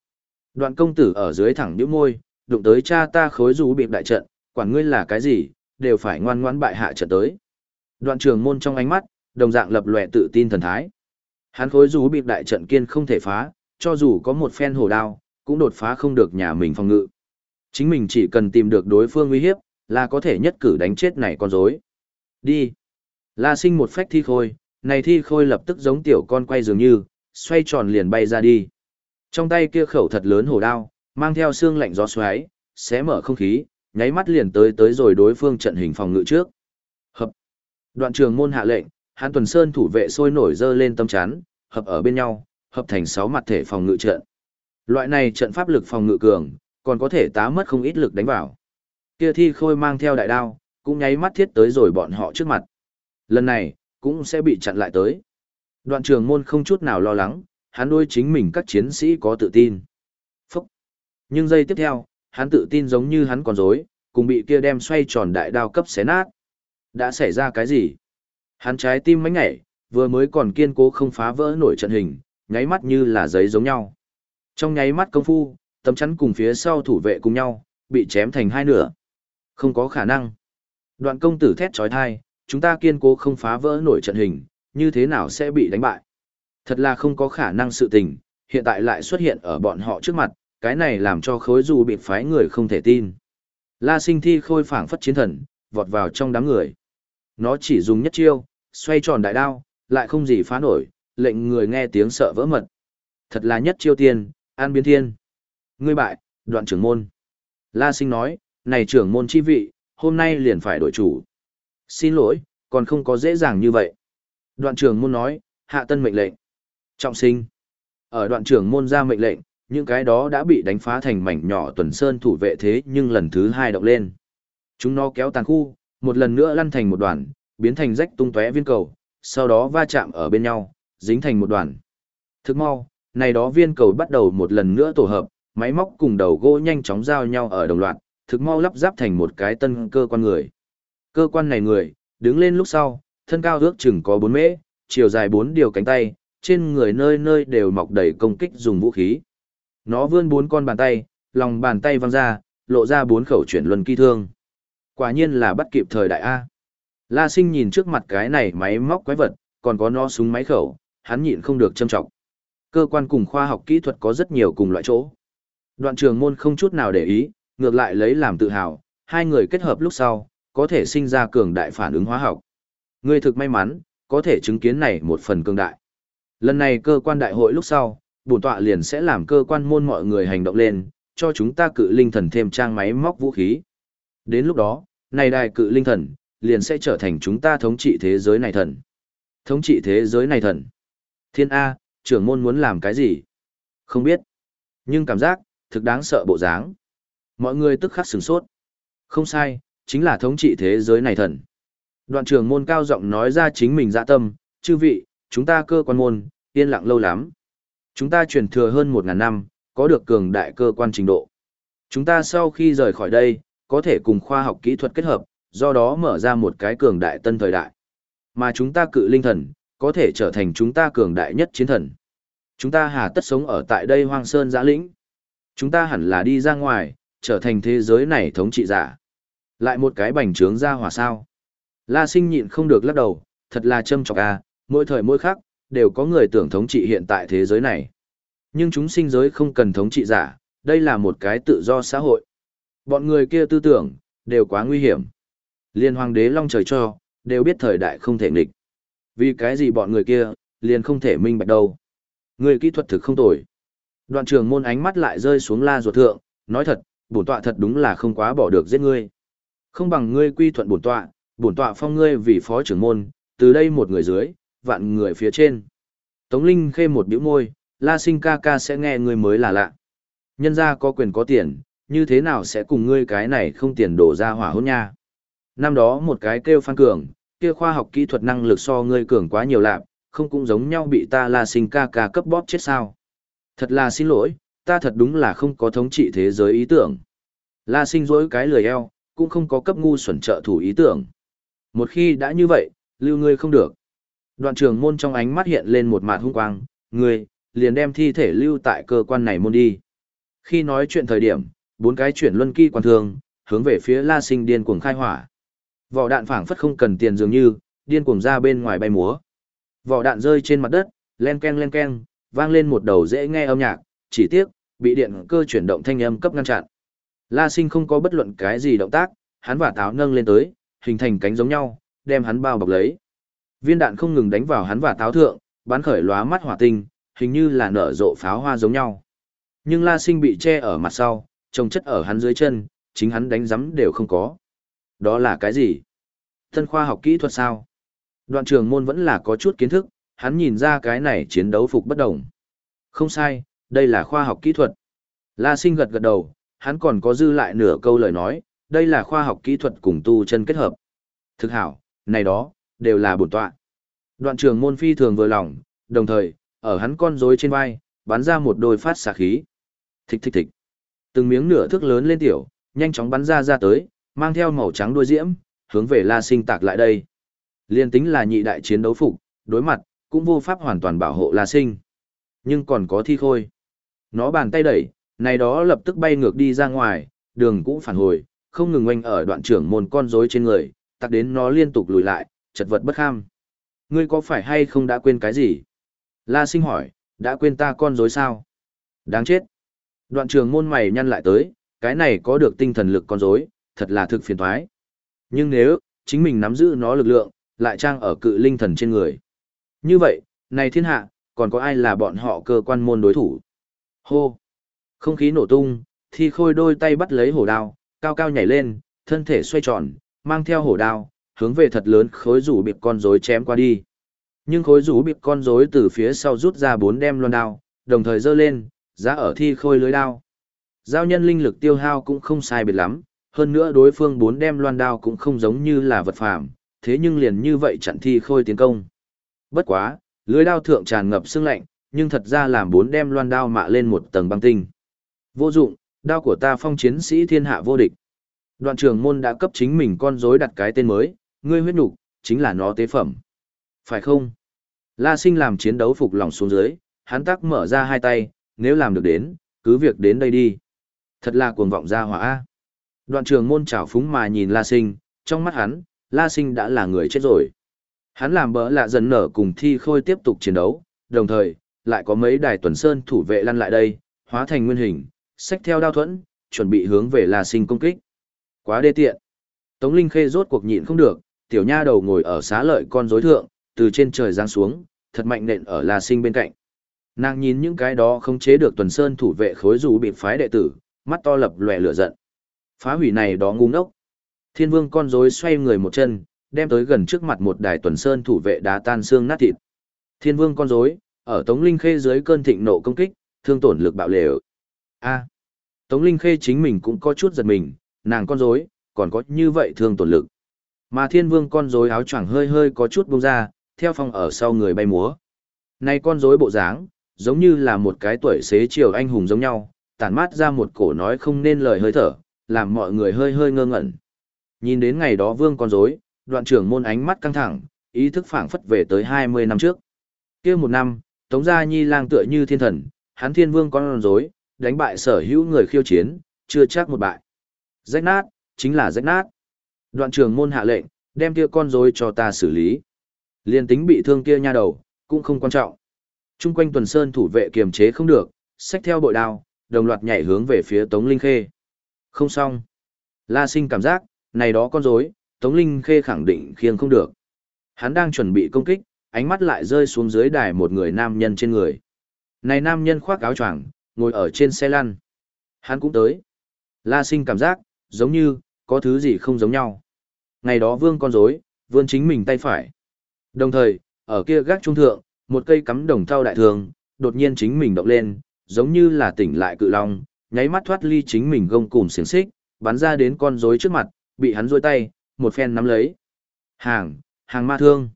Đoạn công tử ở dưới thẳng nhíu môi, đụng tới cha ta khối rú bịp đại trận, quản ngươi là cái gì, đều phải ngoan ngoãn bại hạ trận tới. Đoạn trường môn trong ánh mắt, đồng dạng lập lòe tự tin thần thái. Hắn khối rú bịp đại trận kiên không thể phá, cho dù có một phen hổ đao, cũng đột phá không được nhà mình phòng ngự. Chính mình chỉ cần tìm được đối phương uy hiếp, là có thể nhất cử đánh chết này con rối. Đi. La sinh một phách thi khôi, này thi khôi lập tức giống tiểu con quay dường như, xoay tròn liền bay ra đi. Trong tay kia khẩu thật lớn hổ đao, mang theo xương lạnh gió xoáy, xé mở không khí, nháy mắt liền tới tới rồi đối phương trận hình phòng ngự trước. Hợp. Đoạn trường môn hạ lệnh, Hán Tuần Sơn thủ vệ sôi nổi dơ lên tâm chán, hợp ở bên nhau, hợp thành sáu mặt thể phòng ngự trận. Loại này trận pháp lực phòng ngự cường, còn có thể tá mất không ít lực đánh vào. Kia thi khôi mang theo đại đao, cũng nháy mắt thiết tới rồi bọn họ trước mặt. Lần này, cũng sẽ bị chặn lại tới. Đoạn trường môn không chút nào lo lắng, hắn đôi chính mình các chiến sĩ có tự tin. Phúc! Nhưng giây tiếp theo, hắn tự tin giống như hắn còn dối, cùng bị kia đem xoay tròn đại đao cấp xé nát. Đã xảy ra cái gì? Hắn trái tim mánh nhảy, vừa mới còn kiên cố không phá vỡ nổi trận hình, nháy mắt như là giấy giống nhau. Trong nháy mắt công phu, tấm chắn cùng phía sau thủ vệ cùng nhau, bị chém thành hai nửa. Không có khả năng. Đoạn công tử thét trói thai, chúng ta kiên cố không phá vỡ nổi trận hình, như thế nào sẽ bị đánh bại. Thật là không có khả năng sự tình, hiện tại lại xuất hiện ở bọn họ trước mặt, cái này làm cho khối dù bị phái người không thể tin. La sinh thi khôi phảng phất chiến thần, vọt vào trong đám người. Nó chỉ dùng nhất chiêu, xoay tròn đại đao, lại không gì phá nổi, lệnh người nghe tiếng sợ vỡ mật. Thật là nhất chiêu tiên, an biến thiên. Ngươi bại, đoạn trưởng môn. La sinh nói, này trưởng môn chi vị, hôm nay liền phải đổi chủ. Xin lỗi, còn không có dễ dàng như vậy. Đoạn trưởng môn nói, hạ tân mệnh lệnh. Trọng sinh. Ở đoạn trưởng môn ra mệnh lệnh, những cái đó đã bị đánh phá thành mảnh nhỏ tuần sơn thủ vệ thế nhưng lần thứ hai động lên. Chúng nó kéo tàn khu, một lần nữa lăn thành một đoàn, biến thành rách tung tóe viên cầu, sau đó va chạm ở bên nhau, dính thành một đoàn. Thức mau, này đó viên cầu bắt đầu một lần nữa tổ hợp, máy móc cùng đầu gỗ nhanh chóng giao nhau ở đồng loạt, thực mau lắp ráp thành một cái tân cơ quan người. Cơ quan này người, đứng lên lúc sau, thân cao ước chừng có 4 mễ, chiều dài 4 điều cánh tay, trên người nơi nơi đều mọc đầy công kích dùng vũ khí. Nó vươn bốn con bàn tay, lòng bàn tay văng ra, lộ ra bốn khẩu chuyển luân kỳ thương. Quả nhiên là bắt kịp thời đại A. La sinh nhìn trước mặt cái này máy móc quái vật, còn có nó súng máy khẩu, hắn nhịn không được châm trọng. Cơ quan cùng khoa học kỹ thuật có rất nhiều cùng loại chỗ. Đoạn trường môn không chút nào để ý, ngược lại lấy làm tự hào, hai người kết hợp lúc sau, có thể sinh ra cường đại phản ứng hóa học. Ngươi thực may mắn, có thể chứng kiến này một phần cường đại. Lần này cơ quan đại hội lúc sau, bổn tọa liền sẽ làm cơ quan môn mọi người hành động lên, cho chúng ta cự linh thần thêm trang máy móc vũ khí. Đến lúc đó, này đài cự linh thần, liền sẽ trở thành chúng ta thống trị thế giới này thần. Thống trị thế giới này thần. Thiên A, trưởng môn muốn làm cái gì? Không biết. Nhưng cảm giác, thực đáng sợ bộ dáng. Mọi người tức khắc sửng sốt. Không sai, chính là thống trị thế giới này thần. Đoạn trưởng môn cao giọng nói ra chính mình dạ tâm, chư vị, chúng ta cơ quan môn, yên lặng lâu lắm. Chúng ta truyền thừa hơn một ngàn năm, có được cường đại cơ quan trình độ. Chúng ta sau khi rời khỏi đây, có thể cùng khoa học kỹ thuật kết hợp, do đó mở ra một cái cường đại tân thời đại. Mà chúng ta cự linh thần, có thể trở thành chúng ta cường đại nhất chiến thần. Chúng ta hà tất sống ở tại đây hoang sơn giã lĩnh. Chúng ta hẳn là đi ra ngoài, trở thành thế giới này thống trị giả. Lại một cái bành trướng ra hỏa sao. La sinh nhịn không được lắc đầu, thật là châm trọc à, mỗi thời mỗi khác, đều có người tưởng thống trị hiện tại thế giới này. Nhưng chúng sinh giới không cần thống trị giả, đây là một cái tự do xã hội. Bọn người kia tư tưởng, đều quá nguy hiểm. Liên hoàng đế long trời cho, đều biết thời đại không thể nghịch. Vì cái gì bọn người kia, liền không thể minh bạch đâu. Người kỹ thuật thực không tồi. Đoạn trường môn ánh mắt lại rơi xuống la ruột thượng, nói thật, bổn tọa thật đúng là không quá bỏ được giết ngươi. Không bằng ngươi quy thuận bổn tọa, bổn tọa phong ngươi vì phó trưởng môn, từ đây một người dưới, vạn người phía trên. Tống Linh khê một biểu môi, la sinh ca ca sẽ nghe ngươi mới là lạ. Nhân gia có quyền có tiền, như thế nào sẽ cùng ngươi cái này không tiền đổ ra hỏa hôn nha. Năm đó một cái kêu phan cường, kia khoa học kỹ thuật năng lực so ngươi cường quá nhiều lạp, không cũng giống nhau bị ta la sinh ca ca cấp bóp chết sao. Thật là xin lỗi, ta thật đúng là không có thống trị thế giới ý tưởng. La sinh dối cái lười eo, cũng không có cấp ngu xuẩn trợ thủ ý tưởng. Một khi đã như vậy, lưu ngươi không được. Đoạn trường môn trong ánh mắt hiện lên một mạt hung quang, ngươi, liền đem thi thể lưu tại cơ quan này môn đi. Khi nói chuyện thời điểm, bốn cái chuyển luân kỳ quan thường, hướng về phía la sinh điên cuồng khai hỏa. Vỏ đạn phảng phất không cần tiền dường như, điên cuồng ra bên ngoài bay múa. Vỏ đạn rơi trên mặt đất, len ken len ken, vang lên một đầu dễ nghe âm nhạc, chỉ tiếc, bị điện cơ chuyển động thanh âm cấp ngăn chặn. La Sinh không có bất luận cái gì động tác, hắn và táo nâng lên tới, hình thành cánh giống nhau, đem hắn bao bọc lấy. Viên đạn không ngừng đánh vào hắn và táo thượng, bắn khởi lóa mắt hỏa tinh, hình như là nở rộ pháo hoa giống nhau. Nhưng La Sinh bị che ở mặt sau, trồng chất ở hắn dưới chân, chính hắn đánh giấm đều không có. Đó là cái gì? Tân khoa học kỹ thuật sao? Đoạn trường môn vẫn là có chút kiến thức, hắn nhìn ra cái này chiến đấu phục bất đồng. Không sai, đây là khoa học kỹ thuật. La sinh gật gật đầu, hắn còn có dư lại nửa câu lời nói, đây là khoa học kỹ thuật cùng tu chân kết hợp. Thực hảo, này đó, đều là bổn tọa. Đoạn trường môn phi thường vừa lòng, đồng thời, ở hắn con rối trên vai, bắn ra một đôi phát xạ khí. Thịch thịch thịch. Từng miếng nửa thước lớn lên tiểu, nhanh chóng bắn ra ra tới, mang theo màu trắng đuôi diễm, hướng về La Sinh tạc lại đây. Liên tính là nhị đại chiến đấu phục, đối mặt, cũng vô pháp hoàn toàn bảo hộ La Sinh. Nhưng còn có thi khôi. Nó bàn tay đẩy, này đó lập tức bay ngược đi ra ngoài, đường cũng phản hồi, không ngừng oanh ở đoạn trưởng môn con rối trên người, tạc đến nó liên tục lùi lại, chật vật bất kham. Ngươi có phải hay không đã quên cái gì? La Sinh hỏi, đã quên ta con rối sao? Đáng chết. Đoạn trường môn mày nhăn lại tới, cái này có được tinh thần lực con rối, thật là thực phiền toái. Nhưng nếu, chính mình nắm giữ nó lực lượng, lại trang ở cự linh thần trên người. Như vậy, này thiên hạ, còn có ai là bọn họ cơ quan môn đối thủ? Hô! Không khí nổ tung, thi khôi đôi tay bắt lấy hổ đao, cao cao nhảy lên, thân thể xoay tròn, mang theo hổ đao, hướng về thật lớn khối rủ bịp con rối chém qua đi. Nhưng khối rủ bịp con rối từ phía sau rút ra bốn đem loan đao, đồng thời giơ lên, giá ở thi khôi lưới đao. Giao nhân linh lực tiêu hao cũng không sai biệt lắm, hơn nữa đối phương bốn đem loan đao cũng không giống như là vật phàm, thế nhưng liền như vậy chặn thi khôi tiến công. Bất quá, lưới đao thượng tràn ngập sương lạnh, nhưng thật ra làm bốn đem loan đao mạ lên một tầng băng tinh. Vô dụng, đao của ta phong chiến sĩ thiên hạ vô địch. Đoạn trưởng môn đã cấp chính mình con rối đặt cái tên mới, ngươi huyết nục, chính là nó tế phẩm. Phải không? La sinh làm chiến đấu phục lòng xuống dưới, hắn tắc mở ra hai tay, nếu làm được đến, cứ việc đến đây đi. Thật là cuồng vọng ra hỏa. Đoạn trường môn trào phúng mà nhìn La sinh, trong mắt hắn, La sinh đã là người chết rồi. Hắn làm bỡ lạ dần nở cùng thi khôi tiếp tục chiến đấu, đồng thời, lại có mấy đài tuần sơn thủ vệ lăn lại đây, hóa thành nguyên hình, xách theo đao thuẫn, chuẩn bị hướng về La Sinh công kích. Quá đê tiện. Tống Linh Khê rốt cuộc nhịn không được, tiểu nha đầu ngồi ở xá lợi con rối thượng, từ trên trời giáng xuống, thật mạnh nện ở La Sinh bên cạnh. Nàng nhìn những cái đó không chế được tuần sơn thủ vệ khối rủ bị phái đệ tử, mắt to lập lòe lửa giận. Phá hủy này đó ngu ngốc. Thiên Vương con rối xoay người một chân, đem tới gần trước mặt một đài tuần sơn thủ vệ đá tan xương nát thịt. Thiên Vương con rối, Ở Tống Linh Khê dưới cơn thịnh nộ công kích, thương tổn lực bạo lều. A. Tống Linh Khê chính mình cũng có chút giật mình, nàng con rối, còn có như vậy thương tổn lực. Mà Thiên Vương con rối áo choàng hơi hơi có chút bông ra, theo phong ở sau người bay múa. Này con rối bộ dáng, giống như là một cái tuổi xế chiều anh hùng giống nhau, tản mát ra một cổ nói không nên lời hơi thở, làm mọi người hơi hơi ngơ ngẩn. Nhìn đến ngày đó vương con rối, đoạn trưởng môn ánh mắt căng thẳng, ý thức phảng phất về tới 20 năm trước. kia một năm, Tống Gia Nhi lang tựa như thiên thần, hắn thiên vương con rối, đánh bại sở hữu người khiêu chiến, chưa chắc một bại. Rách nát, chính là rách nát. Đoạn trưởng môn hạ lệnh, đem kia con rối cho ta xử lý. Liên tính bị thương kia nha đầu, cũng không quan trọng. Trung quanh tuần sơn thủ vệ kiềm chế không được, xách theo bội đao, đồng loạt nhảy hướng về phía Tống Linh Khê. Không xong. La sinh cảm giác, này đó con rối, Tống Linh Khê khẳng định khiêng không được. Hắn đang chuẩn bị công kích, ánh mắt lại rơi xuống dưới đài một người nam nhân trên người. Này nam nhân khoác áo choàng, ngồi ở trên xe lăn. Hắn cũng tới. La sinh cảm giác, giống như, có thứ gì không giống nhau. Ngày đó vương con rối, vươn chính mình tay phải. Đồng thời, ở kia gác trung thượng, một cây cắm đồng thau đại thường, đột nhiên chính mình động lên, giống như là tỉnh lại cự long, nháy mắt thoát ly chính mình gông cùm xiềng xích, bắn ra đến con rối trước mặt, bị hắn rôi tay, một phen nắm lấy. Hàng, hàng ma thương.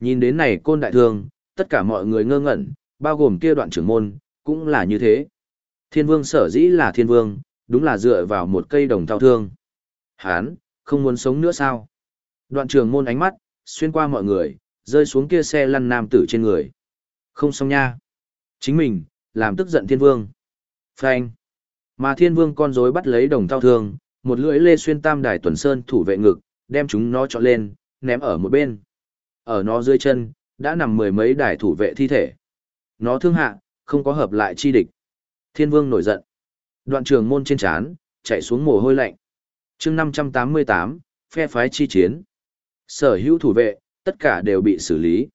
Nhìn đến này côn đại thương, tất cả mọi người ngơ ngẩn, bao gồm kia đoạn trưởng môn, cũng là như thế. Thiên vương sở dĩ là thiên vương, đúng là dựa vào một cây đồng thao thương. Hán, không muốn sống nữa sao? Đoạn trưởng môn ánh mắt, xuyên qua mọi người, rơi xuống kia xe lăn nam tử trên người. Không xong nha. Chính mình, làm tức giận thiên vương. Phanh. Mà thiên vương con rối bắt lấy đồng thao thương, một lưỡi lê xuyên tam đài tuần sơn thủ vệ ngực, đem chúng nó trọn lên, ném ở một bên. Ở nó dưới chân, đã nằm mười mấy đài thủ vệ thi thể. Nó thương hạ, không có hợp lại chi địch. Thiên vương nổi giận. Đoạn trường môn trên chán, chạy xuống mồ hôi lạnh. chương 588, phe phái chi chiến. Sở hữu thủ vệ, tất cả đều bị xử lý.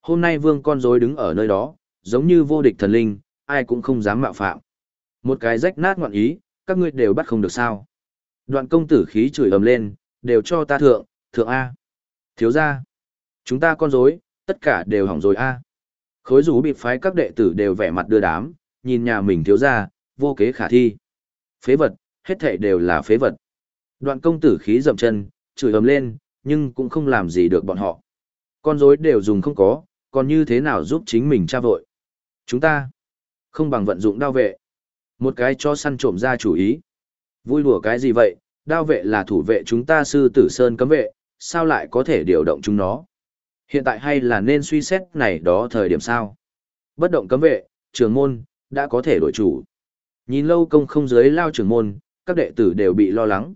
Hôm nay vương con rối đứng ở nơi đó, giống như vô địch thần linh, ai cũng không dám mạo phạm. Một cái rách nát ngoạn ý, các ngươi đều bắt không được sao. Đoạn công tử khí chửi ầm lên, đều cho ta thượng, thượng A. Thiếu ra. Chúng ta con rối, tất cả đều hỏng rồi A. Khối rú bị phái các đệ tử đều vẻ mặt đưa đám, nhìn nhà mình thiếu ra, vô kế khả thi. Phế vật, hết thảy đều là phế vật. Đoạn công tử khí dậm chân, chửi ầm lên, nhưng cũng không làm gì được bọn họ. Con rối đều dùng không có, còn như thế nào giúp chính mình tra vội. Chúng ta không bằng vận dụng đao vệ. Một cái cho săn trộm ra chủ ý. Vui đùa cái gì vậy, đao vệ là thủ vệ chúng ta sư tử sơn cấm vệ, sao lại có thể điều động chúng nó? Hiện tại hay là nên suy xét này đó thời điểm sao? Bất động cấm vệ, trường môn, đã có thể đổi chủ. Nhìn lâu công không dưới lao trưởng môn, các đệ tử đều bị lo lắng.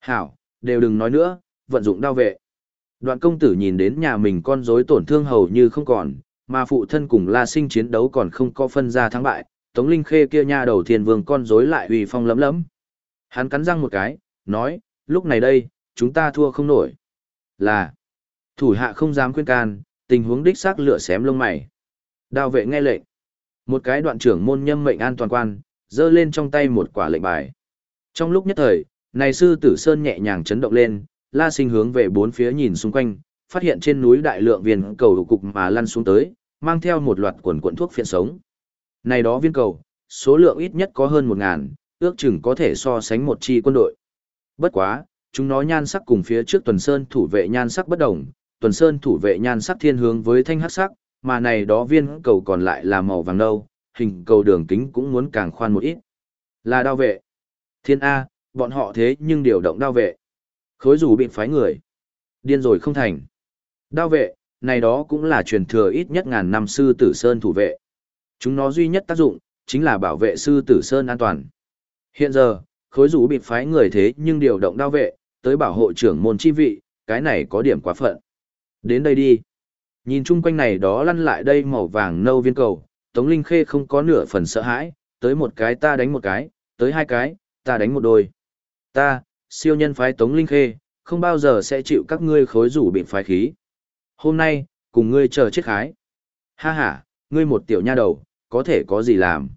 Hảo, đều đừng nói nữa, vận dụng đao vệ. Đoạn công tử nhìn đến nhà mình con rối tổn thương hầu như không còn, mà phụ thân cùng La Sinh chiến đấu còn không có phân ra thắng bại, Tống Linh Khê kia nha đầu thiên vương con rối lại uy phong lấm lấm. Hắn cắn răng một cái, nói, lúc này đây, chúng ta thua không nổi. Là, thủ hạ không dám khuyên can, tình huống đích xác lửa xém lông mày. Đao vệ nghe lệnh. Một cái đoạn trưởng môn nhâm mệnh an toàn quan, giơ lên trong tay một quả lệnh bài. Trong lúc nhất thời, này sư tử sơn nhẹ nhàng chấn động lên, la sinh hướng về bốn phía nhìn xung quanh, phát hiện trên núi đại lượng viên cầu cục mà lăn xuống tới, mang theo một loạt quần cuộn thuốc phiện sống. Này đó viên cầu, số lượng ít nhất có hơn một ngàn, ước chừng có thể so sánh một chi quân đội. Bất quá, chúng nó nhan sắc cùng phía trước tuần sơn thủ vệ nhan sắc bất đồng, tuần sơn thủ vệ nhan sắc thiên hướng với thanh hắc sắc, mà này đó viên cầu còn lại là màu vàng nâu, hình cầu đường kính cũng muốn càng khoan một ít. Là đao vệ. Thiên A, bọn họ thế nhưng điều động đao vệ. Khối rủ bị phái người. Điên rồi không thành. Đao vệ, này đó cũng là truyền thừa ít nhất ngàn năm sư tử sơn thủ vệ. Chúng nó duy nhất tác dụng, chính là bảo vệ sư tử sơn an toàn. Hiện giờ, khối rủ bị phái người thế nhưng điều động đao vệ, tới bảo hộ trưởng môn chi vị, cái này có điểm quá phận. Đến đây đi. Nhìn chung quanh này đó lăn lại đây màu vàng nâu viên cầu, Tống Linh Khê không có nửa phần sợ hãi, tới một cái ta đánh một cái, tới hai cái, ta đánh một đôi. Ta, siêu nhân phái Tống Linh Khê, không bao giờ sẽ chịu các ngươi khối rủ bị phái khí. Hôm nay, cùng ngươi chờ chết khái. Ha ha, ngươi một tiểu nha đầu, có thể có gì làm.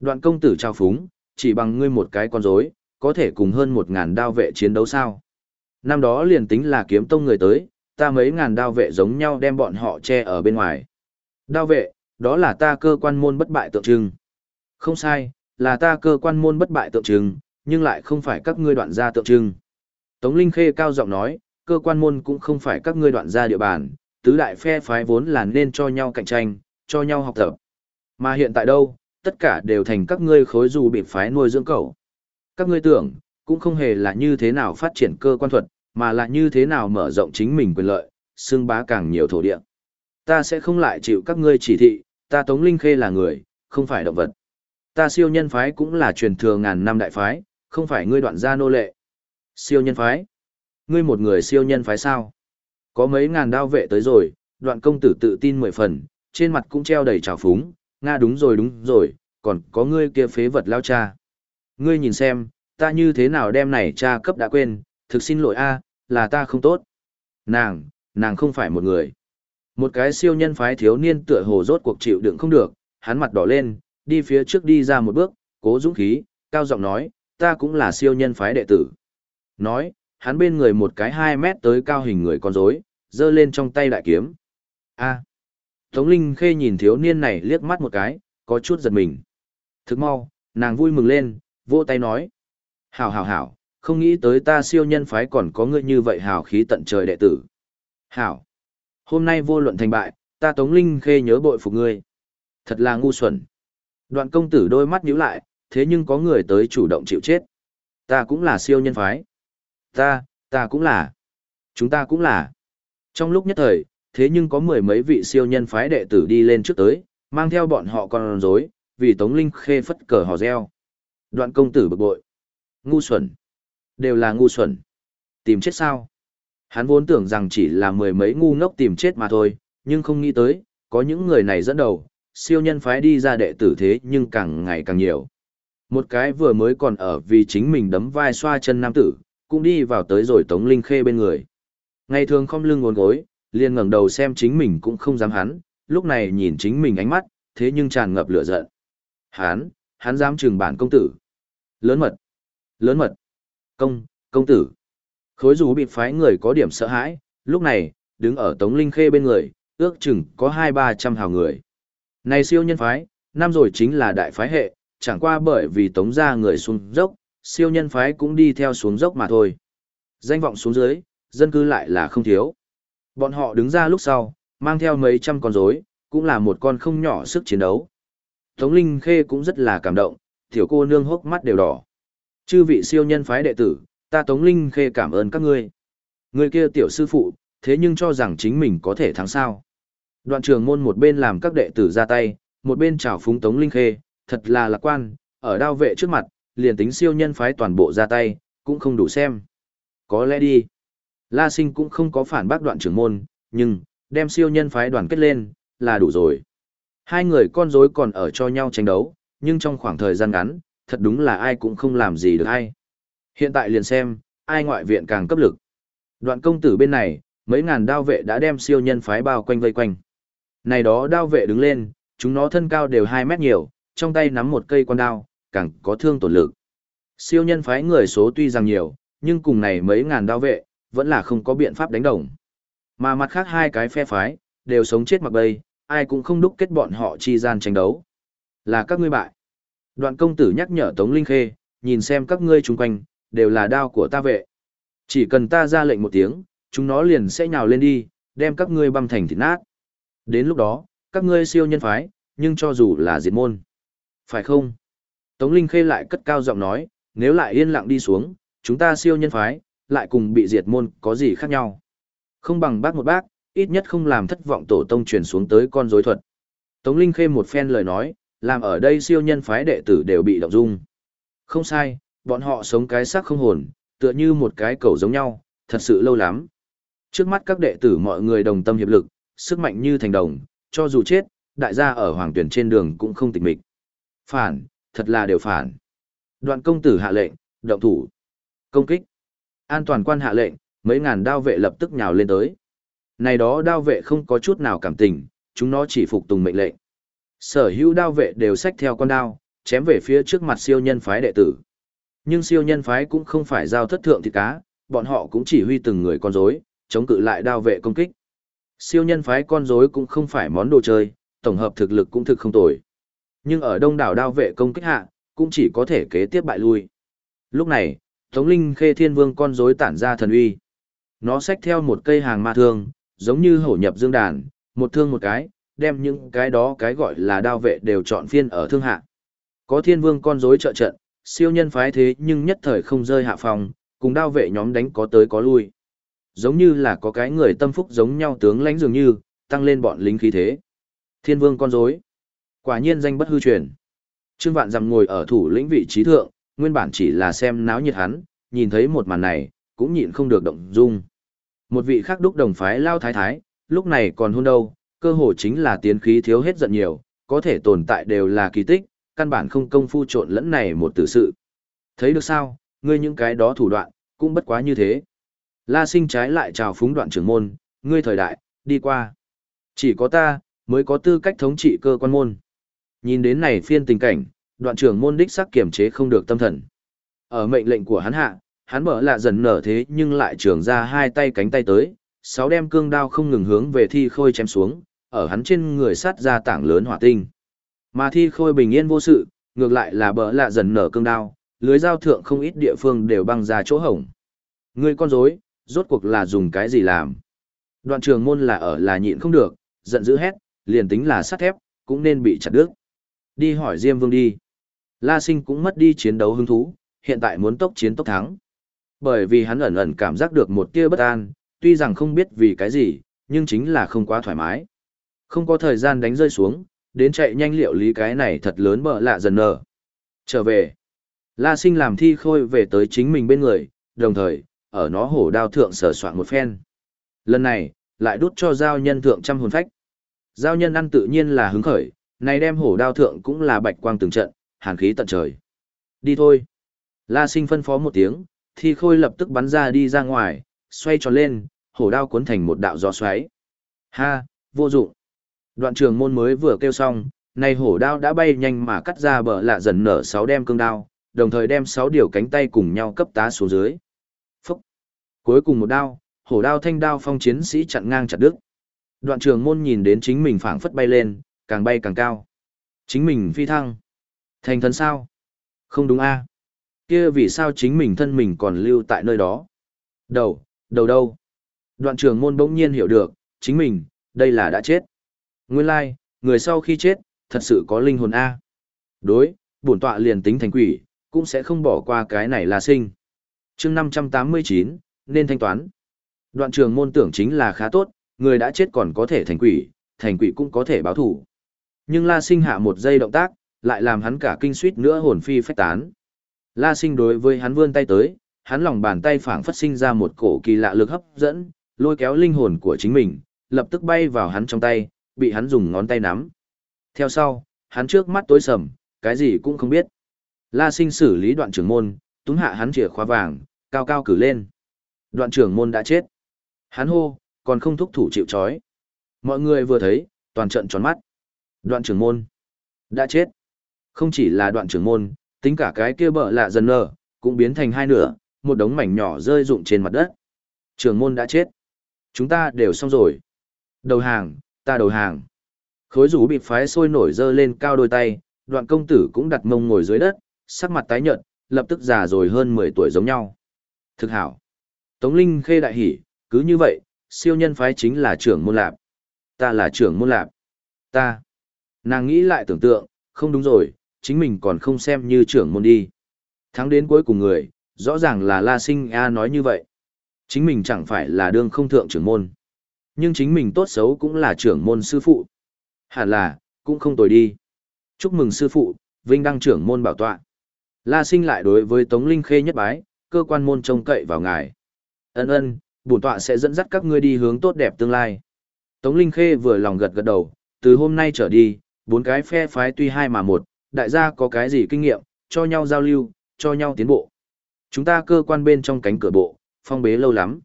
Đoạn công tử trao phúng, chỉ bằng ngươi một cái con rối, có thể cùng hơn một ngàn đao vệ chiến đấu sao. Năm đó liền tính là kiếm tông người tới, ta mấy ngàn đao vệ giống nhau đem bọn họ che ở bên ngoài. Đao vệ, đó là ta cơ quan môn bất bại tượng trưng. Không sai, là ta cơ quan môn bất bại tượng trưng, nhưng lại không phải các ngươi đoạn gia tượng trưng. Tống Linh Khê cao giọng nói, cơ quan môn cũng không phải các ngươi đoạn gia địa bàn, tứ đại phe phái vốn là nên cho nhau cạnh tranh, cho nhau học tập. Mà hiện tại đâu, tất cả đều thành các ngươi khối dù bị phái nuôi dưỡng cậu. Các ngươi tưởng, cũng không hề là như thế nào phát triển cơ quan thuật, mà là như thế nào mở rộng chính mình quyền lợi, xưng bá càng nhiều thổ địa. Ta sẽ không lại chịu các ngươi chỉ thị, ta Tống Linh Khê là người, không phải động vật. Ta siêu nhân phái cũng là truyền thừa ngàn năm đại phái, không phải ngươi đoạn gia nô lệ. Siêu nhân phái? Ngươi một người siêu nhân phái sao? Có mấy ngàn đao vệ tới rồi, đoạn công tử tự tin mười phần, trên mặt cũng treo đầy trào phúng, Nga đúng rồi đúng rồi, còn có ngươi kia phế vật lao cha. Ngươi nhìn xem, ta như thế nào đem này cha cấp đã quên, thực xin lỗi a, là ta không tốt. Nàng, nàng không phải một người. Một cái siêu nhân phái thiếu niên tựa hồ rốt cuộc chịu đựng không được, hắn mặt đỏ lên, đi phía trước đi ra một bước, cố dũng khí, cao giọng nói, ta cũng là siêu nhân phái đệ tử. Nói, hắn bên người một cái 2 mét tới cao hình người con rối, giơ lên trong tay đại kiếm. A. Tống Linh Khê nhìn thiếu niên này liếc mắt một cái, có chút giật mình. Thức mau, nàng vui mừng lên, vỗ tay nói. Hảo hảo hảo, không nghĩ tới ta siêu nhân phái còn có ngươi như vậy hảo khí tận trời đệ tử. Hảo. Hôm nay vô luận thành bại, ta Tống Linh Khê nhớ bội phục ngươi. Thật là ngu xuẩn. Đoạn công tử đôi mắt nhíu lại, thế nhưng có người tới chủ động chịu chết. Ta cũng là siêu nhân phái. Ta, ta cũng là. Chúng ta cũng là. Trong lúc nhất thời, thế nhưng có mười mấy vị siêu nhân phái đệ tử đi lên trước tới, mang theo bọn họ con rối, vì Tống Linh Khê phất cờ hò reo. Đoạn công tử bực bội. Ngu xuẩn. Đều là ngu xuẩn. Tìm chết sao? Hắn vốn tưởng rằng chỉ là mười mấy ngu ngốc tìm chết mà thôi, nhưng không nghĩ tới, có những người này dẫn đầu, siêu nhân phái đi ra đệ tử thế nhưng càng ngày càng nhiều. Một cái vừa mới còn ở vì chính mình đấm vai xoa chân nam tử, cũng đi vào tới rồi Tống Linh Khê bên người. Ngày thường không lưng ngốn gối, liền ngẩng đầu xem chính mình cũng không dám hắn, lúc này nhìn chính mình ánh mắt, thế nhưng tràn ngập lửa giận. Hắn, hắn dám trừng bản công tử. Lớn mật, lớn mật, công, công tử. Khối rú bị phái người có điểm sợ hãi, lúc này, đứng ở Tống Linh Khê bên người, ước chừng có hai ba trăm hào người. Này siêu nhân phái, năm rồi chính là đại phái hệ, chẳng qua bởi vì Tống ra người xuống dốc, siêu nhân phái cũng đi theo xuống dốc mà thôi. Danh vọng xuống dưới, dân cư lại là không thiếu. Bọn họ đứng ra lúc sau, mang theo mấy trăm con rối, cũng là một con không nhỏ sức chiến đấu. Tống Linh Khê cũng rất là cảm động, tiểu cô nương hốc mắt đều đỏ. Chư vị siêu nhân phái đệ tử, ta Tống Linh Khê cảm ơn các ngươi. Người kia tiểu sư phụ, thế nhưng cho rằng chính mình có thể thắng sao. Đoạn trường môn một bên làm các đệ tử ra tay, một bên chào phúng Tống Linh Khê, thật là lạc quan, ở đao vệ trước mặt, liền tính siêu nhân phái toàn bộ ra tay, cũng không đủ xem. Có lẽ đi. La sinh cũng không có phản bác đoạn trưởng môn, nhưng, đem siêu nhân phái đoàn kết lên, là đủ rồi. Hai người con rối còn ở cho nhau tranh đấu, nhưng trong khoảng thời gian ngắn, thật đúng là ai cũng không làm gì được ai. Hiện tại liền xem, ai ngoại viện càng cấp lực. Đoạn công tử bên này, mấy ngàn đao vệ đã đem siêu nhân phái bao quanh vây quanh. Này đó đao vệ đứng lên, chúng nó thân cao đều 2 mét nhiều, trong tay nắm một cây con đao, càng có thương tổn lực. Siêu nhân phái người số tuy rằng nhiều, nhưng cùng này mấy ngàn đao vệ, vẫn là không có biện pháp đánh đồng. Mà mặt khác hai cái phe phái, đều sống chết mặc bay, ai cũng không đúc kết bọn họ chi gian tranh đấu. Là các ngươi bại. Đoạn công tử nhắc nhở Tống Linh Khê, nhìn xem các ngươi chung quanh, đều là đao của ta vệ. Chỉ cần ta ra lệnh một tiếng, chúng nó liền sẽ nhào lên đi, đem các ngươi băm thành thịt nát. Đến lúc đó, các ngươi siêu nhân phái, nhưng cho dù là diệt môn. Phải không? Tống Linh Khê lại cất cao giọng nói, nếu lại yên lặng đi xuống, chúng ta siêu nhân phái, lại cùng bị diệt môn có gì khác nhau. Không bằng bác một bác, ít nhất không làm thất vọng tổ tông truyền xuống tới con rối thuật. Tống Linh Khê một phen lời nói, làm ở đây siêu nhân phái đệ tử đều bị động dung. Không sai, bọn họ sống cái xác không hồn, tựa như một cái cầu giống nhau, thật sự lâu lắm. Trước mắt các đệ tử mọi người đồng tâm hiệp lực, sức mạnh như thành đồng, cho dù chết, đại gia ở hoàng tuyển trên đường cũng không tịch mịch. Phản, thật là đều phản. Đoạn công tử hạ lệnh, động thủ, công kích. An toàn quan hạ lệnh, mấy ngàn đao vệ lập tức nhào lên tới. Này đó đao vệ không có chút nào cảm tình, chúng nó chỉ phục tùng mệnh lệnh. Sở hữu đao vệ đều xách theo con đao, chém về phía trước mặt siêu nhân phái đệ tử. Nhưng siêu nhân phái cũng không phải giao thất thượng thịt cá, bọn họ cũng chỉ huy từng người con rối, chống cự lại đao vệ công kích. Siêu nhân phái con rối cũng không phải món đồ chơi, tổng hợp thực lực cũng thực không tồi. Nhưng ở đông đảo đao vệ công kích hạ, cũng chỉ có thể kế tiếp bại lui. Lúc này, Tống Linh Khê Thiên Vương con rối tản ra thần uy. Nó xách theo một cây hàng ma thương, giống như hổ nhập dương đàn, một thương một cái, đem những cái đó cái gọi là đao vệ đều chọn phiên ở thương hạ. Có Thiên Vương con rối trợ trận, siêu nhân phái thế nhưng nhất thời không rơi hạ phòng, cùng đao vệ nhóm đánh có tới có lui. Giống như là có cái người tâm phúc giống nhau tướng lãnh dường như, tăng lên bọn lính khí thế. Thiên Vương con rối, quả nhiên danh bất hư truyền. Trương Vạn Dằm ngồi ở thủ lĩnh vị trí thượng, nguyên bản chỉ là xem náo nhiệt hắn, nhìn thấy một màn này, cũng nhịn không được động dung. Một vị khác đúc đồng phái lao thái thái, lúc này còn hôn đâu, cơ hồ chính là tiến khí thiếu hết giận nhiều, có thể tồn tại đều là kỳ tích, căn bản không công phu trộn lẫn này một tử sự. Thấy được sao, ngươi những cái đó thủ đoạn, cũng bất quá như thế. La sinh trái lại chào phúng đoạn trưởng môn, ngươi thời đại, đi qua. Chỉ có ta, mới có tư cách thống trị cơ quan môn. Nhìn đến này phiên tình cảnh, đoạn trưởng môn đích sắc kiểm chế không được tâm thần. Ở mệnh lệnh của hắn hạ, hắn mở lạ dần nở thế nhưng lại trường ra hai tay cánh tay tới, sáu đem cương đao không ngừng hướng về thi khôi chém xuống, ở hắn trên người sát ra tảng lớn hỏa tinh. Mà thi khôi bình yên vô sự, ngược lại là bỡ lạ dần nở cương đao, lưới giao thượng không ít địa phương đều băng ra chỗ hổng. người con rối, rốt cuộc là dùng cái gì làm? Đoạn trường môn là ở là nhịn không được, giận dữ hét, liền tính là sắt thép, cũng nên bị chặt đứt. Đi hỏi Diêm Vương đi. La Sinh cũng mất đi chiến đấu hứng thú, hiện tại muốn tốc chiến tốc thắng. Bởi vì hắn ẩn ẩn cảm giác được một tia bất an, tuy rằng không biết vì cái gì, nhưng chính là không quá thoải mái. Không có thời gian đánh rơi xuống, đến chạy nhanh liệu lý cái này thật lớn bợ lạ dần nở. Trở về. La sinh làm thi khôi về tới chính mình bên người, đồng thời, ở nó hổ đao thượng sở soạn một phen. Lần này, lại đút cho giao nhân thượng trăm hồn phách. Giao nhân ăn tự nhiên là hứng khởi, này đem hổ đao thượng cũng là bạch quang từng trận, hàn khí tận trời. Đi thôi. La sinh phân phó một tiếng, thi khôi lập tức bắn ra đi ra ngoài, xoay tròn lên, hổ đao cuốn thành một đạo gió xoáy. Ha, vô dụng. Đoạn trường môn mới vừa kêu xong, này hổ đao đã bay nhanh mà cắt ra bờ lạ dần nở sáu đem cương đao, đồng thời đem sáu điều cánh tay cùng nhau cấp tá xuống dưới. Phúc! Cuối cùng một đao, hổ đao thanh đao phong chiến sĩ chặn ngang chặt đứt. Đoạn trường môn nhìn đến chính mình phảng phất bay lên, càng bay càng cao. Chính mình phi thăng. Thành thân sao? Không đúng a kia vì sao chính mình thân mình còn lưu tại nơi đó? Đầu, đầu đâu? Đoạn trường môn bỗng nhiên hiểu được, chính mình, đây là đã chết. Nguyên lai, like, người sau khi chết, thật sự có linh hồn A. Đối, bổn tọa liền tính thành quỷ, cũng sẽ không bỏ qua cái này là sinh. chương 589, nên thanh toán. Đoạn trường môn tưởng chính là khá tốt, người đã chết còn có thể thành quỷ, thành quỷ cũng có thể báo thủ. Nhưng La Sinh hạ một giây động tác, lại làm hắn cả kinh suýt nữa hồn phi phách tán. La Sinh đối với hắn vươn tay tới, hắn lòng bàn tay phảng phất sinh ra một cổ kỳ lạ lực hấp dẫn, lôi kéo linh hồn của chính mình, lập tức bay vào hắn trong tay, bị hắn dùng ngón tay nắm. Theo sau, hắn trước mắt tối sầm, cái gì cũng không biết. La sinh xử lý đoạn trưởng môn, túng hạ hắn chìa khóa vàng, cao cao cử lên. Đoạn trưởng môn đã chết. Hắn hô, còn không thúc thủ chịu chói. Mọi người vừa thấy, toàn trận tròn mắt. Đoạn trưởng môn. Đã chết. Không chỉ là đoạn trưởng môn, tính cả cái kia bợ lạ dần nở, cũng biến thành hai nửa, một đống mảnh nhỏ rơi rụng trên mặt đất. Trưởng môn đã chết. Chúng ta đều xong rồi. Đầu hàng, ta đầu hàng. Khối rủ bị phái sôi nổi dơ lên cao đôi tay, đoạn công tử cũng đặt mông ngồi dưới đất, sắc mặt tái nhợt, lập tức già rồi hơn 10 tuổi giống nhau. Thực hảo. Tống Linh khê đại hỉ, cứ như vậy, siêu nhân phái chính là trưởng môn lạp. Ta là trưởng môn lạp. Ta. Nàng nghĩ lại tưởng tượng, không đúng rồi, chính mình còn không xem như trưởng môn đi. Thắng đến cuối cùng người, rõ ràng là La Sinh A nói như vậy. Chính mình chẳng phải là đương không thượng trưởng môn. Nhưng chính mình tốt xấu cũng là trưởng môn sư phụ. Hẳn là, cũng không tồi đi. Chúc mừng sư phụ, vinh đăng trưởng môn bảo tọa. La sinh lại đối với Tống Linh Khê nhất bái, cơ quan môn trông cậy vào ngài. Ân ân, bổn tọa sẽ dẫn dắt các ngươi đi hướng tốt đẹp tương lai. Tống Linh Khê vừa lòng gật gật đầu, từ hôm nay trở đi, bốn cái phe phái tuy hai mà một, đại gia có cái gì kinh nghiệm, cho nhau giao lưu, cho nhau tiến bộ. Chúng ta cơ quan bên trong cánh cửa bộ, phong bế lâu lắm.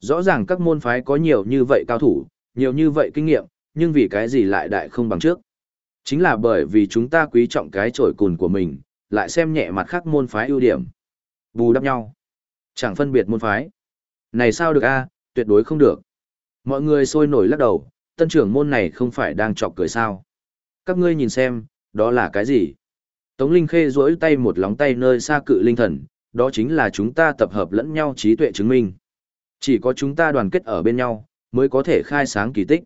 Rõ ràng các môn phái có nhiều như vậy cao thủ, nhiều như vậy kinh nghiệm, nhưng vì cái gì lại đại không bằng trước. Chính là bởi vì chúng ta quý trọng cái trổi cùn của mình, lại xem nhẹ mặt khác môn phái ưu điểm. Bù đắp nhau. Chẳng phân biệt môn phái. Này sao được a tuyệt đối không được. Mọi người sôi nổi lắc đầu, tân trưởng môn này không phải đang chọc cười sao. Các ngươi nhìn xem, đó là cái gì? Tống Linh Khê duỗi tay một lóng tay nơi xa cự linh thần, đó chính là chúng ta tập hợp lẫn nhau trí tuệ chứng minh. Chỉ có chúng ta đoàn kết ở bên nhau, mới có thể khai sáng kỳ tích.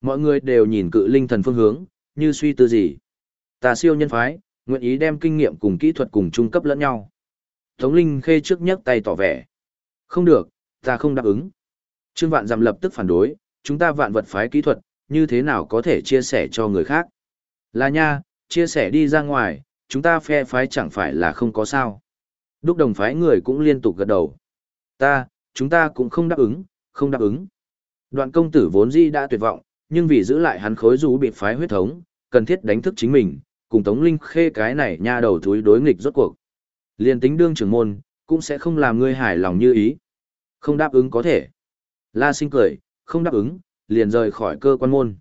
Mọi người đều nhìn cự linh thần phương hướng, như suy tư gì. Ta siêu nhân phái, nguyện ý đem kinh nghiệm cùng kỹ thuật cùng trung cấp lẫn nhau. Tống Linh Khê trước nhấc tay tỏ vẻ. Không được, ta không đáp ứng. Trương Vạn Giảm lập tức phản đối, chúng ta vạn vật phái kỹ thuật, như thế nào có thể chia sẻ cho người khác. Là nha, chia sẻ đi ra ngoài, chúng ta phe phái chẳng phải là không có sao. Đúc đồng phái người cũng liên tục gật đầu. Ta, chúng ta cũng không đáp ứng, không đáp ứng. Đoạn công tử vốn di đã tuyệt vọng, nhưng vì giữ lại hắn khối rú bị phái huyết thống, cần thiết đánh thức chính mình, cùng Tống Linh Khê cái này nha đầu thúi đối nghịch rốt cuộc. Liên tính đương trưởng môn, cũng sẽ không làm ngươi hài lòng như ý. Không đáp ứng có thể. La sinh cười, không đáp ứng, liền rời khỏi cơ quan môn.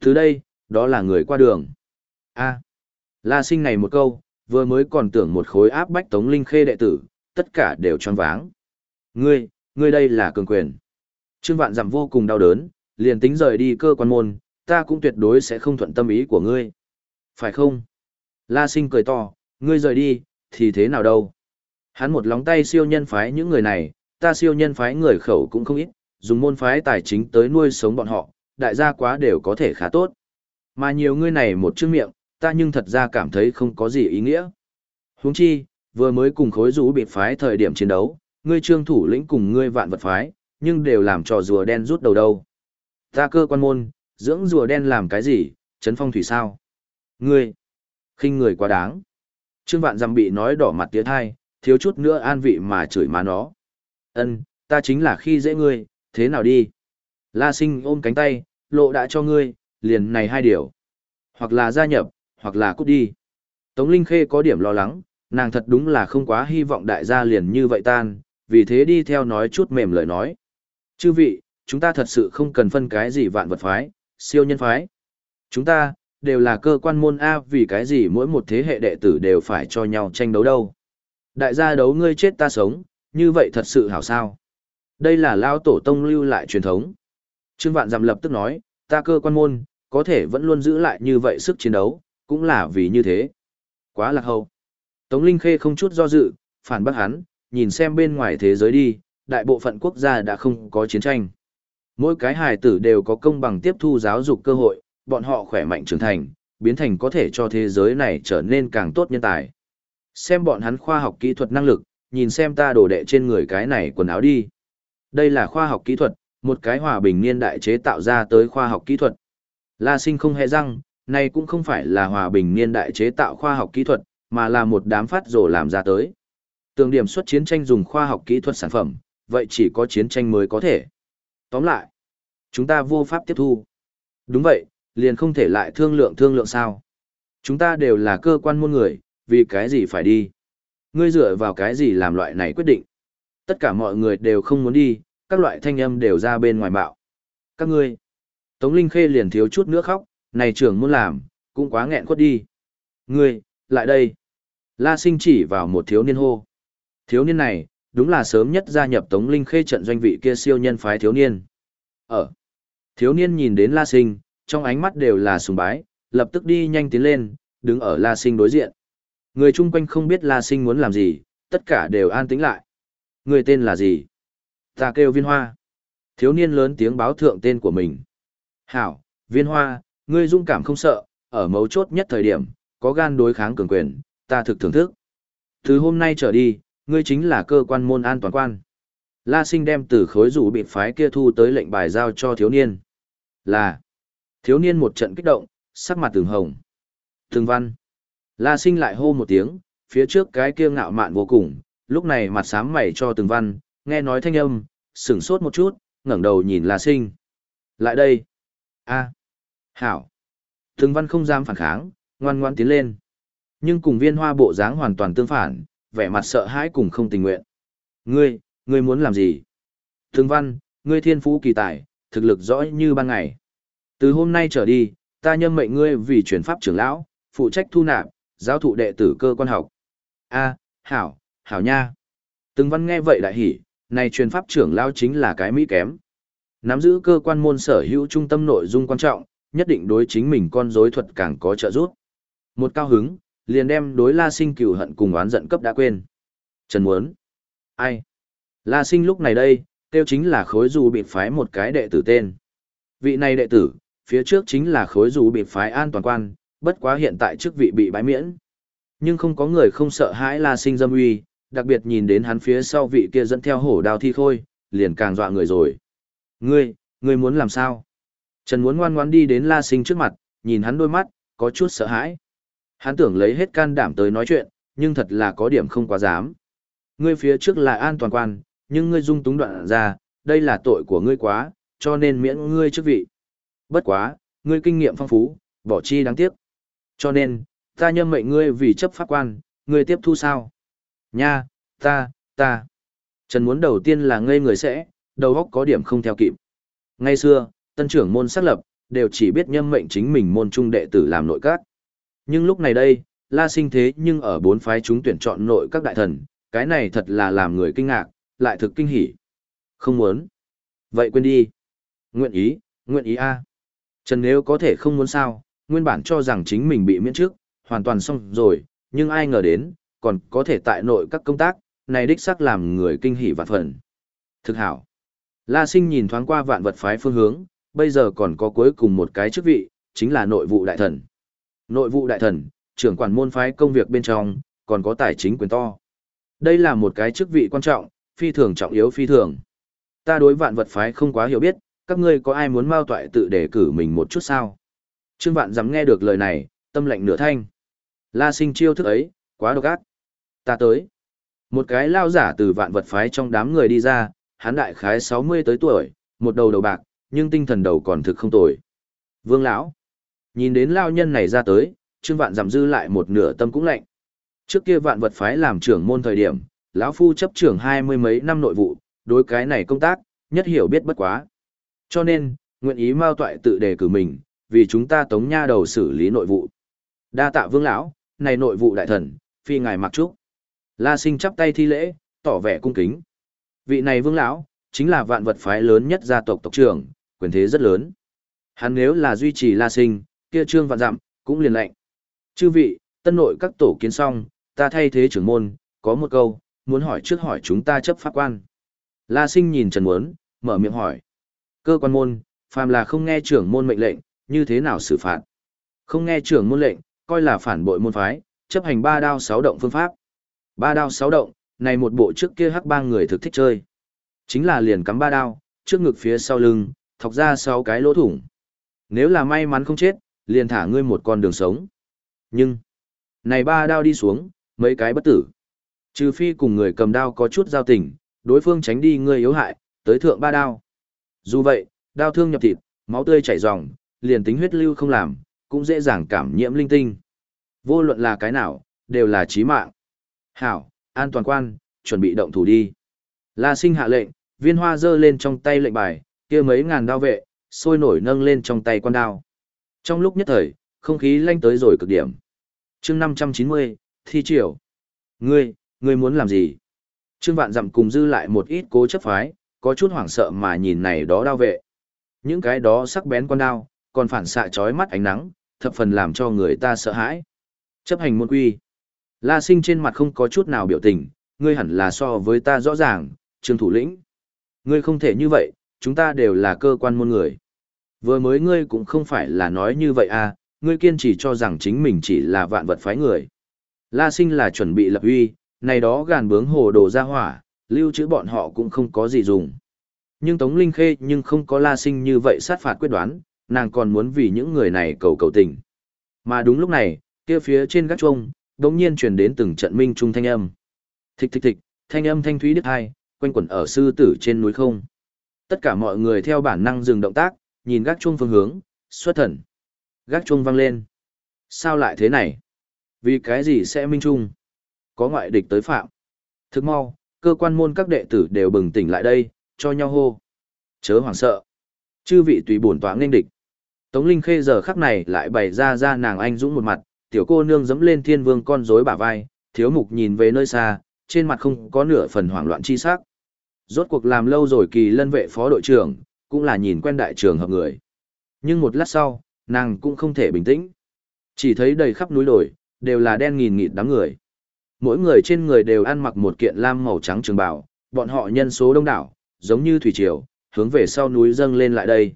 Từ đây, đó là người qua đường a La sinh này một câu, vừa mới còn tưởng một khối áp bách Tống Linh Khê đệ tử, tất cả đều tròn váng. Ngươi, ngươi đây là cường quyền. Trương Vạn Dặm vô cùng đau đớn, liền tính rời đi cơ quan môn, ta cũng tuyệt đối sẽ không thuận tâm ý của ngươi. Phải không? La sinh cười to, ngươi rời đi, thì thế nào đâu? Hắn một lóng tay siêu nhân phái những người này, ta siêu nhân phái người khẩu cũng không ít, dùng môn phái tài chính tới nuôi sống bọn họ, đại gia quá đều có thể khá tốt. Mà nhiều ngươi này một chữ miệng, ta nhưng thật ra cảm thấy không có gì ý nghĩa. Huống chi, vừa mới cùng khối rũ bị phái thời điểm chiến đấu, ngươi trương thủ lĩnh cùng ngươi vạn vật phái, nhưng đều làm trò rùa đen rút đầu đâu. Ta cơ quan môn, dưỡng rùa đen làm cái gì, chấn phong thủy sao? Ngươi, khinh người quá đáng. Trương vạn dằm bị nói đỏ mặt tía thai, thiếu chút nữa an vị mà chửi má nó. Ân, ta chính là khi dễ ngươi, thế nào đi? La sinh ôm cánh tay, lộ đã cho ngươi, liền này hai điều. Hoặc là gia nhập, hoặc là cút đi. Tống Linh Khê có điểm lo lắng, nàng thật đúng là không quá hy vọng đại gia liền như vậy tan, vì thế đi theo nói chút mềm lời nói. Chư vị, chúng ta thật sự không cần phân cái gì vạn vật phái, siêu nhân phái. Chúng ta, đều là cơ quan môn A vì cái gì mỗi một thế hệ đệ tử đều phải cho nhau tranh đấu đâu. Đại gia đấu ngươi chết ta sống, như vậy thật sự hảo sao. Đây là lao tổ tông lưu lại truyền thống. Trương Vạn Giảm lập tức nói, ta cơ quan môn, có thể vẫn luôn giữ lại như vậy sức chiến đấu, cũng là vì như thế. Quá lạc hậu. Tống Linh Khê không chút do dự, phản bác hắn, nhìn xem bên ngoài thế giới đi, đại bộ phận quốc gia đã không có chiến tranh. Mỗi cái hài tử đều có công bằng tiếp thu giáo dục cơ hội, bọn họ khỏe mạnh trưởng thành, biến thành có thể cho thế giới này trở nên càng tốt nhân tài. Xem bọn hắn khoa học kỹ thuật năng lực, nhìn xem ta đổ đệ trên người cái này quần áo đi. Đây là khoa học kỹ thuật, một cái hòa bình niên đại chế tạo ra tới khoa học kỹ thuật. La sinh không hề răng, này cũng không phải là hòa bình niên đại chế tạo khoa học kỹ thuật, mà là một đám phát rồ làm ra tới. Tường điểm xuất chiến tranh dùng khoa học kỹ thuật sản phẩm, vậy chỉ có chiến tranh mới có thể. Tóm lại, chúng ta vô pháp tiếp thu. Đúng vậy, liền không thể lại thương lượng thương lượng sao. Chúng ta đều là cơ quan môn người, vì cái gì phải đi. Ngươi dựa vào cái gì làm loại này quyết định. Tất cả mọi người đều không muốn đi, các loại thanh âm đều ra bên ngoài bạo. Các ngươi. Tống Linh Khê liền thiếu chút nữa khóc, này trưởng muốn làm, cũng quá nghẹn khuất đi. Ngươi, lại đây. La sinh chỉ vào một thiếu niên hô. Thiếu niên này, đúng là sớm nhất gia nhập Tống Linh Khê trận doanh vị kia siêu nhân phái thiếu niên. Ở. Thiếu niên nhìn đến La sinh, trong ánh mắt đều là sùng bái, lập tức đi nhanh tiến lên, đứng ở La sinh đối diện. Người chung quanh không biết La sinh muốn làm gì, tất cả đều an tĩnh lại. Người tên là gì? Ta kêu viên hoa. Thiếu niên lớn tiếng báo thượng tên của mình. Hảo, viên hoa, ngươi dung cảm không sợ, ở mấu chốt nhất thời điểm, có gan đối kháng cường quyền, ta thực thưởng thức. Từ hôm nay trở đi, ngươi chính là cơ quan môn an toàn quan. La sinh đem từ khối rủ bị phái kia thu tới lệnh bài giao cho thiếu niên. Là, thiếu niên một trận kích động, sắc mặt từng hồng. Từng văn. La sinh lại hô một tiếng, phía trước cái kia ngạo mạn vô cùng, lúc này mặt sám mày cho từng văn, nghe nói thanh âm, sửng sốt một chút, ngẩng đầu nhìn La sinh. Lại đây. a Hảo. Từng văn không dám phản kháng, ngoan ngoan tiến lên. Nhưng cùng viên hoa bộ dáng hoàn toàn tương phản, vẻ mặt sợ hãi cùng không tình nguyện. Ngươi, ngươi muốn làm gì? Từng văn, ngươi thiên phú kỳ tài, thực lực rõ như ban ngày. Từ hôm nay trở đi, ta nhâm mệnh ngươi vì truyền pháp trưởng lão, phụ trách thu nạp, giáo thụ đệ tử cơ quan học. A, hảo, hảo nha. Từng văn nghe vậy đại hỉ, này truyền pháp trưởng lão chính là cái mỹ kém. Nắm giữ cơ quan môn sở hữu trung tâm nội dung quan trọng, nhất định đối chính mình con rối thuật càng có trợ giúp. Một cao hứng, liền đem đối La Sinh cừu hận cùng oán giận cấp đã quên. Trần muốn. Ai? La Sinh lúc này đây, tiêu chính là khối dù bị phái một cái đệ tử tên. Vị này đệ tử, phía trước chính là khối dù bị phái an toàn quan, bất quá hiện tại chức vị bị bãi miễn. Nhưng không có người không sợ hãi La Sinh dâm uy, đặc biệt nhìn đến hắn phía sau vị kia dẫn theo hổ đào thi khôi, liền càng dọa người rồi. Ngươi, ngươi muốn làm sao? Trần muốn ngoan ngoan đi đến La Sinh trước mặt, nhìn hắn đôi mắt, có chút sợ hãi. Hắn tưởng lấy hết can đảm tới nói chuyện, nhưng thật là có điểm không quá dám. Ngươi phía trước là an toàn quan, nhưng ngươi dung túng đoạn ra, đây là tội của ngươi quá, cho nên miễn ngươi chức vị. Bất quá, ngươi kinh nghiệm phong phú, bỏ chi đáng tiếc. Cho nên, ta nhâm mệnh ngươi vì chấp pháp quan, ngươi tiếp thu sao? Nha, ta, ta. Trần muốn đầu tiên là ngây người sẽ, đầu óc có điểm không theo kịp. Ngay xưa, tân trưởng môn xác lập, đều chỉ biết nhâm mệnh chính mình môn trung đệ tử làm nội các. Nhưng lúc này đây, la sinh thế nhưng ở bốn phái chúng tuyển chọn nội các đại thần, cái này thật là làm người kinh ngạc, lại thực kinh hỉ. Không muốn. Vậy quên đi. Nguyện ý, nguyện ý a. Trần nếu có thể không muốn sao, nguyên bản cho rằng chính mình bị miễn trước, hoàn toàn xong rồi, nhưng ai ngờ đến, còn có thể tại nội các công tác, này đích xác làm người kinh hỉ vạn phần. Thực hảo. La sinh nhìn thoáng qua vạn vật phái phương hướng, bây giờ còn có cuối cùng một cái chức vị, chính là nội vụ đại thần. Nội vụ đại thần, trưởng quản môn phái công việc bên trong, còn có tài chính quyền to. Đây là một cái chức vị quan trọng, phi thường trọng yếu phi thường. Ta đối vạn vật phái không quá hiểu biết, các ngươi có ai muốn mao toại tự đề cử mình một chút sao? Trương vạn dám nghe được lời này, tâm lệnh nửa thanh. La sinh chiêu thức ấy, quá độc ác. Ta tới. Một cái lao giả từ vạn vật phái trong đám người đi ra, hắn đại khái 60 tới tuổi, một đầu đầu bạc, nhưng tinh thần đầu còn thực không tồi. Vương lão Nhìn đến lao nhân này ra tới, Trương Vạn giảm dư lại một nửa tâm cũng lạnh. Trước kia vạn vật phái làm trưởng môn thời điểm, lão phu chấp trưởng hai mươi mấy năm nội vụ, đối cái này công tác, nhất hiểu biết bất quá. Cho nên, nguyện ý mao toại tự đề cử mình, vì chúng ta tống nha đầu xử lý nội vụ. Đa tạ vương lão, này nội vụ đại thần, phi ngài mặc trúc. La sinh chắp tay thi lễ, tỏ vẻ cung kính. Vị này vương lão, chính là vạn vật phái lớn nhất gia tộc tộc trưởng, quyền thế rất lớn. Hắn nếu là duy trì la sinh, kia trương vạn dặm, cũng liền lệnh. Chư vị, tân nội các tổ kiến xong, ta thay thế trưởng môn, có một câu, muốn hỏi trước hỏi chúng ta chấp pháp quan. La sinh nhìn Trần Muốn, mở miệng hỏi. Cơ quan môn, phàm là không nghe trưởng môn mệnh lệnh, như thế nào xử phạt? Không nghe trưởng môn lệnh, coi là phản bội môn phái, chấp hành ba đao sáu động phương pháp. Ba đao sáu động, này một bộ trước kia hắc bang người thực thích chơi. Chính là liền cắm ba đao, trước ngực phía sau lưng, thọc ra sáu cái lỗ thủng. Nếu là may mắn không chết, liền thả ngươi một con đường sống. Nhưng, này ba đao đi xuống, mấy cái bất tử. Trừ phi cùng người cầm đao có chút giao tình, đối phương tránh đi ngươi yếu hại, tới thượng ba đao. Dù vậy, đao thương nhập thịt, máu tươi chảy ròng, liền tính huyết lưu không làm, cũng dễ dàng cảm nhiễm linh tinh. Vô luận là cái nào, đều là chí mạng. Hảo, an toàn quan, chuẩn bị động thủ đi. La sinh hạ lệnh, viên hoa giơ lên trong tay lệnh bài, kia mấy ngàn đao vệ, sôi nổi nâng lên trong tay quan đao. Trong lúc nhất thời, không khí lanh tới rồi cực điểm. chương 590, thi triều. Ngươi, ngươi muốn làm gì? Trương Vạn dặm cùng dư lại một ít cố chấp phái, có chút hoảng sợ mà nhìn này đó đao vệ. Những cái đó sắc bén con đao, còn phản xạ chói mắt ánh nắng, thập phần làm cho người ta sợ hãi. Chấp hành môn quy. La sinh trên mặt không có chút nào biểu tình, ngươi hẳn là so với ta rõ ràng, trương thủ lĩnh. Ngươi không thể như vậy, chúng ta đều là cơ quan môn người. Vừa mới ngươi cũng không phải là nói như vậy à, ngươi kiên trì cho rằng chính mình chỉ là vạn vật phái người. La sinh là chuẩn bị lập uy, này đó gàn bướng hồ đồ ra hỏa, lưu trữ bọn họ cũng không có gì dùng. Nhưng Tống Linh Khê nhưng không có la sinh như vậy sát phạt quyết đoán, nàng còn muốn vì những người này cầu cầu tình. Mà đúng lúc này, kia phía trên gác chuông, đống nhiên truyền đến từng trận minh trung thanh âm. Thịch thịch thịch, thanh âm thanh thúy đứt hai, quanh quẩn ở sư tử trên núi không. Tất cả mọi người theo bản năng dừng động tác, nhìn gác chuông phương hướng, xuất thần. Gác chuông vang lên. Sao lại thế này? Vì cái gì sẽ minh trung? Có ngoại địch tới phạm. Thức mau, cơ quan môn các đệ tử đều bừng tỉnh lại đây, cho nhau hô. Chớ hoảng sợ. Chư vị tùy bổn tỏa nên địch. Tống Linh Khê giờ khắc này lại bày ra ra nàng anh dũng một mặt, tiểu cô nương dẫm lên thiên vương con rối bả vai, thiếu mục nhìn về nơi xa, trên mặt không có nửa phần hoảng loạn chi sắc. Rốt cuộc làm lâu rồi kỳ lân vệ phó đội trưởng, cũng là nhìn quen đại trường hợp người. Nhưng một lát sau, Nàng cũng không thể bình tĩnh. Chỉ thấy đầy khắp núi đồi, đều là đen nghìn nghịt đám người. Mỗi người trên người đều ăn mặc một kiện lam màu trắng trường bào, bọn họ nhân số đông đảo, giống như thủy triều, hướng về sau núi dâng lên lại đây.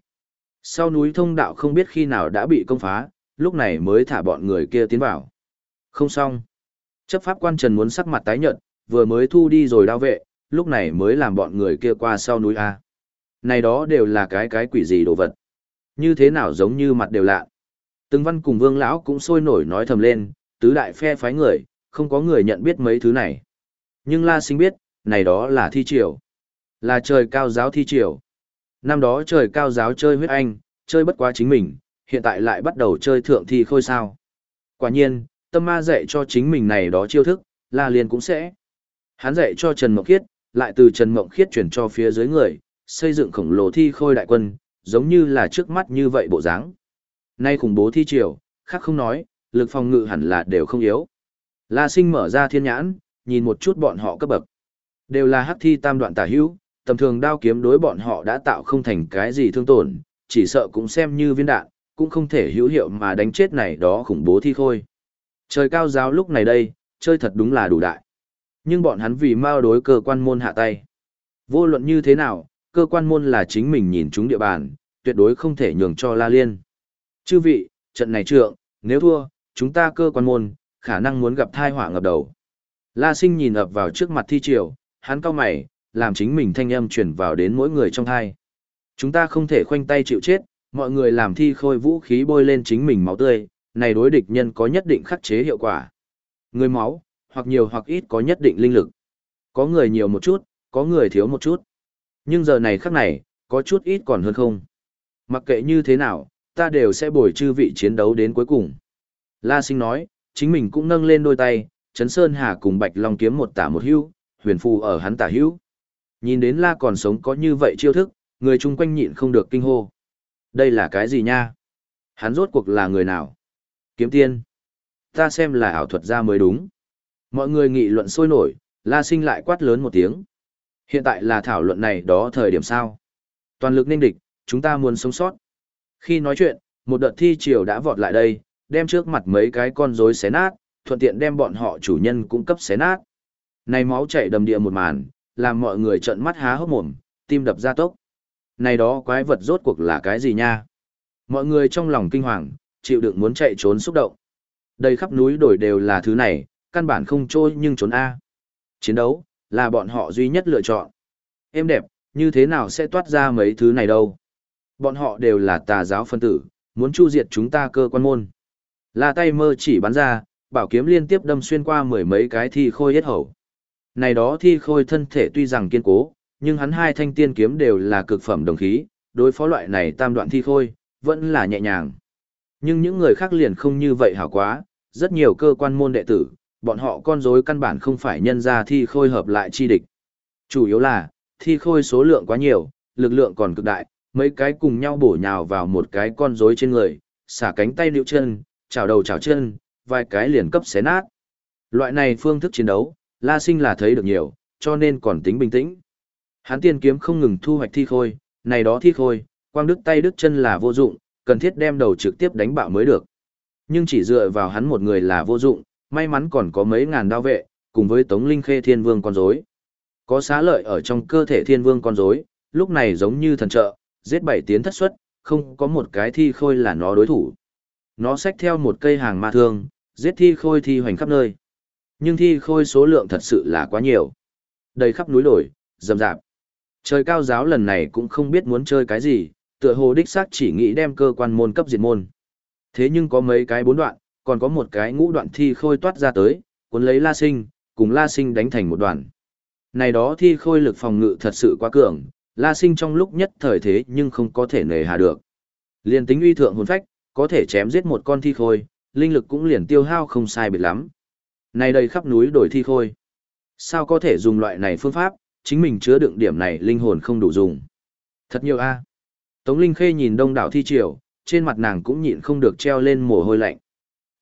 Sau núi thông đạo không biết khi nào đã bị công phá, lúc này mới thả bọn người kia tiến vào. Không xong. Chấp pháp quan Trần muốn sắc mặt tái nhợt, vừa mới thu đi rồi đao vệ, lúc này mới làm bọn người kia qua sau núi A. Này đó đều là cái cái quỷ gì đồ vật. Như thế nào giống như mặt đều lạ. Từng văn cùng vương lão cũng sôi nổi nói thầm lên, tứ đại phe phái người, không có người nhận biết mấy thứ này. Nhưng La Sinh biết, này đó là thi triều. Là trời cao giáo thi triều. Năm đó trời cao giáo chơi huyết anh, chơi bất quá chính mình, hiện tại lại bắt đầu chơi thượng thi khôi sao. Quả nhiên, tâm ma dạy cho chính mình này đó chiêu thức, La Liên cũng sẽ. Hắn dạy cho Trần Mộc Khiết, lại từ Trần Mộng Khiết chuyển cho phía dưới người, xây dựng khổng lồ thi khôi đại quân, giống như là trước mắt như vậy bộ dáng. Nay khủng bố thi triều, khác không nói, lực phòng ngự hẳn là đều không yếu. La Sinh mở ra thiên nhãn, nhìn một chút bọn họ cấp bậc. Đều là hắc thi tam đoạn tả hữu, tầm thường đao kiếm đối bọn họ đã tạo không thành cái gì thương tổn, chỉ sợ cũng xem như viên đạn, cũng không thể hữu hiệu mà đánh chết này đó khủng bố thi khôi. Trời cao giáo lúc này đây, chơi thật đúng là đủ đại. Nhưng bọn hắn vì mao đối cơ quan môn hạ tay. Vô luận như thế nào, cơ quan môn là chính mình nhìn chúng địa bàn, tuyệt đối không thể nhường cho La Liên. Chư vị, trận này trượng, nếu thua, chúng ta cơ quan môn, khả năng muốn gặp thai họa ngập đầu. La Sinh nhìn ập vào trước mặt thi triều, hắn cao mày, làm chính mình thanh âm truyền vào đến mỗi người trong thai. Chúng ta không thể khoanh tay chịu chết, mọi người làm thi khôi vũ khí bôi lên chính mình máu tươi, này đối địch nhân có nhất định khắc chế hiệu quả. Người máu, hoặc nhiều hoặc ít có nhất định linh lực. Có người nhiều một chút, có người thiếu một chút. Nhưng giờ này khắc này, có chút ít còn hơn không. Mặc kệ như thế nào, ta đều sẽ bồi chư vị chiến đấu đến cuối cùng. La sinh nói, chính mình cũng nâng lên đôi tay, Trấn Sơn Hà cùng Bạch Long kiếm một tả một hưu, huyền phù ở hắn tả hưu. Nhìn đến La còn sống có như vậy chiêu thức, người chung quanh nhịn không được kinh hô. Đây là cái gì nha? Hắn rốt cuộc là người nào? Kiếm tiên. Ta xem là ảo thuật ra mới đúng. Mọi người nghị luận sôi nổi, La Sinh lại quát lớn một tiếng. Hiện tại là thảo luận này đó thời điểm sao? Toàn lực nên địch, chúng ta muốn sống sót. Khi nói chuyện, một đợt thi triều đã vọt lại đây, đem trước mặt mấy cái con rối xé nát, thuận tiện đem bọn họ chủ nhân cũng cấp xé nát. Này máu chảy đầm địa một màn, làm mọi người trợn mắt há hốc mồm, tim đập ra tốc. Này đó quái vật rốt cuộc là cái gì nha? Mọi người trong lòng kinh hoàng, chịu đựng muốn chạy trốn xúc động. Đây khắp núi đồi đều là thứ này, căn bản không trôi nhưng trốn A. Chiến đấu, là bọn họ duy nhất lựa chọn. Em đẹp, như thế nào sẽ toát ra mấy thứ này đâu? Bọn họ đều là tà giáo phân tử, muốn chu diệt chúng ta cơ quan môn. Là tay mơ chỉ bắn ra, bảo kiếm liên tiếp đâm xuyên qua mười mấy cái thi khôi hết hầu. Này đó thi khôi thân thể tuy rằng kiên cố, nhưng hắn hai thanh tiên kiếm đều là cực phẩm đồng khí, đối phó loại này tam đoạn thi khôi, vẫn là nhẹ nhàng. Nhưng những người khác liền không như vậy hảo quá, rất nhiều cơ quan môn đệ tử, bọn họ con rối căn bản không phải nhân ra thi khôi hợp lại chi địch. Chủ yếu là, thi khôi số lượng quá nhiều, lực lượng còn cực đại, mấy cái cùng nhau bổ nhào vào một cái con rối trên người, xả cánh tay liệu chân, chào đầu chào chân, vài cái liền cấp xé nát. Loại này phương thức chiến đấu, La Sinh là thấy được nhiều, cho nên còn tính bình tĩnh. Hắn tiên kiếm không ngừng thu hoạch thi khôi, này đó thi khôi, quang đứt tay đứt chân là vô dụng, cần thiết đem đầu trực tiếp đánh bạo mới được. Nhưng chỉ dựa vào hắn một người là vô dụng, may mắn còn có mấy ngàn đao vệ, cùng với Tống Linh Khê Thiên Vương con rối. Có xá lợi ở trong cơ thể Thiên Vương con rối, lúc này giống như thần trợ, giết bảy tiến thất xuất, không có một cái thi khôi là nó đối thủ. Nó xách theo một cây hàng ma thương, giết thi khôi thi hoành khắp nơi. Nhưng thi khôi số lượng thật sự là quá nhiều. Đầy khắp núi đồi, rầm rạp. Trời cao giáo lần này cũng không biết muốn chơi cái gì, tựa hồ đích xác chỉ nghĩ đem cơ quan môn cấp diệt môn. Thế nhưng có mấy cái bốn đoạn, còn có một cái ngũ đoạn thi khôi toát ra tới, cuốn lấy La Sinh, cùng La Sinh đánh thành một đoạn. Này đó thi khôi lực phòng ngự thật sự quá cường, La Sinh trong lúc nhất thời thế nhưng không có thể nề hà được. Liên tính uy thượng hồn phách, có thể chém giết một con thi khôi, linh lực cũng liền tiêu hao không sai biệt lắm. Này đây khắp núi đổi thi khôi. Sao có thể dùng loại này phương pháp, chính mình chứa đựng điểm này linh hồn không đủ dùng. Thật nhiều a. Tống Linh Khê nhìn đông đảo thi triều, trên mặt nàng cũng nhịn không được treo lên mồ hôi lạnh.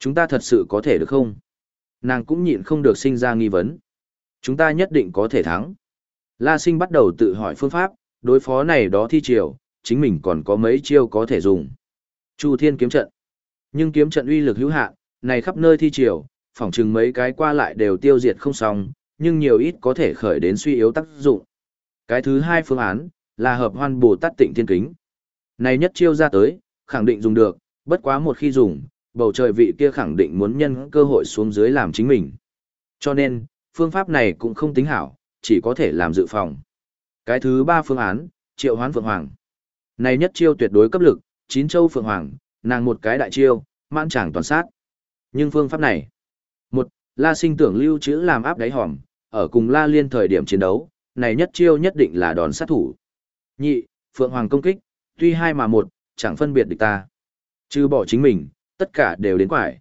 Chúng ta thật sự có thể được không? Nàng cũng nhịn không được sinh ra nghi vấn. Chúng ta nhất định có thể thắng. La sinh bắt đầu tự hỏi phương pháp, đối phó này đó thi triều, chính mình còn có mấy chiêu có thể dùng. Chu Thiên kiếm trận. Nhưng kiếm trận uy lực hữu hạn, này khắp nơi thi triều, phỏng chừng mấy cái qua lại đều tiêu diệt không xong, nhưng nhiều ít có thể khởi đến suy yếu tác dụng. Cái thứ hai phương án, là hợp hoan bồ tát tịnh thiên kính. Này nhất chiêu ra tới, khẳng định dùng được, bất quá một khi dùng, bầu trời vị kia khẳng định muốn nhân cơ hội xuống dưới làm chính mình. Cho nên, phương pháp này cũng không tính hảo, chỉ có thể làm dự phòng. Cái thứ ba phương án, triệu hoán phượng hoàng. Này nhất chiêu tuyệt đối cấp lực, chín châu phượng hoàng, nàng một cái đại chiêu, mãn chẳng toàn sát. Nhưng phương pháp này, một, La sinh tưởng lưu trữ làm áp đáy hòm, ở cùng La liên thời điểm chiến đấu, này nhất chiêu nhất định là đòn sát thủ. Nhị, phượng hoàng công kích, tuy hai mà một, chẳng phân biệt địch ta. Chứ bỏ chính mình, tất cả đều đến quải.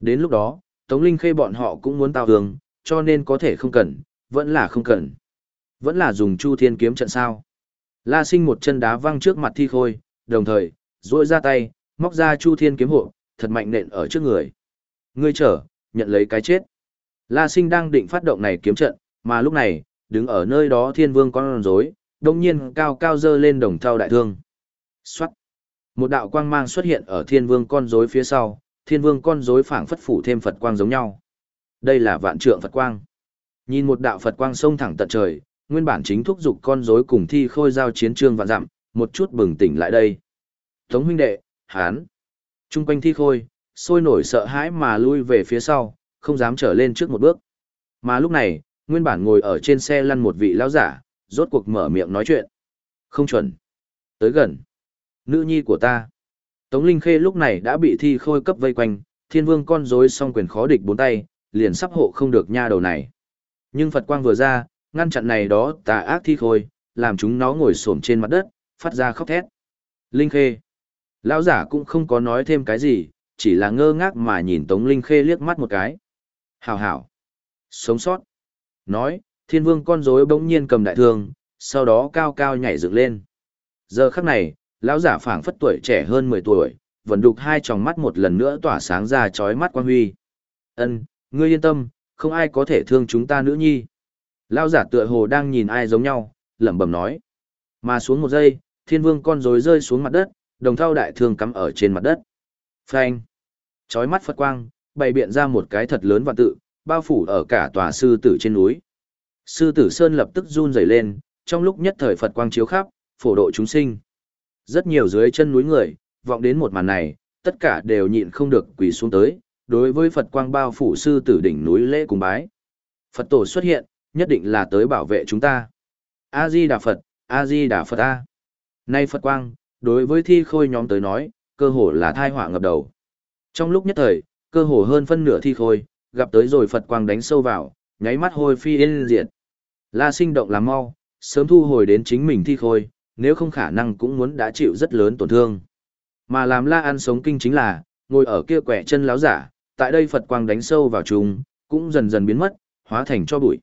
Đến lúc đó, Tống Linh Khê bọn họ cũng muốn tao hương, cho nên có thể không cần, vẫn là không cần. Vẫn là dùng Chu Thiên kiếm trận sao. La sinh một chân đá văng trước mặt thi khôi, đồng thời, duỗi ra tay, móc ra Chu Thiên kiếm hộ, thật mạnh nện ở trước người. Ngươi trở, nhận lấy cái chết. La sinh đang định phát động này kiếm trận, mà lúc này, đứng ở nơi đó thiên vương con rối, đông nhiên cao cao dơ lên đồng thao đại thương. Xoát. Một đạo quang mang xuất hiện ở thiên vương con rối phía sau, thiên vương con rối phảng phất phủ thêm Phật quang giống nhau. Đây là vạn trượng Phật quang. Nhìn một đạo Phật quang sông thẳng tận trời, nguyên bản chính thúc dục con rối cùng thi khôi giao chiến trương vạn dặm, một chút bừng tỉnh lại đây. Tống huynh đệ, hán. Trung quanh thi khôi, sôi nổi sợ hãi mà lui về phía sau, không dám trở lên trước một bước. Mà lúc này, nguyên bản ngồi ở trên xe lăn một vị lão giả, rốt cuộc mở miệng nói chuyện. Không chuẩn. Tới gần. Nữ nhi của ta. Tống Linh Khê lúc này đã bị thi khôi cấp vây quanh, thiên vương con rối song quyền khó địch bốn tay, liền sắp hộ không được nha đầu này. Nhưng Phật quang vừa ra, ngăn chặn này đó tà ác thi khôi, làm chúng nó ngồi xổm trên mặt đất, phát ra khóc thét. Linh Khê. Lão giả cũng không có nói thêm cái gì, chỉ là ngơ ngác mà nhìn Tống Linh Khê liếc mắt một cái. Hảo hảo. Sống sót. Nói, thiên vương con rối bỗng nhiên cầm đại thương, sau đó cao cao nhảy dựng lên. Giờ khắc này, lão giả phảng phất tuổi trẻ hơn 10 tuổi, vẫn đục hai tròng mắt một lần nữa tỏa sáng ra chói mắt quan huy. Ân, ngươi yên tâm, không ai có thể thương chúng ta nữ nhi. Lão giả tựa hồ đang nhìn ai giống nhau, lẩm bẩm nói. Mà xuống một giây, thiên vương con rối rơi xuống mặt đất, đồng thau đại thương cắm ở trên mặt đất. Phanh. Chói mắt phật quang, bày biện ra một cái thật lớn và tự, bao phủ ở cả tòa sư tử trên núi. Sư tử sơn lập tức run rẩy lên, trong lúc nhất thời Phật quang chiếu khắp, phổ độ chúng sinh. Rất nhiều dưới chân núi người, vọng đến một màn này, tất cả đều nhịn không được quỳ xuống tới, đối với Phật quang bao phủ sư tử đỉnh núi lễ cùng bái. Phật tổ xuất hiện, nhất định là tới bảo vệ chúng ta. A-di Đà Phật, A-di Đà Phật A. Nay Phật quang, đối với thi khôi nhóm tới nói, cơ hồ là thai họa ngập đầu. Trong lúc nhất thời, cơ hồ hơn phân nửa thi khôi, gặp tới rồi Phật quang đánh sâu vào, nháy mắt hôi phi yên diệt. La sinh động làm mau, sớm thu hồi đến chính mình thi khôi, nếu không khả năng cũng muốn đã chịu rất lớn tổn thương. Mà làm la ăn sống kinh chính là, ngồi ở kia quẻ chân láo giả, tại đây Phật quang đánh sâu vào chúng, cũng dần dần biến mất, hóa thành cho bụi.